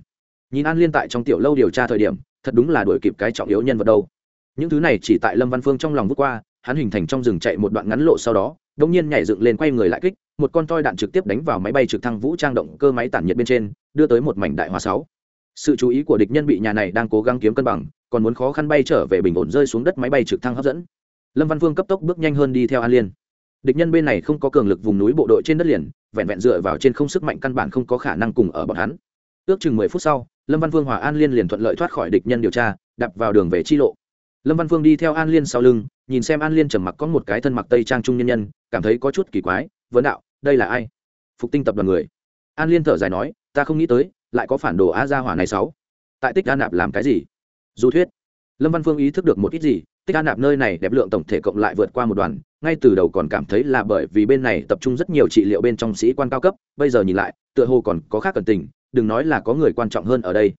Nhìn an liên tại trong tiểu lâu điều tra thời điểm, thật đúng là đuổi kịp cái trọng yếu nhân vật đâu những thứ này chỉ tại lâm văn phương trong lòng vút qua, hắn hình thành trong rừng chạy một đoạn ngắn lộ sau đó đông nhiên nhảy dựng lên quay người lại kích, một con toi đạn trực tiếp đánh vào máy bay trực thăng vũ trang động cơ máy tản nhiệt bên trên, đưa tới một mảnh đại hóa sáu. Sự chú ý của địch nhân bị nhà này đang cố gắng kiếm cân bằng, còn muốn khó khăn bay trở về bình ổn rơi xuống đất máy bay trực thăng hấp dẫn. Lâm văn phương cấp tốc bước nhanh hơn đi theo an liên. Địch nhân bên này không có cường lực vùng núi bộ đội trên đất liền, vẹn vẹn dựa vào trên không sức mạnh căn bản không có khả năng cùng ở bọn hắn. Ước chừng mười phút sau, lâm văn Vương hòa an liên liền thuận lợi thoát khỏi địch nhân điều tra đập vào đường về chi lộ lâm văn phương đi theo an liên sau lưng, nhìn xem an liên trầm mặc có một cái thân mặc tây trang trung nhân nhân, cảm thấy có chút kỳ quái, vấn đạo, đây là ai? Phục tinh tập đoàn người. An liên thở dài nói, ta không nghĩ tới, lại có phản đồ a gia hỏa này sáu. Tại tích An nạp làm cái gì? Du thuyết, lâm văn phương ý thức được một ít gì, tích An nạp nơi này đẹp lượng tổng thể cộng lại vượt qua một đoàn, ngay từ đầu còn cảm thấy là bởi vì bên này tập trung rất nhiều trị liệu bên trong sĩ quan cao cấp, bây giờ nhìn lại, tựa hồ còn có khác cần tình, đừng nói là có người quan trọng hơn ở đây.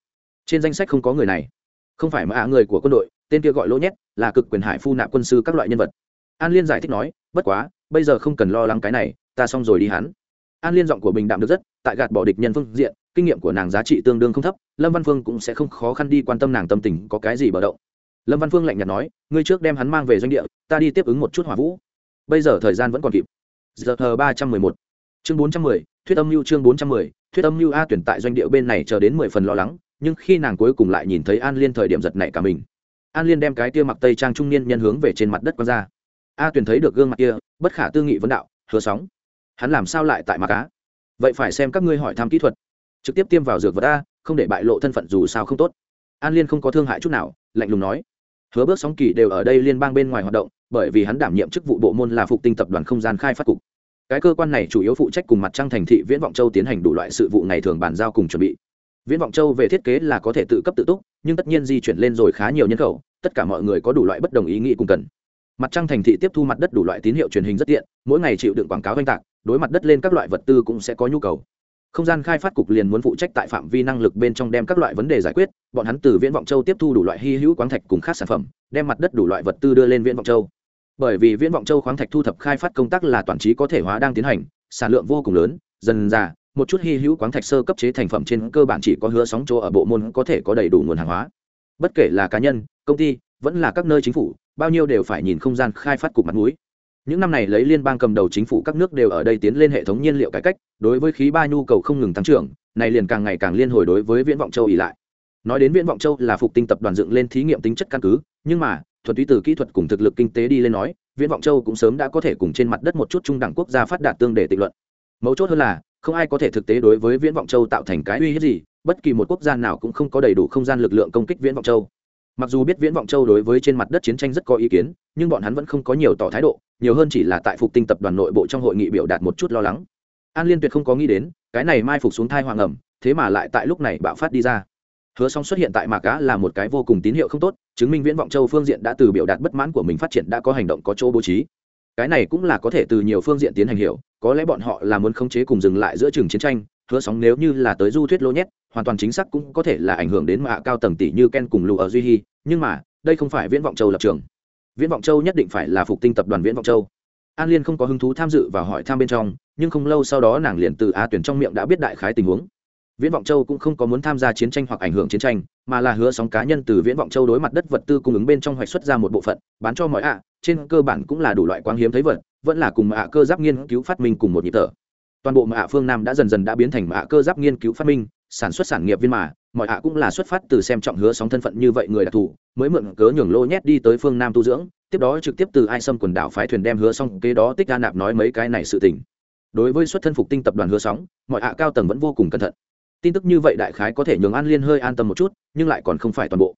Trên danh sách không có người này. Không phải mà à, người của quân đội tên kia gọi lỗ nhét, là cực quyền hải phu nạp quân sư các loại nhân vật. An liên giải thích nói, bất quá, bây giờ không cần lo lắng cái này, ta xong rồi đi hắn. An liên giọng của bình đạm được rất, tại gạt bỏ địch nhân phương diện, kinh nghiệm của nàng giá trị tương đương không thấp, lâm văn phương cũng sẽ không khó khăn đi quan tâm nàng tâm tình có cái gì bờ động. Lâm văn phương lạnh nhạt nói, ngươi trước đem hắn mang về doanh địa, ta đi tiếp ứng một chút hỏa vũ. Bây giờ thời gian vẫn còn kịp. Giờ thờ ba trăm mười một. Chương bốn trăm mười, thuyết âm mưu chương bốn trăm mười, thuyết âm mưu a tuyển tại doanh địa bên này chờ đến mười phần lo lắng, nhưng khi nàng cuối cùng lại nhìn thấy an liên thời điểm giật này cả mình an liên đem cái kia mặc tây trang trung niên nhân hướng về trên mặt đất quăng ra. A Tuyền thấy được gương mặt kia, bất khả tư nghị vấn đạo, hứa sóng, hắn làm sao lại tại mặc cá vậy phải xem các ngươi hỏi thăm kỹ thuật. Trực tiếp tiêm vào dược vật a, không để bại lộ thân phận dù sao không tốt. An liên không có thương hại chút nào, lạnh lùng nói, hứa bước sóng kỳ đều ở đây liên bang bên ngoài hoạt động, bởi vì hắn đảm nhiệm chức vụ bộ môn là phục tinh tập đoàn không gian khai phát cục. Cái cơ quan này chủ yếu phụ trách cùng mặt trăng thành thị viễn vọng châu tiến hành đủ loại sự vụ ngày thường bàn giao cùng chuẩn bị viễn vọng châu về thiết kế là có thể tự cấp tự túc, nhưng tất nhiên di chuyển lên rồi khá nhiều nhân khẩu, tất cả mọi người có đủ loại bất đồng ý nghĩ cùng cần. Mặt trăng thành thị tiếp thu mặt đất đủ loại tín hiệu truyền hình rất tiện, mỗi ngày chịu đựng quảng cáo oanh tạc, đối mặt đất lên các loại vật tư cũng sẽ có nhu cầu. Không gian khai phát cục liền muốn phụ trách tại phạm vi năng lực bên trong đem các loại vấn đề giải quyết, bọn hắn từ viễn vọng châu tiếp thu đủ loại hy hữu khoáng thạch cùng khác sản phẩm, đem mặt đất đủ loại vật tư đưa lên viễn vọng châu. Bởi vì viễn vọng châu khoáng thạch thu thập khai phát công tác là toàn trí có thể hóa đang tiến hành, sản lượng vô cùng lớn, dần ra một chút hy hữu quáng thạch sơ cấp chế thành phẩm trên cơ bản chỉ có hứa sóng chỗ ở bộ môn có thể có đầy đủ nguồn hàng hóa. Bất kể là cá nhân, công ty, vẫn là các nơi chính phủ, bao nhiêu đều phải nhìn không gian khai phát cục mặt mũi. Những năm này lấy liên bang cầm đầu chính phủ các nước đều ở đây tiến lên hệ thống nhiên liệu cải cách, đối với khí ba nhu cầu không ngừng tăng trưởng, này liền càng ngày càng liên hồi đối với viễn vọng châu ỉ lại. Nói đến viễn vọng châu là phục tinh tập đoàn dựng lên thí nghiệm tính chất căn cứ, nhưng mà thuật túy từ kỹ thuật cùng thực lực kinh tế đi lên nói, viễn vọng châu cũng sớm đã có thể cùng trên mặt đất một chút trung đẳng quốc gia phát đạt tương để tịnh luận. Mấu chốt hơn là không ai có thể thực tế đối với viễn vọng châu tạo thành cái uy hiếp gì, bất kỳ một quốc gia nào cũng không có đầy đủ không gian lực lượng công kích viễn vọng châu. Mặc dù biết viễn vọng châu đối với trên mặt đất chiến tranh rất có ý kiến, nhưng bọn hắn vẫn không có nhiều tỏ thái độ, nhiều hơn chỉ là tại phục tinh tập đoàn nội bộ trong hội nghị biểu đạt một chút lo lắng. An liên tuyệt không có nghĩ đến, cái này mai phục xuống thai hoàng ẩm, thế mà lại tại lúc này bạo phát đi ra. Hứa song xuất hiện tại mạc cá là một cái vô cùng tín hiệu không tốt, chứng minh viễn vọng châu phương diện đã từ biểu đạt bất mãn của mình phát triển đã có hành động có chỗ bố trí cái này cũng là có thể từ nhiều phương diện tiến hành hiểu, có lẽ bọn họ là muốn khống chế cùng dừng lại giữa trường chiến tranh, hứa sóng nếu như là tới du thuyết lỗ nhét, hoàn toàn chính xác cũng có thể là ảnh hưởng đến mạ cao tầng tỷ như ken cùng lù ở duy hy nhưng mà, đây không phải viễn vọng châu lập trường. Viễn vọng châu nhất định phải là phục tinh tập đoàn viễn vọng châu. An liên không có hứng thú tham dự và hỏi thăm bên trong, nhưng không lâu sau đó nàng liền từ a tuyển trong miệng đã biết đại khái tình huống viễn vọng châu cũng không có muốn tham gia chiến tranh hoặc ảnh hưởng chiến tranh, mà là hứa sóng cá nhân từ viễn vọng châu đối mặt đất vật tư cung ứng bên trong hoạch xuất ra một bộ phận, bán cho mọi ạ, trên cơ bản cũng là đủ loại quang hiếm thấy vật, vẫn là cùng ạ cơ giáp nghiên cứu phát minh cùng một nhịp thở. Toàn bộ ạ phương nam đã dần dần đã biến thành ạ cơ giáp nghiên cứu phát minh, sản xuất sản nghiệp viên mà, mọi ạ cũng là xuất phát từ xem trọng hứa sóng thân phận như vậy người đặc thù, mới mượn cớ nhường lô nhét đi tới phương nam tu dưỡng, tiếp đó trực tiếp từ ai xâm quần đảo phái thuyền đem hứa xong kế đó tích ra nạp nói mấy cái này sự tình. Đối với xuất thân phục tinh tập đoàn hứa sóng, mọi ạ cao tầng vẫn vô cùng cẩn thận tin tức như vậy đại khái có thể nhường an liên hơi an tâm một chút, nhưng lại còn không phải toàn bộ.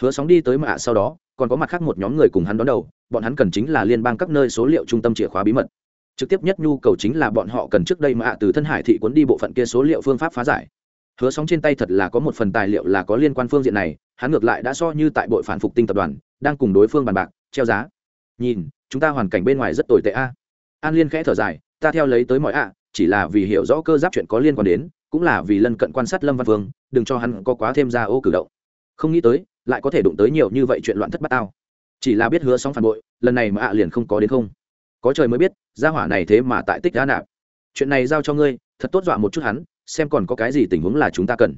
Hứa sóng đi tới mạ sau đó, còn có mặt khác một nhóm người cùng hắn đón đầu, bọn hắn cần chính là liên bang các nơi số liệu trung tâm chìa khóa bí mật. Trực tiếp nhất nhu cầu chính là bọn họ cần trước đây mạ từ thân hải thị cuốn đi bộ phận kia số liệu phương pháp phá giải. Hứa sóng trên tay thật là có một phần tài liệu là có liên quan phương diện này, hắn ngược lại đã so như tại bội phản phục tinh tập đoàn, đang cùng đối phương bàn bạc, treo giá. Nhìn, chúng ta hoàn cảnh bên ngoài rất tồi tệ a. An liên khẽ thở dài, ta theo lấy tới mọi a chỉ là vì hiểu rõ cơ giáp chuyện có liên quan đến cũng là vì lân cận quan sát lâm văn vương, đừng cho hắn có quá thêm ra ô cử động. Không nghĩ tới, lại có thể đụng tới nhiều như vậy chuyện loạn thất bát tao. Chỉ là biết hứa sóng phản bội, lần này mà ạ liền không có đến không. Có trời mới biết, gia hỏa này thế mà tại tích đã nạp. Chuyện này giao cho ngươi, thật tốt dọa một chút hắn, xem còn có cái gì tình huống là chúng ta cần.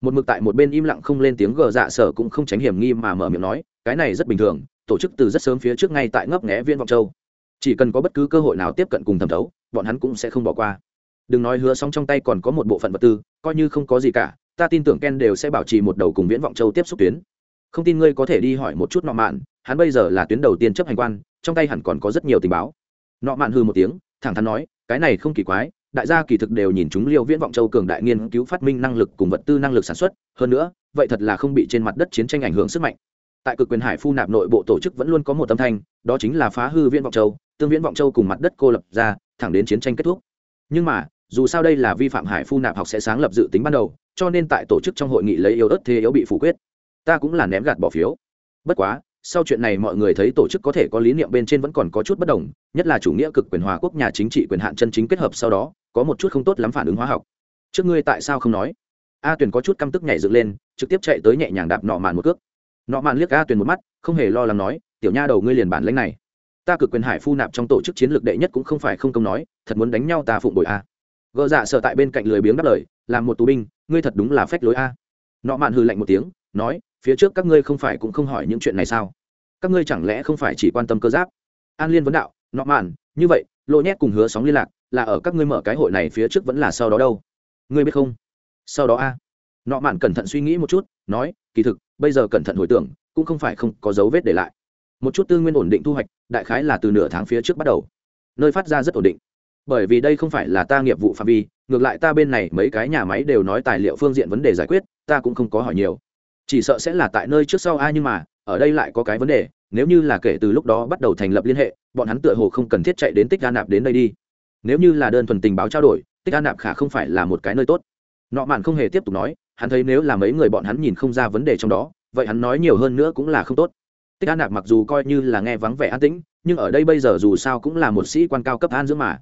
Một mực tại một bên im lặng không lên tiếng gờ dạ sở cũng không tránh hiểm nghi mà mở miệng nói, cái này rất bình thường, tổ chức từ rất sớm phía trước ngay tại ngấp nghẽ viên vọng châu. Chỉ cần có bất cứ cơ hội nào tiếp cận cùng thẩm thấu, bọn hắn cũng sẽ không bỏ qua đừng nói hứa xong trong tay còn có một bộ phận vật tư, coi như không có gì cả, ta tin tưởng ken đều sẽ bảo trì một đầu cùng viễn vọng châu tiếp xúc tuyến. Không tin ngươi có thể đi hỏi một chút nọ mạn, hắn bây giờ là tuyến đầu tiên chấp hành quan, trong tay hẳn còn có rất nhiều tình báo. Nọ mạn hư một tiếng, thẳng thắn nói, cái này không kỳ quái, đại gia kỳ thực đều nhìn chúng liêu viễn vọng châu cường đại nghiên cứu phát minh năng lực cùng vật tư năng lực sản xuất, hơn nữa, vậy thật là không bị trên mặt đất chiến tranh ảnh hưởng sức mạnh. Tại cực quyền hải phu nạp nội bộ tổ chức vẫn luôn có một âm thanh, đó chính là phá hư viễn vọng châu, tương viễn vọng châu cùng mặt đất cô lập ra, thẳng đến chiến tranh kết thúc. Nhưng mà dù sao đây là vi phạm hải phu nạp học sẽ sáng lập dự tính ban đầu, cho nên tại tổ chức trong hội nghị lấy yếu ớt thế yếu bị phủ quyết. Ta cũng là ném gạt bỏ phiếu. Bất quá, sau chuyện này mọi người thấy tổ chức có thể có lý niệm bên trên vẫn còn có chút bất đồng, nhất là chủ nghĩa cực quyền hòa quốc nhà chính trị quyền hạn chân chính kết hợp sau đó, có một chút không tốt lắm phản ứng hóa học. Trước ngươi tại sao không nói? A tuyền có chút căm tức nhảy dựng lên, trực tiếp chạy tới nhẹ nhàng đạp nọ màn một cước. Nọ màn liếc a tuyền một mắt, không hề lo lắng nói, tiểu nha đầu ngươi liền bản lãnh này. Ta cực quyền hải phu nạp trong tổ chức chiến lược đệ nhất cũng không phải không công nói, thật muốn đánh nhau ta phụng bội a gỡ dạ sợ tại bên cạnh lười biếng đáp lời, làm một tù binh, ngươi thật đúng là phách lối a. Nọ mạn hư lạnh một tiếng, nói, phía trước các ngươi không phải cũng không hỏi những chuyện này sao? Các ngươi chẳng lẽ không phải chỉ quan tâm cơ giáp? An liên vấn đạo, nọ mạn, như vậy, lỗ nhét cùng hứa sóng liên lạc, là ở các ngươi mở cái hội này phía trước vẫn là sau đó đâu? Ngươi biết không? Sau đó a. Nọ mạn cẩn thận suy nghĩ một chút, nói, kỳ thực, bây giờ cẩn thận hồi tưởng, cũng không phải không có dấu vết để lại. Một chút tư nguyên ổn định thu hoạch, đại khái là từ nửa tháng phía trước bắt đầu. Nơi phát ra rất ổn định bởi vì đây không phải là ta nghiệp vụ phạm vi, ngược lại ta bên này mấy cái nhà máy đều nói tài liệu phương diện vấn đề giải quyết, ta cũng không có hỏi nhiều. Chỉ sợ sẽ là tại nơi trước sau ai nhưng mà, ở đây lại có cái vấn đề, nếu như là kể từ lúc đó bắt đầu thành lập liên hệ, bọn hắn tựa hồ không cần thiết chạy đến tích đa nạp đến đây đi. Nếu như là đơn thuần tình báo trao đổi, tích đa nạp khả không phải là một cái nơi tốt. Nọ mạn không hề tiếp tục nói, hắn thấy nếu là mấy người bọn hắn nhìn không ra vấn đề trong đó, vậy hắn nói nhiều hơn nữa cũng là không tốt. Tích An nạp mặc dù coi như là nghe vắng vẻ an tĩnh, nhưng ở đây bây giờ dù sao cũng là một sĩ quan cao cấp an dưỡng mà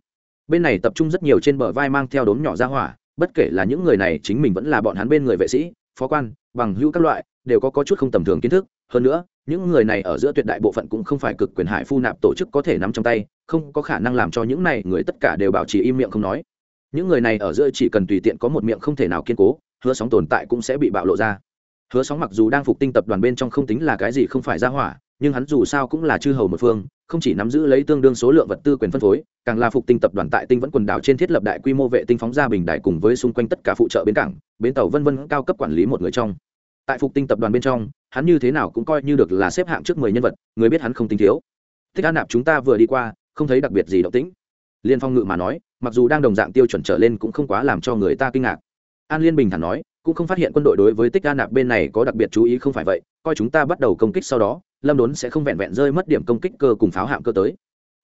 bên này tập trung rất nhiều trên bờ vai mang theo đốm nhỏ ra hỏa bất kể là những người này chính mình vẫn là bọn hắn bên người vệ sĩ phó quan bằng hữu các loại đều có, có chút không tầm thường kiến thức. Hơn nữa những người này ở giữa tuyệt đại bộ phận cũng không phải cực quyền hải phu nạp tổ chức có thể nắm trong tay không có khả năng làm cho những này người tất cả đều bảo trì im miệng không nói. Những người này ở giữa chỉ cần tùy tiện có một miệng không thể nào kiên cố hứa sóng tồn tại cũng sẽ bị bạo lộ ra. Hứa sóng mặc dù đang phục tinh tập đoàn bên trong không tính là cái gì không phải ra hỏa nhưng hắn dù sao cũng là chư hầu một phương không chỉ nắm giữ lấy tương đương số lượng vật tư quyền phân phối, càng là phục tinh tập đoàn tại tinh vẫn quần đảo trên thiết lập đại quy mô vệ tinh phóng ra bình đại cùng với xung quanh tất cả phụ trợ bến cảng, bến tàu vân vân cao cấp quản lý một người trong. Tại phục tinh tập đoàn bên trong, hắn như thế nào cũng coi như được là xếp hạng trước mười nhân vật, người biết hắn không tính thiếu. Thích an nạp chúng ta vừa đi qua, không thấy đặc biệt gì động tĩnh. Liên phong ngự mà nói, mặc dù đang đồng dạng tiêu chuẩn trở lên cũng không quá làm cho người ta kinh ngạc. An liên bình thản nói, cũng không phát hiện quân đội đối với tích an nạp bên này có đặc biệt chú ý không phải vậy, coi chúng ta bắt đầu công kích sau đó lâm đốn sẽ không vẹn vẹn rơi mất điểm công kích cơ cùng pháo hạm cơ tới.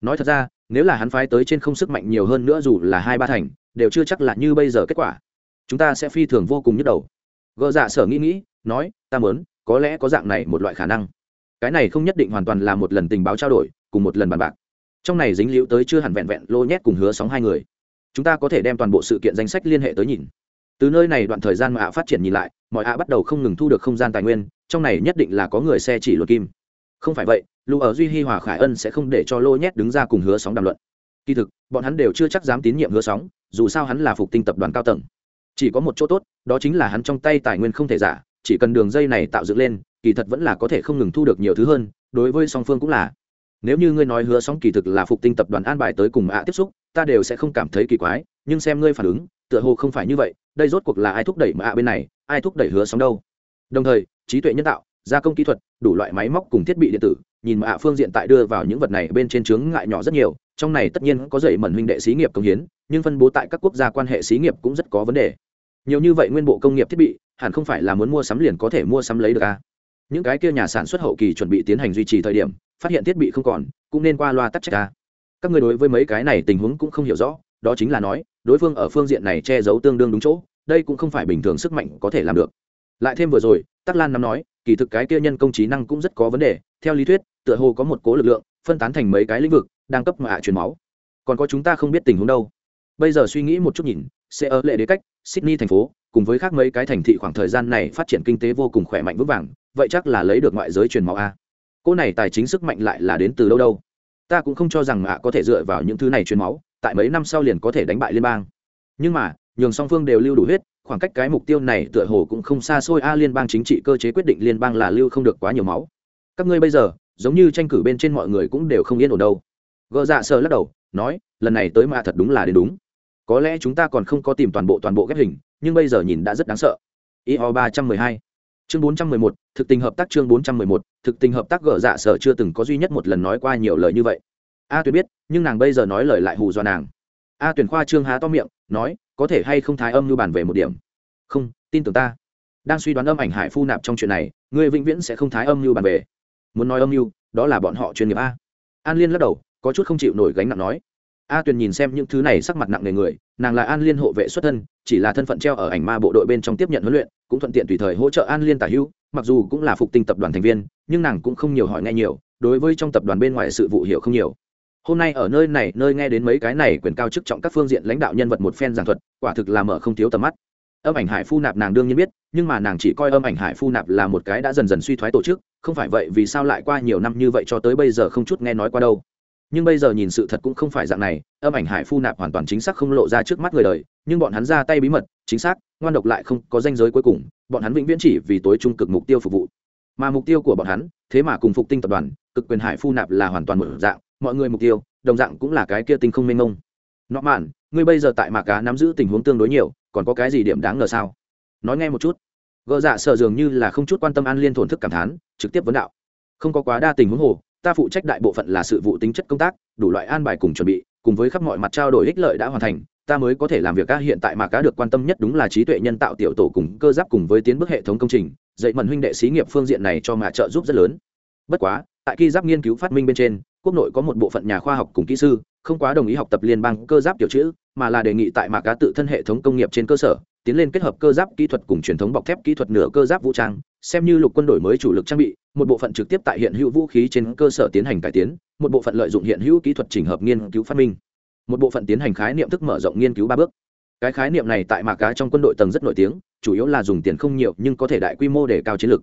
Nói thật ra, nếu là hắn phái tới trên không sức mạnh nhiều hơn nữa dù là hai ba thành, đều chưa chắc là như bây giờ kết quả. Chúng ta sẽ phi thường vô cùng nhức đầu. Gợ dạ sở nghĩ nghĩ, nói, ta mớn có lẽ có dạng này một loại khả năng. Cái này không nhất định hoàn toàn là một lần tình báo trao đổi, cùng một lần bàn bạc. Trong này dính liễu tới chưa hẳn vẹn vẹn lô nhét cùng hứa sóng hai người. Chúng ta có thể đem toàn bộ sự kiện danh sách liên hệ tới nhìn. Từ nơi này đoạn thời gian mà ạ phát triển nhìn lại, mọi ạ bắt đầu không ngừng thu được không gian tài nguyên, trong này nhất định là có người xe chỉ luật kim không phải vậy lù ở duy hi hòa khải ân sẽ không để cho lô nhét đứng ra cùng hứa sóng đàm luận. Kỳ thực, bọn hắn đều chưa chắc dám tín nhiệm hứa sóng, dù sao hắn là phục tinh tập đoàn cao tầng. Chỉ có một chỗ tốt, đó chính là hắn trong tay tài nguyên không thể giả, chỉ cần đường dây này tạo dựng lên, kỳ thật vẫn là có thể không ngừng thu được nhiều thứ hơn, đối với song phương cũng là. Nếu như ngươi nói hứa sóng kỳ thực là phục tinh tập đoàn an bài tới cùng ạ tiếp xúc, ta đều sẽ không cảm thấy kỳ quái, nhưng xem ngươi phản ứng, tựa hồ không phải như vậy, đây rốt cuộc là ai thúc đẩy mà ạ bên này, ai thúc đẩy hứa sóng đâu? Đồng thời, trí tuệ nhân tạo gia công kỹ thuật, đủ loại máy móc cùng thiết bị điện tử, nhìn mà ạ phương diện tại đưa vào những vật này bên trên chướng ngại nhỏ rất nhiều, trong này tất nhiên có dậy mẩn huynh đệ xí nghiệp công hiến, nhưng phân bố tại các quốc gia quan hệ xí nghiệp cũng rất có vấn đề. Nhiều như vậy nguyên bộ công nghiệp thiết bị, hẳn không phải là muốn mua sắm liền có thể mua sắm lấy được a à? những cái kia nhà sản xuất hậu kỳ chuẩn bị tiến hành duy trì thời điểm, phát hiện thiết bị không còn, cũng nên qua loa tắt trách a à? các người đối với mấy cái này tình huống cũng không hiểu rõ, đó chính là nói, đối phương ở phương diện này che giấu tương đương đúng chỗ, đây cũng không phải bình thường sức mạnh có thể làm được lại thêm vừa rồi, tắc lan nắm nói, kỳ thực cái kia nhân công trí năng cũng rất có vấn đề. Theo lý thuyết, tựa hồ có một cố lực lượng, phân tán thành mấy cái lĩnh vực, đang cấp mạ truyền máu. Còn có chúng ta không biết tình huống đâu. Bây giờ suy nghĩ một chút nhìn, sẽ ở lệ đế cách, sydney thành phố, cùng với khác mấy cái thành thị khoảng thời gian này phát triển kinh tế vô cùng khỏe mạnh vững vàng, vậy chắc là lấy được ngoại giới truyền máu a. Cô này tài chính sức mạnh lại là đến từ đâu đâu? Ta cũng không cho rằng ạ có thể dựa vào những thứ này truyền máu, tại mấy năm sau liền có thể đánh bại liên bang. Nhưng mà, nhường song phương đều lưu đủ huyết khoảng cách cái mục tiêu này tựa hồ cũng không xa xôi. A, liên bang chính trị cơ chế quyết định liên bang là lưu không được quá nhiều máu. Các ngươi bây giờ, giống như tranh cử bên trên mọi người cũng đều không yên ổn đâu. Gợ dạ sờ lắc đầu, nói, lần này tới mà thật đúng là đến đúng. Có lẽ chúng ta còn không có tìm toàn bộ toàn bộ ghép hình, nhưng bây giờ nhìn đã rất đáng sợ. Io ba trăm mười hai. Chương bốn trăm mười một, thực tình hợp tác chương bốn trăm mười một, thực tình hợp tác gỡ dạ sở chưa từng có duy nhất một lần nói qua nhiều lời như vậy. A tuyệt biết, nhưng nàng bây giờ nói lời lại hù do nàng. A tuyển khoa trương há to miệng, nói có thể hay không thái âm như bàn về một điểm? Không, tin tưởng ta. Đang suy đoán âm ảnh hải phu nạp trong chuyện này người vĩnh viễn sẽ không thái âm như bàn về. Muốn nói âm mưu đó là bọn họ chuyên nghiệp a. An liên lắc đầu, có chút không chịu nổi gánh nặng nói. A tuyền nhìn xem những thứ này sắc mặt nặng nề người, nàng là an liên hộ vệ xuất thân, chỉ là thân phận treo ở ảnh ma bộ đội bên trong tiếp nhận huấn luyện, cũng thuận tiện tùy thời hỗ trợ an liên tả hữu, mặc dù cũng là phục tinh tập đoàn thành viên, nhưng nàng cũng không nhiều hỏi nghe nhiều, đối với trong tập đoàn bên ngoài sự vụ hiểu không nhiều hôm nay ở nơi này, nơi nghe đến mấy cái này quyền cao chức trọng các phương diện lãnh đạo nhân vật một phen giảng thuật, quả thực là mở không thiếu tầm mắt. Âm ảnh hải phu nạp nàng đương nhiên biết, nhưng mà nàng chỉ coi âm ảnh hải phu nạp là một cái đã dần dần suy thoái tổ chức, không phải vậy vì sao lại qua nhiều năm như vậy cho tới bây giờ không chút nghe nói qua đâu. Nhưng bây giờ nhìn sự thật cũng không phải dạng này, âm ảnh hải phu nạp hoàn toàn chính xác không lộ ra trước mắt người đời, nhưng bọn hắn ra tay bí mật, chính xác, ngoan độc lại không có danh giới cuối cùng, bọn hắn vĩnh viễn chỉ vì tối trung cực mục tiêu phục vụ. Mà mục tiêu của bọn hắn, thế mà cùng phục tinh tập đoàn, cực quyền hải phu nạp là hoàn toàn một dạng mọi người mục tiêu, đồng dạng cũng là cái kia tinh không mênh mông. Nọ mạn ngươi bây giờ tại mạc cá nắm giữ tình huống tương đối nhiều, còn có cái gì điểm đáng ngờ sao? Nói nghe một chút. Gợ dạ sợ dường như là không chút quan tâm an liên thổn thức cảm thán, trực tiếp vấn đạo. Không có quá đa tình huống hồ, ta phụ trách đại bộ phận là sự vụ tính chất công tác, đủ loại an bài cùng chuẩn bị, cùng với khắp mọi mặt trao đổi ích lợi đã hoàn thành, ta mới có thể làm việc các hiện tại mà cá được quan tâm nhất đúng là trí tuệ nhân tạo tiểu tổ cùng cơ giáp cùng với tiến bước hệ thống công trình, dạy mần huynh đệ xí nghiệp phương diện này cho mà trợ giúp rất lớn. Bất quá, tại khi giáp nghiên cứu phát minh bên trên quốc nội có một bộ phận nhà khoa học cùng kỹ sư, không quá đồng ý học tập liên bang cơ giáp tiểu chữ, mà là đề nghị tại mạc cá tự thân hệ thống công nghiệp trên cơ sở, tiến lên kết hợp cơ giáp kỹ thuật cùng truyền thống bọc thép kỹ thuật nửa cơ giáp vũ trang, xem như lục quân đổi mới chủ lực trang bị, một bộ phận trực tiếp tại hiện hữu vũ khí trên cơ sở tiến hành cải tiến, một bộ phận lợi dụng hiện hữu kỹ thuật chỉnh hợp nghiên cứu phát minh. Một bộ phận tiến hành khái niệm thức mở rộng nghiên cứu ba bước. Cái khái niệm này tại mạc cá trong quân đội tầng rất nổi tiếng, chủ yếu là dùng tiền không nhiều nhưng có thể đại quy mô để cao chiến lược.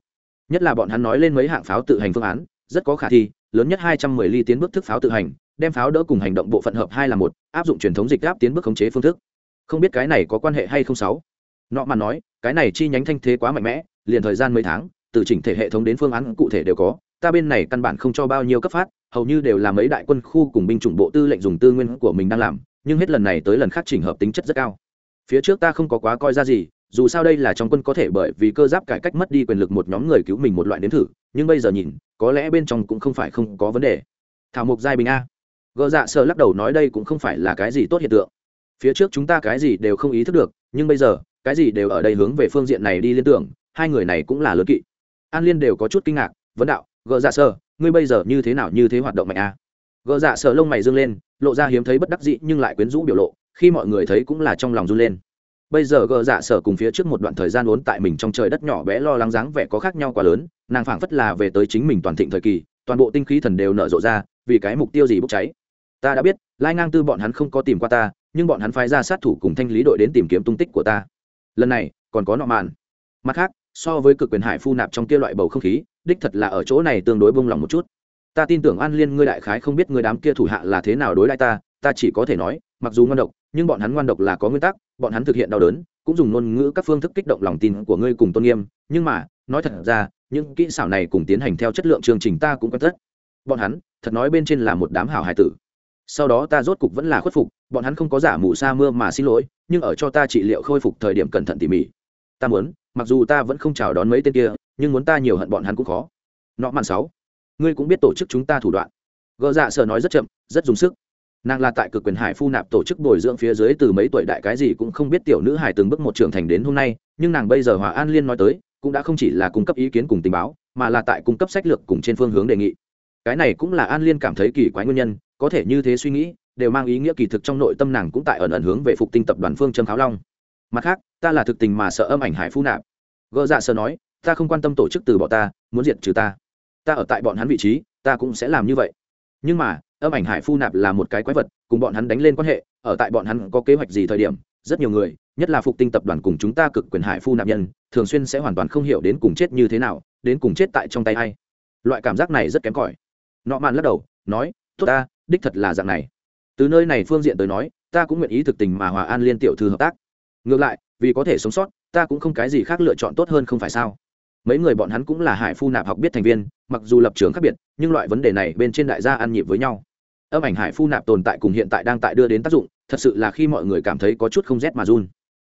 Nhất là bọn hắn nói lên mấy hạng pháo tự hành phương án, rất có khả thi lớn nhất hai trăm mười ly tiến bước thức pháo tự hành, đem pháo đỡ cùng hành động bộ phận hợp hai là một, áp dụng truyền thống dịch áp tiến bước khống chế phương thức. Không biết cái này có quan hệ hay không sáu? Nọ mà nói, cái này chi nhánh thanh thế quá mạnh mẽ, liền thời gian mấy tháng, từ chỉnh thể hệ thống đến phương án cụ thể đều có, ta bên này căn bản không cho bao nhiêu cấp phát, hầu như đều là mấy đại quân khu cùng binh chủng bộ tư lệnh dùng tư nguyên của mình đang làm, nhưng hết lần này tới lần khác chỉnh hợp tính chất rất cao. Phía trước ta không có quá coi ra gì dù sao đây là trong quân có thể bởi vì cơ giáp cải cách mất đi quyền lực một nhóm người cứu mình một loại nếm thử, nhưng bây giờ nhìn, có lẽ bên trong cũng không phải không có vấn đề. Thảo mộc giai bình a. Gợ dạ sợ lắc đầu nói đây cũng không phải là cái gì tốt hiện tượng. Phía trước chúng ta cái gì đều không ý thức được, nhưng bây giờ, cái gì đều ở đây hướng về phương diện này đi liên tưởng, hai người này cũng là lớn kỵ. An liên đều có chút kinh ngạc, vấn đạo gợ dạ sơ, ngươi bây giờ như thế nào, như thế hoạt động mạnh a? Gợ dạ sơ lông mày dương lên, lộ ra hiếm thấy bất đắc dị nhưng lại quyến rũ biểu lộ, khi mọi người thấy cũng là trong lòng run lên bây giờ gờ dạ sở cùng phía trước một đoạn thời gian ốn tại mình trong trời đất nhỏ bé lo lắng dáng vẻ có khác nhau quá lớn, nàng phảng phất là về tới chính mình toàn thịnh thời kỳ, toàn bộ tinh khí thần đều nở rộ ra, vì cái mục tiêu gì bốc cháy. Ta đã biết, lai ngang tư bọn hắn không có tìm qua ta, nhưng bọn hắn phái ra sát thủ cùng thanh lý đội đến tìm kiếm tung tích của ta. Lần này, còn có nọ mạn. Mặt khác, so với cực quyền hải phu nạp trong kia loại bầu không khí, đích thật là ở chỗ này tương đối bông lòng một chút. Ta tin tưởng an liên ngươi đại khái không biết ngươi đám kia thủ hạ là thế nào đối lại ta ta chỉ có thể nói mặc dù ngoan độc, nhưng bọn hắn ngoan độc là có nguyên tắc, bọn hắn thực hiện đau đớn, cũng dùng ngôn ngữ các phương thức kích động lòng tin của ngươi cùng tôn nghiêm, nhưng mà, nói thật ra, những kỹ xảo này cùng tiến hành theo chất lượng chương trình ta cũng quen tất. Bọn hắn, thật nói bên trên là một đám hảo hải tử. Sau đó ta rốt cục vẫn là khuất phục, bọn hắn không có giả mù sa mưa mà xin lỗi, nhưng ở cho ta trị liệu khôi phục thời điểm cẩn thận tỉ mỉ. Ta muốn, mặc dù ta vẫn không chào đón mấy tên kia, nhưng muốn ta nhiều hận bọn hắn cũng khó. Nọ mạn sáu, ngươi cũng biết tổ chức chúng ta thủ đoạn. Gợ dạ sợ nói rất chậm, rất dùng sức nàng là tại cực quyền hải phu nạp tổ chức bồi dưỡng phía dưới từ mấy tuổi đại cái gì cũng không biết tiểu nữ hải từng bước một trưởng thành đến hôm nay, nhưng nàng bây giờ hòa an liên nói tới, cũng đã không chỉ là cung cấp ý kiến cùng tình báo, mà là tại cung cấp sách lược cùng trên phương hướng đề nghị. Cái này cũng là an liên cảm thấy kỳ quái nguyên nhân, có thể như thế suy nghĩ, đều mang ý nghĩa kỳ thực trong nội tâm nàng cũng tại ẩn ẩn hướng về phục tinh tập đoàn phương châm kháo long. Mặt khác, ta là thực tình mà sợ âm ảnh hải phu nạp. Gỡ dạ sợ nói, ta không quan tâm tổ chức từ bỏ ta, muốn diệt trừ ta. Ta ở tại bọn hắn vị trí, ta cũng sẽ làm như vậy nhưng mà, âm ảnh hải phu nạp là một cái quái vật, cùng bọn hắn đánh lên quan hệ, ở tại bọn hắn có kế hoạch gì thời điểm, rất nhiều người, nhất là phục tinh tập đoàn cùng chúng ta cực quyền hải phu nạp nhân, thường xuyên sẽ hoàn toàn không hiểu đến cùng chết như thế nào, đến cùng chết tại trong tay hay loại cảm giác này rất kém cỏi. Nọ mạn lắc đầu, nói, tốt ta, đích thật là dạng này. Từ nơi này phương diện tới nói, ta cũng nguyện ý thực tình mà hòa an liên tiểu thư hợp tác. Ngược lại, vì có thể sống sót, ta cũng không cái gì khác lựa chọn tốt hơn không phải sao? Mấy người bọn hắn cũng là hải phu nạp học biết thành viên, mặc dù lập trường khác biệt, nhưng loại vấn đề này bên trên đại gia ăn nhịp với nhau. Âm ảnh hải phu nạp tồn tại cùng hiện tại đang tại đưa đến tác dụng, thật sự là khi mọi người cảm thấy có chút không rét mà run.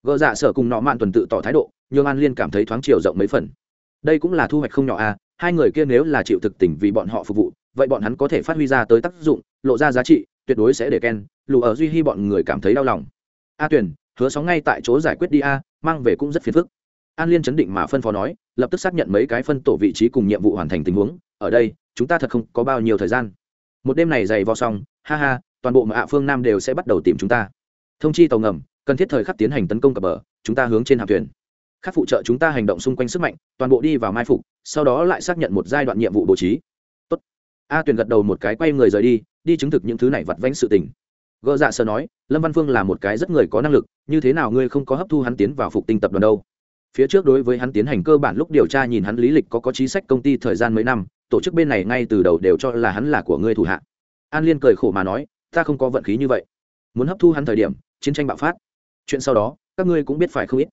Gợ dạ sở cùng nọ mạn tuần tự tỏ thái độ nhưng an liên cảm thấy thoáng chiều rộng mấy phần. Đây cũng là thu hoạch không nhỏ à hai người kia nếu là chịu thực tình vì bọn họ phục vụ, vậy bọn hắn có thể phát huy ra tới tác dụng, lộ ra giá trị, tuyệt đối sẽ để ken, lù ở duy hy bọn người cảm thấy đau lòng. A tuyển hứa sóng ngay tại chỗ giải quyết đi a, mang về cũng rất phiền phức. An liên chấn định mà phân phó nói lập tức xác nhận mấy cái phân tổ vị trí cùng nhiệm vụ hoàn thành tình huống, ở đây, chúng ta thật không có bao nhiêu thời gian. Một đêm này dày vò xong, ha ha, toàn bộ mà ạ phương nam đều sẽ bắt đầu tìm chúng ta. Thông chi tàu ngầm, cần thiết thời khắc tiến hành tấn công cập bờ, chúng ta hướng trên hạm thuyền. Khắc phụ trợ chúng ta hành động xung quanh sức mạnh, toàn bộ đi vào mai phục, sau đó lại xác nhận một giai đoạn nhiệm vụ bố trí. Tốt. a tuyền gật đầu một cái quay người rời đi đi chứng thực những thứ này vặt vãnh sự tình. Gợ dạ sơ nói, lâm văn phương là một cái rất người có năng lực, như thế nào ngươi không có hấp thu hắn tiến vào phục tinh tập đoàn đâu? Phía trước đối với hắn tiến hành cơ bản lúc điều tra nhìn hắn lý lịch có có chính sách công ty thời gian mấy năm, tổ chức bên này ngay từ đầu đều cho là hắn là của ngươi thủ hạ. An liên cười khổ mà nói, ta không có vận khí như vậy. Muốn hấp thu hắn thời điểm, chiến tranh bạo phát. Chuyện sau đó, các ngươi cũng biết phải không ít.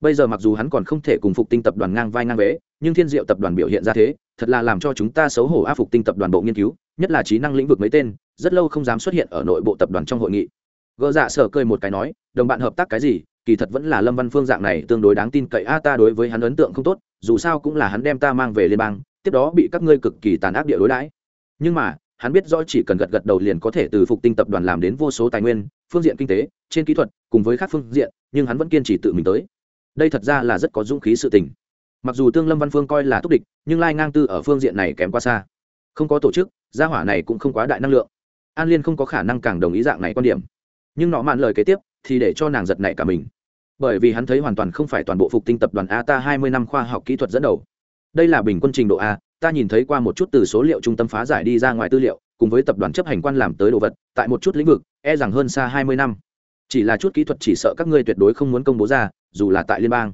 Bây giờ mặc dù hắn còn không thể cùng phục tinh tập đoàn ngang vai ngang vế, nhưng thiên diệu tập đoàn biểu hiện ra thế, thật là làm cho chúng ta xấu hổ áp phục tinh tập đoàn bộ nghiên cứu, nhất là trí năng lĩnh vực mấy tên, rất lâu không dám xuất hiện ở nội bộ tập đoàn trong hội nghị. Gỡ dạ sở cười một cái nói, đồng bạn hợp tác cái gì kỳ thật vẫn là lâm văn phương dạng này tương đối đáng tin cậy. A, ta đối với hắn ấn tượng không tốt, dù sao cũng là hắn đem ta mang về liên bang, tiếp đó bị các ngươi cực kỳ tàn ác địa đối đãi. Nhưng mà, hắn biết rõ chỉ cần gật gật đầu liền có thể từ phục tinh tập đoàn làm đến vô số tài nguyên, phương diện kinh tế, trên kỹ thuật, cùng với các phương diện, nhưng hắn vẫn kiên trì tự mình tới. Đây thật ra là rất có dũng khí sự tình. Mặc dù tương lâm văn phương coi là túc địch, nhưng lai ngang tư ở phương diện này kém quá xa. Không có tổ chức, gia hỏa này cũng không quá đại năng lượng. An liên không có khả năng càng đồng ý dạng này quan điểm. Nhưng nọ mạn lời kế tiếp, thì để cho nàng giật nảy cả mình bởi vì hắn thấy hoàn toàn không phải toàn bộ phục tinh tập đoàn a ta hai mươi năm khoa học kỹ thuật dẫn đầu. Đây là bình quân trình độ a, ta nhìn thấy qua một chút từ số liệu trung tâm phá giải đi ra ngoài tư liệu, cùng với tập đoàn chấp hành quan làm tới đồ vật, tại một chút lĩnh vực e rằng hơn xa hai mươi năm. Chỉ là chút kỹ thuật chỉ sợ các ngươi tuyệt đối không muốn công bố ra, dù là tại liên bang.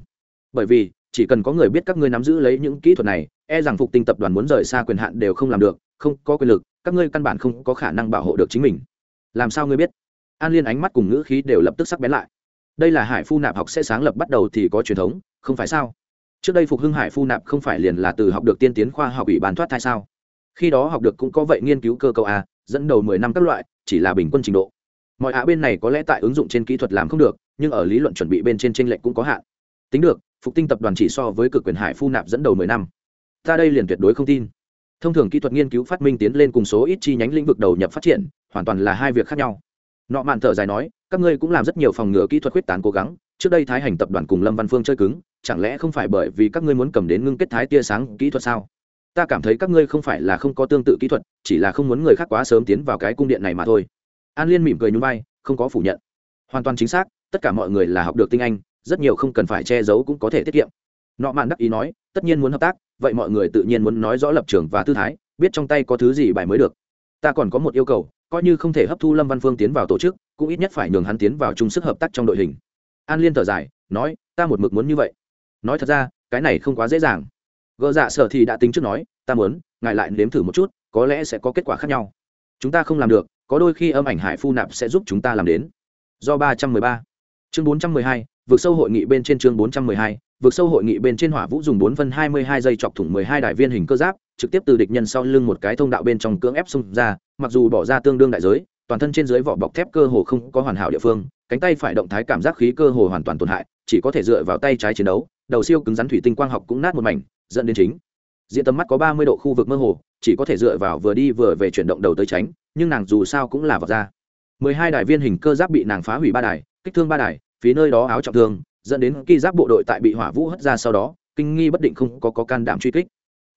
Bởi vì, chỉ cần có người biết các ngươi nắm giữ lấy những kỹ thuật này e rằng phục tinh tập đoàn muốn rời xa quyền hạn đều không làm được, không có quyền lực, các ngươi căn bản không có khả năng bảo hộ được chính mình. Làm sao ngươi biết? An liên ánh mắt cùng ngữ khí đều lập tức sắc bén lại đây là hải phu nạp học sẽ sáng lập bắt đầu thì có truyền thống, không phải sao? Trước đây phục hưng hải phu nạp không phải liền là từ học được tiên tiến khoa học ủy ban thoát thai sao? Khi đó học được cũng có vậy nghiên cứu cơ cầu a, dẫn đầu mười năm các loại, chỉ là bình quân trình độ. Mọi ạ bên này có lẽ tại ứng dụng trên kỹ thuật làm không được, nhưng ở lý luận chuẩn bị bên trên tranh lệch cũng có hạn. Tính được, phục tinh tập đoàn chỉ so với cực quyền hải phu nạp dẫn đầu mười năm. Ta đây liền tuyệt đối không tin. Thông thường kỹ thuật nghiên cứu phát minh tiến lên cùng số ít chi nhánh lĩnh vực đầu nhập phát triển, hoàn toàn là hai việc khác nhau nọ mạn thở dài nói, các ngươi cũng làm rất nhiều phòng ngừa kỹ thuật quyết tán cố gắng, trước đây thái hành tập đoàn cùng lâm văn phương chơi cứng, chẳng lẽ không phải bởi vì các ngươi muốn cầm đến ngưng kết thái tia sáng kỹ thuật sao? Ta cảm thấy các ngươi không phải là không có tương tự kỹ thuật, chỉ là không muốn người khác quá sớm tiến vào cái cung điện này mà thôi. An liên mỉm cười nhún vai, không có phủ nhận. Hoàn toàn chính xác, tất cả mọi người là học được tinh anh, rất nhiều không cần phải che giấu cũng có thể tiết kiệm. Nọ mạn đắc ý nói, tất nhiên muốn hợp tác, vậy mọi người tự nhiên muốn nói rõ lập trường và tư thái, biết trong tay có thứ gì bài mới được. Ta còn có một yêu cầu coi như không thể hấp thu lâm văn phương tiến vào tổ chức, cũng ít nhất phải nhường hắn tiến vào chung sức hợp tác trong đội hình. An liên thở dài, nói, ta một mực muốn như vậy. Nói thật ra, cái này không quá dễ dàng. Gợ dạ sở thì đã tính trước nói, ta muốn, ngài lại nếm thử một chút, có lẽ sẽ có kết quả khác nhau. Chúng ta không làm được, có đôi khi âm ảnh hải phu nạp sẽ giúp chúng ta làm đến. Do ba trăm mười ba. Chương bốn trăm mười hai, vượt sâu hội nghị bên trên chương bốn trăm mười hai, vượt sâu hội nghị bên trên hỏa vũ dùng bốn phân hai mươi hai giây chọc thủng mười hai đại viên hình cơ giáp, trực tiếp từ địch nhân sau lưng một cái thông đạo bên trong cưỡng ép xung ra mặc dù bỏ ra tương đương đại giới toàn thân trên dưới vỏ bọc thép cơ hồ không có hoàn hảo địa phương cánh tay phải động thái cảm giác khí cơ hồ hoàn toàn tổn hại chỉ có thể dựa vào tay trái chiến đấu đầu siêu cứng rắn thủy tinh quang học cũng nát một mảnh dẫn đến chính. Diện tầm mắt có ba mươi độ khu vực mơ hồ chỉ có thể dựa vào vừa đi vừa về chuyển động đầu tới tránh nhưng nàng dù sao cũng là vật ra. Mười hai đài viên hình cơ giáp bị nàng phá hủy ba đài kích thương ba đài phía nơi đó áo trọng thương dẫn đến khi giáp bộ đội tại bị hỏa vũ hất ra sau đó kinh nghi bất định không có, có can đảm truy kích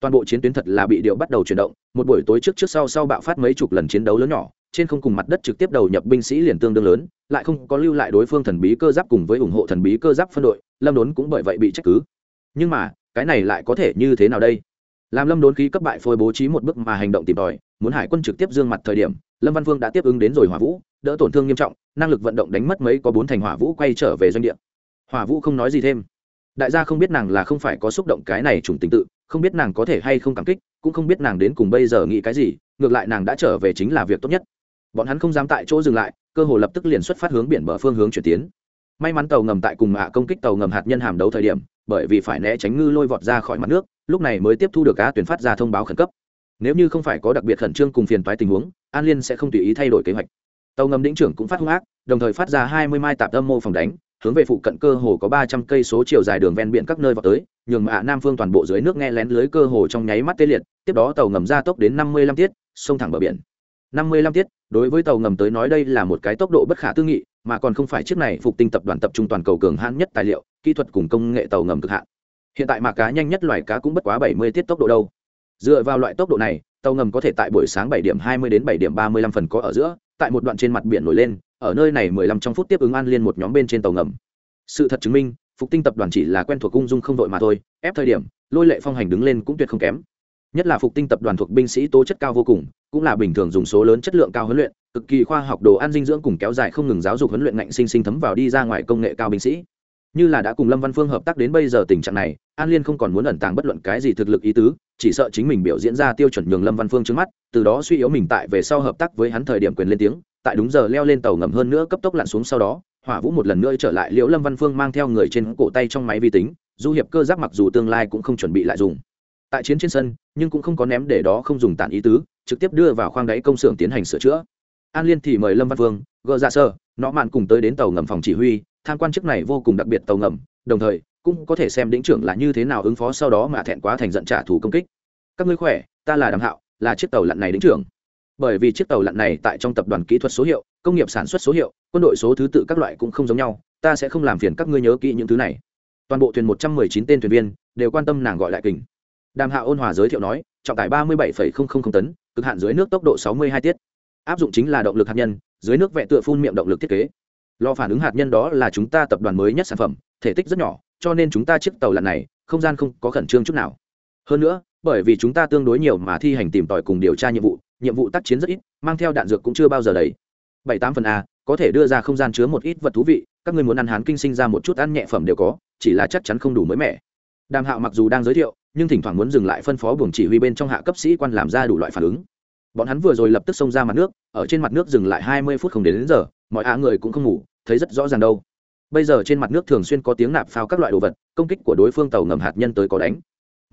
toàn bộ chiến tuyến thật là bị điệu bắt đầu chuyển động, một buổi tối trước trước sau sau bạo phát mấy chục lần chiến đấu lớn nhỏ, trên không cùng mặt đất trực tiếp đầu nhập binh sĩ liền tương đương lớn, lại không có lưu lại đối phương thần bí cơ giáp cùng với ủng hộ thần bí cơ giáp phân đội, lâm đốn cũng bởi vậy bị trách cứ. Nhưng mà, cái này lại có thể như thế nào đây? Làm lâm đốn khí cấp bại phôi bố trí một bước mà hành động tìm tòi, muốn hải quân trực tiếp dương mặt thời điểm, lâm văn Vương đã tiếp ứng đến rồi hỏa vũ, đỡ tổn thương nghiêm trọng, năng lực vận động đánh mất mấy có bốn thành hỏa vũ quay trở về doanh địa. Hỏa vũ không nói gì thêm. Đại gia không biết nàng là không phải có xúc động cái này trùng tình tự không biết nàng có thể hay không cảm kích, cũng không biết nàng đến cùng bây giờ nghĩ cái gì, ngược lại nàng đã trở về chính là việc tốt nhất. Bọn hắn không dám tại chỗ dừng lại, cơ hồ lập tức liền xuất phát hướng biển bờ phương hướng chuyển tiến. May mắn tàu ngầm tại cùng hạ công kích tàu ngầm hạt nhân hàm đấu thời điểm, bởi vì phải né tránh ngư lôi vọt ra khỏi mặt nước, lúc này mới tiếp thu được cá tuyển phát ra thông báo khẩn cấp. Nếu như không phải có đặc biệt khẩn trương cùng phiền toái tình huống, an liên sẽ không tùy ý thay đổi kế hoạch. Tàu ngầm đĩnh trưởng cũng phát hung ác, đồng thời phát ra hai mươi mai tạp âm mô phòng đánh, hướng về phụ cận cơ hồ có ba trăm cây số chiều dài đường ven biển các nơi vào tới nhường mạ nam phương toàn bộ dưới nước nghe lén lưới cơ hồ trong nháy mắt tê liệt, tiếp đó tàu ngầm ra tốc đến năm mươi lăm tiết sông thẳng bờ biển. năm mươi lăm tiết, đối với tàu ngầm tới nói đây là một cái tốc độ bất khả tư nghị, mà còn không phải chiếc này phục tinh tập đoàn tập trung toàn cầu cường hãn nhất tài liệu, kỹ thuật cùng công nghệ tàu ngầm cực hạn. Hiện tại mà cá nhanh nhất loài cá cũng bất quá bảy mươi tiết tốc độ đâu. Dựa vào loại tốc độ này, tàu ngầm có thể tại buổi sáng bảy điểm hai mươi đến bảy điểm ba mươi lăm phần có ở giữa, tại một đoạn trên mặt biển nổi lên, ở nơi này mười lăm trong phút tiếp ứng an liên một nhóm bên trên tàu ngầm. Sự thật chứng minh phục tinh tập đoàn chỉ là quen thuộc cung dung không đội mà thôi, ép thời điểm, lôi lệ phong hành đứng lên cũng tuyệt không kém. Nhất là phục tinh tập đoàn thuộc binh sĩ tố chất cao vô cùng, cũng là bình thường dùng số lớn chất lượng cao huấn luyện, cực kỳ khoa học đồ ăn dinh dưỡng cùng kéo dài không ngừng giáo dục huấn luyện ngạnh sinh sinh thấm vào đi ra ngoài công nghệ cao binh sĩ. Như là đã cùng lâm văn phương hợp tác đến bây giờ tình trạng này, an liên không còn muốn ẩn tàng bất luận cái gì thực lực ý tứ, chỉ sợ chính mình biểu diễn ra tiêu chuẩn nhường lâm văn phương trước mắt, từ đó suy yếu mình tại về sau hợp tác với hắn thời điểm quyền lên tiếng, tại đúng giờ leo lên tàu ngầm hơn nữa cấp tốc lặn xuống sau đó hỏa vũ một lần nữa trở lại liễu lâm văn phương mang theo người trên cổ tay trong máy vi tính du hiệp cơ giáp mặc dù tương lai cũng không chuẩn bị lại dùng tại chiến trên sân nhưng cũng không có ném để đó không dùng tản ý tứ trực tiếp đưa vào khoang đáy công xưởng tiến hành sửa chữa an liên thì mời lâm văn phương gỡ ra dạ sơ nọ mạn cùng tới đến tàu ngầm phòng chỉ huy tham quan chức này vô cùng đặc biệt tàu ngầm đồng thời cũng có thể xem đĩnh trưởng là như thế nào ứng phó sau đó mà thẹn quá thành giận trả thù công kích các ngươi khỏe ta là đàm hạo là chiếc tàu lặn này đĩnh trưởng bởi vì chiếc tàu lặn này tại trong tập đoàn kỹ thuật số hiệu, công nghiệp sản xuất số hiệu, quân đội số thứ tự các loại cũng không giống nhau, ta sẽ không làm phiền các ngươi nhớ kỹ những thứ này. Toàn bộ thuyền một trăm mười chín tên thuyền viên đều quan tâm nàng gọi lại kình. Đàm hạ ôn hòa giới thiệu nói, trọng tải ba mươi bảy tấn, cực hạn dưới nước tốc độ sáu mươi hai tiết. Áp dụng chính là động lực hạt nhân, dưới nước vẹ tựa phun miệng động lực thiết kế. Lò phản ứng hạt nhân đó là chúng ta tập đoàn mới nhất sản phẩm, thể tích rất nhỏ, cho nên chúng ta chiếc tàu lặn này, không gian không có khẩn trương chút nào. Hơn nữa, bởi vì chúng ta tương đối nhiều mà thi hành tìm tòi cùng điều tra nhiệm vụ nhiệm vụ tác chiến rất ít mang theo đạn dược cũng chưa bao giờ đầy. Bảy tám phần a có thể đưa ra không gian chứa một ít vật thú vị các người muốn ăn hán kinh sinh ra một chút ăn nhẹ phẩm đều có chỉ là chắc chắn không đủ mới mẻ. Đàm hạo mặc dù đang giới thiệu nhưng thỉnh thoảng muốn dừng lại phân phó buồng chỉ huy bên trong hạ cấp sĩ quan làm ra đủ loại phản ứng. Bọn hắn vừa rồi lập tức xông ra mặt nước ở trên mặt nước dừng lại hai mươi phút không đến, đến giờ mọi hạ người cũng không ngủ thấy rất rõ ràng đâu. Bây giờ trên mặt nước thường xuyên có tiếng nạp phao các loại đồ vật công kích của đối phương tàu ngầm hạt nhân tới có đánh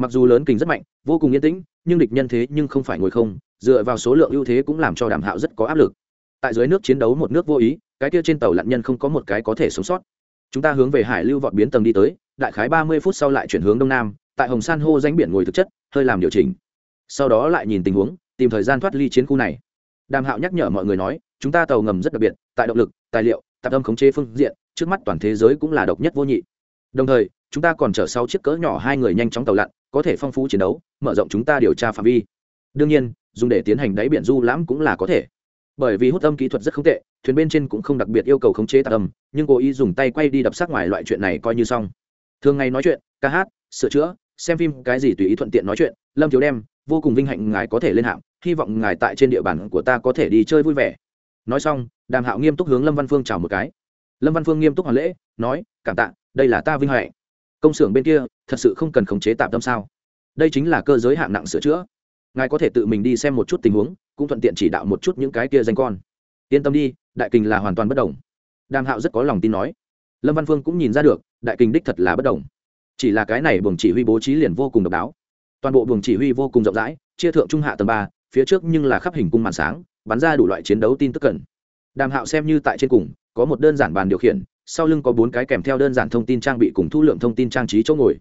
mặc dù lớn kình rất mạnh, vô cùng yên tĩnh, nhưng địch nhân thế nhưng không phải ngồi không, dựa vào số lượng ưu thế cũng làm cho đàm hạo rất có áp lực. Tại dưới nước chiến đấu một nước vô ý, cái kia trên tàu lặn nhân không có một cái có thể sống sót. Chúng ta hướng về hải lưu vọt biến tầng đi tới, đại khái ba mươi phút sau lại chuyển hướng đông nam, tại hồng san hô danh biển ngồi thực chất, hơi làm điều chỉnh. Sau đó lại nhìn tình huống, tìm thời gian thoát ly chiến khu này. Đàm hạo nhắc nhở mọi người nói, chúng ta tàu ngầm rất đặc biệt, tại động lực, tài liệu tạm âm khống chế phương diện, trước mắt toàn thế giới cũng là độc nhất vô nhị. Đồng thời chúng ta còn chở sau chiếc cỡ nhỏ hai người nhanh chóng tàu lặn, có thể phong phú chiến đấu, mở rộng chúng ta điều tra phạm vi. Đương nhiên, dùng để tiến hành đáy biển du lãm cũng là có thể. Bởi vì hút âm kỹ thuật rất không tệ, thuyền bên trên cũng không đặc biệt yêu cầu khống chế tạc âm, nhưng cố ý dùng tay quay đi đập sát ngoài loại chuyện này coi như xong. Thường ngày nói chuyện, ca hát, sửa chữa, xem phim, cái gì tùy ý thuận tiện nói chuyện, lâm thiếu đem, vô cùng vinh hạnh ngài có thể lên hạng, hy vọng ngài tại trên địa bàn của ta có thể đi chơi vui vẻ. Nói xong, đàm hạo nghiêm túc hướng lâm văn phương chào một cái. Lâm văn phương nghiêm túc hoàn lễ, nói, cảm tạ, đây là ta vinh hạnh công xưởng bên kia, thật sự không cần khống chế tạm tâm sao? Đây chính là cơ giới hạng nặng sửa chữa. Ngài có thể tự mình đi xem một chút tình huống, cũng thuận tiện chỉ đạo một chút những cái kia danh con. Yên tâm đi, đại kình là hoàn toàn bất đồng. Đàm hạo rất có lòng tin nói. Lâm văn phương cũng nhìn ra được, đại kình đích thật là bất đồng. Chỉ là cái này buồng chỉ huy bố trí liền vô cùng độc đáo. Toàn bộ buồng chỉ huy vô cùng rộng rãi, chia thượng trung hạ tầng ba, phía trước nhưng là khắp hình cung màn sáng, bắn ra đủ loại chiến đấu tin tức cần. Đàm hạo xem như tại trên cùng, có một đơn giản bàn điều khiển sau lưng có bốn cái kèm theo đơn giản thông tin trang bị cùng thu lượng thông tin trang trí chỗ ngồi.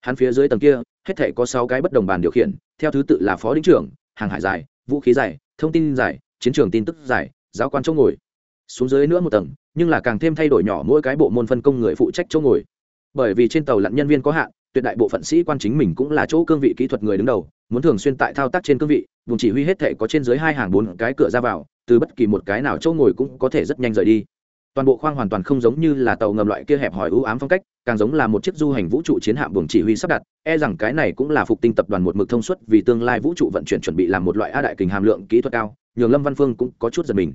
Hắn phía dưới tầng kia, hết thể có sáu cái bất đồng bàn điều khiển, theo thứ tự là phó đĩnh trưởng, hàng hải dài vũ khí dài thông tin dài chiến trường tin tức dài giáo quan chỗ ngồi. Xuống dưới nữa một tầng, nhưng là càng thêm thay đổi nhỏ mỗi cái bộ môn phân công người phụ trách chỗ ngồi. Bởi vì trên tàu lặn nhân viên có hạn, tuyệt đại bộ phận sĩ quan chính mình cũng là chỗ cương vị kỹ thuật người đứng đầu, muốn thường xuyên tại thao tác trên cương vị, vùng chỉ huy hết thể có trên dưới hai hàng bốn cái cửa ra vào, từ bất kỳ một cái nào chỗ ngồi cũng có thể rất nhanh rời đi toàn bộ khoang hoàn toàn không giống như là tàu ngầm loại kia hẹp hòi ưu ám phong cách, càng giống là một chiếc du hành vũ trụ chiến hạm buồng chỉ huy sắp đặt e rằng cái này cũng là phục tinh tập đoàn một mực thông suất vì tương lai vũ trụ vận chuyển chuẩn bị làm một loại a đại kình hàm lượng kỹ thuật cao, nhường lâm văn phương cũng có chút giật mình.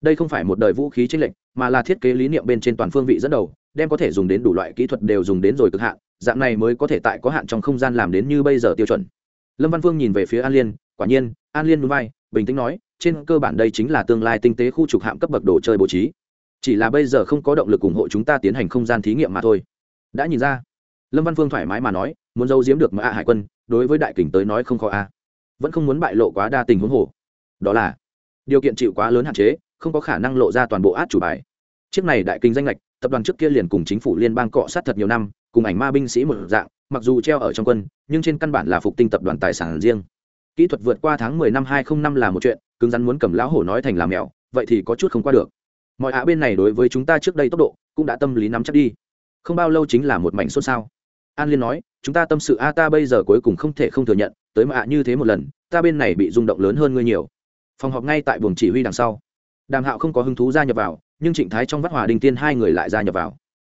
Đây không phải một đời vũ khí tranh lệch, mà là thiết kế lý niệm bên trên toàn phương vị dẫn đầu, đem có thể dùng đến đủ loại kỹ thuật đều dùng đến rồi cực hạn, dạng này mới có thể tại có hạn trong không gian làm đến như bây giờ tiêu chuẩn. Lâm văn phương nhìn về phía an liên, quả nhiên, an liên núi vai, bình tĩnh nói, trên cơ bản đây chính là tương lai tinh tế khu trục hạm cấp bậc đồ chơi bố trí chỉ là bây giờ không có động lực ủng hộ chúng ta tiến hành không gian thí nghiệm mà thôi. Đã nhìn ra. Lâm văn phương thoải mái mà nói, muốn giấu giếm được mà a hải quân, đối với đại kình tới nói không khó a vẫn không muốn bại lộ quá đa tình huống hồ. Đó là, điều kiện chịu quá lớn hạn chế, không có khả năng lộ ra toàn bộ át chủ bài. Chiếc này đại kinh danh lệch, tập đoàn trước kia liền cùng chính phủ liên bang cọ sát thật nhiều năm, cùng ảnh ma binh sĩ một dạng, mặc dù treo ở trong quân, nhưng trên căn bản là phục tinh tập đoàn tài sản riêng. Kỹ thuật vượt qua tháng mười năm hai không năm là một chuyện, cứng rắn muốn cầm lão hổ nói thành làm mèo vậy thì có chút không qua được mọi ạ bên này đối với chúng ta trước đây tốc độ cũng đã tâm lý nắm chắc đi. Không bao lâu chính là một mảnh xôn xao. An liên nói, chúng ta tâm sự a ta bây giờ cuối cùng không thể không thừa nhận, tới mà ạ như thế một lần, ta bên này bị rung động lớn hơn ngươi nhiều. Phòng họp ngay tại buồng chỉ huy đằng sau. Đàm hạo không có hứng thú gia nhập vào, nhưng trịnh thái trong vắt hòa đình tiên hai người lại gia nhập vào.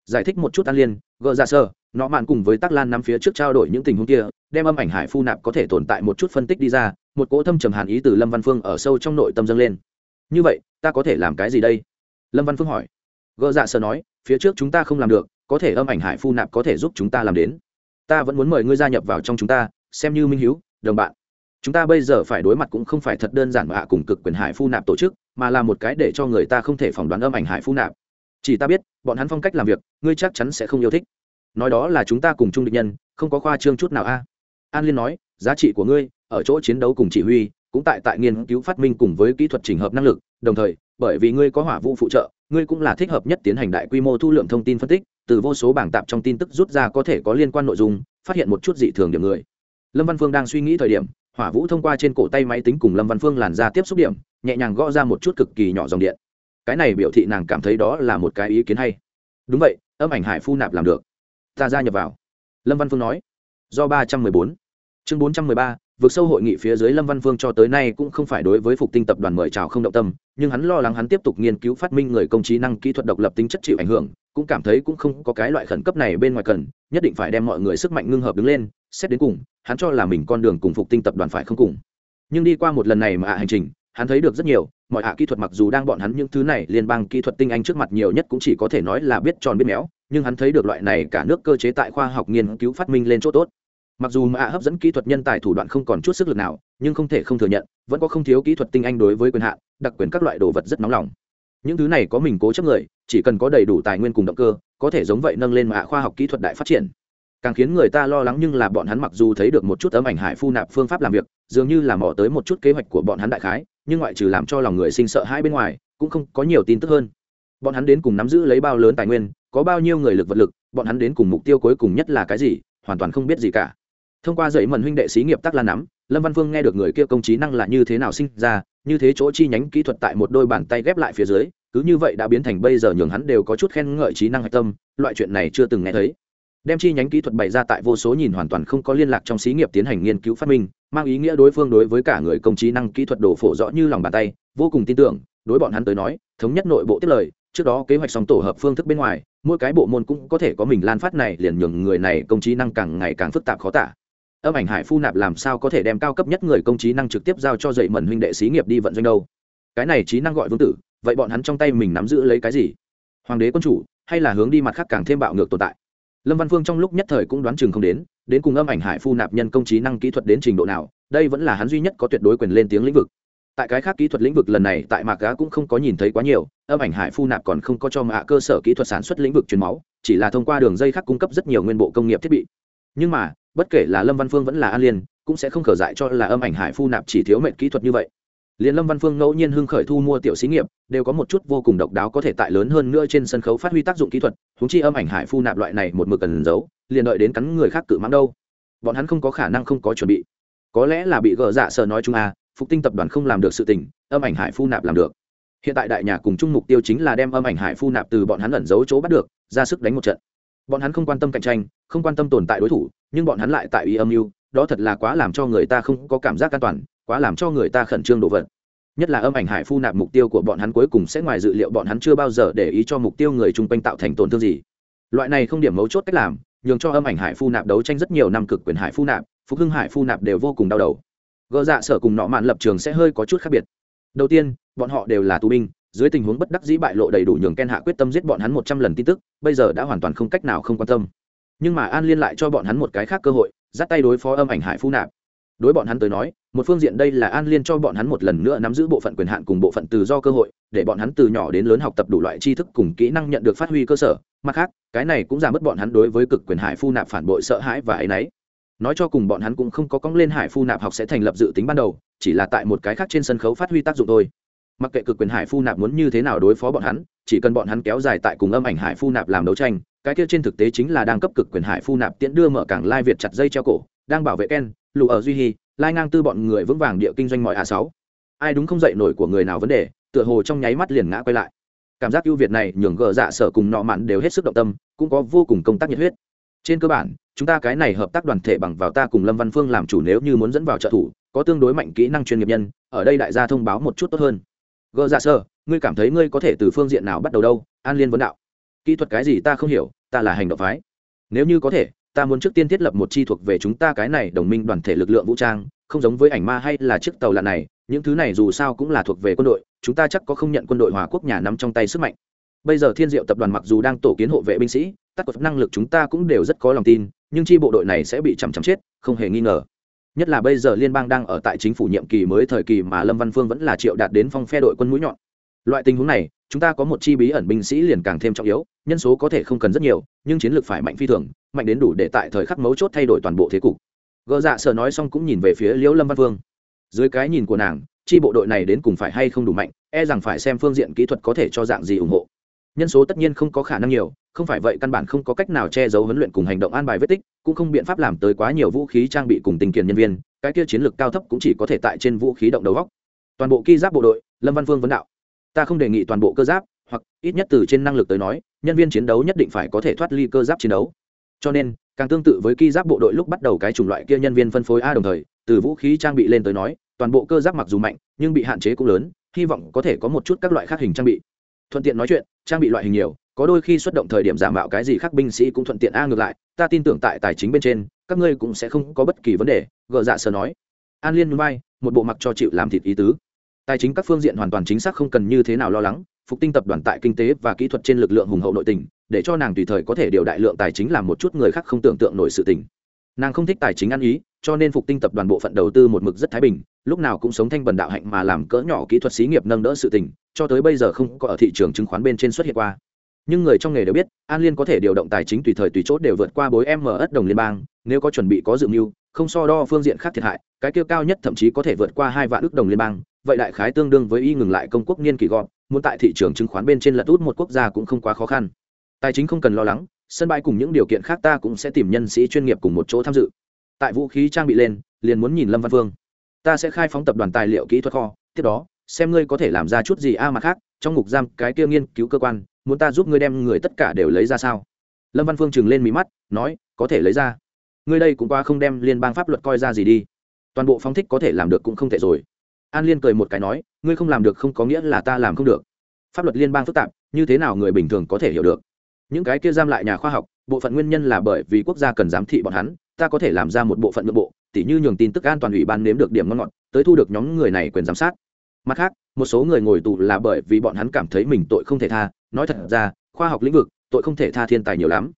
Giải thích một chút an liên, gỡ ra sơ, nọ mạn cùng với tắc lan nắm phía trước trao đổi những tình huống kia, đem âm ảnh hải phu nạp có thể tồn tại một chút phân tích đi ra, một cỗ thâm trầm hàn ý từ lâm văn phương ở sâu trong nội tâm dâng lên. Như vậy, ta có thể làm cái gì đây? Lâm văn phương hỏi. Gợ dạ sơ nói, phía trước chúng ta không làm được, có thể âm ảnh hải phu nạp có thể giúp chúng ta làm đến. Ta vẫn muốn mời ngươi gia nhập vào trong chúng ta, xem như minh hiếu, đồng bạn. Chúng ta bây giờ phải đối mặt cũng không phải thật đơn giản mà hạ cùng cực quyền hải phu nạp tổ chức, mà là một cái để cho người ta không thể phỏng đoán âm ảnh hải phu nạp. Chỉ ta biết, bọn hắn phong cách làm việc, ngươi chắc chắn sẽ không yêu thích. Nói đó là chúng ta cùng chung địch nhân, không có khoa trương chút nào a. An liên nói, giá trị của ngươi, ở chỗ chiến đấu cùng chỉ huy, cũng tại tại nghiên cứu phát minh cùng với kỹ thuật trình hợp năng lực, đồng thời bởi vì ngươi có hỏa vụ phụ trợ, ngươi cũng là thích hợp nhất tiến hành đại quy mô thu lượng thông tin phân tích, từ vô số bảng tạp trong tin tức rút ra có thể có liên quan nội dung, phát hiện một chút dị thường điểm người. Lâm văn phương đang suy nghĩ thời điểm, hỏa vũ thông qua trên cổ tay máy tính cùng lâm văn phương làn ra tiếp xúc điểm, nhẹ nhàng gõ ra một chút cực kỳ nhỏ dòng điện. Cái này biểu thị nàng cảm thấy đó là một cái ý kiến hay. Đúng vậy, âm ảnh hải phu nạp làm được. Ta gia nhập vào. Lâm văn phương nói. Do ba trăm mười bốn. Chương bốn trăm mười ba vượt sâu hội nghị phía dưới lâm văn vương cho tới nay cũng không phải đối với phục tinh tập đoàn mời chào không động tâm, nhưng hắn lo lắng hắn tiếp tục nghiên cứu phát minh người công trí năng kỹ thuật độc lập tính chất chịu ảnh hưởng, cũng cảm thấy cũng không có cái loại khẩn cấp này bên ngoài cần, nhất định phải đem mọi người sức mạnh ngưng hợp đứng lên, xét đến cùng, hắn cho là mình con đường cùng phục tinh tập đoàn phải không cùng. Nhưng đi qua một lần này mà ạ hành trình, hắn thấy được rất nhiều, mọi ạ kỹ thuật mặc dù đang bọn hắn những thứ này liên bang kỹ thuật tinh anh trước mặt nhiều nhất cũng chỉ có thể nói là biết tròn biết méo, nhưng hắn thấy được loại này cả nước cơ chế tại khoa học nghiên cứu phát minh lên chỗ tốt mặc dù mạ hấp dẫn kỹ thuật nhân tài thủ đoạn không còn chút sức lực nào, nhưng không thể không thừa nhận, vẫn có không thiếu kỹ thuật tinh anh đối với quyền hạn, đặc quyền các loại đồ vật rất nóng lòng. Những thứ này có mình cố chấp người, chỉ cần có đầy đủ tài nguyên cùng động cơ, có thể giống vậy nâng lên mạ khoa học kỹ thuật đại phát triển. Càng khiến người ta lo lắng nhưng là bọn hắn mặc dù thấy được một chút ấm ảnh hải phu nạp phương pháp làm việc, dường như là mò tới một chút kế hoạch của bọn hắn đại khái, nhưng ngoại trừ làm cho lòng người sinh sợ hai bên ngoài, cũng không có nhiều tin tức hơn. Bọn hắn đến cùng nắm giữ lấy bao lớn tài nguyên, có bao nhiêu người lực vật lực, bọn hắn đến cùng mục tiêu cuối cùng nhất là cái gì, hoàn toàn không biết gì cả thông qua dạy mần huynh đệ xí nghiệp tắc lan nắm, lâm văn phương nghe được người kia công trí năng là như thế nào sinh ra, như thế chỗ chi nhánh kỹ thuật tại một đôi bàn tay ghép lại phía dưới, cứ như vậy đã biến thành bây giờ nhường hắn đều có chút khen ngợi trí năng hạch tâm, loại chuyện này chưa từng nghe thấy. Đem chi nhánh kỹ thuật bày ra tại vô số nhìn hoàn toàn không có liên lạc trong xí nghiệp tiến hành nghiên cứu phát minh, mang ý nghĩa đối phương đối với cả người công trí năng kỹ thuật đổ phổ rõ như lòng bàn tay, vô cùng tin tưởng, đối bọn hắn tới nói, thống nhất nội bộ tiết lời, trước đó kế hoạch xong tổ hợp phương thức bên ngoài, mỗi cái bộ môn cũng có thể có mình lan phát này, liền nhường người này công trí năng càng ngày càng phức tạp khó tả âm ảnh hải phu nạp làm sao có thể đem cao cấp nhất người công trí năng trực tiếp giao cho dậy mẩn huynh đệ xí nghiệp đi vận doanh đâu? Cái này trí năng gọi vương tử, vậy bọn hắn trong tay mình nắm giữ lấy cái gì? Hoàng đế quân chủ, hay là hướng đi mặt khác càng thêm bạo ngược tồn tại? Lâm văn phương trong lúc nhất thời cũng đoán chừng không đến đến cùng âm ảnh hải phu nạp nhân công trí năng kỹ thuật đến trình độ nào, đây vẫn là hắn duy nhất có tuyệt đối quyền lên tiếng lĩnh vực. Tại cái khác kỹ thuật lĩnh vực lần này, tại mạc gá cũng không có nhìn thấy quá nhiều, âm ảnh hải phu nạp còn không có cho mạ cơ sở kỹ thuật sản xuất lĩnh vực truyền máu, chỉ là thông qua đường dây khác cung cấp rất nhiều nguyên bộ công nghiệp thiết bị. Nhưng mà bất kể là lâm văn phương vẫn là an liên, cũng sẽ không khở dại cho là âm ảnh hải phu nạp chỉ thiếu mệnh kỹ thuật như vậy. Liền lâm văn phương ngẫu nhiên hưng khởi thu mua tiểu xí nghiệp, đều có một chút vô cùng độc đáo có thể tại lớn hơn nữa trên sân khấu phát huy tác dụng kỹ thuật húng chi âm ảnh hải phu nạp loại này một mực cần giấu, liền đợi đến cắn người khác cự mắng đâu. Bọn hắn không có khả năng không có chuẩn bị. Có lẽ là bị gỡ dạ sợ nói chung a phục tinh tập đoàn không làm được sự tình, âm ảnh hải phu nạp làm được. Hiện tại đại nhà cùng chung mục tiêu chính là đem âm ảnh hải phu nạp từ bọn hắn ẩn giấu chỗ bắt được, ra sức đánh một trận bọn hắn không quan tâm cạnh tranh, không quan tâm tồn tại đối thủ, nhưng bọn hắn lại tại ý âm mưu, đó thật là quá làm cho người ta không có cảm giác an toàn, quá làm cho người ta khẩn trương đồ vật. Nhất là âm ảnh hải phu nạp mục tiêu của bọn hắn cuối cùng sẽ ngoài dự liệu bọn hắn chưa bao giờ để ý cho mục tiêu người chung quanh tạo thành tổn thương gì. Loại này không điểm mấu chốt cách làm, nhường cho âm ảnh hải phu nạp đấu tranh rất nhiều năm cực quyền hải phu nạp, phục hưng hải phu nạp đều vô cùng đau đầu. Gỡ dạ sở cùng nọ mạn lập trường sẽ hơi có chút khác biệt. Đầu tiên, bọn họ đều là tù binh dưới tình huống bất đắc dĩ bại lộ đầy đủ nhường ken hạ quyết tâm giết bọn hắn một trăm lần tin tức, bây giờ đã hoàn toàn không cách nào không quan tâm. Nhưng mà an liên lại cho bọn hắn một cái khác cơ hội giắt tay đối phó âm ảnh hải phu nạp. Đối bọn hắn tới nói, một phương diện đây là an liên cho bọn hắn một lần nữa nắm giữ bộ phận quyền hạn cùng bộ phận tự do cơ hội, để bọn hắn từ nhỏ đến lớn học tập đủ loại tri thức cùng kỹ năng nhận được phát huy cơ sở. Mặt khác, cái này cũng giảm bớt bọn hắn đối với cực quyền hải phu nạp phản bội sợ hãi và ấy nấy. nói cho cùng bọn hắn cũng không có cóng lên hải phu nạp học sẽ thành lập dự tính ban đầu, chỉ là tại một cái khác trên sân khấu phát huy tác dụng thôi mặc kệ cực quyền hải phu nạp muốn như thế nào đối phó bọn hắn, chỉ cần bọn hắn kéo dài tại cùng âm ảnh hải phu nạp làm đấu tranh, cái kia trên thực tế chính là đang cấp cực quyền hải phu nạp tiễn đưa mở cảng lai việt chặt dây treo cổ, đang bảo vệ ken lụ ở duy hy lai ngang tư bọn người vững vàng địa kinh doanh mọi a sáu. Ai đúng không dậy nổi của người nào vấn đề, tựa hồ trong nháy mắt liền ngã quay lại. Cảm giác ưu việt này nhường gờ dạ sở cùng nọ mặn đều hết sức động tâm, cũng có vô cùng công tác nhiệt huyết. Trên cơ bản, chúng ta cái này hợp tác đoàn thể bằng vào ta cùng lâm văn phương làm chủ nếu như muốn dẫn vào trợ thủ, có tương đối mạnh kỹ năng chuyên nghiệp nhân, ở đây đại gia thông báo một chút tốt hơn gờ dạ sơ ngươi cảm thấy ngươi có thể từ phương diện nào bắt đầu đâu? An liên vấn đạo. Kỹ thuật cái gì ta không hiểu, ta là hành động phái. Nếu như có thể, ta muốn trước tiên thiết lập một chi thuộc về chúng ta cái này đồng minh đoàn thể lực lượng vũ trang, không giống với ảnh ma hay là chiếc tàu lặn này, những thứ này dù sao cũng là thuộc về quân đội, chúng ta chắc có không nhận quân đội hòa quốc nhà nắm trong tay sức mạnh. Bây giờ thiên diệu tập đoàn mặc dù đang tổ kiến hộ vệ binh sĩ, tất cả năng lực chúng ta cũng đều rất có lòng tin, nhưng chi bộ đội này sẽ bị chằm chằm chết, không hề nghi ngờ nhất là bây giờ liên bang đang ở tại chính phủ nhiệm kỳ mới thời kỳ mà lâm văn phương vẫn là triệu đạt đến phong phe đội quân mũi nhọn. Loại tình huống này, chúng ta có một chi bí ẩn binh sĩ liền càng thêm trọng yếu, nhân số có thể không cần rất nhiều, nhưng chiến lược phải mạnh phi thường, mạnh đến đủ để tại thời khắc mấu chốt thay đổi toàn bộ thế cục. Gợ dạ sợ nói xong cũng nhìn về phía liễu lâm văn phương. Dưới cái nhìn của nàng, chi bộ đội này đến cùng phải hay không đủ mạnh e rằng phải xem phương diện kỹ thuật có thể cho dạng gì ủng hộ. Nhân số tất nhiên không có khả năng nhiều không phải vậy căn bản không có cách nào che giấu huấn luyện cùng hành động an bài vết tích, cũng không biện pháp làm tới quá nhiều vũ khí trang bị cùng tình kiền nhân viên, cái kia chiến lược cao thấp cũng chỉ có thể tại trên vũ khí động đầu góc. Toàn bộ ki giáp bộ đội, lâm văn phương vấn đạo. Ta không đề nghị toàn bộ cơ giáp, hoặc ít nhất từ trên năng lực tới nói, nhân viên chiến đấu nhất định phải có thể thoát ly cơ giáp chiến đấu. Cho nên, càng tương tự với ki giáp bộ đội lúc bắt đầu cái chủng loại kia nhân viên phân phối a đồng thời, từ vũ khí trang bị lên tới nói, toàn bộ cơ giáp mặc dù mạnh, nhưng bị hạn chế cũng lớn, hy vọng có thể có một chút các loại khác hình trang bị. Thuận tiện nói chuyện, trang bị loại hình nhiều có đôi khi xuất động thời điểm giả mạo cái gì khác binh sĩ cũng thuận tiện a ngược lại, ta tin tưởng tại tài chính bên trên, các ngươi cũng sẽ không có bất kỳ vấn đề gợ dạ sờ nói. An liên bay một bộ mặc cho chịu làm thịt ý tứ. Tài chính các phương diện hoàn toàn chính xác không cần như thế nào lo lắng, phục tinh tập đoàn tại kinh tế và kỹ thuật trên lực lượng hùng hậu nội tình, để cho nàng tùy thời có thể điều đại lượng tài chính làm một chút người khác không tưởng tượng nổi sự tình. Nàng không thích tài chính ăn ý, cho nên phục tinh tập đoàn bộ phận đầu tư một mực rất thái bình, lúc nào cũng sống thanh bần đạo hạnh mà làm cỡ nhỏ kỹ thuật xí nghiệp nâng đỡ sự tình, cho tới bây giờ không có ở thị trường chứng khoán bên trên xuất hiện qua nhưng người trong nghề đều biết, an liên có thể điều động tài chính tùy thời tùy chốt đều vượt qua bối ms đồng liên bang, nếu có chuẩn bị có dự mưu, không so đo phương diện khác thiệt hại, cái kêu cao nhất thậm chí có thể vượt qua hai vạn ước đồng liên bang, vậy đại khái tương đương với y ngừng lại công quốc niên kỳ gọn, muốn tại thị trường chứng khoán bên trên lật út một quốc gia cũng không quá khó khăn. Tài chính không cần lo lắng, sân bãi cùng những điều kiện khác ta cũng sẽ tìm nhân sĩ chuyên nghiệp cùng một chỗ tham dự. Tại vũ khí trang bị lên, liền muốn nhìn lâm văn phương ta sẽ khai phóng tập đoàn tài liệu kỹ thuật kho, tiếp đó, xem ngươi có thể làm ra chút gì a à mà khác, trong ngục giam cái kia nghiên cứu cơ quan muốn ta giúp ngươi đem người tất cả đều lấy ra sao? Lâm văn phương chừng lên mí mắt, nói, có thể lấy ra. Ngươi đây cũng qua không đem liên bang pháp luật coi ra gì đi. Toàn bộ phóng thích có thể làm được cũng không thể rồi. An liên cười một cái nói, ngươi không làm được không có nghĩa là ta làm không được. Pháp luật liên bang phức tạp, như thế nào người bình thường có thể hiểu được? Những cái kia giam lại nhà khoa học, bộ phận nguyên nhân là bởi vì quốc gia cần giám thị bọn hắn, ta có thể làm ra một bộ phận nội bộ, tỉ như nhường tin tức an toàn ủy ban nếm được điểm ngon ngọt, tới thu được nhóm người này quyền giám sát mặt khác, một số người ngồi tù là bởi vì bọn hắn cảm thấy mình tội không thể tha. Nói thật ra, khoa học lĩnh vực, tội không thể tha thiên tài nhiều lắm.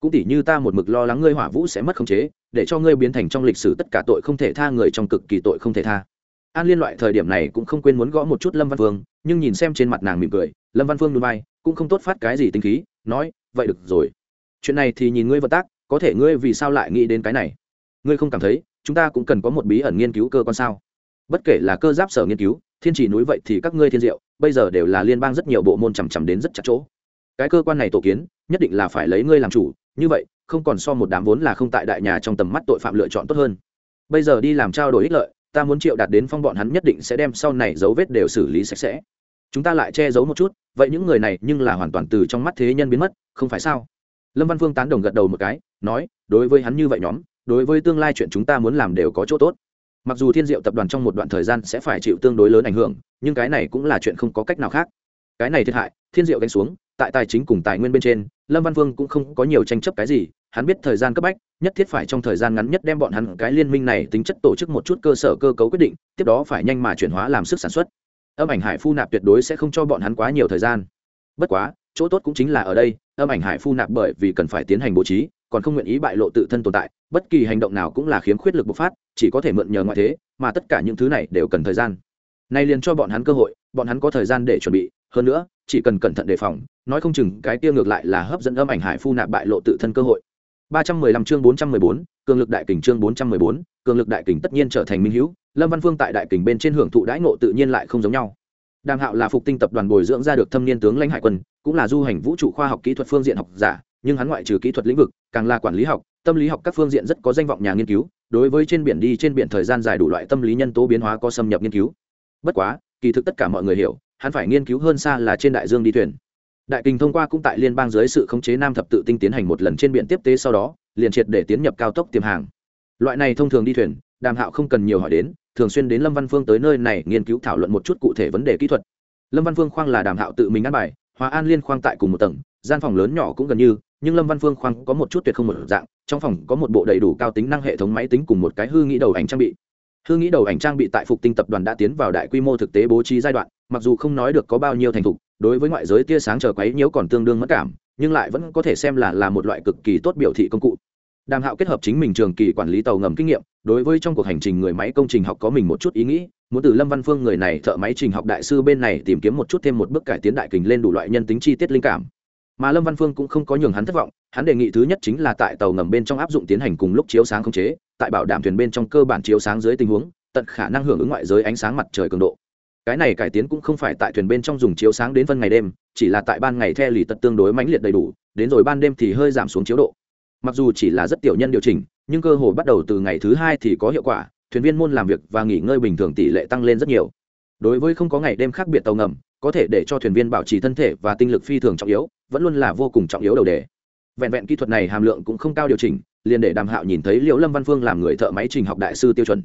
Cũng tỉ như ta một mực lo lắng ngươi hỏa vũ sẽ mất khống chế, để cho ngươi biến thành trong lịch sử tất cả tội không thể tha người trong cực kỳ tội không thể tha. An liên loại thời điểm này cũng không quên muốn gõ một chút lâm văn phương nhưng nhìn xem trên mặt nàng mỉm cười, lâm văn phương núi bay cũng không tốt phát cái gì tinh khí, nói, vậy được rồi. Chuyện này thì nhìn ngươi vận tác, có thể ngươi vì sao lại nghĩ đến cái này? Ngươi không cảm thấy, chúng ta cũng cần có một bí ẩn nghiên cứu cơ quan sao? Bất kể là cơ giáp sở nghiên cứu thiên chỉ núi vậy thì các ngươi thiên diệu, bây giờ đều là liên bang rất nhiều bộ môn chằm chằm đến rất chặt chỗ. Cái cơ quan này tổ kiến, nhất định là phải lấy ngươi làm chủ, như vậy, không còn so một đám vốn là không tại đại nhà trong tầm mắt tội phạm lựa chọn tốt hơn. Bây giờ đi làm trao đổi ích lợi, ta muốn triệu đạt đến phong bọn hắn nhất định sẽ đem sau này dấu vết đều xử lý sạch sẽ. Chúng ta lại che giấu một chút, vậy những người này nhưng là hoàn toàn từ trong mắt thế nhân biến mất, không phải sao? Lâm văn phương tán đồng gật đầu một cái, nói, đối với hắn như vậy nhóm, đối với tương lai chuyện chúng ta muốn làm đều có chỗ tốt mặc dù thiên diệu tập đoàn trong một đoạn thời gian sẽ phải chịu tương đối lớn ảnh hưởng, nhưng cái này cũng là chuyện không có cách nào khác. Cái này thiệt hại, thiên diệu gánh xuống, tại tài chính cùng tài nguyên bên trên, lâm văn vương cũng không có nhiều tranh chấp cái gì, hắn biết thời gian cấp bách, nhất thiết phải trong thời gian ngắn nhất đem bọn hắn cái liên minh này tính chất tổ chức một chút cơ sở cơ cấu quyết định, tiếp đó phải nhanh mà chuyển hóa làm sức sản xuất. Âm ảnh hải phu nạp tuyệt đối sẽ không cho bọn hắn quá nhiều thời gian. Bất quá, chỗ tốt cũng chính là ở đây, âm ảnh hải phu nạp bởi vì cần phải tiến hành bố trí còn không nguyện ý bại lộ tự thân tồn tại bất kỳ hành động nào cũng là khiếm khuyết lực bộc phát chỉ có thể mượn nhờ ngoại thế mà tất cả những thứ này đều cần thời gian. Nay liền cho bọn hắn cơ hội bọn hắn có thời gian để chuẩn bị hơn nữa chỉ cần cẩn thận đề phòng nói không chừng cái kia ngược lại là hấp dẫn âm ảnh hải phu nạp bại lộ tự thân cơ hội. 315 chương 414, cường lực đại kình chương 414, cường lực đại kình tất nhiên trở thành minh hữu lâm văn phương tại đại kình bên trên hưởng thụ đãi ngộ tự nhiên lại không giống nhau. Đàm hạo là phục tinh tập đoàn bồi dưỡng ra được thâm niên tướng lãnh hải quân cũng là du hành vũ trụ khoa học kỹ thuật phương diện học giả nhưng hắn ngoại trừ kỹ thuật lĩnh vực, càng là quản lý học, tâm lý học các phương diện rất có danh vọng nhà nghiên cứu, đối với trên biển đi trên biển thời gian dài đủ loại tâm lý nhân tố biến hóa có xâm nhập nghiên cứu. Bất quá, kỳ thực tất cả mọi người hiểu, hắn phải nghiên cứu hơn xa là trên đại dương đi thuyền. Đại kình thông qua cũng tại liên bang dưới sự khống chế nam thập tự tinh tiến hành một lần trên biển tiếp tế sau đó, liền triệt để tiến nhập cao tốc tiềm hàng. Loại này thông thường đi thuyền, đàm hạo không cần nhiều hỏi đến, thường xuyên đến lâm văn phương tới nơi này nghiên cứu thảo luận một chút cụ thể vấn đề kỹ thuật. Lâm văn phương khoang là đàm hạo tự mình ăn bài, hòa an liên khoang tại cùng một tầng, gian phòng lớn nhỏ cũng gần như nhưng lâm văn phương khoang có một chút tuyệt không một dạng, trong phòng có một bộ đầy đủ cao tính năng hệ thống máy tính cùng một cái hư nghĩ đầu ảnh trang bị. Hư nghĩ đầu ảnh trang bị tại phục tinh tập đoàn đã tiến vào đại quy mô thực tế bố trí giai đoạn, mặc dù không nói được có bao nhiêu thành thục, đối với ngoại giới tia sáng chờ quấy nhiễu còn tương đương mất cảm, nhưng lại vẫn có thể xem là là một loại cực kỳ tốt biểu thị công cụ. Đàm hạo kết hợp chính mình trường kỳ quản lý tàu ngầm kinh nghiệm, đối với trong cuộc hành trình người máy công trình học có mình một chút ý nghĩ, muốn từ lâm văn phương người này thợ máy trình học đại sư bên này tìm kiếm một chút thêm một bước cải tiến đại kình lên đủ loại nhân tính chi tiết linh cảm mà lâm văn phương cũng không có nhường hắn thất vọng, hắn đề nghị thứ nhất chính là tại tàu ngầm bên trong áp dụng tiến hành cùng lúc chiếu sáng không chế, tại bảo đảm thuyền bên trong cơ bản chiếu sáng dưới tình huống, tận khả năng hưởng ứng ngoại giới ánh sáng mặt trời cường độ. Cái này cải tiến cũng không phải tại thuyền bên trong dùng chiếu sáng đến phân ngày đêm, chỉ là tại ban ngày the lì tật tương đối mãnh liệt đầy đủ, đến rồi ban đêm thì hơi giảm xuống chiếu độ. Mặc dù chỉ là rất tiểu nhân điều chỉnh, nhưng cơ hội bắt đầu từ ngày thứ hai thì có hiệu quả, thuyền viên môn làm việc và nghỉ ngơi bình thường tỷ lệ tăng lên rất nhiều. Đối với không có ngày đêm khác biệt tàu ngầm có thể để cho thuyền viên bảo trì thân thể và tinh lực phi thường trọng yếu, vẫn luôn là vô cùng trọng yếu đầu đề. Vẹn vẹn kỹ thuật này hàm lượng cũng không cao điều chỉnh, liền để đàm hạo nhìn thấy liệu lâm văn phương làm người thợ máy trình học đại sư tiêu chuẩn.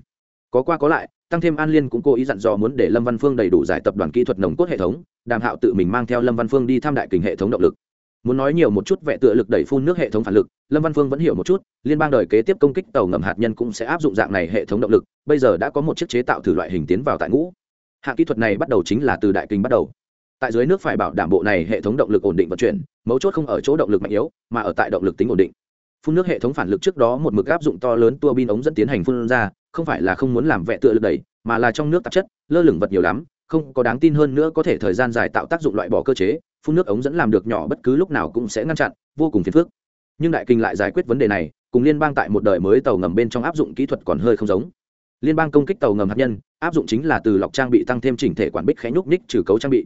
Có qua có lại, tăng thêm an liên cũng cố ý dặn dò muốn để lâm văn phương đầy đủ giải tập đoàn kỹ thuật nồng cốt hệ thống, đàm hạo tự mình mang theo lâm văn phương đi tham đại kình hệ thống động lực. Muốn nói nhiều một chút vẽ tựa lực đẩy phun nước hệ thống phản lực, lâm văn phương vẫn hiểu một chút, liên bang đời kế tiếp công kích tàu ngầm hạt nhân cũng sẽ áp dụng dạng này hệ thống động lực, bây giờ đã có một chiếc chế tạo thử loại hình tiến vào tại ngũ hạng kỹ thuật này bắt đầu chính là từ đại kinh bắt đầu. Tại dưới nước phải bảo đảm bộ này hệ thống động lực ổn định vận chuyển, mấu chốt không ở chỗ động lực mạnh yếu, mà ở tại động lực tính ổn định. Phun nước hệ thống phản lực trước đó một mực áp dụng to lớn tua bin ống dẫn tiến hành phun ra, không phải là không muốn làm vẹ tựa lực đẩy, mà là trong nước tạp chất, lơ lửng vật nhiều lắm, không có đáng tin hơn nữa có thể thời gian dài tạo tác dụng loại bỏ cơ chế, phun nước ống dẫn làm được nhỏ bất cứ lúc nào cũng sẽ ngăn chặn, vô cùng phiền phức. Nhưng đại kinh lại giải quyết vấn đề này, cùng liên bang tại một đời mới tàu ngầm bên trong áp dụng kỹ thuật còn hơi không giống liên bang công kích tàu ngầm hạt nhân, áp dụng chính là từ lọc trang bị tăng thêm chỉnh thể quản bích khẽ nhúc ních trừ cấu trang bị.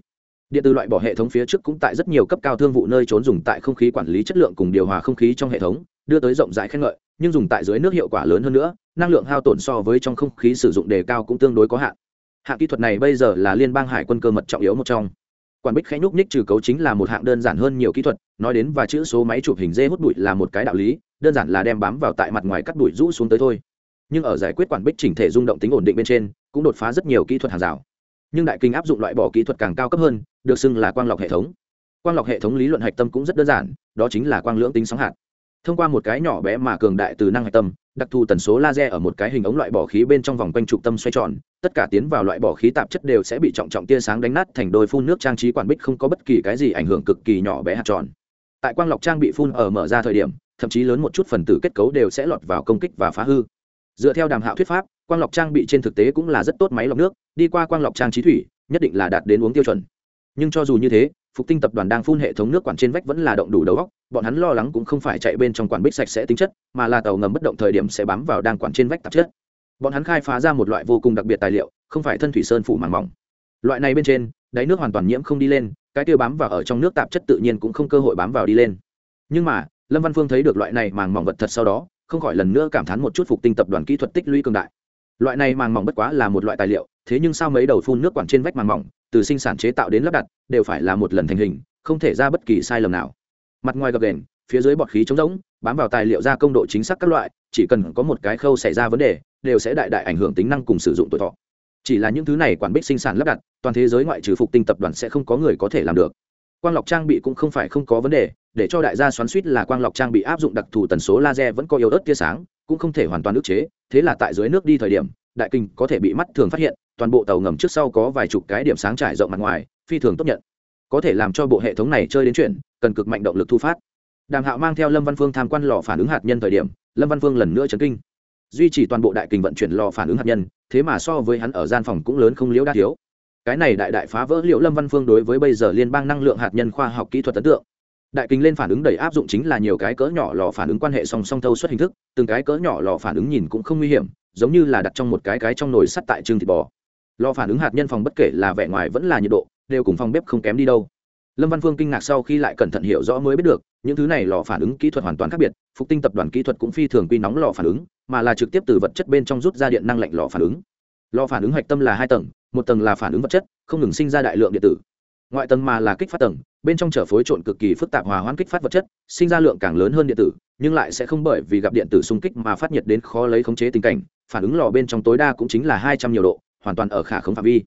Điện từ loại bỏ hệ thống phía trước cũng tại rất nhiều cấp cao thương vụ nơi trốn dùng tại không khí quản lý chất lượng cùng điều hòa không khí trong hệ thống, đưa tới rộng rãi khen ngợi, nhưng dùng tại dưới nước hiệu quả lớn hơn nữa, năng lượng hao tổn so với trong không khí sử dụng đề cao cũng tương đối có hạn. Hạng kỹ thuật này bây giờ là liên bang hải quân cơ mật trọng yếu một trong. Quản bích khẽ nhúc ních trừ cấu chính là một hạng đơn giản hơn nhiều kỹ thuật, nói đến và chữ số máy chụp hình dê hút bụi là một cái đạo lý, đơn giản là đem bám vào tại mặt ngoài cắt đuổi rũ xuống tới thôi nhưng ở giải quyết quản bích chỉnh thể rung động tính ổn định bên trên, cũng đột phá rất nhiều kỹ thuật hàng rào. Nhưng đại kinh áp dụng loại bỏ kỹ thuật càng cao cấp hơn, được xưng là quang lọc hệ thống. Quang lọc hệ thống lý luận hạch tâm cũng rất đơn giản, đó chính là quang lưỡng tính sóng hạt. Thông qua một cái nhỏ bé mà cường đại từ năng hạch tâm, đặc thù tần số laser ở một cái hình ống loại bỏ khí bên trong vòng quanh trục tâm xoay tròn, tất cả tiến vào loại bỏ khí tạp chất đều sẽ bị trọng trọng tia sáng đánh nát thành đôi phun nước trang trí quản bích không có bất kỳ cái gì ảnh hưởng cực kỳ nhỏ bé hạt tròn. Tại quang lọc trang bị phun ở mở ra thời điểm, thậm chí lớn một chút phần tử kết cấu đều sẽ lọt vào công kích và phá hư dựa theo đàm hạo thuyết pháp, quang lọc trang bị trên thực tế cũng là rất tốt máy lọc nước, đi qua quang lọc trang trí thủy, nhất định là đạt đến uống tiêu chuẩn. Nhưng cho dù như thế, phục tinh tập đoàn đang phun hệ thống nước quản trên vách vẫn là động đủ đầu góc bọn hắn lo lắng cũng không phải chạy bên trong quản bích sạch sẽ tính chất, mà là tàu ngầm bất động thời điểm sẽ bám vào đang quản trên vách tạp chất. Bọn hắn khai phá ra một loại vô cùng đặc biệt tài liệu, không phải thân thủy sơn phủ màng mỏng. Loại này bên trên, đáy nước hoàn toàn nhiễm không đi lên, cái tiêu bám vào ở trong nước tạp chất tự nhiên cũng không cơ hội bám vào đi lên. Nhưng mà, lâm văn phương thấy được loại này màng mỏng vật thật sau đó không khỏi lần nữa cảm thán một chút phục tinh tập đoàn kỹ thuật tích lũy cường đại. Loại này màng mỏng bất quá là một loại tài liệu thế nhưng sao mấy đầu phun nước quản trên vách màng mỏng từ sinh sản chế tạo đến lắp đặt đều phải là một lần thành hình không thể ra bất kỳ sai lầm nào. Mặt ngoài gập ghềnh, phía dưới bọt khí trống rỗng bám vào tài liệu ra công độ chính xác các loại chỉ cần có một cái khâu xảy ra vấn đề đều sẽ đại đại ảnh hưởng tính năng cùng sử dụng tuổi thọ. Chỉ là những thứ này quản bích sinh sản lắp đặt toàn thế giới ngoại trừ phục tinh tập đoàn sẽ không có người có thể làm được quang lọc trang bị cũng không phải không có vấn đề, để cho đại gia xoắn suýt là quang lọc trang bị áp dụng đặc thù tần số laser vẫn có yếu ớt tia sáng, cũng không thể hoàn toàn ức chế, thế là tại dưới nước đi thời điểm, đại kinh có thể bị mắt thường phát hiện, toàn bộ tàu ngầm trước sau có vài chục cái điểm sáng trải rộng mặt ngoài, phi thường tốt nhận. Có thể làm cho bộ hệ thống này chơi đến chuyện, cần cực mạnh động lực thu phát. Đàm hạo mang theo lâm văn phương tham quan lò phản ứng hạt nhân thời điểm, lâm văn phương lần nữa chấn kinh. Duy trì toàn bộ đại kinh vận chuyển lò phản ứng hạt nhân, thế mà so với hắn ở gian phòng cũng lớn không liễu đa thiếu cái này đại đại phá vỡ liệu lâm văn phương đối với bây giờ liên bang năng lượng hạt nhân khoa học kỹ thuật ấn tượng. Đại kinh lên phản ứng đầy áp dụng chính là nhiều cái cỡ nhỏ lò phản ứng quan hệ song song thâu suất hình thức, từng cái cỡ nhỏ lò phản ứng nhìn cũng không nguy hiểm, giống như là đặt trong một cái cái trong nồi sắt tại trường thịt bò. Lò phản ứng hạt nhân phòng bất kể là vẻ ngoài vẫn là nhiệt độ, đều cùng phòng bếp không kém đi đâu. Lâm văn phương kinh ngạc sau khi lại cẩn thận hiểu rõ mới biết được, những thứ này lò phản ứng kỹ thuật hoàn toàn khác biệt, phục tinh tập đoàn kỹ thuật cũng phi thường quy nóng lò phản ứng, mà là trực tiếp từ vật chất bên trong rút ra điện năng lạnh lò phản ứng. Lò phản ứng hạch tâm là hai tầng một tầng là phản ứng vật chất, không ngừng sinh ra đại lượng điện tử. Ngoại tầng mà là kích phát tầng, bên trong trở phối trộn cực kỳ phức tạp hòa hoãn kích phát vật chất, sinh ra lượng càng lớn hơn điện tử, nhưng lại sẽ không bởi vì gặp điện tử xung kích mà phát nhiệt đến khó lấy khống chế tình cảnh, phản ứng lò bên trong tối đa cũng chính là hai trăm nhiều độ, hoàn toàn ở khả khống phạm vi.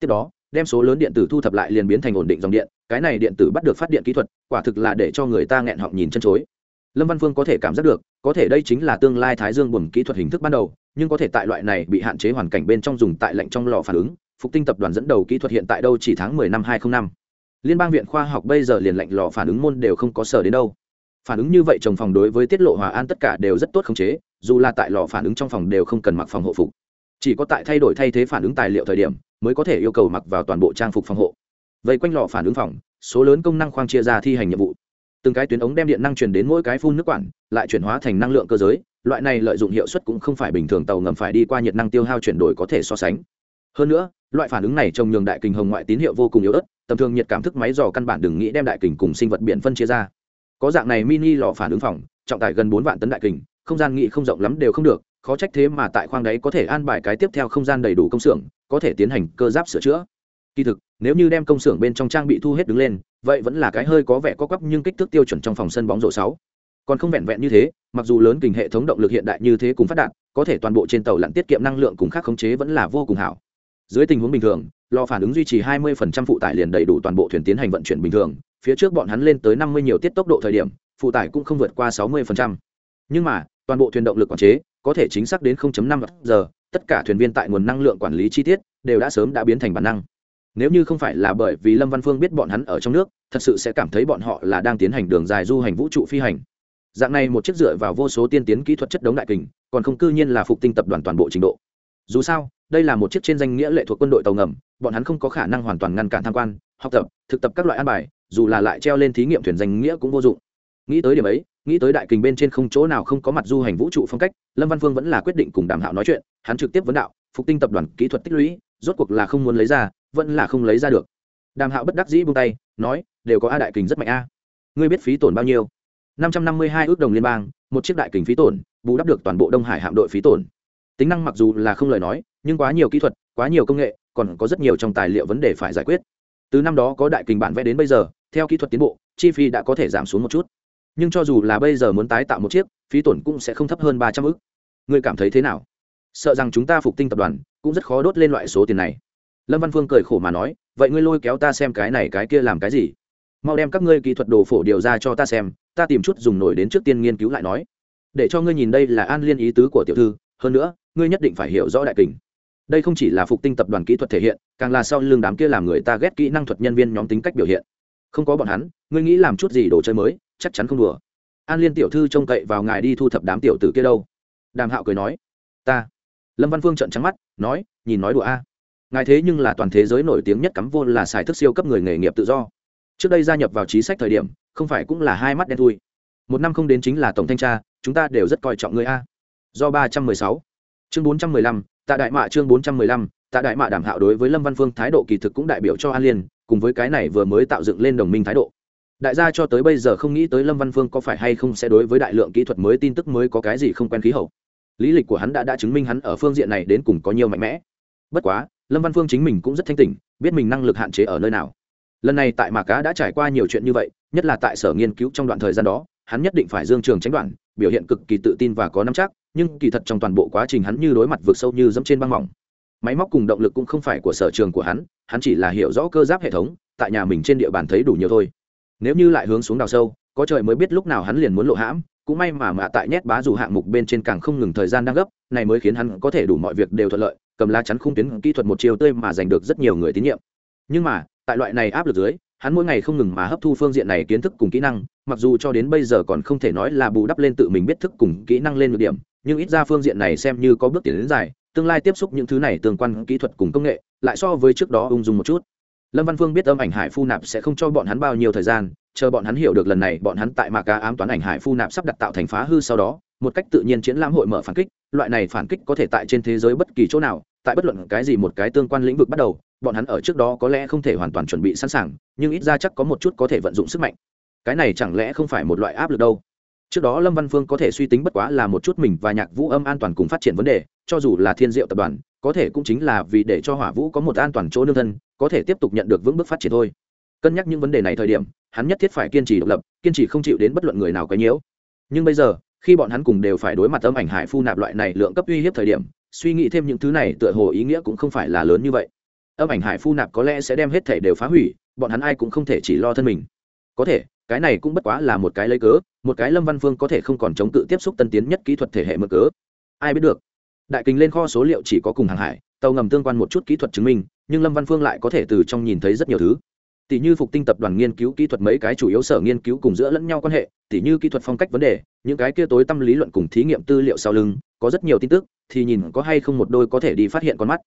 Tiếp đó, đem số lớn điện tử thu thập lại liền biến thành ổn định dòng điện, cái này điện tử bắt được phát điện kỹ thuật, quả thực là để cho người ta nghẹn họng nhìn chân chối. Lâm văn phương có thể cảm giác được, có thể đây chính là tương lai thái dương buồn kỹ thuật hình thức ban đầu, nhưng có thể tại loại này bị hạn chế hoàn cảnh bên trong dùng tại lạnh trong lò phản ứng phục tinh tập đoàn dẫn đầu kỹ thuật hiện tại đâu chỉ tháng 10 năm 2005. liên bang viện khoa học bây giờ liền lạnh lò phản ứng môn đều không có sở đến đâu. Phản ứng như vậy trồng phòng đối với tiết lộ hòa an tất cả đều rất tốt khống chế, dù là tại lò phản ứng trong phòng đều không cần mặc phòng hộ phục. Chỉ có tại thay đổi thay thế phản ứng tài liệu thời điểm, mới có thể yêu cầu mặc vào toàn bộ trang phục phòng hộ. Vây quanh lò phản ứng phòng, số lớn công năng khoang chia ra thi hành nhiệm vụ. Từng cái tuyến ống đem điện năng truyền đến mỗi cái phun nước quản, lại chuyển hóa thành năng lượng cơ giới, loại này lợi dụng hiệu suất cũng không phải bình thường, tàu ngầm phải đi qua nhiệt năng tiêu hao chuyển đổi có thể so sánh. Hơn nữa loại phản ứng này trồng nhường đại kình hồng ngoại tín hiệu vô cùng yếu ớt, tầm thường nhiệt cảm thức máy dò căn bản đừng nghĩ đem đại kình cùng sinh vật biển phân chia ra. Có dạng này mini lò phản ứng phòng, trọng tải gần bốn vạn tấn đại kình, không gian nghị không rộng lắm đều không được, khó trách thế mà tại khoang đấy có thể an bài cái tiếp theo không gian đầy đủ công xưởng, có thể tiến hành cơ giáp sửa chữa. Kỳ thực, nếu như đem công xưởng bên trong trang bị thu hết đứng lên, vậy vẫn là cái hơi có vẻ có quắp nhưng kích thước tiêu chuẩn trong phòng sân bóng rổ sáu. Còn không vẹn vẹn như thế, mặc dù lớn kình hệ thống động lực hiện đại như thế cùng phát đạt, có thể toàn bộ trên tàu lặn tiết kiệm năng lượng cùng khác khống chế vẫn là vô cùng hảo dưới tình huống bình thường lò phản ứng duy trì 20% phụ tải liền đầy đủ toàn bộ thuyền tiến hành vận chuyển bình thường, phía trước bọn hắn lên tới 50 nhiều tiết tốc độ thời điểm, phụ tải cũng không vượt qua 60%. nhưng mà, toàn bộ thuyền động lực quản chế, có thể chính xác đến 0.5 giờ, tất cả thuyền viên tại nguồn năng lượng quản lý chi tiết, đều đã sớm đã biến thành bản năng. Nếu như không phải là bởi vì lâm văn phương biết bọn hắn ở trong nước, thật sự sẽ cảm thấy bọn họ là đang tiến hành đường dài du hành vũ trụ phi hành. Dạng này một chiếc dựa vào vô số tiên tiến kỹ thuật chất đống đại kình, còn không cư nhiên là phục tinh tập đoàn toàn bộ trình độ dù sao, đây là một chiếc trên danh nghĩa lệ thuộc quân đội tàu ngầm, bọn hắn không có khả năng hoàn toàn ngăn cản tham quan, học tập, thực tập các loại an bài, dù là lại treo lên thí nghiệm thuyền danh nghĩa cũng vô dụng. Nghĩ tới điểm ấy, nghĩ tới đại kình bên trên không chỗ nào không có mặt du hành vũ trụ phong cách, lâm văn phương vẫn là quyết định cùng đàm hạo nói chuyện, hắn trực tiếp vấn đạo, phục tinh tập đoàn kỹ thuật tích lũy, rốt cuộc là không muốn lấy ra, vẫn là không lấy ra được. Đàm hạo bất đắc dĩ buông tay, nói, đều có a đại kình rất mạnh a. Ngươi biết phí tổn bao nhiêu? Năm trăm năm mươi hai ước đồng liên bang, một chiếc đại kình phí tổn, bù đắp được toàn bộ đông hải hạm đội phí tổn tính năng mặc dù là không lời nói, nhưng quá nhiều kỹ thuật, quá nhiều công nghệ, còn có rất nhiều trong tài liệu vấn đề phải giải quyết. Từ năm đó có đại kình bản vẽ đến bây giờ, theo kỹ thuật tiến bộ, chi phí đã có thể giảm xuống một chút. Nhưng cho dù là bây giờ muốn tái tạo một chiếc, phí tổn cũng sẽ không thấp hơn ba trăm ước ngươi cảm thấy thế nào? Sợ rằng chúng ta phục tinh tập đoàn cũng rất khó đốt lên loại số tiền này. Lâm văn phương cười khổ mà nói, vậy ngươi lôi kéo ta xem cái này cái kia làm cái gì? Mau đem các ngươi kỹ thuật đồ phổ điều ra cho ta xem, ta tìm chút dùng nổi đến trước tiên nghiên cứu lại nói. Để cho ngươi nhìn đây là an liên ý tứ của tiểu thư, hơn nữa ngươi nhất định phải hiểu rõ đại kình. Đây không chỉ là phục tinh tập đoàn kỹ thuật thể hiện, càng là sau lưng đám kia làm người ta ghét kỹ năng thuật nhân viên nhóm tính cách biểu hiện. Không có bọn hắn, ngươi nghĩ làm chút gì đồ chơi mới, chắc chắn không đùa. An liên tiểu thư trông cậy vào ngài đi thu thập đám tiểu tử kia đâu. Đàm hạo cười nói, ta. Lâm văn phương trận trắng mắt, nói, nhìn nói đùa a. Ngài thế nhưng là toàn thế giới nổi tiếng nhất cắm vô là xài thức siêu cấp người nghề nghiệp tự do. Trước đây gia nhập vào trí sách thời điểm, không phải cũng là hai mắt đen thui. Một năm không đến chính là tổng thanh tra, chúng ta đều rất coi trọng người a. Do ba trăm mười sáu chương bốn trăm mười lăm, tạ đại mạ chương bốn trăm mười lăm, tạ đại mạ đảm hạo đối với lâm văn phương thái độ kỳ thực cũng đại biểu cho an liên cùng với cái này vừa mới tạo dựng lên đồng minh thái độ. Đại gia cho tới bây giờ không nghĩ tới lâm văn phương có phải hay không sẽ đối với đại lượng kỹ thuật mới tin tức mới có cái gì không quen khí hậu. Lý lịch của hắn đã đã chứng minh hắn ở phương diện này đến cùng có nhiều mạnh mẽ. Bất quá, lâm văn phương chính mình cũng rất thanh tỉnh, biết mình năng lực hạn chế ở nơi nào. Lần này tại mạc cá đã trải qua nhiều chuyện như vậy, nhất là tại sở nghiên cứu trong đoạn thời gian đó, hắn nhất định phải dương trường tránh đoạn biểu hiện cực kỳ tự tin và có nắm chắc, nhưng kỳ thật trong toàn bộ quá trình hắn như đối mặt vượt sâu như dẫm trên băng mỏng. Máy móc cùng động lực cũng không phải của sở trường của hắn hắn chỉ là hiểu rõ cơ giáp hệ thống, tại nhà mình trên địa bàn thấy đủ nhiều thôi. Nếu như lại hướng xuống đào sâu, có trời mới biết lúc nào hắn liền muốn lộ hãm, cũng may mà mạ tại nhét bá dù hạng mục bên trên càng không ngừng thời gian đang gấp, này mới khiến hắn có thể đủ mọi việc đều thuận lợi, cầm lá chắn khung tuyến kỹ thuật một chiều tươi mà giành được rất nhiều người tín nhiệm. Nhưng mà, tại loại này áp lực dưới hắn mỗi ngày không ngừng mà hấp thu phương diện này kiến thức cùng kỹ năng, mặc dù cho đến bây giờ còn không thể nói là bù đắp lên tự mình biết thức cùng kỹ năng lên được điểm, nhưng ít ra phương diện này xem như có bước tiến đến dài, tương lai tiếp xúc những thứ này tương quan kỹ thuật cùng công nghệ, lại so với trước đó ung dung một chút. Lâm văn phương biết âm ảnh hải phu nạp sẽ không cho bọn hắn bao nhiêu thời gian, chờ bọn hắn hiểu được lần này bọn hắn tại mạc cá ám toán ảnh hải phu nạp sắp đặt tạo thành phá hư sau đó, một cách tự nhiên triển lãm hội mở phản kích, loại này phản kích có thể tại trên thế giới bất kỳ chỗ nào tại bất luận cái gì một cái tương quan lĩnh vực bắt đầu, bọn hắn ở trước đó có lẽ không thể hoàn toàn chuẩn bị sẵn sàng, nhưng ít ra chắc có một chút có thể vận dụng sức mạnh. Cái này chẳng lẽ không phải một loại áp lực đâu? Trước đó lâm văn phương có thể suy tính bất quá là một chút mình và nhạc vũ âm an toàn cùng phát triển vấn đề, cho dù là thiên diệu tập đoàn, có thể cũng chính là vì để cho hỏa vũ có một an toàn chỗ nương thân, có thể tiếp tục nhận được vững bước phát triển thôi. Cân nhắc những vấn đề này thời điểm, hắn nhất thiết phải kiên trì độc lập, kiên trì không chịu đến bất luận người nào quấy nhiễu. Nhưng bây giờ, khi bọn hắn cùng đều phải đối mặt âm ảnh hải phu nạp loại này lượng cấp uy hiếp thời điểm suy nghĩ thêm những thứ này tựa hồ ý nghĩa cũng không phải là lớn như vậy. Âm ảnh hải phu nạp có lẽ sẽ đem hết thể đều phá hủy, bọn hắn ai cũng không thể chỉ lo thân mình. Có thể, cái này cũng bất quá là một cái lấy cớ, một cái lâm văn phương có thể không còn chống cự tiếp xúc tân tiến nhất kỹ thuật thể hệ mở cớ. Ai biết được? Đại kính lên kho số liệu chỉ có cùng hàng hải, tàu ngầm tương quan một chút kỹ thuật chứng minh, nhưng lâm văn phương lại có thể từ trong nhìn thấy rất nhiều thứ tỷ như phục tinh tập đoàn nghiên cứu kỹ thuật mấy cái chủ yếu sở nghiên cứu cùng giữa lẫn nhau quan hệ tỷ như kỹ thuật phong cách vấn đề những cái kia tối tâm lý luận cùng thí nghiệm tư liệu sau lưng có rất nhiều tin tức thì nhìn có hay không một đôi có thể đi phát hiện con mắt.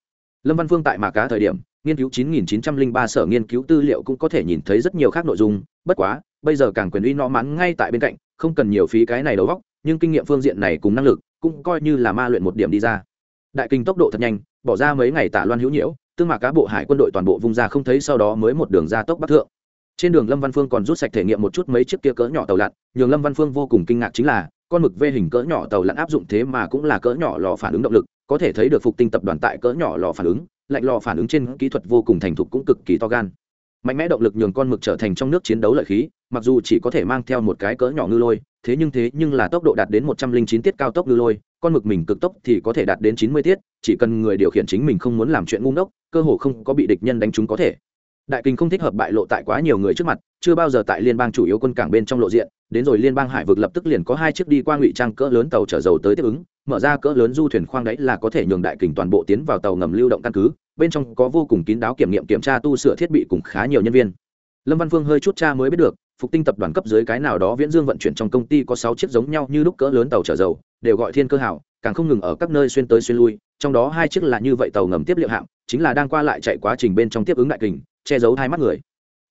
Lâm văn phương tại mạc cá thời điểm nghiên cứu 9903 sở nghiên cứu tư liệu cũng có thể nhìn thấy rất nhiều khác nội dung bất quá bây giờ càng quyền uy nó mắn ngay tại bên cạnh không cần nhiều phí cái này đầu vóc, nhưng kinh nghiệm phương diện này cùng năng lực cũng coi như là ma luyện một điểm đi ra. Đại kinh tốc độ thật nhanh bỏ ra mấy ngày tả loan hữu nhiễu tương mạc cá bộ hải quân đội toàn bộ vùng ra không thấy sau đó mới một đường ra tốc bắc thượng. Trên đường lâm văn phương còn rút sạch thể nghiệm một chút mấy chiếc kia cỡ nhỏ tàu lặn, nhường lâm văn phương vô cùng kinh ngạc chính là, con mực vê hình cỡ nhỏ tàu lặn áp dụng thế mà cũng là cỡ nhỏ lò phản ứng động lực, có thể thấy được phục tinh tập đoàn tại cỡ nhỏ lò phản ứng, lạnh lò phản ứng trên kỹ thuật vô cùng thành thục cũng cực kỳ to gan mạnh mẽ động lực nhường con mực trở thành trong nước chiến đấu lợi khí, mặc dù chỉ có thể mang theo một cái cỡ nhỏ ngư lôi, thế nhưng thế nhưng là tốc độ đạt đến một trăm linh chín tiết cao tốc ngư lôi, con mực mình cực tốc thì có thể đạt đến chín mươi tiết, chỉ cần người điều khiển chính mình không muốn làm chuyện ngu ngốc, cơ hồ không có bị địch nhân đánh trúng có thể. Đại kinh không thích hợp bại lộ tại quá nhiều người trước mặt, chưa bao giờ tại liên bang chủ yếu quân cảng bên trong lộ diện đến rồi liên bang hải vực lập tức liền có hai chiếc đi qua ngụy trang cỡ lớn tàu chở dầu tới tiếp ứng, mở ra cỡ lớn du thuyền khoang đấy là có thể nhường đại kình toàn bộ tiến vào tàu ngầm lưu động căn cứ, bên trong có vô cùng kín đáo kiểm nghiệm kiểm tra tu sửa thiết bị cùng khá nhiều nhân viên. Lâm văn phương hơi chút cha mới biết được, phục tinh tập đoàn cấp dưới cái nào đó viễn dương vận chuyển trong công ty có sáu chiếc giống nhau như lúc cỡ lớn tàu chở dầu, đều gọi thiên cơ hảo, càng không ngừng ở các nơi xuyên tới xuyên lui, trong đó hai chiếc là như vậy tàu ngầm tiếp liệu hạng, chính là đang qua lại chạy quá trình bên trong tiếp ứng đại kình, che giấu hai mắt người.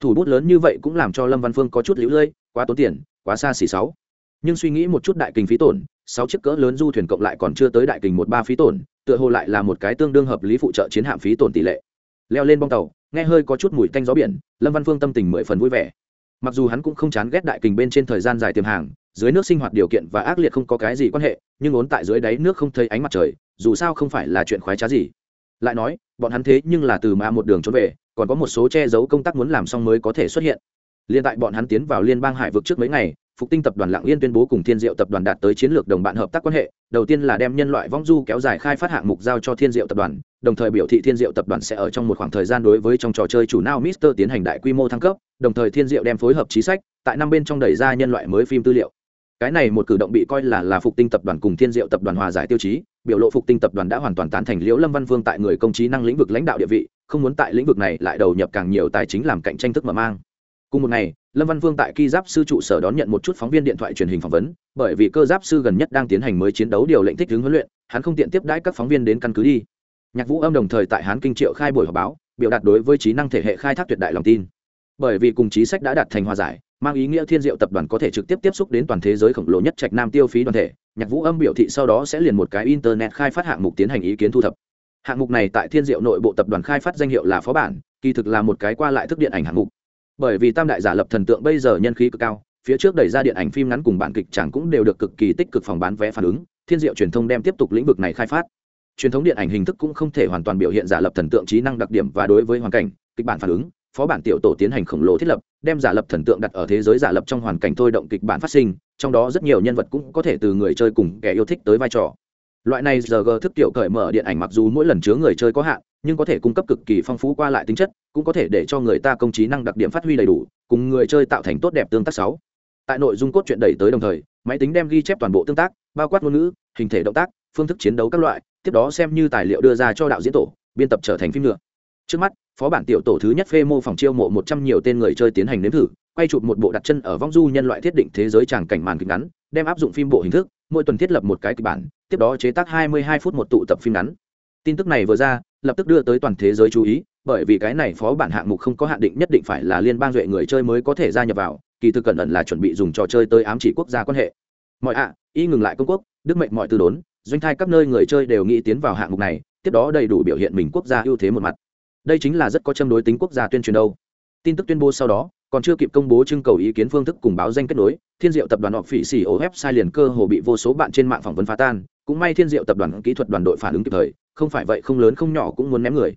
Thủ bút lớn như vậy cũng làm cho lâm văn phương có chút lũ lơi, quá tốn tiền quá xa xỉ sáu. Nhưng suy nghĩ một chút đại kình phí tổn, sáu chiếc cỡ lớn du thuyền cộng lại còn chưa tới đại kình một ba phí tổn, tựa hồ lại là một cái tương đương hợp lý phụ trợ chiến hạm phí tổn tỷ lệ. Leo lên bong tàu, nghe hơi có chút mùi tanh gió biển, lâm văn phương tâm tình mười phần vui vẻ. Mặc dù hắn cũng không chán ghét đại kình bên trên thời gian dài tiềm hàng, dưới nước sinh hoạt điều kiện và ác liệt không có cái gì quan hệ, nhưng ốn tại dưới đáy nước không thấy ánh mặt trời, dù sao không phải là chuyện khoái trá gì. Lại nói, bọn hắn thế nhưng là từ mà một đường trốn về, còn có một số che giấu công tác muốn làm xong mới có thể xuất hiện liên tại bọn hắn tiến vào liên bang hải vực trước mấy ngày, phục tinh tập đoàn lạng yên tuyên bố cùng thiên diệu tập đoàn đạt tới chiến lược đồng bạn hợp tác quan hệ, đầu tiên là đem nhân loại vong du kéo dài khai phát hạng mục giao cho thiên diệu tập đoàn, đồng thời biểu thị thiên diệu tập đoàn sẽ ở trong một khoảng thời gian đối với trong trò chơi chủ nào mister tiến hành đại quy mô thăng cấp, đồng thời thiên diệu đem phối hợp trí sách, tại năm bên trong đẩy ra nhân loại mới phim tư liệu. Cái này một cử động bị coi là là phục tinh tập đoàn cùng thiên diệu tập đoàn hòa giải tiêu chí, biểu lộ phục tinh tập đoàn đã hoàn toàn tán thành liễu lâm văn vương tại người công trí năng lĩnh vực lãnh đạo địa vị, không muốn tại lĩnh vực này lại đầu nhập càng nhiều tài chính làm cạnh tranh thức mở mang cùng một ngày, lâm văn vương tại ki giáp sư trụ sở đón nhận một chút phóng viên điện thoại truyền hình phỏng vấn, bởi vì cơ giáp sư gần nhất đang tiến hành mới chiến đấu điều lệnh thích hướng huấn luyện, hắn không tiện tiếp đãi các phóng viên đến căn cứ đi. Nhạc vũ âm đồng thời tại hán kinh triệu khai buổi họp báo, biểu đạt đối với trí năng thể hệ khai thác tuyệt đại lòng tin. Bởi vì cùng chí sách đã đạt thành hòa giải, mang ý nghĩa thiên diệu tập đoàn có thể trực tiếp tiếp xúc đến toàn thế giới khổng lồ nhất trạch nam tiêu phí đoàn thể, nhạc vũ âm biểu thị sau đó sẽ liền một cái internet khai phát hạng mục tiến hành ý kiến thu thập. Hạng mục này tại thiên diệu nội bộ tập đoàn khai phát danh hiệu là phó bản, kỳ thực là một cái qua lại thức điện ảnh hạng mục bởi vì tam đại giả lập thần tượng bây giờ nhân khí cực cao, phía trước đẩy ra điện ảnh phim ngắn cùng bản kịch chẳng cũng đều được cực kỳ tích cực phòng bán vé phản ứng, thiên diệu truyền thông đem tiếp tục lĩnh vực này khai phát. Truyền thống điện ảnh hình thức cũng không thể hoàn toàn biểu hiện giả lập thần tượng trí năng đặc điểm và đối với hoàn cảnh, kịch bản phản ứng, phó bản tiểu tổ tiến hành khổng lồ thiết lập, đem giả lập thần tượng đặt ở thế giới giả lập trong hoàn cảnh thôi động kịch bản phát sinh, trong đó rất nhiều nhân vật cũng có thể từ người chơi cùng kẻ yêu thích tới vai trò loại này giờ g thức tiểu cởi mở điện ảnh mặc dù mỗi lần chứa người chơi có hạn, nhưng có thể cung cấp cực kỳ phong phú qua lại tính chất, cũng có thể để cho người ta công trí năng đặc điểm phát huy đầy đủ, cùng người chơi tạo thành tốt đẹp tương tác sáu. Tại nội dung cốt truyện đẩy tới đồng thời, máy tính đem ghi chép toàn bộ tương tác, bao quát ngôn ngữ, hình thể động tác, phương thức chiến đấu các loại, tiếp đó xem như tài liệu đưa ra cho đạo diễn tổ, biên tập trở thành phim nữa. Trước mắt, phó bản tiểu tổ thứ nhất phê mô phòng chiêu mộ một trăm nhiều tên người chơi tiến hành nếm thử, quay chụp một bộ đặt chân ở vong du nhân loại thiết định thế giới tràng cảnh màn kịch ngắn, đem áp dụng phim bộ hình thức, mỗi tuần thiết lập một cái kịch bản tiếp đó chế tác hai mươi hai phút một tụ tập phim ngắn. Tin tức này vừa ra, lập tức đưa tới toàn thế giới chú ý, bởi vì cái này phó bản hạng mục không có hạn định nhất định phải là liên bang duệ người chơi mới có thể gia nhập vào, kỳ thực cẩn ẩn là chuẩn bị dùng trò chơi tới ám chỉ quốc gia quan hệ. Mọi ạ à, y ngừng lại công quốc, đức mệnh mọi từ đốn, doanh thai các nơi người chơi đều nghĩ tiến vào hạng mục này, tiếp đó đầy đủ biểu hiện mình quốc gia ưu thế một mặt. Đây chính là rất có châm đối tính quốc gia tuyên truyền đâu. Tin tức tuyên bố sau đó, còn chưa kịp công bố trưng cầu ý kiến phương thức cùng báo danh kết nối, thiên diệu tập đoàn họp phỉ xỉ ổ sai liền cơ hồ bị vô số bạn trên mạng phỏng vấn phá tan cũng may thiên diệu tập đoàn kỹ thuật đoàn đội phản ứng kịp thời, không phải vậy không lớn không nhỏ cũng muốn ném người.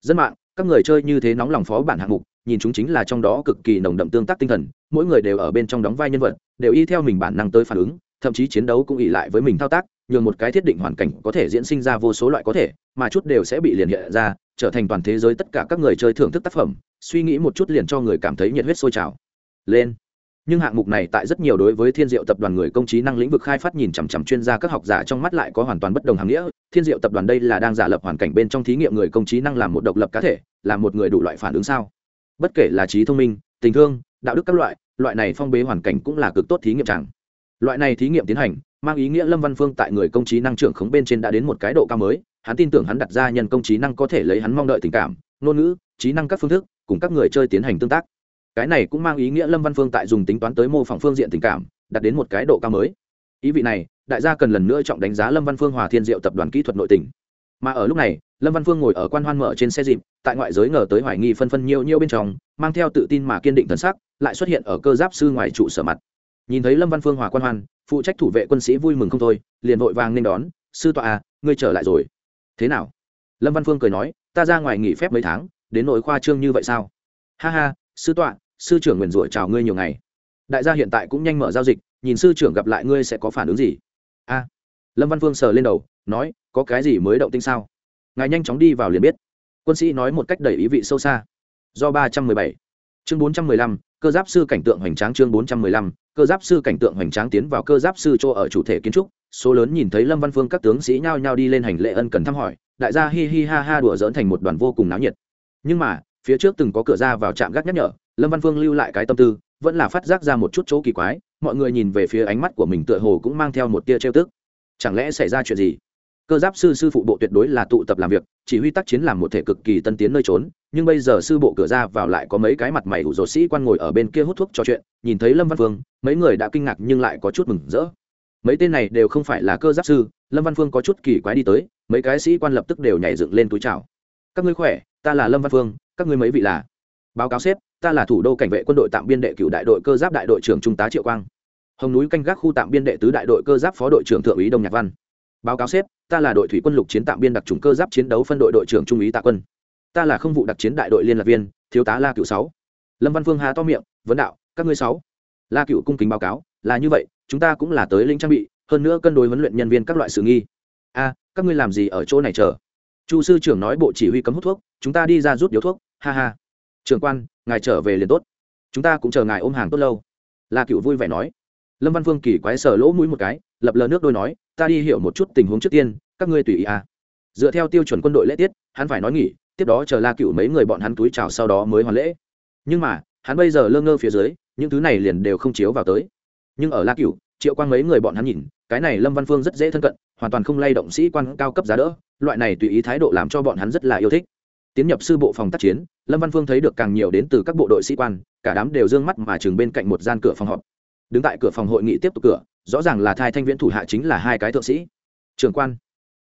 Dân mạng, các người chơi như thế nóng lòng phó bản hạng mục, nhìn chúng chính là trong đó cực kỳ nồng đậm tương tác tinh thần, mỗi người đều ở bên trong đóng vai nhân vật, đều y theo mình bản năng tới phản ứng, thậm chí chiến đấu cũng ỉ lại với mình thao tác, nhường một cái thiết định hoàn cảnh có thể diễn sinh ra vô số loại có thể, mà chút đều sẽ bị liền hiện ra, trở thành toàn thế giới tất cả các người chơi thưởng thức tác phẩm, suy nghĩ một chút liền cho người cảm thấy nhiệt huyết sôi trào. Lên nhưng hạng mục này tại rất nhiều đối với thiên diệu tập đoàn người công trí năng lĩnh vực khai phát nhìn chằm chằm chuyên gia các học giả trong mắt lại có hoàn toàn bất đồng hàng nghĩa. Thiên diệu tập đoàn đây là đang giả lập hoàn cảnh bên trong thí nghiệm người công trí năng làm một độc lập cá thể, là một người đủ loại phản ứng sao? Bất kể là trí thông minh, tình thương, đạo đức các loại loại này phong bế hoàn cảnh cũng là cực tốt thí nghiệm chẳng. Loại này thí nghiệm tiến hành, mang ý nghĩa lâm văn phương tại người công trí năng trưởng khống bên trên đã đến một cái độ cao mới, hắn tin tưởng hắn đặt ra nhân công trí năng có thể lấy hắn mong đợi tình cảm, ngôn ngữ, trí năng các phương thức, cùng các người chơi tiến hành tương tác cái này cũng mang ý nghĩa lâm văn phương tại dùng tính toán tới mô phỏng phương diện tình cảm đặt đến một cái độ cao mới. Ý vị này, đại gia cần lần nữa trọng đánh giá lâm văn phương hòa thiên diệu tập đoàn kỹ thuật nội tỉnh mà ở lúc này, lâm văn phương ngồi ở quan hoan mở trên xe dịp, tại ngoại giới ngờ tới hoài nghi phân phân nhiều nhiều bên trong, mang theo tự tin mà kiên định thần sắc, lại xuất hiện ở cơ giáp sư ngoài trụ sở mặt. Nhìn thấy lâm văn phương hòa quan hoan, phụ trách thủ vệ quân sĩ vui mừng không thôi, liền vội vàng nên đón, sư tọa à ngươi trở lại rồi. Thế nào? Lâm văn phương cười nói, ta ra ngoài nghỉ phép mấy tháng, đến nội khoa trương như vậy sao? Ha ha, sư tọa sư trưởng nguyền rủa chào ngươi nhiều ngày. Đại gia hiện tại cũng nhanh mở giao dịch, nhìn sư trưởng gặp lại ngươi sẽ có phản ứng gì? A. Lâm văn phương sờ lên đầu, nói, có cái gì mới động tinh sao? Ngài nhanh chóng đi vào liền biết. Quân sĩ nói một cách đầy ý vị sâu xa. Do ba trăm mười bảy. Chương bốn trăm mười lăm, cơ giáp sư cảnh tượng hoành tráng chương bốn trăm mười lăm, cơ giáp sư cảnh tượng hoành tráng tiến vào cơ giáp sư chỗ ở chủ thể kiến trúc. Số lớn nhìn thấy lâm văn phương các tướng sĩ nhao nhao đi lên hành lễ ân cần thăm hỏi, đại gia hi hi ha ha đùa dỡn thành một đoàn vô cùng náo nhiệt. Nhưng mà, phía trước từng có cửa ra vào trạm gác nhắc nhở lâm văn phương lưu lại cái tâm tư, vẫn là phát giác ra một chút chỗ kỳ quái, mọi người nhìn về phía ánh mắt của mình tựa hồ cũng mang theo một tia trêu tức. Chẳng lẽ xảy ra chuyện gì? Cơ giáp sư sư phụ bộ tuyệt đối là tụ tập làm việc, chỉ huy tác chiến làm một thể cực kỳ tân tiến nơi trốn, nhưng bây giờ sư bộ cửa ra vào lại có mấy cái mặt mày ủ rột sĩ quan ngồi ở bên kia hút thuốc trò chuyện, nhìn thấy lâm văn phương, mấy người đã kinh ngạc nhưng lại có chút mừng rỡ. Mấy tên này đều không phải là cơ giáp sư, lâm văn phương có chút kỳ quái đi tới, mấy cái sĩ quan lập tức đều nhảy dựng lên túi chào. Các ngươi khỏe, ta là lâm văn phương, các ngươi mấy vị là? Báo cáo sếp ta là thủ đô cảnh vệ quân đội tạm biên đệ cựu đại đội cơ giáp đại đội trưởng trung tá triệu quang hồng núi canh gác khu tạm biên đệ tứ đại đội cơ giáp phó đội trưởng thượng úy đông nhạc văn báo cáo xếp. ta là đội thủy quân lục chiến tạm biên đặc trùng cơ giáp chiến đấu phân đội đội trưởng trung úy tạ quân ta là không vụ đặc chiến đại đội liên lạc viên thiếu tá la cựu sáu lâm văn phương hà to miệng vấn đạo các ngươi sáu la cựu cung kính báo cáo là như vậy chúng ta cũng là tới linh trang bị hơn nữa cân đối huấn luyện nhân viên các loại sự nghi a các ngươi làm gì ở chỗ này chờ chu sư trưởng nói bộ chỉ huy cấm hút thuốc chúng ta đi ra rút điếu thuốc ha ha trưởng quan, ngài trở về liền tốt. Chúng ta cũng chờ ngài ôm hàng tốt lâu. La cựu vui vẻ nói. Lâm văn phương kỳ quái sờ lỗ mũi một cái, lập lờ nước đôi nói, ta đi hiểu một chút tình huống trước tiên, các ngươi tùy ý à. dựa theo tiêu chuẩn quân đội lễ tiết, hắn phải nói nghỉ, tiếp đó chờ la cựu mấy người bọn hắn túi chào sau đó mới hoàn lễ. Nhưng mà, hắn bây giờ lơ ngơ phía dưới, những thứ này liền đều không chiếu vào tới. Nhưng ở la cựu triệu quang mấy người bọn hắn nhìn, cái này lâm văn phương rất dễ thân cận, hoàn toàn không lay động sĩ quan cao cấp giá đỡ, loại này tùy ý thái độ làm cho bọn hắn rất là yêu thích tiến nhập sư bộ phòng tác chiến, lâm văn phương thấy được càng nhiều đến từ các bộ đội sĩ quan, cả đám đều d ư ơ n g mắt mà chừng bên cạnh một gian cửa phòng họp. Đứng tại cửa phòng hội nghị tiếp tục cửa, rõ ràng là thai thanh viễn thủ hạ chính là hai cái thượng sĩ. Trưởng quan,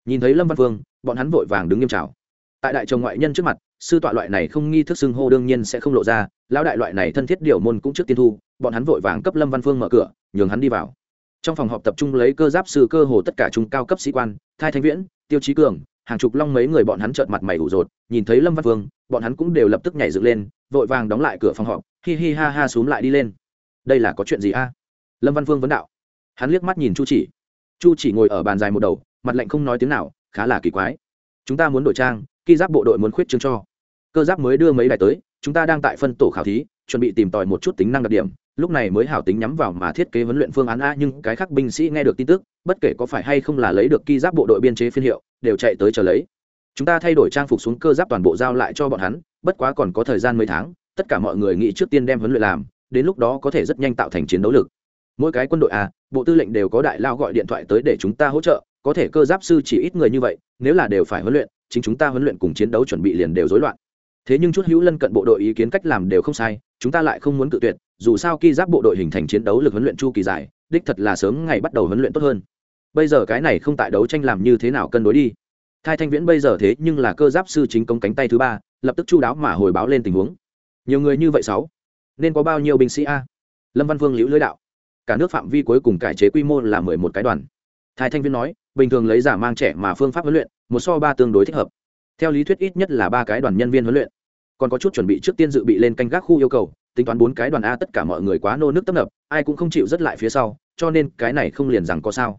nhìn thấy lâm văn phương, bọn hắn vội vàng đứng nghiêm trào tại đại chồng ngoại nhân trước mặt, sư tọa loại này không nghi thức xưng hô đương nhiên sẽ không lộ ra, lão đại loại này thân thiết điều môn cũng trước tiên thu, bọn hắn vội vàng cấp lâm văn phương mở cửa, nhường hắn đi vào. Trong phòng họp tập trung lấy cơ giáp sư cơ hồ tất cả chúng cao cấp sĩ quan, thai thanh viễn, tiêu chí cường hàng chục long mấy người bọn hắn trợn mặt mày ủ rột, nhìn thấy lâm văn phương bọn hắn cũng đều lập tức nhảy dựng lên, vội vàng đóng lại cửa phòng họp, hi hi ha ha xúm lại đi lên. Đây là có chuyện gì a? Lâm văn phương vấn đạo. Hắn liếc mắt nhìn chu chỉ. Chu chỉ ngồi ở bàn dài một đầu, mặt lạnh không nói tiếng nào, khá là kỳ quái. Chúng ta muốn đổi trang, khi giáp bộ đội muốn khuyết trương cho. Cơ giáp mới đưa mấy đài tới, chúng ta đang tại phân tổ khảo thí, chuẩn bị tìm tòi một chút tính năng đặc điểm. Lúc này mới hảo tính nhắm vào mà thiết kế huấn luyện phương án a, nhưng cái khác binh sĩ nghe được tin tức, bất kể có phải hay không là lấy được ki giáp bộ đội biên chế phiên hiệu đều chạy tới chờ lấy. Chúng ta thay đổi trang phục xuống cơ giáp toàn bộ giao lại cho bọn hắn, bất quá còn có thời gian mấy tháng, tất cả mọi người nghĩ trước tiên đem huấn luyện làm, đến lúc đó có thể rất nhanh tạo thành chiến đấu lực. Mỗi cái quân đội a, bộ tư lệnh đều có đại lao gọi điện thoại tới để chúng ta hỗ trợ, có thể cơ giáp sư chỉ ít người như vậy, nếu là đều phải huấn luyện, chính chúng ta huấn luyện cùng chiến đấu chuẩn bị liền đều rối loạn. Thế nhưng chút hữu lân cận bộ đội ý kiến cách làm đều không sai, chúng ta lại không muốn cự tuyệt, dù sao khi giáp bộ đội hình thành chiến đấu lực huấn luyện chu kỳ dài, đích thật là sớm ngày bắt đầu huấn luyện tốt hơn bây giờ cái này không tại đấu tranh làm như thế nào cân đối đi. Thai thanh viễn bây giờ thế nhưng là cơ giáp sư chính công cánh tay thứ ba, lập tức chu đáo mà hồi báo lên tình huống. Nhiều người như vậy sáu, nên có bao nhiêu binh sĩ a? Lâm văn vương liễu lưới đạo. Cả nước phạm vi cuối cùng cải chế quy mô là mười một cái đoàn. Thai thanh viễn nói, bình thường lấy giả mang trẻ mà phương pháp huấn luyện, một so ba tương đối thích hợp. Theo lý thuyết ít nhất là ba cái đoàn nhân viên huấn luyện. Còn có chút chuẩn bị trước tiên dự bị lên canh gác khu yêu cầu, tính toán bốn cái đoàn a tất cả mọi người quá nô nước tấp nập, ai cũng không chịu rất lại phía sau, cho nên cái này không liền rằng có sao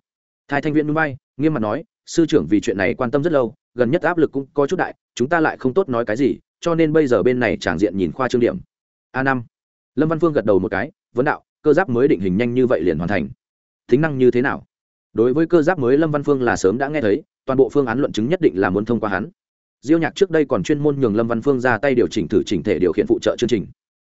thái thanh viên núi bay nghiêm mặt nói, sư trưởng vì chuyện này quan tâm rất lâu, gần nhất áp lực cũng có chút đại, chúng ta lại không tốt nói cái gì, cho nên bây giờ bên này tràng diện nhìn khoa trương điểm. A năm. Lâm văn phương gật đầu một cái, vấn đạo, cơ giáp mới định hình nhanh như vậy liền hoàn thành. Tính năng như thế nào? Đối với cơ giáp mới, lâm văn phương là sớm đã nghe thấy, toàn bộ phương án luận chứng nhất định là muốn thông qua hắn. Diêu nhạc trước đây còn chuyên môn nhường lâm văn phương ra tay điều chỉnh thử chỉnh thể điều khiển phụ trợ chương trình.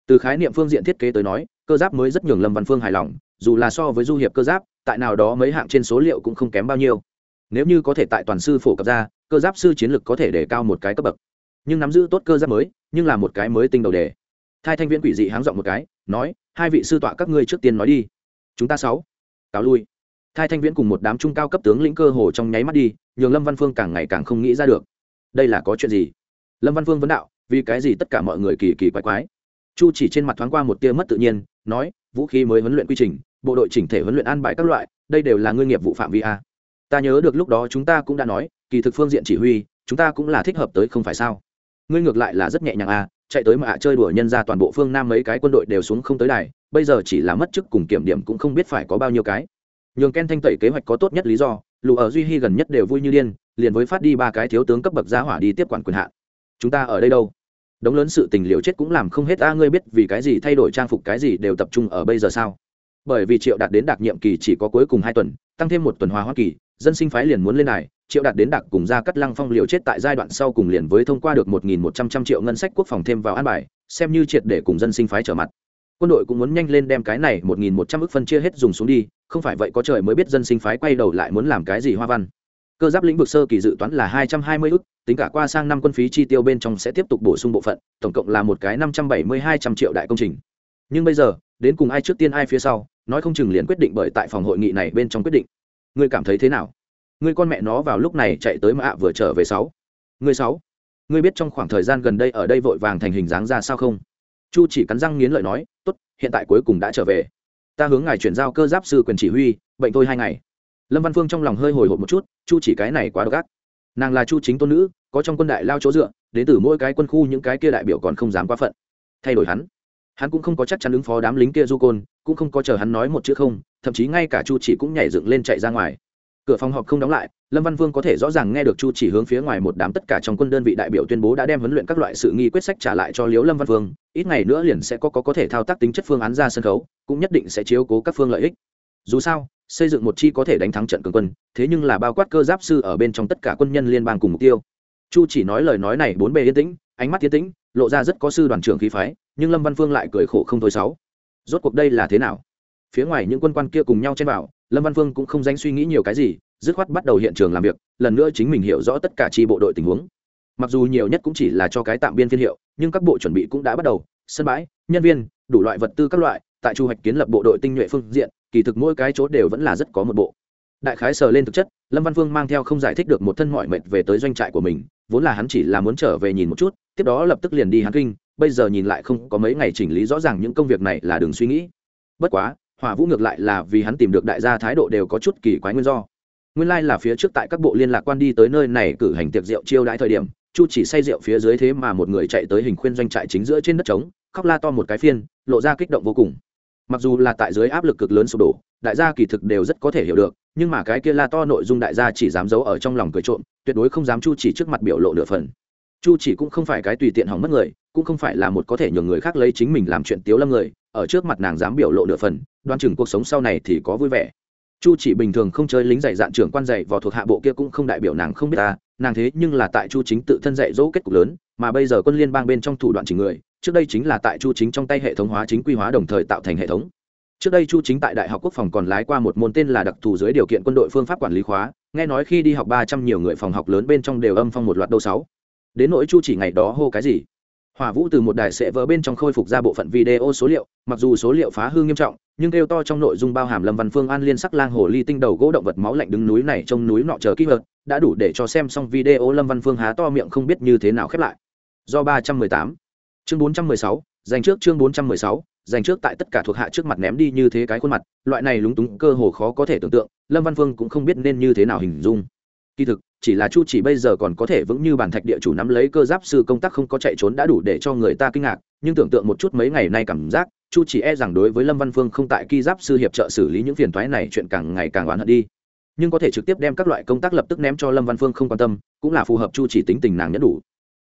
Từ khái niệm phương diện thiết kế tới nói, cơ giáp mới rất nhường lâm văn phương hài lòng, dù là so với du hiệp cơ giáp tại nào đó mấy hạng trên số liệu cũng không kém bao nhiêu. Nếu như có thể tại toàn sư phổ cập ra, cơ giáp sư chiến lược có thể để cao một cái cấp bậc. Nhưng nắm giữ tốt cơ giáp mới, nhưng là một cái mới tinh đầu đề. Thai thanh viễn quỷ dị háng dọn một cái, nói, hai vị sư tọa các ngươi trước tiên nói đi. Chúng ta sáu, cáo lui. Thai thanh viễn cùng một đám trung cao cấp tướng lĩnh cơ hồ trong nháy mắt đi, nhường lâm văn phương càng ngày càng không nghĩ ra được. Đây là có chuyện gì? Lâm văn phương vấn đạo, vì cái gì tất cả mọi người kỳ kỳ quái quái? Chu chỉ trên mặt thoáng qua một tia mất tự nhiên, nói, vũ khí mới huấn luyện quy trình bộ đội chỉnh thể huấn luyện an bài các loại, đây đều là ngươi nghiệp vụ phạm vi a. Ta nhớ được lúc đó chúng ta cũng đã nói, kỳ thực phương diện chỉ huy, chúng ta cũng là thích hợp tới không phải sao? Ngươi ngược lại là rất nhẹ nhàng a, chạy tới mà ạ, chơi đùa nhân ra toàn bộ phương nam mấy cái quân đội đều xuống không tới đài, bây giờ chỉ là mất chức cùng kiểm điểm cũng không biết phải có bao nhiêu cái. Nhường ken thanh tẩy kế hoạch có tốt nhất lý do, lù ở duy hy gần nhất đều vui như điên, liền với phát đi ba cái thiếu tướng cấp bậc giá hỏa đi tiếp quản quyền hạn. Chúng ta ở đây đâu? Đống lớn sự tình liều chết cũng làm không hết a, ngươi biết vì cái gì thay đổi trang phục cái gì đều tập trung ở bây giờ sao? Bởi vì triệu đạt đến đặc nhiệm kỳ chỉ có cuối cùng hai tuần, tăng thêm một tuần hòa hoa kỳ, dân sinh phái liền muốn lên này triệu đạt đến đặc cùng ra cắt lăng phong liều chết tại giai đoạn sau cùng liền với thông qua được một nghìn một trăm trăm triệu ngân sách quốc phòng thêm vào an bài, xem như triệt để cùng dân sinh phái trở mặt. Quân đội cũng muốn nhanh lên đem cái này một nghìn một trăm ức phân chia hết dùng xuống đi, không phải vậy có trời mới biết dân sinh phái quay đầu lại muốn làm cái gì hoa văn. Cơ giáp lĩnh vực sơ kỳ dự toán là hai trăm hai mươi ức tính cả qua sang năm quân phí chi tiêu bên trong sẽ tiếp tục bổ sung bộ phận, tổng cộng là một cái năm trăm bảy mươi hai trăm triệu đại công trình. Nhưng bây giờ, đến cùng ai trước tiên ai phía sau nói không chừng liền quyết định bởi tại phòng hội nghị này bên trong quyết định. Ngươi cảm thấy thế nào? Ngươi con mẹ nó vào lúc này chạy tới mà ạ vừa trở về sáu. Ngươi sáu. Ngươi biết trong khoảng thời gian gần đây ở đây vội vàng thành hình dáng ra sao không? Chu chỉ cắn răng nghiến lợi nói, tốt, hiện tại cuối cùng đã trở về. Ta hướng ngài chuyển giao cơ giáp sư quyền chỉ huy, bệnh tôi hai ngày. Lâm văn phương trong lòng hơi hồi hộp một chút, chu chỉ cái này quá độc ác. Nàng là chu chính tôn nữ, có trong quân đại lao chỗ dựa, đến từ mỗi cái quân khu những cái kia đại biểu còn không dám quá phận. Thay đổi hắn. Hắn cũng không có chắc chắn ứng phó đám lính kia du côn cũng không có chờ hắn nói một chữ không thậm chí ngay cả chu chỉ cũng nhảy dựng lên chạy ra ngoài. Cửa phòng họp không đóng lại lâm văn vương có thể rõ ràng nghe được chu chỉ hướng phía ngoài một đám tất cả trong quân đơn vị đại biểu tuyên bố đã đem huấn luyện các loại sự nghi quyết sách trả lại cho liếu lâm văn vương ít ngày nữa liền sẽ có, có có thể thao tác tính chất phương án ra sân khấu cũng nhất định sẽ chiếu cố các phương lợi ích. Dù sao xây dựng một chi có thể đánh thắng trận cường quân thế nhưng là bao quát cơ giáp sư ở bên trong tất cả quân nhân liên bang cùng mục tiêu. Chu chỉ nói lời nói này bốn bề yên tĩnh ánh mắt yên tĩnh lộ ra rất có sư đoàn trưởng khí phái nhưng lâm văn phương lại cười khổ không thôi sáu rốt cuộc đây là thế nào? Phía ngoài những quân quan kia cùng nhau chen vào, lâm văn phương cũng không danh suy nghĩ nhiều cái gì, dứt khoát bắt đầu hiện trường làm việc, lần nữa chính mình hiểu rõ tất cả tri bộ đội tình huống. Mặc dù nhiều nhất cũng chỉ là cho cái tạm biên phiên hiệu, nhưng các bộ chuẩn bị cũng đã bắt đầu, sân bãi, nhân viên, đủ loại vật tư các loại, tại chu hoạch kiến lập bộ đội tinh nhuệ phương diện, kỳ thực mỗi cái chỗ đều vẫn là rất có một bộ. Đại khái sờ lên thực chất, lâm văn phương mang theo không giải thích được một thân mọi mệt về tới doanh trại của mình, vốn là hắn chỉ là muốn trở về nhìn một chút, tiếp đó lập tức liền đi hắn kinh bây giờ nhìn lại không có mấy ngày chỉnh lý rõ ràng những công việc này là đừng suy nghĩ. Bất quá, hỏa vũ ngược lại là vì hắn tìm được đại gia thái độ đều có chút kỳ quái nguyên do. Nguyên lai、like、là phía trước tại các bộ liên lạc quan đi tới nơi này cử hành tiệc rượu chiêu đãi thời điểm, chu chỉ say rượu phía dưới thế mà một người chạy tới hình khuyên doanh trại chính giữa trên đất trống, khóc la to một cái phiên, lộ ra kích động vô cùng. Mặc dù là tại dưới áp lực cực lớn sụp đổ, đại gia kỳ thực đều rất có thể hiểu được, nhưng mà cái kia la to nội dung đại gia chỉ dám giấu ở trong lòng cười trộm, tuyệt đối không dám chu chỉ trước mặt biểu lộ nửa phần. Chu chỉ cũng không phải cái tùy tiện hỏng mất người cũng không phải là một có thể nhường người khác lấy chính mình làm chuyện tiếu lâm người, ở trước mặt nàng dám biểu lộ nửa phần, đoan chừng cuộc sống sau này thì có vui vẻ. Chu chỉ bình thường không chơi lính dạy dạn trưởng quan dạy vào thuộc hạ bộ kia cũng không đại biểu nàng không biết ta, nàng thế nhưng là tại chu chính tự thân dạy dỗ kết cục lớn, mà bây giờ quân liên bang bên trong thủ đoạn chỉ người, trước đây chính là tại chu chính trong tay hệ thống hóa chính quy hóa đồng thời tạo thành hệ thống. Trước đây chu chính tại đại học quốc phòng còn lái qua một môn tên là đặc thù dưới điều kiện quân đội phương pháp quản lý khóa, nghe nói khi đi học ba trăm nhiều người phòng học lớn bên trong đều âm phong một loạt đâu sáu. Đến nỗi chu chỉ ngày đó hô cái gì? Hỏa vũ từ một đài sệ vỡ bên trong khôi phục ra bộ phận video số liệu, mặc dù số liệu phá hư nghiêm trọng, nhưng kêu to trong nội dung bao hàm lâm văn phương an liên sắc lang hồ ly tinh đầu gỗ động vật máu lạnh đứng núi này trông núi nọ chờ kỹ vật đã đủ để cho xem xong video lâm văn phương há to miệng không biết như thế nào khép lại. Do ba trăm mười tám. Chương bốn trăm mười sáu dành trước chương bốn trăm mười sáu dành trước tại tất cả thuộc hạ trước mặt ném đi như thế cái khuôn mặt, loại này lúng túng cơ hồ khó có thể tưởng tượng, lâm văn phương cũng không biết nên như thế nào hình dung. Kỳ thực chỉ là chu chỉ bây giờ còn có thể vững như bản thạch địa chủ nắm lấy cơ giáp sư công tác không có chạy trốn đã đủ để cho người ta kinh ngạc, nhưng tưởng tượng một chút mấy ngày nay cảm giác, chu chỉ e rằng đối với lâm văn phương không tại ki giáp sư hiệp trợ xử lý những phiền thoái này chuyện càng ngày càng oán hận đi. Nhưng có thể trực tiếp đem các loại công tác lập tức ném cho lâm văn phương không quan tâm, cũng là phù hợp chu chỉ tính tình nàng nhất đủ.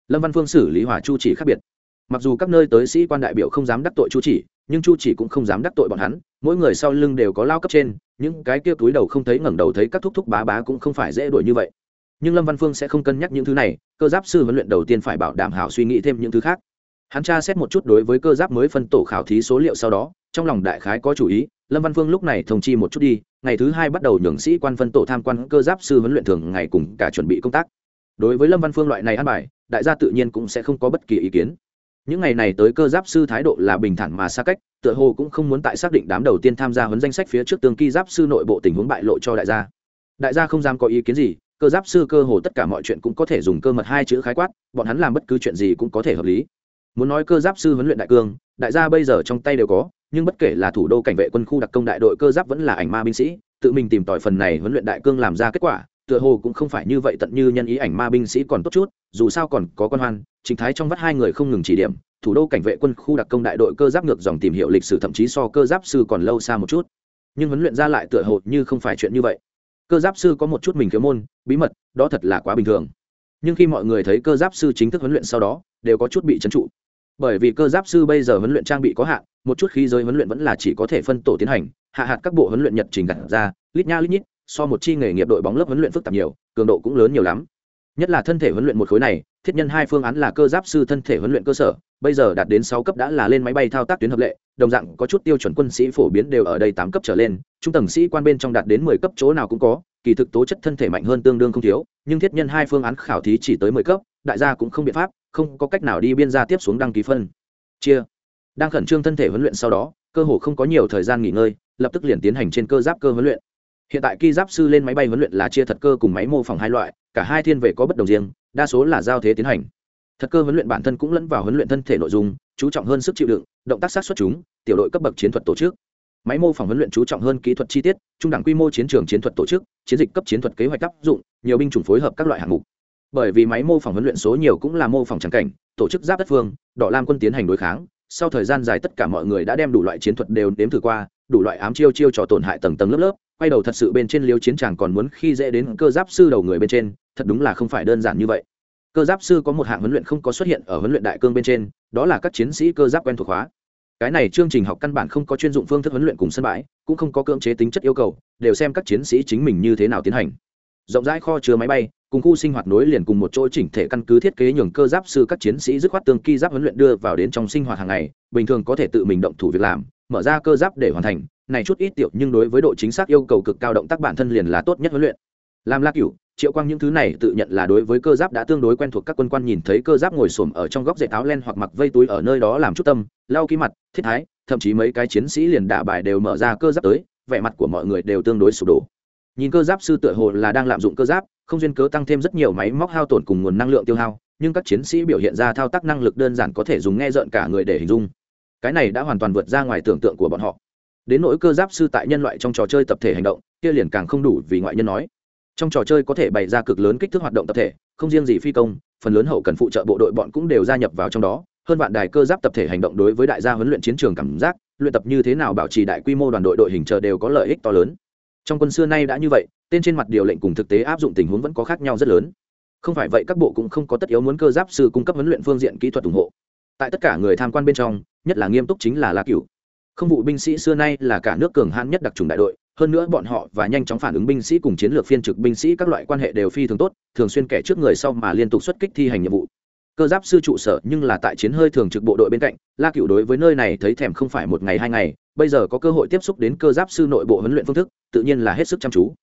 Lâm văn phương xử lý hòa chu chỉ khác biệt. Mặc dù các nơi tới sĩ quan đại biểu không dám đắc tội chu chỉ, nhưng chu chỉ cũng không dám đắc tội bọn hắn, mỗi người sau lưng đều có lao cấp trên, những cái kia túi đầu không thấy ngẩng đầu thấy các thúc thúc bá bá cũng không phải dễ đuổi như vậy nhưng lâm văn phương sẽ không cân nhắc những thứ này cơ giáp sư huấn luyện đầu tiên phải bảo đảm hảo suy nghĩ thêm những thứ khác hắn tra xét một chút đối với cơ giáp mới phân tổ khảo thí số liệu sau đó trong lòng đại khái có chủ ý lâm văn phương lúc này thông chi một chút đi ngày thứ hai bắt đầu nhường sĩ quan phân tổ tham quan cơ giáp sư huấn luyện thường ngày cùng cả chuẩn bị công tác đối với lâm văn phương loại này ăn bài đại gia tự nhiên cũng sẽ không có bất kỳ ý kiến những ngày này tới cơ giáp sư thái độ là bình thản mà xa cách tựa hồ cũng không muốn tại xác định đám đầu tiên tham gia huấn danh sách phía trước tương kỳ giáp sư nội bộ tình huống bại lộ cho đại gia đại gia không dám có ý kiến gì cơ giáp sư cơ hồ tất cả mọi chuyện cũng có thể dùng cơ mật hai chữ khái quát, bọn hắn làm bất cứ chuyện gì cũng có thể hợp lý. Muốn nói cơ giáp sư huấn luyện đại cương, đại gia bây giờ trong tay đều có, nhưng bất kể là thủ đô cảnh vệ quân khu đặc công đại đội cơ giáp vẫn là ảnh ma binh sĩ, tự mình tìm tòi phần này huấn luyện đại cương làm ra kết quả, tựa hồ cũng không phải như vậy tận như nhân ý ảnh ma binh sĩ còn tốt chút, dù sao còn có con hoan chính thái trong vắt hai người không ngừng chỉ điểm, thủ đô cảnh vệ quân khu đặc công đại đội cơ giáp ngược dòng tìm hiểu lịch sử thậm chí so cơ giáp sư còn lâu xa một chút. Nhưng huấn luyện ra lại tựa hồ như không phải chuyện như vậy cơ giáp sư có một chút mình khiếu môn, bí mật, đó thật là quá bình thường. Nhưng khi mọi người thấy cơ giáp sư chính thức huấn luyện sau đó, đều có chút bị trấn trụ. Bởi vì cơ giáp sư bây giờ huấn luyện trang bị có hạn, một chút khi giới huấn luyện vẫn là chỉ có thể phân tổ tiến hành, hạ hạt các bộ huấn luyện nhật trình gặt ra, lít nha lít nhít, so một chi nghề nghiệp đội bóng lớp huấn luyện phức tạp nhiều, cường độ cũng lớn nhiều lắm nhất là thân thể huấn luyện một khối này, thiết nhân hai phương án là cơ giáp sư thân thể huấn luyện cơ sở, bây giờ đạt đến sáu cấp đã là lên máy bay thao tác tuyến hợp lệ, đồng dạng có chút tiêu chuẩn quân sĩ phổ biến đều ở đây tám cấp trở lên, trung tầng sĩ quan bên trong đạt đến mười cấp chỗ nào cũng có, kỳ thực tố chất thân thể mạnh hơn tương đương không thiếu, nhưng thiết nhân hai phương án khảo thí chỉ tới mười cấp, đại gia cũng không biện pháp, không có cách nào đi biên gia tiếp xuống đăng ký phân. Chia. Đang khẩn trương thân thể huấn luyện sau đó, cơ hồ không có nhiều thời gian nghỉ ngơi, lập tức liền tiến hành trên cơ giáp cơ huấn luyện hiện tại ki giáp sư lên máy bay huấn luyện là chia thật cơ cùng máy mô phỏng hai loại, cả hai thiên về có bất đồng riêng, đa số là giao thế tiến hành. Thật cơ huấn luyện bản thân cũng lẫn vào huấn luyện thân thể nội dung, chú trọng hơn sức chịu đựng, động tác sát xuất chúng, tiểu đội cấp bậc chiến thuật tổ chức. Máy mô phỏng huấn luyện chú trọng hơn kỹ thuật chi tiết, trung đẳng quy mô chiến trường chiến thuật tổ chức, chiến dịch cấp chiến thuật kế hoạch áp dụng, nhiều binh chủng phối hợp các loại hạng mục. Bởi vì máy mô phỏng huấn luyện số nhiều cũng là mô phỏng trắng cảnh, tổ chức giáp đất phương, đỏ lam quân tiến hành đối kháng, sau thời gian dài tất cả mọi người đã đem đủ loại chiến thuật đều nếm thử qua, đủ loại ám chiêu chiêu trò tổn hại tầng tầng lớp lớp quay đầu thật sự bên trên liêu chiến tràng còn muốn khi dễ đến cơ giáp sư đầu người bên trên, thật đúng là không phải đơn giản như vậy. Cơ giáp sư có một hạng huấn luyện không có xuất hiện ở huấn luyện đại cương bên trên, đó là các chiến sĩ cơ giáp quen thuộc hóa. Cái này chương trình học căn bản không có chuyên dụng phương thức huấn luyện cùng sân bãi, cũng không có cưỡng chế tính chất yêu cầu, đều xem các chiến sĩ chính mình như thế nào tiến hành. Rộng rãi kho chứa máy bay, cùng khu sinh hoạt nối liền cùng một chỗ chỉnh thể căn cứ thiết kế nhường cơ giáp sư các chiến sĩ dứt khoát tương ki giáp huấn luyện đưa vào đến trong sinh hoạt hàng ngày, bình thường có thể tự mình động thủ việc làm mở ra cơ giáp để hoàn thành, này chút ít tiểu nhưng đối với độ chính xác yêu cầu cực cao động tác bản thân liền là tốt nhất huấn luyện. Làm la cửu, triệu quang những thứ này tự nhận là đối với cơ giáp đã tương đối quen thuộc các quân quan nhìn thấy cơ giáp ngồi xổm ở trong góc dạy táo len hoặc mặc vây túi ở nơi đó làm chút tâm, lau ký mặt, thiết thái, thậm chí mấy cái chiến sĩ liền đả bài đều mở ra cơ giáp tới, vẻ mặt của mọi người đều tương đối sụp đổ. Nhìn cơ giáp sư tựa hồ là đang lạm dụng cơ giáp, không duyên cớ tăng thêm rất nhiều máy móc hao tổn cùng nguồn năng lượng tiêu hao, nhưng các chiến sĩ biểu hiện ra thao tác năng lực đơn giản có thể dùng nghe rợn cả người để hình dung cái này đã hoàn toàn vượt ra ngoài tưởng tượng của bọn họ. Đến nỗi cơ giáp sư tại nhân loại trong trò chơi tập thể hành động, kia liền càng không đủ vì ngoại nhân nói. Trong trò chơi có thể bày ra cực lớn kích thước hoạt động tập thể, không riêng gì phi công, phần lớn hậu cần phụ trợ bộ đội bọn cũng đều gia nhập vào trong đó. Hơn vạn đài cơ giáp tập thể hành động đối với đại gia huấn luyện chiến trường cảm giác, luyện tập như thế nào bảo trì đại quy mô đoàn đội đội hình chờ đều có lợi ích to lớn. Trong quân xưa nay đã như vậy, tên trên mặt điều lệnh cùng thực tế áp dụng tình huống vẫn có khác nhau rất lớn. Không phải vậy các bộ cũng không có tất yếu muốn cơ giáp sư cung cấp huấn luyện phương diện kỹ thuật ủng hộ. Tại tất cả người tham quan bên trong nhất là nghiêm túc chính là la cửu. Không vụ binh sĩ xưa nay là cả nước cường hãn nhất đặc trùng đại đội, hơn nữa bọn họ và nhanh chóng phản ứng binh sĩ cùng chiến lược phiên trực binh sĩ các loại quan hệ đều phi thường tốt, thường xuyên kẻ trước người sau mà liên tục xuất kích thi hành nhiệm vụ. Cơ giáp sư trụ sở nhưng là tại chiến hơi thường trực bộ đội bên cạnh, la cựu đối với nơi này thấy thèm không phải một ngày hai ngày, bây giờ có cơ hội tiếp xúc đến cơ giáp sư nội bộ huấn luyện phương thức, tự nhiên là hết sức chăm chú.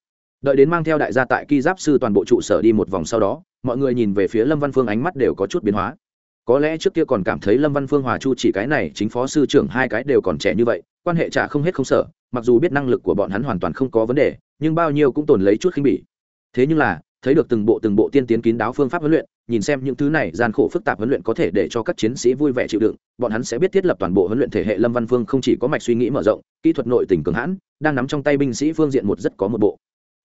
Đợi đến mang theo đại gia tại ki giáp sư toàn bộ trụ sở đi một vòng sau đó, mọi người nhìn về phía lâm văn phương ánh mắt đều có chút biến hóa có lẽ trước kia còn cảm thấy lâm văn phương hòa chu chỉ cái này, chính phó sư trưởng hai cái đều còn trẻ như vậy, quan hệ trả không hết không sợ, mặc dù biết năng lực của bọn hắn hoàn toàn không có vấn đề, nhưng bao nhiêu cũng tồn lấy chút khinh bỉ. Thế nhưng là, thấy được từng bộ từng bộ tiên tiến kín đáo phương pháp huấn luyện, nhìn xem những thứ này, gian khổ phức tạp huấn luyện có thể để cho các chiến sĩ vui vẻ chịu đựng, bọn hắn sẽ biết thiết lập toàn bộ huấn luyện thể hệ lâm văn phương không chỉ có mạch suy nghĩ mở rộng, kỹ thuật nội tình cường hãn, đang nắm trong tay binh sĩ phương diện một rất có một bộ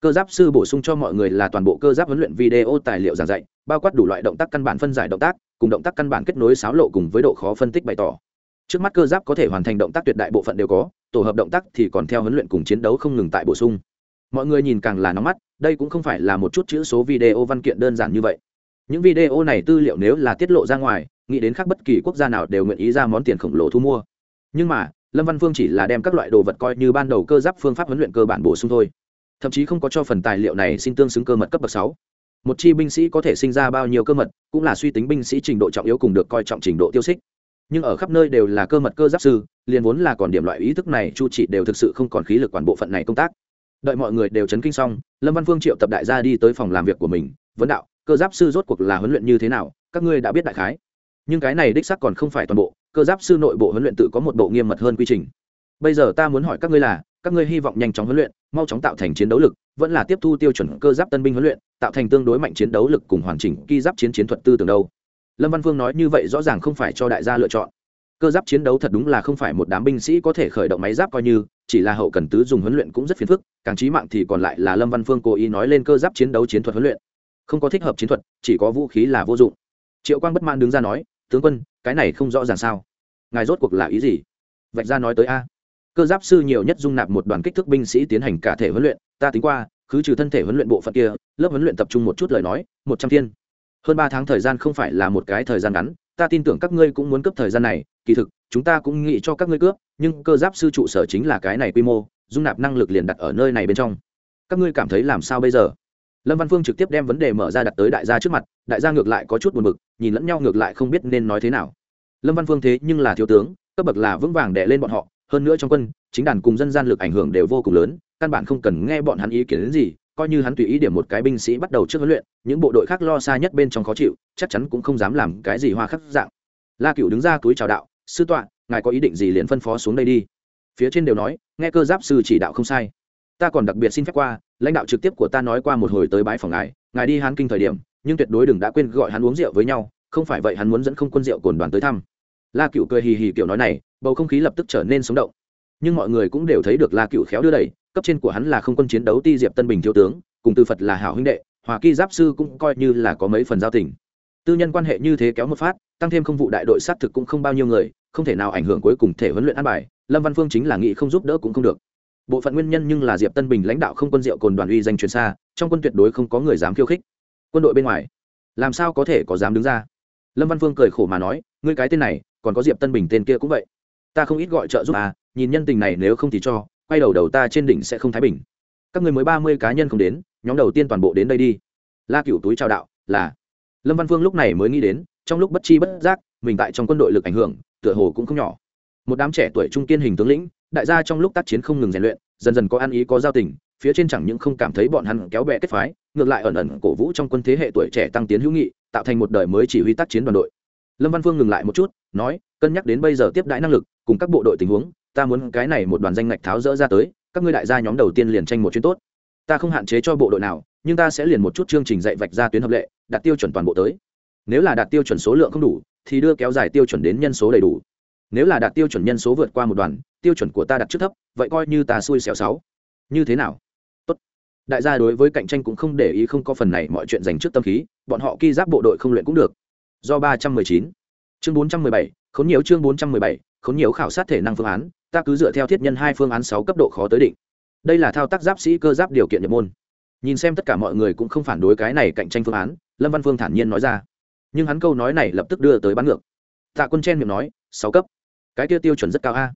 cơ giáp sư bổ sung cho mọi người là toàn bộ cơ giáp huấn luyện video tài liệu giảng dạy, bao quát đủ loại động tác căn bản phân giải động tác, cùng động tác căn bản kết nối xáo lộ cùng với độ khó phân tích bày tỏ. Trước mắt cơ giáp có thể hoàn thành động tác tuyệt đại bộ phận đều có, tổ hợp động tác thì còn theo huấn luyện cùng chiến đấu không ngừng tại bổ sung. Mọi người nhìn càng là nóng mắt, đây cũng không phải là một chút chữ số video văn kiện đơn giản như vậy. Những video này tư liệu nếu là tiết lộ ra ngoài, nghĩ đến khác bất kỳ quốc gia nào đều nguyện ý ra món tiền khổng lồ thu mua. Nhưng mà, lâm văn phương chỉ là đem các loại đồ vật coi như ban đầu cơ giáp phương pháp huấn luyện cơ bản bổ sung thôi thậm chí không có cho phần tài liệu này xin tương xứng cơ mật cấp bậc sáu. Một chi binh sĩ có thể sinh ra bao nhiêu cơ mật, cũng là suy tính binh sĩ trình độ trọng yếu cùng được coi trọng trình độ tiêu xích. Nhưng ở khắp nơi đều là cơ mật cơ giáp sư, liền vốn là còn điểm loại ý thức này, chu chỉ đều thực sự không còn khí lực quản bộ phận này công tác. Đợi mọi người đều chấn kinh xong, lâm văn phương triệu tập đại gia đi tới phòng làm việc của mình, vấn đạo, cơ giáp sư rốt cuộc là huấn luyện như thế nào? Các ngươi đã biết đại khái. Nhưng cái này đích xác còn không phải toàn bộ, cơ giáp sư nội bộ huấn luyện tự có một bộ nghiêm mật hơn quy trình. Bây giờ ta muốn hỏi các ngươi là các ngươi hy vọng nhanh chóng huấn luyện, mau chóng tạo thành chiến đấu lực, vẫn là tiếp thu tiêu chuẩn cơ giáp tân binh huấn luyện, tạo thành tương đối mạnh chiến đấu lực cùng hoàn chỉnh ki giáp chiến chiến thuật tư tưởng đâu. Lâm văn phương nói như vậy rõ ràng không phải cho đại gia lựa chọn. Cơ giáp chiến đấu thật đúng là không phải một đám binh sĩ có thể khởi động máy giáp coi như, chỉ là hậu cần tứ dùng huấn luyện cũng rất phiền phức, càng trí mạng thì còn lại là lâm văn phương cố ý nói lên cơ giáp chiến đấu chiến thuật huấn luyện. Không có thích hợp chiến thuật, chỉ có vũ khí là vô dụng. Triệu quang bất mãn đứng ra nói, tướng quân, cái này không rõ ràng sao? Ngài rốt cuộc là ý gì? Vạch ra nói tới a cơ giáp sư nhiều nhất dung nạp một đoàn kích thước binh sĩ tiến hành cả thể huấn luyện, ta tính qua cứ trừ thân thể huấn luyện bộ phận kia, lớp huấn luyện tập trung một chút lời nói, một trăm thiên. Hơn ba tháng thời gian không phải là một cái thời gian ngắn, ta tin tưởng các ngươi cũng muốn cấp thời gian này, kỳ thực, chúng ta cũng nghĩ cho các ngươi cướp, nhưng cơ giáp sư trụ sở chính là cái này quy mô, dung nạp năng lực liền đặt ở nơi này bên trong. Các ngươi cảm thấy làm sao bây giờ? Lâm văn phương trực tiếp đem vấn đề mở ra đặt tới đại gia trước mặt, đại gia ngược lại có chút buồn b ự c nhìn lẫn nhau ngược lại không biết nên nói thế nào. Lâm văn phương thế nhưng là thiếu tướng, cấp bậc là vững vàng đẻ lên bọn họ hơn nữa trong quân, chính đàn cùng dân gian lực ảnh hưởng đều vô cùng lớn, căn bản không cần nghe bọn hắn ý kiến đến gì, coi như hắn tùy ý điểm một cái binh sĩ bắt đầu trước huấn luyện, những bộ đội khác lo xa nhất bên trong khó chịu, chắc chắn cũng không dám làm cái gì hoa khắc dạng. La cựu đứng ra túi chào đạo, sư tọa, ngài có ý định gì liền phân phó xuống đây đi. Phía trên đều nói, nghe cơ giáp sư chỉ đạo không sai. Ta còn đặc biệt xin phép qua, lãnh đạo trực tiếp của ta nói qua một hồi tới bãi phòng ngài ngài đi hán kinh thời điểm, nhưng tuyệt đối đừng đã quên gọi hắn uống rượu với nhau, không phải vậy hắn muốn dẫn không quân rượu cồn đoàn tới thăm la cựu cười hì hì kiểu nói này, bầu không khí lập tức trở nên sống động. Nhưng mọi người cũng đều thấy được la cựu khéo đưa đẩy, cấp trên của hắn là không quân chiến đấu ti diệp tân bình thiếu tướng, cùng tư phật là hảo huynh đệ, hòa kỳ giáp sư cũng coi như là có mấy phần giao tình. Tư nhân quan hệ như thế kéo một phát, tăng thêm không vụ đại đội sát thực cũng không bao nhiêu người, không thể nào ảnh hưởng cuối cùng thể huấn luyện an bài, lâm văn phương chính là nghĩ không giúp đỡ cũng không được. Bộ phận nguyên nhân nhưng là diệp tân bình lãnh đạo không quân diệu cồn đoàn uy danh truyền xa, trong quân tuyệt đối không có người dám khiêu khích. Quân đội bên ngoài, làm sao có thể có dám đứng ra? Lâm văn phương cười khổ mà nói, ngươi cái tên này còn có diệp tân bình tên kia cũng vậy. Ta không ít gọi trợ giúp à nhìn nhân tình này nếu không thì cho, quay đầu đầu ta trên đỉnh sẽ không thái bình. Các người mới ba mươi cá nhân không đến, nhóm đầu tiên toàn bộ đến đây đi. La cựu túi trao đạo, là. Lâm văn phương lúc này mới nghĩ đến, trong lúc bất chi bất giác, mình tại trong quân đội lực ảnh hưởng, tựa hồ cũng không nhỏ. Một đám trẻ tuổi trung kiên hình tướng lĩnh, đại gia trong lúc tác chiến không ngừng rèn luyện, dần dần có ăn ý, có giao tình, phía trên chẳng những không cảm thấy bọn hắn kéo bè kết phái, ngược lại ẩn ẩn cổ vũ trong quân thế hệ tuổi trẻ tăng tiến hữu nghị, tạo thành một đời mới chỉ huy tác chiến đoàn đội lâm văn phương ngừng lại một chút, nói, cân nhắc đến bây giờ tiếp đãi năng lực, cùng các bộ đội tình huống, ta muốn cái này một đoàn danh ngạch tháo rỡ ra tới, các ngươi đại gia nhóm đầu tiên liền tranh một chuyến tốt. Ta không hạn chế cho bộ đội nào, nhưng ta sẽ liền một chút chương trình dạy vạch ra tuyến hợp lệ, đạt tiêu chuẩn toàn bộ tới. Nếu là đạt tiêu chuẩn số lượng không đủ, thì đưa kéo dài tiêu chuẩn đến nhân số đầy đủ. Nếu là đạt tiêu chuẩn nhân số vượt qua một đoàn, tiêu chuẩn của ta đặt trước thấp, vậy coi như ta xui xẻo sáu. Như thế nào? Tốt. đại gia đối với cạnh tranh cũng không để ý, không có phần này mọi chuyện dành trước tâm khí, bọn họ ki giáp bộ đội không luyện cũng được do ba trăm mười chín. Chương bốn trăm mười bảy, khốn nhiều chương bốn trăm mười bảy, khốn nhiều khảo sát thể năng phương án, ta cứ dựa theo thiết nhân hai phương án sáu cấp độ khó tới định. Đây là thao tác giáp sĩ cơ giáp điều kiện nhập môn. Nhìn xem tất cả mọi người cũng không phản đối cái này cạnh tranh phương án, lâm văn phương thản nhiên nói ra. Nhưng hắn câu nói này lập tức đưa tới bán ngược. Tạ quân chen miệng nói, sáu cấp. Cái kia tiêu chuẩn rất cao a.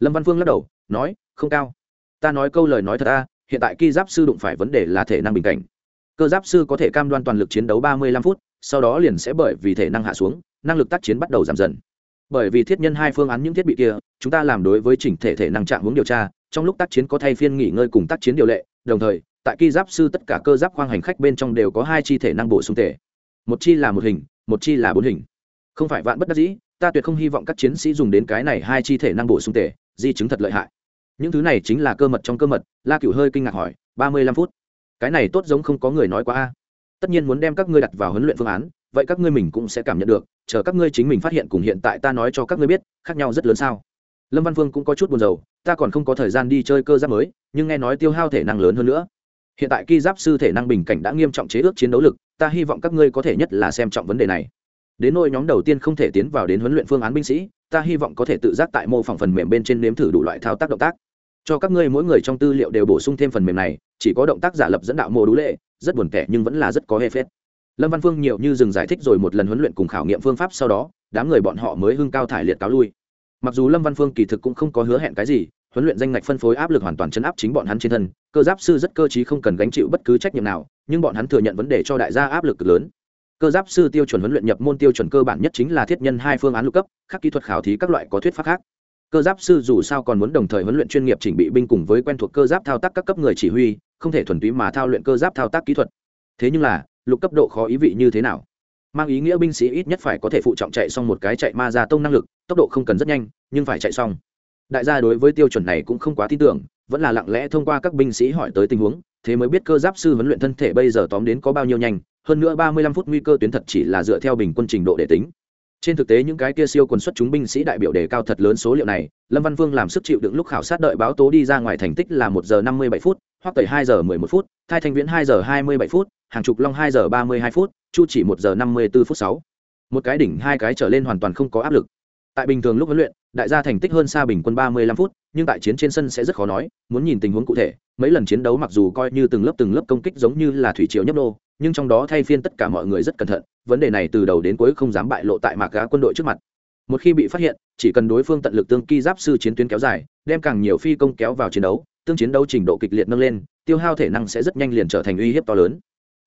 Lâm văn phương lắc đầu, nói, không cao. Ta nói câu lời nói thật a, hiện tại ki giáp sư đụng phải vấn đề là thể năng bình cảnh. Cơ giáp sư có thể cam đoan toàn lực chiến đấu ba mươi lăm phút sau đó liền sẽ bởi vì thể năng hạ xuống, năng lực tác chiến bắt đầu giảm dần. Bởi vì thiết nhân hai phương án những thiết bị kia, chúng ta làm đối với chỉnh thể thể năng trạng hướng điều tra, trong lúc tác chiến có thay phiên nghỉ ngơi cùng tác chiến điều lệ, đồng thời, tại ki giáp sư tất cả cơ giáp khoang hành khách bên trong đều có hai chi thể năng bổ sung thể. Một chi là một hình, một chi là bốn hình. Không phải vạn bất đắc dĩ, ta tuyệt không hy vọng các chiến sĩ dùng đến cái này hai chi thể năng bổ sung thể, di chứng thật lợi hại. Những thứ này chính là cơ mật trong cơ mật, la cửu hơi kinh ngạc hỏi, ba mươi lăm phút? Cái này tốt giống không có người nói quá a tất nhiên muốn đem các ngươi đặt vào huấn luyện phương án, vậy các ngươi mình cũng sẽ cảm nhận được, chờ các ngươi chính mình phát hiện cùng hiện tại ta nói cho các ngươi biết, khác nhau rất lớn sao? Lâm văn phương cũng có chút buồn rầu, ta còn không có thời gian đi chơi cơ giáp mới, nhưng nghe nói tiêu hao thể năng lớn hơn nữa. Hiện tại ki giáp sư thể năng bình cảnh đã nghiêm trọng chế ước chiến đấu lực, ta hy vọng các ngươi có thể nhất là xem trọng vấn đề này. Đến nỗi nhóm đầu tiên không thể tiến vào đến huấn luyện phương án binh sĩ, ta hy vọng có thể tự giác tại mô phỏng phần mềm bên trên nếm thử đủ loại thao tác động tác. Cho các ngươi mỗi người trong tư liệu đều bổ sung thêm phần mềm này, chỉ có động tác giả lập dẫn đạo mô đũ lệ rất buồn tẻ nhưng vẫn là rất có hê phết. Lâm văn phương nhiều như dừng giải thích rồi một lần huấn luyện cùng khảo nghiệm phương pháp sau đó, đám người bọn họ mới hưng cao thải liệt cáo lui. Mặc dù lâm văn phương kỳ thực cũng không có hứa hẹn cái gì, huấn luyện danh ngạch phân phối áp lực hoàn toàn chấn áp chính bọn hắn trên thân, cơ giáp sư rất cơ t không cần gánh chịu bất cứ trách nhiệm nào, nhưng bọn hắn thừa nhận vấn đề cho đại gia áp lực cực lớn. Cơ giáp sư tiêu chuẩn huấn luyện nhập môn tiêu chuẩn cơ bản nhất chính là thiết nhân hai phương án lục cấp các kỹ thuật khảo thí các loại có thuyết pháp khác cơ giáp sư dù sao còn muốn đồng thời huấn luyện chuyên nghiệp chỉnh bị binh cùng với quen thuộc cơ giáp thao tác các cấp người chỉ huy, không thể thuần túy mà thao luyện cơ giáp thao tác kỹ thuật. Thế nhưng là, lục cấp độ khó ý vị như thế nào? Mang ý nghĩa binh sĩ ít nhất phải có thể phụ trọng chạy xong một cái chạy ma ra tông năng lực, tốc độ không cần rất nhanh, nhưng phải chạy xong. Đại gia đối với tiêu chuẩn này cũng không quá tin tưởng, vẫn là lặng lẽ thông qua các binh sĩ hỏi tới tình huống, thế mới biết cơ giáp sư huấn luyện thân thể bây giờ tóm đến có bao nhiêu nhanh, hơn nữa ba mươi lăm phút nguy cơ tuyến thật chỉ là dựa theo bình quân trình độ để tính trên thực tế những cái kia siêu quần xuất chúng binh sĩ đại biểu đề cao thật lớn số liệu này, lâm văn vương làm sức chịu đựng lúc khảo sát đợi báo tố đi ra ngoài thành tích là một giờ năm mươi bảy phút hoặc tẩy hai giờ mười một phút thai thanh viễn hai giờ hai mươi bảy phút, hàng chục long hai giờ ba mươi hai phút, chu chỉ một giờ năm mươi b ố phút sáu. Một cái đỉnh, hai cái trở lên hoàn toàn không có áp lực. Tại bình thường lúc huấn luyện, đại gia thành tích hơn xa bình quân ba mươi lăm phút, nhưng tại chiến trên sân sẽ rất khó nói, muốn nhìn tình huống cụ thể. Mấy lần chiến đấu mặc dù coi như từng lớp từng lớp công kích giống như là thủy triều nhấp nô nhưng trong đó thay phiên tất cả mọi người rất cẩn thận, vấn đề này từ đầu đến cuối không dám bại lộ tại mạc gá quân đội trước mặt. Một khi bị phát hiện, chỉ cần đối phương tận lực tương ki giáp sư chiến tuyến kéo dài, đem càng nhiều phi công kéo vào chiến đấu, tương chiến đấu trình độ kịch liệt nâng lên, tiêu hao thể năng sẽ rất nhanh liền trở thành uy hiếp to lớn.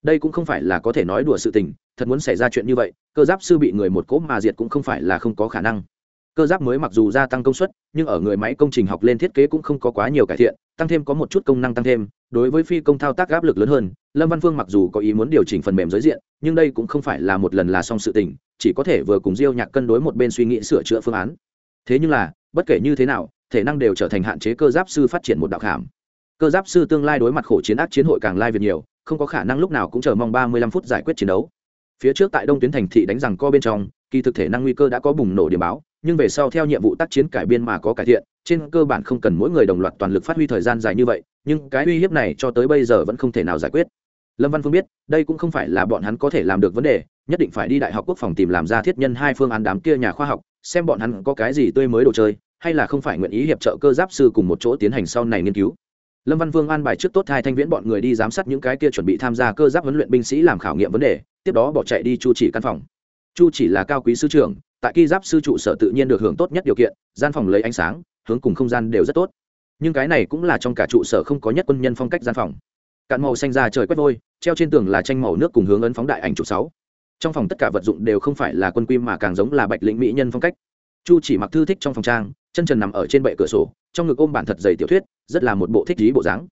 Đây cũng không phải là có thể nói đùa sự tình, thật muốn xảy ra chuyện như vậy, cơ giáp sư bị người một cỗ mà diệt cũng không phải là không có khả năng cơ giáp mới mặc dù gia tăng công suất, nhưng ở người máy công trình học lên thiết kế cũng không có quá nhiều cải thiện, tăng thêm có một chút công năng tăng thêm, đối với phi công thao tác áp lực lớn hơn, lâm văn phương mặc dù có ý muốn điều chỉnh phần mềm giới diện, nhưng đây cũng không phải là một lần là xong sự tình, chỉ có thể vừa cùng diêu nhạc cân đối một bên suy nghĩ sửa chữa phương án. Thế nhưng là, bất kể như thế nào, thể năng đều trở thành hạn chế cơ giáp sư phát triển một đạo khảm cơ giáp sư tương lai đối mặt khổ chiến ác chiến hội càng lai việc nhiều, không có khả năng lúc nào cũng chờ mong ba mươi lăm phút giải quyết chiến đấu. Phía trước tại đông tuyến thành thị đánh rằng co bên trong kỳ thực thể năng nguy cơ đã có bùng nổ điểm báo, nhưng về sau theo nhiệm vụ tác chiến cải biên mà có cải thiện, trên cơ bản không cần mỗi người đồng loạt toàn lực phát huy thời gian dài như vậy, nhưng cái uy hiếp này cho tới bây giờ vẫn không thể nào giải quyết. Lâm văn phương biết, đây cũng không phải là bọn hắn có thể làm được vấn đề, nhất định phải đi đại học quốc phòng tìm làm ra thiết nhân hai phương án đám kia nhà khoa học, xem bọn hắn có cái gì tươi mới đồ chơi, hay là không phải nguyện ý hiệp trợ cơ giáp sư cùng một chỗ tiến hành sau này nghiên cứu. Lâm văn vương an bài trước tốt hai thanh viễn bọn người đi giám sát những cái kia chuẩn bị tham gia cơ giáp huấn luyện binh sĩ làm khảo nghiệm vấn đề, tiếp đó bỏ chạy đi chu chỉ căn phòng chu chỉ là cao quý sư trưởng, tại ki giáp sư trụ sở tự nhiên được hưởng tốt nhất điều kiện, gian phòng lấy ánh sáng, hướng cùng không gian đều rất tốt. Nhưng cái này cũng là trong cả trụ sở không có nhất quân nhân phong cách gian phòng. Cạn màu xanh ra trời quét vôi, treo trên tường là tranh màu nước cùng hướng ấn phóng đại ảnh trụ sáu. Trong phòng tất cả vật dụng đều không phải là quân quy mà càng giống là bạch lĩnh mỹ nhân phong cách. Chu chỉ mặc thư thích trong phòng trang, chân trần nằm ở trên bệ cửa sổ, trong ngực ôm bản thật dày tiểu thuyết, rất là một bộ thích lý bộ dáng.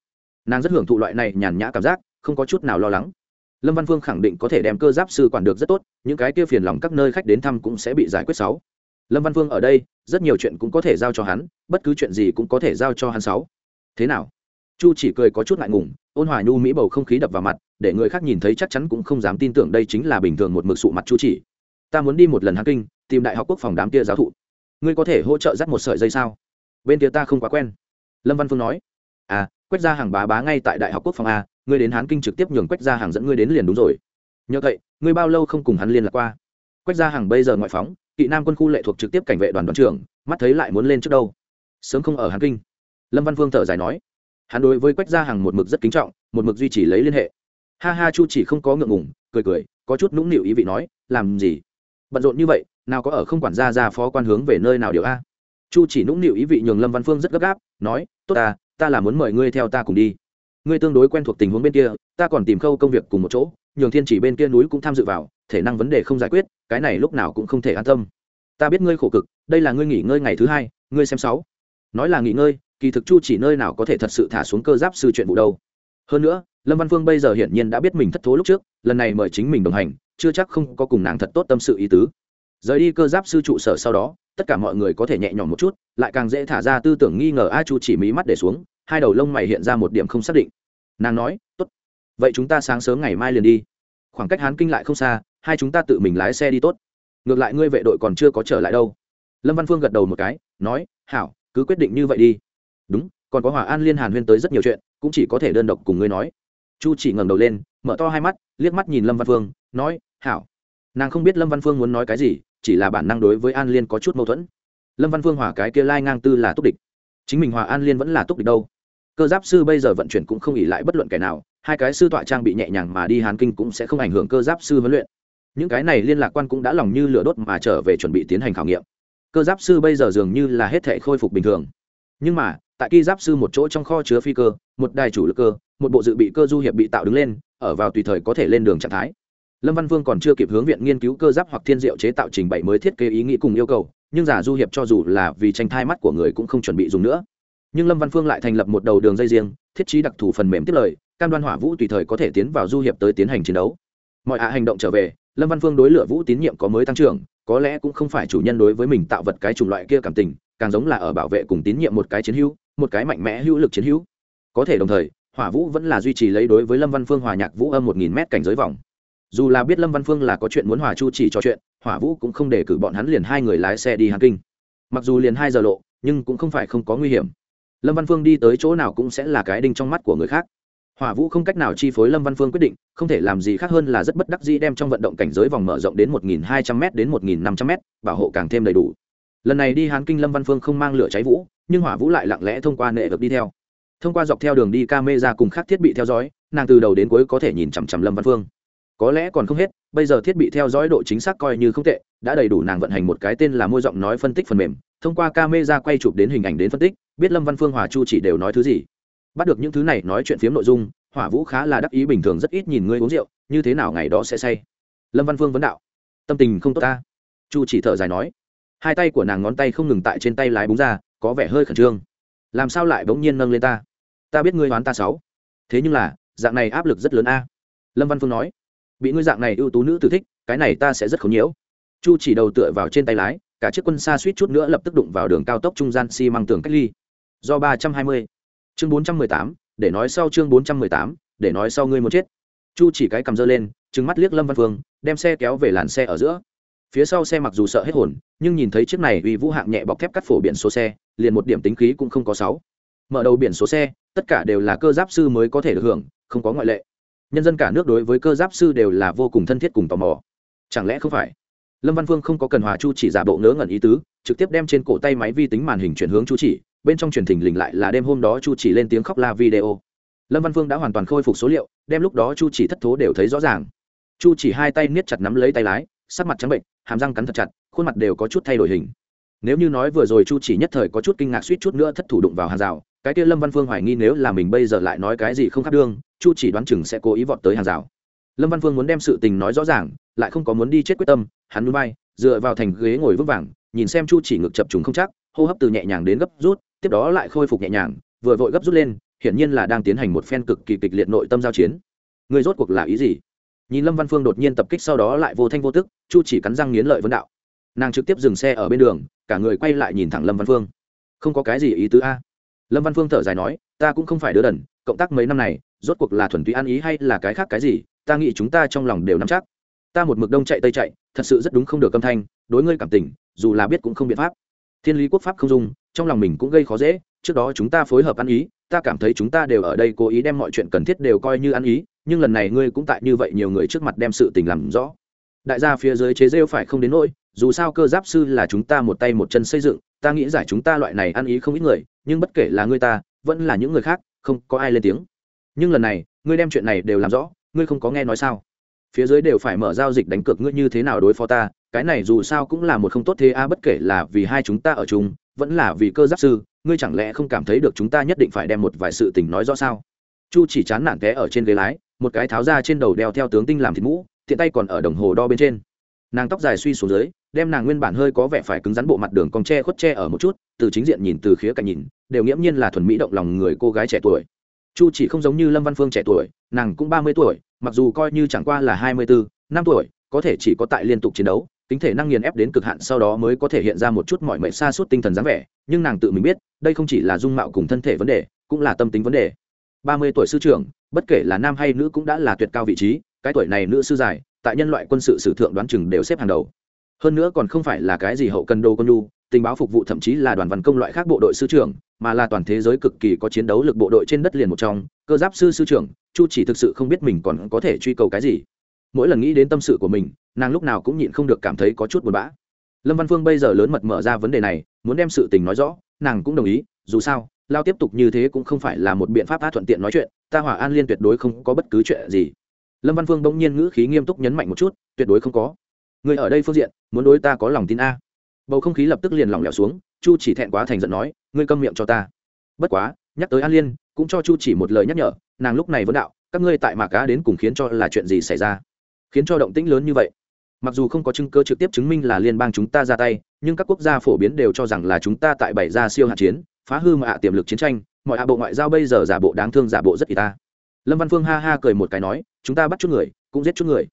Nàng rất hưởng thụ loại này nhàn nhã cảm giác, không có chút nào lo lắng lâm văn phương khẳng định có thể đem cơ giáp sư quản được rất tốt, những cái kia phiền lòng các nơi khách đến thăm cũng sẽ bị giải quyết sáu. Lâm văn phương ở đây, rất nhiều chuyện cũng có thể giao cho hắn, bất cứ chuyện gì cũng có thể giao cho hắn sáu. Thế nào? Chu chỉ cười có chút ngại ngùng, ôn hòa nhu mỹ bầu không khí đập vào mặt, để người khác nhìn thấy chắc chắn cũng không dám tin tưởng đây chính là bình thường một mực sụ mặt chu chỉ. Ta muốn đi một lần hán kinh, tìm đại học quốc phòng đám kia giáo thụ. Ngươi có thể hỗ trợ dắt một sợi dây sao? Bên kia ta không quá quen. Lâm văn phương nói. À quét ra hàng bá bá ngay tại đại học quốc phòng a ngươi đến hán kinh trực tiếp nhường Quách ra hàng dẫn ngươi đến liền đúng rồi. Nhờ vậy, ngươi bao lâu không cùng hắn liên lạc qua? Quách ra hàng bây giờ ngoại phóng, kỵ nam quân khu lệ thuộc trực tiếp cảnh vệ đoàn đoàn trưởng, mắt thấy lại muốn lên trước đâu. Sớm không ở hán kinh. Lâm văn Vương thở dài nói. Hắn đối với quách gia hàng một mực rất kính trọng, một mực duy trì lấy liên hệ. Ha ha, chu chỉ không có ngượng ngùng, cười cười, có chút nũng nịu ý vị nói, làm gì? Bận rộn như vậy, nào có ở không quản gia ra phó quan hướng về nơi nào điều a? Chu chỉ nũng nịu ý vị nhường lâm văn phương rất gấp gáp, nói, tốt ta ta là muốn mời ngươi theo ta cùng đi ngươi tương đối quen thuộc tình huống bên kia, ta còn tìm khâu công việc cùng một chỗ, nhường thiên chỉ bên kia núi cũng tham dự vào, thể năng vấn đề không giải quyết, cái này lúc nào cũng không thể an tâm. Ta biết ngươi khổ cực, đây là ngươi nghỉ ngơi ngày thứ hai, ngươi xem sáu. Nói là nghỉ ngơi, kỳ thực chu chỉ nơi nào có thể thật sự thả xuống cơ giáp sư chuyện vụ đâu. Hơn nữa, lâm văn phương bây giờ hiển nhiên đã biết mình thất thố lúc trước, lần này mời chính mình đồng hành, chưa chắc không có cùng nàng thật tốt tâm sự ý tứ. Rời đi cơ giáp sư trụ sở sau đó, tất cả mọi người có thể nhẹ nhõm một chút, lại càng dễ thả ra tư tưởng nghi ngờ a chu chỉ mí mắt để xuống hai đầu lông mày hiện ra một điểm không xác định. Nàng nói, tốt, vậy chúng ta sáng sớm ngày mai liền đi. Khoảng cách hán kinh lại không xa, hai chúng ta tự mình lái xe đi tốt. Ngược lại ngươi vệ đội còn chưa có trở lại đâu. Lâm văn phương gật đầu một cái, nói, hảo, cứ quyết định như vậy đi. Đúng, còn có hòa an liên hàn huyên tới rất nhiều chuyện, cũng chỉ có thể đơn độc cùng ngươi nói. Chu chỉ ngẩng đầu lên, mở to hai mắt, liếc mắt nhìn lâm văn phương, nói, hảo. Nàng không biết lâm văn phương muốn nói cái gì, chỉ là bản năng đối với an liên có chút mâu thuẫn. Lâm văn phương hòa cái kia lai ngang tư là túc địch. Chính mình hòa an liên vẫn là túc địch đâu? Cơ giáp sư bây giờ vận chuyển cũng không ỉ lại bất luận kẻ nào, hai cái sư tọa trang bị nhẹ nhàng mà đi hàn kinh cũng sẽ không ảnh hưởng cơ giáp sư huấn luyện. Những cái này liên lạc quan cũng đã lòng như lửa đốt mà trở về chuẩn bị tiến hành khảo nghiệm. Cơ giáp sư bây giờ dường như là hết thể khôi phục bình thường. Nhưng mà, tại ki giáp sư một chỗ trong kho chứa phi cơ, một đài chủ lực cơ, một bộ dự bị cơ du hiệp bị tạo đứng lên, ở vào tùy thời có thể lên đường trạng thái. Lâm văn vương còn chưa kịp hướng viện nghiên cứu cơ giáp hoặc thiên diệu chế tạo trình bày mới thiết kế ý nghĩ cùng yêu cầu, nhưng giả du hiệp cho dù là vì tranh thai mắt của người cũng không chuẩn bị dùng nữa nhưng lâm văn phương lại thành lập một đầu đường dây riêng, thiết trí đặc thù phần mềm tiết lời, cam đoan hỏa vũ tùy thời có thể tiến vào du hiệp tới tiến hành chiến đấu. Mọi hạ hành động trở về, lâm văn phương đối lửa vũ tín nhiệm có mới tăng trưởng, có lẽ cũng không phải chủ nhân đối với mình tạo vật cái chủng loại kia cảm tình, càng giống là ở bảo vệ cùng tín nhiệm một cái chiến hữu, một cái mạnh mẽ hữu lực chiến hữu. Có thể đồng thời, hỏa vũ vẫn là duy trì lấy đối với lâm văn phương hòa nhạc vũ âm một nghìn m cảnh giới vòng. Dù là biết lâm văn phương là có chuyện muốn hòa chu chỉ trò chuyện, hỏa vũ cũng không để cử bọn hắn liền hai người lái xe đi hàn kinh. Mặc dù liền hai giờ lộ, nhưng cũng không phải không có nguy hiểm lâm văn phương đi tới chỗ nào cũng sẽ là cái đinh trong mắt của người khác. Hỏa vũ không cách nào chi phối lâm văn phương quyết định, không thể làm gì khác hơn là rất bất đắc dĩ đem trong vận động cảnh giới vòng mở rộng đến một nghìn hai trăm m đến một nghìn năm trăm m bảo hộ càng thêm đầy đủ. Lần này đi hán kinh lâm văn phương không mang lửa cháy vũ, nhưng hỏa vũ lại lặng lẽ thông qua nệ vực đi theo. Thông qua dọc theo đường đi ca mê ra cùng khác thiết bị theo dõi, nàng từ đầu đến cuối có thể nhìn chằm chằm lâm văn phương. Có lẽ còn không hết, bây giờ thiết bị theo dõi độ chính xác coi như không tệ, đã đầy đủ nàng vận hành một cái tên là môi giọng nói phân tích phần mềm, thông qua ca mê ra quay chụp đến hình ảnh đến phân tích biết lâm văn phương hòa chu chỉ đều nói thứ gì bắt được những thứ này nói chuyện phiếm nội dung hỏa vũ khá là đắc ý bình thường rất ít nhìn ngươi uống rượu như thế nào ngày đó sẽ say lâm văn phương vấn đạo tâm tình không tốt ta chu chỉ thở dài nói hai tay của nàng ngón tay không ngừng tại trên tay lái búng ra có vẻ hơi khẩn trương làm sao lại bỗng nhiên nâng lên ta ta biết ngươi đoán ta sáu thế nhưng là dạng này áp lực rất lớn a lâm văn phương nói bị ngươi dạng này ưu tú nữ tử thích cái này ta sẽ rất khó nhiễu chu chỉ đầu tựa vào trên tay lái cả chiếc quân xa suýt chút nữa lập tức đụng vào đường cao tốc trung gian xi、si、măng tường cách ly do ba trăm hai mươi. Chương bốn trăm mười tám, để nói sau chương bốn trăm mười tám, để nói sau ngươi muốn chết. Chu chỉ cái cầm dơ lên, trừng mắt liếc lâm văn phương, đem xe kéo về làn xe ở giữa. Phía sau xe mặc dù sợ hết hồn, nhưng nhìn thấy chiếc này uy vũ hạng nhẹ bọc thép cắt phổ biển số xe, liền một điểm tính khí cũng không có sáu. Mở đầu biển số xe, tất cả đều là cơ giáp sư mới có thể được hưởng, không có ngoại lệ. Nhân dân cả nước đối với cơ giáp sư đều là vô cùng thân thiết cùng tò mò. Chẳng lẽ không phải? Lâm văn phương không có cần hòa chu chỉ giả bộ ngớ ngẩn ý tứ, trực tiếp đem trên cổ tay máy vi tính màn hình chuyển hướng chu chỉ bên trong truyền thình lình lại là đêm hôm đó chu chỉ lên tiếng khóc la video. Lâm văn phương đã hoàn toàn khôi phục số liệu đem lúc đó chu chỉ thất thố đều thấy rõ ràng. Chu chỉ hai tay niết chặt nắm lấy tay lái, sắc mặt trắng bệnh, hàm răng cắn thật chặt, khuôn mặt đều có chút thay đổi hình. Nếu như nói vừa rồi chu chỉ nhất thời có chút kinh ngạc suýt chút nữa thất thủ đụng vào hàng rào, cái kia lâm văn phương hoài nghi nếu là mình bây giờ lại nói cái gì không khác đương, chu chỉ đoán chừng sẽ cố ý vọt tới hàng rào. Lâm văn phương muốn đem sự tình nói rõ ràng, lại không có muốn đi chết quyết tâm, hắn núi bay, dựa vào thành ghế ngồi vững vàng, nhìn xem chu chỉ ngực chập trùng không chắc, hô hấp từ nhẹ nhàng đến gấp rút tiếp đó lại khôi phục nhẹ nhàng, vừa vội gấp rút lên, hiển nhiên là đang tiến hành một phen cực kỳ kịch liệt nội tâm giao chiến. Người rốt cuộc là ý gì? Nhìn lâm văn phương đột nhiên tập kích sau đó lại vô thanh vô tức, chu chỉ cắn răng nghiến lợi vấn đạo. Nàng trực tiếp dừng xe ở bên đường, cả người quay lại nhìn thẳng lâm văn phương. Không có cái gì ý tứ a. Lâm văn phương thở dài nói, ta cũng không phải đứa đần, cộng tác mấy năm này, rốt cuộc là thuần túy ăn ý hay là cái khác cái gì, ta nghĩ chúng ta trong lòng đều nắm chắc. Ta một mực đông chạy tây chạy, thật sự rất đúng không được âm thanh, đối ngươi cảm tình, dù là biết cũng không biện pháp. Thiên lý quốc pháp không dung trong lòng mình cũng gây khó dễ, trước đó chúng ta phối hợp ăn ý, ta cảm thấy chúng ta đều ở đây cố ý đem mọi chuyện cần thiết đều coi như ăn ý, nhưng lần này ngươi cũng tại như vậy nhiều người trước mặt đem sự tình làm rõ. Đại gia phía dưới chế rêu phải không đến nỗi, dù sao cơ giáp sư là chúng ta một tay một chân xây dựng, ta nghĩ giải chúng ta loại này ăn ý không ít người, nhưng bất kể là ngươi ta, vẫn là những người khác, không có ai lên tiếng. Nhưng lần này, ngươi đem chuyện này đều làm rõ, ngươi không có nghe nói sao? Phía dưới đều phải mở giao dịch đánh cược ngươi như thế nào đối phó ta cái này dù sao cũng là một không tốt thế a, bất kể là vì hai chúng ta ở chung, vẫn là vì cơ giáp sư, ngươi chẳng lẽ không cảm thấy được chúng ta nhất định phải đem một vài sự tình nói rõ sao? Chu chỉ chán nản té ở trên ghế lái, một cái tháo ra trên đầu đeo theo tướng tinh làm thịt mũ, tiện tay còn ở đồng hồ đo bên trên. Nàng tóc dài suy xuống dưới, đem nàng nguyên bản hơi có vẻ phải cứng rắn bộ mặt đường cong tre khuất tre ở một chút, từ chính diện nhìn từ khía cạnh nhìn, đều nghiễm nhiên là thuần mỹ động lòng người cô gái trẻ tuổi. Chu chỉ không giống như lâm văn phương trẻ tuổi, nàng cũng ba mươi tuổi, mặc dù coi như chẳng qua là hai mươi bốn năm tuổi, có thể chỉ có tại liên tục chiến đấu tính thể năng nghiền ép đến cực hạn sau đó mới có thể hiện ra một chút mọi mệnh xa suốt tinh thần dáng vẻ, nhưng nàng tự mình biết, đây không chỉ là dung mạo cùng thân thể vấn đề, cũng là tâm tính vấn đề. Ba mươi tuổi sư trưởng, bất kể là nam hay nữ cũng đã là tuyệt cao vị trí, cái tuổi này nữ sư dài, tại nhân loại quân sự sử thượng đoán chừng đều xếp hàng đầu. Hơn nữa còn không phải là cái gì hậu cần đô con đu tình báo phục vụ thậm chí là đoàn văn công loại khác bộ đội sư trưởng, mà là toàn thế giới cực kỳ có chiến đấu lực bộ đội trên đất liền một trong. Cơ giáp sư sư trưởng, chu chỉ thực sự không biết mình còn có thể truy cầu cái gì mỗi lần nghĩ đến tâm sự của mình, nàng lúc nào cũng nhịn không được cảm thấy có chút buồn bã. Lâm văn phương bây giờ lớn mật mở ra vấn đề này, muốn đem sự tình nói rõ, nàng cũng đồng ý, dù sao, lao tiếp tục như thế cũng không phải là một biện pháp tha thuận tiện nói chuyện, ta hỏa an liên tuyệt đối không có bất cứ chuyện gì. Lâm văn phương bỗng nhiên ngữ khí nghiêm túc nhấn mạnh một chút, tuyệt đối không có. Người ở đây phương diện, muốn đối ta có lòng tin a. Bầu không khí lập tức liền lỏng lẻo xuống, chu chỉ thẹn quá thành giận nói, ngươi câm miệng cho ta. Bất quá, nhắc tới an liên, cũng cho chu chỉ một lời nhắc nhở, nàng lúc này vẫn đạo, các ngươi tại mạc cá đến cùng khiến cho là chuyện gì xảy ra? Khiến cho động tĩnh lớn như vậy. Mặc dù không có chứng cơ trực tiếp chứng minh là liên bang chúng ta ra tay, nhưng các quốc gia phổ biến đều cho rằng là chúng ta tại bảy gia siêu hạt chiến, phá hư mà ạ tiềm lực chiến tranh, mọi hạ bộ ngoại giao bây giờ giả bộ đáng thương giả bộ rất y ta. Lâm văn phương ha ha cười một cái nói, chúng ta bắt chút người, cũng giết chút người.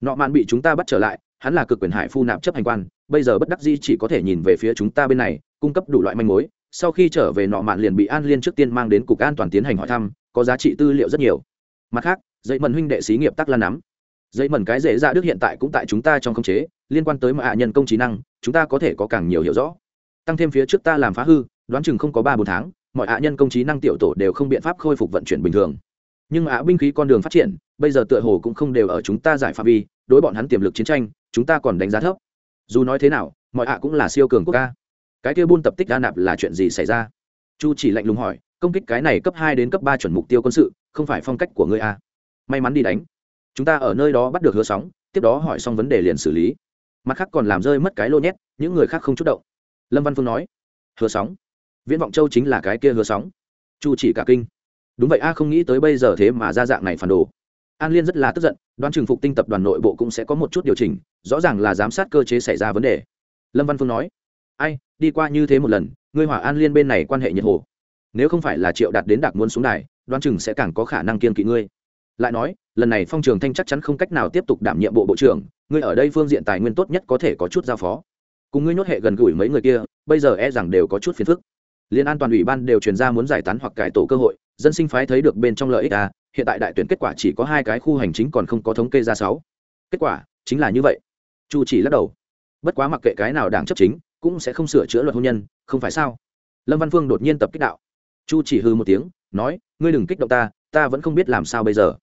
Nọ mạn bị chúng ta bắt trở lại, hắn là cực quyền hải phu nạp chấp hành quan, bây giờ bất đắc di chỉ có thể nhìn về phía chúng ta bên này, cung cấp đủ loại manh mối, sau khi trở về nọ mạn liền bị an liên trước tiên mang đến cục an toàn tiến hành hỏi thăm, có giá trị tư liệu rất nhiều. Mặt khác dây mần huynh đệ xí nghiệp tắc lan nắm dây mẩn cái dễ ra dạ đức hiện tại cũng tại chúng ta trong khống chế, liên quan tới mọi hạ nhân công trí năng, chúng ta có thể có càng nhiều hiểu rõ. Tăng thêm phía trước ta làm phá hư, đoán chừng không có ba bốn tháng, mọi hạ nhân công trí năng tiểu tổ đều không biện pháp khôi phục vận chuyển bình thường. Nhưng hạ binh khí con đường phát triển, bây giờ tựa hồ cũng không đều ở chúng ta giải phạm vi, đối bọn hắn tiềm lực chiến tranh, chúng ta còn đánh giá thấp. Dù nói thế nào, mọi hạ cũng là siêu cường quốc ca cái kia buôn tập tích đa nạp là chuyện gì xảy ra? Chu chỉ lạnh lùng hỏi, công kích cái này cấp hai đến cấp ba chuẩn mục tiêu quân sự, không phải phong cách của ngươi a may mắn đi đánh chúng ta ở nơi đó bắt được hứa sóng, tiếp đó hỏi xong vấn đề liền xử lý. Mặt khác còn làm rơi mất cái lô nhét, những người khác không chút động. Lâm văn phương nói, hứa sóng? Viễn vọng châu chính là cái kia hứa sóng. Chu chỉ cả kinh. Đúng vậy a, không nghĩ tới bây giờ thế mà ra dạng này phản đồ. An liên rất là tức giận, đoán trừng phục tinh tập đoàn nội bộ cũng sẽ có một chút điều chỉnh, rõ ràng là giám sát cơ chế xảy ra vấn đề. Lâm văn phương nói, ai, đi qua như thế một lần, ngươi hỏa an liên bên này quan hệ nhiệt hồ. Nếu không phải là triệu đạt đến đặc muốn xuống đài, đoán chừng sẽ càng có khả năng kiên kỵ ngươi lại nói, lần này phong trường thanh chắc chắn không cách nào tiếp tục đảm nhiệm bộ bộ trưởng, ngươi ở đây phương diện tài nguyên tốt nhất có thể có chút giao phó. Cùng ngươi nhốt hệ gần gũi mấy người kia, bây giờ e rằng đều có chút phiền phức. Liên an toàn ủy ban đều truyền ra muốn giải tán hoặc cải tổ cơ hội, dân sinh phái thấy được bên trong lợi ích à hiện tại đại tuyển kết quả chỉ có hai cái khu hành chính còn không có thống kê ra sáu. Kết quả chính là như vậy. Chu chỉ lắc đầu. Bất quá mặc kệ cái nào đảng chấp chính, cũng sẽ không sửa chữa luật hôn nhân, không phải sao? Lâm văn phương đột nhiên tập kích đạo. Chu chỉ hư một tiếng, nói, ngươi đừng kích động ta ta vẫn không biết làm sao bây giờ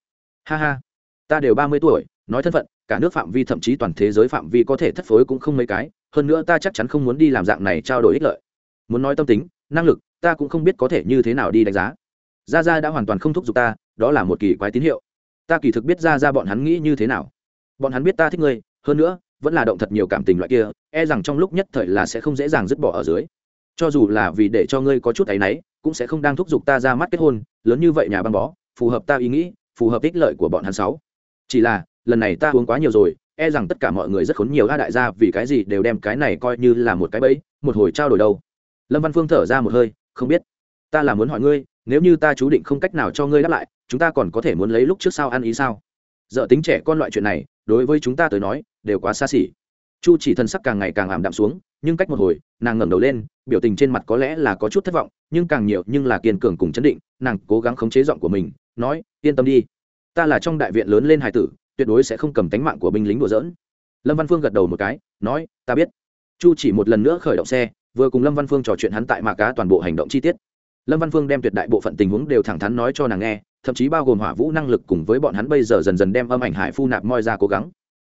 ha ha. Ta đều ba mươi tuổi, nói thân phận, cả nước phạm vi thậm chí toàn thế giới phạm vi có thể thất phối cũng không mấy cái, hơn nữa ta chắc chắn không muốn đi làm dạng này trao đổi ích lợi. Muốn nói tâm tính, năng lực, ta cũng không biết có thể như thế nào đi đánh giá. Ra ra đã hoàn toàn không thúc giục ta, đó là một kỳ quái tín hiệu. Ta kỳ thực biết ra ra bọn hắn nghĩ như thế nào. Bọn hắn biết ta thích ngươi, hơn nữa, vẫn là động thật nhiều cảm tình loại kia e rằng trong lúc nhất thời là sẽ không dễ dàng dứt bỏ ở dưới. Cho dù là vì để cho ngươi có chút áy náy, cũng sẽ không đang thúc giục ta ra mắt kết hôn, lớn như vậy nhà băng bó, phù hợp ta ý nghĩ phù hợp ích lợi của bọn hắn sáu. Chỉ là, lần này ta uống quá nhiều rồi e rằng tất cả mọi người rất khốn nhiều a đại gia, vì cái gì đều đem cái này coi như là một cái bẫy, một hồi trao đổi đâu. Lâm văn phương thở ra một hơi, không biết. Ta là muốn hỏi ngươi, nếu như ta chú định không cách nào cho ngươi đáp lại, chúng ta còn có thể muốn lấy lúc trước sao ăn ý sao? Dợ tính trẻ con loại chuyện này, đối với chúng ta tới nói, đều quá xa xỉ. Chu chỉ thân sắc càng ngày càng ảm đạm xuống, nhưng cách một hồi, nàng ngẩng đầu lên, biểu tình trên mặt có lẽ là có chút thất vọng, nhưng càng nhiều nhưng là kiên cường cùng chấn định, nàng cố gắng khống chế giọng của mình nói, yên tâm đi. Ta là trong đại viện lớn lên hải tử, tuyệt đối sẽ không cầm tánh mạng của binh lính đùa dỡn lâm văn phương gật đầu một cái, nói, ta biết. Chu chỉ một lần nữa khởi động xe, vừa cùng lâm văn phương trò chuyện hắn tại mạc cá toàn bộ hành động chi tiết. Lâm văn phương đem tuyệt đại bộ phận tình huống đều thẳng thắn nói cho nàng nghe, thậm chí bao gồm hỏa vũ năng lực cùng với bọn hắn bây giờ dần dần đem âm ảnh hải phu nạp moi ra cố gắng.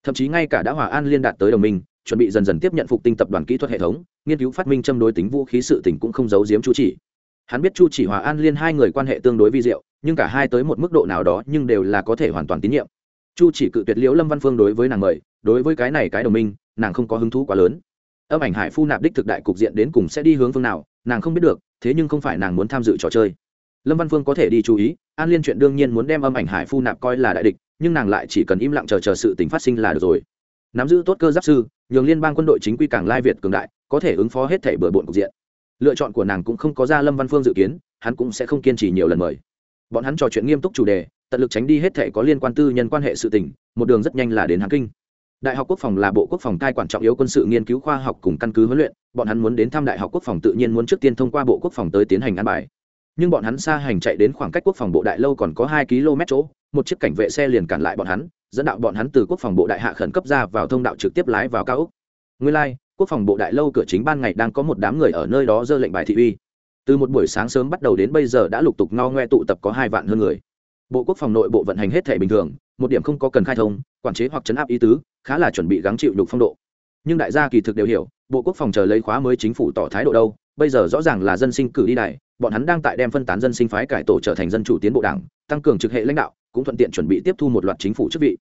Thậm chí ngay cả đã hòa an liên đạt tới đồng minh, chuẩn bị dần dần tiếp nhận phục tinh tập đoàn kỹ thuật hệ thống, nghiên cứu phát minh châm đối tính vũ khí sự tỉnh cũng không giấu giếm chu chỉ hắn biết chu chỉ hòa an liên hai người quan hệ tương đối vi diệu, nhưng cả hai tới một mức độ nào đó nhưng đều là có thể hoàn toàn tín nhiệm. Chu chỉ cự tuyệt liễu lâm văn phương đối với nàng mời, đối với cái này cái đồng minh, nàng không có hứng thú quá lớn. Âm ảnh hải phu nạp đích thực đại cục diện đến cùng sẽ đi hướng phương nào, nàng không biết được, thế nhưng không phải nàng muốn tham dự trò chơi. Lâm văn phương có thể đi chú ý, an liên chuyện đương nhiên muốn đem âm ảnh hải phu nạp coi là đại địch, nhưng nàng lại chỉ cần im lặng chờ chờ sự tình phát sinh là được rồi. Nắm giữ tốt cơ giáp sư, nhường liên bang quân đội chính quy cảng lai việt cường đại, có thể ứng phó hết thể bừa bộn cục diện lựa chọn của nàng cũng không có ra lâm văn phương dự kiến hắn cũng sẽ không kiên trì nhiều lần mời. Bọn hắn trò chuyện nghiêm túc chủ đề tận lực tránh đi hết thể có liên quan tư nhân quan hệ sự tình một đường rất nhanh là đến hàn kinh. Đại học quốc phòng là bộ quốc phòng cai quản trọng yếu quân sự nghiên cứu khoa học cùng căn cứ huấn luyện bọn hắn muốn đến thăm đại học quốc phòng tự nhiên muốn trước tiên thông qua bộ quốc phòng tới tiến hành an bài. Nhưng bọn hắn xa hành chạy đến khoảng cách quốc phòng bộ đại lâu còn có hai km chỗ một chiếc cảnh vệ xe liền cản lại bọn hắn dẫn đạo bọn hắn từ quốc phòng bộ đại hạ khẩn cấp ra vào thông đạo trực tiếp lái vào cao úc nguyên lai、like, quốc phòng bộ đại lâu cửa chính ban ngày đang có một đám người ở nơi đó dơ lệnh bài thị uy. Từ một buổi sáng sớm bắt đầu đến bây giờ đã lục tục ngao ngoe tụ tập có hai vạn hơn người. Bộ quốc phòng nội bộ vận hành hết thể bình thường, một điểm không có cần khai thông, quản chế hoặc chấn áp ý tứ, khá là chuẩn bị gắng chịu đục phong độ. Nhưng đại gia kỳ thực đều hiểu, bộ quốc phòng chờ lấy khóa mới chính phủ tỏ thái độ đâu, bây giờ rõ ràng là dân sinh cử đi này bọn hắn đang tại đem phân tán dân sinh phái cải tổ trở thành dân chủ tiến bộ đảng, tăng cường trực hệ lãnh đạo, cũng thuận tiện chuẩn bị tiếp thu một loạt chính phủ chức vị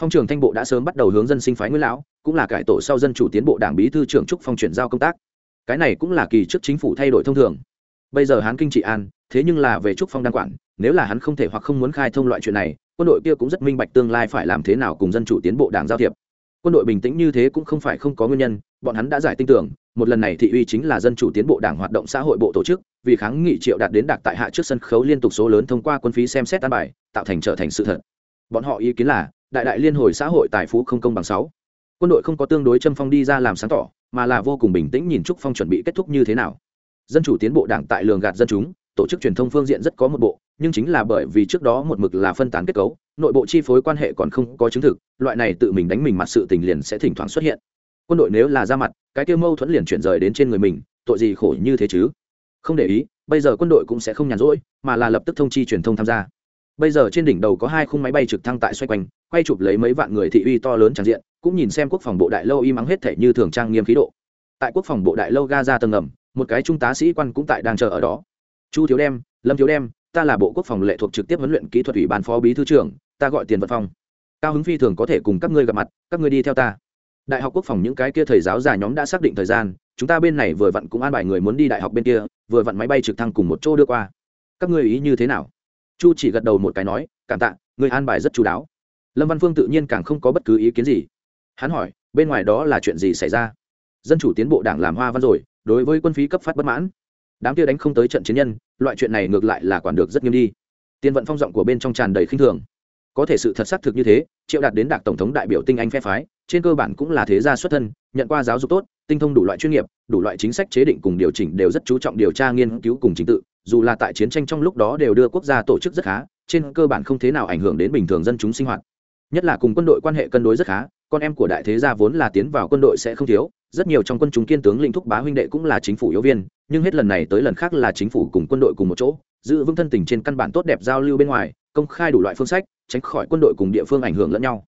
phong trường thanh bộ đã sớm bắt đầu hướng dân sinh phái nguyễn lão, cũng là cải tổ sau dân chủ tiến bộ đảng bí thư trưởng trúc phong chuyển giao công tác. Cái này cũng là kỳ trước chính phủ thay đổi thông thường. Bây giờ hán kinh trị an, thế nhưng là về trúc phong đăng quản, nếu là hắn không thể hoặc không muốn khai thông loại chuyện này, quân đội kia cũng rất minh bạch tương lai phải làm thế nào cùng dân chủ tiến bộ đảng giao thiệp. Quân đội bình tĩnh như thế cũng không phải không có nguyên nhân, bọn hắn đã giải tin tưởng, một lần này thị uy chính là dân chủ tiến bộ đảng hoạt động xã hội bộ tổ chức, vì kháng nghị triệu đạt đến đạt tại hạ trước sân khấu liên tục số lớn thông qua quân phí xem xét tan bài, tạo thành trở thành sự thật. Bọn họ ý kiến là đại đại liên hồi xã hội tài phú không công bằng sáu. Quân đội không có tương đối châm phong đi ra làm sáng tỏ, mà là vô cùng bình tĩnh nhìn trúc phong chuẩn bị kết thúc như thế nào. Dân chủ tiến bộ đảng tại lường gạt dân chúng, tổ chức truyền thông phương diện rất có một bộ, nhưng chính là bởi vì trước đó một mực là phân tán kết cấu, nội bộ chi phối quan hệ còn không có chứng thực, loại này tự mình đánh mình mặt sự tình liền sẽ thỉnh thoảng xuất hiện. Quân đội nếu là ra mặt, cái tiêu mâu thuẫn liền chuyển rời đến trên người mình, tội gì khổ như thế chứ? Không để ý, bây giờ quân đội cũng sẽ không nhàn rỗi, mà là lập tức thông chi truyền thông tham gia bây giờ trên đỉnh đầu có hai khung máy bay trực thăng tại xoay quanh, quay chụp lấy mấy vạn người thị uy to lớn tràn diện, cũng nhìn xem quốc phòng bộ đại lâu im ắng hết thể như thường trang nghiêm khí độ. Tại quốc phòng bộ đại lâu Gaza tầng ngầm, một cái trung tá sĩ quan cũng tại đang chờ ở đó. Chu thiếu đem, lâm thiếu đem, ta là bộ quốc phòng lệ thuộc trực tiếp huấn luyện kỹ thuật ủy ban phó bí thư trưởng, ta gọi tiền vật phong. Cao hứng phi thường có thể cùng các ngươi gặp mặt, các ngươi đi theo ta. Đại học quốc phòng những cái kia thầy giáo già nhóm đã xác định thời gian, chúng ta bên này vừa vặn cũng an bài người muốn đi đại học bên kia, vừa vặn máy bay trực thăng cùng một chỗ đưa qua. Các ngươi ý như thế nào? Chu chỉ gật đầu một cái nói, cảm tạ, người an bài rất chú đáo. Lâm văn phương tự nhiên càng không có bất cứ ý kiến gì. Hắn hỏi, bên ngoài đó là chuyện gì xảy ra? Dân chủ tiến bộ đảng làm hoa văn rồi, đối với quân phí cấp phát bất mãn. Đám kia đánh không tới trận chiến nhân, loại chuyện này ngược lại là quản được rất nghiêm đi. Tiên vận phong giọng của bên trong tràn đầy khinh thường. Có thể sự thật xác thực như thế, triệu đạt đến đảng tổng thống đại biểu tinh anh phe phái, trên cơ bản cũng là thế gia xuất thân, nhận qua giáo dục tốt, tinh thông đủ loại chuyên nghiệp, đủ loại chính sách chế định cùng điều chỉnh đều rất chú trọng điều tra nghiên cứu cùng chính tự dù là tại chiến tranh trong lúc đó đều đưa quốc gia tổ chức rất khá, trên cơ bản không thế nào ảnh hưởng đến bình thường dân chúng sinh hoạt. Nhất là cùng quân đội quan hệ cân đối rất khá, con em của đại thế gia vốn là tiến vào quân đội sẽ không thiếu, rất nhiều trong quân chúng kiên tướng linh thúc bá huynh đệ cũng là chính phủ yếu viên, nhưng hết lần này tới lần khác là chính phủ cùng quân đội cùng một chỗ, giữ vững thân tình trên căn bản tốt đẹp giao lưu bên ngoài, công khai đủ loại phương sách, tránh khỏi quân đội cùng địa phương ảnh hưởng lẫn nhau.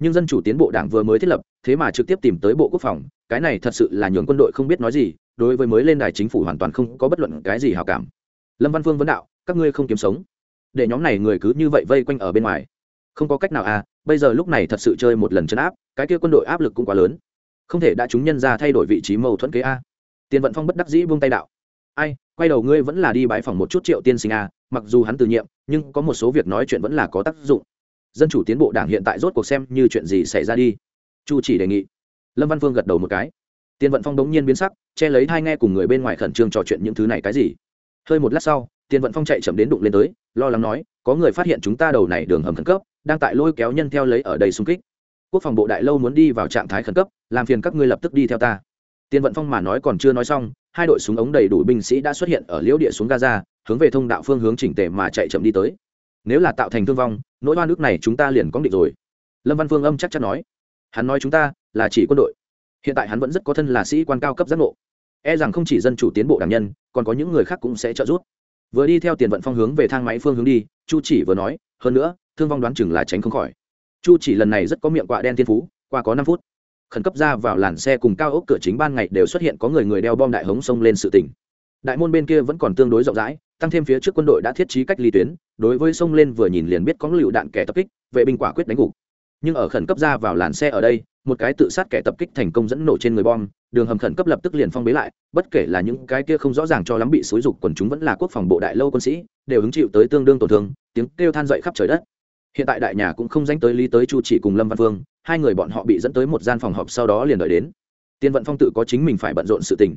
Nhưng dân chủ tiến bộ đảng vừa mới thiết lập, thế mà trực tiếp tìm tới bộ quốc phòng, cái này thật sự là nhường quân đội không biết nói gì, đối với mới lên đài chính phủ hoàn toàn không có bất luận cái gì hào cảm lâm văn phương vấn đạo, các ngươi không kiếm sống. Để nhóm này người cứ như vậy vây quanh ở bên ngoài. Không có cách nào à bây giờ lúc này thật sự chơi một lần chấn áp, cái kia quân đội áp lực cũng quá lớn. Không thể đã chúng nhân ra thay đổi vị trí mâu thuẫn kế a. Tiền vận phong bất đắc dĩ buông tay đạo. Ai, quay đầu ngươi vẫn là đi bãi phòng một chút triệu tiên sinh a, mặc dù hắn từ nhiệm, nhưng có một số việc nói chuyện vẫn là có tác dụng. Dân chủ tiến bộ đảng hiện tại rốt cuộc xem như chuyện gì xảy ra đi. Chu chỉ đề nghị. Lâm văn phương gật đầu một cái. Tiền vận phong đống nhiên biến sắc, che lấy thai nghe cùng người bên ngoài khẩn trương trò chuyện những thứ này cái gì? Hơi một lát sau tiền vận phong chạy chậm đến đụng lên tới, lo lắng nói, có người phát hiện chúng ta đầu này đường hầm khẩn cấp, đang tại lôi kéo nhân theo lấy ở đây xung kích. Quốc phòng bộ đại lâu muốn đi vào trạng thái khẩn cấp, làm phiền các ngươi lập tức đi theo ta. Tiền vận phong mà nói còn chưa nói xong, hai đội súng ống đầy đủ binh sĩ đã xuất hiện ở liễu địa xuống gaza, hướng về thông đạo phương hướng chỉnh tề mà chạy chậm đi tới. Nếu là tạo thành thương vong, nỗi oan nước này chúng ta liền có định rồi. Lâm văn phương âm chắc chắn nói. Hắn nói chúng ta là chỉ quân đội. Hiện tại hắn vẫn rất có thân là sĩ quan cao cấp giác ngộ e rằng không chỉ dân chủ tiến bộ đảng nhân, còn có những người khác cũng sẽ trợ giúp. Vừa đi theo tiền vận phong hướng về thang máy phương hướng đi, chu chỉ vừa nói, hơn nữa, thương vong đoán chừng là tránh không khỏi. Chu chỉ lần này rất có miệng quạ đen thiên phú, qua có năm phút, khẩn cấp ra vào làn xe cùng cao ốc cửa chính ban ngày đều xuất hiện có người người đeo bom đại hống sông lên sự tỉnh đại môn bên kia vẫn còn tương đối rộng rãi, tăng thêm phía trước quân đội đã thiết trí cách ly tuyến, đối với sông lên vừa nhìn liền biết có lựu đạn kẻ tập kích, vệ binh quả quyết đánh gục nhưng ở khẩn cấp ra vào làn xe ở đây, một cái tự sát kẻ tập kích thành công dẫn nổ trên người bom, đường hầm khẩn cấp lập tức liền phong bế lại, bất kể là những cái kia không rõ ràng cho lắm bị xúi dục quần chúng vẫn là quốc phòng bộ đại lâu quân sĩ, đều hứng chịu tới tương đương tổn thương, tiếng kêu than dậy khắp trời đất. Hiện tại đại nhà cũng không danh tới lý tới chu chỉ cùng lâm văn vương, hai người bọn họ bị dẫn tới một gian phòng họp sau đó liền đợi đến. Tiên vận phong tự có chính mình phải bận rộn sự tình.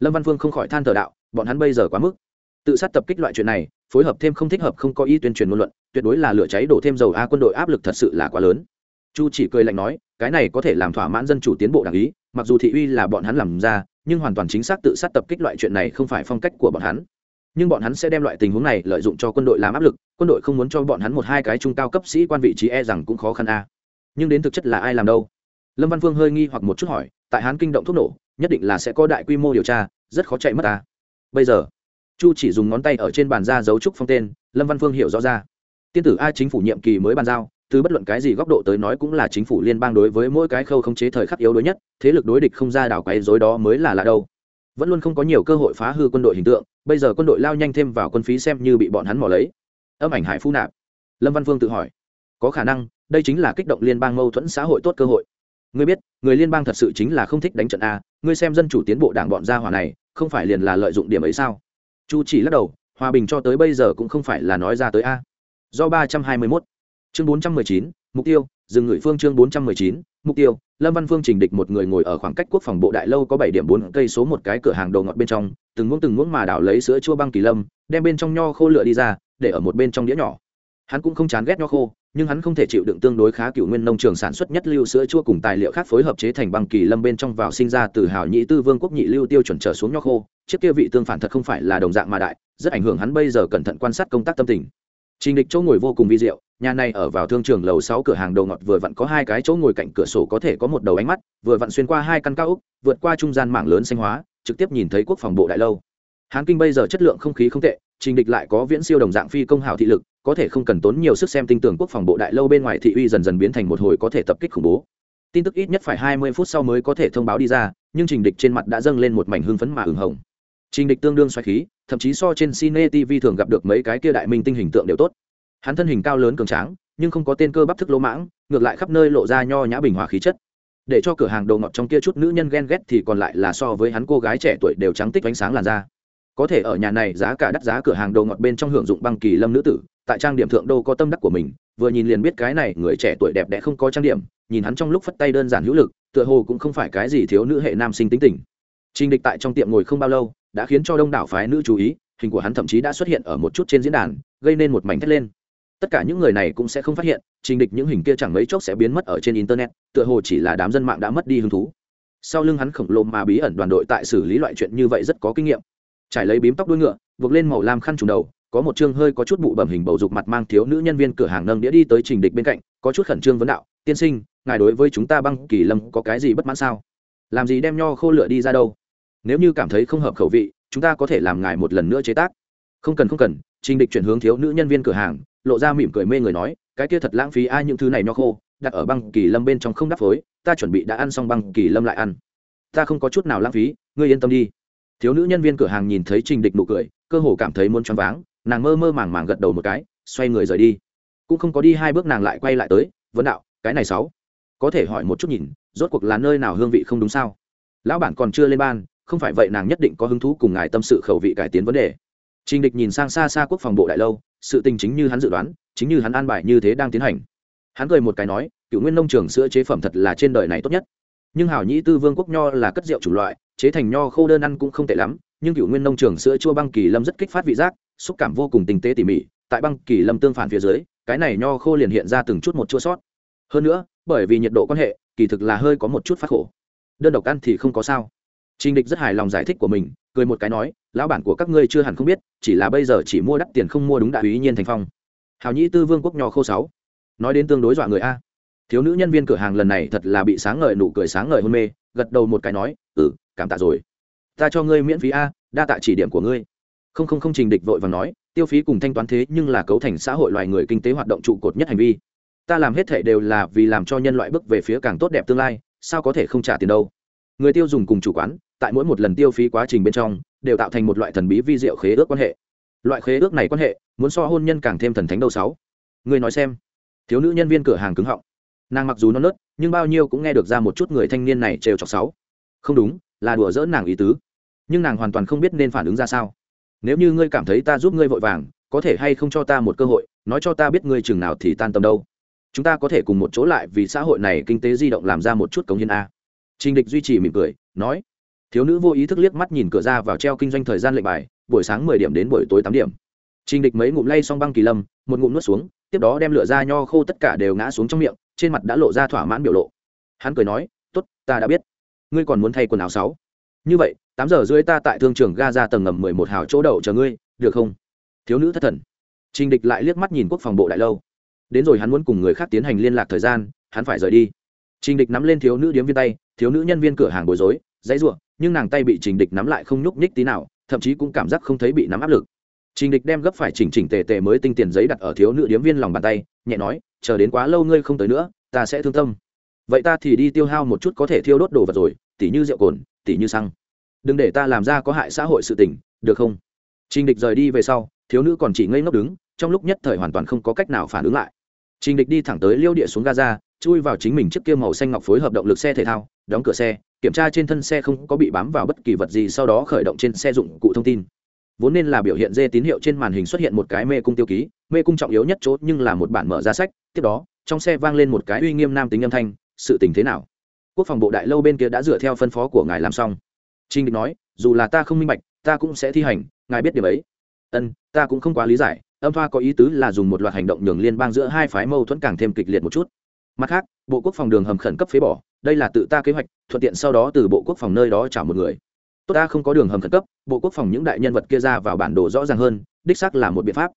Lâm văn vương không khỏi than thờ đạo, bọn hắn bây giờ quá mức. Tự sát tập kích loại chuyện này, phối hợp thêm không thích hợp không có ý tuyên truyền ngôn luận, tuyệt đối là lửa cháy đổ thêm dầu a quân đội áp lực thật sự là quá lớn chu chỉ cười lạnh nói, cái này có thể làm thỏa mãn dân chủ tiến bộ đảng ý, mặc dù thị uy là bọn hắn làm ra, nhưng hoàn toàn chính xác tự sát tập kích loại chuyện này không phải phong cách của bọn hắn. Nhưng bọn hắn sẽ đem loại tình huống này lợi dụng cho quân đội làm áp lực, quân đội không muốn cho bọn hắn một hai cái trung cao cấp sĩ quan vị trí e rằng cũng khó khăn a. Nhưng đến thực chất là ai làm đâu? Lâm văn phương hơi nghi hoặc một chút hỏi, tại hắn kinh động thuốc nổ, nhất định là sẽ có đại quy mô điều tra, rất khó chạy mất ta bây giờ, chu chỉ dùng ngón tay ở trên bàn ra dấu trúc phong tên, lâm văn phương hiểu rõ ra. Tiên tử a chính phủ nhiệm kỳ mới bàn giao từ bất luận cái gì góc độ tới nói cũng là chính phủ liên bang đối với mỗi cái khâu khống chế thời khắc yếu đối nhất, thế lực đối địch không ra đảo quấy rối đó mới là lạ đâu. Vẫn luôn không có nhiều cơ hội phá hư quân đội hình tượng, bây giờ quân đội lao nhanh thêm vào quân phí xem như bị bọn hắn mò lấy. Âm ảnh hải phu nạp. Lâm văn phương tự hỏi. Có khả năng, đây chính là kích động liên bang mâu thuẫn xã hội tốt cơ hội. Ngươi biết, người liên bang thật sự chính là không thích đánh trận a, ngươi xem dân chủ tiến bộ đảng bọn gia hỏa này, không phải liền là lợi dụng điểm ấy sao? Chu chỉ lắc đầu, hòa bình cho tới bây giờ cũng không phải là nói ra tới a. Do ba trăm hai mươi mốt chương bốn trăm mười chín, mục tiêu, dừng người phương chương bốn trăm mười chín, mục tiêu, lâm văn phương trình địch một người ngồi ở khoảng cách quốc phòng bộ đại lâu có bảy điểm bốn cây số một cái cửa hàng đồ ngọt bên trong, từng muỗng từng muỗng mà đảo lấy sữa chua băng kỳ lâm, đem bên trong nho khô lựa đi ra, để ở một bên trong đĩa nhỏ. Hắn cũng không chán ghét nho khô, nhưng hắn không thể chịu đựng tương đối khá cựu nguyên nông trường sản xuất nhất lưu sữa chua cùng tài liệu khác phối hợp chế thành băng kỳ lâm bên trong vào sinh ra từ hào nhị tư vương quốc nhị lưu tiêu chuẩn trở xuống nho khô. Chiếc kia vị tương phản thật không phải là đồng dạng mà đại, rất ảnh hưởng hắn bây giờ cẩn thận quan sát công tác tâm tình trình địch chỗ ngồi vô cùng vi diệu, nhà này ở vào thương trường lầu sáu cửa hàng đầu ngọt vừa vặn có hai cái chỗ ngồi cạnh cửa sổ có thể có một đầu ánh mắt, vừa vặn xuyên qua hai căn cao úc vượt qua trung gian mảng lớn xanh hóa, trực tiếp nhìn thấy quốc phòng bộ đại lâu. Hán kinh bây giờ chất lượng không khí không tệ, trình địch lại có viễn siêu đồng dạng phi công hào thị lực, có thể không cần tốn nhiều sức xem tinh tưởng quốc phòng bộ đại lâu bên ngoài thị uy dần dần biến thành một hồi có thể tập kích khủng bố. Tin tức ít nhất phải hai mươi phút sau mới có thể thông báo đi ra, nhưng trình địch trên mặt đã dâng lên một mảnh hưng phấn mà ửng hồng trình địch tương đương xoáy khí, thậm chí so trên cine tv thường gặp được mấy cái kia đại minh tinh hình tượng đều tốt. Hắn thân hình cao lớn cường tráng, nhưng không có tên cơ bắp thức lỗ mãng, ngược lại khắp nơi lộ ra nho nhã bình hòa khí chất. Để cho cửa hàng đồ ngọt trong kia chút nữ nhân ghen ghét thì còn lại là so với hắn cô gái trẻ tuổi đều trắng tích ánh sáng làn da. Có thể ở nhà này giá cả đắt giá cửa hàng đồ ngọt bên trong hưởng dụng băng kỳ lâm nữ tử, tại trang điểm thượng đô có tâm đắc của mình, vừa nhìn liền biết cái này người trẻ tuổi đẹp đẽ không có trang điểm, nhìn hắn trong lúc phất tay đơn giản hữu lực, tựa hồ cũng không phải cái gì thiếu nữ hệ nam sinh tính tình. Trình địch tại trong tiệm ngồi không bao lâu đã khiến cho đông đảo phái nữ chú ý, hình của hắn thậm chí đã xuất hiện ở một chút trên diễn đàn, gây nên một mảnh thét lên. Tất cả những người này cũng sẽ không phát hiện, trình địch những hình kia chẳng mấy chốc sẽ biến mất ở trên internet, tựa hồ chỉ là đám dân mạng đã mất đi hứng thú. Sau lưng hắn khổng lồ mà bí ẩn đoàn đội tại xử lý loại chuyện như vậy rất có kinh nghiệm. Trải lấy bím tóc đuôi ngựa, buộc lên màu lam khăn trùng đầu, có một chương hơi có chút bụ bẩm hình bầu dục mặt mang thiếu nữ nhân viên cửa hàng nâng đĩa đi tới trình địch bên cạnh, có chút khẩn trương vấn đạo, tiên sinh, ngài đối với chúng ta băng kỳ lâm có cái gì bất mãn sao? Làm gì đem nho khô lửa đi ra đâu? Nếu như cảm thấy không hợp khẩu vị, chúng ta có thể làm ngài một lần nữa chế tác. Không cần không cần, trình địch chuyển hướng thiếu nữ nhân viên cửa hàng, lộ ra mỉm cười mê người nói, cái kia thật lãng phí ai những thứ này nho khô, đặt ở băng kỳ lâm bên trong không đắp phối, ta chuẩn bị đã ăn xong băng kỳ lâm lại ăn. Ta không có chút nào lãng phí, ngươi yên tâm đi. Thiếu nữ nhân viên cửa hàng nhìn thấy trình địch nụ cười, cơ hồ cảm thấy muốn choáng váng, nàng mơ mơ màng màng gật đầu một cái, xoay người rời đi. Cũng không có đi hai bước nàng lại quay lại tới, vấn đạo, cái này sáu, có thể hỏi một chút nhìn, rốt cuộc là nơi nào hương vị không đúng sao? Lão bản còn chưa lên ban không phải vậy nàng nhất định có hứng thú cùng ngài tâm sự khẩu vị cải tiến vấn đề. Trình địch nhìn sang xa xa quốc phòng bộ đại lâu, sự tình chính như hắn dự đoán, chính như hắn an bài như thế đang tiến hành. Hắn cười một cái nói cựu nguyên nông trường sữa chế phẩm thật là trên đời này tốt nhất. Nhưng hảo nhĩ tư vương quốc nho là cất rượu chủng loại, chế thành nho khô đơn ăn cũng không tệ lắm, nhưng cựu nguyên nông trường sữa chua băng kỳ lâm rất kích phát vị giác, xúc cảm vô cùng tinh tế tỉ mỉ, tại băng kỳ lâm tương phản phía dưới, cái này nho khô liền hiện ra từng chút một chua sót. Hơn nữa, bởi vì nhiệt độ quan hệ, kỳ thực là hơi có một chút phát khổ. Đơn độc ăn thì không có sao. Trình Địch rất hài lòng giải thích của mình, cười một cái nói, lão bản của các ngươi chưa hẳn không biết, chỉ là bây giờ chỉ mua đắt tiền không mua đúng đại úy nhiên thành phong. Hào Nhĩ Tư Vương quốc nhỏ khô sáu. Nói đến tương đối dọa người a. Thiếu nữ nhân viên cửa hàng lần này thật là bị sáng ngời nụ cười sáng ngời hôn mê, gật đầu một cái nói, "Ừ, cảm tạ rồi. Ta cho ngươi miễn phí a, đa tạ chỉ điểm của ngươi." Không không không Trình Địch vội vàng nói, tiêu phí cùng thanh toán thế nhưng là cấu thành xã hội loài người kinh tế hoạt động trụ cột nhất hành vi. Ta làm hết thể đều là vì làm cho nhân loại bước về phía càng tốt đẹp tương lai, sao có thể không trả tiền đâu? Người tiêu dùng cùng chủ quán, tại mỗi một lần tiêu phí quá trình bên trong đều tạo thành một loại thần bí vi diệu khế ước quan hệ. Loại khế ước này quan hệ muốn so hôn nhân càng thêm thần thánh đâu sáu. Người nói xem. Thiếu nữ nhân viên cửa hàng cứng họng. Nàng mặc dù non nớt nhưng bao nhiêu cũng nghe được ra một chút người thanh niên này trêu chọc sáu. Không đúng là đùa dỡ nàng ý tứ. Nhưng nàng hoàn toàn không biết nên phản ứng ra sao. Nếu như ngươi cảm thấy ta giúp ngươi vội vàng có thể hay không cho ta một cơ hội nói cho ta biết ngươi chừng nào thì tan tâm đâu. Chúng ta có thể cùng một chỗ lại vì xã hội này kinh tế di động làm ra một chút cống hiến a trình địch duy trì mỉm cười, nói, thiếu nữ vô ý thức liếc mắt nhìn cửa ra vào treo kinh doanh thời gian lệnh bài, buổi sáng mười điểm đến buổi tối tám điểm. Trình địch mấy ngụm lay xong băng kỳ lâm, một ngụm nuốt xuống, tiếp đó đem lửa ra nho khô tất cả đều ngã xuống trong miệng, trên mặt đã lộ ra thỏa mãn biểu lộ. Hắn cười nói t ố t ta đã biết. Ngươi còn muốn thay quần áo sáu? Như vậy, tám giờ rưỡi ta tại thương trường ga ra tầng ngầm mười một hào chỗ đậu chờ ngươi, được không? Thiếu nữ thất thần. Trình địch lại liếc mắt nhìn quốc phòng bộ đại lâu. Đến rồi hắn muốn cùng người khác tiến hành liên lạc thời gian, hắn phải rời đi. Trình địch nắm lên thiếu nữ điếm viên tay thiếu nữ nhân viên cửa hàng bối rối, dãy ruộng nhưng nàng tay bị trình địch nắm lại không nhúc nhích tí nào, thậm chí cũng cảm giác không thấy bị nắm áp lực. Trình địch đem gấp phải chỉnh chỉnh tề tề mới tinh tiền giấy đặt ở thiếu nữ điếm viên lòng bàn tay, nhẹ nói, chờ đến quá lâu ngươi không tới nữa, ta sẽ thương tâm. Vậy ta thì đi tiêu hao một chút có thể thiêu đốt đồ vật rồi, tỉ như rượu cồn, tỉ như xăng. Đừng để ta làm ra có hại xã hội sự tình, được không? Trình địch rời đi về sau, thiếu nữ còn chỉ ngây ngốc đứng, trong lúc nhất thời hoàn toàn không có cách nào phản ứng lại. Trình địch đi thẳng tới liêu địa xuống gaza chui vào chính mình chiếc kia màu xanh ngọc phối hợp động lực xe thể thao, đóng cửa xe, kiểm tra trên thân xe không có bị bám vào bất kỳ vật gì, sau đó khởi động trên xe dụng cụ thông tin. Vốn nên là biểu hiện dê tín hiệu trên màn hình xuất hiện một cái mê cung tiêu ký, mê cung trọng yếu nhất chốt nhưng là một bản mở ra sách, tiếp đó, trong xe vang lên một cái uy nghiêm nam tính âm thanh, sự tình thế nào? Quốc phòng bộ đại lâu bên kia đã dựa theo phân phó của ngài làm xong. Trinh định nói, dù là ta không minh bạch, ta cũng sẽ thi hành, ngài biết điều ấy. Ân, ta cũng không quá lý giải, âm thoa có ý tứ là dùng một loạt hành động nhường liên bang giữa hai phái mâu thuẫn càng thêm kịch liệt một chút mặt khác, bộ quốc phòng đường hầm khẩn cấp phế bỏ, đây là tự ta kế hoạch, thuận tiện sau đó từ bộ quốc phòng nơi đó trả một người. Tốt ta không có đường hầm khẩn cấp, bộ quốc phòng những đại nhân vật kia ra vào bản đồ rõ ràng hơn, đích xác là một biện pháp.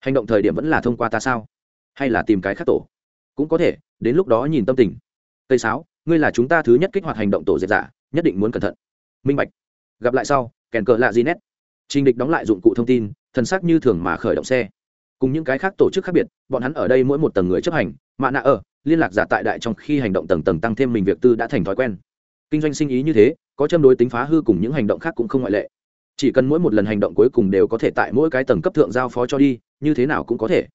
Hành động thời điểm vẫn là thông qua ta sao? Hay là tìm cái khác tổ? Cũng có thể, đến lúc đó nhìn tâm tình. Tây sáo, ngươi là chúng ta thứ nhất kích hoạt hành động tổ diệt giả, nhất định muốn cẩn thận. Minh bạch. Gặp lại sau, kèn cờ lạ gì nét. Trình địch đóng lại dụng cụ thông tin, thần sắc như thường mà khởi động xe. Cùng những cái khác tổ chức khác biệt, bọn hắn ở đây mỗi một tầng người chấp hành mạ nạ ở liên lạc giả tại đại trong khi hành động tầng tầng tăng thêm mình việc tư đã thành thói quen. Kinh doanh sinh ý như thế, có châm đối tính phá hư cùng những hành động khác cũng không ngoại lệ. Chỉ cần mỗi một lần hành động cuối cùng đều có thể tại mỗi cái tầng cấp thượng giao phó cho đi, như thế nào cũng có thể.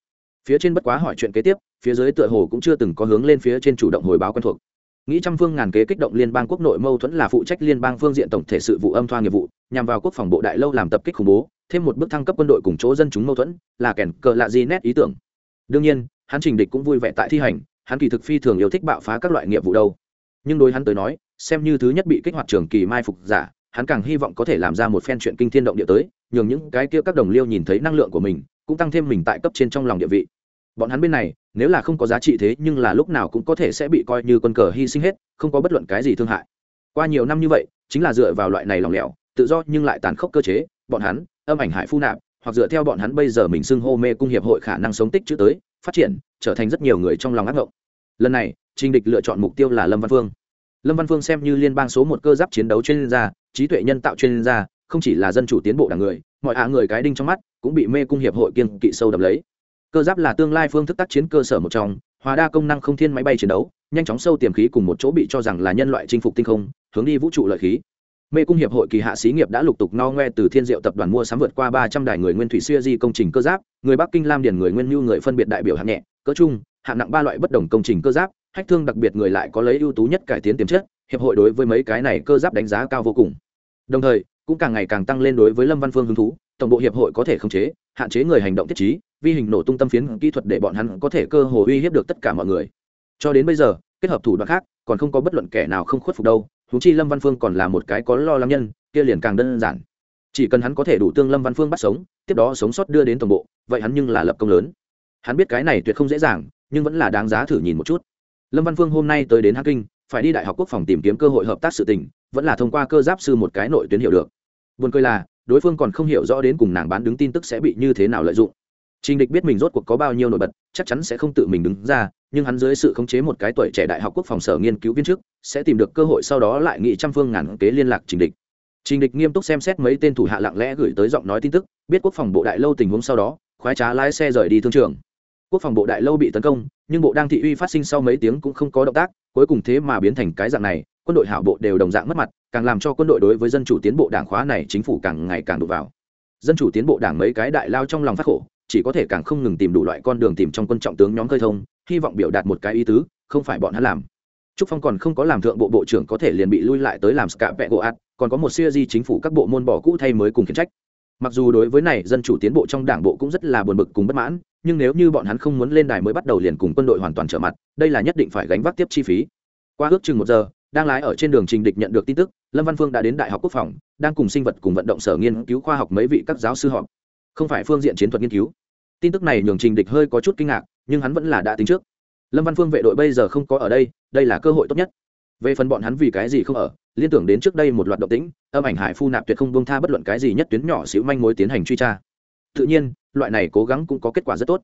Phía trên bất quá hỏi chuyện kế tiếp, phía dưới tựa hồ cũng chưa từng có hướng lên phía trên chủ động hồi báo quen thuộc. Nghĩ trăm phương ngàn kế kích động liên bang quốc nội mâu thuẫn là phụ trách liên bang phương diện tổng thể sự vụ âm thoa nghiệp vụ, nhằm vào quốc phòng bộ đại lâu làm tập kích khủng bố, thêm một bước thăng cấp quân đội cùng chỗ dân chúng mâu thuẫn, là kèn cờ lạ gì nét ý tưởng. Đương nhiên, hắn trình địch cũng vui vẻ tại thi hành hắn kỳ thực phi thường yêu thích bạo phá các loại nghiệp vụ đâu. Nhưng đối hắn tới nói, xem như thứ nhất bị kích hoạt trường kỳ mai phục giả, hắn càng hy vọng có thể làm ra một phen chuyện kinh thiên động địa tới, nhường những cái kia các đồng liêu nhìn thấy năng lượng của mình, cũng tăng thêm mình tại cấp trên trong lòng địa vị. Bọn hắn bên này, nếu là không có giá trị thế, nhưng là lúc nào cũng có thể sẽ bị coi như quân cờ hy sinh hết, không có bất luận cái gì thương hại. Qua nhiều năm như vậy, chính là dựa vào loại này lòng lẻo, tự do nhưng lại tàn khốc cơ chế, bọn hắn, âm ảnh hại phu nạp hoặc dựa theo bọn hắn bây giờ mình xưng hô mê cung hiệp hội khả năng sống tích chữ tới, phát triển, trở thành rất nhiều người trong lòng ác ngộng. Lần này, trình địch lựa chọn mục tiêu là lâm văn phương. Lâm văn phương xem như liên bang số một cơ giáp chiến đấu chuyên gia, trí tuệ nhân tạo chuyên gia, không chỉ là dân chủ tiến bộ đảng người, mọi hạ người cái đinh trong mắt cũng bị mê cung hiệp hội kiên kỵ sâu đậm lấy. Cơ giáp là tương lai phương thức tác chiến cơ sở một trong hòa đa công năng không thiên máy bay chiến đấu, nhanh chóng sâu tiềm khí cùng một chỗ bị cho rằng là nhân loại chinh phục tinh không, hướng đi vũ trụ lợi khí mê cung hiệp hội kỳ hạ xí nghiệp đã lục tục no ngoe từ thiên diệu tập đoàn mua sắm vượt qua ba trăm đài người nguyên thủy xuya di công trình cơ giáp, người bắc kinh lam điền người nguyên mưu người phân biệt đại biểu hạng nhẹ, cỡ trung, hạng nặng ba loại bất đồng công trình cơ giáp, hách thương đặc biệt người lại có lấy ưu tú nhất cải tiến tiềm chất, hiệp hội đối với mấy cái này cơ giáp đánh giá cao vô cùng. Đồng thời, cũng càng ngày càng tăng lên đối với lâm văn phương hứng thú, tổng bộ hiệp hội có thể khống chế, hạn chế người hành động thiết trí, vi hình nổ tung tâm phiến kỹ thuật để bọn hắn có thể cơ hồ uy hiếp được tất cả mọi người. Cho đến bây giờ, kết hợp thủ đoạn khác, còn không có bất luận kẻ nào không khuất phục đâu huống chi lâm văn phương còn là một cái có lo lắng nhân, kia liền càng đơn giản. Chỉ cần hắn có thể đủ tương lâm văn phương bắt sống, tiếp đó sống sót đưa đến tổng bộ, vậy hắn nhưng là lập công lớn. Hắn biết cái này tuyệt không dễ dàng, nhưng vẫn là đáng giá thử nhìn một chút. Lâm văn phương hôm nay tới đến Hắc kinh, phải đi đại học quốc phòng tìm kiếm cơ hội hợp tác sự tình, vẫn là thông qua cơ giáp sư một cái nội tuyến hiểu được. Buồn cười là, đối phương còn không hiểu rõ đến cùng nàng bán đứng tin tức sẽ bị như thế nào lợi dụng. Trình địch biết mình rốt cuộc có bao nhiêu nổi bật, chắc chắn sẽ không tự mình đứng ra nhưng hắn dưới sự khống chế một cái tuổi trẻ đại học quốc phòng sở nghiên cứu viên trước sẽ tìm được cơ hội sau đó lại nghị trăm phương ngàn kế liên lạc trình địch. Trình địch nghiêm túc xem xét mấy tên thủ hạ lặng lẽ gửi tới giọng nói tin tức, biết quốc phòng bộ đại lâu tình huống sau đó, khoái trá lái xe rời đi thương trường. Quốc phòng bộ đại lâu bị tấn công, nhưng bộ đang thị uy phát sinh sau mấy tiếng cũng không có động tác, cuối cùng thế mà biến thành cái dạng này, quân đội hảo bộ đều đồng dạng mất mặt, càng làm cho quân đội đối với dân chủ tiến bộ đảng khóa này chính phủ càng ngày càng đụng vào. Dân chủ tiến bộ đảng mấy cái đại lao trong lòng phát khổ chỉ có thể càng không ngừng tìm đủ loại con đường tìm trong quân trọng tướng nhóm khơi thông, hy vọng biểu đạt một cái ý tứ, không phải bọn hắn làm. Trúc phong còn không có làm thượng bộ bộ trưởng có thể liền bị lui lại tới làm scạ vẹ gỗ ạt, còn có một siêu di chính phủ các bộ môn bỏ cũ thay mới cùng khiển trách. Mặc dù đối với này, dân chủ tiến bộ trong đảng bộ cũng rất là buồn bực cùng bất mãn, nhưng nếu như bọn hắn không muốn lên đài mới bắt đầu liền cùng quân đội hoàn toàn trở mặt, đây là nhất định phải gánh vác tiếp chi phí. Qua ước chừng một giờ, đang lái ở trên đường trình địch nhận được tin tức, lâm văn phương đã đến đại học quốc phòng, đang cùng sinh vật cùng vận động sở nghiên cứu khoa học mấy vị các giáo sư họp không phải phương diện chiến thuật nghiên cứu. Tin tức này nhường trình địch hơi có chút kinh ngạc, nhưng hắn vẫn là đã tính trước. Lâm văn phương vệ đội bây giờ không có ở đây đây là cơ hội tốt nhất. Về phần bọn hắn vì cái gì không ở, liên tưởng đến trước đây một loạt động tĩnh, âm ảnh hải phu nạp tuyệt không bông tha bất luận cái gì nhất tuyến nhỏ xíu manh mối tiến hành truy tra. Tự nhiên, loại này cố gắng cũng có kết quả rất tốt.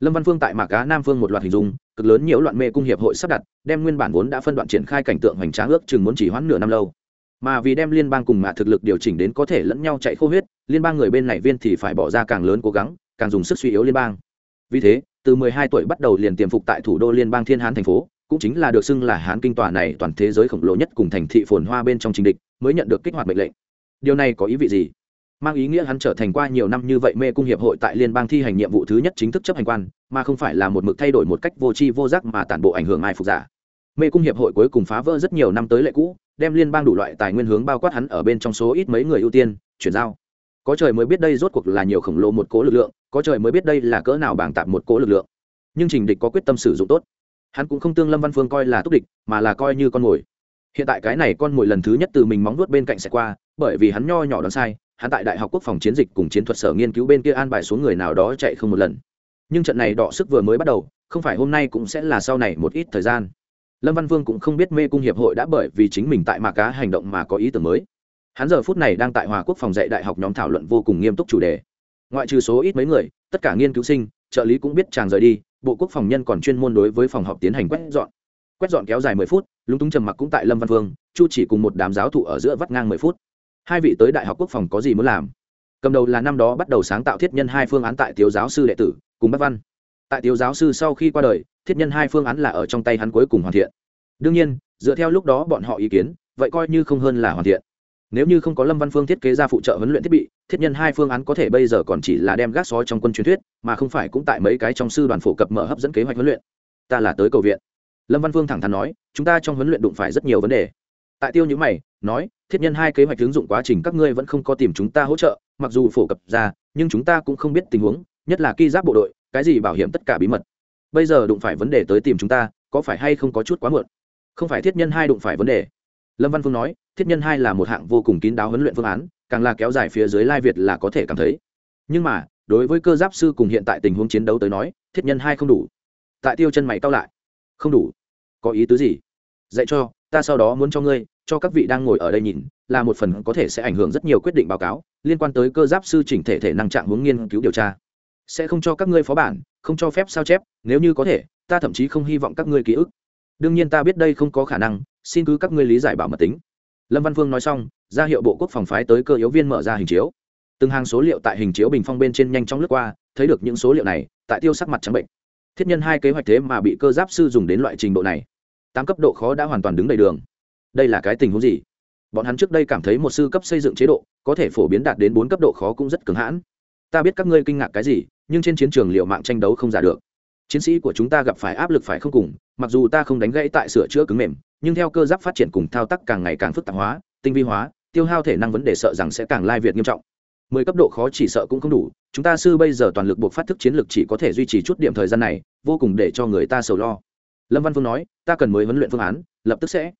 Lâm văn phương tại mạc cá nam phương một loạt hình dung, cực lớn nhiều loạn mê cung hiệp hội sắp đặt, đem nguyên bản vốn đã phân đoạn triển khai cảnh tượng hoành tráng ước chừng muốn chỉ hoãn nửa năm lâu mà vì đem liên bang cùng mạ thực lực điều chỉnh đến có thể lẫn nhau chạy khô huyết, liên bang người bên này viên thì phải bỏ ra càng lớn cố gắng, càng dùng sức suy yếu liên bang. Vì thế, từ 12 tuổi bắt đầu liền tiềm phục tại thủ đô liên bang thiên hán thành phố, cũng chính là được xưng là hán kinh tòa này toàn thế giới khổng lồ nhất cùng thành thị phồn hoa bên trong chính địch, mới nhận được kích hoạt mệnh lệnh. Điều này có ý vị gì? Mang ý nghĩa hắn trở thành qua nhiều năm như vậy mê cung hiệp hội tại liên bang thi hành nhiệm vụ thứ nhất chính thức chấp hành quan, mà không phải là một mực thay đổi một cách vô tri vô giác mà tản bộ ảnh hưởng ai phục giả mê cung hiệp hội cuối cùng phá vỡ rất nhiều năm tới lệ cũ, đem liên bang đủ loại tài nguyên hướng bao quát hắn ở bên trong số ít mấy người ưu tiên, chuyển giao. Có trời mới biết đây rốt cuộc là nhiều khổng lồ một cố lực lượng, có trời mới biết đây là cỡ nào bảng tạp một cố lực lượng. Nhưng trình địch có quyết tâm sử dụng tốt. Hắn cũng không tương lâm văn phương coi là túc địch, mà là coi như con mồi. Hiện tại cái này con mồi lần thứ nhất từ mình móng nuốt bên cạnh sẽ qua, bởi vì hắn nho nhỏ đoán sai, hắn tại đại học quốc phòng chiến dịch cùng chiến thuật sở nghiên cứu bên kia an bài xuống người nào đó chạy không một lần. Nhưng trận này đọ sức vừa mới bắt đầu, không phải hôm nay cũng sẽ là sau này một ít thời gian lâm văn vương cũng không biết mê cung hiệp hội đã bởi vì chính mình tại mạc cá hành động mà có ý tưởng mới. Hắn giờ phút này đang tại hòa quốc phòng dạy đại học nhóm thảo luận vô cùng nghiêm túc chủ đề. Ngoại trừ số ít mấy người, tất cả nghiên cứu sinh, trợ lý cũng biết chàng rời đi, bộ quốc phòng nhân còn chuyên môn đối với phòng họp tiến hành quét dọn. Quét dọn kéo dài mười phút, lúng túng trầm mặc cũng tại lâm văn vương, chu chỉ cùng một đám giáo thụ ở giữa vắt ngang mười phút. Hai vị tới đại học quốc phòng có gì muốn làm? Cầm đầu là năm đó bắt đầu sáng tạo thiết nhân hai phương án tại tiếu giáo sư đệ tử, cùng bác văn. Tại tiếu giáo sư sau khi qua đời thiết nhân hai phương án là ở trong tay hắn cuối cùng hoàn thiện. Đương nhiên, dựa theo lúc đó bọn họ ý kiến, vậy coi như không hơn là hoàn thiện. Nếu như không có lâm văn phương thiết kế ra phụ trợ huấn luyện thiết bị, thiết nhân hai phương án có thể bây giờ còn chỉ là đem gác sói trong quân truyền thuyết, mà không phải cũng tại mấy cái trong sư đoàn phổ cập mở hấp dẫn kế hoạch huấn luyện. Ta là tới cầu viện. Lâm văn phương thẳng thắn nói, chúng ta trong huấn luyện đụng phải rất nhiều vấn đề. Tại tiêu nhữ mày, nói, thiết nhân hai kế hoạch ứng dụng quá trình các ngươi vẫn không có tìm chúng ta hỗ trợ, mặc dù phổ cập ra, nhưng chúng ta cũng không biết tình huống, nhất là khi giáp bộ đội, cái gì bảo hiểm tất cả bí mật bây giờ đụng phải vấn đề tới tìm chúng ta, có phải hay không có chút quá muộn? Không phải thiết nhân hai đụng phải vấn đề. Lâm văn phương nói, thiết nhân hai là một hạng vô cùng kín đáo huấn luyện phương án, càng là kéo dài phía dưới lai việt là có thể cảm thấy. Nhưng mà, đối với cơ giáp sư cùng hiện tại tình huống chiến đấu tới nói, thiết nhân hai không đủ. Tại tiêu chân mày cao lại. Không đủ. Có ý tứ gì? Dạy cho, ta sau đó muốn cho ngươi, cho các vị đang ngồi ở đây nhìn, là một phần có thể sẽ ảnh hưởng rất nhiều quyết định báo cáo, liên quan tới cơ giáp sư chỉnh thể thể năng trạng hướng nghiên cứu điều tra. Sẽ không cho các ngươi phó bản không cho phép sao chép, nếu như có thể, ta thậm chí không hy vọng các ngươi ký ức. Đương nhiên ta biết đây không có khả năng, xin cứ các ngươi lý giải bảo mật tính. Lâm văn phương nói xong, ra hiệu bộ quốc phòng phái tới cơ yếu viên mở ra hình chiếu. Từng hàng số liệu tại hình chiếu bình phong bên trên nhanh chóng lướt qua, thấy được những số liệu này, tại tiêu sắc mặt trắng bệnh. Thiết nhân hai kế hoạch thế mà bị cơ giáp sư dùng đến loại trình độ này. Tám cấp độ khó đã hoàn toàn đứng đầy đường. Đây là cái tình huống gì? Bọn hắn trước đây cảm thấy một sư cấp xây dựng chế độ, có thể phổ biến đạt đến bốn cấp độ khó cũng rất cứng hãn. Ta biết các ngươi kinh ngạc cái gì nhưng trên chiến trường liệu mạng tranh đấu không giả được. Chiến sĩ của chúng ta gặp phải áp lực phải không cùng, mặc dù ta không đánh gãy tại sửa chữa cứng mềm, nhưng theo cơ giáp phát triển cùng thao tác càng ngày càng phức tạp hóa, tinh vi hóa, tiêu hao thể năng vấn đề sợ rằng sẽ càng lai việt nghiêm trọng. Mười cấp độ khó chỉ sợ cũng không đủ, chúng ta sư bây giờ toàn lực buộc phát thức chiến lược chỉ có thể duy trì chút điểm thời gian này, vô cùng để cho người ta sầu lo. Lâm văn phương nói, ta cần mới huấn luyện phương án, lập tức sẽ.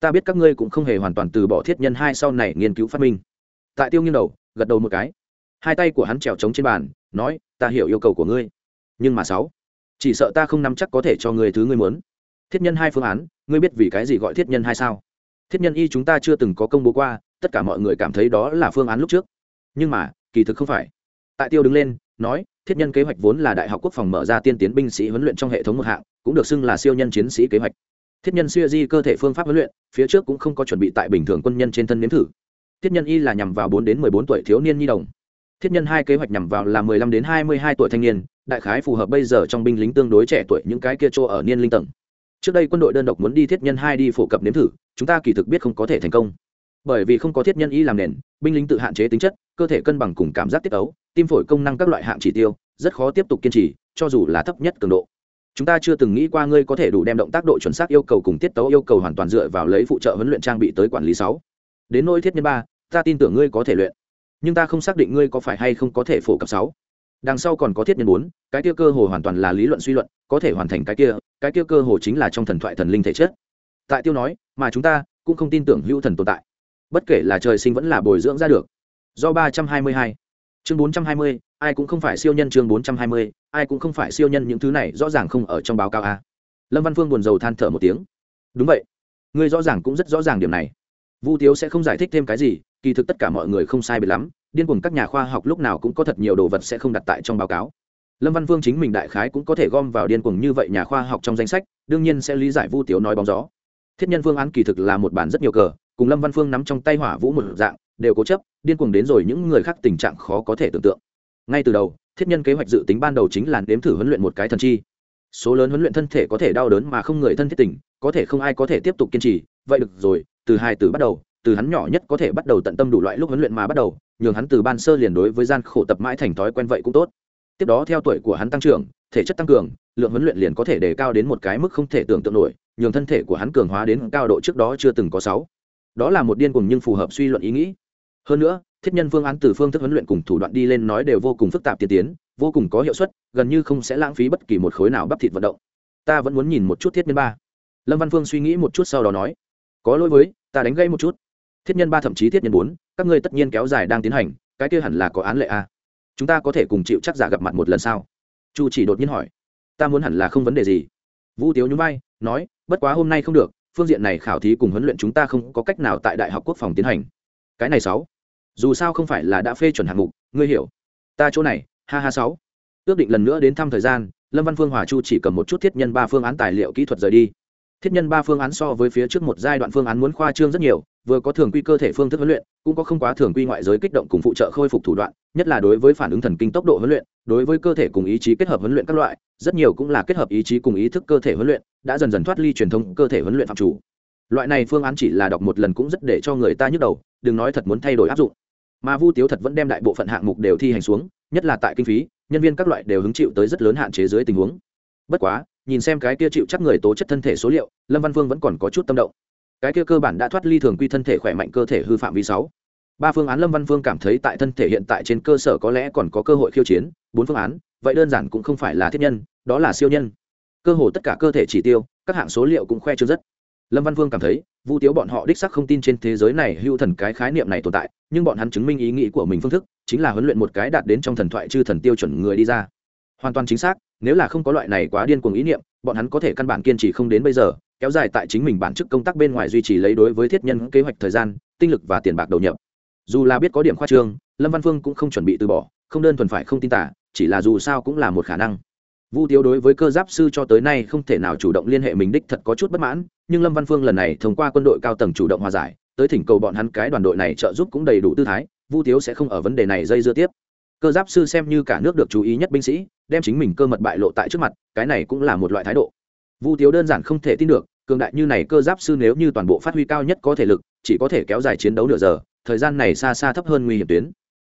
Ta biết các ngươi cũng không hề hoàn toàn từ bỏ thiết nhân hai sau này nghiên cứu phát minh. Tại tiêu nghiêng đầu, gật đầu một cái hai tay của hắn trèo trống trên bàn, nói, ta hiểu yêu cầu của ngươi, nhưng mà sáu, chỉ sợ ta không nắm chắc có thể cho người thứ ngươi muốn. Thiết nhân hai phương án, ngươi biết vì cái gì gọi thiết nhân hai sao? Thiết nhân y chúng ta chưa từng có công bố qua, tất cả mọi người cảm thấy đó là phương án lúc trước. Nhưng mà, kỳ thực không phải. Tại tiêu đứng lên, nói, thiết nhân kế hoạch vốn là đại học quốc phòng mở ra tiên tiến binh sĩ huấn luyện trong hệ thống một hạng, cũng được xưng là siêu nhân chiến sĩ kế hoạch. Thiết nhân siêu di cơ thể phương pháp huấn luyện, phía trước cũng không có chuẩn bị tại bình thường quân nhân trên thân nếm thử. Thiết nhân y là nhằm vào bốn đến mười bốn tuổi thiếu niên nhi đồng thiết nhân hai kế hoạch nhằm vào là mười lăm đến hai mươi hai tuổi thanh niên, đại khái phù hợp bây giờ trong binh lính tương đối trẻ tuổi những cái kia chỗ ở niên linh tầng. Trước đây quân đội đơn độc muốn đi thiết nhân hai đi phổ cập nếm thử, chúng ta kỳ thực biết không có thể thành công. Bởi vì không có thiết nhân y làm nền, binh lính tự hạn chế tính chất, cơ thể cân bằng cùng cảm giác tiết ấu, tim phổi công năng các loại hạng chỉ tiêu, rất khó tiếp tục kiên trì, cho dù là thấp nhất cường độ. Chúng ta chưa từng nghĩ qua ngươi có thể đủ đem động tác độ chuẩn xác yêu cầu cùng tiết tấu yêu cầu hoàn toàn dựa vào lấy phụ trợ huấn luyện trang bị tới quản lý sáu. Đến nỗi thiết nhân ba, ta tin tưởng ngươi có thể luyện nhưng ta không xác định ngươi có phải hay không có thể phổ cập sáu. Đằng sau còn có thiết nhân bốn, cái kia cơ hồ hoàn toàn là lý luận suy luận, có thể hoàn thành cái kia cái kia cơ hồ chính là trong thần thoại thần linh thể chất. Tại tiêu nói, mà chúng ta cũng không tin tưởng hữu thần tồn tại. Bất kể là trời sinh vẫn là bồi dưỡng ra được. Do ba trăm hai mươi hai. Chương bốn trăm hai mươi, ai cũng không phải siêu nhân chương bốn trăm hai mươi, ai cũng không phải siêu nhân những thứ này rõ ràng không ở trong báo cáo a. Lâm văn phương buồn rầu than thở một tiếng. Đúng vậy. Ngươi rõ ràng cũng rất rõ ràng điểm này vu tiếu sẽ không giải thích thêm cái gì, kỳ thực tất cả mọi người không sai biệt lắm, điên cuồng các nhà khoa học lúc nào cũng có thật nhiều đồ vật sẽ không đặt tại trong báo cáo. Lâm văn Vương chính mình đại khái cũng có thể gom vào điên cuồng như vậy nhà khoa học trong danh sách, đương nhiên sẽ lý giải vu tiếu nói bóng gió. Thiết nhân phương án kỳ thực là một bản rất nhiều cờ, cùng lâm văn phương nắm trong tay hỏa vũ một dạng, đều cố chấp, điên cuồng đến rồi những người khác tình trạng khó có thể tưởng tượng. Ngay từ đầu, thiết nhân kế hoạch dự tính ban đầu chính là nếm thử huấn luyện một cái thần chi. Số lớn huấn luyện thân thể có thể đau đớn mà không người thân thiết tình, có thể không ai có thể tiếp tục kiên trì, vậy được rồi từ hai từ bắt đầu, từ hắn nhỏ nhất có thể bắt đầu tận tâm đủ loại lúc huấn luyện mà bắt đầu, nhường hắn từ ban sơ liền đối với gian khổ tập mãi thành thói quen vậy cũng tốt. Tiếp đó theo tuổi của hắn tăng trưởng, thể chất tăng cường, lượng huấn luyện liền có thể đề cao đến một cái mức không thể tưởng tượng nổi, nhường thân thể của hắn cường hóa đến cao độ trước đó chưa từng có sáu. Đó là một điên cuồng nhưng phù hợp suy luận ý nghĩ. Hơn nữa, thiết nhân phương án từ phương thức huấn luyện cùng thủ đoạn đi lên nói đều vô cùng phức tạp tiên tiến, vô cùng có hiệu suất, gần như không sẽ lãng phí bất kỳ một khối nào bắp thịt vận động. Ta vẫn muốn nhìn một chút thiết nhân ba. Lâm văn phương suy nghĩ một chút sau đó nói có lỗi với, ta đánh gây một chút. Thiết nhân ba thậm chí thiết nhân bốn, các ngươi tất nhiên kéo dài đang tiến hành, cái kia hẳn là có án lệ a chúng ta có thể cùng chịu chắc giả gặp mặt một lần sau chu chỉ đột nhiên hỏi. Ta muốn hẳn là không vấn đề gì. Vũ tiếu nhún vai, nói, bất quá hôm nay không được, phương diện này khảo thí cùng huấn luyện chúng ta không có cách nào tại đại học quốc phòng tiến hành. Cái này sáu. Dù sao không phải là đã phê chuẩn hạng mục, ngươi hiểu. Ta chỗ này, ha ha sáu. Ước định lần nữa đến thăm thời gian, lâm văn phương hòa chu chỉ cầm một chút thiết nhân ba phương án tài liệu kỹ thuật rời đi thiết nhân ba phương án so với phía trước một giai đoạn phương án muốn khoa trương rất nhiều, vừa có thường quy cơ thể phương thức huấn luyện, cũng có không quá thường quy ngoại giới kích động cùng phụ trợ khôi phục thủ đoạn, nhất là đối với phản ứng thần kinh tốc độ huấn luyện, đối với cơ thể cùng ý chí kết hợp huấn luyện các loại, rất nhiều cũng là kết hợp ý chí cùng ý thức cơ thể huấn luyện, đã dần dần thoát ly truyền thống cơ thể huấn luyện phạm chủ. Loại này phương án chỉ là đọc một lần cũng rất để cho người ta nhức đầu, đừng nói thật muốn thay đổi áp dụng. Mà vu tiếu thật vẫn đem đại bộ phận hạng mục đều thi hành xuống, nhất là tại kinh phí, nhân viên các loại đều hứng chịu tới rất lớn hạn chế dưới tình huống. Bất quá nhìn xem cái kia chịu chắc người tố chất thân thể số liệu, lâm văn vương vẫn còn có chút tâm động. Cái kia cơ bản đã thoát ly thường quy thân thể khỏe mạnh cơ thể hư phạm vi sáu. Ba phương án lâm văn Vương cảm thấy tại thân thể hiện tại trên cơ sở có lẽ còn có cơ hội khiêu chiến, bốn phương án, vậy đơn giản cũng không phải là thiết nhân, đó là siêu nhân. Cơ hồ tất cả cơ thể chỉ tiêu, các hạng số liệu cũng khoe chưa rất lâm văn vương cảm thấy, vu tiếu bọn họ đích sắc không tin trên thế giới này hưu thần cái khái niệm này tồn tại, nhưng bọn hắn chứng minh ý nghĩ của mình phương thức, chính là huấn luyện một cái đạt đến trong thần thoại chư thần tiêu chuẩn người đi ra hoàn toàn chính xác, nếu là không có loại này quá điên cuồng ý niệm, bọn hắn có thể căn bản kiên trì không đến bây giờ, kéo dài tại chính mình bản chức công tác bên ngoài duy trì lấy đối với thiết nhân kế hoạch thời gian, tinh lực và tiền bạc đầu nhập. Dù là biết có điểm khoa trương, lâm văn phương cũng không chuẩn bị từ bỏ, không đơn thuần phải không tin tả, chỉ là dù sao cũng là một khả năng. Vu tiếu đối với cơ giáp sư cho tới nay không thể nào chủ động liên hệ mình đích thật có chút bất mãn, nhưng lâm văn phương lần này thông qua quân đội cao tầng chủ động hòa giải, tới thỉnh cầu bọn hắn cái đoàn đội này trợ giúp cũng đầy đủ tư thái, vu tiếu sẽ không ở vấn đề này dây dưa tiếp cơ giáp sư xem như cả nước được chú ý nhất binh sĩ, đem chính mình cơ mật bại lộ tại trước mặt, cái này cũng là một loại thái độ. Vu tiếu đơn giản không thể tin được, cường đại như này cơ giáp sư nếu như toàn bộ phát huy cao nhất có thể lực, chỉ có thể kéo dài chiến đấu nửa giờ, thời gian này xa xa thấp hơn nguy hiểm tuyến.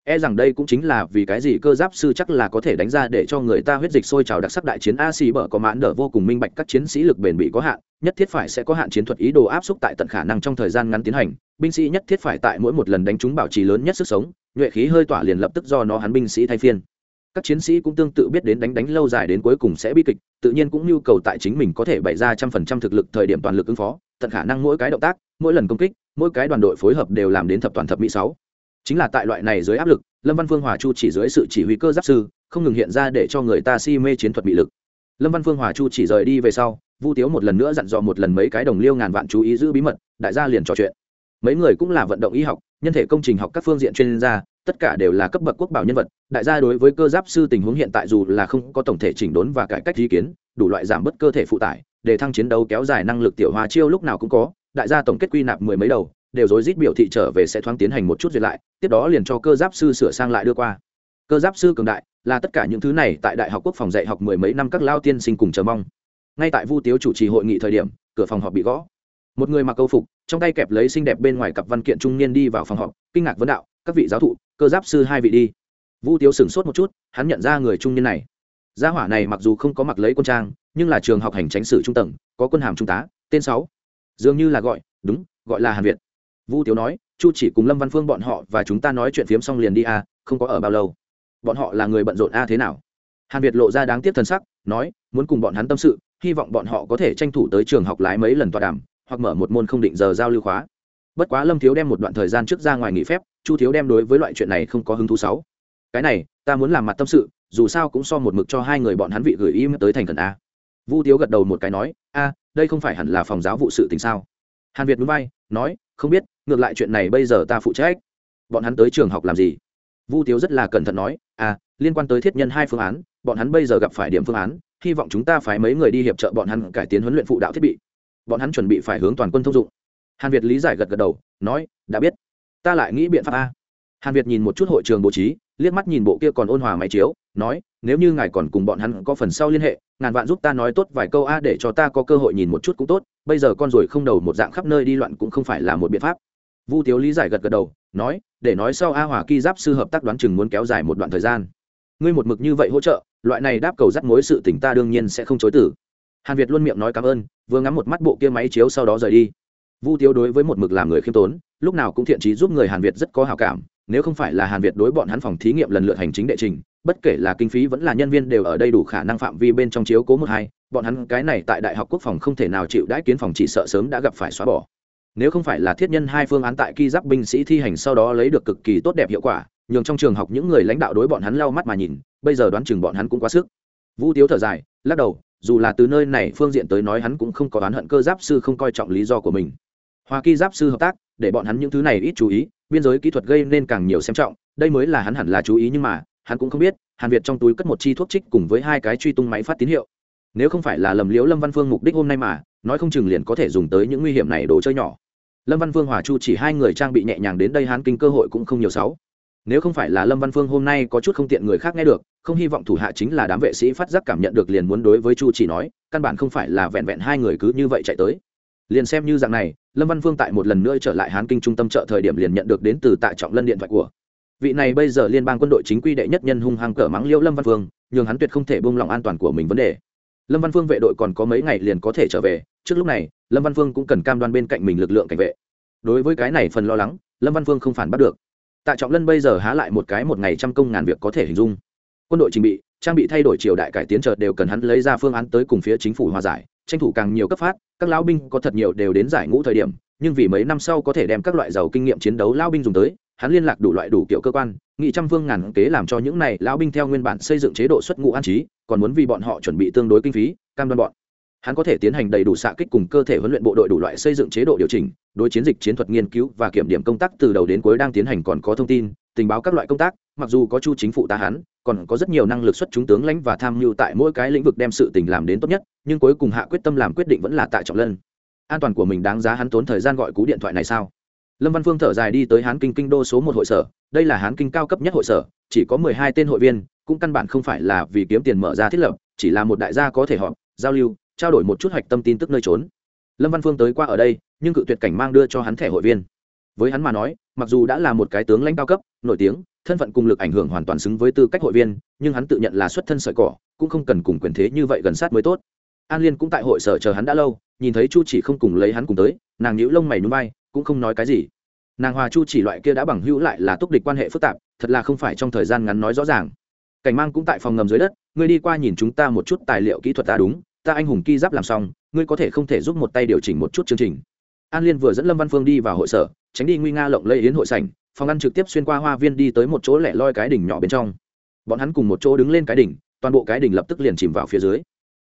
E rằng đây cũng chính là vì cái gì cơ giáp sư chắc là có thể đánh ra để cho người ta huyết dịch sôi trào đặc sắc đại chiến a xì bở có mãn đỡ vô cùng minh bạch các chiến sĩ lực bền bị có hạn, nhất thiết phải sẽ có hạn chiến thuật ý đồ áp xúc tại tận khả năng trong thời gian ngắn tiến hành. Binh sĩ nhất thiết phải tại mỗi một lần đánh chúng bảo trì lớn nhất sức sống nhuệ khí hơi tỏa liền lập tức do nó hắn binh sĩ thay phiên. Các chiến sĩ cũng tương tự biết đến đánh đánh lâu dài đến cuối cùng sẽ bi kịch, tự nhiên cũng nhu cầu tại chính mình có thể bày ra trăm phần trăm thực lực thời điểm toàn lực ứng phó, tận khả năng mỗi cái động tác, mỗi lần công kích, mỗi cái đoàn đội phối hợp đều làm đến thập toàn thập mỹ sáu. Chính là tại loại này dưới áp lực, lâm văn phương hòa chu chỉ dưới sự chỉ huy cơ giáp sư, không ngừng hiện ra để cho người ta si mê chiến thuật bị lực. Lâm văn phương hòa chu chỉ rời đi về sau, vu tiếu một lần nữa dặn dò một lần mấy cái đồng liêu ngàn vạn chú ý giữ bí mật, đại gia liền trò chuyện mấy người cũng là vận động y học, nhân thể công trình học các phương diện chuyên gia, tất cả đều là cấp bậc quốc bảo nhân vật. Đại gia đối với cơ giáp sư tình huống hiện tại dù là không có tổng thể chỉnh đốn và cải cách ý kiến, đủ loại giảm bớt cơ thể phụ tải, để thăng chiến đấu kéo dài năng lực tiểu hòa chiêu lúc nào cũng có, đại gia tổng kết quy nạp mười mấy đầu, đều rối rít biểu thị trở về sẽ thoáng tiến hành một chút duyệt lại, tiếp đó liền cho cơ giáp sư sửa sang lại đưa qua. Cơ giáp sư cường đại, là tất cả những thứ này tại đại học quốc phòng dạy học mười mấy năm các lao tiên sinh cùng chờ mong. Ngay tại vu tiếu chủ trì hội nghị thời điểm, cửa phòng họp bị gõ một người mặc câu phục, trong tay kẹp lấy xinh đẹp bên ngoài cặp văn kiện trung niên đi vào phòng họp, kinh ngạc vấn đạo, các vị giáo thụ, cơ giáp sư hai vị đi. Vu tiếu sửng sốt một chút, hắn nhận ra người trung niên này. Gia hỏa này mặc dù không có mặc lấy quân trang, nhưng là trường học hành tránh sử trung tầng, có quân hàm trung tá, tên sáu. Dường như là gọi, đúng, gọi là hàn việt. Vu tiếu nói, chu chỉ cùng lâm văn phương bọn họ và chúng ta nói chuyện phiếm xong liền đi a không có ở bao lâu. Bọn họ là người bận rộn a, thế nào? Hàn việt lộ ra đáng tiếc thần sắc, nói, muốn cùng bọn hắn tâm sự, hy vọng bọn họ có thể tranh thủ tới trường học lái mấy lần tọa đàm hoặc mở một môn không định giờ giao lưu khóa. Bất quá lâm thiếu đem một đoạn thời gian trước ra ngoài nghỉ phép, chu thiếu đem đối với loại chuyện này không có hứng thú sáu. Cái này, ta muốn làm mặt tâm sự, dù sao cũng so một mực cho hai người bọn hắn vị gửi im tới thành thần a. Vu thiếu gật đầu một cái nói, a, đây không phải hẳn là phòng giáo vụ sự tình sao? Hàn việt núi bay nói, không biết, ngược lại chuyện này bây giờ ta phụ trách. Bọn hắn tới trường học làm gì? Vu Thiếu rất là cẩn thận nói à liên quan tới thiết nhân hai phương án, bọn hắn bây giờ gặp phải điểm phương án, hy vọng chúng ta phải mấy người đi hiệp trợ bọn hắn cải tiến huấn luyện phụ đạo thiết bị bọn hắn chuẩn bị phải hướng toàn quân thông dụng. Hàn việt lý giải gật gật đầu, nói, đã biết. Ta lại nghĩ biện pháp a. Hàn việt nhìn một chút hội trường bố trí, liếc mắt nhìn bộ kia còn ôn hòa máy chiếu, nói, nếu như ngài còn cùng bọn hắn có phần sau liên hệ, ngàn vạn giúp ta nói tốt vài câu a để cho ta có cơ hội nhìn một chút cũng tốt, bây giờ con ruồi không đầu một dạng khắp nơi đi loạn cũng không phải là một biện pháp. Vu tiếu lý giải gật gật đầu, nói, để nói sau a hòa ki giáp sư hợp tác đoán chừng muốn kéo dài một đoạn thời gian. Ngươi một mực như vậy hỗ trợ, loại này đáp cầu dắt mối sự tỉnh ta đương nhiên sẽ không chối tử hàn việt luôn miệng nói cảm ơn, vừa ngắm một mắt bộ kia máy chiếu sau đó rời đi. Vu tiếu đối với một mực làm người khiêm tốn, lúc nào cũng thiện trí giúp người hàn việt rất có hào cảm, nếu không phải là hàn việt đối bọn hắn phòng thí nghiệm lần lượt hành chính đệ trình, bất kể là kinh phí vẫn là nhân viên đều ở đây đủ khả năng phạm vi bên trong chiếu cố một hai, bọn hắn cái này tại đại học quốc phòng không thể nào chịu đãi kiến phòng chỉ sợ sớm đã gặp phải xóa bỏ. Nếu không phải là thiết nhân hai phương án tại ki giáp binh sĩ thi hành sau đó lấy được cực kỳ tốt đẹp hiệu quả, nhường trong trường học những người lãnh đạo đối bọn hắn lau mắt mà nhìn, bây giờ đoán chừng bọn hắn cũng quá sức. Vũ tiếu thở dài, lắc đầu dù là từ nơi này phương diện tới nói hắn cũng không có oán hận cơ giáp sư không coi trọng lý do của mình. Hoa kỳ giáp sư hợp tác, để bọn hắn những thứ này ít chú ý, biên giới kỹ thuật gây nên càng nhiều xem trọng, đây mới là hắn hẳn là chú ý nhưng mà, hắn cũng không biết, hàn việt trong túi cất một chi thuốc trích cùng với hai cái truy tung máy phát tín hiệu. Nếu không phải là lầm liễu lâm văn phương mục đích hôm nay mà, nói không chừng liền có thể dùng tới những nguy hiểm này đồ chơi nhỏ. Lâm văn phương hòa chu chỉ hai người trang bị nhẹ nhàng đến đây hắn kinh cơ hội cũng không nhiều sáu nếu không phải là lâm văn phương hôm nay có chút không tiện người khác nghe được, không hy vọng thủ hạ chính là đám vệ sĩ phát giác cảm nhận được liền muốn đối với chu chỉ nói, căn bản không phải là vẹn vẹn hai người cứ như vậy chạy tới. Liền xem như dạng này, lâm văn phương tại một lần nữa trở lại hán kinh trung tâm chợ thời điểm liền nhận được đến từ tạ trọng lân điện thoại của. Vị này bây giờ liên bang quân đội chính quy đệ nhất nhân hung hăng cỡ mắng liêu lâm văn phương, nhường hắn tuyệt không thể buông lòng an toàn của mình vấn đề. Lâm văn phương vệ đội còn có mấy ngày liền có thể trở về, trước lúc này, lâm văn phương cũng cần cam đoan bên cạnh mình lực lượng cảnh vệ. Đối với cái này phần lo lắng, lâm văn phương không phản bắt được tạ trọng lân bây giờ há lại một cái một ngày trăm công ngàn việc có thể hình dung. Quân đội trình bị, trang bị thay đổi triều đại cải tiến chợt đều cần hắn lấy ra phương án tới cùng phía chính phủ hòa giải, tranh thủ càng nhiều cấp phát, các lão binh có thật nhiều đều đến giải ngũ thời điểm, nhưng vì mấy năm sau có thể đem các loại giàu kinh nghiệm chiến đấu lão binh dùng tới, hắn liên lạc đủ loại đủ kiểu cơ quan, nghị trăm phương ngàn kế làm cho những này lão binh theo nguyên bản xây dựng chế độ xuất ngũ an trí, còn muốn vì bọn họ chuẩn bị tương đối kinh phí, cam đoan bọn. Hắn có thể tiến hành đầy đủ xạ kích cùng cơ thể huấn luyện bộ đội đủ loại xây dựng chế độ điều chỉnh đối chiến dịch chiến thuật nghiên cứu và kiểm điểm công tác từ đầu đến cuối đang tiến hành còn có thông tin, tình báo các loại công tác, mặc dù có chu chính phủ ta hắn, còn có rất nhiều năng lực xuất chúng tướng lãnh và tham mưu tại mỗi cái lĩnh vực đem sự tình làm đến tốt nhất, nhưng cuối cùng hạ quyết tâm làm quyết định vẫn là tại trọng lân. An toàn của mình đáng giá hắn tốn thời gian gọi cú điện thoại này sao? Lâm văn phương thở dài đi tới hán kinh kinh đô số một hội sở, đây là hán kinh cao cấp nhất hội sở, chỉ có mười hai tên hội viên, cũng căn bản không phải là vì kiếm tiền mở ra thiết lập, chỉ là một đại gia có thể họp, giao lưu, trao đổi một chút hoạch tâm tin tức nơi trốn. Lâm văn phương tới qua ở đây nhưng cự tuyệt cảnh mang đưa cho hắn thẻ hội viên. Với hắn mà nói, mặc dù đã là một cái tướng lãnh cao cấp, nổi tiếng, thân phận cùng lực ảnh hưởng hoàn toàn xứng với tư cách hội viên, nhưng hắn tự nhận là xuất thân sợi cỏ, cũng không cần cùng quyền thế như vậy gần sát mới tốt. An liên cũng tại hội sở chờ hắn đã lâu, nhìn thấy chu chỉ không cùng lấy hắn cùng tới, nàng nhíu lông mày núi bay cũng không nói cái gì. Nàng hòa chu chỉ loại kia đã bằng hữu lại là túc địch quan hệ phức tạp, thật là không phải trong thời gian ngắn nói rõ ràng. Cảnh mang cũng tại phòng ngầm dưới đất, ngươi đi qua nhìn chúng ta một chút tài liệu kỹ thuật ta đúng, ta anh hùng ki giáp làm xong, ngươi có thể không thể giúp một tay điều chỉnh một chút chương trình an liên vừa dẫn lâm văn phương đi vào hội sở, tránh đi nguy nga lộng lây yến hội sảnh, phòng ăn trực tiếp xuyên qua hoa viên đi tới một chỗ lẻ loi cái đỉnh nhỏ bên trong. Bọn hắn cùng một chỗ đứng lên cái đỉnh, toàn bộ cái đỉnh lập tức liền chìm vào phía dưới.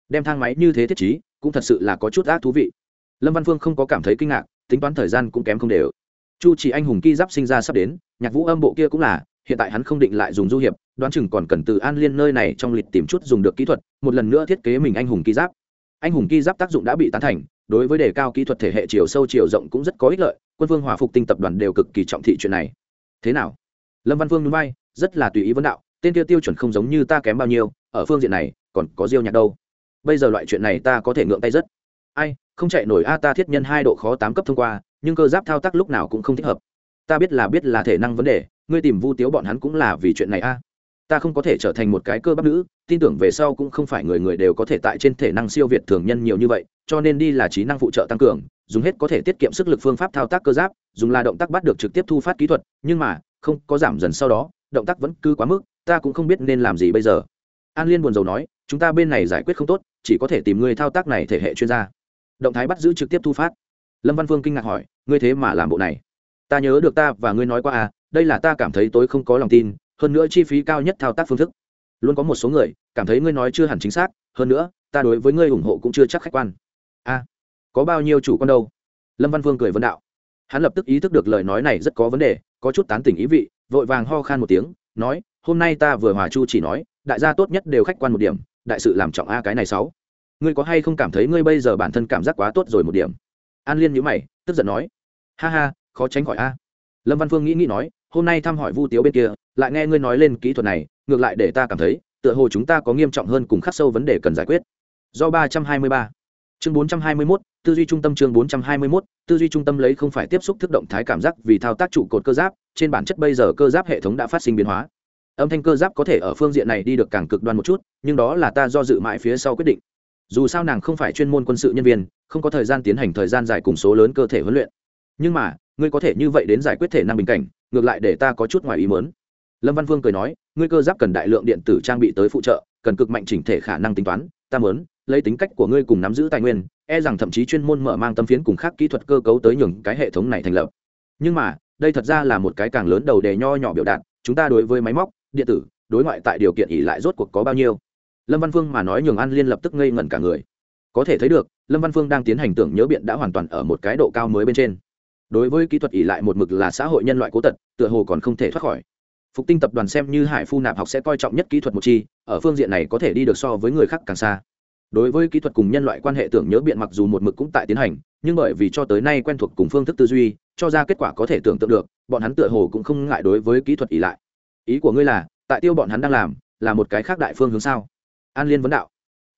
Đem thang máy như thế thiết trí, cũng thật sự là có chút ác thú vị. Lâm văn phương không có cảm thấy kinh ngạc, tính toán thời gian cũng kém không đều. Chu chỉ anh hùng ki giáp sinh ra sắp đến, nhạc vũ âm bộ kia cũng là, hiện tại hắn không định lại dùng du hiệp, đoán chừng còn cần từ an liên nơi này trong lịch tìm chút dùng được kỹ thuật, một lần nữa thiết kế mình anh hùng ki giáp. Anh hùng ki giáp tác dụng đã bị tán thành đối với đề cao kỹ thuật thể hệ chiều sâu chiều rộng cũng rất có ích lợi, quân vương hòa phục tinh tập đoàn đều cực kỳ trọng thị chuyện này. Thế nào? Lâm văn vương núi bay, rất là tùy ý vấn đạo, tên tiêu tiêu chuẩn không giống như ta kém bao nhiêu, ở phương diện này, còn có diêu nhạc đâu? Bây giờ loại chuyện này ta có thể ngượng tay rất. Ai, không chạy nổi a, ta thiết nhân hai độ khó tám cấp thông qua, nhưng cơ giáp thao tác lúc nào cũng không thích hợp. Ta biết là biết là thể năng vấn đề, ngươi tìm vu tiếu bọn hắn cũng là vì chuyện này a ta không có thể trở thành một cái cơ bắp nữ, tin tưởng về sau cũng không phải người người đều có thể tại trên thể năng siêu việt thường nhân nhiều như vậy, cho nên đi là trí năng phụ trợ tăng cường, dùng hết có thể tiết kiệm sức lực phương pháp thao tác cơ giáp, dùng là động tác bắt được trực tiếp thu phát kỹ thuật, nhưng mà, không có giảm dần sau đó, động tác vẫn cứ quá mức, ta cũng không biết nên làm gì bây giờ. An liên buồn rầu nói, chúng ta bên này giải quyết không tốt, chỉ có thể tìm người thao tác này thể hệ chuyên gia. Động thái bắt giữ trực tiếp thu phát. Lâm văn phương kinh ngạc hỏi, ngươi thế mà làm bộ này? Ta nhớ được ta và ngươi nói qua à đây là ta cảm thấy tôi không có lòng tin hơn nữa chi phí cao nhất thao tác phương thức. Luôn có một số người cảm thấy ngươi nói chưa hẳn chính xác hơn nữa ta đối với ngươi ủng hộ cũng chưa chắc khách quan. A à, có bao nhiêu chủ con đâu? Lâm văn vương cười vấn đạo. Hắn lập tức ý thức được lời nói này rất có vấn đề có chút tán tỉnh ý vị vội vàng ho khan một tiếng nói hôm nay ta vừa hòa chu chỉ nói đại gia tốt nhất đều khách quan một điểm đại sự làm trọng a cái này sáu. Ngươi có hay không cảm thấy ngươi bây giờ bản thân cảm giác quá tốt rồi một điểm? An liên nhữ mày tức giận nói ha ha khó tránh khỏi a. Lâm văn phương nghĩ nghĩ nói hôm nay thăm hỏi vu tiếu bên kia, lại nghe ngươi nói lên kỹ thuật này, ngược lại để ta cảm thấy, tựa hồ chúng ta có nghiêm trọng hơn cùng khắc sâu vấn đề cần giải quyết. Do ba trăm hai mươi ba. Chương bốn trăm hai mươi mốt, tư duy trung tâm chương bốn trăm hai mươi mốt, tư duy trung tâm lấy không phải tiếp xúc thức động thái cảm giác vì thao tác trụ cột cơ giáp, trên bản chất bây giờ cơ giáp hệ thống đã phát sinh biến hóa. Âm thanh cơ giáp có thể ở phương diện này đi được càng cực đoan một chút, nhưng đó là ta do dự mãi phía sau quyết định. Dù sao nàng không phải chuyên môn quân sự nhân viên, không có thời gian tiến hành thời gian dài cùng số lớn cơ thể huấn luyện. Nhưng mà, ngươi có thể như vậy đến giải quyết thể năng bình cảnh ngược lại để ta có chút ngoài ý mớn lâm văn vương cười nói, ngươi cơ giáp cần đại lượng điện tử trang bị tới phụ trợ, cần cực mạnh chỉnh thể khả năng tính toán, ta mớn lấy tính cách của ngươi cùng nắm giữ tài nguyên e rằng thậm chí chuyên môn mở mang tâm phiến cùng khác kỹ thuật cơ cấu tới nhường cái hệ thống này thành lập. Nhưng mà, đây thật ra là một cái càng lớn đầu đề nho nhỏ biểu đạt, chúng ta đối với máy móc, điện tử, đối ngoại tại điều kiện ỉ lại rốt cuộc có bao nhiêu? Lâm văn phương mà nói nhường an liên lập tức ngây ngẩn cả người. Có thể thấy được, lâm văn phương đang tiến hành tưởng nhớ biện đã hoàn toàn ở một cái độ cao mới bên trên đối với kỹ thuật ỉ lại một mực là xã hội nhân loại cố tật, tựa hồ còn không thể thoát khỏi. Phục tinh tập đoàn xem như hải phu nạp học sẽ coi trọng nhất kỹ thuật một chi, ở phương diện này có thể đi được so với người khác càng xa. Đối với kỹ thuật cùng nhân loại quan hệ tưởng nhớ biện mặc dù một mực cũng tại tiến hành, nhưng bởi vì cho tới nay quen thuộc cùng phương thức tư duy, cho ra kết quả có thể tưởng tượng được, bọn hắn tựa hồ cũng không ngại đối với kỹ thuật ỉ lại. Ý của ngươi là, tại tiêu bọn hắn đang làm, là một cái khác đại phương hướng sao? An liên vấn đạo.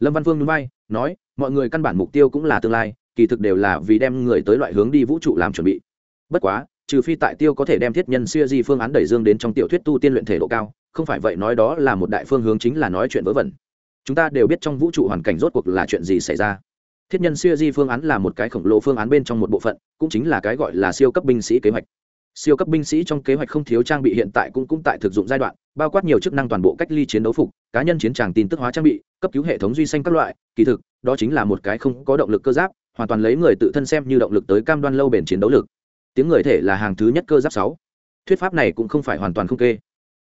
Lâm văn phương núi bay nói, mọi người căn bản mục tiêu cũng là tương lai, kỳ thực đều là vì đem người tới loại hướng đi vũ trụ làm chuẩn bị bất quá, trừ phi tại tiêu có thể đem thiết nhân siêu di phương án đẩy dương đến trong tiểu thuyết tu tiên luyện thể độ cao, không phải vậy nói đó là một đại phương hướng chính là nói chuyện vớ vẩn. Chúng ta đều biết trong vũ trụ hoàn cảnh rốt cuộc là chuyện gì xảy ra. Thiết nhân siêu di phương án là một cái khổng lồ phương án bên trong một bộ phận, cũng chính là cái gọi là siêu cấp binh sĩ kế hoạch. Siêu cấp binh sĩ trong kế hoạch không thiếu trang bị hiện tại cũng cũng tại thực dụng giai đoạn, bao quát nhiều chức năng toàn bộ cách ly chiến đấu phục, cá nhân chiến tràng tin tức hóa trang bị, cấp cứu hệ thống duy xanh các loại, kỳ thực, đó chính là một cái không có động lực cơ giáp, hoàn toàn lấy người tự thân xem như động lực tới cam đoan lâu bền chiến đấu lực tiếng người thể là hàng thứ nhất cơ giáp sáu. Thuyết pháp này cũng không phải hoàn toàn không kê.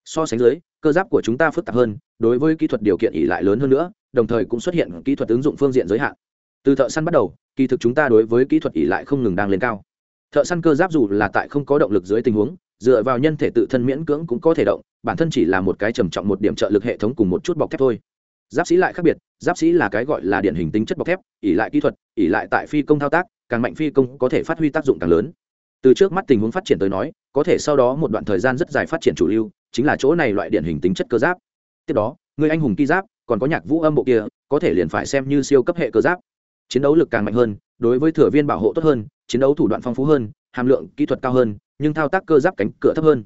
So sánh dưới, cơ giáp của chúng ta phức tạp hơn, đối với kỹ thuật điều kiện ỉ lại lớn hơn nữa, đồng thời cũng xuất hiện kỹ thuật ứng dụng phương diện giới hạn. Từ thợ săn bắt đầu, kỳ thực chúng ta đối với kỹ thuật ỉ lại không ngừng đang lên cao. Thợ săn cơ giáp dù là tại không có động lực dưới tình huống, dựa vào nhân thể tự thân miễn cưỡng cũng có thể động, bản thân chỉ là một cái trầm trọng một điểm trợ lực hệ thống cùng một chút bọc thép thôi. Giáp sĩ lại khác biệt, giáp sĩ là cái gọi là điển hình tính chất bọc thép ỉ lại kỹ thuật ỉ lại tại phi công thao tác, càng mạnh phi công có thể phát huy tác dụng càng lớn từ trước mắt tình huống phát triển tới nói, có thể sau đó một đoạn thời gian rất dài phát triển chủ lưu, chính là chỗ này loại điển hình tính chất cơ giáp. Tiếp đó, người anh hùng ki giáp, còn có nhạc vũ âm bộ kia, có thể liền phải xem như siêu cấp hệ cơ giáp. Chiến đấu lực càng mạnh hơn, đối với thừa viên bảo hộ tốt hơn, chiến đấu thủ đoạn phong phú hơn, hàm lượng kỹ thuật cao hơn, nhưng thao tác cơ giáp cánh cửa thấp hơn.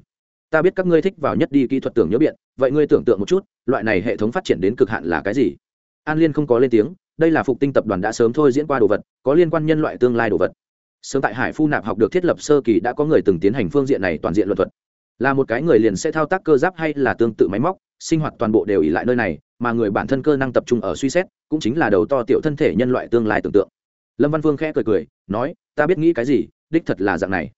Ta biết các ngươi thích vào nhất đi kỹ thuật tưởng nhớ biện, vậy ngươi tưởng tượng một chút, loại này hệ thống phát triển đến cực hạn là cái gì? An liên không có lên tiếng, đây là phục tinh tập đoàn đã sớm thôi diễn qua đồ vật, có liên quan nhân loại tương lai đồ vật sớm tại hải phu nạp học được thiết lập sơ kỳ đã có người từng tiến hành phương diện này toàn diện luật thuật. Là một cái người liền sẽ thao tác cơ giáp hay là tương tự máy móc, sinh hoạt toàn bộ đều ỉ lại nơi này, mà người bản thân cơ năng tập trung ở suy xét, cũng chính là đầu to tiểu thân thể nhân loại tương lai tưởng tượng. Lâm văn Vương khẽ cười cười, nói, ta biết nghĩ cái gì, đích thật là dạng này.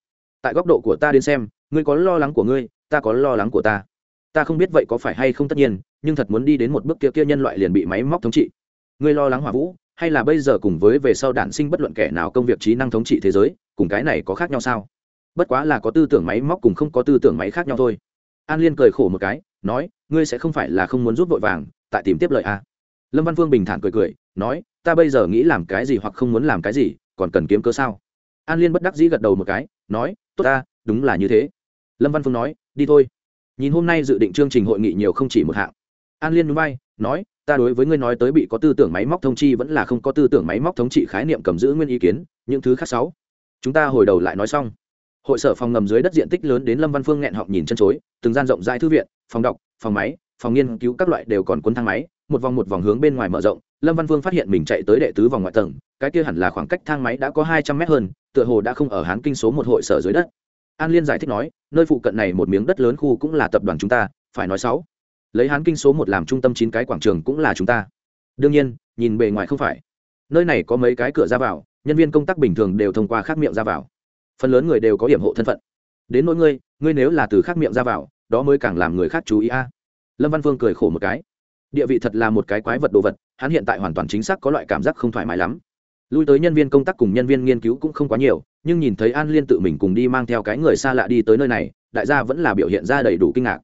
Tại góc độ của ta đến xem, ngươi có lo lắng của ngươi, ta có lo lắng của ta. Ta không biết vậy có phải hay không tất nhiên, nhưng thật muốn đi đến một bước kia kia nhân loại liền bị máy móc thống trị. Ngươi lo lắng hỏa vũ hay là bây giờ cùng với về sau đản sinh bất luận kẻ nào công việc trí năng thống trị thế giới, cùng cái này có khác nhau sao? Bất quá là có tư tưởng máy móc cùng không có tư tưởng máy khác nhau thôi. An liên cười khổ một cái, nói, ngươi sẽ không phải là không muốn rút vội vàng, tại tìm tiếp lợi à. lâm văn phương bình thản cười cười, nói, ta bây giờ nghĩ làm cái gì hoặc không muốn làm cái gì, còn cần kiếm cơ sao? An liên bất đắc dĩ gật đầu một cái, nói, tốt ta, đúng là như thế. Lâm văn phương nói, đi thôi. Nhìn hôm nay dự định chương trình hội nghị nhiều không chỉ một hạng. An liên núi bay nói ta đối với ngươi nói tới bị có tư tưởng máy móc thông chi vẫn là không có tư tưởng máy móc thống trị khái niệm cầm giữ nguyên ý kiến, những thứ khác sáu. Chúng ta hồi đầu lại nói xong. Hội sở phòng ngầm dưới đất diện tích lớn đến lâm văn phương nghẹn họng nhìn chân chối, từng gian rộng rãi thư viện, phòng đọc, phòng máy, phòng nghiên cứu các loại đều còn cuốn thang máy, một vòng một vòng hướng bên ngoài mở rộng. Lâm văn phương phát hiện mình chạy tới đệ tứ vòng ngoại tầng, cái kia hẳn là khoảng cách thang máy đã có hai trăm mét hơn, tựa hồ đã không ở hán kinh số một hội sở dưới đất. An liên giải thích nói, nơi phụ cận này một miếng đất lớn khu cũng là tập đoàn chúng ta, phải nói sáu lấy hán kinh số một làm trung tâm chín cái quảng trường cũng là chúng ta. Đương nhiên, nhìn bề ngoài không phải. Nơi này có mấy cái cửa ra vào, nhân viên công tác bình thường đều thông qua khác miệng ra vào. Phần lớn người đều có hiểm hộ thân phận. Đến nỗi ngươi ngươi nếu là từ khác miệng ra vào, đó mới càng làm người khác chú ý a. Lâm văn phương cười khổ một cái. Địa vị thật là một cái quái vật đồ vật, hắn hiện tại hoàn toàn chính xác có loại cảm giác không thoải mái lắm. Lui tới nhân viên công tác cùng nhân viên nghiên cứu cũng không quá nhiều, nhưng nhìn thấy an liên tự mình cùng đi mang theo cái người xa lạ đi tới nơi này, đại gia vẫn là biểu hiện ra đầy đủ kinh ngạc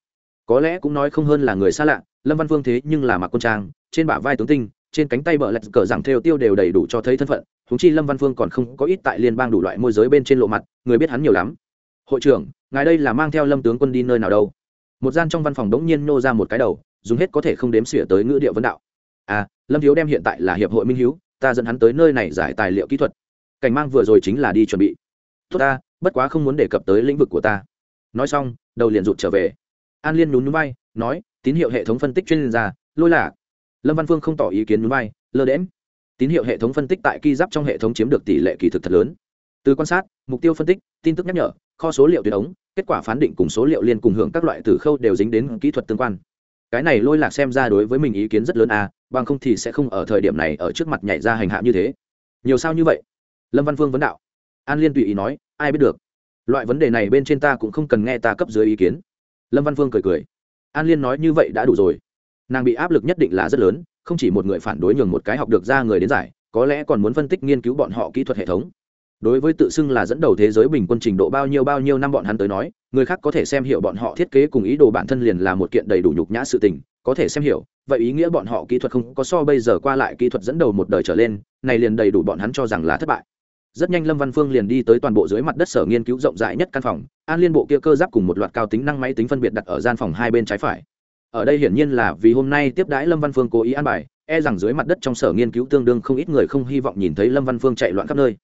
có lẽ cũng nói không hơn là người xa lạ, lâm văn phương thế nhưng là mặc quân trang, trên bả vai tướng tinh, trên cánh tay bờ lạch cờ rằng theo tiêu đều đầy đủ cho thấy thân phận thúng chi lâm văn phương còn không có ít tại liên bang đủ loại môi giới bên trên lộ mặt, người biết hắn nhiều lắm. Hội trưởng, ngài đây là mang theo lâm tướng quân đi nơi nào đâu? Một gian trong văn phòng đống nhiên nô ra một cái đầu, dùng hết có thể không đếm xỉa tới ngữ địa vấn đạo. À lâm thiếu đem hiện tại là hiệp hội minh hiếu, ta dẫn hắn tới nơi này giải tài liệu kỹ thuật. Cảnh mang vừa rồi chính là đi chuẩn bị. Tốt ta, bất quá không muốn đề cập tới lĩnh vực của ta. Nói xong, đầu liền rụt trở về an liên nhún nhún bay nói, tín hiệu hệ thống phân tích chuyên gia, lôi lạc lâm văn phương không tỏ ý kiến nhún bay lơ đễm tín hiệu hệ thống phân tích tại ki giáp trong hệ thống chiếm được tỷ lệ kỳ thực thật lớn. Từ quan sát, mục tiêu phân tích, tin tức nhắc nhở, kho số liệu tuyến ống, kết quả phán định cùng số liệu liên cùng hưởng các loại từ khâu đều dính đến kỹ thuật tương quan. Cái này lôi lạc xem ra đối với mình ý kiến rất lớn à bằng không thì sẽ không ở thời điểm này ở trước mặt nhảy ra hành hạ như thế. Nhiều sao như vậy? Lâm văn phương vấn đạo. An liên tùy ý nói, ai biết được. Loại vấn đề này bên trên ta cũng không cần nghe ta cấp dưới ý kiến lâm văn phương cười cười. An liên nói như vậy đã đủ rồi. Nàng bị áp lực nhất định là rất lớn, không chỉ một người phản đối nhường một cái học được ra người đến giải, có lẽ còn muốn phân tích nghiên cứu bọn họ kỹ thuật hệ thống. Đối với tự xưng là dẫn đầu thế giới bình quân trình độ bao nhiêu bao nhiêu năm bọn hắn tới nói, người khác có thể xem hiểu bọn họ thiết kế cùng ý đồ bản thân liền là một kiện đầy đủ nhục nhã sự tình, có thể xem hiểu, vậy ý nghĩa bọn họ kỹ thuật không có so bây giờ qua lại kỹ thuật dẫn đầu một đời trở lên, này liền đầy đủ bọn hắn cho rằng là thất bại rất nhanh lâm văn phương liền đi tới toàn bộ dưới mặt đất sở nghiên cứu rộng rãi nhất căn phòng. An liên bộ kia cơ giáp cùng một loạt cao tính năng máy tính phân biệt đặt ở gian phòng hai bên trái phải. Ở đây hiển nhiên là vì hôm nay tiếp đãi lâm văn phương cố ý an bài e rằng dưới mặt đất trong sở nghiên cứu tương đương không ít người không hy vọng nhìn thấy lâm văn phương chạy loạn khắp nơi.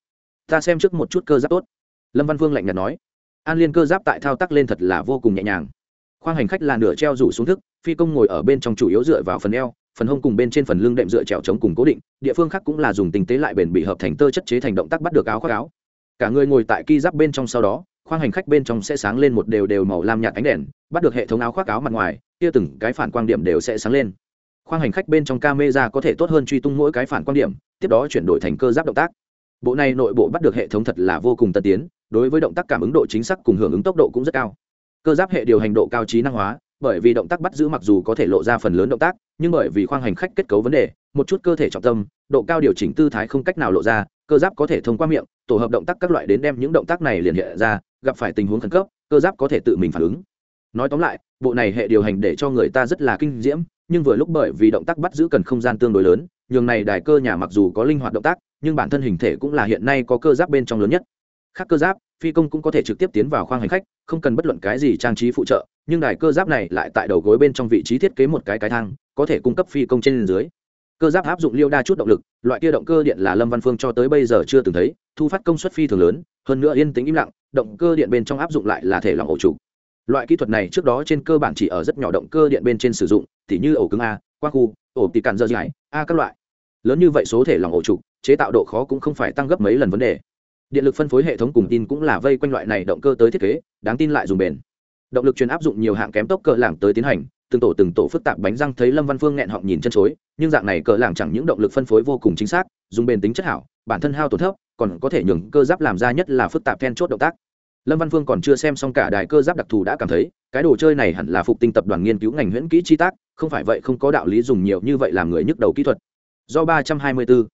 Ta xem trước một chút cơ giáp tốt. Lâm văn phương lạnh nhạt nói. An liên cơ giáp tại thao tác lên thật là vô cùng nhẹ nhàng. Khoang hành khách là nửa treo rủ xuống thức, phi công ngồi ở bên trong chủ yếu dựa vào phần eo phần hông cùng bên trên phần lưng đệm dựa trèo chống cùng cố định, địa phương khác cũng là dùng tinh tế lại bền bị hợp thành tơ chất chế thành động tác bắt được áo khoác áo. Cả người ngồi tại ki giáp bên trong sau đó, khoang hành khách bên trong sẽ sáng lên một đều đều màu lam nhạt ánh đèn, bắt được hệ thống áo khoác áo mặt ngoài, kia từng cái phản quang điểm đều sẽ sáng lên. Khoang hành khách bên trong camera có thể tốt hơn truy tung mỗi cái phản quang điểm, tiếp đó chuyển đổi thành cơ giáp động tác. Bộ này nội bộ bắt được hệ thống thật là vô cùng tân tiến, đối với động tác cảm ứng độ chính xác cùng hưởng ứng tốc độ cũng rất cao. Cơ giáp hệ điều hành độ cao trí năng hóa bởi vì động tác bắt giữ mặc dù có thể lộ ra phần lớn động tác, nhưng bởi vì khoang hành khách kết cấu vấn đề, một chút cơ thể trọng tâm, độ cao điều chỉnh tư thái không cách nào lộ ra, cơ giáp có thể thông qua miệng, tổ hợp động tác các loại đến đem những động tác này liền hiện ra, gặp phải tình huống khẩn cấp, cơ giáp có thể tự mình phản ứng. Nói tóm lại, bộ này hệ điều hành để cho người ta rất là kinh diễm, nhưng vừa lúc bởi vì động tác bắt giữ cần không gian tương đối lớn, nhường này đài cơ nhà mặc dù có linh hoạt động tác, nhưng bản thân hình thể cũng là hiện nay có cơ giáp bên trong lớn nhất. Khác cơ giáp phi công cũng có thể trực tiếp tiến vào khoang hành khách, không cần bất luận cái gì trang trí phụ trợ, nhưng đài cơ giáp này lại tại đầu gối bên trong vị trí thiết kế một cái cái thang, có thể cung cấp phi công trên dưới. Cơ giáp áp dụng liêu đa chút động lực, loại kia động cơ điện là lâm văn phương cho tới bây giờ chưa từng thấy, thu phát công suất phi thường lớn, hơn nữa yên tĩnh im lặng, động cơ điện bên trong áp dụng lại là thể lỏng ổ trục loại kỹ thuật này trước đó trên cơ bản chỉ ở rất nhỏ động cơ điện bên trên sử dụng, tỉ như ổ cứng a qua khu, ổ tì cạn dơ dài, a các loại. Lớn như vậy số thể lỏng ổ trục chế tạo độ khó cũng không phải tăng gấp mấy lần vấn đề điện lực phân phối hệ thống cùng tin cũng là vây quanh loại này động cơ tới thiết kế, đáng tin lại dùng bền. Động lực truyền áp dụng nhiều hạng kém tốc cỡ lảng tới tiến hành, từng tổ từng tổ phức tạp bánh răng thấy lâm văn phương nghẹn họng nhìn chân chối, nhưng dạng này cỡ lảng chẳng những động lực phân phối vô cùng chính xác, dùng bền tính chất hảo, bản thân hao tổn thấp, còn có thể nhường cơ giáp làm ra nhất là phức tạp then chốt động tác. Lâm văn phương còn chưa xem xong cả đài cơ giáp đặc thù đã cảm thấy, cái đồ chơi này hẳn là phục tinh tập đoàn nghiên cứu ngành huyễn kỹ chi tác, không phải vậy không có đạo lý dùng nhiều như vậy làm người nhức đầu kỹ thuật. Do ba trăm hai mươi bốn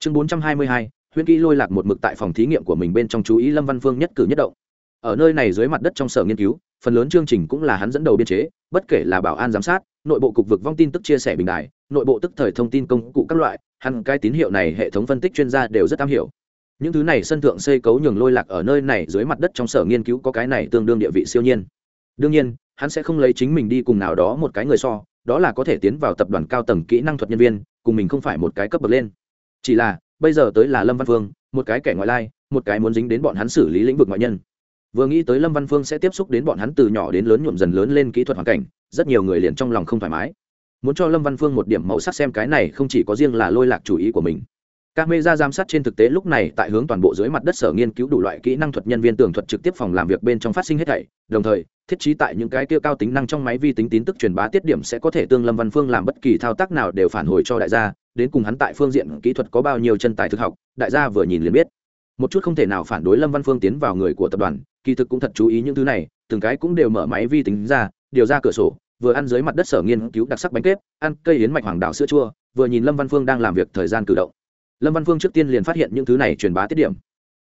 chương bốn trăm hai mươi hai huyễn kỹ lôi lạc một mực tại phòng thí nghiệm của mình bên trong chú ý lâm văn phương nhất cử nhất động. Ở nơi này dưới mặt đất trong sở nghiên cứu, phần lớn chương trình cũng là hắn dẫn đầu biên chế, bất kể là bảo an giám sát, nội bộ cục vực vong tin tức chia sẻ bình đài, nội bộ tức thời thông tin công cụ các loại hẳn cái tín hiệu này hệ thống phân tích chuyên gia đều rất am hiểu. Những thứ này sân thượng xây cấu nhường lôi lạc ở nơi này dưới mặt đất trong sở nghiên cứu có cái này tương đương địa vị siêu nhiên. Đương nhiên, hắn sẽ không lấy chính mình đi cùng nào đó một cái người so, đó là có thể tiến vào tập đoàn cao tầng kỹ năng thuật nhân viên, cùng mình không phải một cái cấp bậc lên. Chỉ là bây giờ tới là lâm văn phương, một cái kẻ ngoại lai, một cái muốn dính đến bọn hắn xử lý lĩnh vực ngoại nhân. Vừa nghĩ tới lâm văn phương sẽ tiếp xúc đến bọn hắn từ nhỏ đến lớn nhuộm dần lớn lên kỹ thuật hoàn cảnh, rất nhiều người liền trong lòng không thoải mái. Muốn cho lâm văn phương một điểm màu sắc xem cái này không chỉ có riêng là lôi lạc chủ ý của mình. Các mê gia giám sát trên thực tế lúc này tại hướng toàn bộ dưới mặt đất sở nghiên cứu đủ loại kỹ năng thuật nhân viên tường thuật trực tiếp phòng làm việc bên trong phát sinh hết thảy, đồng thời, thiết trí tại những cái kia cao tính năng trong máy vi tính tín tức truyền bá tiết điểm sẽ có thể tương lâm văn phương làm bất kỳ thao tác nào đều phản hồi cho đại gia đến cùng hắn tại phương diện kỹ thuật có bao nhiêu chân tài thực học, đại gia vừa nhìn liền biết. Một chút không thể nào phản đối lâm văn phương tiến vào người của tập đoàn, kỳ thực cũng thật chú ý những thứ này, từng cái cũng đều mở máy vi tính ra, điều ra cửa sổ, vừa ăn dưới mặt đất sở nghiên cứu đặc sắc bánh kép ăn cây yến mạch hoàng đảo sữa chua, vừa nhìn lâm văn phương đang làm việc thời gian cử động. Lâm văn phương trước tiên liền phát hiện những thứ này truyền bá tiết điểm.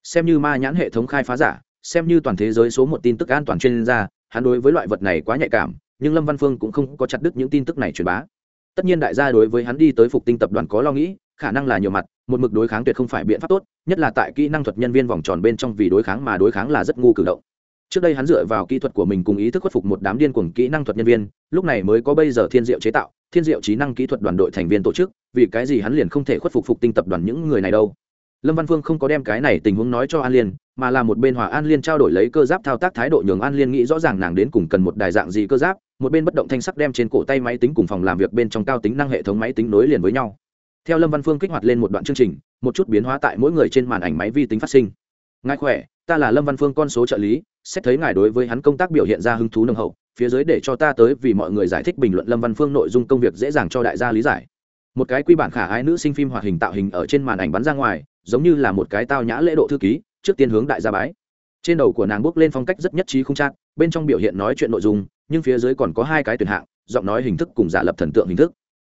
Xem như ma nhãn hệ thống khai phá giả, xem như toàn thế giới số một tin tức an toàn chuyên gia, hắn đối với loại vật này quá nhạy cảm, nhưng lâm văn phương cũng không có chặt đứt những tin tức này truyền bá tất nhiên đại gia đối với hắn đi tới phục tinh tập đoàn có lo nghĩ, khả năng là nhiều mặt, một mực đối kháng tuyệt không phải biện pháp tốt, nhất là tại kỹ năng thuật nhân viên vòng tròn bên trong vì đối kháng mà đối kháng là rất ngu cử động. Trước đây hắn dựa vào kỹ thuật của mình cùng ý thức khuất phục một đám điên cuồng kỹ năng thuật nhân viên, lúc này mới có bây giờ thiên diệu chế tạo, thiên diệu trí năng kỹ thuật đoàn đội thành viên tổ chức, vì cái gì hắn liền không thể khuất phục phục tinh tập đoàn những người này đâu? Lâm văn phương không có đem cái này tình huống nói cho an liên, mà là một bên hòa an liên trao đổi lấy cơ giáp thao tác thái độ nhường an liên nghĩ rõ ràng nàng đến cùng cần một đài dạng gì cơ giáp, một bên bất động thanh sắc đem trên cổ tay máy tính cùng phòng làm việc bên trong cao tính năng hệ thống máy tính nối liền với nhau. Theo lâm văn phương kích hoạt lên một đoạn chương trình, một chút biến hóa tại mỗi người trên màn ảnh máy vi tính phát sinh. Ngài khỏe, ta là lâm văn phương con số trợ lý, xét thấy ngài đối với hắn công tác biểu hiện ra hứng thú nồng hậu, phía dưới để cho ta tới vì mọi người giải thích bình luận lâm văn phương nội dung công việc dễ dàng cho đại gia lý giải. Một cái quy bản khả ái nữ sinh phim hoạt hình tạo hình ở trên màn ảnh bắn ra ngoài giống như là một cái tao nhã lễ độ thư ký trước tiên hướng đại gia bái. Trên đầu của nàng bước lên phong cách rất nhất trí không trang, bên trong biểu hiện nói chuyện nội dung nhưng phía dưới còn có hai cái tuyển hạng giọng nói hình thức cùng giả lập thần tượng hình thức.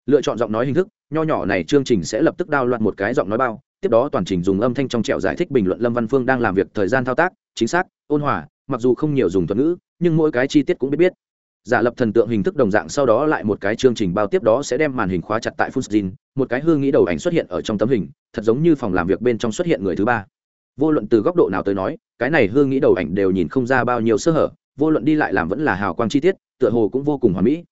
Lựa chọn giọng nói hình thức nho nhỏ này chương trình sẽ lập tức đao loạn một cái giọng nói bao tiếp đó toàn trình dùng âm thanh trong trẻo giải thích bình luận lâm văn phương đang làm việc thời gian thao tác chính xác ôn hòa mặc dù không nhiều dùng thuật ngữ nhưng mỗi cái chi tiết cũng biết biết giả lập thần tượng hình thức đồng dạng sau đó lại một cái chương trình bao tiếp đó sẽ đem màn hình khóa chặt tại fullscreen một cái hương nghĩ đầu ảnh xuất hiện ở trong tấm hình, thật giống như phòng làm việc bên trong xuất hiện người thứ ba. Vô luận từ góc độ nào tới nói, cái này hương nghĩ đầu ảnh đều nhìn không ra bao nhiêu sơ hở, vô luận đi lại làm vẫn là hào quang chi tiết, tựa hồ cũng vô cùng hoà mỹ.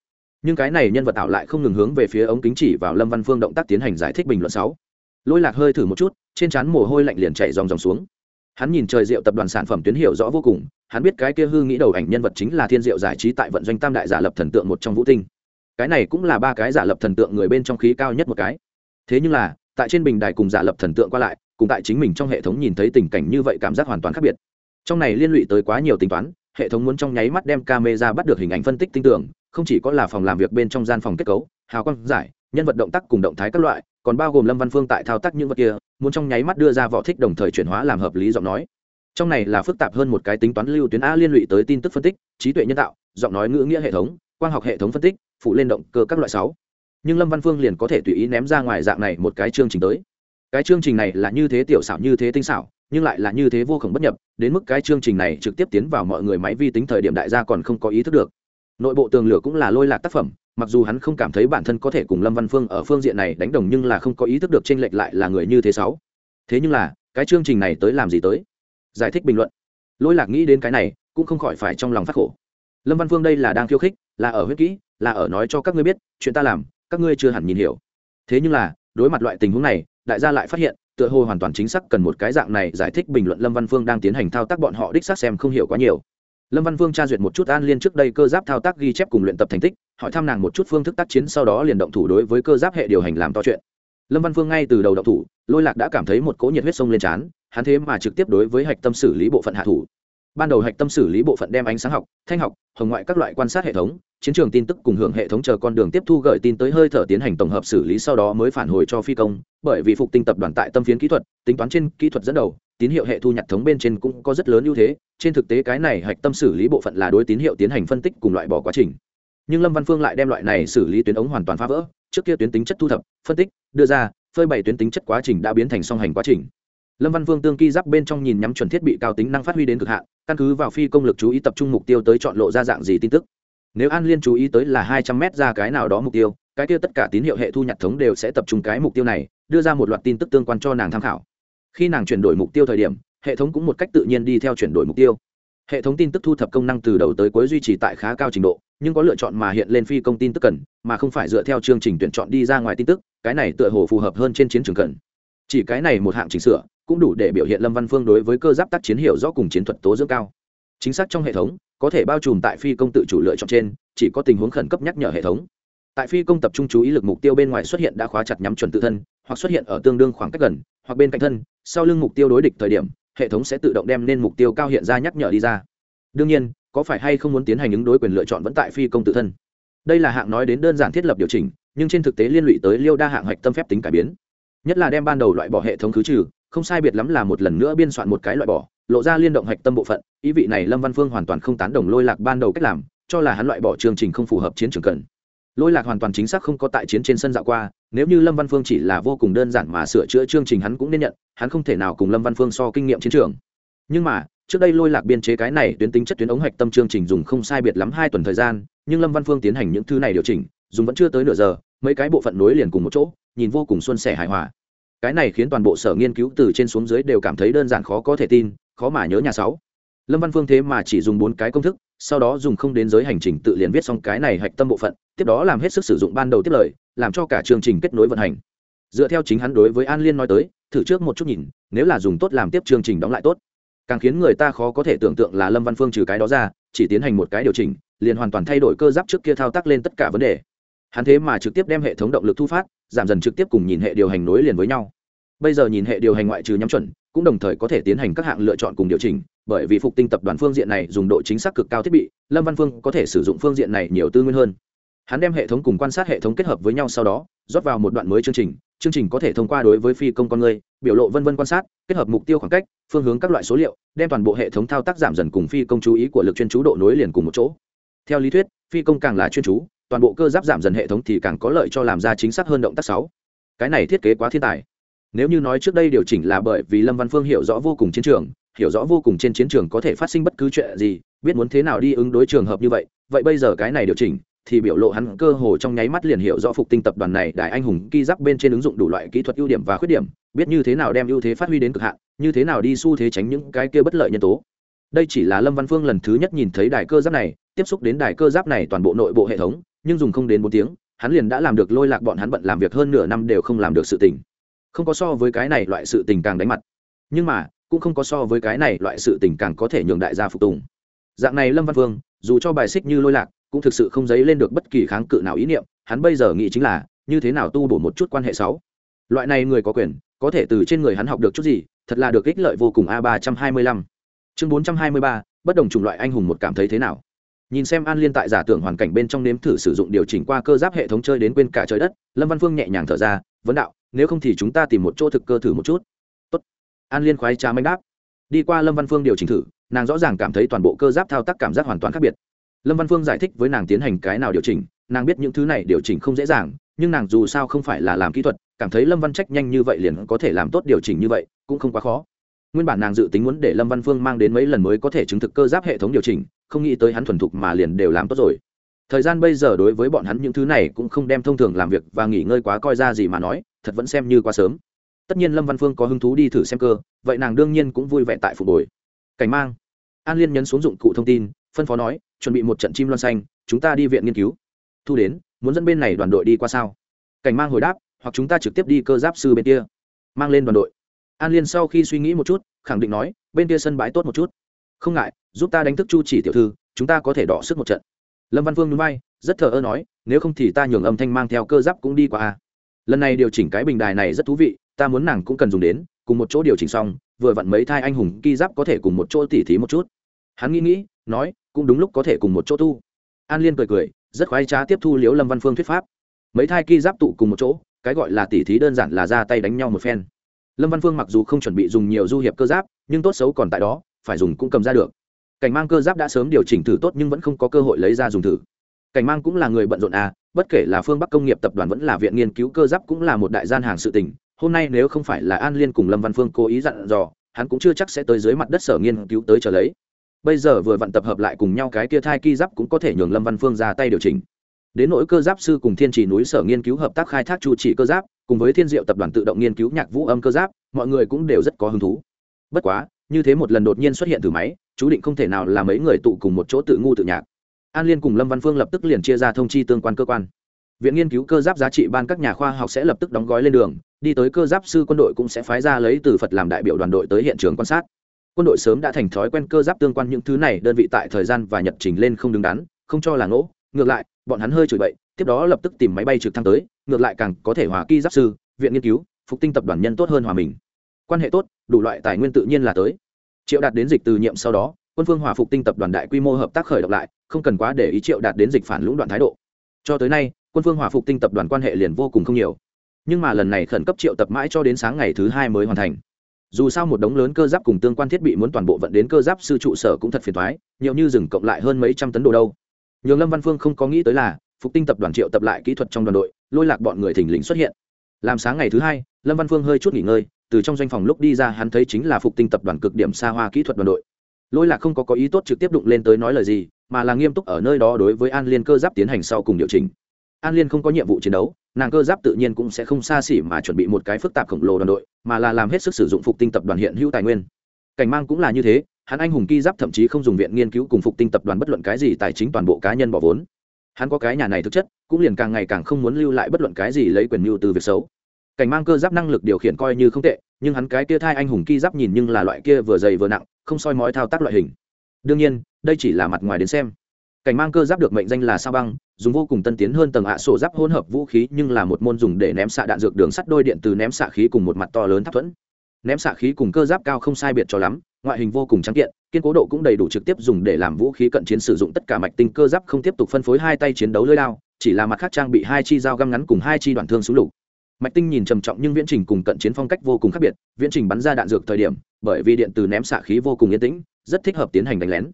Nhưng cái này nhân vật tạo lại không ngừng hướng về phía ống kính chỉ vào lâm văn phương động tác tiến hành giải thích bình luận sáu. Lôi lạc hơi thử một chút, trên trán mồ hôi lạnh liền chạy dòng dòng xuống hắn nhìn trời diệu tập đoàn sản phẩm tuyến hiệu rõ vô cùng, hắn biết cái kia hư nghĩ đầu ảnh nhân vật chính là thiên diệu giải trí tại vận doanh tam đại giả lập thần tượng một trong vũ tinh. Cái này cũng là ba cái giả lập thần tượng người bên trong khí cao nhất một cái. Thế nhưng là, tại trên bình đài cùng giả lập thần tượng qua lại, cùng tại chính mình trong hệ thống nhìn thấy tình cảnh như vậy cảm giác hoàn toàn khác biệt. Trong này liên lụy tới quá nhiều tính toán, hệ thống muốn trong nháy mắt đem camera bắt được hình ảnh phân tích tinh tưởng, không chỉ có là phòng làm việc bên trong gian phòng kết cấu, hào quang giải, nhân vật động tác cùng động thái các loại, còn bao gồm lâm văn phương tại thao tác những vật kia muốn trong nháy mắt đưa ra võ thích đồng thời chuyển hóa làm hợp lý giọng nói. Trong này là phức tạp hơn một cái tính toán lưu tuyến a liên lụy tới tin tức phân tích, trí tuệ nhân tạo, giọng nói ngữ nghĩa hệ thống, quang học hệ thống phân tích, phụ lên động cơ các loại sáu. Nhưng lâm văn phương liền có thể tùy ý ném ra ngoài dạng này một cái chương trình tới. Cái chương trình này là như thế tiểu xảo như thế tinh xảo, nhưng lại là như thế vô khổng bất nhập, đến mức cái chương trình này trực tiếp tiến vào mọi người máy vi tính thời điểm đại gia còn không có ý thức được nội bộ tường lửa cũng là lôi lạc tác phẩm, mặc dù hắn không cảm thấy bản thân có thể cùng lâm văn phương ở phương diện này đánh đồng nhưng là không có ý thức được tranh lệch lại là người như thế sáu. Thế nhưng là, cái chương trình này tới làm gì tới? Giải thích bình luận. Lôi lạc nghĩ đến cái này, cũng không khỏi phải trong lòng phát khổ. Lâm văn phương đây là đang khiêu khích, là ở huyết kỹ, là ở nói cho các ngươi biết, chuyện ta làm, các ngươi chưa hẳn nhìn hiểu. Thế nhưng là, đối mặt loại tình huống này, đại gia lại phát hiện, tựa hồ hoàn toàn chính xác cần một cái dạng này giải thích bình luận lâm văn phương đang tiến hành thao tác bọn họ đích xác xem không hiểu quá nhiều lâm văn Vương tra duyệt một chút an liên trước đây cơ giáp thao tác ghi chép cùng luyện tập thành tích, hỏi thăm nàng một chút phương thức tác chiến sau đó liền động thủ đối với cơ giáp hệ điều hành làm to chuyện. Lâm văn Vương ngay từ đầu động thủ, lôi lạc đã cảm thấy một cỗ nhiệt huyết sông lên trán, hắn thế mà trực tiếp đối với hạch tâm xử lý bộ phận hạ thủ ban đầu hạch tâm xử lý bộ phận đem ánh sáng học, thanh học, hồng ngoại các loại quan sát hệ thống, chiến trường tin tức cùng hưởng hệ thống chờ con đường tiếp thu gửi tin tới hơi thở tiến hành tổng hợp xử lý sau đó mới phản hồi cho phi công, bởi vì phục tinh tập đoàn tại tâm phiến kỹ thuật, tính toán trên kỹ thuật dẫn đầu, tín hiệu hệ thu nhặt thống bên trên cũng có rất lớn ưu thế, trên thực tế cái này hạch tâm xử lý bộ phận là đối tín hiệu tiến hành phân tích cùng loại bỏ quá trình. Nhưng lâm văn phương lại đem loại này xử lý tuyến ống hoàn toàn phá vỡ, trước kia tuyến tính chất thu thập, phân tích, đưa ra, phơi bày tuyến tính chất quá trình đã biến thành song hành quá trình lâm văn vương tương ki giáp bên trong nhìn nhắm chuẩn thiết bị cao tính năng phát huy đến cực hạn, căn cứ vào phi công lực chú ý tập trung mục tiêu tới chọn lộ ra dạng gì tin tức. Nếu an liên chú ý tới là hai trăm m ra cái nào đó mục tiêu, cái kia tất cả tín hiệu hệ thu nhặt thống đều sẽ tập trung cái mục tiêu này, đưa ra một loạt tin tức tương quan cho nàng tham khảo. Khi nàng chuyển đổi mục tiêu thời điểm, hệ thống cũng một cách tự nhiên đi theo chuyển đổi mục tiêu. Hệ thống tin tức thu thập công năng từ đầu tới cuối duy trì tại khá cao trình độ, nhưng có lựa chọn mà hiện lên phi công tin tức cần, mà không phải dựa theo chương trình tuyển chọn đi ra ngoài tin tức, cái này tựa hồ phù hợp hơn trên chiến trường cần chỉ cái này một hạng chỉnh sửa, cũng đủ để biểu hiện lâm văn phương đối với cơ giáp tác chiến hiệu rõ cùng chiến thuật tố dưỡng cao. Chính xác trong hệ thống, có thể bao trùm tại phi công tự chủ lựa chọn trên, chỉ có tình huống khẩn cấp nhắc nhở hệ thống. Tại phi công tập trung chú ý lực mục tiêu bên ngoài xuất hiện đã khóa chặt nhắm chuẩn tự thân, hoặc xuất hiện ở tương đương khoảng cách gần, hoặc bên cạnh thân, sau lưng mục tiêu đối địch thời điểm, hệ thống sẽ tự động đem nên mục tiêu cao hiện ra nhắc nhở đi ra. Đương nhiên, có phải hay không muốn tiến hành ứng đối quyền lựa chọn vẫn tại phi công tự thân? Đây là hạng nói đến đơn giản thiết lập điều chỉnh, nhưng trên thực tế liên lụy tới liêu đa hạng hạch tâm phép tính cải biến nhất là đem ban đầu loại bỏ hệ thống khứ trừ, không sai biệt lắm là một lần nữa biên soạn một cái loại bỏ, lộ ra liên động hạch tâm bộ phận, ý vị này lâm văn phương hoàn toàn không tán đồng lôi lạc ban đầu cách làm, cho là hắn loại bỏ chương trình không phù hợp chiến trường cần. Lôi lạc hoàn toàn chính xác không có tại chiến trên sân dạo qua, nếu như lâm văn phương chỉ là vô cùng đơn giản mà sửa chữa chương trình hắn cũng nên nhận, hắn không thể nào cùng lâm văn phương so kinh nghiệm chiến trường. Nhưng mà, trước đây lôi lạc biên chế cái này tuyến tính chất tuyến ống hạch tâm chương trình dùng không sai biệt lắm hai tuần thời gian, nhưng lâm văn phương tiến hành những thứ này điều chỉnh, dùng vẫn chưa tới nửa giờ, mấy cái bộ phận nối liền cùng một chỗ, nhìn vô cùng xuân sẻ hài hòa cái này khiến toàn bộ sở nghiên cứu từ trên xuống dưới đều cảm thấy đơn giản khó có thể tin, khó mà nhớ nhà sáu. Lâm văn phương thế mà chỉ dùng bốn cái công thức, sau đó dùng không đến giới hành trình tự liền viết xong cái này hạch tâm bộ phận, tiếp đó làm hết sức sử dụng ban đầu tiếp lời, làm cho cả chương trình kết nối vận hành. Dựa theo chính hắn đối với an liên nói tới, thử trước một chút nhìn, nếu là dùng tốt làm tiếp chương trình đóng lại tốt. Càng khiến người ta khó có thể tưởng tượng là lâm văn phương trừ cái đó ra, chỉ tiến hành một cái điều chỉnh, liền hoàn toàn thay đổi cơ giáp trước kia thao tác lên tất cả vấn đề hắn thế mà trực tiếp đem hệ thống động lực thu phát, giảm dần trực tiếp cùng nhìn hệ điều hành nối liền với nhau. Bây giờ nhìn hệ điều hành ngoại trừ nhắm chuẩn, cũng đồng thời có thể tiến hành các hạng lựa chọn cùng điều chỉnh, bởi vì phục tinh tập đoàn phương diện này dùng độ chính xác cực cao thiết bị, lâm văn phương có thể sử dụng phương diện này nhiều tư nguyên hơn. Hắn đem hệ thống cùng quan sát hệ thống kết hợp với nhau sau đó, rót vào một đoạn mới chương trình chương trình có thể thông qua đối với phi công con người, biểu lộ vân vân quan sát, kết hợp mục tiêu khoảng cách, phương hướng các loại số liệu, đem toàn bộ hệ thống thao tác giảm dần cùng phi công chú ý của lực chuyên chú độ nối liền cùng một chỗ. Theo lý thuyết, phi công càng là chuyên chú toàn bộ cơ giáp giảm dần hệ thống thì càng có lợi cho làm ra chính xác hơn động tác sáu. Cái này thiết kế quá thiên tài. Nếu như nói trước đây điều chỉnh là bởi vì lâm văn phương hiểu rõ vô cùng chiến trường, hiểu rõ vô cùng trên chiến trường có thể phát sinh bất cứ chuyện gì, biết muốn thế nào đi ứng đối trường hợp như vậy vậy bây giờ cái này điều chỉnh, thì biểu lộ hắn cơ hồ trong nháy mắt liền hiểu rõ phục tinh tập đoàn này đại anh hùng ghi giáp bên trên ứng dụng đủ loại kỹ thuật ưu điểm và khuyết điểm, biết như thế nào đem ưu thế phát huy đến cực hạn, như thế nào đi xu thế tránh những cái kia bất lợi nhân tố. Đây chỉ là lâm văn phương lần thứ nhất nhìn thấy đài cơ giáp này, tiếp xúc đến đài cơ giáp này toàn bộ nội bộ hệ thống nhưng dùng không đến bốn tiếng, hắn liền đã làm được lôi lạc bọn hắn bận làm việc hơn nửa năm đều không làm được sự tình. Không có so với cái này loại sự tình càng đánh mặt. Nhưng mà, cũng không có so với cái này loại sự tình càng có thể nhường đại gia phục tùng. Dạng này lâm văn Vương, dù cho bài xích như lôi lạc, cũng thực sự không dấy lên được bất kỳ kháng cự nào ý niệm, hắn bây giờ nghĩ chính là, như thế nào tu bổ một chút quan hệ sáu. Loại này người có quyền, có thể từ trên người hắn học được chút gì, thật là được ích lợi vô cùng a ba trăm hai mươi lăm. Chương bốn trăm hai mươi ba, bất đồng chủng loại anh hùng một cảm thấy thế nào? Nhìn xem an liên tại giả tưởng hoàn cảnh bên trong nếm thử sử dụng điều chỉnh qua cơ giáp hệ thống chơi đến quên cả trời đất, lâm văn phương nhẹ nhàng thở ra, vấn đạo, nếu không thì chúng ta tìm một chỗ thực cơ thử một chút. Tốt. an liên khoái trà manh đáp. Đi qua lâm văn phương điều chỉnh thử, nàng rõ ràng cảm thấy toàn bộ cơ giáp thao tác cảm giác hoàn toàn khác biệt. Lâm văn phương giải thích với nàng tiến hành cái nào điều chỉnh, nàng biết những thứ này điều chỉnh không dễ dàng, nhưng nàng dù sao không phải là làm kỹ thuật, cảm thấy lâm văn trách nhanh như vậy liền có thể làm tốt điều chỉnh như vậy, cũng không quá khó nguyên bản nàng dự tính muốn để lâm văn phương mang đến mấy lần mới có thể chứng thực cơ giáp hệ thống điều chỉnh, không nghĩ tới hắn thuần thục mà liền đều làm tốt rồi. Thời gian bây giờ đối với bọn hắn những thứ này cũng không đem thông thường làm việc và nghỉ ngơi quá coi ra gì mà nói, thật vẫn xem như quá sớm. Tất nhiên lâm văn phương có hứng thú đi thử xem cơ, vậy nàng đương nhiên cũng vui vẻ tại phục hồi. Cảnh mang. An liên nhấn xuống dụng cụ thông tin, phân phó nói, chuẩn bị một trận chim loan xanh, chúng ta đi viện nghiên cứu. Thu đến, muốn dẫn bên này đoàn đội đi qua sao? Cảnh mang hồi đáp, hoặc chúng ta trực tiếp đi cơ giáp sư bên kia. Mang lên đoàn đội an liên sau khi suy nghĩ một chút, khẳng định nói, bên kia sân bãi tốt một chút. Không ngại, giúp ta đánh thức chu chỉ tiểu thư, chúng ta có thể đỏ sức một trận. Lâm văn Vương núi bay rất thờ ơ nói, nếu không thì ta nhường âm thanh mang theo cơ giáp cũng đi qua a lần này điều chỉnh cái bình đài này rất thú vị, ta muốn nàng cũng cần dùng đến, cùng một chỗ điều chỉnh xong, vừa vặn mấy thai anh hùng ki giáp có thể cùng một chỗ tỉ thí một chút. Hắn nghĩ nghĩ, nói, cũng đúng lúc có thể cùng một chỗ tu. An liên cười cười, rất khoái trá tiếp thu liễu lâm văn phương thuyết pháp. Mấy thai ki giáp tụ cùng một chỗ, cái gọi là tỉ thí đơn giản là ra tay đánh nhau một phen lâm văn phương mặc dù không chuẩn bị dùng nhiều du hiệp cơ giáp, nhưng tốt xấu còn tại đó, phải dùng cũng cầm ra được. Cảnh mang cơ giáp đã sớm điều chỉnh thử tốt nhưng vẫn không có cơ hội lấy ra dùng thử. Cảnh mang cũng là người bận rộn à bất kể là phương bắc công nghiệp tập đoàn vẫn là viện nghiên cứu cơ giáp cũng là một đại gian hàng sự tình. Hôm nay nếu không phải là an liên cùng lâm văn phương cố ý dặn dò, hắn cũng chưa chắc sẽ tới dưới mặt đất sở nghiên cứu tới trở lấy. Bây giờ vừa vặn tập hợp lại cùng nhau cái kia thai ki giáp cũng có thể nhường lâm văn phương ra tay điều chỉnh. Đến nỗi cơ giáp sư cùng thiên trì núi sở nghiên cứu hợp tác khai thác chu trị cơ giáp cùng với thiên diệu tập đoàn tự động nghiên cứu nhạc vũ âm cơ giáp, mọi người cũng đều rất có hứng thú. Bất quá, như thế một lần đột nhiên xuất hiện từ máy, chú định không thể nào là mấy người tụ cùng một chỗ tự ngu tự nhạc. An liên cùng lâm văn phương lập tức liền chia ra thông chi tương quan cơ quan. Viện nghiên cứu cơ giáp giá trị ban các nhà khoa học sẽ lập tức đóng gói lên đường, đi tới cơ giáp sư quân đội cũng sẽ phái ra lấy từ phật làm đại biểu đoàn đội tới hiện trường quan sát. Quân đội sớm đã thành thói quen cơ giáp tương quan những thứ này, đơn vị tại thời gian và nhật trình lên không đứng đắn, không cho là ngỗ, ngược lại bọn hắn hơi chửi bậy, tiếp đó lập tức tìm máy bay trực thăng tới, ngược lại càng có thể hòa ki giáp sư, viện nghiên cứu, phục tinh tập đoàn nhân tốt hơn hòa mình. Quan hệ tốt, đủ loại tài nguyên tự nhiên là tới. Triệu đạt đến dịch từ nhiệm sau đó, quân phương hòa phục tinh tập đoàn đại quy mô hợp tác khởi động lại, không cần quá để ý triệu đạt đến dịch phản lũng đoạn thái độ. Cho tới nay, quân phương hòa phục tinh tập đoàn quan hệ liền vô cùng không nhiều. Nhưng mà lần này khẩn cấp triệu tập mãi cho đến sáng ngày thứ hai mới hoàn thành. Dù sao một đống lớn cơ giáp cùng tương quan thiết bị muốn toàn bộ vận đến cơ giáp sư trụ sở cũng thật phiền thoái nhiều như dừng cộng lại hơn mấy trăm tấn đồ đâu nhường lâm văn phương không có nghĩ tới là phục tinh tập đoàn triệu tập lại kỹ thuật trong đoàn đội lôi lạc bọn người thình lình xuất hiện làm sáng ngày thứ hai lâm văn phương hơi chút nghỉ ngơi từ trong doanh phòng lúc đi ra hắn thấy chính là phục tinh tập đoàn cực điểm xa hoa kỹ thuật đoàn đội lôi lạc không có có ý tốt trực tiếp đụng lên tới nói lời gì mà là nghiêm túc ở nơi đó đối với an liên cơ giáp tiến hành sau cùng điều chỉnh an liên không có nhiệm vụ chiến đấu nàng cơ giáp tự nhiên cũng sẽ không xa xỉ mà chuẩn bị một cái phức tạp khổng lồ đoàn đội mà là làm hết sức sử dụng phục tinh tập đoàn hiện hữu tài nguyên cảnh mang cũng là như thế hắn anh hùng ki giáp thậm chí không dùng viện nghiên cứu cùng phục tinh tập đoàn bất luận cái gì tài chính toàn bộ cá nhân bỏ vốn. Hắn có cái nhà này thực chất, cũng liền càng ngày càng không muốn lưu lại bất luận cái gì lấy quyền mưu từ việc xấu. Cảnh mang cơ giáp năng lực điều khiển coi như không tệ, nhưng hắn cái kia thai anh hùng ki giáp nhìn nhưng là loại kia vừa dày vừa nặng, không soi mói thao tác loại hình. Đương nhiên, đây chỉ là mặt ngoài đến xem. Cảnh mang cơ giáp được mệnh danh là sao băng, dùng vô cùng tân tiến hơn tầng ạ sổ giáp hỗn hợp vũ khí, nhưng là một môn dùng để ném xạ đạn dược đường sắt đôi điện từ ném xạ khí cùng một mặt to lớn thấp thuẫn. Ném xạ khí cùng cơ giáp cao không sai biệt cho lắm ngoại hình vô cùng trắng kiện, kiên cố độ cũng đầy đủ trực tiếp dùng để làm vũ khí cận chiến sử dụng tất cả mạch tinh cơ giáp không tiếp tục phân phối hai tay chiến đấu lưỡi lao, chỉ là mặt khác trang bị hai chi dao găm ngắn cùng hai chi đoạn thương súng lục. Mạch tinh nhìn trầm trọng nhưng viễn trình cùng cận chiến phong cách vô cùng khác biệt, viễn trình bắn ra đạn dược thời điểm, bởi vì điện từ ném xạ khí vô cùng yên tĩnh, rất thích hợp tiến hành đánh lén.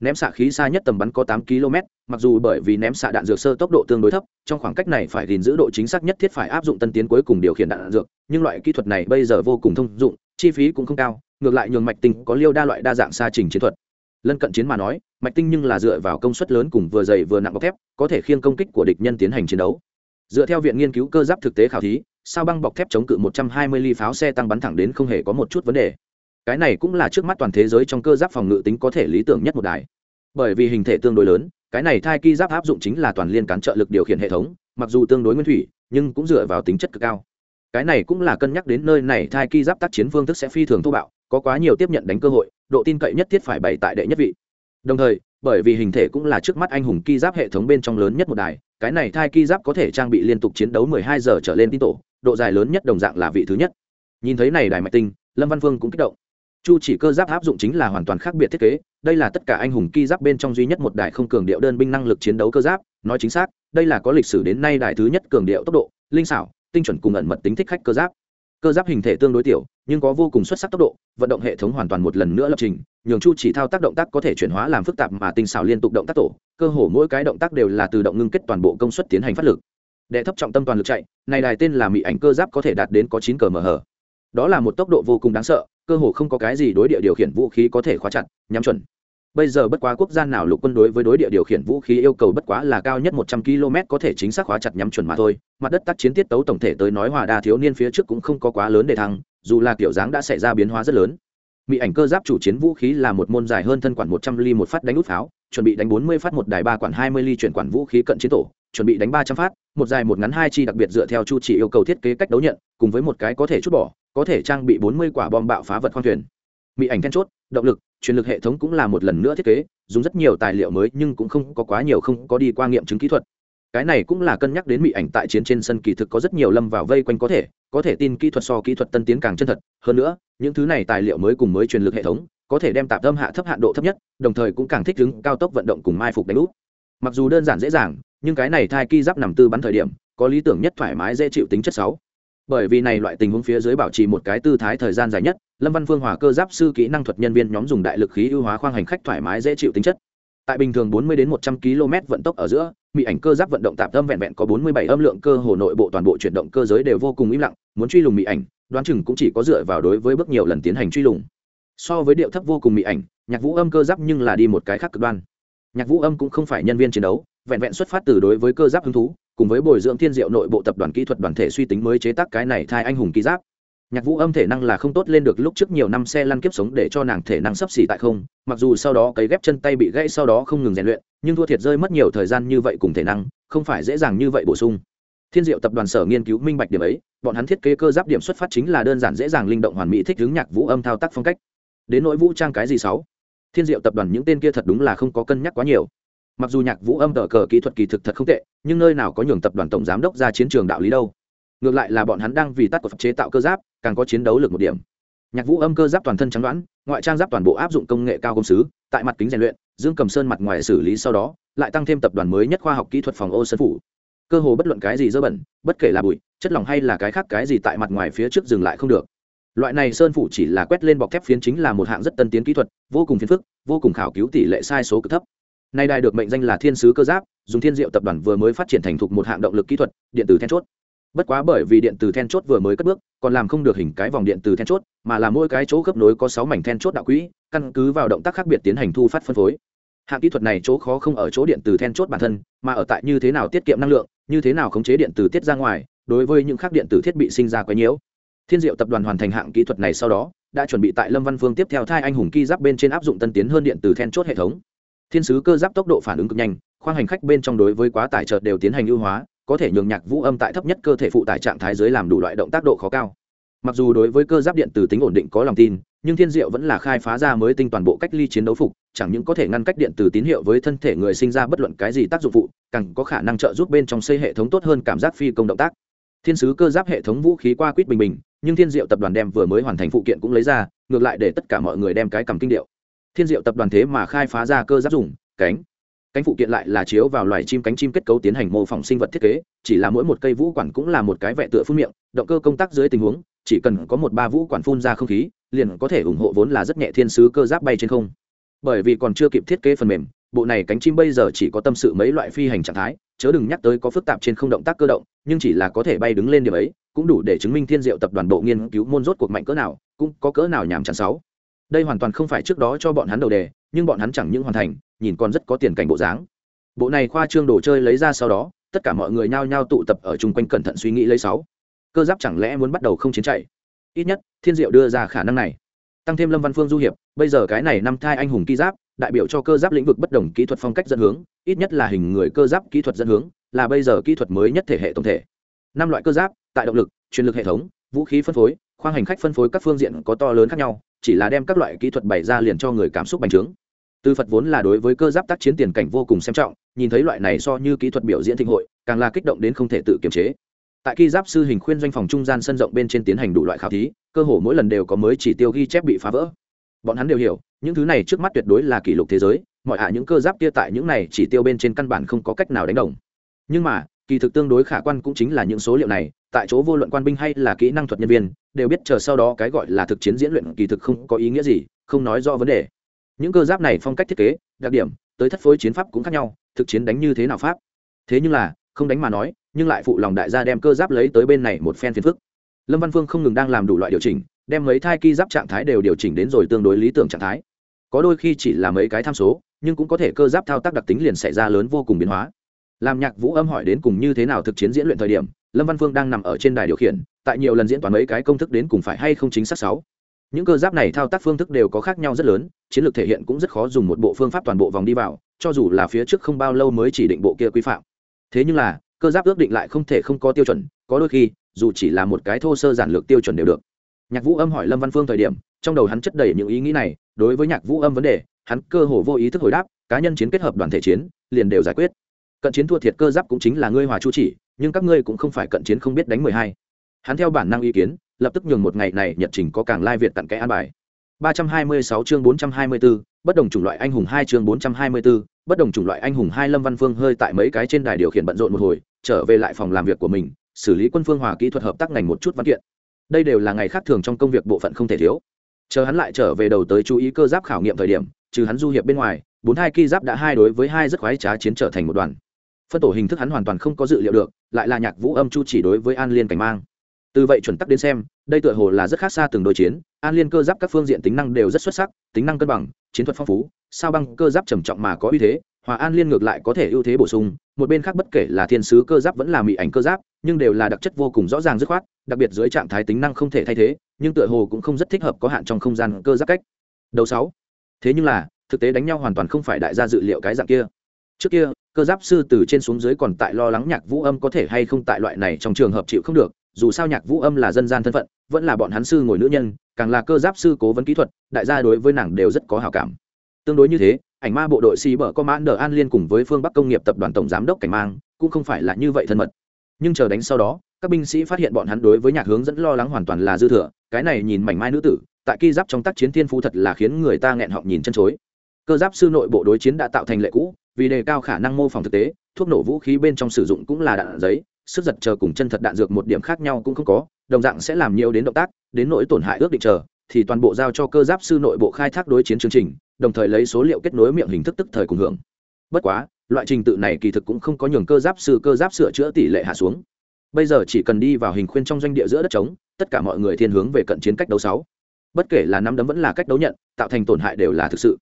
Ném xạ khí xa nhất tầm bắn có tám km mặc dù bởi vì ném xạ đạn dược sơ tốc độ tương đối thấp, trong khoảng cách này phải gìn giữ độ chính xác nhất thiết phải áp dụng tân tiến cuối cùng điều khiển đạn dược, nhưng loại kỹ thuật này bây giờ vô cùng thông dụng, chi phí cũng không cao ngược lại nhường mạch tinh có liêu đa loại đa dạng xa trình chiến thuật. Lân cận chiến mà nói, mạch tinh nhưng là dựa vào công suất lớn cùng vừa dày vừa nặng bọc thép, có thể khiêng công kích của địch nhân tiến hành chiến đấu. Dựa theo viện nghiên cứu cơ giáp thực tế khảo thí, sao băng bọc thép chống cự 120 ly pháo xe tăng bắn thẳng đến không hề có một chút vấn đề. Cái này cũng là trước mắt toàn thế giới trong cơ giáp phòng ngự tính có thể lý tưởng nhất một đài. Bởi vì hình thể tương đối lớn, cái này thai ki giáp áp dụng chính là toàn liên cán trợ lực điều khiển hệ thống, mặc dù tương đối nguyên thủy, nhưng cũng dựa vào tính chất cực cao cái này cũng là cân nhắc đến nơi này thai ki giáp tác chiến phương thức sẽ phi thường thô bạo, có quá nhiều tiếp nhận đánh cơ hội, độ tin cậy nhất thiết phải bày tại đệ nhất vị. Đồng thời, bởi vì hình thể cũng là trước mắt anh hùng ki giáp hệ thống bên trong lớn nhất một đài, cái này thai ki giáp có thể trang bị liên tục chiến đấu 12 giờ trở lên tin tổ, độ dài lớn nhất đồng dạng là vị thứ nhất. Nhìn thấy này đài mạch tinh, lâm văn phương cũng kích động. Chu chỉ cơ giáp áp dụng chính là hoàn toàn khác biệt thiết kế, đây là tất cả anh hùng ki giáp bên trong duy nhất một đài không cường điệu đơn binh năng lực chiến đấu cơ giáp, nói chính xác, đây là có lịch sử đến nay đài thứ nhất cường điệu tốc độ, linh xảo tinh chuẩn cùng ẩn mật tính thích khách cơ giáp. Cơ giáp hình thể tương đối tiểu, nhưng có vô cùng xuất sắc tốc độ, vận động hệ thống hoàn toàn một lần nữa lập trình, nhường chu chỉ thao tác động tác có thể chuyển hóa làm phức tạp mà tinh xảo liên tục động tác tổ, cơ hồ mỗi cái động tác đều là từ động ngưng kết toàn bộ công suất tiến hành phát lực. Để thấp trọng tâm toàn lực chạy, này đài tên là mỹ ảnh cơ giáp có thể đạt đến có chín cờ mờ đó là một tốc độ vô cùng đáng sợ, cơ hồ không có cái gì đối địa điều khiển vũ khí có thể khóa chặt, nhắm chuẩn bây giờ bất quá quốc gia nào lục quân đối với đối địa điều khiển vũ khí yêu cầu bất quá là cao nhất một trăm km có thể chính xác khóa chặt nhắm chuẩn mà thôi. Mặt đất tác chiến tiết tấu tổng thể tới nói hòa đa thiếu niên phía trước cũng không có quá lớn để thăng, dù là kiểu dáng đã xảy ra biến hóa rất lớn. Mỹ ảnh cơ giáp chủ chiến vũ khí là một môn dài hơn thân quản một trăm ly một phát đánh út pháo, chuẩn bị đánh bốn mươi phát một đài ba quản hai mươi ly chuyển quản vũ khí cận chiến tổ, chuẩn bị đánh ba trăm phát, một dài một ngắn hai chi đặc biệt dựa theo chu chỉ yêu cầu thiết kế cách đấu nhận, cùng với một cái có thể chút bỏ, có thể trang bị bốn mươi quả bom bạo phá vật khoang thuyền. Mỹ ảnh then chốt, động lực truyền lực hệ thống cũng là một lần nữa thiết kế, dùng rất nhiều tài liệu mới nhưng cũng không có quá nhiều không có đi qua nghiệm chứng kỹ thuật. Cái này cũng là cân nhắc đến mỹ ảnh tại chiến trên sân kỳ thực có rất nhiều lâm vào vây quanh có thể có thể tin kỹ thuật so kỹ thuật tân tiến càng chân thật. Hơn nữa, những thứ này tài liệu mới cùng mới truyền lực hệ thống, có thể đem tạp tâm hạ thấp hạn độ thấp nhất, đồng thời cũng càng thích ứng cao tốc vận động cùng mai phục đánh úp. Mặc dù đơn giản dễ dàng, nhưng cái này thai ki giáp nằm tư bắn thời điểm, có lý tưởng nhất thoải mái dễ chịu tính chất sáu bởi vì này loại tình huống phía dưới bảo trì một cái tư thái thời gian dài nhất, lâm văn phương hòa cơ giáp sư kỹ năng thuật nhân viên nhóm dùng đại lực khí ưu hóa khoang hành khách thoải mái dễ chịu tính chất. Tại bình thường 40 đến 100 km vận tốc ở giữa, mỹ ảnh cơ giáp vận động tạm tâm vẹn vẹn có 47 âm lượng cơ hồ nội bộ toàn bộ chuyển động cơ giới đều vô cùng im lặng, muốn truy lùng mỹ ảnh, đoán chừng cũng chỉ có dựa vào đối với bước nhiều lần tiến hành truy lùng. So với điệu thấp vô cùng mỹ ảnh, nhạc vũ âm cơ giáp nhưng là đi một cái khác cực đoan. Nhạc vũ âm cũng không phải nhân viên chiến đấu, vẹn vẹn xuất phát từ đối với cơ giáp hứng thú cùng với bồi dưỡng thiên diệu nội bộ tập đoàn kỹ thuật đoàn thể suy tính mới chế tác cái này thai anh hùng ký giáp. Nhạc vũ âm thể năng là không tốt lên được lúc trước nhiều năm xe lăn kiếp sống để cho nàng thể năng sấp xỉ tại không, mặc dù sau đó cấy ghép chân tay bị gãy sau đó không ngừng rèn luyện, nhưng thua thiệt rơi mất nhiều thời gian như vậy cùng thể năng, không phải dễ dàng như vậy bổ sung. Thiên diệu tập đoàn sở nghiên cứu minh bạch điểm ấy, bọn hắn thiết kế cơ giáp điểm xuất phát chính là đơn giản dễ dàng linh động hoàn mỹ thích hướng nhạc vũ âm thao tác phong cách. Đến nỗi vũ trang cái gì sáu? Thiên diệu tập đoàn những tên kia thật đúng là không có cân nhắc quá nhiều mặc dù nhạc vũ âm tờ cờ kỹ thuật kỳ thực thật không tệ, nhưng nơi nào có nhường tập đoàn tổng giám đốc ra chiến trường đạo lý đâu. Ngược lại là bọn hắn đang vì tắt của pháp chế tạo cơ giáp, càng có chiến đấu lực một điểm. Nhạc vũ âm cơ giáp toàn thân trắng đoán, ngoại trang giáp toàn bộ áp dụng công nghệ cao công sứ, tại mặt kính rèn luyện, dương cầm sơn mặt ngoài xử lý sau đó, lại tăng thêm tập đoàn mới nhất khoa học kỹ thuật phòng ô sân phủ. Cơ hồ bất luận cái gì dơ bẩn, bất kể là bụi, chất lỏng hay là cái khác cái gì tại mặt ngoài phía trước dừng lại không được. Loại này sơn phủ chỉ là quét lên bọc thép phiến chính là một hạng rất tân tiến kỹ thuật, vô cùng phiền phức, vô cùng khảo cứu tỷ lệ sai số cực thấp nay đài được mệnh danh là thiên sứ cơ giáp, dùng thiên diệu tập đoàn vừa mới phát triển thành thục một hạng động lực kỹ thuật, điện tử then chốt. Bất quá bởi vì điện tử then chốt vừa mới cất bước, còn làm không được hình cái vòng điện tử then chốt, mà là mỗi cái chỗ khớp nối có sáu mảnh then chốt đạo quỹ, căn cứ vào động tác khác biệt tiến hành thu phát phân phối. Hạng kỹ thuật này chỗ khó không ở chỗ điện tử then chốt bản thân, mà ở tại như thế nào tiết kiệm năng lượng, như thế nào khống chế điện tử tiết ra ngoài, đối với những khác điện tử thiết bị sinh ra quấy nhiễu. Thiên diệu tập đoàn hoàn thành hạng kỹ thuật này sau đó, đã chuẩn bị tại lâm văn phương tiếp theo thai anh hùng ki giáp bên trên áp dụng tân tiến hơn điện tử then chốt hệ thống thiên sứ cơ giáp tốc độ phản ứng cực nhanh, khoang hành khách bên trong đối với quá tải chợt đều tiến hành ưu hóa, có thể nhường nhạc vũ âm tại thấp nhất cơ thể phụ tải trạng thái dưới làm đủ loại động tác độ khó cao. Mặc dù đối với cơ giáp điện từ tính ổn định có lòng tin, nhưng thiên diệu vẫn là khai phá ra mới tinh toàn bộ cách ly chiến đấu phục, chẳng những có thể ngăn cách điện từ tín hiệu với thân thể người sinh ra bất luận cái gì tác dụng phụ, càng có khả năng trợ giúp bên trong xây hệ thống tốt hơn cảm giác phi công động tác. Thiên sứ cơ giáp hệ thống vũ khí qua quýt bình bình, nhưng thiên diệu tập đoàn đem vừa mới hoàn thành phụ kiện cũng lấy ra, ngược lại để tất cả mọi người đem cái cầm kinh điệu thiên diệu tập đoàn thế mà khai phá ra cơ giáp dùng, cánh. Cánh phụ kiện lại là chiếu vào loài chim cánh chim kết cấu tiến hành mô phỏng sinh vật thiết kế, chỉ là mỗi một cây vũ quản cũng là một cái vẹ tựa phun miệng, động cơ công tác dưới tình huống, chỉ cần có một ba vũ quản phun ra không khí, liền có thể ủng hộ vốn là rất nhẹ thiên sứ cơ giáp bay trên không. Bởi vì còn chưa kịp thiết kế phần mềm, bộ này cánh chim bây giờ chỉ có tâm sự mấy loại phi hành trạng thái, chớ đừng nhắc tới có phức tạp trên không động tác cơ động, nhưng chỉ là có thể bay đứng lên điểm ấy, cũng đủ để chứng minh thiên diệu tập đoàn bộ nghiên cứu môn rốt cuộc mạnh cỡ nào, cũng có cỡ nào nhàm chán sáu đây hoàn toàn không phải trước đó cho bọn hắn đầu đề, nhưng bọn hắn chẳng những hoàn thành, nhìn còn rất có tiền cảnh bộ dáng. Bộ này khoa trương đồ chơi lấy ra sau đó, tất cả mọi người nhao nhao tụ tập ở chung quanh cẩn thận suy nghĩ lấy sáu. Cơ giáp chẳng lẽ muốn bắt đầu không chiến chạy? Ít nhất, thiên diệu đưa ra khả năng này. Tăng thêm lâm văn phương du hiệp, bây giờ cái này năm thai anh hùng kỹ giáp, đại biểu cho cơ giáp lĩnh vực bất đồng kỹ thuật phong cách dẫn hướng, ít nhất là hình người cơ giáp kỹ thuật dẫn hướng, là bây giờ kỹ thuật mới nhất thể hệ tổng thể. Năm loại cơ giáp, tại động lực, truyền lực hệ thống, vũ khí phân phối, khoang hành khách phân phối các phương diện có to lớn khác nhau chỉ là đem các loại kỹ thuật bày ra liền cho người cảm xúc bành trướng. Tư phật vốn là đối với cơ giáp tác chiến tiền cảnh vô cùng xem trọng, nhìn thấy loại này so như kỹ thuật biểu diễn thịnh hội, càng là kích động đến không thể tự kiềm chế. Tại khi giáp sư hình khuyên doanh phòng trung gian sân rộng bên trên tiến hành đủ loại khảo thí, cơ hồ mỗi lần đều có mới chỉ tiêu ghi chép bị phá vỡ. Bọn hắn đều hiểu, những thứ này trước mắt tuyệt đối là kỷ lục thế giới, mọi hạ những cơ giáp kia tại những này chỉ tiêu bên trên căn bản không có cách nào đánh đồng. Nhưng mà kỳ thực tương đối khả quan cũng chính là những số liệu này, tại chỗ vô luận quan binh hay là kỹ năng thuật nhân viên, đều biết chờ sau đó cái gọi là thực chiến diễn luyện kỳ thực không có ý nghĩa gì, không nói rõ vấn đề. Những cơ giáp này phong cách thiết kế, đặc điểm, tới thất phối chiến pháp cũng khác nhau, thực chiến đánh như thế nào pháp? Thế nhưng là, không đánh mà nói, nhưng lại phụ lòng đại gia đem cơ giáp lấy tới bên này một phen phiền phức. Lâm văn phương không ngừng đang làm đủ loại điều chỉnh, đem mấy thai ki giáp trạng thái đều điều chỉnh đến rồi tương đối lý tưởng trạng thái. Có đôi khi chỉ là mấy cái tham số, nhưng cũng có thể cơ giáp thao tác đặc tính liền xảy ra lớn vô cùng biến hóa làm nhạc vũ âm hỏi đến cùng như thế nào thực chiến diễn luyện thời điểm, lâm văn phương đang nằm ở trên đài điều khiển, tại nhiều lần diễn toán mấy cái công thức đến cùng phải hay không chính xác sáu. Những cơ giáp này thao tác phương thức đều có khác nhau rất lớn, chiến lược thể hiện cũng rất khó dùng một bộ phương pháp toàn bộ vòng đi vào, cho dù là phía trước không bao lâu mới chỉ định bộ kia quy phạm. Thế nhưng là, cơ giáp ước định lại không thể không có tiêu chuẩn, có đôi khi, dù chỉ là một cái thô sơ giản lược tiêu chuẩn đều được. Nhạc vũ âm hỏi lâm văn phương thời điểm, trong đầu hắn chất đầy những ý nghĩ này, đối với nhạc vũ âm vấn đề, hắn cơ hồ vô ý thức hồi đáp, cá nhân chiến kết hợp đoàn thể chiến, liền đều giải quyết cận chiến thua thiệt cơ giáp cũng chính là ngươi hòa chu chỉ nhưng các ngươi cũng không phải cận chiến không biết đánh mười hai hắn theo bản năng ý kiến lập tức nhường một ngày này nhật trình có càng lai việt tặng cái an bài 326 chương 424, bất đồng chủng loại anh hùng 2 chương 424, bất đồng chủng loại anh hùng 2 Lâm Văn Phương hơi tại mấy cái trên đài điều khiển bận rộn một hồi, trở về lại phòng làm việc của mình, xử lý quân phương hòa kỹ thuật hợp tác ngành một chút văn kiện. Đây đều là ngày khác thường trong công việc bộ phận không thể thiếu. Chờ hắn lại trở về đầu tới chú ý cơ giáp khảo nghiệm thời điểm, trừ hắn du hiệp bên ngoài, bốn hai ki giáp đã hai đối với hai rất khoái trá chiến trở thành một đoàn. Phân tổ hình thức hắn hoàn toàn không có dự liệu được, lại là nhạc vũ âm chu chỉ đối với An Liên cảnh mang. Từ vậy chuẩn tắc đến xem đây tựa hồ là rất khác xa từng đôi chiến an liên cơ giáp các phương diện tính năng đều rất xuất sắc tính năng cân bằng chiến thuật phong phú sao băng cơ giáp trầm trọng mà có uy thế hòa an liên ngược lại có thể ưu thế bổ sung một bên khác bất kể là thiên sứ cơ giáp vẫn là mỹ ảnh cơ giáp nhưng đều là đặc chất vô cùng rõ ràng dứt khoát đặc biệt dưới trạng thái tính năng không thể thay thế nhưng tựa hồ cũng không rất thích hợp có hạn trong không gian cơ giáp cách. Đầu sáu. Thế nhưng là thực tế đánh nhau hoàn toàn không phải đại gia dự liệu cái dạng kia trước kia, cơ giáp sư từ trên xuống dưới còn tại lo lắng nhạc vũ âm có thể hay không tại loại này trong trường hợp chịu không được, dù sao nhạc vũ âm là dân gian thân phận, vẫn là bọn hắn sư ngồi nữ nhân, càng là cơ giáp sư cố vấn kỹ thuật, đại gia đối với nàng đều rất có hào cảm. Tương đối như thế, ảnh ma bộ đội xì bở có mãn đờ an liên cùng với phương bắc công nghiệp tập đoàn tổng giám đốc cảnh mang, cũng không phải là như vậy thân mật. Nhưng chờ đánh sau đó, các binh sĩ phát hiện bọn hắn đối với nhạc hướng dẫn lo lắng hoàn toàn là dư thừa, cái này nhìn mảnh mai nữ tử, tại ki giáp trong tác chiến thiên phú thật là khiến người ta nghẹn họng nhìn chân chối. Cơ giáp sư nội bộ đối chiến đã tạo thành lệ cũ vì đề cao khả năng mô phỏng thực tế, thuốc nổ vũ khí bên trong sử dụng cũng là đạn giấy, sức giật chờ cùng chân thật đạn dược một điểm khác nhau cũng không có, đồng dạng sẽ làm nhiều đến động tác, đến nỗi tổn hại ước định chờ, thì toàn bộ giao cho cơ giáp sư nội bộ khai thác đối chiến chương trình, đồng thời lấy số liệu kết nối miệng hình thức tức thời cùng hưởng. Bất quá, loại trình tự này kỳ thực cũng không có nhường cơ giáp sư cơ giáp sửa chữa tỷ lệ hạ xuống. Bây giờ chỉ cần đi vào hình khuyên trong doanh địa giữa đất trống, tất cả mọi người thiên hướng về cận chiến cách đấu sáu. Bất kể là nắm đấm vẫn là cách đấu nhận, tạo thành tổn hại đều là thực sự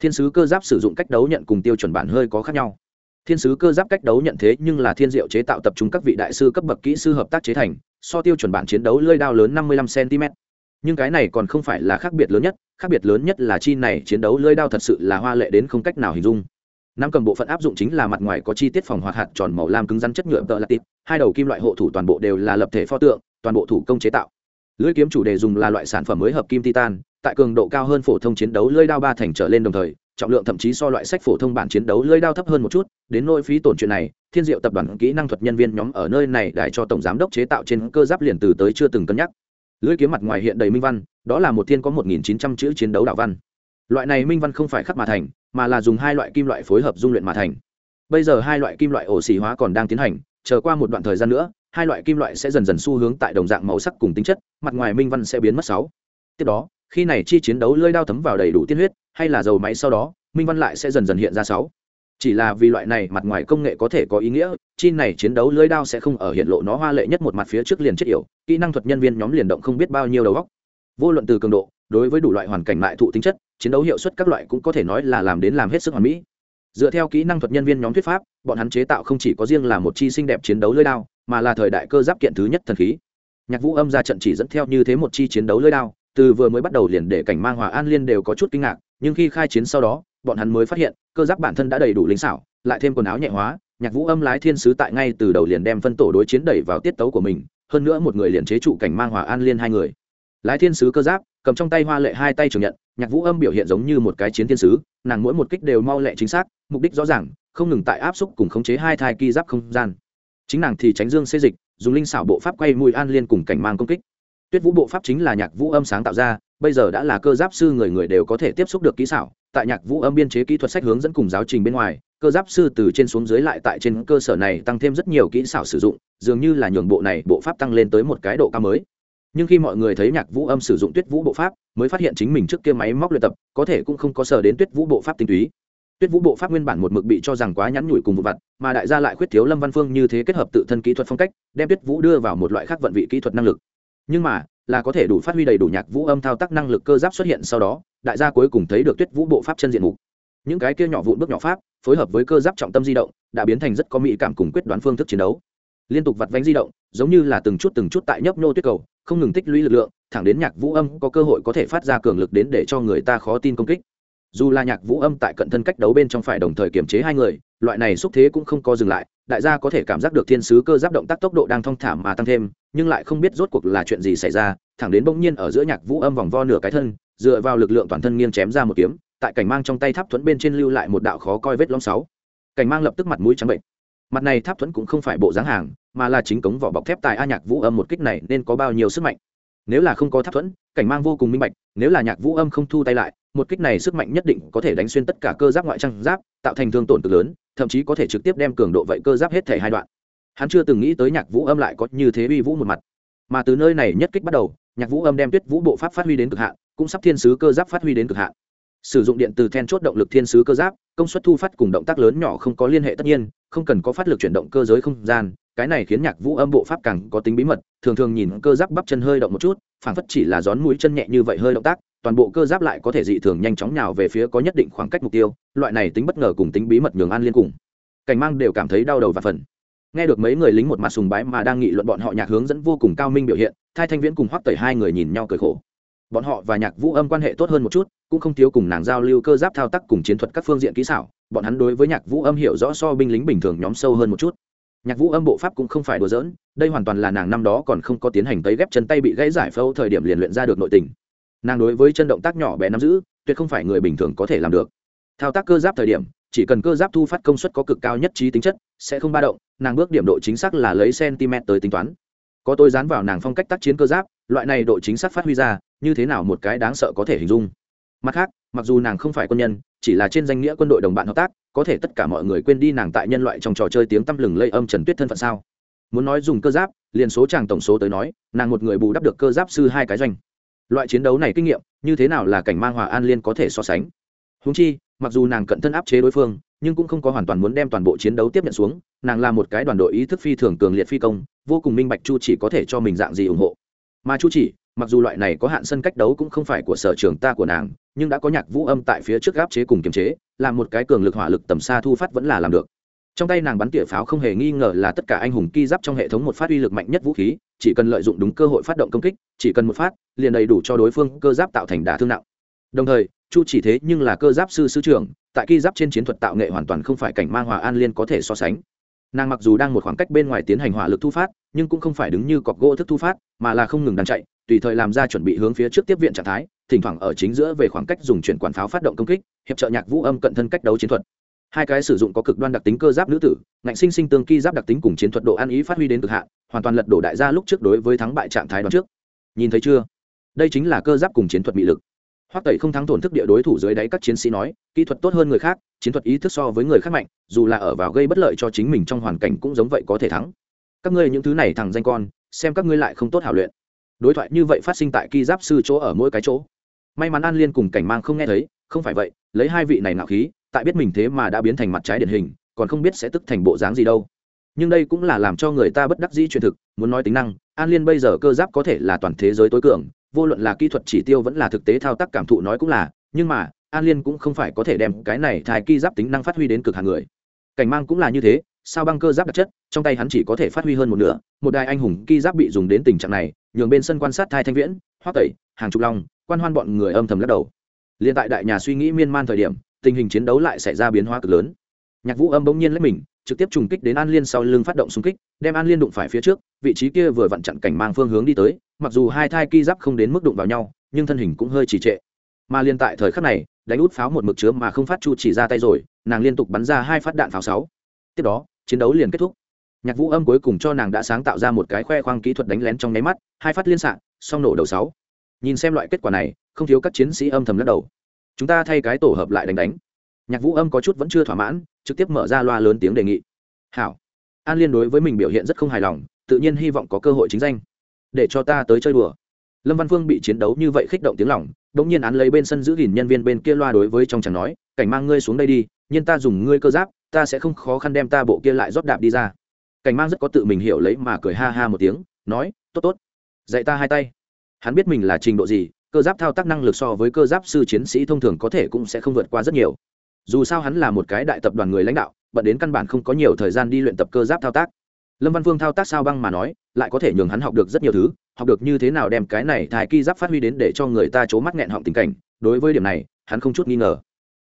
thiên sứ cơ giáp sử dụng cách đấu nhận cùng tiêu chuẩn bản hơi có khác nhau. Thiên sứ cơ giáp cách đấu nhận thế nhưng là thiên diệu chế tạo tập trung các vị đại sư cấp bậc kỹ sư hợp tác chế thành, so tiêu chuẩn bản chiến đấu lơi đao lớn năm mươi lăm cm nhưng cái này còn không phải là khác biệt lớn nhất, khác biệt lớn nhất là chi này chiến đấu lơi đao thật sự là hoa lệ đến không cách nào hình dung. Năm cầm bộ phận áp dụng chính là mặt ngoài có chi tiết phòng hoạt hạt tròn màu lam cứng rắn chất nhựa tợ latit hai đầu kim loại hộ thủ toàn bộ đều là lập thể pho tượng, toàn bộ thủ công chế tạo. Lưỡi kiếm chủ đề dùng là loại sản phẩm mới hợp kim titan tại cường độ cao hơn phổ thông chiến đấu lưỡi đao ba thành trở lên đồng thời, trọng lượng thậm chí so loại sách phổ thông bản chiến đấu lưỡi đao thấp hơn một chút, đến nỗi phí tổn chuyện này, thiên diệu tập đoàn kỹ năng thuật nhân viên nhóm ở nơi này đại cho tổng giám đốc chế tạo trên cơ giáp liền từ tới chưa từng cân nhắc. Lưỡi kiếm mặt ngoài hiện đầy minh văn, đó là một thiên có một nghìn chín trăm chữ chiến đấu đạo văn. Loại này minh văn không phải khắc mà thành, mà là dùng hai loại kim loại phối hợp dung luyện mà thành. Bây giờ hai loại kim loại ổ xỉ hóa còn đang tiến hành, chờ qua một đoạn thời gian nữa, hai loại kim loại sẽ dần dần xu hướng tại đồng dạng màu sắc cùng tính chất, mặt ngoài minh văn sẽ biến mất sáu. Tiếp đó khi này chi chiến đấu lơi đao thấm vào đầy đủ tiên huyết, hay là dầu máy sau đó, minh văn lại sẽ dần dần hiện ra sáu. Chỉ là vì loại này mặt ngoài công nghệ có thể có ý nghĩa, chi này chiến đấu lưới đao sẽ không ở hiện lộ nó hoa lệ nhất một mặt phía trước liền chết yểu, kỹ năng thuật nhân viên nhóm liền động không biết bao nhiêu đầu góc vô luận từ cường độ, đối với đủ loại hoàn cảnh lại thụ tính chất, chiến đấu hiệu suất các loại cũng có thể nói là làm đến làm hết sức hoàn mỹ. Dựa theo kỹ năng thuật nhân viên nhóm thuyết pháp, bọn hắn chế tạo không chỉ có riêng là một chi xinh đẹp chiến đấu lưới đao, mà là thời đại cơ giáp kiện thứ nhất thần khí. Nhạc vũ âm ra trận chỉ dẫn theo như thế một chi chiến đấu lưới đao từ vừa mới bắt đầu liền để cảnh mang hòa an liên đều có chút kinh ngạc, nhưng khi khai chiến sau đó, bọn hắn mới phát hiện, cơ giáp bản thân đã đầy đủ linh xảo, lại thêm quần áo nhẹ hóa, nhạc vũ âm lái thiên sứ tại ngay từ đầu liền đem phân tổ đối chiến đẩy vào tiết tấu của mình, hơn nữa một người liền chế trụ cảnh mang hòa an liên hai người. Lái thiên sứ cơ giáp, cầm trong tay hoa lệ hai tay trường nhận, nhạc vũ âm biểu hiện giống như một cái chiến thiên sứ, nàng mỗi một kích đều mau lẹ chính xác, mục đích rõ ràng, không ngừng tại áp xúc cùng khống chế hai thai ki giáp không gian. Chính nàng thì tránh dương xê dịch, dùng linh xảo bộ pháp quay mùi an liên cùng cảnh mang công kích tuyết vũ bộ pháp chính là nhạc vũ âm sáng tạo ra, bây giờ đã là cơ giáp sư người người đều có thể tiếp xúc được kỹ xảo, tại nhạc vũ âm biên chế kỹ thuật sách hướng dẫn cùng giáo trình bên ngoài, cơ giáp sư từ trên xuống dưới lại tại trên cơ sở này tăng thêm rất nhiều kỹ xảo sử dụng, dường như là nhường bộ này bộ pháp tăng lên tới một cái độ cao mới. Nhưng khi mọi người thấy nhạc vũ âm sử dụng tuyết vũ bộ pháp, mới phát hiện chính mình trước kia máy móc luyện tập, có thể cũng không có sở đến tuyết vũ bộ pháp tinh túy. Tuyết vũ bộ pháp nguyên bản một mực bị cho rằng quá nhắn nhủi cùng vụ vặt, mà đại gia lại khuyết thiếu lâm văn phương như thế kết hợp tự thân kỹ thuật phong cách, đem tuyết vũ đưa vào một loại khác vận vị kỹ thuật năng lực nhưng mà, là có thể đủ phát huy đầy đủ nhạc vũ âm thao tác năng lực cơ giáp xuất hiện sau đó, đại gia cuối cùng thấy được tuyết vũ bộ pháp chân diện mục. Những cái kia nhỏ vụn bước nhỏ pháp, phối hợp với cơ giáp trọng tâm di động, đã biến thành rất có mỹ cảm cùng quyết đoán phương thức chiến đấu. Liên tục vặt vánh di động, giống như là từng chút từng chút tại nhấp nô tuyết cầu, không ngừng tích lũy lực lượng, thẳng đến nhạc vũ âm có cơ hội có thể phát ra cường lực đến để cho người ta khó tin công kích. Dù là nhạc vũ âm tại cận thân cách đấu bên trong phải đồng thời kiềm chế hai người, loại này xúc thế cũng không có dừng lại đại gia có thể cảm giác được thiên sứ cơ giáp động tác tốc độ đang thong thả mà tăng thêm, nhưng lại không biết rốt cuộc là chuyện gì xảy ra, thẳng đến bỗng nhiên ở giữa nhạc vũ âm vòng vo nửa cái thân, dựa vào lực lượng toàn thân nghiêng chém ra một kiếm, tại cảnh mang trong tay tháp thuẫn bên trên lưu lại một đạo khó coi vết lõm sáu. Cảnh mang lập tức mặt mũi trắng bệnh. Mặt này tháp thuẫn cũng không phải bộ dáng hàng, mà là chính cống vỏ bọc thép tại a nhạc vũ âm một kích này nên có bao nhiêu sức mạnh? Nếu là không có tháp thuẫn, cảnh mang vô cùng minh bạch, nếu là nhạc vũ âm không thu tay lại, một kích này sức mạnh nhất định có thể đánh xuyên tất cả cơ giáp ngoại trang giáp, tạo thành thương tổn cực lớn thậm chí có thể trực tiếp đem cường độ vậy cơ giáp hết thể hai đoạn. Hắn chưa từng nghĩ tới nhạc vũ âm lại có như thế uy vũ một mặt. Mà từ nơi này nhất kích bắt đầu, nhạc vũ âm đem tuyết vũ bộ pháp phát huy đến cực hạn, cũng sắp thiên sứ cơ giáp phát huy đến cực hạn. Sử dụng điện từ then chốt động lực thiên sứ cơ giáp, công suất thu phát cùng động tác lớn nhỏ không có liên hệ tất nhiên, không cần có phát lực chuyển động cơ giới không gian, cái này khiến nhạc vũ âm bộ pháp càng có tính bí mật, thường thường nhìn cơ giáp bắp chân hơi động một chút, phảng phất chỉ là gión mũi chân nhẹ như vậy hơi động tác toàn bộ cơ giáp lại có thể dị thường nhanh chóng nhào về phía có nhất định khoảng cách mục tiêu, loại này tính bất ngờ cùng tính bí mật nhường an liên cùng cảnh mang đều cảm thấy đau đầu và phần nghe được mấy người lính một mặt sùng bái mà đang nghị luận bọn họ nhạc hướng dẫn vô cùng cao minh biểu hiện, thai thanh viễn cùng hoắc tẩy hai người nhìn nhau cười khổ. Bọn họ và nhạc vũ âm quan hệ tốt hơn một chút, cũng không thiếu cùng nàng giao lưu cơ giáp thao tác cùng chiến thuật các phương diện kỹ xảo, bọn hắn đối với nhạc vũ âm hiểu rõ so binh lính bình thường nhóm sâu hơn một chút. Nhạc vũ âm bộ pháp cũng không phải đùa giỡn, đây hoàn toàn là nàng năm đó còn không có tiến hành tấy ghép chân tay bị gãy giải phẫu thời điểm liền luyện ra được nội tình nàng đối với chân động tác nhỏ bé nắm giữ, tuyệt không phải người bình thường có thể làm được. Thao tác cơ giáp thời điểm, chỉ cần cơ giáp thu phát công suất có cực cao nhất trí tính chất, sẽ không ba động, nàng bước điểm độ chính xác là lấy cm tới tính toán. Có tôi dán vào nàng phong cách tác chiến cơ giáp, loại này độ chính xác phát huy ra, như thế nào một cái đáng sợ có thể hình dung. Mặt khác, mặc dù nàng không phải quân nhân, chỉ là trên danh nghĩa quân đội đồng bạn hợp tác, có thể tất cả mọi người quên đi nàng tại nhân loại trong trò chơi tiếng tăm lừng lây âm trần tuyết thân phận sao? Muốn nói dùng cơ giáp, liền số chàng tổng số tới nói, nàng một người bù đắp được cơ giáp sư hai cái doanh loại chiến đấu này kinh nghiệm, như thế nào là cảnh mang hòa an liên có thể so sánh? Húng chi, mặc dù nàng cận thân áp chế đối phương, nhưng cũng không có hoàn toàn muốn đem toàn bộ chiến đấu tiếp nhận xuống, nàng là một cái đoàn đội ý thức phi thường cường liệt phi công, vô cùng minh bạch chu chỉ có thể cho mình dạng gì ủng hộ. Mà chu chỉ, mặc dù loại này có hạn sân cách đấu cũng không phải của sở trường ta của nàng, nhưng đã có nhạc vũ âm tại phía trước gáp chế cùng kiềm chế làm một cái cường lực hỏa lực tầm xa thu phát vẫn là làm được trong tay nàng bắn tỉa pháo không hề nghi ngờ là tất cả anh hùng ki giáp trong hệ thống một phát uy lực mạnh nhất vũ khí, chỉ cần lợi dụng đúng cơ hội phát động công kích, chỉ cần một phát, liền đầy đủ cho đối phương cơ giáp tạo thành đả thương nặng. Đồng thời, chu chỉ thế nhưng là cơ giáp sư sư trưởng, tại ki giáp trên chiến thuật tạo nghệ hoàn toàn không phải cảnh mang hòa an liên có thể so sánh. Nàng mặc dù đang một khoảng cách bên ngoài tiến hành hỏa lực thu phát, nhưng cũng không phải đứng như cọc gỗ thức thu phát, mà là không ngừng đàn chạy, tùy thời làm ra chuẩn bị hướng phía trước tiếp viện trạng thái, thỉnh thoảng ở chính giữa về khoảng cách dùng chuyển quản pháo phát động công kích, hiệp trợ nhạc vũ âm cận thân cách đấu chiến thuật hai cái sử dụng có cực đoan đặc tính cơ giáp nữ tử, ngạnh sinh sinh tương ki giáp đặc tính cùng chiến thuật độ ăn ý phát huy đến cực hạn, hoàn toàn lật đổ đại gia lúc trước đối với thắng bại trạng thái đoán trước. Nhìn thấy chưa? Đây chính là cơ giáp cùng chiến thuật bị lực. Hoắc tẩy không thắng tổn thức địa đối thủ dưới đáy các chiến sĩ nói, kỹ thuật tốt hơn người khác, chiến thuật ý thức so với người khác mạnh, dù là ở vào gây bất lợi cho chính mình trong hoàn cảnh cũng giống vậy có thể thắng. Các ngươi những thứ này thằng danh con, xem các ngươi lại không tốt hảo luyện. Đối thoại như vậy phát sinh tại ki giáp sư chỗ ở mỗi cái chỗ. May mắn an liên cùng cảnh mang không nghe thấy, không phải vậy, lấy hai vị này nạo khí tại biết mình thế mà đã biến thành mặt trái điển hình, còn không biết sẽ tức thành bộ dáng gì đâu. Nhưng đây cũng là làm cho người ta bất đắc dĩ truyền thực, muốn nói tính năng, an liên bây giờ cơ giáp có thể là toàn thế giới tối cường, vô luận là kỹ thuật chỉ tiêu vẫn là thực tế thao tác cảm thụ nói cũng là, nhưng mà, an liên cũng không phải có thể đem cái này thai ki giáp tính năng phát huy đến cực hàng người. Cảnh mang cũng là như thế, sao băng cơ giáp đặc chất, trong tay hắn chỉ có thể phát huy hơn một nửa, một đài anh hùng ki giáp bị dùng đến tình trạng này, nhường bên sân quan sát thai thanh viễn hoa tẩy, hàng chục long, quan hoan bọn người âm thầm lắc đầu. Liên tại đại nhà suy nghĩ miên man thời điểm tình hình chiến đấu lại xảy ra biến hóa cực lớn. Nhạc vũ âm bỗng nhiên lấy mình, trực tiếp trùng kích đến an liên sau lưng phát động xung kích, đem an liên đụng phải phía trước, vị trí kia vừa vặn chặn cảnh mang phương hướng đi tới, mặc dù hai thai ki giáp không đến mức đụng vào nhau, nhưng thân hình cũng hơi trì trệ. Mà liên tại thời khắc này, đánh út pháo một mực chứa mà không phát chu chỉ ra tay rồi, nàng liên tục bắn ra hai phát đạn pháo sáu. Tiếp đó, chiến đấu liền kết thúc. Nhạc vũ âm cuối cùng cho nàng đã sáng tạo ra một cái khoe khoang kỹ thuật đánh lén trong nháy mắt, hai phát liên xạ song nổ đầu sáu. Nhìn xem loại kết quả này, không thiếu các chiến sĩ âm thầm lắc đầu chúng ta thay cái tổ hợp lại đánh đánh. Nhạc vũ âm có chút vẫn chưa thỏa mãn, trực tiếp mở ra loa lớn tiếng đề nghị. Hảo. An liên đối với mình biểu hiện rất không hài lòng, tự nhiên hy vọng có cơ hội chính danh. Để cho ta tới chơi đùa. Lâm văn phương bị chiến đấu như vậy khích động tiếng lòng đ ỗ n g nhiên án lấy bên sân giữ gìn nhân viên bên kia loa đối với trong chẳng nói, cảnh mang ngươi xuống đây đi, nhưng ta dùng ngươi cơ giáp, ta sẽ không khó khăn đem ta bộ kia lại rót đạp đi ra. Cảnh mang rất có tự mình hiểu lấy mà cười ha ha một tiếng, nói, tốt tốt. Dạy ta hai tay. Hắn biết mình là trình độ gì cơ giáp thao tác năng lực so với cơ giáp sư chiến sĩ thông thường có thể cũng sẽ không vượt qua rất nhiều. Dù sao hắn là một cái đại tập đoàn người lãnh đạo, bận đến căn bản không có nhiều thời gian đi luyện tập cơ giáp thao tác. Lâm văn phương thao tác sao băng mà nói, lại có thể nhường hắn học được rất nhiều thứ, học được như thế nào đem cái này thai ki giáp phát huy đến để cho người ta c h ố mắt nghẹn họng tình cảnh, đối với điểm này, hắn không chút nghi ngờ.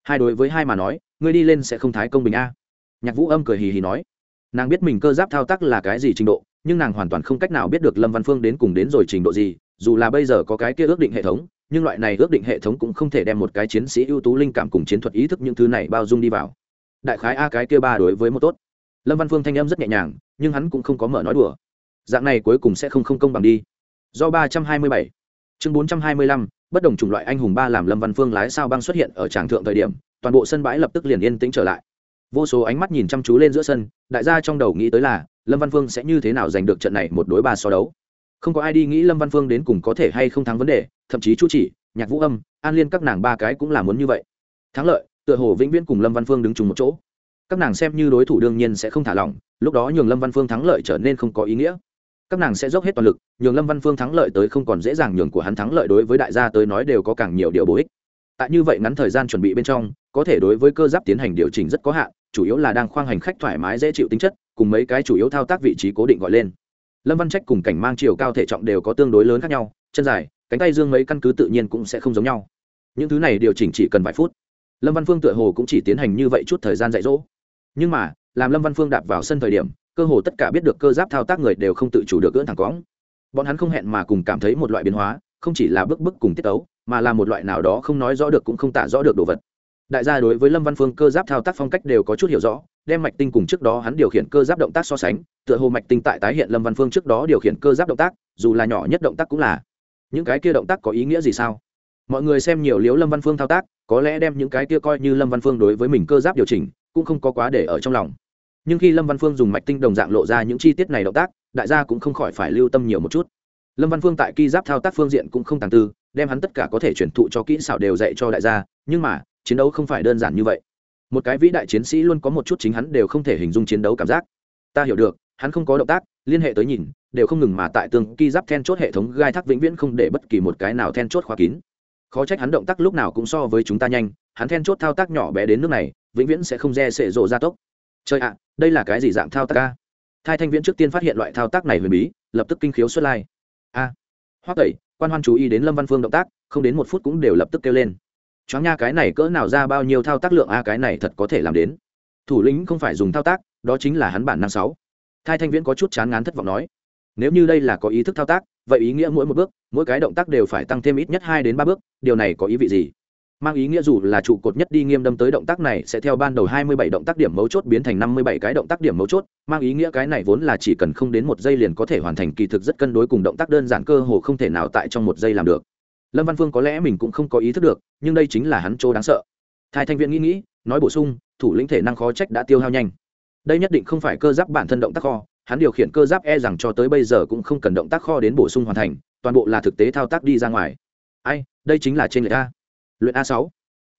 Hai đối với hai mà nói, ngươi đi lên sẽ không thái công bình a. Nhạc vũ âm cười hì hì nói, nàng biết mình cơ giáp thao tác là cái gì trình độ, nhưng nàng hoàn toàn không cách nào biết được lâm văn phương đến cùng đến rồi trình độ gì dù là bây giờ có cái kia ước định hệ thống, nhưng loại này ước định hệ thống cũng không thể đem một cái chiến sĩ ưu tú linh cảm cùng chiến thuật ý thức những thứ này bao dung đi vào. Đại khái a cái kia ba đối với một tốt. Lâm văn phương thanh âm rất nhẹ nhàng, nhưng hắn cũng không có mở nói đùa. Dạng này cuối cùng sẽ không không công bằng đi. Do ba trăm hai mươi bảy, chương bốn trăm hai mươi lăm, bất đồng chủng loại anh hùng ba làm lâm văn phương lái sao băng xuất hiện ở tràng thượng thời điểm, toàn bộ sân bãi lập tức liền yên tĩnh trở lại. Vô số ánh mắt nhìn chăm chú lên giữa sân, đại gia trong đầu nghĩ tới là, lâm văn phương sẽ như thế nào giành được trận này một đối ba so đấu không có ai đi nghĩ lâm văn phương đến cùng có thể hay không thắng vấn đề, thậm chí chú chỉ, nhạc vũ âm, an liên các nàng ba cái cũng là muốn như vậy. Thắng lợi, tựa hồ vĩnh viễn cùng lâm văn phương đứng chung một chỗ. Các nàng xem như đối thủ đương nhiên sẽ không thả lỏng, lúc đó nhường lâm văn phương thắng lợi trở nên không có ý nghĩa. Các nàng sẽ dốc hết toàn lực, nhường lâm văn phương thắng lợi tới không còn dễ dàng nhường của hắn thắng lợi đối với đại gia tới nói đều có càng nhiều điều bổ ích. Tại như vậy ngắn thời gian chuẩn bị bên trong, có thể đối với cơ giáp tiến hành điều chỉnh rất có hạn, chủ yếu là đang khoang hành khách thoải mái dễ chịu tính chất, cùng mấy cái chủ yếu thao tác vị trí cố định gọi lên lâm văn trách cùng cảnh mang chiều cao thể trọng đều có tương đối lớn khác nhau, chân dài, cánh tay dương mấy căn cứ tự nhiên cũng sẽ không giống nhau. Những thứ này điều chỉnh chỉ cần vài phút. Lâm văn phương tựa hồ cũng chỉ tiến hành như vậy chút thời gian dạy dỗ. Nhưng mà, làm lâm văn phương đạp vào sân thời điểm, cơ hồ tất cả biết được cơ giáp thao tác người đều không tự chủ được cưỡn thẳng cóng bọn hắn không hẹn mà cùng cảm thấy một loại biến hóa, không chỉ là bức bức cùng tiết tấu, mà là một loại nào đó không nói rõ được cũng không tả rõ được đồ vật đại gia đối với lâm văn phương cơ giáp thao tác phong cách đều có chút hiểu rõ, đem mạch tinh cùng trước đó hắn điều khiển cơ giáp động tác so sánh, tựa hồ mạch tinh tại tái hiện lâm văn phương trước đó điều khiển cơ giáp động tác, dù là nhỏ nhất động tác cũng là. Những cái kia động tác có ý nghĩa gì sao? Mọi người xem nhiều liếu lâm văn phương thao tác, có lẽ đem những cái kia coi như lâm văn phương đối với mình cơ giáp điều chỉnh, cũng không có quá để ở trong lòng. Nhưng khi lâm văn phương dùng mạch tinh đồng dạng lộ ra những chi tiết này động tác, đại gia cũng không khỏi phải lưu tâm nhiều một chút. Lâm văn phương tại ki giáp thao tác phương diện cũng không tàng tư, đem hắn tất cả có thể chuyển thụ cho kỹ xảo đều dạy cho đại gia, nhưng mà chiến đấu không phải đơn giản như vậy. Một cái vĩ đại chiến sĩ luôn có một chút chính hắn đều không thể hình dung chiến đấu cảm giác. Ta hiểu được, hắn không có động tác, liên hệ tới nhìn, đều không ngừng mà tại tương ki giáp then chốt hệ thống gai thác vĩnh viễn không để bất kỳ một cái nào then chốt khóa kín. Khó trách hắn động tác lúc nào cũng so với chúng ta nhanh, hắn then chốt thao tác nhỏ bé đến nước này, vĩnh viễn sẽ không re sệ rộ ra tốc. Chơi ạ, đây là cái gì dạng thao tác ca thai thanh viễn trước tiên phát hiện loại thao tác này huyền bí, lập tức kinh khiếu xuất lai. A. À. hoắc tẩy, quan hoan chú ý đến lâm văn phương động tác, không đến một phút cũng đều lập tức kêu lên choáng nha cái này cỡ nào ra bao nhiêu thao tác lượng a, cái này thật có thể làm đến. Thủ lĩnh không phải dùng thao tác, đó chính là hắn bản năng sáu. Thai thanh viễn có chút chán ngán thất vọng nói, nếu như đây là có ý thức thao tác, vậy ý nghĩa mỗi một bước, mỗi cái động tác đều phải tăng thêm ít nhất hai đến ba bước, điều này có ý vị gì? Mang ý nghĩa dù là trụ cột nhất đi nghiêm đâm tới động tác này sẽ theo ban đầu hai mươi bảy động tác điểm mấu chốt biến thành năm mươi bảy cái động tác điểm mấu chốt, mang ý nghĩa cái này vốn là chỉ cần không đến một giây liền có thể hoàn thành kỳ thực rất cân đối cùng động tác đơn giản cơ hồ không thể nào tại trong một giây làm được lâm văn phương có lẽ mình cũng không có ý thức được, nhưng đây chính là hắn chỗ đáng sợ. Thái thanh viện nghĩ nghĩ, nói bổ sung, thủ lĩnh thể năng khó trách đã tiêu hao nhanh. Đây nhất định không phải cơ giáp bản thân động tác kho, hắn điều khiển cơ giáp e rằng cho tới bây giờ cũng không cần động tác kho đến bổ sung hoàn thành, toàn bộ là thực tế thao tác đi ra ngoài. Ai, đây chính là trên lệ a. Luyện a sáu.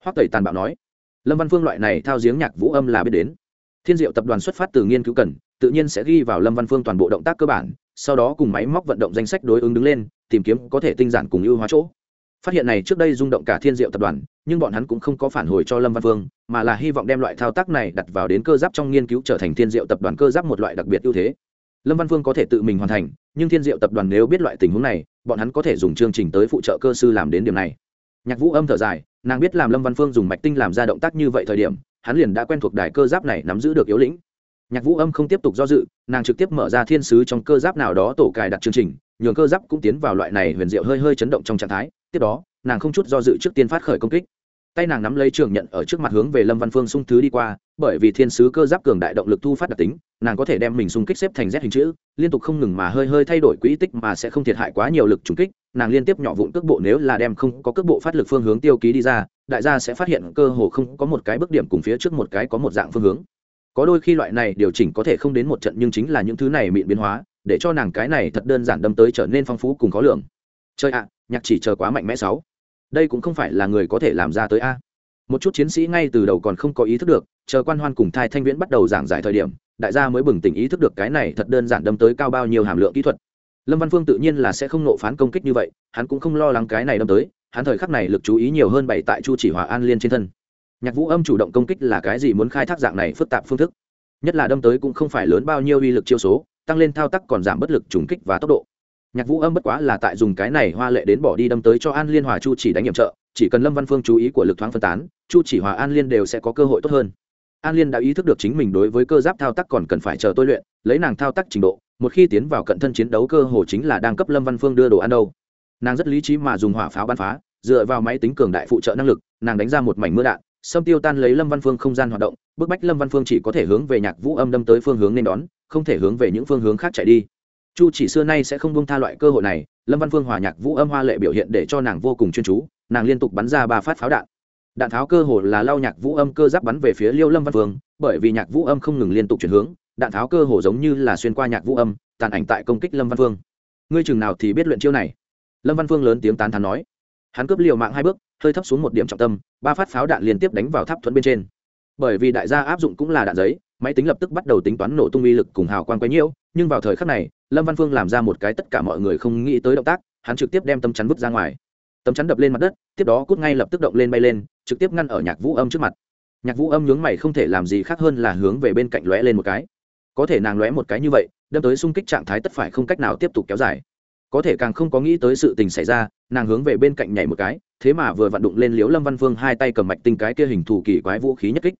Hoắc tẩy tàn bạo nói. Lâm văn phương loại này thao giếng nhạc vũ âm là biết đến. Thiên diệu tập đoàn xuất phát từ nghiên cứu cần, tự nhiên sẽ ghi vào lâm văn phương toàn bộ động tác cơ bản, sau đó cùng máy móc vận động danh sách đối ứng đứng lên, tìm kiếm có thể tinh giản cùng ưu hóa chỗ phát hiện này trước đây rung động cả thiên diệu tập đoàn nhưng bọn hắn cũng không có phản hồi cho lâm văn Vương, mà là hy vọng đem loại thao tác này đặt vào đến cơ giáp trong nghiên cứu trở thành thiên diệu tập đoàn cơ giáp một loại đặc biệt ưu thế. Lâm văn Vương có thể tự mình hoàn thành nhưng thiên diệu tập đoàn nếu biết loại tình huống này bọn hắn có thể dùng chương trình tới phụ trợ cơ sư làm đến điểm này. Nhạc vũ âm thở dài nàng biết làm lâm văn phương dùng mạch tinh làm ra động tác như vậy thời điểm hắn liền đã quen thuộc đài cơ giáp này nắm giữ được yếu lĩnh nhạc vũ âm không tiếp tục do dự, nàng trực tiếp mở ra thiên sứ trong cơ giáp nào đó tổ cài đặt chương trình, nhường cơ giáp cũng tiến vào loại này huyền diệu hơi hơi chấn động trong trạng thái. Tiếp đó, nàng không chút do dự trước tiên phát khởi công kích. Tay nàng nắm lấy trường nhận ở trước mặt hướng về lâm văn phương xung thứ đi qua, bởi vì thiên sứ cơ giáp cường đại động lực thu phát đặc tính, nàng có thể đem mình xung kích xếp thành z hình chữ, liên tục không ngừng mà hơi hơi thay đổi quỹ tích mà sẽ không thiệt hại quá nhiều lực trùng kích. Nàng liên tiếp nhỏ vụn cước bộ nếu là đem không có cước bộ phát lực phương hướng tiêu ký đi ra, đại gia sẽ phát hiện cơ hồ không có một cái bước điểm cùng phía trước một cái có một dạng phương hướng có đôi khi loại này điều chỉnh có thể không đến một trận nhưng chính là những thứ này mịn biến hóa, để cho nàng cái này thật đơn giản đâm tới trở nên phong phú cùng khó lường. Chơi ạ, nhạc chỉ chờ quá mạnh mẽ sáu. Đây cũng không phải là người có thể làm ra tới a. Một chút chiến sĩ ngay từ đầu còn không có ý thức được, chờ quan hoan cùng thai thanh viễn bắt đầu giảng giải thời điểm, đại gia mới bừng tỉnh ý thức được cái này thật đơn giản đâm tới cao bao nhiêu hàm lượng kỹ thuật. Lâm văn phương tự nhiên là sẽ không nộ phán công kích như vậy, hắn cũng không lo lắng cái này đâm tới, hắn thời khắc này lực chú ý nhiều hơn bảy tại chu chỉ hòa an liên trên thân nhạc vũ âm chủ động công kích là cái gì muốn khai thác dạng này phức tạp phương thức? Nhất là đâm tới cũng không phải lớn bao nhiêu uy lực chiêu số, tăng lên thao tác còn giảm bất lực trùng kích và tốc độ. Nhạc vũ âm bất quá là tại dùng cái này hoa lệ đến bỏ đi đâm tới cho an liên hòa chu chỉ đánh nhiệm trợ, chỉ cần lâm văn phương chú ý của lực thoáng phân tán, chu chỉ hòa an liên đều sẽ có cơ hội tốt hơn. An liên đã ý thức được chính mình đối với cơ giáp thao tác còn cần phải chờ tôi luyện, lấy nàng thao tác trình độ, một khi tiến vào cận thân chiến đấu cơ hồ chính là đang cấp lâm văn phương đưa đồ ăn đâu. Nàng rất lý trí mà dùng hỏa pháo bắn phá, dựa vào máy tính cường đại phụ trợ năng lực, nàng đánh ra một mảnh mưa đạn xâm tiêu tan lấy lâm văn phương không gian hoạt động, bức bách lâm văn phương chỉ có thể hướng về nhạc vũ âm đâm tới phương hướng nên đón, không thể hướng về những phương hướng khác chạy đi. Chu chỉ xưa nay sẽ không bông tha loại cơ hội này, lâm văn phương hòa nhạc vũ âm hoa lệ biểu hiện để cho nàng vô cùng chuyên chú, nàng liên tục bắn ra ba phát pháo đạn. Đạn tháo cơ hồ là lao nhạc vũ âm cơ giáp bắn về phía liêu lâm văn phương, bởi vì nhạc vũ âm không ngừng liên tục chuyển hướng, đạn tháo cơ hồ giống như là xuyên qua nhạc vũ âm, tàn ảnh tại công kích lâm văn phương. Ngươi chừng nào thì biết luyện chiêu này? Lâm văn phương lớn tiếng tán thán nói. Hắn cướp liều mạng hai bước hơi thấp xuống một điểm trọng tâm, ba phát pháo đạn liên tiếp đánh vào tháp thuẫn bên trên. Bởi vì đại gia áp dụng cũng là đạn giấy, máy tính lập tức bắt đầu tính toán nổ tung uy lực cùng hào quang quấy nhiễu, nhưng vào thời khắc này, lâm văn phương làm ra một cái tất cả mọi người không nghĩ tới động tác, hắn trực tiếp đem tấm chắn vứt ra ngoài. Tấm chắn đập lên mặt đất, tiếp đó cút ngay lập tức động lên bay lên, trực tiếp ngăn ở nhạc vũ âm trước mặt. Nhạc vũ âm nhướng mày không thể làm gì khác hơn là hướng về bên cạnh lóe lên một cái. Có thể nàng lóe một cái như vậy, đâm tới xung kích trạng thái tất phải không cách nào tiếp tục kéo dài có thể càng không có nghĩ tới sự tình xảy ra, nàng hướng về bên cạnh nhảy một cái, thế mà vừa vặn đụng lên liếu lâm văn phương hai tay cầm mạch tinh cái kia hình thù kỳ quái vũ khí nhất kích.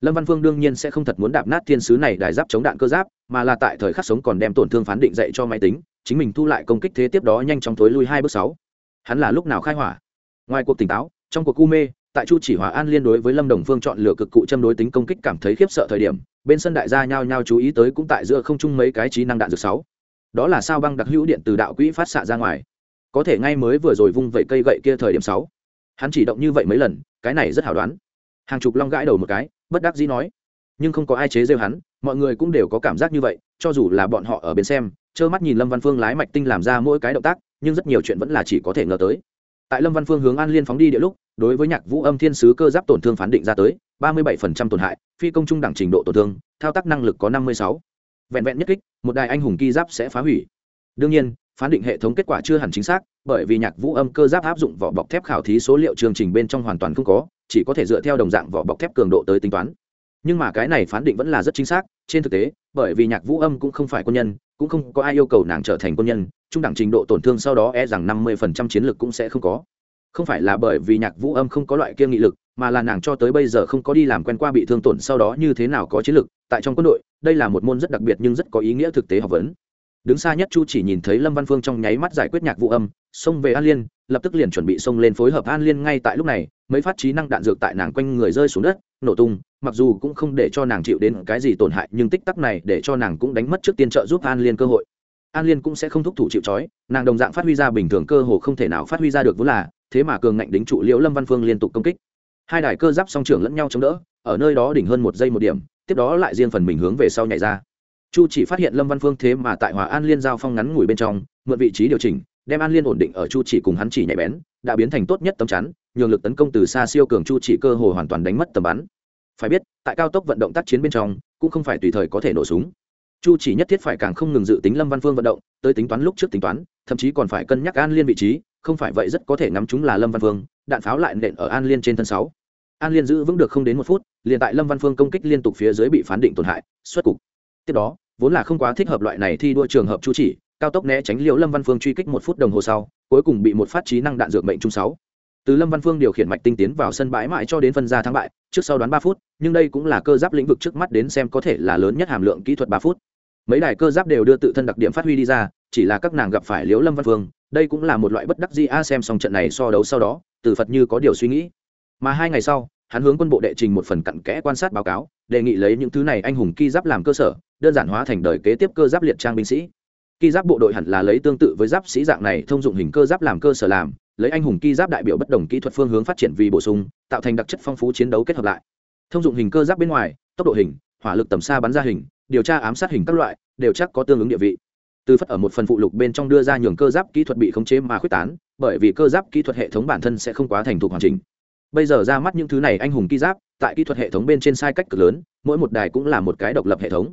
Lâm văn phương đương nhiên sẽ không thật muốn đạp nát thiên sứ này đài giáp chống đạn cơ giáp, mà là tại thời khắc sống còn đem tổn thương phán định dạy cho máy tính, chính mình thu lại công kích thế tiếp đó nhanh chóng thối lui hai bước sáu. Hắn là lúc nào khai hỏa? Ngoài cuộc tỉnh táo, trong cuộc cu mê, tại chu chỉ hòa an liên đối với lâm đồng phương chọn lựa cực cụ châm đối tính công kích cảm thấy khiếp sợ thời điểm, bên sân đại gia nhao nhao chú ý tới cũng tại giữa không trung mấy cái trí năng đạn dược sáu đó là sao băng đặc hữu điện từ đạo quỹ phát xạ ra ngoài. Có thể ngay mới vừa rồi vung vẩy cây gậy kia thời điểm sáu. Hắn chỉ động như vậy mấy lần, cái này rất hảo đoán. Hàng chục long gãi đầu một cái, bất đắc dĩ nói, nhưng không có ai chế rêu hắn, mọi người cũng đều có cảm giác như vậy, cho dù là bọn họ ở bên xem, trơ mắt nhìn lâm văn phương lái mạch tinh làm ra mỗi cái động tác, nhưng rất nhiều chuyện vẫn là chỉ có thể ngờ tới. Tại lâm văn phương hướng an liên phóng đi địa lúc, đối với nhạc vũ âm thiên sứ cơ giáp tổn thương phán định ra tới, ba mươi 37% tổn hại, phi công trung đẳng trình độ tổn thương, thao tác năng lực có năm mươi sáu vẹn vẹn nhất kích, một đài anh hùng ki giáp sẽ phá hủy. Đương nhiên, phán định hệ thống kết quả chưa hẳn chính xác, bởi vì nhạc vũ âm cơ giáp áp dụng vỏ bọc thép khảo thí số liệu chương trình bên trong hoàn toàn không có, chỉ có thể dựa theo đồng dạng vỏ bọc thép cường độ tới tính toán. Nhưng mà cái này phán định vẫn là rất chính xác, trên thực tế, bởi vì nhạc vũ âm cũng không phải quân nhân, cũng không có ai yêu cầu nàng trở thành quân nhân, trung đẳng trình độ tổn thương sau đó e rằng năm mươi phần trăm chiến lược cũng sẽ không có. Không phải là bởi vì nhạc vũ âm không có loại kia nghị lực mà là nàng cho tới bây giờ không có đi làm quen qua bị thương tổn sau đó như thế nào có chiến lược tại trong quân đội, đây là một môn rất đặc biệt nhưng rất có ý nghĩa thực tế học vấn. Đứng xa nhất chu chỉ nhìn thấy lâm văn phương trong nháy mắt giải quyết nhạc vũ âm, xông về an liên, lập tức liền chuẩn bị xông lên phối hợp an liên ngay tại lúc này mấy phát trí năng đạn dược tại nàng quanh người rơi xuống đất, nổ tung, mặc dù cũng không để cho nàng chịu đến cái gì tổn hại, nhưng tích tắc này để cho nàng cũng đánh mất trước tiên trợ giúp an liên cơ hội. An liên cũng sẽ không thúc thủ chịu trói, nàng đồng dạng phát huy ra bình thường cơ hồ không thể nào phát huy ra được vốn là, thế mà cường ngạnh đính trụ liễu lâm văn phương liên tục công kích hai đài cơ giáp song trưởng lẫn nhau chống đỡ, ở nơi đó đỉnh hơn một giây một điểm, tiếp đó lại riêng phần mình hướng về sau nhảy ra. Chu chỉ phát hiện lâm văn phương thế mà tại hòa an liên giao phong ngắn ngủi bên trong, mượn vị trí điều chỉnh, đem an liên ổn định ở chu chỉ cùng hắn chỉ nhạy bén, đã biến thành tốt nhất tấm chắn, nhường lực tấn công từ xa siêu cường chu chỉ cơ hồ hoàn toàn đánh mất tầm bắn. Phải biết, tại cao tốc vận động tác chiến bên trong, cũng không phải tùy thời có thể nổ súng. Chu chỉ nhất thiết phải càng không ngừng dự tính lâm văn phương vận động, tới tính toán lúc trước tính toán, thậm chí còn phải cân nhắc an liên vị trí, không phải vậy rất có thể ngắm chúng là lâm văn phương, đạn pháo lại nện ở an liên trên thân sáu an liên giữ vững được không đến một phút, liền tại lâm văn phương công kích liên tục phía dưới bị phán định tổn hại, xuất cục. Tiếp đó, vốn là không quá thích hợp loại này thi đua trường hợp chú chỉ, cao tốc né tránh liễu lâm văn phương truy kích một phút đồng hồ sau, cuối cùng bị một phát trí năng đạn dược mệnh trung sáu. Từ lâm văn phương điều khiển mạch tinh tiến vào sân bãi mãi cho đến phân ra thắng bại, trước sau đoán ba phút, nhưng đây cũng là cơ giáp lĩnh vực trước mắt đến xem có thể là lớn nhất hàm lượng kỹ thuật ba phút. Mấy đài cơ giáp đều đưa tự thân đặc điểm phát huy đi ra, chỉ là các nàng gặp phải liễu lâm văn phương, đây cũng là một loại bất đắc di a, xem xong trận này so đấu sau đó, từ phật như có điều suy nghĩ mà hai ngày sau, hắn hướng quân bộ đệ trình một phần cặn kẽ quan sát báo cáo, đề nghị lấy những thứ này anh hùng ki giáp làm cơ sở, đơn giản hóa thành đời kế tiếp cơ giáp liệt trang binh sĩ. Ki giáp bộ đội hẳn là lấy tương tự với giáp sĩ dạng này thông dụng hình cơ giáp làm cơ sở làm, lấy anh hùng ki giáp đại biểu bất đồng kỹ thuật phương hướng phát triển vì bổ sung, tạo thành đặc chất phong phú chiến đấu kết hợp lại. Thông dụng hình cơ giáp bên ngoài, tốc độ hình, hỏa lực tầm xa bắn ra hình, điều tra ám sát hình các loại, đều chắc có tương ứng địa vị. Từ phất ở một phần phụ lục bên trong đưa ra nhường cơ giáp kỹ thuật bị khống chế mà khuyết tán, bởi vì cơ giáp kỹ thuật hệ thống bản thân sẽ không quá thành thục hoàn chỉnh bây giờ ra mắt những thứ này anh hùng kỹ giáp, tại kỹ thuật hệ thống bên trên sai cách cực lớn, mỗi một đài cũng là một cái độc lập hệ thống.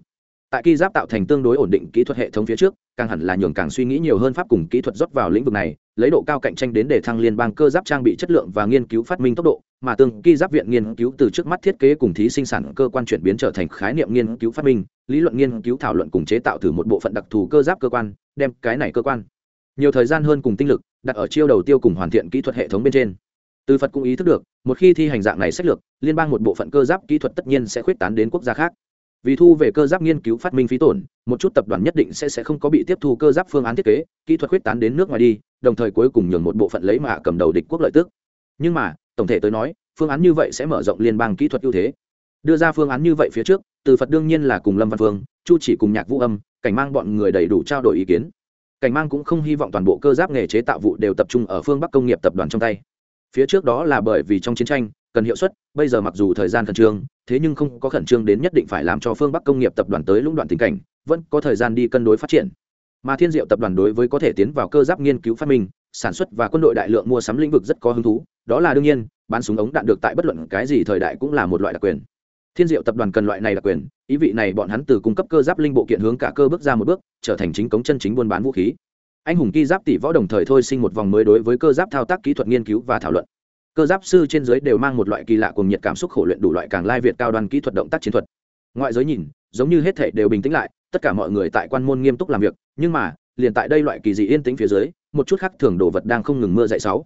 Tại kỹ giáp tạo thành tương đối ổn định kỹ thuật hệ thống phía trước, càng hẳn là nhường càng suy nghĩ nhiều hơn pháp cùng kỹ thuật rót vào lĩnh vực này, lấy độ cao cạnh tranh đến để thăng liên bang cơ giáp trang bị chất lượng và nghiên cứu phát minh tốc độ, mà từng kỳ giáp viện nghiên cứu từ trước mắt thiết kế cùng thí sinh sản cơ quan chuyển biến trở thành khái niệm nghiên cứu phát minh, lý luận nghiên cứu thảo luận cùng chế tạo thử một bộ phận đặc thù cơ giáp cơ quan, đem cái này cơ quan. Nhiều thời gian hơn cùng tinh lực, đặt ở chiêu đầu tiêu cùng hoàn thiện kỹ thuật hệ thống bên trên từ phật cũng ý thức được, một khi thi hành dạng này sách lược, liên bang một bộ phận cơ giáp kỹ thuật tất nhiên sẽ khuyết tán đến quốc gia khác. Vì thu về cơ giáp nghiên cứu phát minh phí tổn, một chút tập đoàn nhất định sẽ sẽ không có bị tiếp thu cơ giáp phương án thiết kế, kỹ thuật khuyết tán đến nước ngoài đi, đồng thời cuối cùng nhường một bộ phận lấy mà cầm đầu địch quốc lợi tức nhưng mà, tổng thể tới nói, phương án như vậy sẽ mở rộng liên bang kỹ thuật ưu thế. Đưa ra phương án như vậy phía trước, từ phật đương nhiên là cùng lâm văn phương, chu chỉ cùng nhạc vũ âm, cảnh mang bọn người đầy đủ trao đổi ý kiến. Cảnh mang cũng không hy vọng toàn bộ cơ giáp nghề chế tạo vụ đều tập trung ở phương bắc công nghiệp tập đoàn trong tay phía trước đó là bởi vì trong chiến tranh, cần hiệu suất, bây giờ mặc dù thời gian khẩn trương, thế nhưng không có khẩn trương đến nhất định phải làm cho phương bắc công nghiệp tập đoàn tới lũng đoạn tình cảnh, vẫn có thời gian đi cân đối phát triển. Mà thiên diệu tập đoàn đối với có thể tiến vào cơ giáp nghiên cứu phát minh, sản xuất và quân đội đại lượng mua sắm lĩnh vực rất có hứng thú, đó là đương nhiên, bán súng ống đạn được tại bất luận cái gì thời đại cũng là một loại đặc quyền. Thiên diệu tập đoàn cần loại này đặc quyền, ý vị này bọn hắn từ cung cấp cơ giáp linh bộ kiện hướng cả cơ bước ra một bước, trở thành chính cống chân chính buôn bán vũ khí anh hùng ki giáp tỷ võ đồng thời thôi sinh một vòng mới đối với cơ giáp thao tác kỹ thuật nghiên cứu và thảo luận. Cơ giáp sư trên giới đều mang một loại kỳ lạ cùng nhiệt cảm xúc khổ luyện đủ loại càng lai việt cao đoàn kỹ thuật động tác chiến thuật. Ngoại giới nhìn, giống như hết thể đều bình tĩnh lại, tất cả mọi người tại quan môn nghiêm túc làm việc, nhưng mà, liền tại đây loại kỳ dị yên tĩnh phía dưới, một chút khác thường đồ vật đang không ngừng mưa dậy sáu.